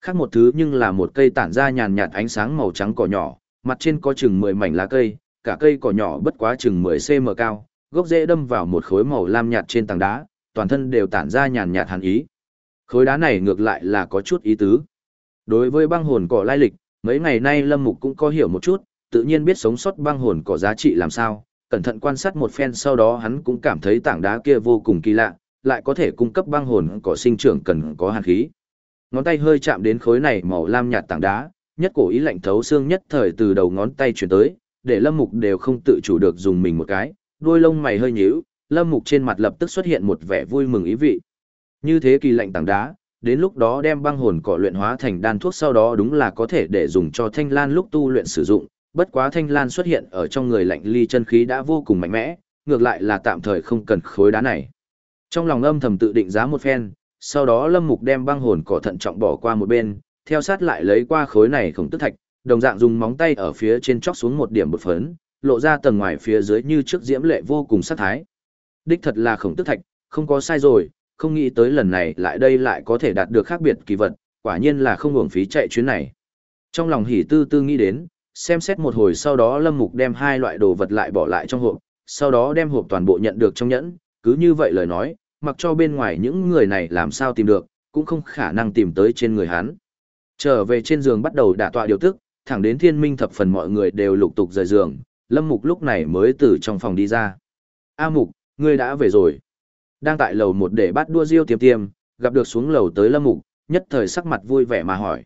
Khác một thứ nhưng là một cây tản ra nhàn nhạt ánh sáng màu trắng cỏ nhỏ, mặt trên có chừng 10 mảnh lá cây, cả cây cỏ nhỏ bất quá chừng 10 cm cao, gốc rễ đâm vào một khối màu lam nhạt trên tảng đá, toàn thân đều tản ra nhàn nhạt hàn ý. Khối đá này ngược lại là có chút ý tứ. Đối với băng hồn cỏ lai lịch, mấy ngày nay Lâm Mục cũng có hiểu một chút, tự nhiên biết sống sót băng hồn cỏ giá trị làm sao, cẩn thận quan sát một phen sau đó hắn cũng cảm thấy tảng đá kia vô cùng kỳ lạ, lại có thể cung cấp băng hồn cỏ sinh trưởng cần có hàn khí. Ngón tay hơi chạm đến khối này màu lam nhạt tảng đá, nhất cổ ý lạnh thấu xương nhất thời từ đầu ngón tay chuyển tới, để Lâm Mục đều không tự chủ được dùng mình một cái, đuôi lông mày hơi nhíu, Lâm Mục trên mặt lập tức xuất hiện một vẻ vui mừng ý vị. Như thế kỳ lạnh tảng đá, đến lúc đó đem băng hồn cỏ luyện hóa thành đan thuốc sau đó đúng là có thể để dùng cho thanh lan lúc tu luyện sử dụng, bất quá thanh lan xuất hiện ở trong người lạnh ly chân khí đã vô cùng mạnh mẽ, ngược lại là tạm thời không cần khối đá này. Trong lòng âm thầm tự định giá một phen, sau đó Lâm Mục đem băng hồn cỏ thận trọng bỏ qua một bên, theo sát lại lấy qua khối này khổng tức thạch, đồng dạng dùng móng tay ở phía trên chóc xuống một điểm bột phấn, lộ ra tầng ngoài phía dưới như trước diễm lệ vô cùng sát thái. Đích thật là khổng tức thạch, không có sai rồi, không nghĩ tới lần này lại đây lại có thể đạt được khác biệt kỳ vật, quả nhiên là không hưởng phí chạy chuyến này. Trong lòng hỉ tư tư nghĩ đến, xem xét một hồi sau đó Lâm Mục đem hai loại đồ vật lại bỏ lại trong hộp, sau đó đem hộp toàn bộ nhận được trong nhẫn, cứ như vậy lời nói, mặc cho bên ngoài những người này làm sao tìm được, cũng không khả năng tìm tới trên người hắn. Trở về trên giường bắt đầu đả tọa điều tức, thẳng đến thiên minh thập phần mọi người đều lục tục rời giường, Lâm Mục lúc này mới từ trong phòng đi ra. A Mục, ngươi đã về rồi. Đang tại lầu một để bắt đua diêu tiêm tiêm, gặp được xuống lầu tới Lâm Mục, nhất thời sắc mặt vui vẻ mà hỏi.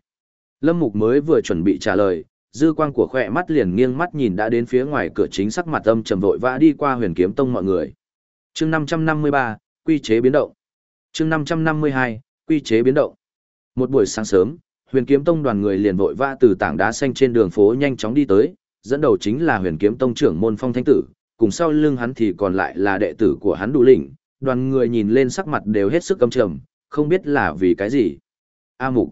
Lâm Mục mới vừa chuẩn bị trả lời, dư quang của khỏe mắt liền nghiêng mắt nhìn đã đến phía ngoài cửa chính sắc mặt âm trầm vội vã đi qua huyền kiếm tông mọi người. chương 553, quy chế biến động. chương 552, quy chế biến động. Một buổi sáng sớm, huyền kiếm tông đoàn người liền vội vã từ tảng đá xanh trên đường phố nhanh chóng đi tới, dẫn đầu chính là huyền kiếm tông trưởng môn phong thanh tử, cùng sau lưng hắn thì còn lại là đệ tử của hắn đủ lĩnh, đoàn người nhìn lên sắc mặt đều hết sức căm trầm, không biết là vì cái gì. A mục.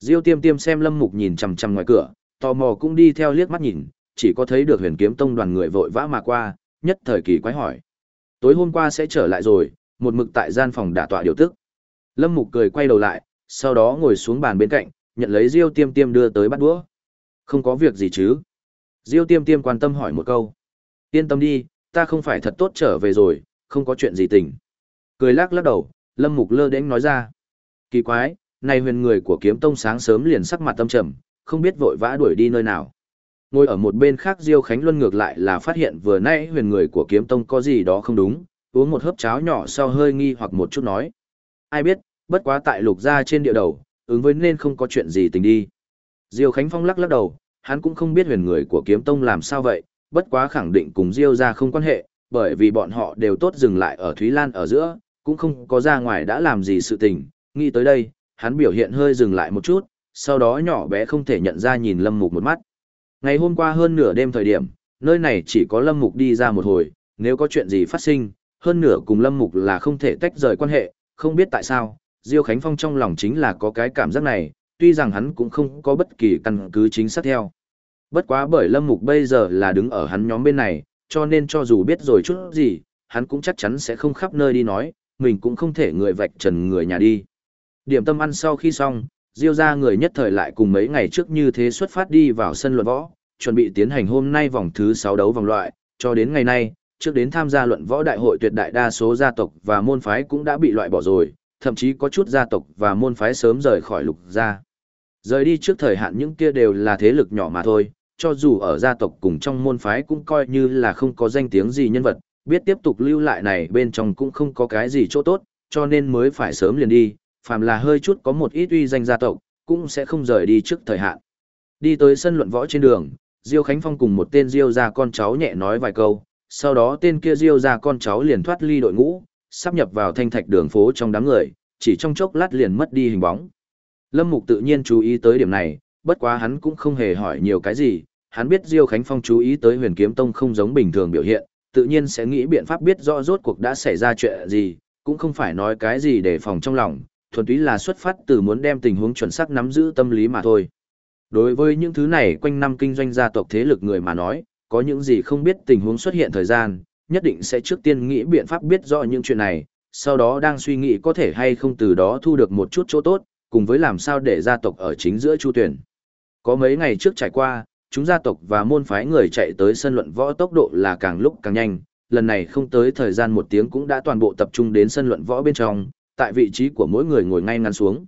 Diêu tiêm tiêm xem lâm mục nhìn chằm chằm ngoài cửa, tò mò cũng đi theo liếc mắt nhìn, chỉ có thấy được huyền kiếm tông đoàn người vội vã mà qua, nhất thời kỳ quái hỏi. Tối hôm qua sẽ trở lại rồi, một mực tại gian phòng đả tọa điều tức. Lâm mục cười quay đầu lại, sau đó ngồi xuống bàn bên cạnh, nhận lấy Diêu tiêm tiêm đưa tới bắt đũa. Không có việc gì chứ? Diêu tiêm tiêm quan tâm hỏi một câu. Yên tâm đi, ta không phải thật tốt trở về rồi, không có chuyện gì tình. Cười lắc lắc đầu, Lâm Mục lơ đễnh nói ra. Kỳ quái, này huyền người của kiếm tông sáng sớm liền sắc mặt tâm trầm, không biết vội vã đuổi đi nơi nào. Ngồi ở một bên khác Diêu Khánh Luân ngược lại là phát hiện vừa nãy huyền người của kiếm tông có gì đó không đúng, uống một hớp cháo nhỏ sau hơi nghi hoặc một chút nói. Ai biết, bất quá tại lục gia trên địa đầu, ứng với nên không có chuyện gì tình đi. Diêu Khánh Phong lắc lắc đầu, hắn cũng không biết huyền người của kiếm tông làm sao vậy, bất quá khẳng định cùng Diêu gia không quan hệ, bởi vì bọn họ đều tốt dừng lại ở Thúy Lan ở giữa, cũng không có ra ngoài đã làm gì sự tình, nghĩ tới đây, hắn biểu hiện hơi dừng lại một chút, sau đó nhỏ bé không thể nhận ra nhìn Lâm Mục một mắt. Ngày hôm qua hơn nửa đêm thời điểm, nơi này chỉ có Lâm Mục đi ra một hồi, nếu có chuyện gì phát sinh, hơn nửa cùng Lâm Mục là không thể tách rời quan hệ, không biết tại sao, Diêu Khánh Phong trong lòng chính là có cái cảm giác này, tuy rằng hắn cũng không có bất kỳ căn cứ chính xác theo. Bất quá bởi Lâm Mục bây giờ là đứng ở hắn nhóm bên này, cho nên cho dù biết rồi chút gì, hắn cũng chắc chắn sẽ không khắp nơi đi nói, mình cũng không thể người vạch trần người nhà đi. Điểm tâm ăn sau khi xong, Diêu ra người nhất thời lại cùng mấy ngày trước như thế xuất phát đi vào sân luận võ, chuẩn bị tiến hành hôm nay vòng thứ 6 đấu vòng loại, cho đến ngày nay, trước đến tham gia luận võ đại hội tuyệt đại đa số gia tộc và môn phái cũng đã bị loại bỏ rồi, thậm chí có chút gia tộc và môn phái sớm rời khỏi lục gia. Rời đi trước thời hạn những kia đều là thế lực nhỏ mà thôi, cho dù ở gia tộc cùng trong môn phái cũng coi như là không có danh tiếng gì nhân vật, biết tiếp tục lưu lại này bên trong cũng không có cái gì chỗ tốt, cho nên mới phải sớm liền đi, phàm là hơi chút có một ít uy danh gia tộc, cũng sẽ không rời đi trước thời hạn. Đi tới sân luận võ trên đường, Diêu Khánh Phong cùng một tên Diêu gia con cháu nhẹ nói vài câu, sau đó tên kia Diêu ra con cháu liền thoát ly đội ngũ, sắp nhập vào thanh thạch đường phố trong đám người, chỉ trong chốc lát liền mất đi hình bóng. Lâm Mục tự nhiên chú ý tới điểm này, bất quá hắn cũng không hề hỏi nhiều cái gì, hắn biết Diêu Khánh Phong chú ý tới huyền kiếm tông không giống bình thường biểu hiện, tự nhiên sẽ nghĩ biện pháp biết rõ rốt cuộc đã xảy ra chuyện gì, cũng không phải nói cái gì để phòng trong lòng, thuần túy là xuất phát từ muốn đem tình huống chuẩn xác nắm giữ tâm lý mà thôi. Đối với những thứ này quanh năm kinh doanh gia tộc thế lực người mà nói, có những gì không biết tình huống xuất hiện thời gian, nhất định sẽ trước tiên nghĩ biện pháp biết rõ những chuyện này, sau đó đang suy nghĩ có thể hay không từ đó thu được một chút chỗ tốt, cùng với làm sao để gia tộc ở chính giữa chu tuyển. Có mấy ngày trước trải qua, chúng gia tộc và môn phái người chạy tới sân luận võ tốc độ là càng lúc càng nhanh, lần này không tới thời gian một tiếng cũng đã toàn bộ tập trung đến sân luận võ bên trong, tại vị trí của mỗi người ngồi ngay ngắn xuống.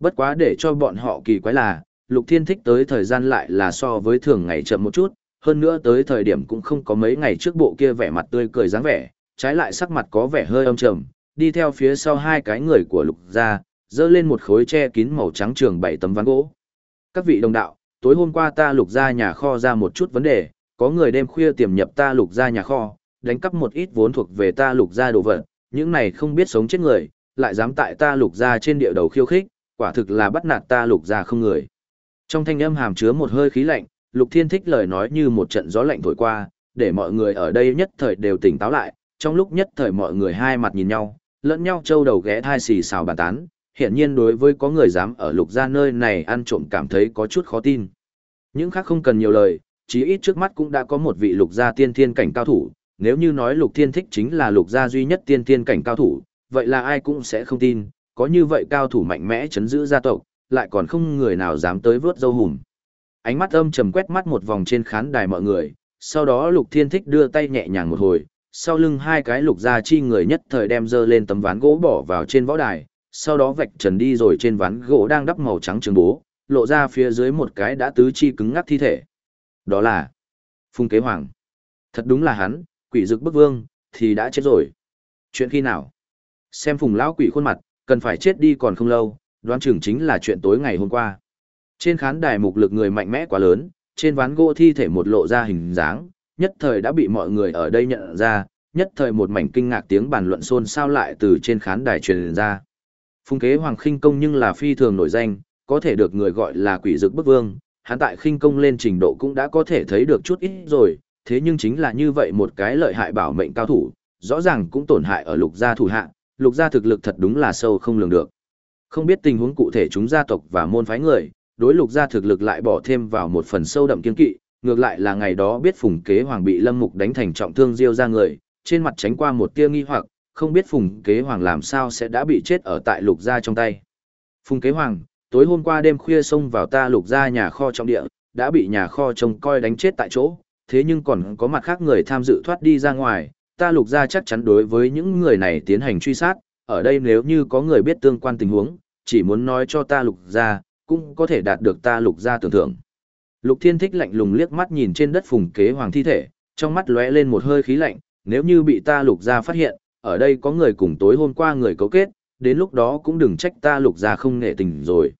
Bất quá để cho bọn họ kỳ quái là, Lục Thiên Thích tới thời gian lại là so với thường ngày chậm một chút, hơn nữa tới thời điểm cũng không có mấy ngày trước bộ kia vẻ mặt tươi cười dáng vẻ, trái lại sắc mặt có vẻ hơi âm trầm, đi theo phía sau hai cái người của Lục gia, dơ lên một khối che kín màu trắng trường bảy tấm ván gỗ. Các vị đồng đạo, tối hôm qua ta Lục gia nhà kho ra một chút vấn đề, có người đêm khuya tiềm nhập ta Lục gia nhà kho, đánh cắp một ít vốn thuộc về ta Lục gia đồ vật, những này không biết sống chết người, lại dám tại ta lục ra trên địa đầu khiêu khích, quả thực là bắt nạt ta lục ra không người. Trong thanh âm hàm chứa một hơi khí lạnh, lục thiên thích lời nói như một trận gió lạnh thổi qua, để mọi người ở đây nhất thời đều tỉnh táo lại, trong lúc nhất thời mọi người hai mặt nhìn nhau, lẫn nhau trâu đầu ghé thai xì xào bàn tán, hiển nhiên đối với có người dám ở lục gia nơi này ăn trộm cảm thấy có chút khó tin. Những khác không cần nhiều lời, chí ít trước mắt cũng đã có một vị lục gia tiên thiên cảnh cao thủ, nếu như nói lục thiên thích chính là lục gia duy nhất tiên thiên cảnh cao thủ, vậy là ai cũng sẽ không tin, có như vậy cao thủ mạnh mẽ chấn giữ gia tộc, lại còn không người nào dám tới vớt dâu hùm. Ánh mắt âm trầm quét mắt một vòng trên khán đài mọi người, sau đó lục thiên thích đưa tay nhẹ nhàng một hồi, sau lưng hai cái lục gia chi người nhất thời đem dơ lên tấm ván gỗ bỏ vào trên võ đài, sau đó vạch trần đi rồi trên ván gỗ đang đắp màu trắng trường bố, lộ ra phía dưới một cái đã tứ chi cứng ngắc thi thể. Đó là Phùng Kế Hoàng. Thật đúng là hắn, quỷ dực bức vương, thì đã chết rồi. Chuyện khi nào? Xem Phùng lão quỷ khuôn mặt, cần phải chết đi còn không lâu, đoán chừng chính là chuyện tối ngày hôm qua. Trên khán đài mục lực người mạnh mẽ quá lớn, trên ván gỗ thi thể một lộ ra hình dáng, nhất thời đã bị mọi người ở đây nhận ra, nhất thời một mảnh kinh ngạc tiếng bàn luận xôn xao lại từ trên khán đài truyền ra. Phùng kế hoàng khinh công nhưng là phi thường nổi danh, có thể được người gọi là quỷ dực bức vương, hắn tại khinh công lên trình độ cũng đã có thể thấy được chút ít rồi, thế nhưng chính là như vậy một cái lợi hại bảo mệnh cao thủ, rõ ràng cũng tổn hại ở lục gia thủ hạ, lục gia thực lực thật đúng là sâu không lường được. Không biết tình huống cụ thể chúng gia tộc và môn phái người, đối lục gia thực lực lại bỏ thêm vào một phần sâu đậm kiên kỵ, ngược lại là ngày đó biết phùng kế hoàng bị lâm mục đánh thành trọng thương diêu ra người, trên mặt tránh qua một tia nghi hoặc, không biết phùng kế hoàng làm sao sẽ đã bị chết ở tại lục gia trong tay. Phùng kế hoàng, tối hôm qua đêm khuya xông vào ta lục gia nhà kho trong địa, đã bị nhà kho trông coi đánh chết tại chỗ, thế nhưng còn có mặt khác người tham dự thoát đi ra ngoài, ta lục gia chắc chắn đối với những người này tiến hành truy sát, ở đây nếu như có người biết tương quan tình huống, chỉ muốn nói cho ta lục gia, cũng có thể đạt được ta lục gia tưởng thưởng. Lục Thiên Thích lạnh lùng liếc mắt nhìn trên đất phùng kế hoàng thi thể, trong mắt lóe lên một hơi khí lạnh, nếu như bị ta lục gia phát hiện, ở đây có người cùng tối hôm qua người cấu kết, đến lúc đó cũng đừng trách ta lục gia không nghệ tình rồi.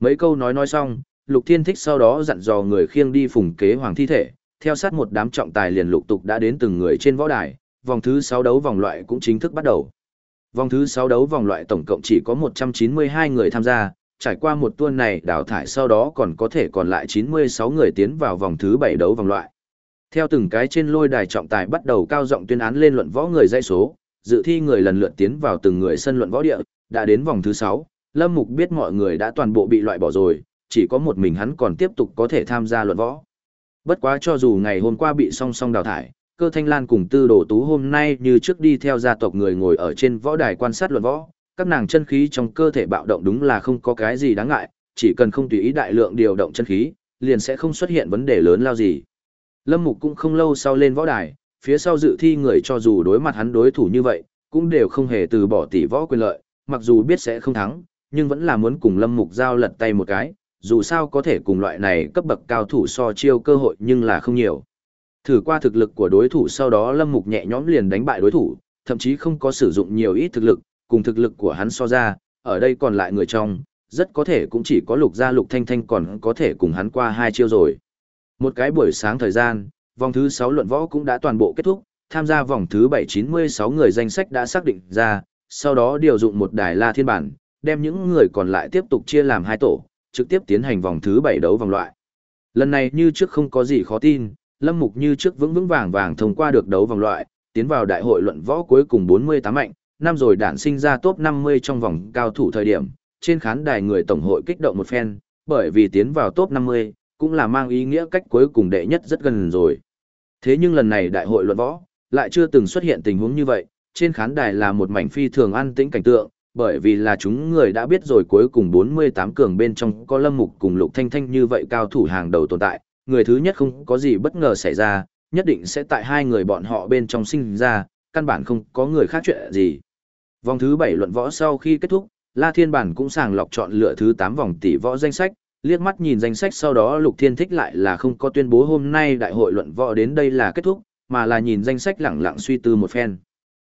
Mấy câu nói nói xong, Lục Thiên Thích sau đó dặn dò người khiêng đi phùng kế hoàng thi thể, theo sát một đám trọng tài liền lục tục đã đến từng người trên võ đài, vòng thứ 6 đấu vòng loại cũng chính thức bắt đầu. Vòng thứ 6 đấu vòng loại tổng cộng chỉ có 192 người tham gia, trải qua một tuần này đào thải sau đó còn có thể còn lại 96 người tiến vào vòng thứ 7 đấu vòng loại. Theo từng cái trên lôi đài trọng tài bắt đầu cao giọng tuyên án lên luận võ người dãy số, dự thi người lần lượt tiến vào từng người sân luận võ địa, đã đến vòng thứ 6, Lâm Mục biết mọi người đã toàn bộ bị loại bỏ rồi, chỉ có một mình hắn còn tiếp tục có thể tham gia luận võ. Bất quá cho dù ngày hôm qua bị song song đào thải, cơ thanh lan cùng tư đồ tú hôm nay như trước đi theo gia tộc người ngồi ở trên võ đài quan sát luận võ, các nàng chân khí trong cơ thể bạo động đúng là không có cái gì đáng ngại, chỉ cần không tùy ý đại lượng điều động chân khí, liền sẽ không xuất hiện vấn đề lớn lao gì. Lâm Mục cũng không lâu sau lên võ đài, phía sau dự thi người cho dù đối mặt hắn đối thủ như vậy, cũng đều không hề từ bỏ tỷ võ quyền lợi, mặc dù biết sẽ không thắng, nhưng vẫn là muốn cùng Lâm Mục giao lật tay một cái, dù sao có thể cùng loại này cấp bậc cao thủ so chiêu cơ hội nhưng là không nhiều. Thử qua thực lực của đối thủ sau đó Lâm Mục nhẹ nhõm liền đánh bại đối thủ, thậm chí không có sử dụng nhiều ít thực lực, cùng thực lực của hắn so ra, ở đây còn lại người trong, rất có thể cũng chỉ có lục gia lục thanh thanh còn có thể cùng hắn qua hai chiêu rồi. Một cái buổi sáng thời gian, vòng thứ 6 luận võ cũng đã toàn bộ kết thúc, tham gia vòng thứ 796 người danh sách đã xác định ra, sau đó điều dụng một đài la thiên bản, đem những người còn lại tiếp tục chia làm hai tổ, trực tiếp tiến hành vòng thứ 7 đấu vòng loại. Lần này như trước không có gì khó tin, Lâm Mục như trước vững vững vàng vàng thông qua được đấu vòng loại, tiến vào đại hội luận võ cuối cùng 48 mạnh, năm rồi đản sinh ra top 50 trong vòng cao thủ thời điểm, trên khán đài người tổng hội kích động một phen, bởi vì tiến vào top 50, cũng là mang ý nghĩa cách cuối cùng đệ nhất rất gần rồi. Thế nhưng lần này đại hội luận võ, lại chưa từng xuất hiện tình huống như vậy, trên khán đài là một mảnh phi thường an tĩnh cảnh tượng, bởi vì là chúng người đã biết rồi cuối cùng 48 cường bên trong có Lâm Mục cùng Lục Thanh Thanh như vậy cao thủ hàng đầu tồn tại, người thứ nhất không có gì bất ngờ xảy ra, nhất định sẽ tại hai người bọn họ bên trong sinh ra, căn bản không có người khác chuyện gì. Vòng thứ 7 luận võ sau khi kết thúc, La Thiên Bản cũng sàng lọc chọn lựa thứ 8 vòng tỷ võ danh sách, liếc mắt nhìn danh sách sau đó Lục Thiên thích lại là không có tuyên bố hôm nay đại hội luận võ đến đây là kết thúc, mà là nhìn danh sách lẳng lặng suy tư một phen.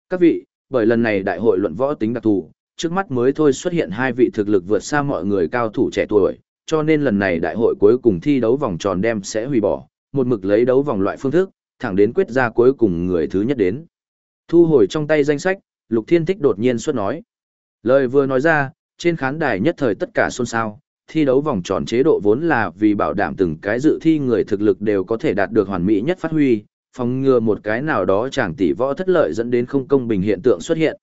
Các vị, bởi lần này đại hội luận võ tính đặc thù, trước mắt mới thôi xuất hiện hai vị thực lực vượt xa mọi người cao thủ trẻ tuổi, cho nên lần này đại hội cuối cùng thi đấu vòng tròn đem sẽ hủy bỏ, một mực lấy đấu vòng loại phương thức, thẳng đến quyết ra cuối cùng người thứ nhất đến. Thu hồi trong tay danh sách, Lục Thiên Thích đột nhiên xuất nói. Lời vừa nói ra, trên khán đài nhất thời tất cả xôn xao, thi đấu vòng tròn chế độ vốn là vì bảo đảm từng cái dự thi người thực lực đều có thể đạt được hoàn mỹ nhất phát huy, phòng ngừa một cái nào đó chẳng tỷ võ thất lợi dẫn đến không công bình hiện tượng xuất hiện,